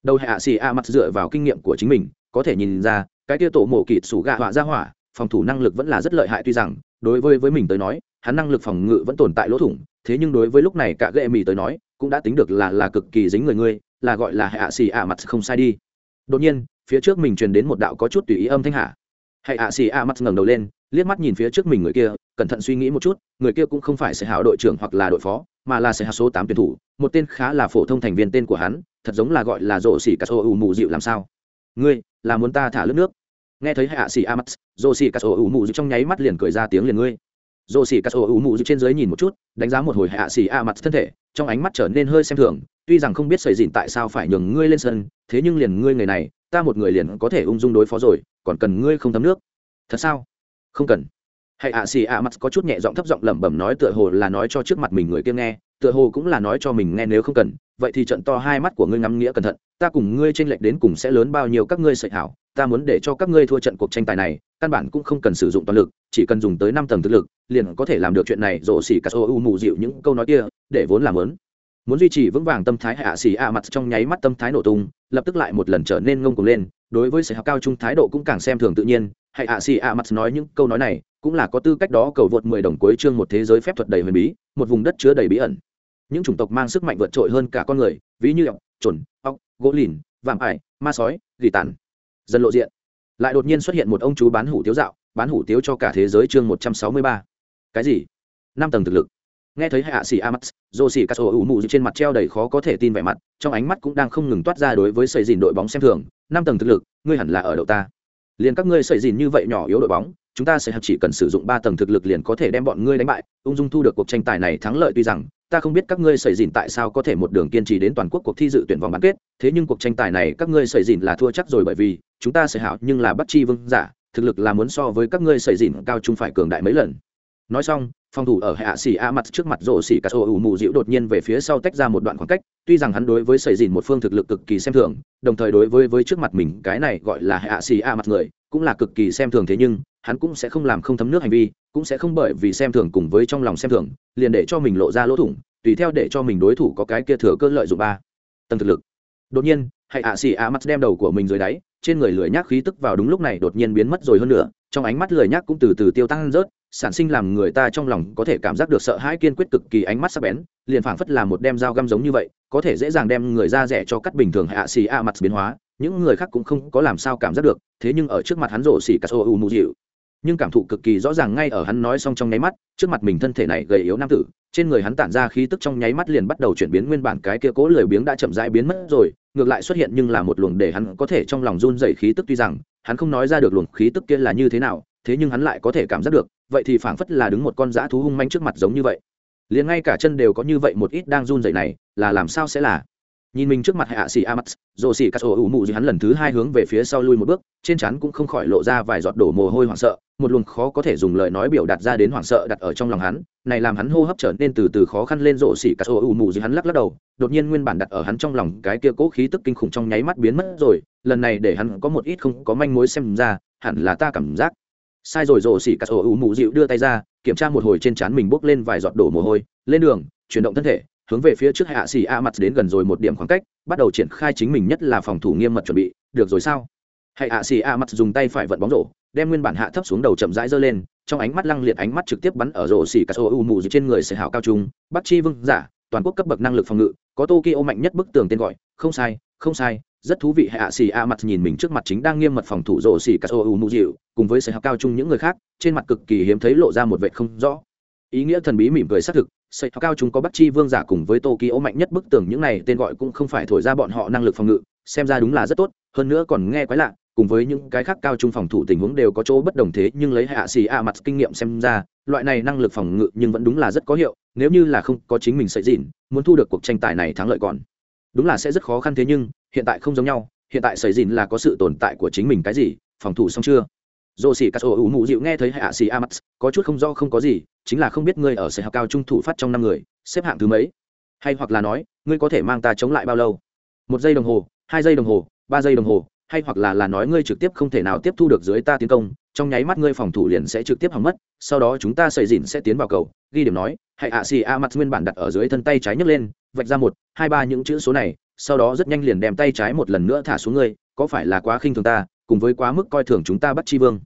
Đầu hạ xì a mặt dựa vào kinh nghiệm của chính mình, có thể nhìn ra, cái kia tổ mổ kịt xù gạ họa ra hỏa, phòng thủ năng lực vẫn là rất lợi hại tuy rằng, đối với với mình tới nói, hắn năng lực phòng ngự vẫn tồn tại lỗ thủng thế nhưng đối với lúc này cả gệ mì tới nói, cũng đã tính được là là cực kỳ dính người ngươi, là gọi là hạ xì ạ mặt không sai đi. Đột nhiên, phía trước mình truyền đến một đạo có chút tùy ý âm thanh hạ. Hãy ạ xì ạ mặt ngẩng đầu lên, liếc mắt nhìn phía trước mình người kia, cẩn thận suy nghĩ một chút, người kia cũng không phải sẽ hảo đội trưởng hoặc là đội phó, mà là sẽ hạ số tám tuyển thủ, một tên khá là phổ thông thành viên tên của hắn, thật giống là gọi là rổ xỉ cà sô ù mù dịu làm sao? Ngươi, là muốn ta thả lướt nước? Nghe thấy hạ xì a mặt rổ xỉ cà sô ù mù dịu trong nháy mắt liền cười ra tiếng liền ngươi rổ xỉ cà sô ủ mù dịu trên dưới nhìn một chút, đánh giá một hồi hạ xì a mặt thân thể, trong ánh mắt trở nên hơi xem thường, tuy rằng không biết sầy dìn tại sao phải nhường ngươi lên sân, thế nhưng liền ngươi người này, ta một người liền có thể ung dung đối phó rồi, còn cần ngươi không thấm nước. Thật sao? Không cần. Hãy ạ xì ạ mặt có chút nhẹ giọng thấp giọng lẩm bẩm nói tựa hồ là nói cho trước mặt mình người kia nghe, tựa hồ cũng là nói cho mình nghe nếu không cần, vậy thì trận to hai mắt của ngươi ngắm nghĩa cẩn thận, ta cùng ngươi tranh lệch đến cùng sẽ lớn bao nhiêu các ngươi sợi hảo ta muốn để cho các ngươi thua trận cuộc tranh tài này, căn bản cũng không cần sử dụng toàn lực, chỉ cần dùng tới năm tầng thực lực, liền có thể làm được chuyện này rổ xỉ cà sô u mù dịu những câu nói kia, để vốn làm lớn muốn duy trì vững vàng tâm thái hạ xỉ ạ mặt trong nháy mắt tâm thái nổ tung, lập tức lại một lần trở nên ngông cuồng lên, đối với sự học cao trung thái độ cũng càng xem thường tự nhiên hãy ạ xỉ ạ mặt nói những câu nói này, cũng là có tư cách đó cầu vượt mười đồng cuối chương một thế giới phép thuật đầy huyền bí, một vùng đất chứa đầy bí ẩn. Những chủng tộc mang sức mạnh vượt trội hơn cả con người, ví như ọc trồn ọc gỗ lìn, vạm ải, ma sói, gỉ tàn dần lộ diện. Lại đột nhiên xuất hiện một ông chú bán hủ tiếu dạo, bán hủ tiếu cho cả thế giới chương một trăm sáu mươi ba. Cái gì? Năm tầng thực lực. Nghe thấy hạ sĩ amax dô xỉ cà sổ ủ mụ trên mặt treo đầy khó có thể tin vẻ mặt, trong ánh mắt cũng đang không ngừng toát ra đối với sợi dìn đội bóng xem thường. Năm tầng thực lực, ngươi hẳn là ở đậu ta. Liền các ngươi sợi dìn như vậy nhỏ yếu đội bóng, chúng ta sẽ chỉ cần sử dụng ba tầng thực lực liền có thể đem bọn ngươi đánh bại. Ung dung thu được cuộc tranh tài này thắng lợi tuy rằng ta không biết các ngươi sợi dìn tại sao có thể một đường kiên trì đến toàn quốc cuộc thi dự tuyển vòng bán kết, thế nhưng cuộc tranh tài này các ngươi sợi dìn là thua chắc rồi bởi vì, chúng ta sẽ hảo nhưng là bắt chi vương giả, thực lực là muốn so với các ngươi sợi dìn cao trung phải cường đại mấy lần. Nói xong, phòng thủ ở hạ xỉ a mặt trước mặt rổ xỉ cà sổ ủ mù dịu đột nhiên về phía sau tách ra một đoạn khoảng cách, tuy rằng hắn đối với sợi dìn một phương thực lực cực kỳ xem thường, đồng thời đối với với trước mặt mình cái này gọi là hạ xỉ a mặt người cũng là cực kỳ xem thường thế nhưng, hắn cũng sẽ không làm không thấm nước hành vi, cũng sẽ không bởi vì xem thường cùng với trong lòng xem thường, liền để cho mình lộ ra lỗ thủng, tùy theo để cho mình đối thủ có cái kia thừa cơ lợi dụng ba. Tầng thực lực. Đột nhiên, hãy ạ xì ạ mắt đem đầu của mình dưới đáy, trên người lười nhác khí tức vào đúng lúc này đột nhiên biến mất rồi hơn nữa, trong ánh mắt lười nhác cũng từ từ tiêu tăng rớt, sản sinh làm người ta trong lòng có thể cảm giác được sợ hãi kiên quyết cực kỳ ánh mắt sắc bén, liền phảng phất là một đem dao găm giống như vậy, có thể dễ dàng đem người ra rẻ cho cắt bình thường hạ xì a mặt biến hóa những người khác cũng không có làm sao cảm giác được, thế nhưng ở trước mặt hắn rổ xỉ cà sô u mù dịu. Nhưng cảm thụ cực kỳ rõ ràng ngay ở hắn nói xong trong nháy mắt, trước mặt mình thân thể này gầy yếu nam tử, trên người hắn tản ra khí tức trong nháy mắt liền bắt đầu chuyển biến nguyên bản cái kia cố lười biếng đã chậm rãi biến mất rồi, ngược lại xuất hiện nhưng là một luồng để hắn có thể trong lòng run dày khí tức tuy rằng, hắn không nói ra được luồng khí tức kia là như thế nào, thế nhưng hắn lại có thể cảm giác được, vậy thì phảng phất là đứng một con dã thú hung manh trước mặt giống như vậy. Liền ngay cả chân đều có như vậy một ít đang run dày này, là làm sao sẽ là? Nhìn mình trước mặt hạ sĩ amax rồ sĩ cắt ổ ủ mụ gì hắn lần thứ hai hướng về phía sau lui một bước, trên chắn cũng không khỏi lộ ra vài giọt đổ mồ hôi hoảng sợ, một luồng khó có thể dùng lời nói biểu đạt ra đến hoảng sợ đặt ở trong lòng hắn, này làm hắn hô hấp trở nên từ từ khó khăn lên. Rộ xỉ cắt ổ ủ mụ gì hắn lắc lắc đầu, đột nhiên nguyên bản đặt ở hắn trong lòng cái kia cố khí tức kinh khủng trong nháy mắt biến mất rồi, lần này để hắn có một ít không có manh mối xem ra, hẳn là ta cảm giác. Sai rồi rộ xỉ cắt ổ ủ mụ dịu đưa tay ra, kiểm tra một hồi trên trán mình bốc lên vài giọt đổ mồ hôi, lên đường, chuyển động thân thể hướng về phía trước hạ xì a mặt đến gần rồi một điểm khoảng cách, bắt đầu triển khai chính mình nhất là phòng thủ nghiêm mật chuẩn bị. Được rồi sao? Hạ xì a mặt dùng tay phải vận bóng rổ, đem nguyên bản hạ thấp xuống đầu chậm rãi giơ lên, trong ánh mắt lăng liệt ánh mắt trực tiếp bắn ở rổ xì cà sô u mù trên người sẽ hảo cao trung, bắc chi vương giả, toàn quốc cấp bậc năng lực phòng ngự, có tokyo mạnh nhất bức tường tên gọi, không sai không sai, rất thú vị. Hạ xì a mặt nhìn mình trước mặt chính đang nghiêm mật phòng thủ rổ xì cà sô u mù dịu, cùng với sẽ hảo cao trung những người khác, trên mặt cực kỳ hiếm thấy lộ ra một vệ không rõ ý nghĩa thần bí mỉm cười xác thực xây cao chúng có bắt chi vương giả cùng với tokyo mạnh nhất bức tường những này, tên gọi cũng không phải thổi ra bọn họ năng lực phòng ngự, xem ra đúng là rất tốt. Hơn nữa còn nghe quái lạ, cùng với những cái khác cao trung phòng thủ tình huống đều có chỗ bất đồng thế, nhưng lấy hạ xì a mặt kinh nghiệm xem ra, loại này năng lực phòng ngự nhưng vẫn đúng là rất có hiệu, nếu như là không có chính mình sợi dịn, muốn thu được cuộc tranh tài này thắng lợi còn. Đúng là sẽ rất khó khăn thế nhưng, hiện tại không giống nhau, hiện tại sợi dịn là có sự tồn tại của chính mình cái gì, phòng thủ xong chưa? Dồ xì cà sổ ủ mụ dịu nghe thấy hạ xì a mắt có chút không do không có gì, chính là không biết ngươi ở sở học cao trung thủ phát trong năm người, xếp hạng thứ mấy. Hay hoặc là nói, ngươi có thể mang ta chống lại bao lâu? Một giây đồng hồ, hai giây đồng hồ, ba giây đồng hồ, hay hoặc là là nói ngươi trực tiếp không thể nào tiếp thu được dưới ta tiến công, trong nháy mắt ngươi phòng thủ liền sẽ trực tiếp hỏng mất, sau đó chúng ta xây dìn sẽ tiến vào cầu. Ghi điểm nói, hãy ạ, xì a mặt nguyên bản đặt ở dưới thân tay trái nhấc lên, vạch ra một, hai, ba những chữ số này, sau đó rất nhanh liền đem tay trái một lần nữa thả xuống ngươi, có phải là quá khinh thường ta, cùng với quá mức coi thường chúng ta bắt chi vương?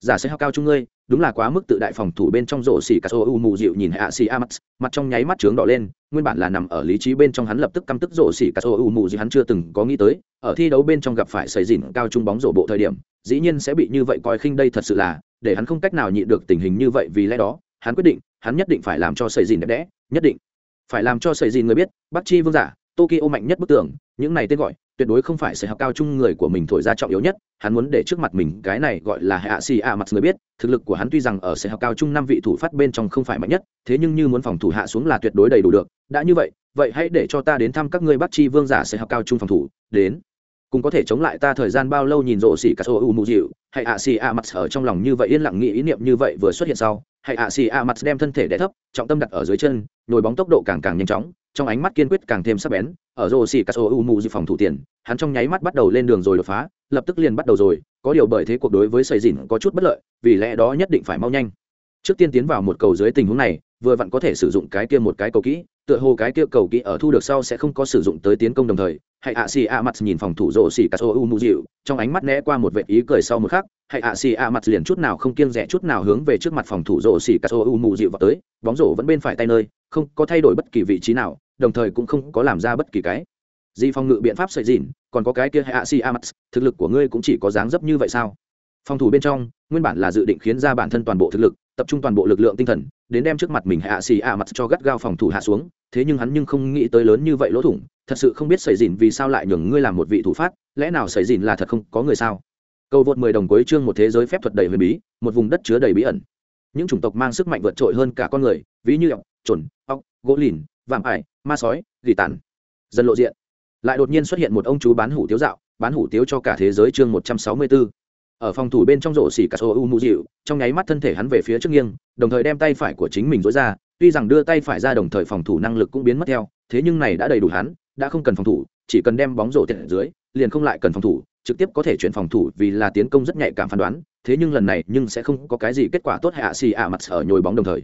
Giả sẽ học cao chung ngươi, đúng là quá mức tự đại phòng thủ bên trong rổ xỉ cà sô u mù dịu nhìn hạ xỉ a mắt mặt trong nháy mắt trướng đỏ lên, nguyên bản là nằm ở lý trí bên trong hắn lập tức căm tức rổ xỉ cà sô u mù dịu, hắn chưa từng có nghĩ tới, ở thi đấu bên trong gặp phải xảy dìn cao trung bóng rổ bộ thời điểm, dĩ nhiên sẽ bị như vậy coi khinh đây thật sự là, để hắn không cách nào nhịn được tình hình như vậy vì lẽ đó, hắn quyết định, hắn nhất định phải làm cho xảy dìn đẹp đẽ, nhất định phải làm cho xảy dìn người biết, bắc chi vương giả, tokyo mạnh nhất bức tường, những này tên gọi tuyệt đối không phải sẽ học cao chung người của mình thổi ra trọng yếu nhất, hắn muốn để trước mặt mình cái này gọi là hạ xì ạ mặt người biết, thực lực của hắn tuy rằng ở sẽ học cao chung năm vị thủ phát bên trong không phải mạnh nhất, thế nhưng như muốn phòng thủ hạ xuống là tuyệt đối đầy đủ được. Đã như vậy vậy hãy để cho ta đến thăm các ngươi bắt chi vương giả sẽ học cao chung phòng thủ, đến. Cùng có thể chống lại ta thời gian bao lâu nhìn rộ xỉ cả số u mù dịu hãy ạ xì ạ mặt ở trong lòng như vậy yên lặng nghĩ ý niệm như vậy vừa xuất hiện sau hãy ạ xì ạ mặt đem thân thể đẻ thấp, trọng tâm đặt ở dưới chân nhồi bóng tốc độ càng càng nhanh chóng trong ánh mắt kiên quyết càng thêm sắc bén, ở rô xì cả số u mù dự phòng thủ tiền, hắn trong nháy mắt bắt đầu lên đường rồi đột phá, lập tức liền bắt đầu rồi, có điều bởi thế cuộc đối với sầy dìn có chút bất lợi, vì lẽ đó nhất định phải mau nhanh. Trước tiên tiến vào một cầu dưới tình huống này, vừa vặn có thể sử dụng cái kia một cái cầu kỹ, tựa hồ cái kia cầu kỹ ở thu được sau sẽ không có sử dụng tới tiến công đồng thời hãy ạ xì ạ mặt nhìn phòng thủ rổ xì cà sô u mù dịu. Trong ánh mắt né qua một vệ ý cười sau một khắc, hãy ạ xì ạ mặt liền chút nào không kiêng rẻ, chút nào hướng về trước mặt phòng thủ rổ xì cà sô u mù dịu vào tới. Bóng rổ vẫn bên phải tay nơi, không có thay đổi bất kỳ vị trí nào, đồng thời cũng không có làm ra bất kỳ cái gì phòng ngự biện pháp sợi dìn. Còn có cái kia hãy ạ xì ạ mặt, thực lực của ngươi cũng chỉ có dáng dấp như vậy sao? Phòng thủ bên trong, nguyên bản là dự định khiến ra bản thân toàn bộ thực lực, tập trung toàn bộ lực lượng tinh thần, đến đem trước mặt mình hạ xì a mặt cho gắt gao phòng thủ hạ xuống, thế nhưng hắn nhưng không nghĩ tới lớn như vậy lỗ thủng, thật sự không biết sẩy dìn vì sao lại nhường ngươi làm một vị thủ phát, lẽ nào sẩy dìn là thật không có người sao? Cầu vượt mười đồng cuối chương một thế giới phép thuật đầy huyền bí, một vùng đất chứa đầy bí ẩn. Những chủng tộc mang sức mạnh vượt trội hơn cả con người, ví như ọc chuẩn ọc gỗ lìn, vạm ải, ma sói, gỉ tàn. Dần lộ diện. Lại đột nhiên xuất hiện một ông chú bán hủ tiếu dạo, bán hủ tiếu cho cả thế giới chương một trăm sáu mươi bốn ở phòng thủ bên trong rổ xỉ cà sô u mù dịu, trong nháy mắt thân thể hắn về phía trước nghiêng, đồng thời đem tay phải của chính mình dối ra, tuy rằng đưa tay phải ra đồng thời phòng thủ năng lực cũng biến mất theo, thế nhưng này đã đầy đủ hắn, đã không cần phòng thủ, chỉ cần đem bóng rổ tiện dưới, liền không lại cần phòng thủ, trực tiếp có thể chuyển phòng thủ vì là tiến công rất nhạy cảm phán đoán, thế nhưng lần này nhưng sẽ không có cái gì kết quả tốt hạ xì ạ mặt sở nhồi bóng đồng thời.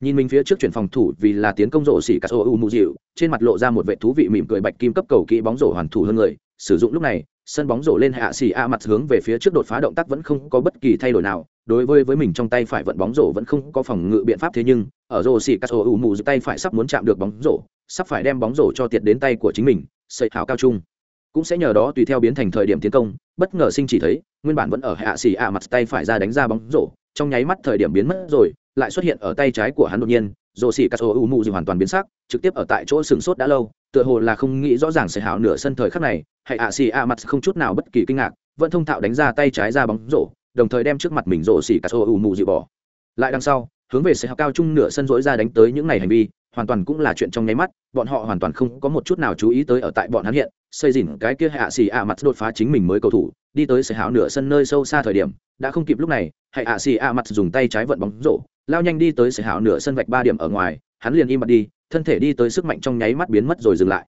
Nhìn mình phía trước chuyển phòng thủ vì là tiến công rổ xỉ cà sô u mù dịu, trên mặt lộ ra một vệ thú vị mỉm cười bạch kim cấp cầu kỹ bóng rổ hoàn thủ hơn người, sử dụng lúc này sân bóng rổ lên hạ xì a mặt hướng về phía trước đột phá động tác vẫn không có bất kỳ thay đổi nào. Đối với với mình trong tay phải vận bóng rổ vẫn không có phòng ngự biện pháp thế nhưng, ở rổ xì cắt ủ mù tay phải sắp muốn chạm được bóng rổ, sắp phải đem bóng rổ cho tiệt đến tay của chính mình sợi hảo cao trung. Cũng sẽ nhờ đó tùy theo biến thành thời điểm tiến công, bất ngờ sinh chỉ thấy, nguyên bản vẫn ở hạ xì a mặt tay phải ra đánh ra bóng rổ, trong nháy mắt thời điểm biến mất rồi, lại xuất hiện ở tay trái của hắn đột nhiên rổ xì cắt ủ mù hoàn toàn biến sắc, trực tiếp ở tại chỗ sừng sốt đã lâu, tựa hồ là không nghĩ rõ ràng sẽ hảo nửa sân thời khắc này, hay ạ xì ạ mặt không chút nào bất kỳ kinh ngạc, vẫn thông thạo đánh ra tay trái ra bóng rổ, đồng thời đem trước mặt mình rổ xì cà sô ù mù dịu bỏ. Lại đằng sau, hướng về sẽ hảo cao chung nửa sân rỗi ra đánh tới những ngày hành vi, hoàn toàn cũng là chuyện trong nháy mắt, bọn họ hoàn toàn không có một chút nào chú ý tới ở tại bọn hắn hiện, xây dìn cái kia hạ xì ạ mặt đột phá chính mình mới cầu thủ, đi tới sẽ hảo nửa sân nơi sâu xa thời điểm, đã không kịp lúc này, hay hạ xì ạ mặt dùng tay trái vận bóng rổ lao nhanh đi tới sợi hảo nửa sân vạch ba điểm ở ngoài, hắn liền im bặt đi, thân thể đi tới sức mạnh trong nháy mắt biến mất rồi dừng lại.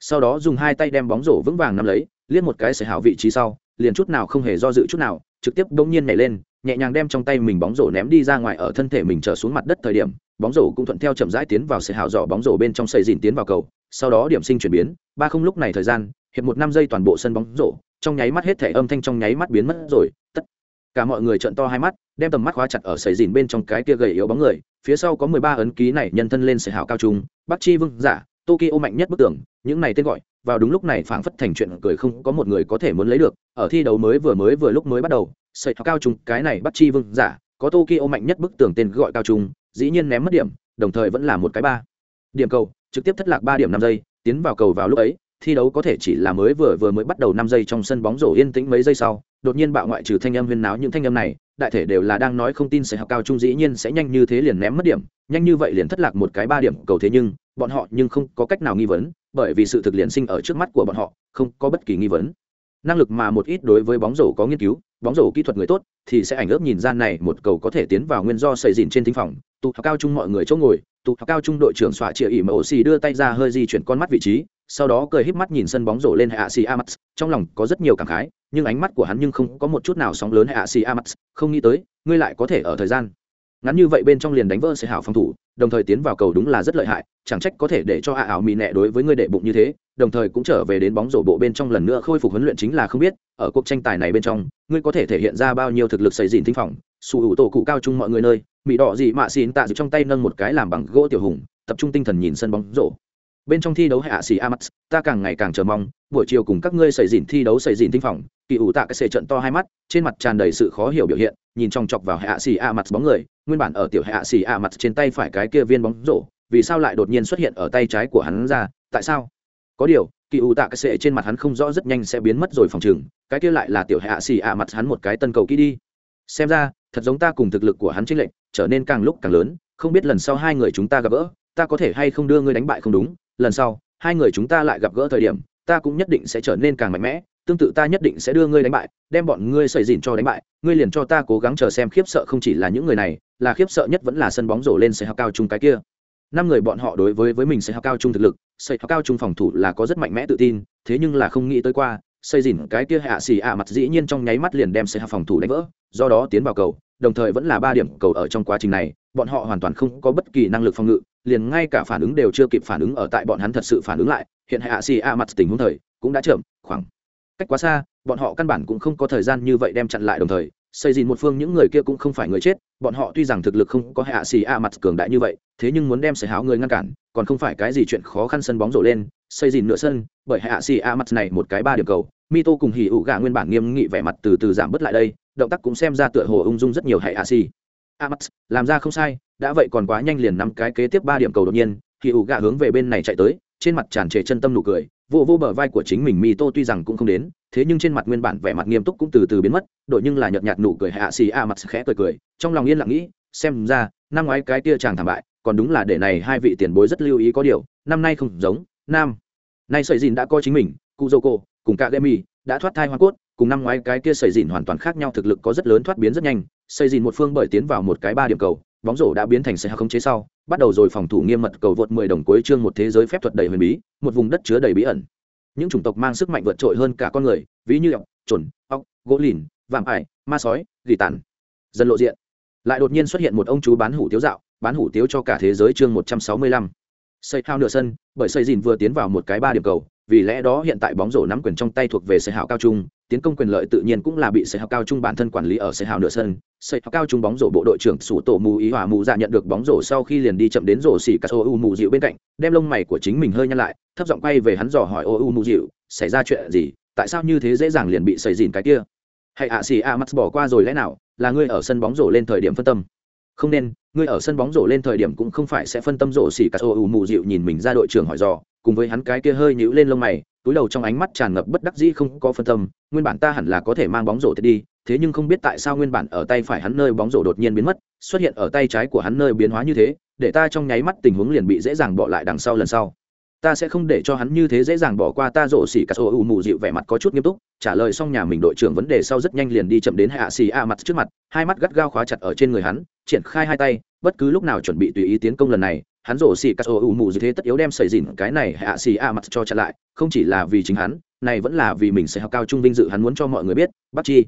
Sau đó dùng hai tay đem bóng rổ vững vàng nắm lấy liên một cái sợi hảo vị trí sau, liền chút nào không hề do dự chút nào, trực tiếp bỗng nhiên nhảy lên, nhẹ nhàng đem trong tay mình bóng rổ ném đi ra ngoài ở thân thể mình trở xuống mặt đất thời điểm, bóng rổ cũng thuận theo chậm rãi tiến vào sợi hảo dọ bóng rổ bên trong xây dìn tiến vào cầu, sau đó điểm sinh chuyển biến, ba không lúc này thời gian, hiệp một năm giây toàn bộ sân bóng rổ, trong nháy mắt hết thể âm thanh trong nháy mắt biến mất rồi, tất cả mọi người trợn to hai mắt, đem tầm mắt khóa chặt ở sầy dìn bên trong cái kia gầy yếu bóng người, phía sau có mười ba ấn ký này nhân thân lên sầy hảo cao trung, bắc chi vương giả, tokyo mạnh nhất bức tường, những này tên gọi, vào đúng lúc này phảng phất thành chuyện cười không có một người có thể muốn lấy được, ở thi đấu mới vừa mới vừa lúc mới bắt đầu, sầy cao trung, cái này bắc chi vương giả, có tokyo mạnh nhất bức tường tên gọi cao trung, dĩ nhiên ném mất điểm, đồng thời vẫn là một cái ba. Điểm cầu, trực tiếp thất lạc ba điểm năm giây, tiến vào cầu vào lúc ấy thi đấu có thể chỉ là mới vừa vừa mới bắt đầu năm giây trong sân bóng rổ yên tĩnh mấy giây sau, đột nhiên bạo ngoại trừ thanh âm huyên náo những thanh âm này, đại thể đều là đang nói không tin sẽ học cao trung dĩ nhiên sẽ nhanh như thế liền ném mất điểm, nhanh như vậy liền thất lạc một cái ba điểm cầu thế nhưng, bọn họ nhưng không có cách nào nghi vấn, bởi vì sự thực liền sinh ở trước mắt của bọn họ, không có bất kỳ nghi vấn. Năng lực mà một ít đối với bóng rổ có nghiên cứu, bóng rổ kỹ thuật người tốt, thì sẽ ảnh ước nhìn ra này một cầu có thể tiến vào nguyên do xây dìn trên thính phòng. Tụ học cao trung mọi người chỗ ngồi, tụ học cao trung đội trưởng xoa chĩa ỉ mà ổ xì đưa tay ra hơi di chuyển con mắt vị trí sau đó cười híp mắt nhìn sân bóng rổ lên hạ xì amax trong lòng có rất nhiều cảm khái, nhưng ánh mắt của hắn nhưng không có một chút nào sóng lớn hạ xì amax không nghĩ tới, ngươi lại có thể ở thời gian ngắn như vậy bên trong liền đánh vỡ sẽ hảo phòng thủ, đồng thời tiến vào cầu đúng là rất lợi hại, chẳng trách có thể để cho hạ ảo mì nẹ đối với ngươi đệ bụng như thế, đồng thời cũng trở về đến bóng rổ bộ bên trong lần nữa khôi phục huấn luyện chính là không biết, ở cuộc tranh tài này bên trong, ngươi có thể thể hiện ra bao nhiêu thực lực xây dìn tinh phòng sủ hữu tổ cụ cao chung mọi người nơi mỹ đỏ gì mạ xin tạ dự trong tay nâng một cái làm bằng gỗ tiểu hùng, tập trung tinh thần nhìn sân bóng rổ bên trong thi đấu hạ sĩ amax ta càng ngày càng chờ mong, buổi chiều cùng các ngươi xảy dìn thi đấu xảy dìn tinh phòng, kỳ ủ tạ cái xệ trận to hai mắt, trên mặt tràn đầy sự khó hiểu biểu hiện, nhìn trong chọc vào hạ sĩ amax bóng người, nguyên bản ở tiểu hạ sĩ amax trên tay phải cái kia viên bóng rổ, vì sao lại đột nhiên xuất hiện ở tay trái của hắn ra, tại sao? Có điều, kỳ ủ tạ cái xệ trên mặt hắn không rõ rất nhanh sẽ biến mất rồi phòng chừng cái kia lại là tiểu hạ sĩ amax mặt hắn một cái tân cầu kỹ đi. Xem ra, thật giống ta cùng thực lực của hắn chênh lệch, trở nên càng lúc càng lớn, không biết lần sau hai người chúng ta gặp gỡ, ta có thể hay không đưa ngươi đánh bại không đúng lần sau, hai người chúng ta lại gặp gỡ thời điểm, ta cũng nhất định sẽ trở nên càng mạnh mẽ, tương tự ta nhất định sẽ đưa ngươi đánh bại, đem bọn ngươi xây dìn cho đánh bại, ngươi liền cho ta cố gắng chờ xem khiếp sợ không chỉ là những người này, là khiếp sợ nhất vẫn là sân bóng rổ lên sẽ học cao chung cái kia. Năm người bọn họ đối với với mình sẽ học cao chung thực lực xây học cao chung phòng thủ là có rất mạnh mẽ tự tin, thế nhưng là không nghĩ tới qua xây dìn cái kia hạ xì ạ mặt dĩ nhiên trong nháy mắt liền đem xây học phòng thủ đánh vỡ, do đó tiến vào cầu, đồng thời vẫn là ba điểm cầu ở trong quá trình này, bọn họ hoàn toàn không có bất kỳ năng lực phòng ngự liền ngay cả phản ứng đều chưa kịp phản ứng ở tại bọn hắn thật sự phản ứng lại, hiện hạ xì a mặt tình huống thời, cũng đã chậm, khoảng cách quá xa, bọn họ căn bản cũng không có thời gian như vậy đem chặn lại đồng thời, xây dìn một phương những người kia cũng không phải người chết, bọn họ tuy rằng thực lực không có hạ xì a mặt cường đại như vậy, thế nhưng muốn đem sở háo người ngăn cản, còn không phải cái gì chuyện khó khăn sân bóng rổ lên, xây dìn nửa sân, bởi hạ xì a mặt này một cái ba điểm cầu, mito cùng hỉ ủ gà nguyên bản nghiêm nghị vẻ mặt từ từ giảm bớt lại đây, động tác cũng xem ra tựa hồ ung dung rất nhiều hạ xì a mặt làm ra không sai, đã vậy còn quá nhanh liền nắm cái kế tiếp ba điểm cầu đột nhiên hỉ ủ gà hướng về bên này chạy tới, trên mặt tràn trề chân tâm nụ cười, vô vô bờ vai của chính mình mi tô tuy rằng cũng không đến, thế nhưng trên mặt nguyên bản vẻ mặt nghiêm túc cũng từ từ biến mất, đội nhưng là nhợt nhạt nụ cười hạ xì a mặt khẽ cười cười, trong lòng yên lặng nghĩ, xem ra, năm ngoái cái kia chàng thảm bại, còn đúng là để này hai vị tiền bối rất lưu ý có điều, năm nay không giống, nam. Nay sợi gìn đã coi chính mình cụ cùng cả gemi đã thoát thai hoa cốt cùng năm ngoái cái kia xây dìn hoàn toàn khác nhau, thực lực có rất lớn thoát biến rất nhanh. Xây dìn một phương bởi tiến vào một cái ba điểm cầu, bóng rổ đã biến thành xe không chế sau, bắt đầu rồi phòng thủ nghiêm mật cầu vượt 10 đồng cuối chương một thế giới phép thuật đầy huyền bí, một vùng đất chứa đầy bí ẩn. Những chủng tộc mang sức mạnh vượt trội hơn cả con người, ví như ọc trồn ọc gỗ lìn, vạm ải, ma sói, gỉ tàn. Dần lộ diện. Lại đột nhiên xuất hiện một ông chú bán hủ tiếu dạo, bán hủ tiếu cho cả thế giới chương 165. xây hao nửa sân, bởi xây dìn vừa tiến vào một cái ba điểm cầu, vì lẽ đó hiện tại bóng rổ nắm quyền trong tay thuộc về xây hào cao trung tiến công quyền lợi tự nhiên cũng là bị xây hào cao trung bản thân quản lý ở xây hào nửa sân. Xây hào cao trung bóng rổ bộ đội trưởng sủ tổ mù ý hỏa mù dạ nhận được bóng rổ sau khi liền đi chậm đến rổ xỉ cà ô u mù dịu bên cạnh, đem lông mày của chính mình hơi nhăn lại, thấp giọng quay về hắn dò hỏi, ô u mù dịu, xảy ra chuyện gì? Tại sao như thế dễ dàng liền bị xây dìn cái kia? Hãy ạ xì a mắt bỏ qua rồi lẽ nào? Là ngươi ở sân bóng rổ lên thời điểm phân tâm. Không nên, ngươi ở sân bóng rổ lên thời điểm cũng không phải sẽ phân tâm rổ xỉ cà ô u mù dịu. Nhìn mình ra đội trưởng hỏi dò cùng với hắn cái kia hơi nhũ lên lông mày, túi đầu trong ánh mắt tràn ngập bất đắc dĩ không có phân tâm, nguyên bản ta hẳn là có thể mang bóng rổ đi thế nhưng không biết tại sao nguyên bản ở tay phải hắn nơi bóng rổ đột nhiên biến mất, xuất hiện ở tay trái của hắn nơi biến hóa như thế, để ta trong nháy mắt tình huống liền bị dễ dàng bỏ lại đằng sau lần sau. Ta sẽ không để cho hắn như thế dễ dàng bỏ qua ta rổ xỉ cà sổ ù mù dịu vẻ mặt có chút nghiêm túc, trả lời xong nhà mình đội trưởng vấn đề sau rất nhanh liền đi chậm đến hạ xì a mặt trước mặt, hai mắt gắt gao khóa chặt ở trên người hắn, triển khai hai tay, bất cứ lúc nào chuẩn bị tùy ý tiến công lần này hắn rổ xì cắt ô ủ mù dịu thế tất yếu đem sẩy dìn cái này hạ xì a mặt cho chặn lại, không chỉ là vì chính hắn, này vẫn là vì mình sẽ học cao trung vinh dự hắn muốn cho mọi người biết, bắt chi.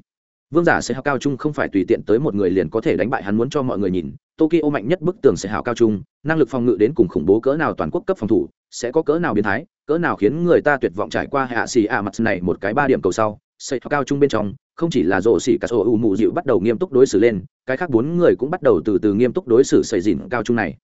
Vương giả sẽ học cao trung không phải tùy tiện tới một người liền có thể đánh bại hắn muốn cho mọi người nhìn. Tokyo mạnh nhất bức tường sẽ hào cao trung, năng lực phòng ngự đến cùng khủng bố cỡ nào toàn quốc cấp phòng thủ, sẽ có cỡ nào biến thái, cỡ nào khiến người ta tuyệt vọng trải qua hạ xì a mặt này một cái ba điểm cầu sau xây cao trung bên trong, không chỉ là rổ xỉ cả sổ u mù dịu bắt đầu nghiêm túc đối xử lên, cái khác bốn người cũng bắt đầu từ từ nghiêm túc đối xử xây dìn cao trung này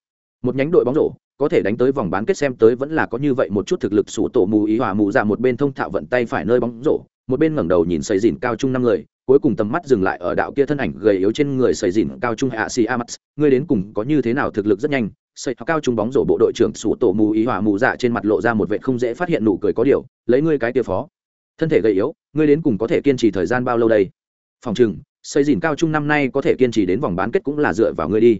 một nhánh đội bóng rổ, có thể đánh tới vòng bán kết xem tới vẫn là có như vậy một chút thực lực sủ tổ mù ý hòa mù ra một bên thông thạo vận tay phải nơi bóng rổ, một bên ngẩng đầu nhìn xây dìn cao trung năm người, cuối cùng tầm mắt dừng lại ở đạo kia thân ảnh gầy yếu trên người xây dìn cao trung hạ si mắt ngươi đến cùng có như thế nào thực lực rất nhanh? Xây cao trung bóng rổ bộ đội trưởng sủ tổ mù ý hòa mù dạ trên mặt lộ ra một vệ không dễ phát hiện nụ cười có điều, lấy ngươi cái tia phó. Thân thể gầy yếu, ngươi đến cùng có thể kiên trì thời gian bao lâu đây? Phòng chừng xây dìn cao trung năm nay có thể kiên trì đến vòng bán kết cũng là dựa vào ngươi đi.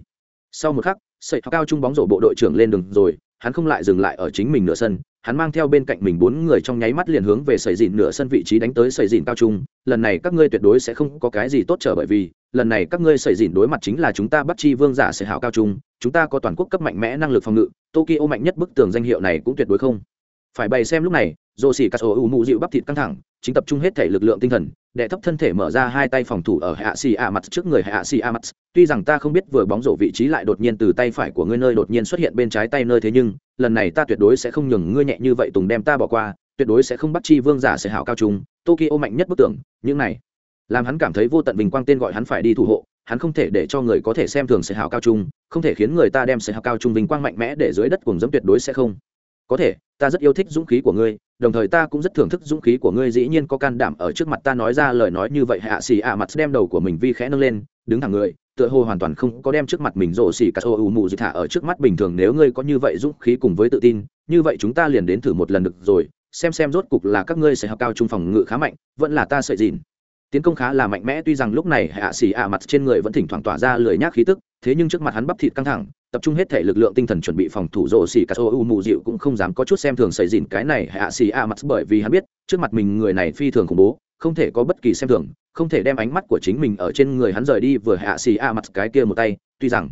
Sau một khắc xây cao trung bóng rổ bộ đội trưởng lên đường rồi, hắn không lại dừng lại ở chính mình nửa sân, hắn mang theo bên cạnh mình bốn người trong nháy mắt liền hướng về sầy dìn nửa sân vị trí đánh tới sầy dìn cao trung. Lần này các ngươi tuyệt đối sẽ không có cái gì tốt trở bởi vì, lần này các ngươi sầy dìn đối mặt chính là chúng ta bắt chi vương giả sẽ hảo cao trung, chúng ta có toàn quốc cấp mạnh mẽ năng lực phòng ngự, tokyo mạnh nhất bức tường danh hiệu này cũng tuyệt đối không. Phải bày xem lúc này dồ xỉ cà sổ ủ mụ dịu bắp thịt căng thẳng chính tập trung hết thể lực lượng tinh thần, đệ thấp thân thể mở ra hai tay phòng thủ ở hạ xì a mặt trước người hạ xì a mặt tuy rằng ta không biết vừa bóng rổ vị trí lại đột nhiên từ tay phải của ngươi nơi đột nhiên xuất hiện bên trái tay nơi thế nhưng, lần này ta tuyệt đối sẽ không nhường ngươi nhẹ như vậy tùng đem ta bỏ qua, tuyệt đối sẽ không bắt chi vương giả sẽ hảo cao trung. Tokyo mạnh nhất bức tưởng những này. Làm hắn cảm thấy vô tận bình quang tên gọi hắn phải đi thủ hộ, hắn không thể để cho người có thể xem thường sẽ hảo cao trung, không thể khiến người ta đem sẽ hảo cao trung vinh quang mạnh mẽ để dưới đất cùng dẫm tuyệt đối sẽ không có thể, ta rất yêu thích dũng khí của ngươi, đồng thời ta cũng rất thưởng thức dũng khí của ngươi, dĩ nhiên có can đảm ở trước mặt ta nói ra lời nói như vậy. Hạ xì ạ mặt đem đầu của mình vi khẽ nâng lên, đứng thẳng người, tựa hồ hoàn toàn không có đem trước mặt mình rổ xì cả ô ù mù gì thả ở trước mắt bình thường. Nếu ngươi có như vậy dũng khí cùng với tự tin, như vậy chúng ta liền đến thử một lần được rồi. Xem xem rốt cục là các ngươi sẽ học cao trung phòng ngự khá mạnh, vẫn là ta sợi dìn. Tiến công khá là mạnh mẽ, tuy rằng lúc này hạ xì ạ mặt trên người vẫn thỉnh thoảng tỏa ra lười nhác khí tức, thế nhưng trước mặt hắn bắp thịt căng thẳng tập trung hết thể lực lượng tinh thần chuẩn bị phòng thủ rổ xỉ cà sô, u mù dịu cũng không dám có chút xem thường xảy dìn cái này hạ xỉ a mặt, bởi vì hắn biết, trước mặt mình người này phi thường khủng bố, không thể có bất kỳ xem thường, không thể đem ánh mắt của chính mình ở trên người hắn rời đi vừa hạ xỉ a mặt cái kia một tay, tuy rằng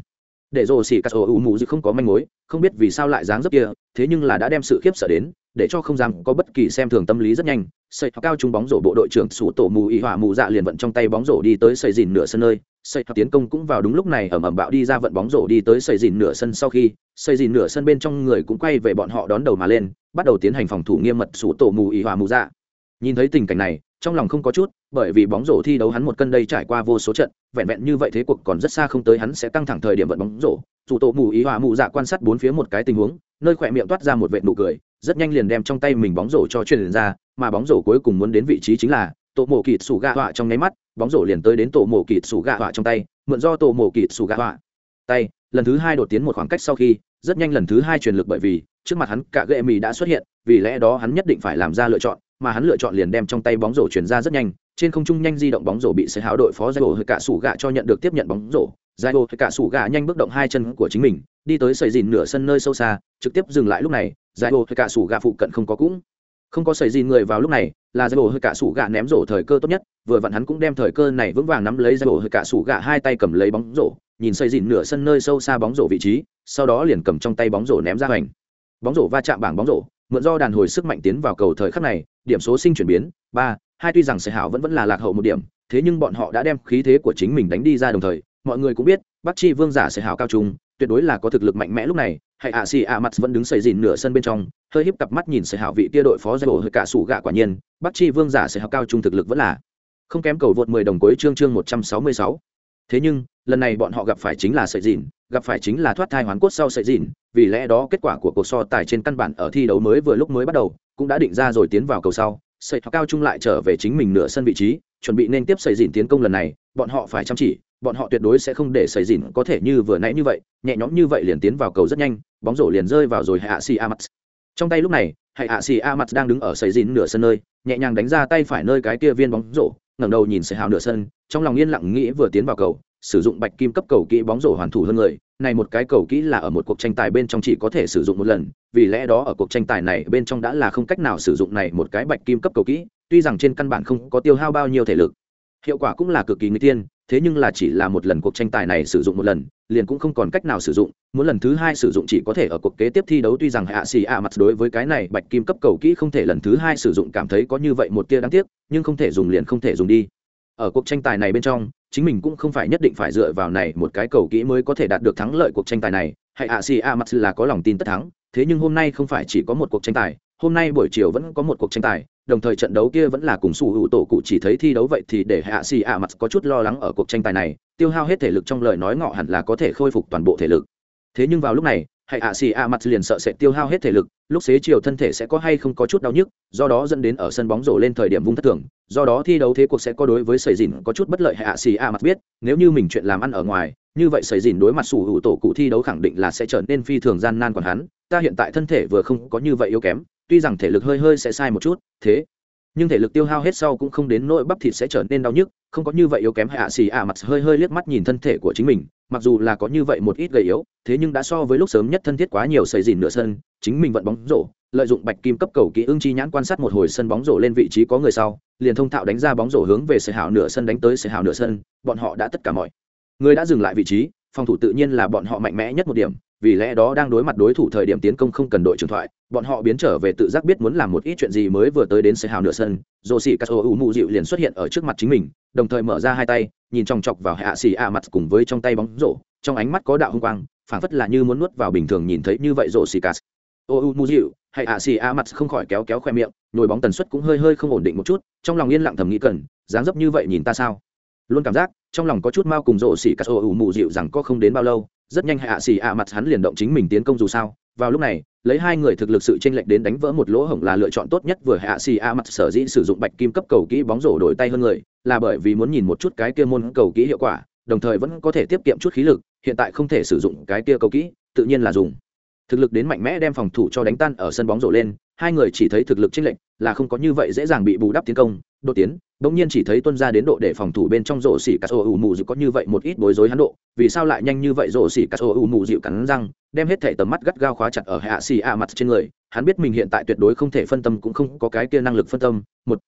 để rổ xỉ cà sô, u mù dịu không có manh mối, không biết vì sao lại dáng dấp kia, thế nhưng là đã đem sự khiếp sợ đến để cho không dám có bất kỳ xem thường tâm lý rất nhanh xây cao trung bóng rổ bộ đội trưởng sủ tổ mù y hỏa mù dạ liền vận trong tay bóng rổ đi tới xây dìn nửa sân nơi xây tiến công cũng vào đúng lúc này ẩm ẩm bạo đi ra vận bóng rổ đi tới xây dìn nửa sân sau khi xây dìn nửa sân bên trong người cũng quay về bọn họ đón đầu mà lên, bắt đầu tiến hành phòng thủ nghiêm mật sủ tổ mù y hỏa mù dạ. Nhìn thấy tình cảnh này, trong lòng không có chút, bởi vì bóng rổ thi đấu hắn một cân đây trải qua vô số trận, vẹn vẹn như vậy thế cuộc còn rất xa không tới hắn sẽ căng thẳng thời điểm vận bóng rổ. Dù tổ mù ý hòa mù dạ quan sát bốn phía một cái tình huống, nơi khỏe miệng toát ra một vệt nụ cười rất nhanh liền đem trong tay mình bóng rổ cho truyền ra, mà bóng rổ cuối cùng muốn đến vị trí chính là tổ mổ kịt sủ gạ họa trong nháy mắt, bóng rổ liền tới đến tổ mổ kịt sủ gạ họa trong tay, mượn do tổ mổ kịt sủ gạ họa tay, lần thứ hai đột tiến một khoảng cách sau khi, rất nhanh lần thứ hai truyền lực bởi vì, trước mặt hắn cả gệ mì đã xuất hiện, vì lẽ đó hắn nhất định phải làm ra lựa chọn, mà hắn lựa chọn liền đem trong tay bóng rổ truyền ra rất nhanh, trên không trung nhanh di động bóng rổ bị sẽ háo đội phó giải hơi cả sủ gạ cho nhận được tiếp nhận bóng rổ. Giải hơi cả sủ gạ nhanh bước động hai chân của chính mình, đi tới sợi dìn nửa sân nơi sâu xa, trực tiếp dừng lại lúc này giải bộ hơi cả sủ gạ phụ cận không có cũng. Không có sợi dìn người vào lúc này, là giải bộ hơi cả sủ gạ ném rổ thời cơ tốt nhất, vừa vặn hắn cũng đem thời cơ này vững vàng nắm lấy giải bộ hơi cả sủ gạ hai tay cầm lấy bóng rổ, nhìn sợi dìn nửa sân nơi sâu xa bóng rổ vị trí, sau đó liền cầm trong tay bóng rổ ném ra hoành. Bóng rổ va chạm bảng bóng rổ, mượn do đàn hồi sức mạnh tiến vào cầu thời khắc này, điểm số sinh chuyển biến, ba, hai tuy rằng sẽ hảo vẫn vẫn là lạc hậu một điểm, thế nhưng bọn họ đã đem khí thế của chính mình đánh đi ra đồng thời, mọi người cũng biết, bắc chi vương giả sẽ hảo cao trung tuyệt đối là có thực lực mạnh mẽ lúc này hãy ạ xì ạ mặt vẫn đứng xây dìn nửa sân bên trong, hơi híp cặp mắt nhìn sợi hảo vị tia đội phó giai bộ hơi cả sủ gạ quả nhiên, bắc chi vương giả sợi hảo cao trung thực lực vẫn là không kém cầu vượt mười đồng cuối chương chương một trăm sáu mươi sáu. Thế nhưng, lần này bọn họ gặp phải chính là sợi dìn, gặp phải chính là thoát thai hoán cốt sau sợi dìn, vì lẽ đó kết quả của cuộc so tài trên căn bản ở thi đấu mới vừa lúc mới bắt đầu, cũng đã định ra rồi tiến vào cầu sau, sợi cao trung lại trở về chính mình nửa sân vị trí chuẩn bị nên tiếp xảy dìn tiến công lần này, bọn họ phải chăm chỉ, bọn họ tuyệt đối sẽ không để xảy dìn có thể như vừa nãy như vậy, nhẹ nhõm như vậy liền tiến vào cầu rất nhanh, bóng rổ liền rơi vào rồi hạ a mặt. trong tay lúc này, hạ a mặt đang đứng ở xảy dìn nửa sân nơi, nhẹ nhàng đánh ra tay phải nơi cái kia viên bóng rổ, ngẩng đầu nhìn sợi hào nửa sân, trong lòng yên lặng nghĩ vừa tiến vào cầu, sử dụng bạch kim cấp cầu kỹ bóng rổ hoàn thủ hơn người, này một cái cầu kỹ là ở một cuộc tranh tài bên trong chỉ có thể sử dụng một lần, vì lẽ đó ở cuộc tranh tài này bên trong đã là không cách nào sử dụng này một cái bạch kim cấp cầu kỹ tuy rằng trên căn bản không có tiêu hao bao nhiêu thể lực, hiệu quả cũng là cực kỳ nguy tiên, thế nhưng là chỉ là một lần cuộc tranh tài này sử dụng một lần, liền cũng không còn cách nào sử dụng, muốn lần thứ hai sử dụng chỉ có thể ở cuộc kế tiếp thi đấu, tuy rằng hạ xì ạ mặt đối với cái này bạch kim cấp cầu kỹ không thể lần thứ hai sử dụng cảm thấy có như vậy một tia đáng tiếc, nhưng không thể dùng liền không thể dùng đi. Ở cuộc tranh tài này bên trong, chính mình cũng không phải nhất định phải dựa vào này một cái cầu kỹ mới có thể đạt được thắng lợi cuộc tranh tài này, hay ạ xì ạ mặt là có lòng tin tất thắng, thế nhưng hôm nay không phải chỉ có một cuộc tranh tài hôm nay buổi chiều vẫn có một cuộc tranh tài, đồng thời trận đấu kia vẫn là cùng sủ hữu tổ cụ chỉ thấy thi đấu vậy thì để hạ xì ạ mặt có chút lo lắng ở cuộc tranh tài này, tiêu hao hết thể lực trong lời nói ngọ hẳn là có thể khôi phục toàn bộ thể lực. Thế nhưng vào lúc này hãy ạ xì ạ mặt liền sợ sẽ tiêu hao hết thể lực, lúc xế chiều thân thể sẽ có hay không có chút đau nhức, do đó dẫn đến ở sân bóng rổ lên thời điểm vung thất thường, do đó thi đấu thế cuộc sẽ có đối với sầy dìn có chút bất lợi hãy ạ xì ạ mặt biết, nếu như mình chuyện làm ăn ở ngoài, như vậy sầy dìn đối mặt sủ hữu tổ cụ thi đấu khẳng định là sẽ trở nên phi thường gian nan còn hắn, ta hiện tại thân thể vừa không có như vậy yếu kém tuy rằng thể lực hơi hơi sẽ sai một chút, thế, nhưng thể lực tiêu hao hết sau cũng không đến nỗi bắp thịt sẽ trở nên đau nhức, không có như vậy yếu kém hạ xì ạ mặt hơi hơi liếc mắt nhìn thân thể của chính mình, mặc dù là có như vậy một ít gầy yếu, thế nhưng đã so với lúc sớm nhất thân thiết quá nhiều xây dìn nửa sân, chính mình vận bóng rổ, lợi dụng bạch kim cấp cầu kỹ ưng chi nhãn quan sát một hồi sân bóng rổ lên vị trí có người sau, liền thông thạo đánh ra bóng rổ hướng về sợi hảo nửa sân đánh tới sợi hảo nửa sân, bọn họ đã tất cả mọi người đã dừng lại vị trí phòng thủ tự nhiên là bọn họ mạnh mẽ nhất một điểm, vì lẽ đó đang đối mặt đối thủ thời điểm tiến công không cần đội trưởng thoại, bọn họ biến trở về tự giác biết muốn làm một ít chuyện gì mới vừa tới đến sợi hào nửa sân rồ xì cà u mụ dịu liền xuất hiện ở trước mặt chính mình, đồng thời mở ra hai tay, nhìn chòng chọc vào hạ xì a mặt cùng với trong tay bóng rổ, trong ánh mắt có đạo hung quang, phảng phất là như muốn nuốt vào bình thường nhìn thấy như vậy rồ xì cà u mù dịu hay hạ xì a mặt không khỏi kéo kéo khoe miệng nhồi bóng tần suất cũng hơi hơi không ổn định một chút, trong lòng yên lặng thầm nghĩ cần, dáng dấp như vậy nhìn ta sao? Luôn cảm giác, trong lòng có chút mau cùng rộ xỉ cà ủ mù dịu rằng có không đến bao lâu, rất nhanh hạ xỉ ạ mặt hắn liền động chính mình tiến công dù sao. Vào lúc này, lấy hai người thực lực sự chênh lệch đến đánh vỡ một lỗ hổng là lựa chọn tốt nhất vừa hạ xì a mặt sở dĩ sử dụng bạch kim cấp cầu kỹ bóng rổ đổi tay hơn người, là bởi vì muốn nhìn một chút cái kia môn cầu kỹ hiệu quả, đồng thời vẫn có thể tiết kiệm chút khí lực, hiện tại không thể sử dụng cái kia cầu kỹ, tự nhiên là dùng. Thực lực đến mạnh mẽ đem phòng thủ cho đánh tan ở sân bóng rổ lên, hai người chỉ thấy thực lực chênh lệch, là không có như vậy dễ dàng bị bù đắp tiến công, đột tiến bỗng nhiên chỉ thấy tuân ra đến độ để phòng thủ bên trong rổ xỉ cà sô ủ mù dịu có như vậy một ít bối rối hắn độ. Vì sao lại nhanh như vậy rổ xỉ cà sô ủ mù dịu cắn răng, đem hết thể tầm mắt gắt gao khóa chặt ở hạ xỉ a mặt trên người. Hắn biết mình hiện tại tuyệt đối không thể phân tâm, cũng không có cái kia năng lực phân tâm. Một,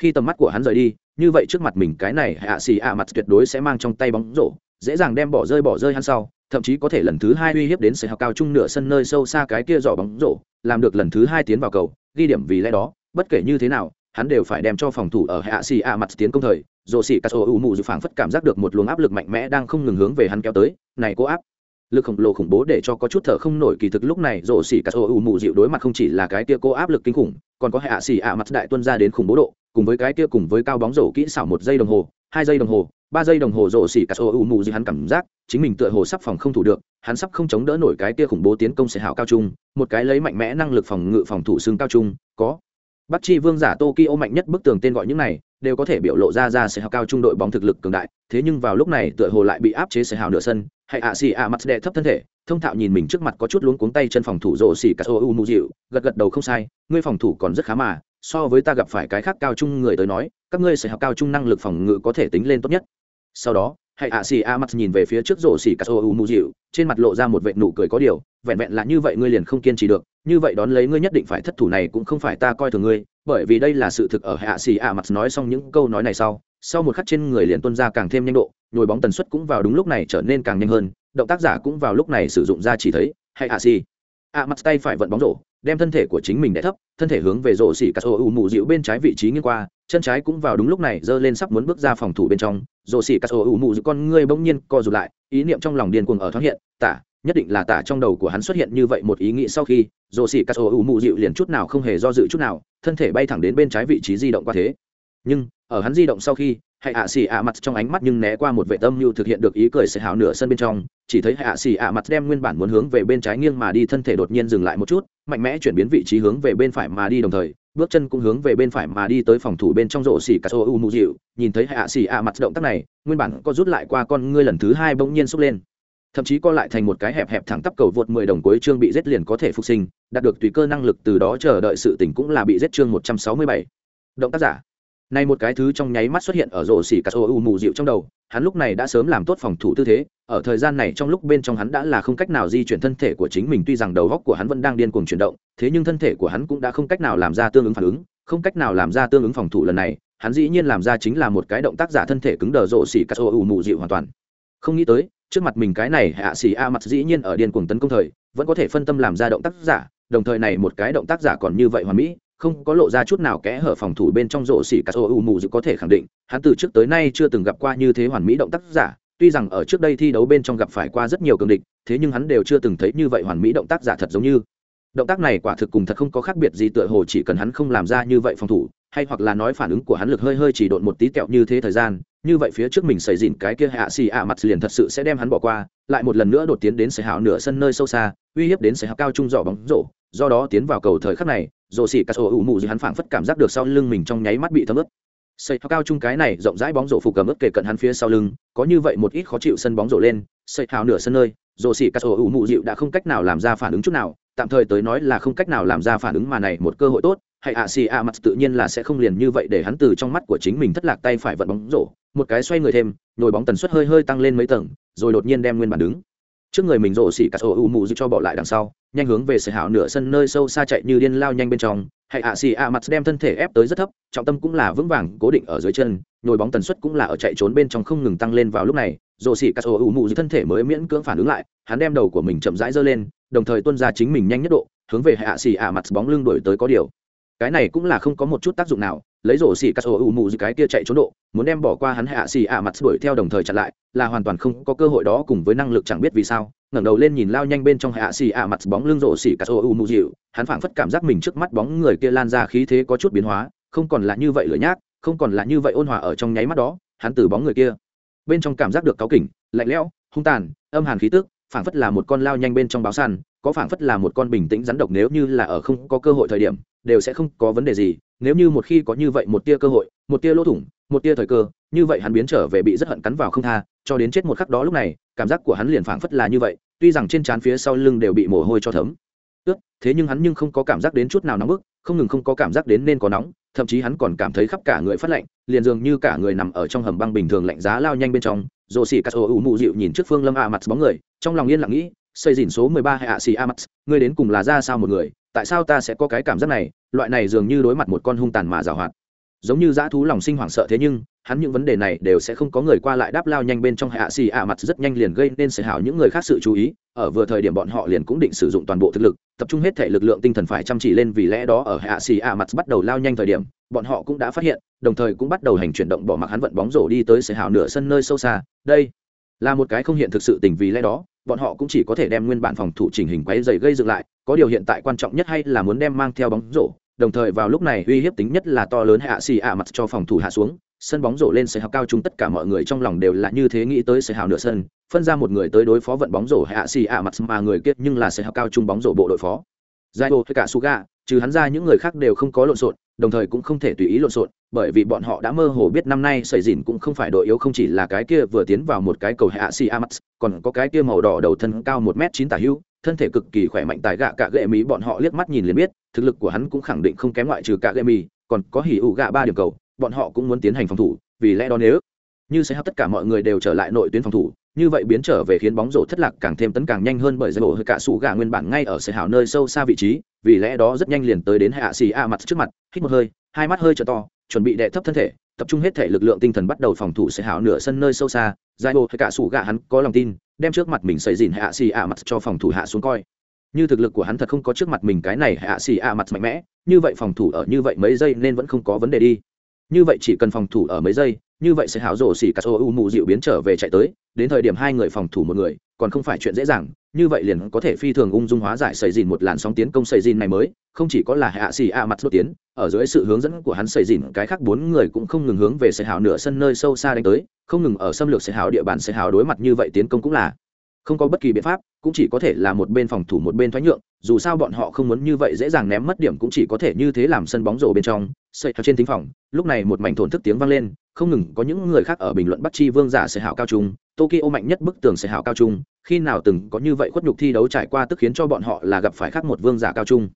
khi tầm mắt của hắn rời đi, như vậy trước mặt mình cái này hạ xỉ a mặt tuyệt đối sẽ mang trong tay bóng rổ, dễ dàng đem bỏ rơi bỏ rơi hắn sau. Thậm chí có thể lần thứ hai uy hiếp đến sự học cao trung nửa sân nơi sâu xa cái kia giỏ bóng rổ, làm được lần thứ hai tiến vào cầu, ghi điểm vì lẽ đó, bất kể như thế nào hắn đều phải đem cho phòng thủ ở hạ xì a mặt tiến công thời dồ xì cà sô u mù dự phảng phất cảm giác được một luồng áp lực mạnh mẽ đang không ngừng hướng về hắn kéo tới, này cố áp, lực khổng lồ khủng bố để cho có chút thở không nổi kỳ thực lúc này rổ xì cà sô u mù dịu đối mặt không chỉ là cái kia cố áp lực kinh khủng, còn có hạ xì a mặt đại tuân ra đến khủng bố độ, cùng với cái kia cùng với cao bóng rổ kỹ xảo một giây đồng hồ, hai giây đồng hồ, ba giây đồng hồ rổ xỉ cà sô u mù dịu hắn cảm giác chính mình tựa hồ sắp phòng không thủ được, hắn sắp không chống đỡ nổi cái kia khủng bố tiến công sẽ hảo cao trung, một cái lấy mạnh mẽ năng lực phòng ngự phòng thủ xương cao trung, có Bắc Chi Vương giả Tokyo mạnh nhất bức tường tên gọi những này, đều có thể biểu lộ ra ra sẽ hào cao trung đội bóng thực lực cường đại, thế nhưng vào lúc này tựa hồ lại bị áp chế sẽ hào nửa sân, hay ạ xì ạ mặt đệ thấp thân thể, thông thạo nhìn mình trước mặt có chút luống cuống tay chân phòng thủ rồ xì cả u mu dịu, gật gật đầu không sai, ngươi phòng thủ còn rất khá mà, so với ta gặp phải cái khác cao trung người tới nói, các ngươi sẽ học cao trung năng lực phòng ngự có thể tính lên tốt nhất. Sau đó hãy ạ xì a mặt nhìn về phía trước rổ xì cà sô u mù dịu, trên mặt lộ ra một vệ nụ cười có điều, vẹn vẹn là như vậy ngươi liền không kiên trì được, như vậy đón lấy ngươi nhất định phải thất thủ này cũng không phải ta coi thường ngươi, bởi vì đây là sự thực ở hạ xì a mặt nói xong những câu nói này sau sau một khắc trên người liền tuân ra càng thêm nhanh độ, nhồi bóng tần suất cũng vào đúng lúc này trở nên càng nhanh hơn, động tác giả cũng vào lúc này sử dụng ra chỉ thấy hãy ạ xì a mặt tay phải vận bóng rổ đem thân thể của chính mình đè thấp, thân thể hướng về rổ xỉ cà sổ u mù dịu bên trái vị trí nghiêng qua, chân trái cũng vào đúng lúc này, giơ lên sắp muốn bước ra phòng thủ bên trong. Rổ xỉ cà sổ u mù dịu con ngươi bỗng nhiên co rụt lại, ý niệm trong lòng điên cuồng ở thoáng hiện. Tả, nhất định là tả trong đầu của hắn xuất hiện như vậy một ý nghĩ sau khi, rổ xỉ cà sổ u mù dịu liền chút nào không hề do dự chút nào, thân thể bay thẳng đến bên trái vị trí di động qua thế. Nhưng, ở hắn di động sau khi hãy ạ xì ạ mặt trong ánh mắt nhưng né qua một vệ tâm như thực hiện được ý cười sẽ hào nửa sân bên trong. Chỉ thấy hãy ạ xì ạ mặt đem nguyên bản muốn hướng về bên trái nghiêng mà đi thân thể đột nhiên dừng lại một chút, mạnh mẽ chuyển biến vị trí hướng về bên phải mà đi đồng thời, bước chân cũng hướng về bên phải mà đi tới phòng thủ bên trong rổ xì cà sô u mù dịu. Nhìn thấy hãy ạ xì ạ mặt động tác này, nguyên bản có rút lại qua con ngươi lần thứ hai bỗng nhiên xúc lên. Thậm chí co lại thành một cái hẹp hẹp thẳng tắp cầu vượt mười đồng cuối chương bị giết liền có thể phục sinh, đạt được tùy cơ năng lực từ đó chờ đợi sự tỉnh cũng là bị giết chương một trăm sáu mươi bảy. Động tác giả này một cái thứ trong nháy mắt xuất hiện ở rổ xỉ cà u mù dịu trong đầu, hắn lúc này đã sớm làm tốt phòng thủ tư thế, ở thời gian này trong lúc bên trong hắn đã là không cách nào di chuyển thân thể của chính mình, tuy rằng đầu góc của hắn vẫn đang điên cuồng chuyển động, thế nhưng thân thể của hắn cũng đã không cách nào làm ra tương ứng phản ứng, không cách nào làm ra tương ứng phòng thủ lần này, hắn dĩ nhiên làm ra chính là một cái động tác giả thân thể cứng đờ rổ xỉ cà u mù dịu hoàn toàn. Không nghĩ tới, trước mặt mình cái này hạ xỉ a mặt dĩ nhiên ở điên cuồng tấn công thời, vẫn có thể phân tâm làm ra động tác giả, đồng thời này một cái động tác giả còn như vậy hoàn mỹ không có lộ ra chút nào kẽ hở phòng thủ bên trong rổ xỉ cà sô u mù dự có thể khẳng định, hắn từ trước tới nay chưa từng gặp qua như thế hoàn mỹ động tác giả, tuy rằng ở trước đây thi đấu bên trong gặp phải qua rất nhiều cường địch, thế nhưng hắn đều chưa từng thấy như vậy hoàn mỹ động tác giả thật giống như. Động tác này quả thực cùng thật không có khác biệt gì tựa hồ chỉ cần hắn không làm ra như vậy phòng thủ, hay hoặc là nói phản ứng của hắn lực hơi hơi chỉ độn một tí kẹo như thế thời gian, như vậy phía trước mình xảy dịn cái kia hạ xì ạ mặt liền thật sự sẽ đem hắn bỏ qua, lại một lần nữa đột tiến đến xảy hảo nửa sân nơi sâu xa, uy hiếp đến xảy hảo cao trung dò bóng rổ, do đó tiến vào cầu thời khắc này rồ xỉ cà sổ ủ mù gì hắn phảng phất cảm giác được sau lưng mình trong nháy mắt bị thấm ướt. Xây cao chung cái này rộng rãi bóng rổ phục cầm ướt kề cận hắn phía sau lưng, có như vậy một ít khó chịu sân bóng rổ lên xây hào nửa sân nơi, rồ xỉ cà sổ ủ mù dịu đã không cách nào làm ra phản ứng chút nào, tạm thời tới nói là không cách nào làm ra phản ứng mà này một cơ hội tốt, hay ạ xì ạ mặt tự nhiên là sẽ không liền như vậy để hắn từ trong mắt của chính mình thất lạc tay phải vận bóng rổ, một cái xoay người thêm nhồi bóng tần suất hơi hơi tăng lên mấy tầng, rồi đột nhiên đem nguyên bản đứng trước người mình rổ xỉ cà sổ u mù dịu cho bỏ lại đằng sau, nhanh hướng về sở hảo nửa sân nơi sâu xa chạy như điên lao nhanh bên trong. Hệ ạ xì ạ mặt đem thân thể ép tới rất thấp, trọng tâm cũng là vững vàng, cố định ở dưới chân, nhồi bóng tần suất cũng là ở chạy trốn bên trong không ngừng tăng lên vào lúc này. Rổ xỉ cà sổ u mù dịu thân thể mới miễn cưỡng phản ứng lại, hắn đem đầu của mình chậm rãi giơ lên, đồng thời tuân ra chính mình nhanh nhất độ, hướng về hạ xì ạ mặt bóng lưng đổi tới có điều. Cái này cũng là không có một chút tác dụng nào lấy rổ xì cắt sổ ủ mù cái kia chạy trốn độ, muốn đem bỏ qua hắn hạ xì ạ mặt đuổi theo đồng thời chặn lại, là hoàn toàn không có cơ hội đó cùng với năng lực chẳng biết vì sao, ngẩng đầu lên nhìn lao nhanh bên trong hạ xì ạ mặt bóng lưng rổ xì cắt sổ ủ mù dịu, hắn phảng phất cảm giác mình trước mắt bóng người kia lan ra khí thế có chút biến hóa, không còn là như vậy lửa nhác, không còn là như vậy ôn hòa ở trong nháy mắt đó, hắn từ bóng người kia, bên trong cảm giác được cáu kỉnh, lạnh lẽo, hung tàn, âm hàn khí tức, phảng phất là một con lao nhanh bên trong báo săn, có phảng phất là một con bình tĩnh rắn độc nếu như là ở không có cơ hội thời điểm đều sẽ không có vấn đề gì, nếu như một khi có như vậy một tia cơ hội, một tia lỗ thủng, một tia thời cơ, như vậy hắn biến trở về bị rất hận cắn vào không tha, cho đến chết một khắc đó lúc này, cảm giác của hắn liền phảng phất là như vậy, tuy rằng trên trán phía sau lưng đều bị mồ hôi cho thấm. Ướt thế nhưng hắn nhưng không có cảm giác đến chút nào nóng bức, không ngừng không có cảm giác đến nên có nóng, thậm chí hắn còn cảm thấy khắp cả người phát lạnh, liền dường như cả người nằm ở trong hầm băng bình thường lạnh giá lao nhanh bên trong. Rồ xỉ cắt ô ủ mụ dịu nhìn trước phương lâm a mặt bóng người, trong lòng yên lặng nghĩ, xây dìn số mười ba hay ạ xì a mặt ngươi đến cùng là ra sao một người? Tại sao ta sẽ có cái cảm giác này, loại này dường như đối mặt một con hung tàn mà giảo hoạt. Giống như dã thú lòng sinh hoảng sợ thế nhưng, hắn những vấn đề này đều sẽ không có người qua lại đáp lao nhanh bên trong hạ xì ạ mặt rất nhanh liền gây nên sự hảo những người khác sự chú ý, ở vừa thời điểm bọn họ liền cũng định sử dụng toàn bộ thực lực, tập trung hết thể lực lượng tinh thần phải chăm chỉ lên vì lẽ đó ở hạ xì ạ mặt bắt đầu lao nhanh thời điểm, bọn họ cũng đã phát hiện, đồng thời cũng bắt đầu hành chuyển động bỏ mặc hắn vận bóng rổ đi tới sự hảo nửa sân nơi sâu xa, đây là một cái không hiện thực sự tình vì lẽ đó bọn họ cũng chỉ có thể đem nguyên bản phòng thủ chỉnh hình quấy dày gây dựng lại, có điều hiện tại quan trọng nhất hay là muốn đem mang theo bóng rổ, đồng thời vào lúc này uy hiếp tính nhất là to lớn hạ xì ạ mặt cho phòng thủ hạ xuống, sân bóng rổ lên sợi học cao chúng tất cả mọi người trong lòng đều là như thế nghĩ tới sợi hào nửa sân, phân ra một người tới đối phó vận bóng rổ hạ xì ạ mặt mà người kiết nhưng là sợi học cao trung bóng rổ bộ đội phó. Giải bộ cả suga, trừ hắn ra những người khác đều không có lộn xộn đồng thời cũng không thể tùy ý lộn xộn, bởi vì bọn họ đã mơ hồ biết năm nay sẩy dìn cũng không phải đội yếu, không chỉ là cái kia vừa tiến vào một cái cầu hạ si amax còn có cái kia màu đỏ đầu thân cao một m chín tả hưu thân thể cực kỳ khỏe mạnh tài gạ cả gệ mỹ bọn họ liếc mắt nhìn liền biết, thực lực của hắn cũng khẳng định không kém ngoại trừ cả gệ mỹ còn có hỉ ủ gạ ba điểm cầu, bọn họ cũng muốn tiến hành phòng thủ, vì lẽ đó nếu như sẽ hấp tất cả mọi người đều trở lại nội tuyến phòng thủ như vậy biến trở về khiến bóng rổ thất lạc càng thêm tấn càng nhanh hơn bởi giải bộ hơi cả sủ gà nguyên bản ngay ở sẽ hảo nơi sâu xa vị trí, vì lẽ đó rất nhanh liền tới đến hạ xì a mặt trước mặt, hít một hơi, hai mắt hơi trở to, chuẩn bị đệ thấp thân thể, tập trung hết thể lực lượng tinh thần bắt đầu phòng thủ sẽ hảo nửa sân nơi sâu xa. Giải bộ hơi cả sủ gà hắn có lòng tin, đem trước mặt mình xây dìn hạ xì a mặt cho phòng thủ hạ xuống coi. Như thực lực của hắn thật không có trước mặt mình cái này hạ xì a mặt mạnh mẽ, như vậy phòng thủ ở như vậy mấy giây nên vẫn không có vấn đề đi. Như vậy chỉ cần phòng thủ ở mấy giây như vậy sẽ hảo rổ xỉ cà sô u mù dịu biến trở về chạy tới, đến thời điểm hai người phòng thủ một người, còn không phải chuyện dễ dàng, như vậy liền có thể phi thường ung dung hóa giải xây dìn một làn sóng tiến công xây dìn này mới, không chỉ có là hạ xì a mặt đốt tiến, ở dưới sự hướng dẫn của hắn xây dìn cái khác bốn người cũng không ngừng hướng về xây hảo nửa sân nơi sâu xa đánh tới, không ngừng ở xâm lược xây hảo địa bàn xây hảo đối mặt như vậy tiến công cũng là không có bất kỳ biện pháp, cũng chỉ có thể là một bên phòng thủ một bên thoái nhượng, dù sao bọn họ không muốn như vậy dễ dàng ném mất điểm cũng chỉ có thể như thế làm sân bóng rổ bên trong xây trên thính phòng, lúc này một mảnh thổn thức tiếng vang lên không ngừng có những người khác ở bình luận bắt chi vương giả sẽ hảo cao trung, tokyo mạnh nhất bức tường sẽ hảo cao trung, khi nào từng có như vậy khuất nhục thi đấu trải qua tức khiến cho bọn họ là gặp phải khác một vương giả cao trung.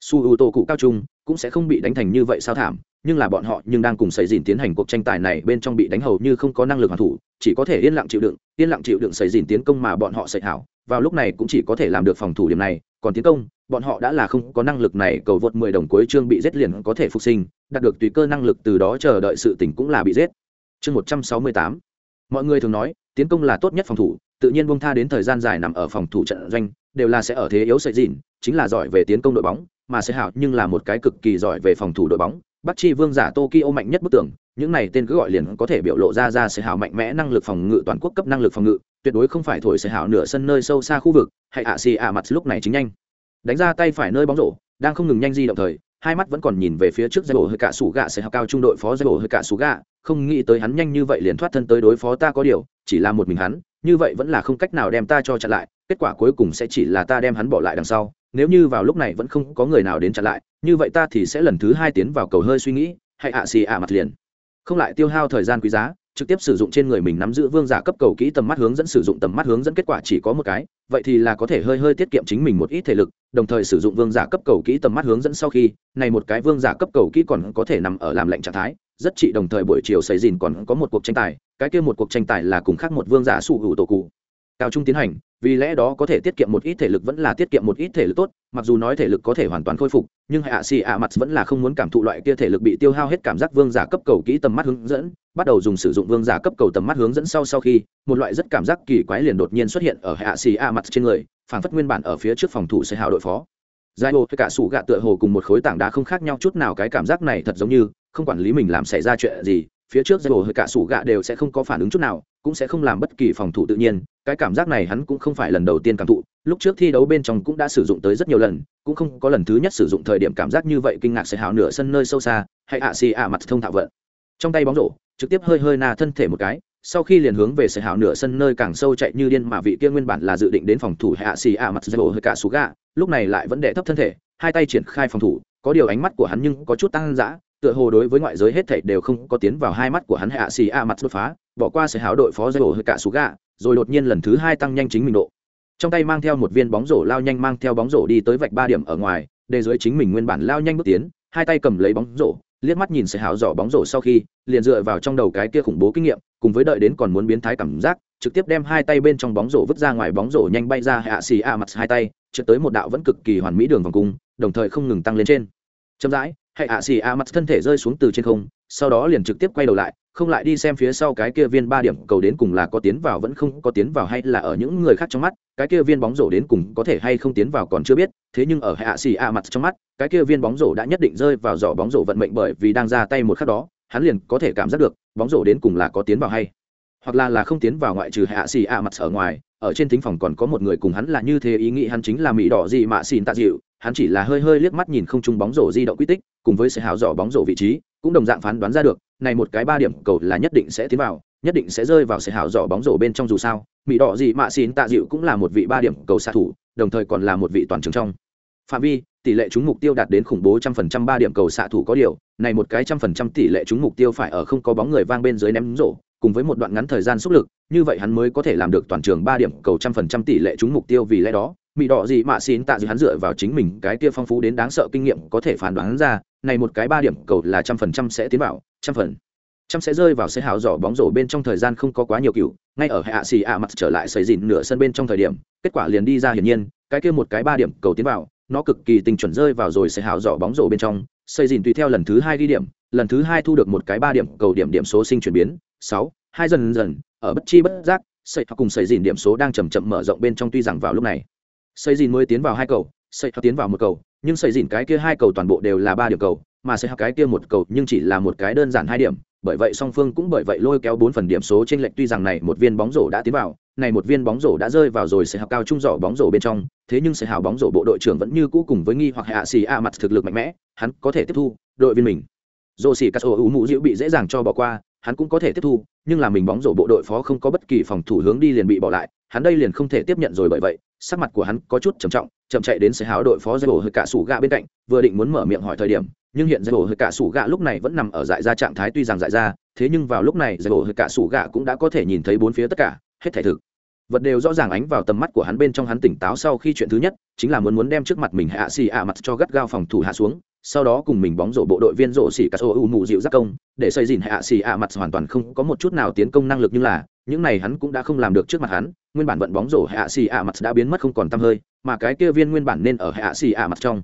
Su u tô cụ cao trung cũng sẽ không bị đánh thành như vậy sao thảm, nhưng là bọn họ nhưng đang cùng xảy dìn tiến hành cuộc tranh tài này bên trong bị đánh hầu như không có năng lực hoàn thủ, chỉ có thể yên lặng chịu đựng, yên lặng chịu đựng xảy dìn tiến công mà bọn họ xảy hảo, vào lúc này cũng chỉ có thể làm được phòng thủ điểm này, còn tiến công bọn họ đã là không có năng lực này cầu vượt 10 đồng cuối chương bị giết liền có thể phục sinh đạt được tùy cơ năng lực từ đó chờ đợi sự tỉnh cũng là bị giết. Chương 168 mọi người thường nói tiến công là tốt nhất phòng thủ tự nhiên buông tha đến thời gian dài nằm ở phòng thủ trận doanh đều là sẽ ở thế yếu sợi dìn chính là giỏi về tiến công đội bóng mà sẽ hảo nhưng là một cái cực kỳ giỏi về phòng thủ đội bóng. Bắc Chi Vương giả Tokyo mạnh nhất bức tưởng, những này tên cứ gọi liền có thể biểu lộ ra ra sẽ hảo mạnh mẽ năng lực phòng ngự toàn quốc cấp năng lực phòng ngự, tuyệt đối không phải thổi sẽ hảo nửa sân nơi sâu xa khu vực, hay ạ xì ạ mặt lúc này chính nhanh. Đánh ra tay phải nơi bóng rổ, đang không ngừng nhanh di động thời, hai mắt vẫn còn nhìn về phía trước Zebo hơi cả sủ gạ sẽ học cao trung đội phó Zebo hơi cả sủ gạ, không nghĩ tới hắn nhanh như vậy liền thoát thân tới đối phó ta có điều, chỉ là một mình hắn, như vậy vẫn là không cách nào đem ta cho chặn lại, kết quả cuối cùng sẽ chỉ là ta đem hắn bỏ lại đằng sau, nếu như vào lúc này vẫn không có người nào đến chặn lại như vậy ta thì sẽ lần thứ hai tiến vào cầu hơi suy nghĩ hay ạ xì ạ mặt liền. Không lại tiêu hao thời gian quý giá trực tiếp sử dụng trên người mình nắm giữ vương giả cấp cầu kỹ tầm mắt hướng dẫn sử dụng tầm mắt hướng dẫn kết quả chỉ có một cái, vậy thì là có thể hơi hơi tiết kiệm chính mình một ít thể lực, đồng thời sử dụng vương giả cấp cầu kỹ tầm mắt hướng dẫn sau khi, này một cái vương giả cấp cầu kỹ còn có thể nằm ở làm lệnh trạng thái, rất trị đồng thời buổi chiều xảy dìn còn có một cuộc tranh tài, cái kia một cuộc tranh tài là cùng khác một vương giả sụ hữu tổ cụ. Cao trung tiến hành vì lẽ đó có thể tiết kiệm một ít thể lực vẫn là tiết kiệm một ít thể lực tốt, mặc dù nói thể lực có thể hoàn toàn khôi phục, nhưng hạ xì ạ mặt vẫn là không muốn cảm thụ loại kia thể lực bị tiêu hao hết cảm giác vương giả cấp cầu kỹ tầm mắt hướng dẫn, bắt đầu dùng sử dụng vương giả cấp cầu tầm mắt hướng dẫn sau sau khi, một loại rất cảm giác kỳ quái liền đột nhiên xuất hiện ở hạ xì ạ mặt trên người phản phất nguyên bản ở phía trước phòng thủ sẽ hào đội phó. Giải hồ, cả sủ gạ tựa hồ cùng một khối tảng đá không khác nhau chút nào, cái cảm giác này thật giống như không quản lý mình làm xảy ra chuyện gì, phía trước giải hồ, cả sủ gạ đều sẽ không có phản ứng chút nào cũng sẽ không làm bất kỳ phòng thủ tự nhiên, cái cảm giác này hắn cũng không phải lần đầu tiên cảm thụ, lúc trước thi đấu bên trong cũng đã sử dụng tới rất nhiều lần, cũng không có lần thứ nhất sử dụng thời điểm cảm giác như vậy kinh ngạc sẽ hào nửa sân nơi sâu xa, hay ạ xì ạ mặt thông thạo vận. Trong tay bóng rổ, trực tiếp hơi hơi nà thân thể một cái, sau khi liền hướng về sẽ hào nửa sân nơi càng sâu chạy như điên mà vị kia nguyên bản là dự định đến phòng thủ hạ xì ạ mặt dây hơi cả sú gà, lúc này lại vẫn đệ thấp thân thể, hai tay triển khai phòng thủ, có điều ánh mắt của hắn nhưng có chút tăng dã, tựa hồ đối với ngoại giới hết thảy đều không có tiến vào hai mắt của hắn hạ xì a mặt đột phá bỏ qua sẽ háo đội phó dây hơi cả sú gạ rồi đột nhiên lần thứ hai tăng nhanh chính mình độ. Trong tay mang theo một viên bóng rổ lao nhanh mang theo bóng rổ đi tới vạch ba điểm ở ngoài, để dưới chính mình nguyên bản lao nhanh bước tiến, hai tay cầm lấy bóng rổ, liếc mắt nhìn sẽ hảo dò bóng rổ sau khi, liền dựa vào trong đầu cái kia khủng bố kinh nghiệm, cùng với đợi đến còn muốn biến thái cảm giác, trực tiếp đem hai tay bên trong bóng rổ vứt ra ngoài bóng rổ nhanh bay ra hạ xì a mặt hai tay, trượt tới một đạo vẫn cực kỳ hoàn mỹ đường vòng cung, đồng thời không ngừng tăng lên trên. Chậm rãi hệ hạ xì a mặt thân thể rơi xuống từ trên không, sau đó liền trực tiếp quay đầu lại không lại đi xem phía sau cái kia viên ba điểm cầu đến cùng là có tiến vào vẫn không có tiến vào hay là ở những người khác trong mắt, cái kia viên bóng rổ đến cùng có thể hay không tiến vào còn chưa biết, thế nhưng ở hạ xì a mặt trong mắt, cái kia viên bóng rổ đã nhất định rơi vào giỏ bóng rổ vận mệnh bởi vì đang ra tay một khắc đó, hắn liền có thể cảm giác được, bóng rổ đến cùng là có tiến vào hay hoặc là là không tiến vào ngoại trừ hạ xì a mặt ở ngoài, ở trên thính phòng còn có một người cùng hắn là như thế ý nghĩ, hắn chính là mỹ đỏ gì mà xin tạ dịu, hắn chỉ là hơi hơi liếc mắt nhìn không chung bóng rổ di động quy tích, cùng với sự hào giỏ bóng rổ vị trí, cũng đồng dạng phán đoán ra được này một cái ba điểm cầu là nhất định sẽ tiến vào, nhất định sẽ rơi vào sẽ hảo dò bóng rổ bên trong dù sao. Mỹ đỏ gì mạ xin tạ dịu cũng là một vị ba điểm cầu xạ thủ, đồng thời còn là một vị toàn trường trong. Phạm vi, tỷ lệ trúng mục tiêu đạt đến khủng bố trăm phần trăm ba điểm cầu xạ thủ có điều, này một cái trăm phần trăm tỷ lệ trúng mục tiêu phải ở không có bóng người vang bên dưới ném rổ, cùng với một đoạn ngắn thời gian xúc lực, như vậy hắn mới có thể làm được toàn trường ba điểm cầu trăm phần trăm tỷ lệ trúng mục tiêu vì lẽ đó. Mỹ đỏ gì mạ xin tạ dịu hắn dựa vào chính mình cái kia phong phú đến đáng sợ kinh nghiệm có thể phán đoán ra này một cái ba điểm cầu là trăm phần trăm sẽ tiến vào, trăm phần trăm sẽ rơi vào xe hào giỏ bóng rổ bên trong thời gian không có quá nhiều cựu ngay ở hạ xì ạ mặt trở lại xây dìn nửa sân bên trong thời điểm, kết quả liền đi ra hiển nhiên, cái kia một cái ba điểm cầu tiến vào, nó cực kỳ tình chuẩn rơi vào rồi xe hào giỏ bóng rổ bên trong, xây dìn tùy theo lần thứ hai ghi điểm, lần thứ hai thu được một cái ba điểm cầu điểm điểm số sinh chuyển biến, sáu, hai dần dần, ở bất chi bất giác, xây cùng xây dìn điểm số đang chầm chậm mở rộng bên trong tuy rằng vào lúc này, xây dìn mới tiến vào hai cầu xây hoặc tiến vào một cầu, nhưng xây dìn cái kia hai cầu toàn bộ đều là ba điểm cầu, mà xây hoặc cái kia một cầu nhưng chỉ là một cái đơn giản hai điểm. Bởi vậy song phương cũng bởi vậy lôi kéo bốn phần điểm số trên lệch. Tuy rằng này một viên bóng rổ đã tiến vào, này một viên bóng rổ đã rơi vào rồi sẽ học cao trung giỏ bóng rổ bên trong. Thế nhưng sẽ hào bóng rổ bộ đội trưởng vẫn như cũ cùng với nghi hoặc hạ xì a mặt thực lực mạnh mẽ, hắn có thể tiếp thu đội viên mình. Rổ xì cắt ổ ủ mũ diễu bị dễ dàng cho bỏ qua hắn cũng có thể tiếp thu, nhưng là mình bóng rổ bộ đội phó không có bất kỳ phòng thủ hướng đi liền bị bỏ lại, hắn đây liền không thể tiếp nhận rồi bởi vậy, sắc mặt của hắn có chút trầm trọng, chậm chạy đến sẽ háo đội phó dây bổ hơi cả sủ gạ bên cạnh, vừa định muốn mở miệng hỏi thời điểm, nhưng hiện dây bổ hơi cả sủ gạ lúc này vẫn nằm ở dại ra trạng thái tuy rằng dại ra, thế nhưng vào lúc này dây bổ hơi cả sủ gạ cũng đã có thể nhìn thấy bốn phía tất cả, hết thể thực. Vật đều rõ ràng ánh vào tầm mắt của hắn bên trong hắn tỉnh táo sau khi chuyện thứ nhất, chính là muốn muốn đem trước mặt mình hạ xì ạ mặt cho gắt gao phòng thủ hạ xuống sau đó cùng mình bóng rổ bộ đội viên rổ xỉ cà sô u mù dịu giác công, để xây dìn hạ xỉ ạ mặt hoàn toàn không có một chút nào tiến công năng lực như là, những này hắn cũng đã không làm được trước mặt hắn, nguyên bản vận bóng rổ hạ xỉ ạ mặt đã biến mất không còn tăm hơi, mà cái kia viên nguyên bản nên ở hạ xỉ ạ mặt trong.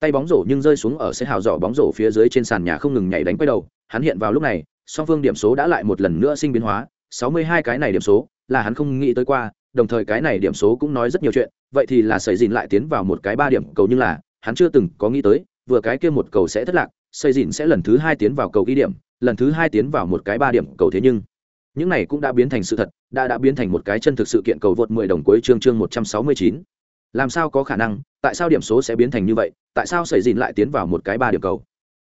Tay bóng rổ nhưng rơi xuống ở xe hào giỏ bóng rổ phía dưới trên sàn nhà không ngừng nhảy đánh quay đầu, hắn hiện vào lúc này, song phương điểm số đã lại một lần nữa sinh biến hóa, sáu mươi hai cái này điểm số là hắn không nghĩ tới qua, đồng thời cái này điểm số cũng nói rất nhiều chuyện, vậy thì là xây dìn lại tiến vào một cái ba điểm, cầu nhưng là, hắn chưa từng có nghĩ tới vừa cái kia một cầu sẽ thất lạc, xây dìn sẽ lần thứ hai tiến vào cầu ghi điểm, lần thứ hai tiến vào một cái ba điểm cầu thế nhưng, những này cũng đã biến thành sự thật, đã đã biến thành một cái chân thực sự kiện cầu vượt mười đồng cuối chương chương một trăm sáu mươi chín. Làm sao có khả năng, tại sao điểm số sẽ biến thành như vậy, tại sao xây dìn lại tiến vào một cái ba điểm cầu?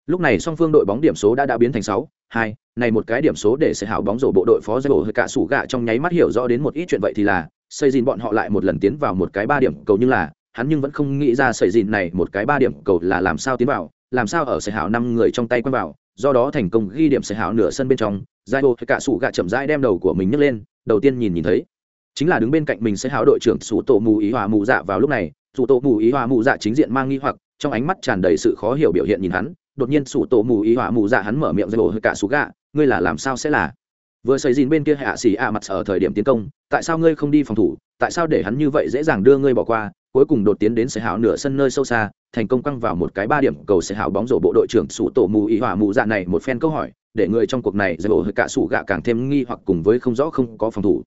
Lúc này song phương đội bóng điểm số đã đã biến thành sáu, hai, này một cái điểm số để sẽ hảo bóng rổ bộ đội phó giải bộ hơi cả sủ gạ trong nháy mắt hiểu rõ đến một ít chuyện vậy thì là, xây dìn bọn họ lại một lần tiến vào một cái ba điểm cầu nhưng là hắn nhưng vẫn không nghĩ ra sợi dìn này một cái ba điểm cầu là làm sao tiến vào, làm sao ở sợi hảo năm người trong tay quen vào, do đó thành công ghi điểm sợi hảo nửa sân bên trong. Giai bộ cả sủ gạ chậm rãi đem đầu của mình nhấc lên, đầu tiên nhìn nhìn thấy, chính là đứng bên cạnh mình sẽ hảo đội trưởng sủ tổ mù ý hòa mù dạ vào lúc này. Sủ tổ mù ý hòa mù dạ chính diện mang nghi hoặc, trong ánh mắt tràn đầy sự khó hiểu biểu hiện nhìn hắn. Đột nhiên sủ tổ mù ý hòa mù dạ hắn mở miệng giai bộ cả sủ gạ, ngươi là làm sao sẽ là? Vừa xây dìn bên kia hạ xỉ ạ mặt ở thời điểm tiến công, tại sao ngươi không đi phòng thủ? Tại sao để hắn như vậy dễ dàng đưa ngươi bỏ qua? Cuối cùng đột tiến đến sẽ hảo nửa sân nơi sâu xa, thành công căng vào một cái ba điểm cầu sẽ hảo bóng rổ bộ đội trưởng sủ tổ mù ý hỏa mù dạ này một phen câu hỏi, để người trong cuộc này giải bộ hơi cả sủ gạ càng thêm nghi hoặc cùng với không rõ không có phòng thủ.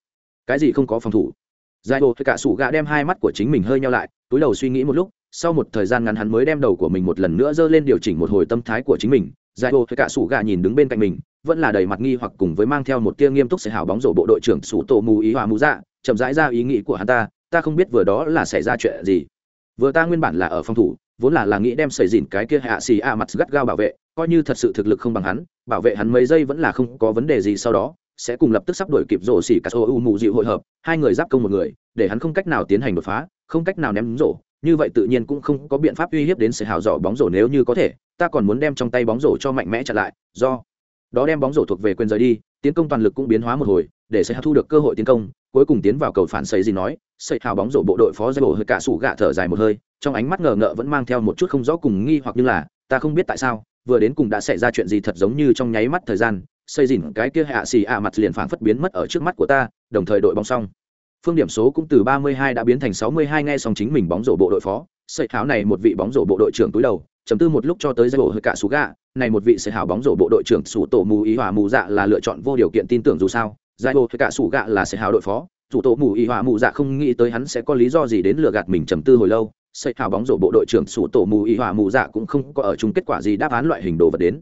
Cái gì không có phòng thủ? Giải bộ hơi cả sủ gạ đem hai mắt của chính mình hơi nhau lại, túi đầu suy nghĩ một lúc, sau một thời gian ngắn hắn mới đem đầu của mình một lần nữa dơ lên điều chỉnh một hồi tâm thái của chính mình giải bộ hơi cả sủ gạ nhìn đứng bên cạnh mình, vẫn là đầy mặt nghi hoặc cùng với mang theo một tia nghiêm túc sẽ hảo bóng rổ bộ đội trưởng sủ tổ mù ý hòa mù dạ chậm rãi ra ý nghĩ của hắn ta ta không biết vừa đó là xảy ra chuyện gì. Vừa ta nguyên bản là ở phòng thủ, vốn là là nghĩ đem sẩy dìn cái kia hạ xì a mặt gắt gao bảo vệ, coi như thật sự thực lực không bằng hắn, bảo vệ hắn mấy giây vẫn là không có vấn đề gì sau đó, sẽ cùng lập tức sắp đổi kịp rổ xỉ cả sổ u mù dịu hội hợp, hai người giáp công một người, để hắn không cách nào tiến hành đột phá, không cách nào ném rổ như vậy tự nhiên cũng không có biện pháp uy hiếp đến sự hào dọ bóng rổ nếu như có thể, ta còn muốn đem trong tay bóng rổ cho mạnh mẽ chặn lại, do. Đó đem bóng rổ thuộc về quyền rời đi, tiến công toàn lực cũng biến hóa một hồi, để sẽ thu được cơ hội tiến công, cuối cùng tiến vào cầu phản xây gì nói xây hào bóng rổ bộ đội phó giải bộ hơi cả sủ gạ thở dài một hơi, trong ánh mắt ngờ ngợ vẫn mang theo một chút không rõ cùng nghi hoặc như là, ta không biết tại sao, vừa đến cùng đã xảy ra chuyện gì thật giống như trong nháy mắt thời gian xây dìn cái kia hạ xì ạ mặt liền phảng phất biến mất ở trước mắt của ta, đồng thời đội bóng xong phương điểm số cũng từ 32 đã biến thành 62 nghe xong chính mình bóng rổ bộ đội phó. Sợi tháo này một vị bóng rổ bộ đội trưởng túi đầu chấm tư một lúc cho tới giai bộ hơi cả sú gạ, này một vị sẽ hảo bóng rổ bộ đội trưởng sủ tổ mù ý hòa mù dạ là lựa chọn vô điều kiện tin tưởng dù sao. Giai bộ hơi cả sú gạ là sẽ hảo đội phó. Chủ tổ mù ý hòa mù dạ không nghĩ tới hắn sẽ có lý do gì đến lừa gạt mình trầm tư hồi lâu. Sợi hảo bóng rổ bộ đội trưởng sủ tổ mù ý hòa mù dạ cũng không có ở chung kết quả gì đáp án loại hình đồ vật đến.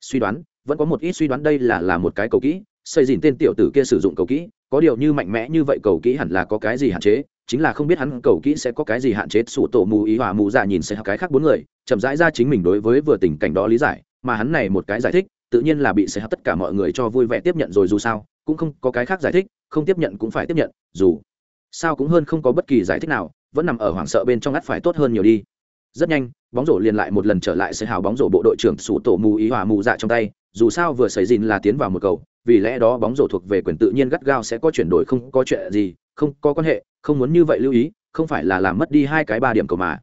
Suy đoán vẫn có một ít suy đoán đây là là một cái cầu kỹ. Xây dìn tên tiểu tử kia sử dụng cầu kỹ có điều như mạnh mẽ như vậy cầu kỹ hẳn là có cái gì hạn chế, chính là không biết hắn cầu kỹ sẽ có cái gì hạn chế. Sủ tổ mù ý hòa mù dạ nhìn sẽ cái khác bốn người, chậm rãi ra chính mình đối với vừa tình cảnh đó lý giải, mà hắn này một cái giải thích, tự nhiên là bị sẽ tất cả mọi người cho vui vẻ tiếp nhận rồi dù sao, cũng không có cái khác giải thích, không tiếp nhận cũng phải tiếp nhận, dù sao cũng hơn không có bất kỳ giải thích nào, vẫn nằm ở hoảng sợ bên trong ngắt phải tốt hơn nhiều đi. Rất nhanh, bóng rổ liền lại một lần trở lại sẽ hào bóng rổ bộ đội trưởng sủ tổ mù ý hòa mù dạ trong tay, dù sao vừa xảy dìn là tiến vào một cầu vì lẽ đó bóng rổ thuộc về quyền tự nhiên gắt gao sẽ có chuyển đổi, không có chuyện gì, không có quan hệ, không muốn như vậy lưu ý, không phải là làm mất đi hai cái ba điểm cầu mà.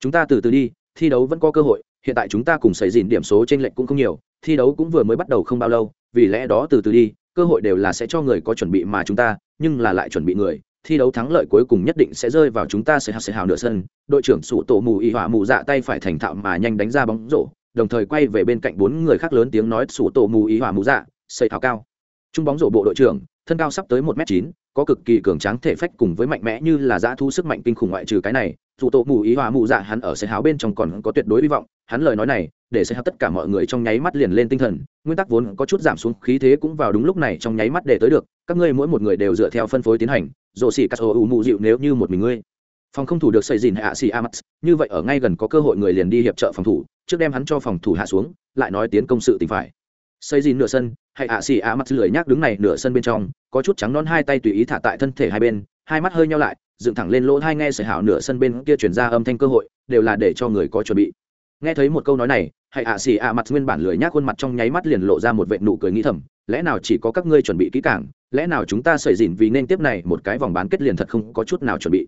Chúng ta từ từ đi, thi đấu vẫn có cơ hội, hiện tại chúng ta cùng xảy dìn điểm số trên lệnh cũng không nhiều, thi đấu cũng vừa mới bắt đầu không bao lâu, vì lẽ đó từ từ đi, cơ hội đều là sẽ cho người có chuẩn bị mà chúng ta, nhưng là lại chuẩn bị người, thi đấu thắng lợi cuối cùng nhất định sẽ rơi vào chúng ta sẽ hào sẽ hào nửa sân, đội trưởng sủ tổ mù y hỏa mù dạ tay phải thành thạo mà nhanh đánh ra bóng rổ, đồng thời quay về bên cạnh bốn người khác lớn tiếng nói sủ tổ mù ý hỏa mù dạ xây thảo cao. Trung bóng rổ bộ đội trưởng, thân cao sắp tới một m chín, có cực kỳ cường tráng thể phách cùng với mạnh mẽ như là dã thu sức mạnh kinh khủng ngoại trừ cái này, dù tổ mù ý hòa mù dạ hắn ở xe háo bên trong còn có tuyệt đối hy vọng, hắn lời nói này, để xe háo tất cả mọi người trong nháy mắt liền lên tinh thần, nguyên tắc vốn có chút giảm xuống khí thế cũng vào đúng lúc này trong nháy mắt để tới được, các ngươi mỗi một người đều dựa theo phân phối tiến hành rổ xỉ cắt ồ mù dịu nếu như một mình ngươi. Phòng không thủ được xây dìn hạ xì amax như vậy ở ngay gần có cơ hội người liền đi hiệp trợ phòng thủ, trước đem hắn cho phòng thủ hạ xuống, lại nói tiến công sự tình phải. Xây dìn nửa sân hãy ạ xì ạ mặt lười nhác đứng này nửa sân bên trong, có chút trắng non hai tay tùy ý thả tại thân thể hai bên, hai mắt hơi nhau lại, dựng thẳng lên lỗ hai nghe sợi hảo nửa sân bên kia chuyển ra âm thanh cơ hội, đều là để cho người có chuẩn bị. Nghe thấy một câu nói này hãy ạ xì ạ mặt nguyên bản lười nhác khuôn mặt trong nháy mắt liền lộ ra một vệ nụ cười nghĩ thầm, lẽ nào chỉ có các ngươi chuẩn bị kỹ càng, lẽ nào chúng ta sởi dỉn vì nên tiếp này một cái vòng bán kết liền thật không có chút nào chuẩn bị.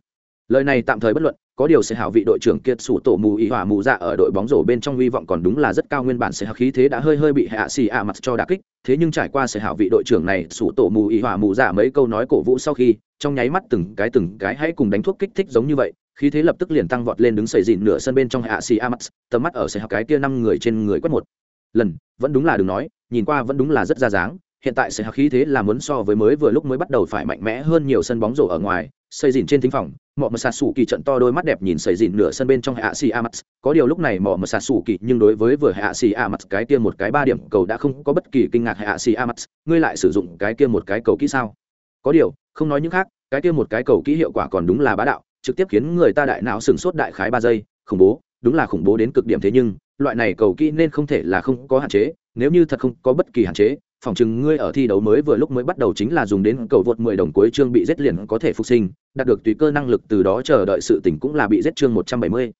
Lời này tạm thời bất luận có điều sẽ hảo vị đội trưởng kiệt sủ tổ mù ý hỏa mù dạ ở đội bóng rổ bên trong hy vọng còn đúng là rất cao nguyên bản sẽ hảo khí thế đã hơi hơi bị hạ xì ạ mặt cho đà kích, thế nhưng trải qua sẽ hảo vị đội trưởng này, sủ tổ mù ý hỏa mù dạ mấy câu nói cổ vũ sau khi, trong nháy mắt từng cái từng cái hãy cùng đánh thuốc kích thích giống như vậy, khí thế lập tức liền tăng vọt lên đứng sầy dịn nửa sân bên trong hạ xì ạ mặt, tầm mắt ở sẽ hảo cái kia năm người trên người quét một lần, vẫn đúng là đừng nói, nhìn qua vẫn đúng là rất ra dáng hiện tại sự hạc khí thế là muốn so với mới vừa lúc mới bắt đầu phải mạnh mẽ hơn nhiều sân bóng rổ ở ngoài, xây dìn trên thính phòng, mọ mờ sạt sủ kỳ trận to đôi mắt đẹp nhìn xây dìn nửa sân bên trong hạ xì a mắt có điều lúc này mọ mờ sạt sủ kỳ nhưng đối với vừa hạ xì a mắt cái kia một cái ba điểm cầu đã không có bất kỳ kinh ngạc hạ xì a mắt ngươi lại sử dụng cái kia một cái cầu kỹ sao? Có điều, không nói những khác, cái kia một cái cầu kỹ hiệu quả còn đúng là bá đạo, trực tiếp khiến người ta đại não sừng sốt đại khái ba giây. Khủng bố, đúng là khủng bố đến cực điểm thế nhưng, loại này cầu kỹ nên không thể là không có hạn chế, nếu như thật không có bất kỳ hạn chế phòng chừng ngươi ở thi đấu mới vừa lúc mới bắt đầu chính là dùng đến cầu vượt 10 đồng cuối chương bị giết liền có thể phục sinh, đạt được tùy cơ năng lực từ đó chờ đợi sự tỉnh cũng là bị giết chương 170.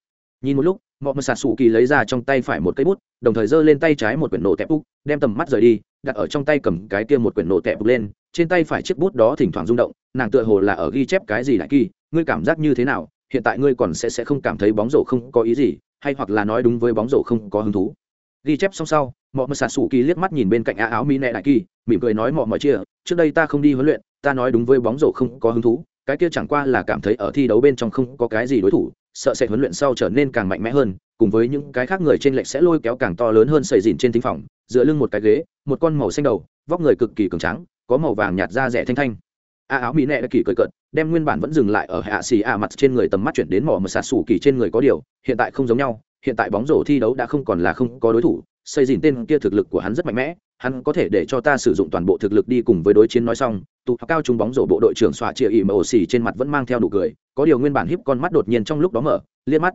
Nhìn một lúc, Mộ Mật Sả Sủ Kỳ lấy ra trong tay phải một cây bút, đồng thời giơ lên tay trái một quyển nổ tẹp bút, đem tầm mắt rời đi, đặt ở trong tay cầm cái kia một quyển nổ tẹp bút lên, trên tay phải chiếc bút đó thỉnh thoảng rung động, nàng tựa hồ là ở ghi chép cái gì lại kỳ, ngươi cảm giác như thế nào? Hiện tại ngươi còn sẽ sẽ không cảm thấy bóng rổ không có ý gì, hay hoặc là nói đúng với bóng rổ không có hứng thú. Ghi chép xong sau, mọi mờ xạ xù kỳ liếc mắt nhìn bên cạnh á áo mỹ nệ đại kỳ mỉm cười nói mọi mọi chia trước đây ta không đi huấn luyện ta nói đúng với bóng rổ không có hứng thú cái kia chẳng qua là cảm thấy ở thi đấu bên trong không có cái gì đối thủ sợ sẽ huấn luyện sau trở nên càng mạnh mẽ hơn cùng với những cái khác người trên lệch sẽ lôi kéo càng to lớn hơn sầy dìn trên thính phòng dựa lưng một cái ghế một con màu xanh đầu vóc người cực kỳ cường trắng có màu vàng nhạt da rẻ thanh thanh. A áo mỹ nệ đã kỳ cười cợt đem nguyên bản vẫn dừng lại ở hạ xì a mặt trên người tầm mắt chuyển đến mỏ mờ sạt sủ kỳ trên người có điều hiện tại không giống nhau hiện tại bóng rổ thi đấu đã không còn là không có đối thủ, xây dựng tên kia thực lực của hắn rất mạnh mẽ, hắn có thể để cho ta sử dụng toàn bộ thực lực đi cùng với đối chiến nói xong, tụ cao trung bóng rổ bộ đội trưởng xoa chia ỉ mà xì trên mặt vẫn mang theo nụ cười, có điều nguyên bản híp con mắt đột nhiên trong lúc đó mở, liếc mắt,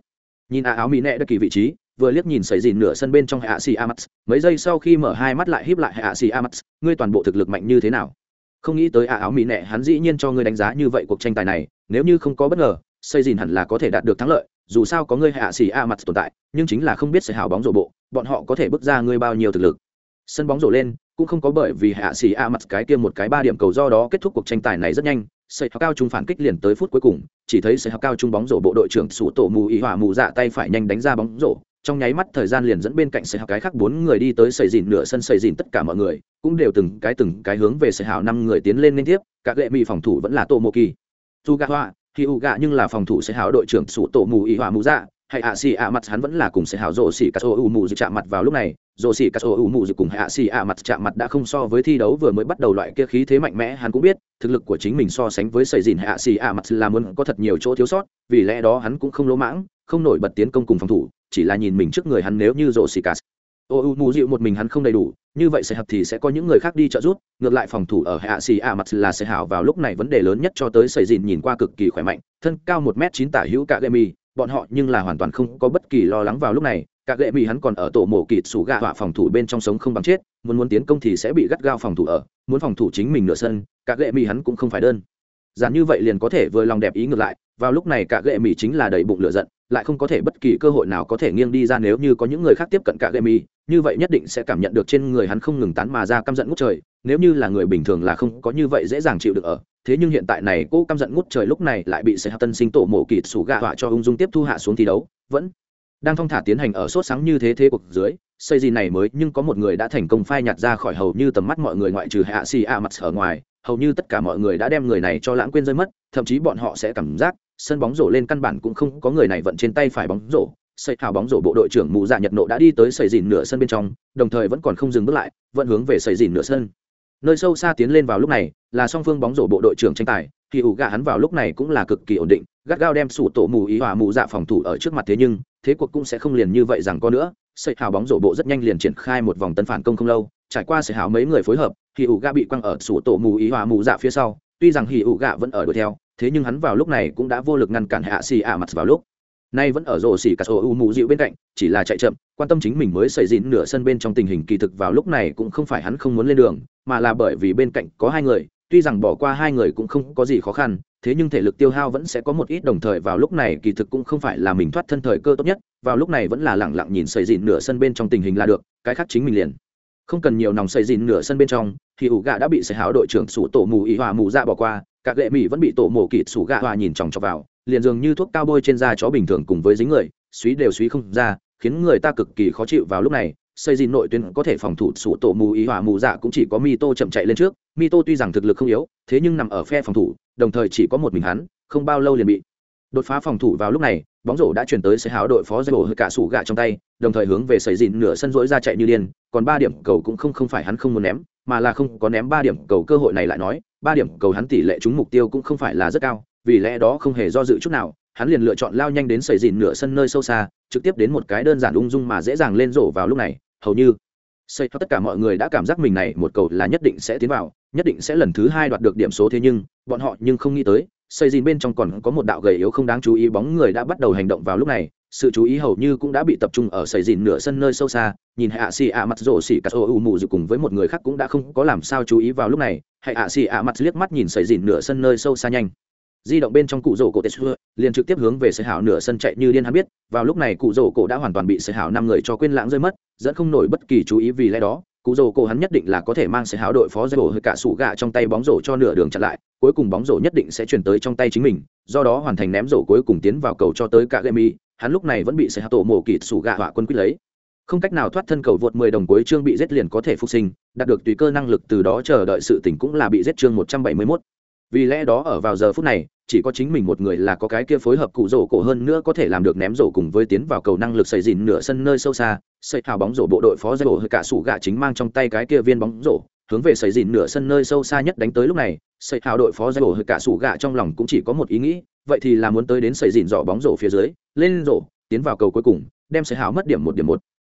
nhìn à áo mỹ nẹ đã kỳ vị trí, vừa liếc nhìn xây dìn nửa sân bên trong hạ xì amax mấy giây sau khi mở hai mắt lại híp lại hạ xì amax ngươi toàn bộ thực lực mạnh như thế nào? Không nghĩ tới à áo mỹ nẹ hắn dĩ nhiên cho ngươi đánh giá như vậy cuộc tranh tài này, nếu như không có bất ngờ xây dìn hẳn là có thể đạt được thắng lợi dù sao có ngươi hạ sĩ a mặt tồn tại, nhưng chính là không biết sẽ hào bóng rổ bộ, bọn họ có thể bước ra ngươi bao nhiêu thực lực. Sân bóng rổ lên, cũng không có bởi vì hạ sĩ a mặt cái kia một cái ba điểm cầu do đó kết thúc cuộc tranh tài này rất nhanh xây cao trung phản kích liền tới phút cuối cùng, chỉ thấy xây cao trung bóng rổ bộ đội trưởng sủ tổ mù ý hỏa mù dạ tay phải nhanh đánh ra bóng rổ, trong nháy mắt thời gian liền dẫn bên cạnh xây cái khác bốn người đi tới sợi dìn nửa sân sợi dìn tất cả mọi người, cũng đều từng cái từng cái hướng về sợi hào năm người tiến lên liên tiếp các lệ mỹ phòng thủ vẫn là tổ mô kỳ. Dù gà hoa khi u gạ nhưng là phòng thủ sẽ hào đội trưởng sủ tổ mù ý hỏa mù dạ hay ạ xì ạ mặt hắn vẫn là cùng sẽ hào rổ xì cà sô u mù dự chạm mặt vào lúc này. Rổ xì cà sô u mù dự cùng hạ xì ạ mặt chạm mặt đã không so với thi đấu vừa mới bắt đầu loại kia khí thế mạnh mẽ, hắn cũng biết, thực lực của chính mình so sánh với sầy dìn hạ xì ạ mặt là muốn có thật nhiều chỗ thiếu sót, vì lẽ đó hắn cũng không lỗ mãng, không nổi bật tiến công cùng phòng thủ, chỉ là nhìn mình trước người hắn nếu như rổ xì cà ô u mù dịu một mình hắn không đầy đủ, như vậy sẽ hợp thì sẽ có những người khác đi trợ giúp, ngược lại phòng thủ ở hạ xì a mặt là sẽ hảo vào lúc này vấn đề lớn nhất cho tới sầy dìn nhìn qua cực kỳ khỏe mạnh, thân cao một m chín tả hữu cả gậy mì. bọn họ nhưng là hoàn toàn không có bất kỳ lo lắng vào lúc này cả gậy mì hắn còn ở tổ mổ kịt sủ gạ họa phòng thủ bên trong sống không bằng chết, muốn muốn tiến công thì sẽ bị gắt gao phòng thủ ở, muốn phòng thủ chính mình nửa sân cả gậy mì hắn cũng không phải đơn giản như vậy liền có thể vừa lòng đẹp ý ngược lại, vào lúc này cả gệ mỹ chính là đầy bụng lửa giận lại không có thể bất kỳ cơ hội nào có thể nghiêng đi ra nếu như có những người khác tiếp cận cả gậy mỹ như vậy nhất định sẽ cảm nhận được trên người hắn không ngừng tán mà ra căm giận ngút trời, nếu như là người bình thường là không có như vậy dễ dàng chịu được ở. Thế nhưng hiện tại này cô căm giận ngút trời lúc này lại bị sẽ tân sinh tổ mổ kịt sủ gạ họa cho ung dung tiếp thu hạ xuống thi đấu, vẫn đang thong thả tiến hành ở sốt sáng như thế thế cuộc dưới, xây gì này mới nhưng có một người đã thành công phai nhạt ra khỏi hầu như tầm mắt mọi người ngoại trừ hạ xì a mặt ở ngoài, hầu như tất cả mọi người đã đem người này cho lãng quên rơi mất, thậm chí bọn họ sẽ cảm giác sân bóng rổ lên căn bản cũng không có người này vận trên tay phải bóng rổ. Xây hào bóng rổ bộ đội trưởng mù dạ nhật nộ đã đi tới xây dìn nửa sân bên trong, đồng thời vẫn còn không dừng bước lại, vẫn hướng về xây dìn nửa sân. Nơi sâu xa tiến lên vào lúc này, là song phương bóng rổ bộ đội trưởng tranh tài, thì ủ gạ hắn vào lúc này cũng là cực kỳ ổn định, gắt gao đem sủ tổ mù ý hòa mù dạ phòng thủ ở trước mặt thế nhưng, thế cuộc cũng sẽ không liền như vậy rằng có nữa. Xây hào bóng rổ bộ rất nhanh liền triển khai một vòng tấn phản công không lâu, trải qua xây hào mấy người phối hợp, thì ủ gạ bị quăng ở sủ tổ mù ý hòa mù dạ phía sau. Tuy rằng hì ủ gạ vẫn ở đuổi theo thế nhưng hắn vào lúc này cũng đã vô lực ngăn cản hạ xì ạ mặt vào lúc. Nay vẫn ở rổ xỉ cả sổ u mù dịu bên cạnh, chỉ là chạy chậm, quan tâm chính mình mới xảy dịn nửa sân bên trong tình hình kỳ thực vào lúc này cũng không phải hắn không muốn lên đường, mà là bởi vì bên cạnh có hai người, tuy rằng bỏ qua hai người cũng không có gì khó khăn, thế nhưng thể lực tiêu hao vẫn sẽ có một ít đồng thời vào lúc này kỳ thực cũng không phải là mình thoát thân thời cơ tốt nhất, vào lúc này vẫn là lẳng lặng nhìn xây dịn nửa sân bên trong tình hình là được, cái khác chính mình liền không cần nhiều nòng xây dịn nửa sân bên trong, thì ủ gạ đã bị xây háo đội trưởng sủ tổ mù ý hòa mù ra dạ bỏ qua các lệ mỹ vẫn bị tổ mổ kịt sủ gạ hòa nhìn chòng chọc vào, liền dường như thuốc cao bôi trên da chó bình thường cùng với dính người, suý đều suý không ra, khiến người ta cực kỳ khó chịu vào lúc này. Xây dìn nội tuyến có thể phòng thủ sủ tổ mù ý hòa mù dạ cũng chỉ có mi tô chậm chạy lên trước. Mi tô tuy rằng thực lực không yếu, thế nhưng nằm ở phe phòng thủ, đồng thời chỉ có một mình hắn, không bao lâu liền bị đột phá phòng thủ vào lúc này, bóng rổ đã chuyển tới sẽ háo đội phó dây hơi cả sủ gạ trong tay, đồng thời hướng về xây dìn nửa sân rỗi ra chạy như điên, còn ba điểm cầu cũng không không phải hắn không muốn ném, mà là không có ném ba điểm cầu cơ hội này lại nói ba điểm cầu hắn tỷ lệ trúng mục tiêu cũng không phải là rất cao, vì lẽ đó không hề do dự chút nào, hắn liền lựa chọn lao nhanh đến sầy dìn nửa sân nơi sâu xa, trực tiếp đến một cái đơn giản ung dung mà dễ dàng lên rổ vào lúc này, hầu như xây tất cả mọi người đã cảm giác mình này một cầu là nhất định sẽ tiến vào, nhất định sẽ lần thứ hai đoạt được điểm số thế nhưng, bọn họ nhưng không nghĩ tới xây dìn bên trong còn có một đạo gầy yếu không đáng chú ý bóng người đã bắt đầu hành động vào lúc này sự chú ý hầu như cũng đã bị tập trung ở xây dìn nửa sân nơi sâu xa, nhìn hạ xì ạ mặt rổ xỉ cà ô u mù dù cùng với một người khác cũng đã không có làm sao chú ý vào lúc này, hạ xì ạ mặt liếc mắt nhìn xây dìn nửa sân nơi sâu xa nhanh di động bên trong cụ rổ cổ tết xưa liền trực tiếp hướng về sở hảo nửa sân chạy như điên hắn biết, vào lúc này cụ rổ cổ đã hoàn toàn bị sở hảo năm người cho quên lãng rơi mất, dẫn không nổi bất kỳ chú ý vì lẽ đó, cụ rổ cổ hắn nhất định là có thể mang sở hảo đội phó rổ hơi cả sủ gạ trong tay bóng rổ cho nửa đường chặn lại, cuối cùng bóng rổ nhất định sẽ chuyển tới trong tay chính mình, do đó hoàn thành ném rổ cuối cùng tiến vào cầu cho tới cả mi hắn lúc này vẫn bị sở hạ tổ mổ kịt sủ gạ hỏa quân quyết lấy. Không cách nào thoát thân cầu vượt 10 đồng cuối chương bị giết liền có thể phục sinh, đạt được tùy cơ năng lực từ đó chờ đợi sự tỉnh cũng là bị giết chương 171 vì lẽ đó ở vào giờ phút này, chỉ có chính mình một người là có cái kia phối hợp cụ rổ cổ hơn nữa có thể làm được ném rổ cùng với tiến vào cầu năng lực xây dìn nửa sân nơi sâu xa, xây hào bóng rổ bộ đội phó rổ hơi cả sủ gạ chính mang trong tay cái kia viên bóng rổ hướng về xây dìn nửa sân nơi sâu xa nhất đánh tới lúc này xây hào đội phó giải bổ hơi cả sủ gạ trong lòng cũng chỉ có một ý nghĩ, vậy thì là muốn tới đến xây dìn dọ bóng rổ phía dưới, lên rổ, tiến vào cầu cuối cùng, đem xây hào mất điểm một điểm một.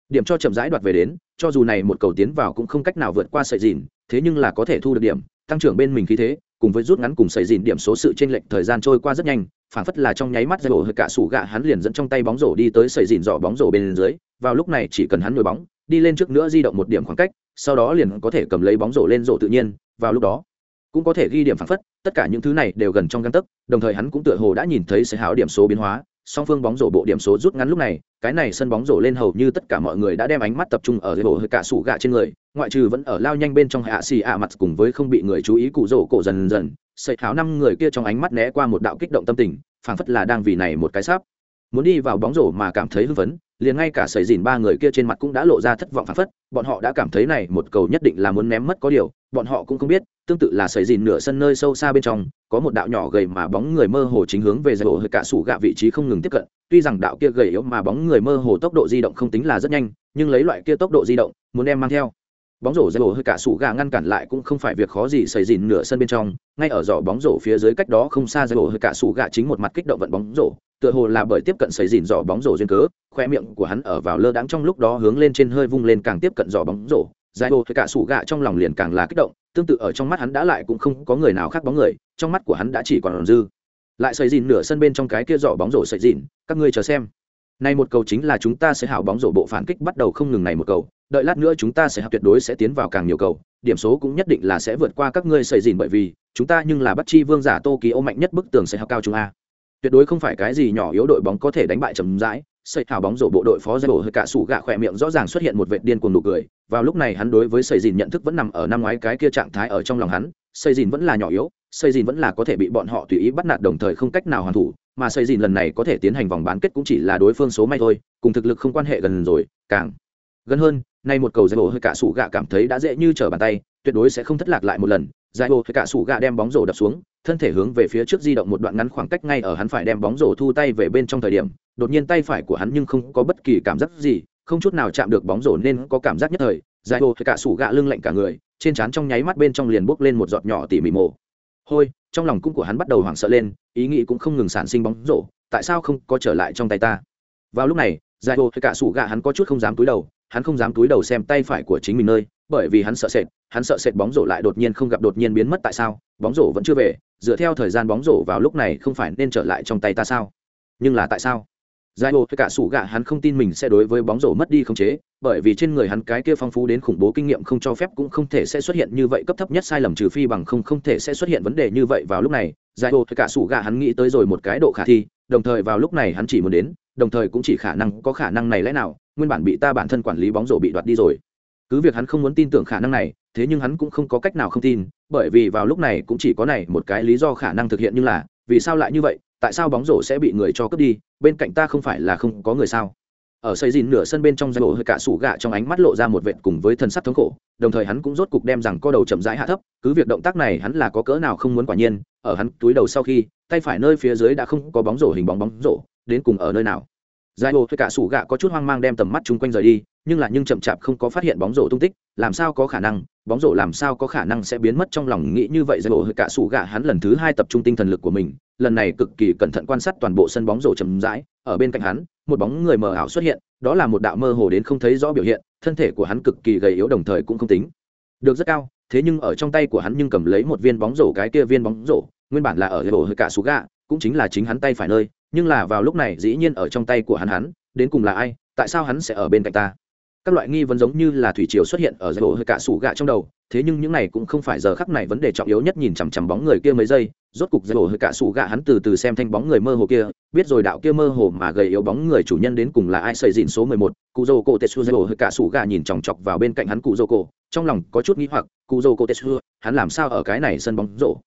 Điểm cho chậm rãi đoạt về đến, cho dù này một cầu tiến vào cũng không cách nào vượt qua sợi dìn, thế nhưng là có thể thu được điểm, tăng trưởng bên mình khí thế, cùng với rút ngắn cùng sợi dìn điểm số sự chênh lệch thời gian trôi qua rất nhanh phảng phất là trong nháy mắt giải bổ hơi cả sủ gạ hắn liền dẫn trong tay bóng rổ đi tới sợi dìn dọ bóng rổ bên dưới, vào lúc này chỉ cần hắn nổi bóng đi lên trước nữa di động một điểm khoảng cách, sau đó liền có thể cầm lấy bóng rổ lên rổ tự nhiên, vào lúc đó, cũng có thể ghi điểm phản phất, tất cả những thứ này đều gần trong găng tấc, đồng thời hắn cũng tựa hồ đã nhìn thấy sẽ háo điểm số biến hóa, song phương bóng rổ bộ điểm số rút ngắn lúc này, cái này sân bóng rổ lên hầu như tất cả mọi người đã đem ánh mắt tập trung ở dưới bộ hơi cả sủ gạ trên người, ngoại trừ vẫn ở lao nhanh bên trong hạ xì ạ mặt cùng với không bị người chú ý cụ rổ cổ dần dần, sợi tháo năm người kia trong ánh mắt né qua một đạo kích động tâm tình phảng phất là đang vì này một cái sắp. Muốn đi vào bóng rổ mà cảm thấy hưng phấn liền ngay cả sầy dìn ba người kia trên mặt cũng đã lộ ra thất vọng phảng phất, bọn họ đã cảm thấy này một cầu nhất định là muốn ném mất có điều, bọn họ cũng không biết, tương tự là sầy dìn nửa sân nơi sâu xa bên trong, có một đạo nhỏ gầy mà bóng người mơ hồ chính hướng về giải bộ hơi cả sủ gạ vị trí không ngừng tiếp cận, tuy rằng đạo kia gầy yếu mà bóng người mơ hồ tốc độ di động không tính là rất nhanh, nhưng lấy loại kia tốc độ di động, muốn em mang theo bóng rổ dây bổ hơi cả sủ gà ngăn cản lại cũng không phải việc khó gì xảy dìn nửa sân bên trong. Ngay ở giỏ bóng rổ phía dưới cách đó không xa dây bổ hơi cả sủ gà chính một mặt kích động vận bóng rổ, tựa hồ là bởi tiếp cận xảy dìn giỏ bóng rổ duyên cớ, khoe miệng của hắn ở vào lơ đãng trong lúc đó hướng lên trên hơi vung lên càng tiếp cận giỏ bóng rổ. Dây bổ hơi cả sủ gà trong lòng liền càng là kích động, tương tự ở trong mắt hắn đã lại cũng không có người nào khác bóng người, trong mắt của hắn đã chỉ còn dư. Lại xảy dìn nửa sân bên trong cái kia giỏ bóng rổ xảy dìn, các ngươi chờ xem này một cầu chính là chúng ta sẽ hảo bóng rổ bộ phản kích bắt đầu không ngừng này một cầu, đợi lát nữa chúng ta sẽ học tuyệt đối sẽ tiến vào càng nhiều cầu, điểm số cũng nhất định là sẽ vượt qua các ngươi sẩy dìn bởi vì chúng ta nhưng là bắt chi vương giả Tokyo mạnh nhất bức tường sẽ học cao chúng a. Tuyệt đối không phải cái gì nhỏ yếu đội bóng có thể đánh bại chậm rãi, sẩy hảo bóng rổ bộ đội phó giải bộ hơi cả sủ gạ khỏe miệng rõ ràng xuất hiện một vệt điên cuồng nụ cười, vào lúc này hắn đối với sẩy dìn nhận thức vẫn nằm ở năm ngoái cái kia trạng thái ở trong lòng hắn, sẩy dìn vẫn là nhỏ yếu, sẩy dìn vẫn là có thể bị bọn họ tùy ý bắt nạt đồng thời không cách nào hoàn thủ, mà xây dìn lần này có thể tiến hành vòng bán kết cũng chỉ là đối phương số may thôi, cùng thực lực không quan hệ gần rồi, càng gần hơn, nay một cầu giải bộ hơi cả sủ gạ cảm thấy đã dễ như trở bàn tay, tuyệt đối sẽ không thất lạc lại một lần. Giải bộ hơi cả sủ gạ đem bóng rổ đập xuống, thân thể hướng về phía trước di động một đoạn ngắn khoảng cách ngay ở hắn phải đem bóng rổ thu tay về bên trong thời điểm, đột nhiên tay phải của hắn nhưng không có bất kỳ cảm giác gì, không chút nào chạm được bóng rổ nên có cảm giác nhất thời. Giải bộ hơi cả sủ gạ lưng lạnh cả người, trên trán trong nháy mắt bên trong liền bốc lên một giọt nhỏ tỉ mỉ mồ. Hôi, trong lòng cung của hắn bắt đầu hoảng sợ lên ý nghĩ cũng không ngừng sản sinh bóng rổ, tại sao không có trở lại trong tay ta? Vào lúc này giải bộ cả sủ gạ hắn có chút không dám túi đầu, hắn không dám túi đầu xem tay phải của chính mình nơi, bởi vì hắn sợ sệt, hắn sợ sệt bóng rổ lại đột nhiên không gặp đột nhiên biến mất tại sao? Bóng rổ vẫn chưa về, dựa theo thời gian bóng rổ vào lúc này không phải nên trở lại trong tay ta sao? Nhưng là tại sao? Giải bộ cả sủ gạ hắn không tin mình sẽ đối với bóng rổ mất đi không chế, bởi vì trên người hắn cái kia phong phú đến khủng bố kinh nghiệm không cho phép cũng không thể sẽ xuất hiện như vậy cấp thấp nhất sai lầm trừ phi bằng không không thể sẽ xuất hiện vấn đề như vậy vào lúc này, giải bộ cả sủ gạ hắn nghĩ tới rồi một cái độ khả thi, đồng thời vào lúc này hắn chỉ muốn đến, đồng thời cũng chỉ khả năng có khả năng này lẽ nào, nguyên bản bị ta bản thân quản lý bóng rổ bị đoạt đi rồi. Cứ việc hắn không muốn tin tưởng khả năng này, thế nhưng hắn cũng không có cách nào không tin, bởi vì vào lúc này cũng chỉ có này một cái lý do khả năng thực hiện như là, vì sao lại như vậy tại sao bóng rổ sẽ bị người cho cướp đi, bên cạnh ta không phải là không có người sao? Ở xây dìn nửa sân bên trong giai bộ hơi cả sủ gạ trong ánh mắt lộ ra một vệt cùng với thân sắc thống khổ, đồng thời hắn cũng rốt cục đem rằng co đầu chậm rãi hạ thấp, cứ việc động tác này hắn là có cỡ nào không muốn quả nhiên, ở hắn túi đầu sau khi, tay phải nơi phía dưới đã không có bóng rổ hình bóng bóng rổ, đến cùng ở nơi nào? Giải bộ hơi cả sủ gạ có chút hoang mang đem tầm mắt chung quanh rời đi, nhưng là nhưng chậm chạp không có phát hiện bóng rổ tung tích, làm sao có khả năng bóng rổ làm sao có khả năng sẽ biến mất trong lòng nghĩ như vậy giải bộ hơi cả sủ gạ hắn lần thứ hai tập trung tinh thần lực của mình, lần này cực kỳ cẩn thận quan sát toàn bộ sân bóng rổ chầm rãi, ở bên cạnh hắn, một bóng người mờ ảo xuất hiện, đó là một đạo mơ hồ đến không thấy rõ biểu hiện, thân thể của hắn cực kỳ gầy yếu đồng thời cũng không tính. Được rất cao, thế nhưng ở trong tay của hắn nhưng cầm lấy một viên bóng rổ, cái kia viên bóng rổ, nguyên bản là ở bộ hơi cả sủ gạ, cũng chính là chính hắn tay phải nơi, nhưng là vào lúc này dĩ nhiên ở trong tay của hắn hắn, đến cùng là ai, tại sao hắn sẽ ở bên cạnh ta? Các loại nghi vấn giống như là thủy triều xuất hiện ở giải bộ hơi cả sủ gạ trong đầu, thế nhưng những này cũng không phải giờ khắc này vấn đề trọng yếu nhất nhìn chằm chằm bóng người kia mấy giây, rốt cục giải bộ hơi cả sủ gạ hắn từ từ xem thanh bóng người mơ hồ kia, biết rồi đạo kia mơ hồ mà gầy yếu bóng người chủ nhân đến cùng là ai xây dịn số mười một cụ dô cô tetsu giải bộ hơi cả sủ gạ nhìn chòng chọc vào bên cạnh hắn cụ dô cô trong lòng có chút nghĩ hoặc cụ dô cô tetsu hắn làm sao ở cái này sân bóng rổ?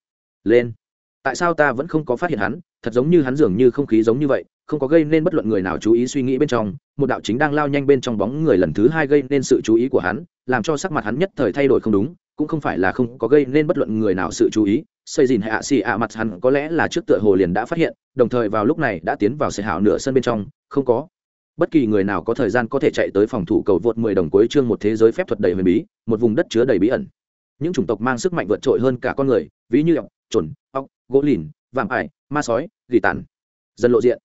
Lên! Tại sao ta vẫn không có phát hiện hắn, thật giống như hắn dường như không khí giống như vậy, không có gây nên bất luận người nào chú ý suy nghĩ bên trong, một đạo chính đang lao nhanh bên trong bóng người lần thứ hai gây nên sự chú ý của hắn, làm cho sắc mặt hắn nhất thời thay đổi không đúng, cũng không phải là không có gây nên bất luận người nào sự chú ý, xây dìn hạ xì ạ mặt hắn có lẽ là trước tựa hồ liền đã phát hiện, đồng thời vào lúc này đã tiến vào xe hảo nửa sân bên trong, không có. Bất kỳ người nào có thời gian có thể chạy tới phòng thủ cầu vượt 10 đồng cuối chương một thế giới phép thuật đầy huyền bí, một vùng đất chứa đầy bí ẩn. Những chủng tộc mang sức mạnh vượt trội hơn cả con người, ví như ọc chuẩn ọc gỗ lìn, vạm ải, ma sói, gỉ tàn. Dân lộ diện.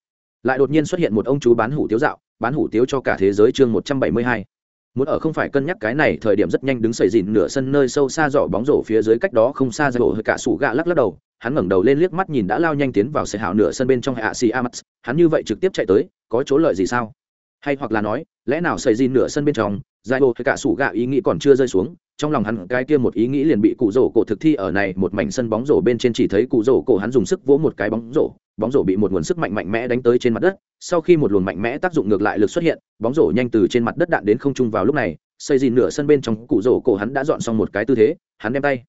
Lại đột nhiên xuất hiện một ông chú bán hủ tiếu dạo, bán hủ tiếu cho cả thế giới chương một trăm bảy mươi hai. Muốn ở không phải cân nhắc cái này, thời điểm rất nhanh đứng sẩy dìn nửa sân nơi sâu xa dọ bóng rổ phía dưới cách đó không xa ra hơi cả sủ gạ lắc lắc đầu, hắn ngẩng đầu lên liếc mắt nhìn đã lao nhanh tiến vào xe hảo nửa sân bên trong hạ xì amax hắn như vậy trực tiếp chạy tới, có chỗ lợi gì sao? Hay hoặc là nói, lẽ nào sẩy dìn nửa sân bên trong giải hơi cả sủ gạ ý nghĩ còn chưa rơi xuống trong lòng hắn cái kia một ý nghĩ liền bị cụ rổ cổ thực thi ở này một mảnh sân bóng rổ bên trên chỉ thấy cụ rổ cổ hắn dùng sức vỗ một cái bóng rổ bóng rổ bị một nguồn sức mạnh mạnh mẽ đánh tới trên mặt đất, sau khi một luồng mạnh mẽ tác dụng ngược lại lực xuất hiện, bóng rổ nhanh từ trên mặt đất đạn đến không trung vào lúc này, xây dìn nửa sân bên trong cụ rổ cổ hắn đã dọn xong một cái tư thế, hắn đem tay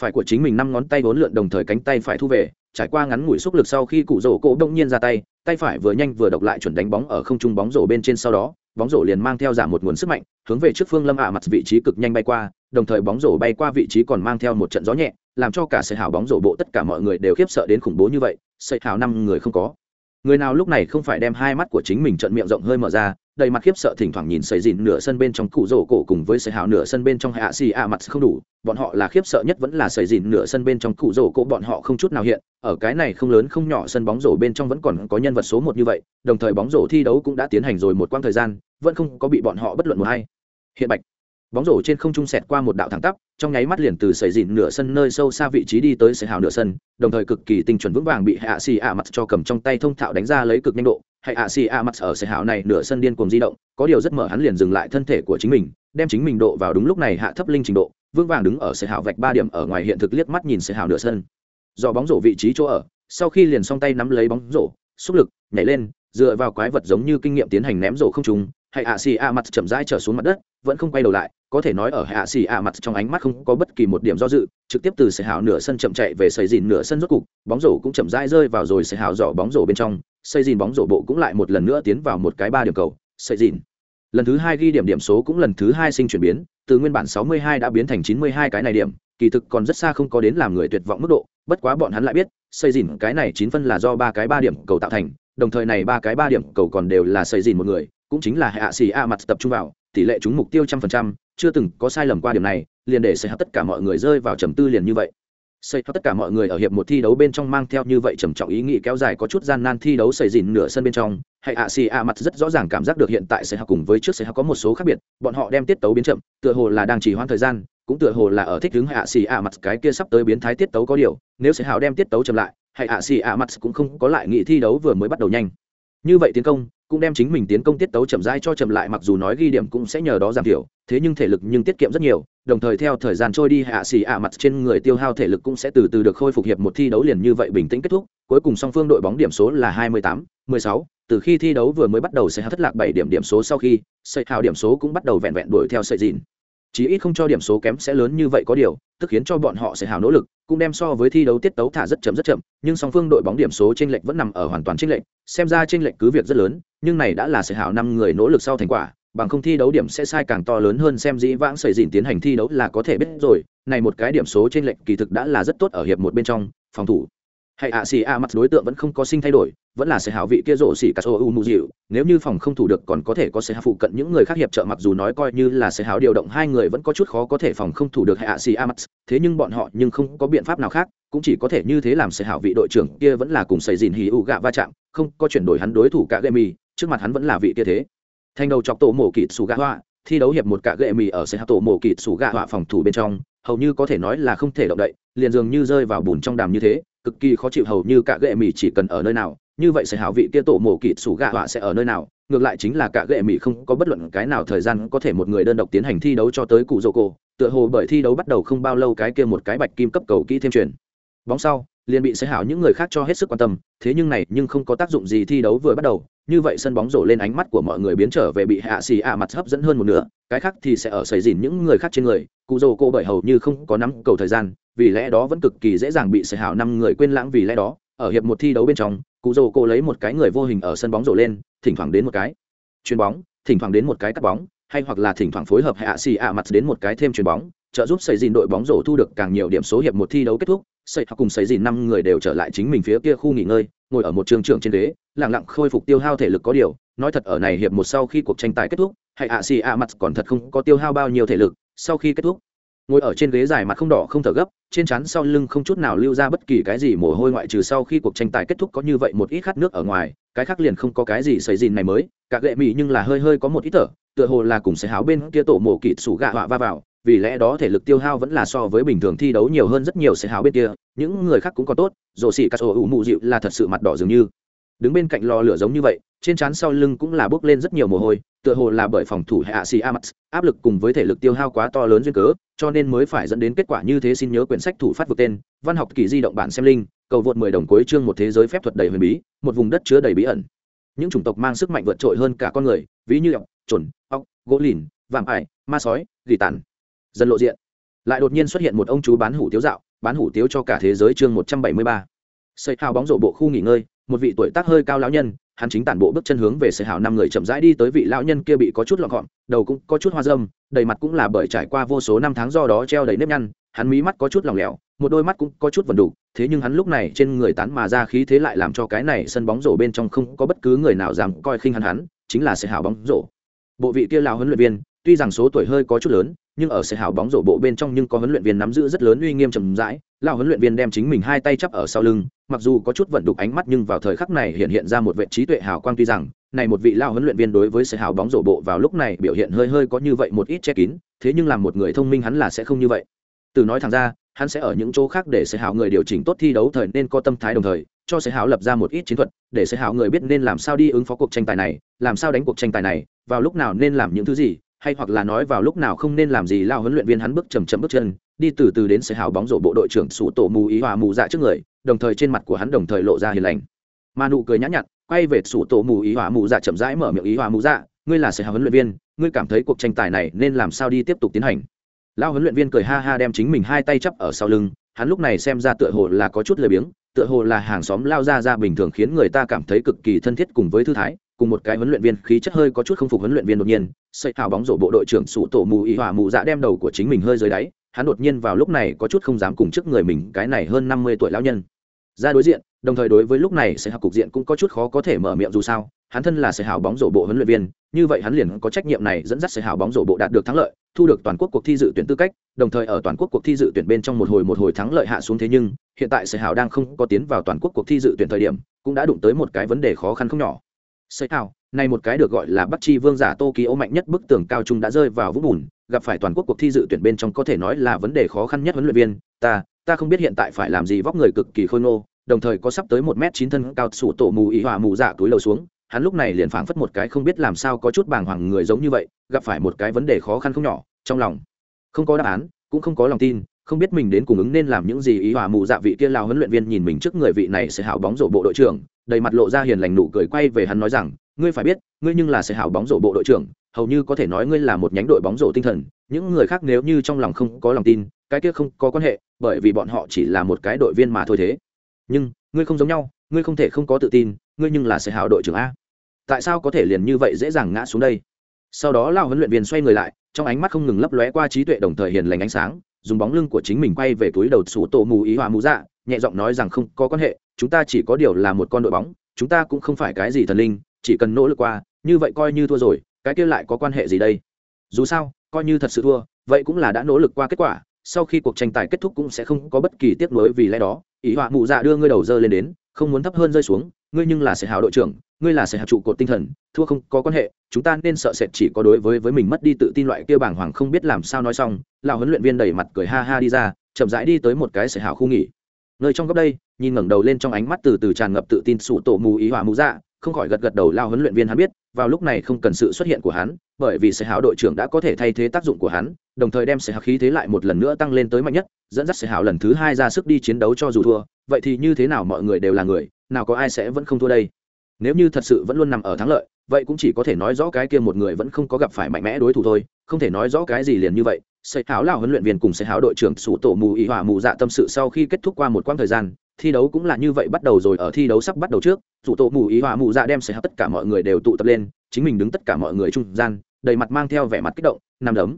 phải của chính mình năm ngón tay vốn lượn đồng thời cánh tay phải thu về, trải qua ngắn ngủi xúc lực sau khi cụ rổ cổ đông nhiên ra tay tay phải vừa nhanh vừa độc lại chuẩn đánh bóng ở không trung bóng rổ bên trên sau đó, bóng rổ liền mang theo giảm một nguồn sức mạnh, hướng về trước phương lâm ạ mặt vị trí cực nhanh bay qua, đồng thời bóng rổ bay qua vị trí còn mang theo một trận gió nhẹ, làm cho cả sợi hào bóng rổ bộ tất cả mọi người đều khiếp sợ đến khủng bố như vậy, sợi hào năm người không có. Người nào lúc này không phải đem hai mắt của chính mình trận miệng rộng hơi mở ra đầy mặt khiếp sợ thỉnh thoảng nhìn sợi dìn nửa sân bên trong cụ rổ cổ cùng với sợi hào nửa sân bên trong hạ xì ạ mặt không đủ. Bọn họ là khiếp sợ nhất vẫn là sợi dìn nửa sân bên trong cụ rổ cổ, bọn họ không chút nào hiện. Ở cái này không lớn không nhỏ sân bóng rổ bên trong vẫn còn có nhân vật số một như vậy, đồng thời bóng rổ thi đấu cũng đã tiến hành rồi một quãng thời gian, vẫn không có bị bọn họ bất luận một hay hiện bạch. Bóng rổ trên không trung sẹt qua một đạo thẳng tắp, trong nháy mắt liền từ sẩy dìn nửa sân nơi sâu xa vị trí đi tới sẩy hào nửa sân, đồng thời cực kỳ tinh chuẩn vững vàng bị hạ xì ạ mặt cho cầm trong tay thông thạo đánh ra lấy cực nhanh độ hạ xì ạ mặt ở xe hào này nửa sân điên cuồng di động, có điều rất mở hắn liền dừng lại thân thể của chính mình, đem chính mình độ vào đúng lúc này hạ thấp linh trình độ, vững vàng đứng ở xe hào vạch ba điểm ở ngoài hiện thực liếc mắt nhìn xe hào nửa sân. Do bóng rổ vị trí chỗ ở, sau khi liền song tay nắm lấy bóng rổ, xúc lực, nhảy lên, dựa vào quái vật giống như kinh nghiệm tiến hành ném rổ không trúng hãy ạ xì a mặt chậm rãi trở xuống mặt đất, vẫn không quay đầu lại, có thể nói ở hạ xì a mặt trong ánh mắt không có bất kỳ một điểm do dự, trực tiếp từ sải hào nửa sân chậm chạy về xây dìn nửa sân rốt cục, bóng rổ cũng chậm rãi rơi vào rồi sải hào dò bóng rổ bên trong xây dìn bóng rổ bộ cũng lại một lần nữa tiến vào một cái ba điểm cầu, xây dìn. Lần thứ hai ghi điểm điểm số cũng lần thứ hai sinh chuyển biến, từ nguyên bản 62 đã biến thành 92 cái này điểm, kỳ thực còn rất xa không có đến làm người tuyệt vọng mức độ, bất quá bọn hắn lại biết, xây dìn cái này chín phân là do ba cái ba điểm cầu tạo thành, đồng thời này ba cái ba điểm cầu còn đều là xây dìn một người, cũng chính là hạ xì a mặt tập trung vào, tỷ lệ trúng mục tiêu trăm phần trăm, chưa từng có sai lầm qua điểm này, liền để xây tất cả mọi người rơi vào trầm tư liền như vậy xây tất cả mọi người ở hiệp một thi đấu bên trong mang theo như vậy trầm trọng ý nghĩ kéo dài có chút gian nan thi đấu xảy dìn nửa sân bên trong, hay ạ xì ạ mặt rất rõ ràng cảm giác được hiện tại sẽ học cùng với trước sẽ học có một số khác biệt, bọn họ đem tiết tấu biến chậm, tựa hồ là đang chỉ hoãn thời gian, cũng tựa hồ là ở thích đứng hạ xì ạ mặt cái kia sắp tới biến thái tiết tấu có điều, nếu sẽ hào đem tiết tấu chậm lại, hay ạ xì ạ mặt cũng không có lại nghị thi đấu vừa mới bắt đầu nhanh như vậy tiến công cũng đem chính mình tiến công tiết tấu chậm rãi cho chậm lại mặc dù nói ghi điểm cũng sẽ nhờ đó giảm thiểu thế nhưng thể lực nhưng tiết kiệm rất nhiều đồng thời theo thời gian trôi đi hạ xì ạ mặt trên người tiêu hao thể lực cũng sẽ từ từ được khôi phục hiệp một thi đấu liền như vậy bình tĩnh kết thúc cuối cùng song phương đội bóng điểm số là 28, 16, từ khi thi đấu vừa mới bắt đầu sẽ thất lạc 7 điểm điểm số sau khi sợi hào điểm số cũng bắt đầu vẹn vẹn đuổi theo sợi dìn chí ít không cho điểm số kém sẽ lớn như vậy có điều, tức khiến cho bọn họ sẽ hào nỗ lực, cũng đem so với thi đấu tiết tấu thả rất chậm rất chậm, nhưng song phương đội bóng điểm số trên lệch vẫn nằm ở hoàn toàn trên lệch, xem ra trên lệch cứ việc rất lớn, nhưng này đã là sẽ hào năm người nỗ lực sau thành quả, bằng không thi đấu điểm sẽ sai càng to lớn hơn xem dĩ vãng xảy dìn tiến hành thi đấu là có thể biết rồi, này một cái điểm số trên lệch kỳ thực đã là rất tốt ở hiệp một bên trong, phòng thủ. Hay ạ xì a mặt đối tượng vẫn không có sinh thay đổi vẫn là sẽ hảo vị kia rộ xỉ cả số u mù dịu. Nếu như phòng không thủ được, còn có thể có sẽ phụ cận những người khác hiệp trợ, mặc dù nói coi như là sẽ hảo điều động hai người vẫn có chút khó có thể phòng không thủ được hạ xỉ amax a thế nhưng bọn họ nhưng không có biện pháp nào khác, cũng chỉ có thể như thế làm sẽ hảo vị đội trưởng kia vẫn là cùng xây dìn hì u gạ va chạm, không có chuyển đổi hắn đối thủ cả gậy mì trước mặt hắn vẫn là vị kia thế. Thành đầu chọc tổ mổ kịt xù gạ hoa, thi đấu hiệp một cả gậy mì ở sẽ hảo tổ mổ kịt xù gạ hoa phòng thủ bên trong, hầu như có thể nói là không thể động đậy, liền dường như rơi vào bùn trong đàm như thế, cực kỳ khó chịu hầu như cả gệ mì chỉ cần ở nơi nào như vậy sẽ hảo vị kia tổ mổ kỵ sủ gạ họa sẽ ở nơi nào? Ngược lại chính là cả gệ mỹ không có bất luận cái nào thời gian có thể một người đơn độc tiến hành thi đấu cho tới cụ dô cô, tựa hồ bởi thi đấu bắt đầu không bao lâu cái kia một cái bạch kim cấp cầu kỹ thêm truyền. Bóng sau, liền bị sẽ hảo những người khác cho hết sức quan tâm, thế nhưng này nhưng không có tác dụng gì thi đấu vừa bắt đầu, như vậy sân bóng rổ lên ánh mắt của mọi người biến trở về bị hạ xì ạ mặt hấp dẫn hơn một nửa, cái khác thì sẽ ở xảy dìn những người khác trên người, cụ dô cô bởi hầu như không có nắm cầu thời gian, vì lẽ đó vẫn cực kỳ dễ dàng bị sẽ hảo năm người quên lãng vì lẽ đó, ở hiệp một thi đấu bên trong cụ rồ cô lấy một cái người vô hình ở sân bóng rổ lên, thỉnh thoảng đến một cái chuyền bóng, thỉnh thoảng đến một cái cắt bóng, hay hoặc là thỉnh thoảng phối hợp hạ xì ạ mặt đến một cái thêm chuyền bóng, trợ giúp xây dìn đội bóng rổ thu được càng nhiều điểm số hiệp một thi đấu kết thúc. Xây hoặc cùng xây dìn năm người đều trở lại chính mình phía kia khu nghỉ ngơi, ngồi ở một trường trường trên ghế, lặng lặng khôi phục tiêu hao thể lực có điều. Nói thật ở này hiệp một sau khi cuộc tranh tài kết thúc, hay ạ xì ạ mặt còn thật không có tiêu hao bao nhiêu thể lực, sau khi kết thúc ngồi ở trên ghế dài mặt không đỏ không thở gấp, trên chắn sau lưng không chút nào lưu ra bất kỳ cái gì mồ hôi ngoại trừ sau khi cuộc tranh tài kết thúc có như vậy một ít khát nước ở ngoài, cái khác liền không có cái gì xảy dìn này mới, cả gệ mỹ nhưng là hơi hơi có một ít thở, tựa hồ là cùng sẽ háo bên kia tổ mổ kịt sủ gạ họa va vào, vì lẽ đó thể lực tiêu hao vẫn là so với bình thường thi đấu nhiều hơn rất nhiều sẽ háo bên kia, những người khác cũng có tốt rổ xỉ cà sổ ủ mụ dịu là thật sự mặt đỏ dường như. Đứng bên cạnh lò lửa giống như vậy, trên trán sau lưng cũng là bước lên rất nhiều mồ hôi, tựa hồ là bởi phòng thủ hạ xì amax áp lực cùng với thể lực tiêu hao quá to lớn duyên cớ cho nên mới phải dẫn đến kết quả như thế. Xin nhớ quyển sách thủ phát vượt tên, văn học kỳ di động bản xem linh, cầu vượt mười đồng cuối chương một thế giới phép thuật đầy huyền bí, một vùng đất chứa đầy bí ẩn. Những chủng tộc mang sức mạnh vượt trội hơn cả con người, ví như ọc chuẩn ọc gỗ lìn, vạm ải, ma sói, gỉ tàn. Dần lộ diện. Lại đột nhiên xuất hiện một ông chú bán hủ tiếu dạo, bán hủ tiếu cho cả thế giới chương một trăm bảy mươi ba. Xây hào bóng rổ bộ khu nghỉ ngơi một vị tuổi tác hơi cao lão nhân, hắn chính tản bộ bước chân hướng về sợi hào năm người chậm rãi đi tới vị lão nhân kia bị có chút lọn gọn đầu cũng có chút hoa dâm, đầy mặt cũng là bởi trải qua vô số năm tháng do đó treo đầy nếp nhăn, hắn mí mắt có chút lỏng lẻo, một đôi mắt cũng có chút vần đủ thế nhưng hắn lúc này trên người tán mà ra khí thế lại làm cho cái này sân bóng rổ bên trong không có bất cứ người nào dám coi khinh hắn hắn, chính là sợi hào bóng rổ. Bộ vị kia lão huấn luyện viên, tuy rằng số tuổi hơi có chút lớn, nhưng ở sợi hào bóng rổ bộ bên trong nhưng có huấn luyện viên nắm giữ rất lớn uy nghiêm trầm rãi Lão huấn luyện viên đem chính mình hai tay chắp ở sau lưng, mặc dù có chút vận đục ánh mắt nhưng vào thời khắc này hiện hiện ra một vệ trí tuệ hào quang tuy rằng, này một vị lão huấn luyện viên đối với sự hào bóng rổ bộ vào lúc này biểu hiện hơi hơi có như vậy một ít che kín, thế nhưng làm một người thông minh hắn là sẽ không như vậy. Từ nói thẳng ra, hắn sẽ ở những chỗ khác để sẽ hào người điều chỉnh tốt thi đấu thời nên có tâm thái đồng thời, cho sẽ hào lập ra một ít chiến thuật, để sẽ hào người biết nên làm sao đi ứng phó cuộc tranh tài này, làm sao đánh cuộc tranh tài này, vào lúc nào nên làm những thứ gì hay hoặc là nói vào lúc nào không nên làm gì lao huấn luyện viên hắn bước chầm chậm bước chân, đi từ từ đến sẽ hào bóng rổ bộ đội trưởng sủ tổ mù ý hòa mù dạ trước người, đồng thời trên mặt của hắn đồng thời lộ ra hiền lành. Mà nụ cười nhã nhặn, quay về sủ tổ mù ý hòa mù dạ chậm rãi mở miệng ý hòa mù dạ ngươi là sẽ hào huấn luyện viên, ngươi cảm thấy cuộc tranh tài này nên làm sao đi tiếp tục tiến hành? Lao huấn luyện viên cười ha ha đem chính mình hai tay chắp ở sau lưng, hắn lúc này xem ra tựa hồ là có chút lười biếng, tựa hồ là hàng xóm lao ra ra bình thường khiến người ta cảm thấy cực kỳ thân thiết cùng với thư thái cùng một cái huấn luyện viên khí chất hơi có chút không phục huấn luyện viên đột nhiên xây hào bóng rổ bộ đội trưởng sụ tổ mù ý hỏa mù dạ đem đầu của chính mình hơi dưới đáy, hắn đột nhiên vào lúc này có chút không dám cùng trước người mình cái này hơn năm mươi tuổi lão nhân. Ra đối diện, đồng thời đối với lúc này sẽ học cục diện cũng có chút khó có thể mở miệng dù sao, hắn thân là sẽ hào bóng rổ bộ huấn luyện viên, như vậy hắn liền có trách nhiệm này dẫn dắt sẽ hào bóng rổ bộ đạt được thắng lợi, thu được toàn quốc cuộc thi dự tuyển tư cách, đồng thời ở toàn quốc cuộc thi dự tuyển bên trong một hồi một hồi thắng lợi hạ xuống thế nhưng, hiện tại sẽ hào đang không có tiến vào toàn quốc cuộc thi dự tuyển thời điểm, cũng đã đụng tới một cái vấn đề khó khăn không nhỏ. Sấy thảo này một cái được gọi là Bắc Chi Vương giả Tokyo mạnh nhất bức tường cao trung đã rơi vào vũng bùn, gặp phải toàn quốc cuộc thi dự tuyển bên trong có thể nói là vấn đề khó khăn nhất huấn luyện viên, ta, ta không biết hiện tại phải làm gì vóc người cực kỳ khôi ngô, đồng thời có sắp tới một m chín thân cao sủ tổ mù ý hỏa mù dạ túi lầu xuống, hắn lúc này liền phảng phất một cái không biết làm sao có chút bàng hoàng người giống như vậy, gặp phải một cái vấn đề khó khăn không nhỏ, trong lòng không có đáp án, cũng không có lòng tin, không biết mình đến cùng ứng nên làm những gì ý hòa mù dạ vị kia lao huấn luyện viên nhìn mình trước người vị này sẽ hảo bóng rổ bộ đội trưởng đầy mặt lộ ra hiền lành nụ cười quay về hắn nói rằng, ngươi phải biết, ngươi nhưng là sẽ hảo bóng rổ bộ đội trưởng, hầu như có thể nói ngươi là một nhánh đội bóng rổ tinh thần. Những người khác nếu như trong lòng không có lòng tin, cái kia không có quan hệ, bởi vì bọn họ chỉ là một cái đội viên mà thôi thế. Nhưng, ngươi không giống nhau, ngươi không thể không có tự tin, ngươi nhưng là sẽ hảo đội trưởng a. Tại sao có thể liền như vậy dễ dàng ngã xuống đây? Sau đó lao huấn luyện viên xoay người lại, trong ánh mắt không ngừng lấp lóe qua trí tuệ đồng thời hiền lành ánh sáng, dùng bóng lưng của chính mình quay về túi đầu sủ tổ mù ý hòa mù dạ nhẹ giọng nói rằng không có quan hệ chúng ta chỉ có điều là một con đội bóng, chúng ta cũng không phải cái gì thần linh, chỉ cần nỗ lực qua, như vậy coi như thua rồi, cái kia lại có quan hệ gì đây? Dù sao, coi như thật sự thua, vậy cũng là đã nỗ lực qua kết quả, sau khi cuộc tranh tài kết thúc cũng sẽ không có bất kỳ tiếc nuối vì lẽ đó. Ý họa mụ dạ đưa ngươi đầu dơ lên đến, không muốn thấp hơn rơi xuống, ngươi nhưng là sẽ hào đội trưởng, ngươi là sẽ hạt trụ cột tinh thần, thua không có quan hệ, chúng ta nên sợ sệt chỉ có đối với với mình mất đi tự tin loại kia bảng hoàng không biết làm sao nói xong. Lão huấn luyện viên đẩy mặt cười ha ha đi ra, chậm rãi đi tới một cái sẽ hào khu nghỉ nơi trong góc đây, nhìn ngẩng đầu lên trong ánh mắt từ từ tràn ngập tự tin sụ tổ mù ý hỏa mù dạ không khỏi gật gật đầu lao huấn luyện viên hắn biết, vào lúc này không cần sự xuất hiện của hắn, bởi vì sẽ hảo đội trưởng đã có thể thay thế tác dụng của hắn, đồng thời đem sẽ hảo khí thế lại một lần nữa tăng lên tới mạnh nhất, dẫn dắt sẽ hảo lần thứ hai ra sức đi chiến đấu cho dù thua. Vậy thì như thế nào mọi người đều là người, nào có ai sẽ vẫn không thua đây? Nếu như thật sự vẫn luôn nằm ở thắng lợi vậy cũng chỉ có thể nói rõ cái kia một người vẫn không có gặp phải mạnh mẽ đối thủ thôi, không thể nói rõ cái gì liền như vậy. Xây háo là huấn luyện viên cùng xây háo đội trưởng sủ tổ mù ý hỏa mù dạ tâm sự sau khi kết thúc qua một quãng thời gian, thi đấu cũng là như vậy bắt đầu rồi, ở thi đấu sắp bắt đầu trước, sủ tổ mù ý hỏa mù dạ đem xây háo tất cả mọi người đều tụ tập lên, chính mình đứng tất cả mọi người trung gian, đầy mặt mang theo vẻ mặt kích động, nằm đấm,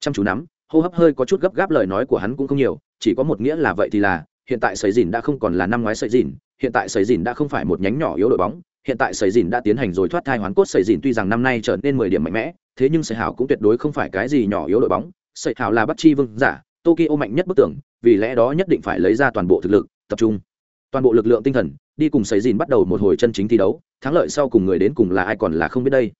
chăm chú nắm, hô hấp hơi có chút gấp gáp lời nói của hắn cũng không nhiều, chỉ có một nghĩa là vậy thì là, hiện tại sấy dìn đã không còn là năm ngoái sấy dìn hiện tại sấy dìn đã không phải một nhánh nhỏ yếu đội bóng hiện tại Sầy dìn đã tiến hành rồi thoát thai hoán cốt. Sầy dìn tuy rằng năm nay trở nên mười điểm mạnh mẽ, thế nhưng Sầy hảo cũng tuyệt đối không phải cái gì nhỏ yếu đội bóng. Sầy hảo là bắt chi vương giả, tokyo mạnh nhất bức tưởng vì lẽ đó nhất định phải lấy ra toàn bộ thực lực, tập trung. Toàn bộ lực lượng tinh thần, đi cùng Sầy dìn bắt đầu một hồi chân chính thi đấu, thắng lợi sau cùng người đến cùng là ai còn là không biết đây.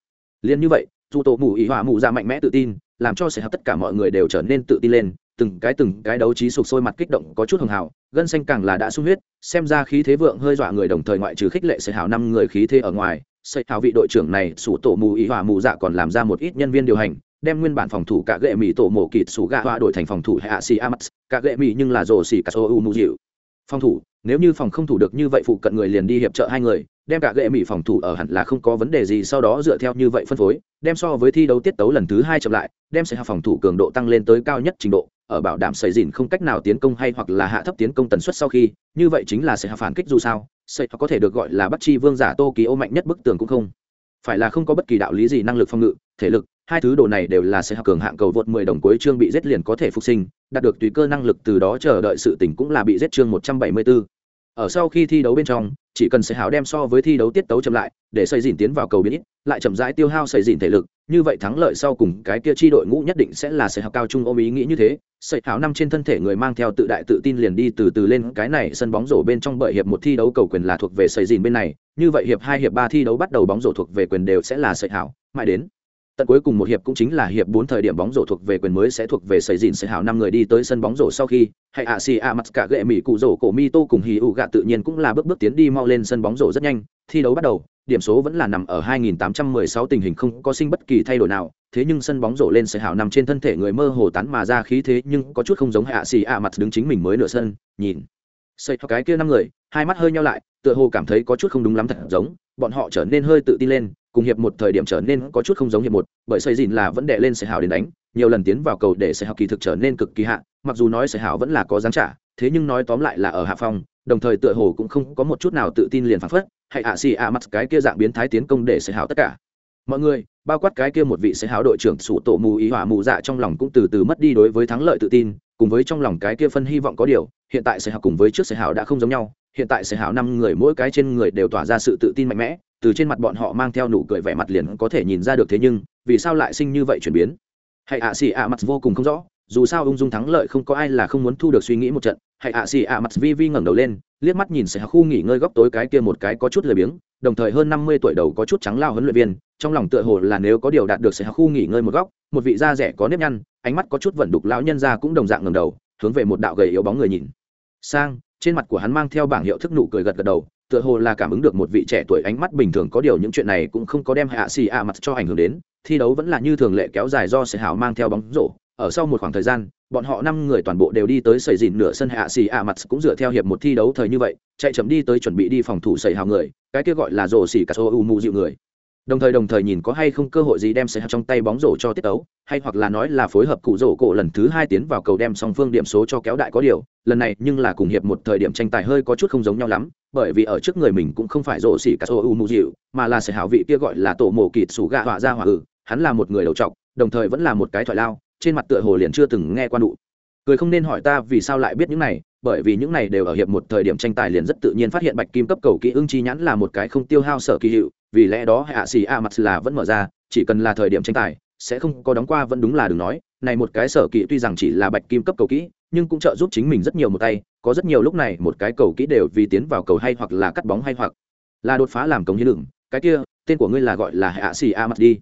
Liên như vậy, dù tổ mù ý hỏa mù ra mạnh mẽ tự tin, làm cho Sầy Hảo tất cả mọi người đều trở nên tự tin lên từng cái từng cái đấu trí sục sôi mặt kích động có chút hưng hào, gân xanh càng là đã sung huyết, xem ra khí thế vượng hơi dọa người đồng thời ngoại trừ khích lệ sợi hào năm người khí thế ở ngoài sợi hào vị đội trưởng này sủ tổ mù ý hỏa mù dạ còn làm ra một ít nhân viên điều hành, đem nguyên bản phòng thủ cả gệ mỹ tổ mổ kịt sủ gạ họa đổi thành phòng thủ hạ xì amax cả gệ mỹ nhưng là rồ xì cả sô u mù dịu. Phòng thủ, nếu như phòng không thủ được như vậy phụ cận người liền đi hiệp trợ hai người, đem cả gệ mỹ phòng thủ ở hẳn là không có vấn đề gì, sau đó dựa theo như vậy phân phối, đem so với thi đấu tiết tấu lần thứ hai chậm lại, đem sẽ phòng thủ cường độ tăng lên tới cao nhất trình độ ở bảo đảm xảy dìn không cách nào tiến công hay hoặc là hạ thấp tiến công tần suất sau khi, như vậy chính là sẽ hạ phản kích dù sao sẽ có thể được gọi là bắt chi vương giả tô ký ô mạnh nhất bức tường cũng không. Phải là không có bất kỳ đạo lý gì năng lực phòng ngự, thể lực, hai thứ đồ này đều là sẽ hạ cường hạng cầu vượt 10 đồng cuối chương bị giết liền có thể phục sinh, đạt được tùy cơ năng lực từ đó chờ đợi sự tỉnh cũng là bị giết chương 174 ở sau khi thi đấu bên trong chỉ cần sẽ hào đem so với thi đấu tiết tấu chậm lại, để xây dìn tiến vào cầu biến ít, lại chậm rãi tiêu hao xây dìn thể lực, như vậy thắng lợi sau cùng cái kia chi đội ngũ nhất định sẽ là sẽ hảo cao trung ôm ý nghĩ như thế. Sợi hào năm trên thân thể người mang theo tự đại tự tin liền đi từ từ lên cái này sân bóng rổ bên trong bởi hiệp một thi đấu cầu quyền là thuộc về xây dìn bên này, như vậy hiệp hai hiệp ba thi đấu bắt đầu bóng rổ thuộc về quyền đều sẽ là sợi hào mãi đến tận cuối cùng một hiệp cũng chính là hiệp bốn thời điểm bóng rổ thuộc về quyền mới sẽ thuộc về sầy dìn sẽ hảo năm người đi tới sân bóng rổ sau khi, hay ạ xì ạ mặt cả gệ mỹ cụ rổ cổ mi tô cùng hì ụ gạ tự nhiên cũng là bước bước tiến đi mau lên sân bóng rổ rất nhanh, thi đấu bắt đầu, điểm số vẫn là nằm ở 2816 tình hình không có sinh bất kỳ thay đổi nào, thế nhưng sân bóng rổ lên sẽ hảo nằm trên thân thể người mơ hồ tán mà ra khí thế nhưng có chút không giống hạ xì ạ mặt đứng chính mình mới nửa sân, nhìn. Xây cái kia năm người, hai mắt hơi nhau lại, tựa hồ cảm thấy có chút không đúng lắm thật giống, bọn họ trở nên hơi tự tin lên cùng hiệp một thời điểm trở nên có chút không giống hiệp một, bởi xây dìn là vẫn đệ lên sẽ hào đến đánh, nhiều lần tiến vào cầu để sẽ hào kỳ thực trở nên cực kỳ hạ, mặc dù nói sẽ hào vẫn là có dáng trả, thế nhưng nói tóm lại là ở hạ phong, đồng thời tựa hồ cũng không có một chút nào tự tin liền phán phất, hay ạ xì ạ mặt cái kia dạng biến thái tiến công để sẽ hào tất cả. Mọi người, bao quát cái kia một vị sẽ hào đội trưởng sủ tổ mù ý hỏa mù dạ trong lòng cũng từ từ mất đi đối với thắng lợi tự tin, cùng với trong lòng cái kia phân hy vọng có điều hiện tại sẽ hào cùng với trước sẽ hào đã không giống nhau, hiện tại sẽ hào năm người mỗi cái trên người đều tỏa ra sự tự tin mạnh mẽ, từ trên mặt bọn họ mang theo nụ cười vẻ mặt liền có thể nhìn ra được thế nhưng, vì sao lại sinh như vậy chuyển biến? Hãy ạ xì ạ mặt vô cùng không rõ, dù sao ung dung thắng lợi không có ai là không muốn thu được suy nghĩ một trận. Hãy ạ xì ạ mặt vi vi ngẩng đầu lên, liếc mắt nhìn sẽ khu nghỉ ngơi góc tối cái kia một cái có chút lười biếng, đồng thời hơn năm mươi tuổi đầu có chút trắng lao huấn luyện viên, trong lòng tựa hồ là nếu có điều đạt được sẽ khu nghỉ ngơi một góc, một vị da rẻ có nếp nhăn, ánh mắt có chút vẩn đục lão nhân ra cũng đồng dạng ngẩng đầu, hướng về một đạo gầy yếu bóng người nhìn sang, trên mặt của hắn mang theo bảng hiệu thức nụ cười gật gật đầu, tựa hồ là cảm ứng được một vị trẻ tuổi ánh mắt bình thường có điều những chuyện này cũng không có đem hạ xì ạ mặt cho ảnh hưởng đến, thi đấu vẫn là như thường lệ kéo dài do sẽ hảo mang theo bóng rổ. Ở sau một khoảng thời gian, bọn họ năm người toàn bộ đều đi tới sầy dìn nửa sân hạ xì ạ mặt cũng dựa theo hiệp một thi đấu thời như vậy, chạy chậm đi tới chuẩn bị đi phòng thủ sầy hào người, cái kia gọi là rổ xì cả số u mù dịu người đồng thời đồng thời nhìn có hay không cơ hội gì đem sẽ trong tay bóng rổ cho tiết tấu, hay hoặc là nói là phối hợp cụ rổ cổ lần thứ hai tiến vào cầu đem song phương điểm số cho kéo đại có điều, lần này nhưng là cùng hiệp một thời điểm tranh tài hơi có chút không giống nhau lắm, bởi vì ở trước người mình cũng không phải rổ xỉ cả số u mù dịu, mà là sẽ hảo vị kia gọi là tổ mổ kịt sủ gạ họa ra hỏa ử hắn là một người đầu trọc, đồng thời vẫn là một cái thoại lao, trên mặt tựa hồ liền chưa từng nghe quan đụ cười không nên hỏi ta vì sao lại biết những này, bởi vì những này đều ở hiệp một thời điểm tranh tài liền rất tự nhiên phát hiện bạch kim cấp cầu kỹ ưng chi nhãn là một cái không tiêu hao sở kỳ hiệu vì lẽ đó hạ xì a mặt là vẫn mở ra, chỉ cần là thời điểm tranh tài, sẽ không có đóng qua vẫn đúng là đừng nói. Này một cái sở kỹ tuy rằng chỉ là bạch kim cấp cầu kỹ, nhưng cũng trợ giúp chính mình rất nhiều một tay, có rất nhiều lúc này một cái cầu kỹ đều vì tiến vào cầu hay hoặc là cắt bóng hay hoặc là đột phá làm cống hiến đường cái kia, tên của ngươi là gọi là hạ xì a mặt đi.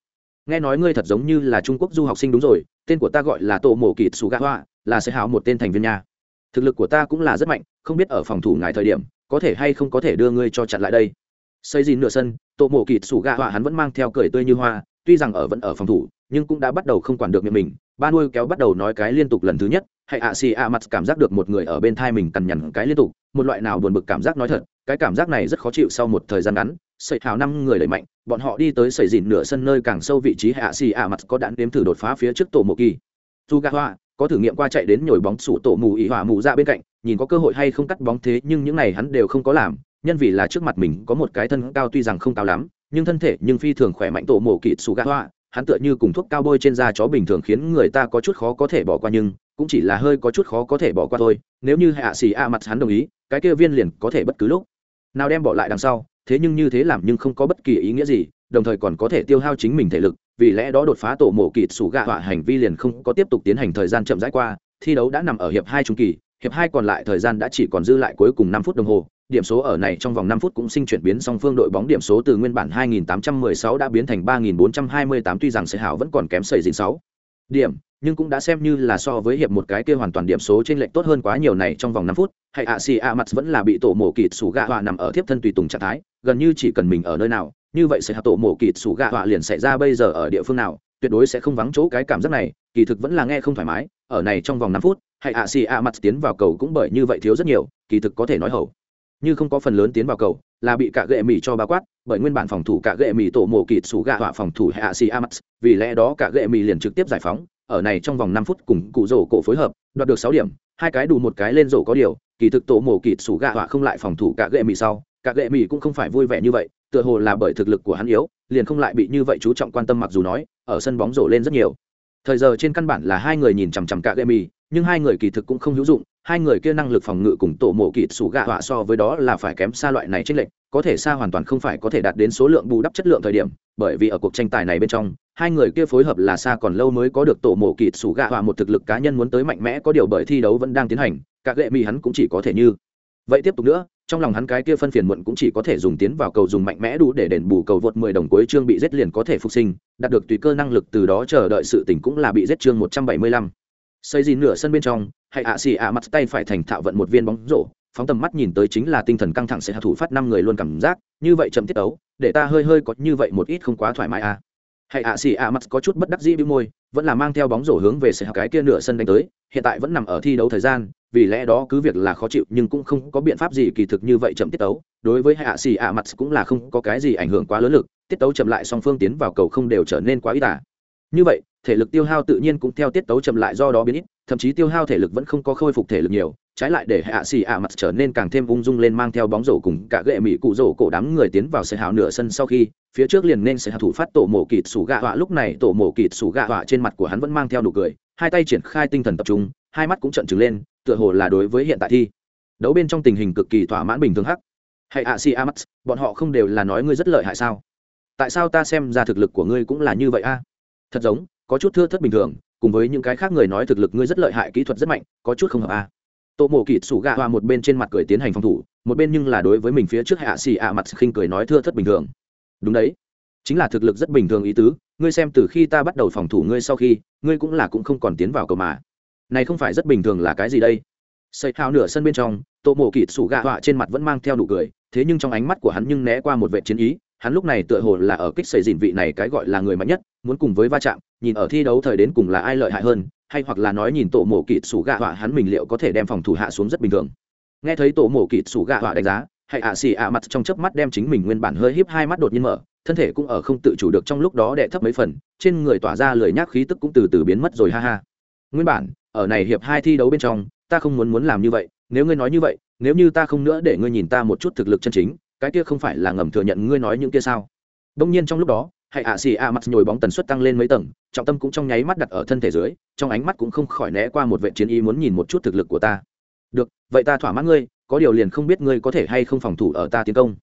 Nghe nói ngươi thật giống như là trung quốc du học sinh đúng rồi, tên của ta gọi là tổ mổ kịt sù gà hoa, là sẽ háo một tên thành viên nhà thực lực của ta cũng là rất mạnh, không biết ở phòng thủ ngài thời điểm, có thể hay không có thể đưa ngươi cho chặn lại đây xây dìn nửa sân, tổ mổ kịt sủ gạ họa hắn vẫn mang theo cười tươi như hoa, tuy rằng ở vẫn ở phòng thủ, nhưng cũng đã bắt đầu không quản được miệng mình. Ba nuôi kéo bắt đầu nói cái liên tục lần thứ nhất hãy ạ xì ạ mặt cảm giác được một người ở bên thai mình cằn nhằn cái liên tục, một loại nào buồn bực cảm giác nói thật, cái cảm giác này rất khó chịu sau một thời gian ngắn. Sợi hào năm người đẩy mạnh, bọn họ đi tới sợi dìn nửa sân nơi càng sâu vị trí hạ xì ạ mặt có đạn đếm thử đột phá phía trước tổ mộ kỳ. Dù gạ hoa có thử nghiệm qua chạy đến nhồi bóng sủ tổ mù ý hỏa mù ra bên cạnh, nhìn có cơ hội hay không cắt bóng thế, nhưng những này hắn đều không có làm nhân vì là trước mặt mình có một cái thân cao tuy rằng không cao lắm, nhưng thân thể nhưng phi thường khỏe mạnh tổ mổ kịt xù gạ hoa. Hắn tựa như cùng thuốc cao bôi trên da chó bình thường khiến người ta có chút khó có thể bỏ qua nhưng cũng chỉ là hơi có chút khó có thể bỏ qua thôi. Nếu như hạ xì a mặt hắn đồng ý, cái kia viên liền có thể bất cứ lúc nào đem bỏ lại đằng sau. Thế nhưng như thế làm nhưng không có bất kỳ ý nghĩa gì, đồng thời còn có thể tiêu hao chính mình thể lực. Vì lẽ đó đột phá tổ mổ kịt sủ gạ họa hành vi liền không có tiếp tục tiến hành thời gian chậm rãi qua. Thi đấu đã nằm ở hiệp hai trung kỳ, hiệp hai còn lại thời gian đã chỉ còn dư lại cuối cùng năm phút đồng hồ điểm số ở này trong vòng năm phút cũng sinh chuyển biến song phương đội bóng điểm số từ nguyên bản 2816 đã biến thành 3428 tuy rằng sẽ hảo vẫn còn kém sẩy dính 6 điểm, nhưng cũng đã xem như là so với hiệp một cái kia hoàn toàn điểm số trên lệch tốt hơn quá nhiều này trong vòng 5 phút. Hay ạ xì ạ mặt vẫn là bị tổ mổ kịt sủ gạ họa nằm ở tiếp thân tùy tùng trạng thái, gần như chỉ cần mình ở nơi nào, như vậy sẽ hạ tổ mổ kịt sủ gạ họa liền xảy ra bây giờ ở địa phương nào, tuyệt đối sẽ không vắng chỗ cái cảm giác này, kỳ thực vẫn là nghe không thoải mái, ở này trong vòng 5 phút, hay ạ xì ạ mặt tiến vào cầu cũng bởi như vậy thiếu rất nhiều, kỳ thực có thể nói hầu như không có phần lớn tiến vào cầu, là bị cả gệ mì cho bao quát, bởi nguyên bản phòng thủ cả gệ mì tổ mổ kịt sủ gạ họa phòng thủ hạ si amax vì lẽ đó cả gệ mì liền trực tiếp giải phóng, ở này trong vòng năm phút cùng cụ rổ cổ phối hợp, đoạt được sáu điểm, hai cái đủ một cái lên rổ có điều, kỳ thực tổ mổ kịt sủ gạ họa không lại phòng thủ cả gệ mì sau, cả gệ mì cũng không phải vui vẻ như vậy, tựa hồ là bởi thực lực của hắn yếu, liền không lại bị như vậy chú trọng quan tâm mặc dù nói, ở sân bóng rổ lên rất nhiều. Thời giờ trên căn bản là hai người nhìn chằm chằm cả gệ mì, nhưng hai người kỳ thực cũng không hữu dụng hai người kia năng lực phòng ngự cùng tổ mộ kịt sủ gạ họa so với đó là phải kém xa loại này trên lệnh có thể xa hoàn toàn không phải có thể đạt đến số lượng bù đắp chất lượng thời điểm bởi vì ở cuộc tranh tài này bên trong hai người kia phối hợp là xa còn lâu mới có được tổ mộ kịt sủ gạ họa một thực lực cá nhân muốn tới mạnh mẽ có điều bởi thi đấu vẫn đang tiến hành các lệ mỹ hắn cũng chỉ có thể như vậy tiếp tục nữa trong lòng hắn cái kia phân phiền muộn cũng chỉ có thể dùng tiến vào cầu dùng mạnh mẽ đủ để đền bù cầu vượt 10 đồng cuối chương bị giết liền có thể phục sinh, đạt được tùy cơ năng lực từ đó chờ đợi sự tỉnh cũng là bị giết chương 175. Xây gì nửa sân bên trong, hay ạ xì ạ mặt tay phải thành thạo vận một viên bóng rổ, phóng tầm mắt nhìn tới chính là tinh thần căng thẳng sẽ hạ thủ phát năm người luôn cảm giác, như vậy chậm tiết ấu để ta hơi hơi có như vậy một ít không quá thoải mái à. Hay ạ xì ạ mặt có chút bất đắc dĩ bĩu môi, vẫn là mang theo bóng rổ hướng về sẽ cái kia nửa sân đánh tới, hiện tại vẫn nằm ở thi đấu thời gian, vì lẽ đó cứ việc là khó chịu nhưng cũng không có biện pháp gì kỳ thực như vậy chậm tiết tấu đối với hạ xì ạ mặt cũng là không có cái gì ảnh hưởng quá lớn lực tiết tấu chậm lại song phương tiến vào cầu không đều trở nên quá ít tả như vậy, thể lực tiêu hao tự nhiên cũng theo tiết tấu chậm lại do đó biến ít, thậm chí tiêu hao thể lực vẫn không có khôi phục thể lực nhiều, trái lại để hạ xì ạ mặt trở nên càng thêm ung dung lên mang theo bóng rổ cùng cả gệ mỹ cụ rổ cổ đám người tiến vào xe hào nửa sân sau khi, phía trước liền nên sẽ hạ thủ phát tổ mổ kịt sủ gạ họa. Lúc này tổ mổ kịt sủ gạ họa trên mặt của hắn vẫn mang theo nụ cười, hai tay triển khai tinh thần tập trung, hai mắt cũng trận trừng lên, tựa hồ là đối với hiện tại thi. Đấu bên trong tình hình cực kỳ thỏa mãn bình thường hắc. Hay ạ xì ạ mặt bọn họ không đều là nói ngươi rất lợi hại sao? Tại sao ta xem ra thực lực của ngươi cũng là như vậy a? Thật giống, có chút thưa thất bình thường, cùng với những cái khác người nói thực lực ngươi rất lợi hại, kỹ thuật rất mạnh, có chút không hợp a. Tô mộ kịt sủ gạ hoa một bên trên mặt cười tiến hành phòng thủ, một bên nhưng là đối với mình phía trước hạ xì ạ mặt khinh cười nói thưa thất bình thường. Đúng đấy, chính là thực lực rất bình thường ý tứ, ngươi xem từ khi ta bắt đầu phòng thủ ngươi sau khi, ngươi cũng là cũng không còn tiến vào cầu mà. Này không phải rất bình thường là cái gì đây? Xây hào nửa sân bên trong, tô mộ kịt sủ gạ họa trên mặt vẫn mang theo nụ cười, thế nhưng trong ánh mắt của hắn nhưng né qua một vệ chiến ý hắn lúc này tựa hồ là ở kích xây dìn vị này cái gọi là người mạnh nhất, muốn cùng với va chạm, nhìn ở thi đấu thời đến cùng là ai lợi hại hơn, hay hoặc là nói nhìn tổ mổ kịt sủ gạ họa hắn mình liệu có thể đem phòng thủ hạ xuống rất bình thường. Nghe thấy tổ mổ kịt sủ gạ họa đánh giá, hay ạ xì ạ mặt trong chớp mắt đem chính mình nguyên bản hơi híp hai mắt đột nhiên mở, thân thể cũng ở không tự chủ được trong lúc đó đệ thấp mấy phần, trên người tỏa ra lười nhác khí tức cũng từ từ biến mất rồi ha ha. Nguyên bản, ở này hiệp hai thi đấu bên trong, ta không muốn muốn làm như vậy, nếu ngươi nói như vậy, nếu như ta không nữa để ngươi nhìn ta một chút thực lực chân chính cái kia không phải là ngầm thừa nhận ngươi nói những kia sao? Đông nhiên trong lúc đó hãy ạ xì ạ mặt nhồi bóng tần suất tăng lên mấy tầng, trọng tâm cũng trong nháy mắt đặt ở thân thể dưới, trong ánh mắt cũng không khỏi né qua một vệ chiến ý muốn nhìn một chút thực lực của ta. Được, vậy ta thỏa mãn ngươi, có điều liền không biết ngươi có thể hay không phòng thủ ở ta tiến công.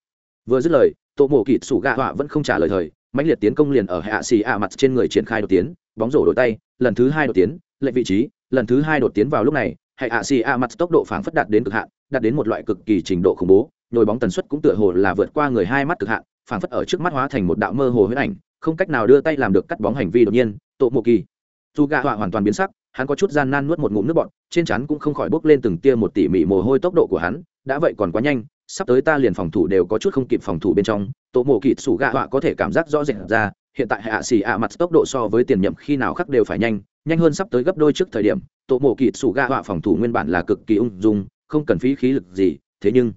Vừa dứt lời tổ mộ kịt sủ gạ họa vẫn không trả lời thời, mãnh liệt tiến công liền ở hạ xì ạ mặt trên người triển khai đột tiến, bóng rổ đổi tay, lần thứ hai đột tiến lệnh vị trí, lần thứ hai đột tiến vào lúc này hạ xì a mặt tốc độ phảng phất đạt đến cực hạn, đạt đến một loại cực kỳ trình độ khủng bố nhồi bóng tần suất cũng tựa hồ là vượt qua người hai mắt cực hạn, phảng phất ở trước mắt hóa thành một đạo mơ hồ huyết ảnh, không cách nào đưa tay làm được cắt bóng hành vi đột nhiên tổ mộ kỳ. Dù gạ họa hoàn toàn biến sắc, hắn có chút gian nan nuốt một ngụm nước bọt, trên chắn cũng không khỏi bốc lên từng tia một tỉ mỉ mồ hôi tốc độ của hắn, đã vậy còn quá nhanh, sắp tới ta liền phòng thủ đều có chút không kịp phòng thủ bên trong tổ mộ kỳ sủ gạ họa có thể cảm giác rõ rệt ra, hiện tại hạ xì ạ mặt tốc độ so với tiền nhậm khi nào khác đều phải nhanh nhanh hơn sắp tới gấp đôi trước thời điểm tổ mộ kỳ sủ gạ họa phòng thủ nguyên bản là cực kỳ ung dung, không cần phí khí lực gì, thế nhưng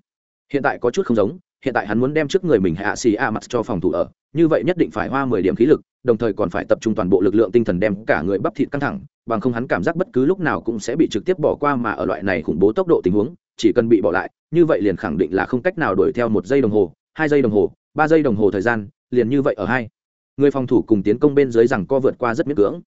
hiện tại có chút không giống, hiện tại hắn muốn đem trước người mình hạ xì a mặt cho phòng thủ ở, như vậy nhất định phải hoa mười điểm khí lực, đồng thời còn phải tập trung toàn bộ lực lượng tinh thần đem cả người bắp thịt căng thẳng, bằng không hắn cảm giác bất cứ lúc nào cũng sẽ bị trực tiếp bỏ qua mà ở loại này khủng bố tốc độ tình huống, chỉ cần bị bỏ lại, như vậy liền khẳng định là không cách nào đuổi theo một giây đồng hồ, hai giây đồng hồ, ba giây đồng hồ thời gian, liền như vậy ở hai. Người phòng thủ cùng tiến công bên dưới rằng co vượt qua rất miễn cưỡng.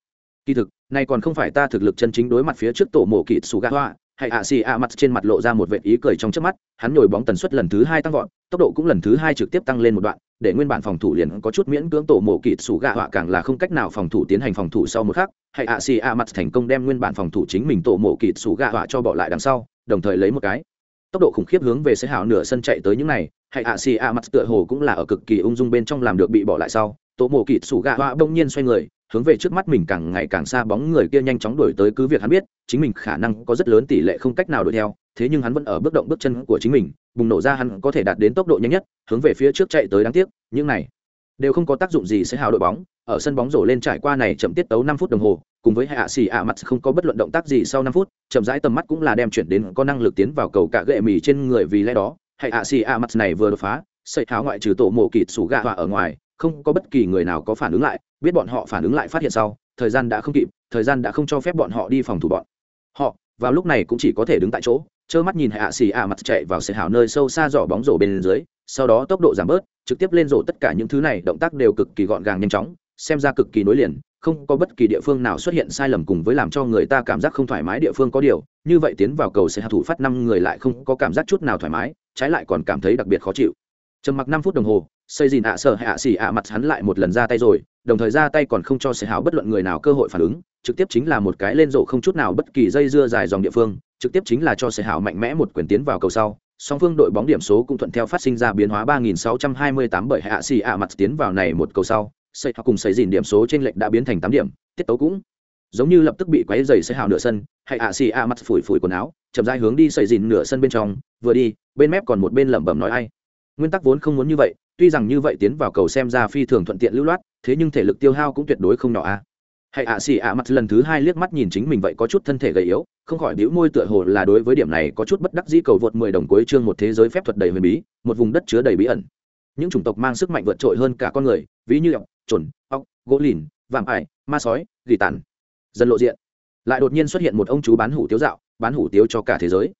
Kỳ thực này còn không phải ta thực lực chân chính đối mặt phía trước tổ mộ kỵ sủ gà hoa Hãy ạ xì ạ mặt trên mặt lộ ra một vệ ý cười trong trước mắt, hắn nhồi bóng tần suất lần thứ hai tăng vọt, tốc độ cũng lần thứ hai trực tiếp tăng lên một đoạn, để nguyên bản phòng thủ liền có chút miễn cưỡng tổ mộ kỵ sủ gạ họa càng là không cách nào phòng thủ tiến hành phòng thủ sau một khắc Hãy ạ xì ạ mặt thành công đem nguyên bản phòng thủ chính mình tổ mộ kỵ sủ gạ họa cho bỏ lại đằng sau, đồng thời lấy một cái. Tốc độ khủng khiếp hướng về sẽ hảo nửa sân chạy tới những này Hãy ạ xì ạ mặt tựa hồ cũng là ở cực kỳ ung dung bên trong làm được bị bỏ lại sau, tổ mộ kỵ sủ gạ họa bỗng nhiên xoay người hướng về trước mắt mình càng ngày càng xa bóng người kia nhanh chóng đuổi tới cứ việc hắn biết, chính mình khả năng có rất lớn tỷ lệ không cách nào đuổi theo, thế nhưng hắn vẫn ở bước động bước chân của chính mình, bùng nổ ra hắn có thể đạt đến tốc độ nhanh nhất, hướng về phía trước chạy tới đáng tiếc, những này đều không có tác dụng gì sẽ hào đội bóng, ở sân bóng rổ lên trải qua này chậm tiết tấu năm phút đồng hồ, cùng với hạ xì ạ mặt không có bất luận động tác gì sau năm phút, chậm rãi tầm mắt cũng là đem chuyển đến có năng lực tiến vào cầu cả gệ mì trên người vì lẽ đó, hạ xì ạ mặt này vừa đột phá, sợi tháo ngoại trừ tổ mộ kịt sủ gạ họa ở ngoài, không có bất kỳ người nào có phản ứng lại biết bọn họ phản ứng lại phát hiện sau, thời gian đã không kịp, thời gian đã không cho phép bọn họ đi phòng thủ bọn. Họ, vào lúc này cũng chỉ có thể đứng tại chỗ, trơ mắt nhìn hạ xì ạ mặt chạy vào sệt hảo nơi sâu xa giỏ bóng rổ bên dưới, sau đó tốc độ giảm bớt, trực tiếp lên rổ tất cả những thứ này, động tác đều cực kỳ gọn gàng nhanh chóng, xem ra cực kỳ nối liền, không có bất kỳ địa phương nào xuất hiện sai lầm cùng với làm cho người ta cảm giác không thoải mái địa phương có điều, như vậy tiến vào cầu sẽ hạ thủ phát năm người lại không có cảm giác chút nào thoải mái, trái lại còn cảm thấy đặc biệt khó chịu. Trầm mặc năm phút đồng hồ, xây dìn ạ sợ hạ xỉ ạ mặt hắn lại một lần ra tay rồi đồng thời ra tay còn không cho sẽ hảo bất luận người nào cơ hội phản ứng, trực tiếp chính là một cái lên rổ không chút nào bất kỳ dây dưa dài dòng địa phương, trực tiếp chính là cho sẽ hảo mạnh mẽ một quyền tiến vào cầu sau. Song phương đội bóng điểm số cũng thuận theo phát sinh ra biến hóa 3628 bởi hạ xì ạ mặt tiến vào này một cầu sau. Xây cùng xây dìn điểm số trên lệch đã biến thành 8 điểm, tiết tấu cũng giống như lập tức bị quấy giày sẽ hào nửa sân hay ạ xì ạ mặt phủi phủi quần áo, chậm rãi hướng đi xây dìn nửa sân bên trong, vừa đi, bên mép còn một bên lẩm bẩm nói ai. Nguyên tắc vốn không muốn như vậy tuy rằng như vậy tiến vào cầu xem ra phi thường thuận tiện lưu loát, thế nhưng thể lực tiêu hao cũng tuyệt đối không nhỏ a. À. hãy ạ xì ạ mặt lần thứ hai liếc mắt nhìn chính mình vậy có chút thân thể gầy yếu, không khỏi đĩu môi tựa hồ là đối với điểm này có chút bất đắc dĩ cầu vượt mười đồng cuối chương một thế giới phép thuật đầy huyền bí, một vùng đất chứa đầy bí ẩn. Những chủng tộc mang sức mạnh vượt trội hơn cả con người, ví như ọc trồn ọc gỗ lìn, vạm ải, ma sói, gỉ tàn. Dần lộ diện. Lại đột nhiên xuất hiện một ông chú bán hủ tiếu dạo, bán hủ tiếu cho cả thế giới.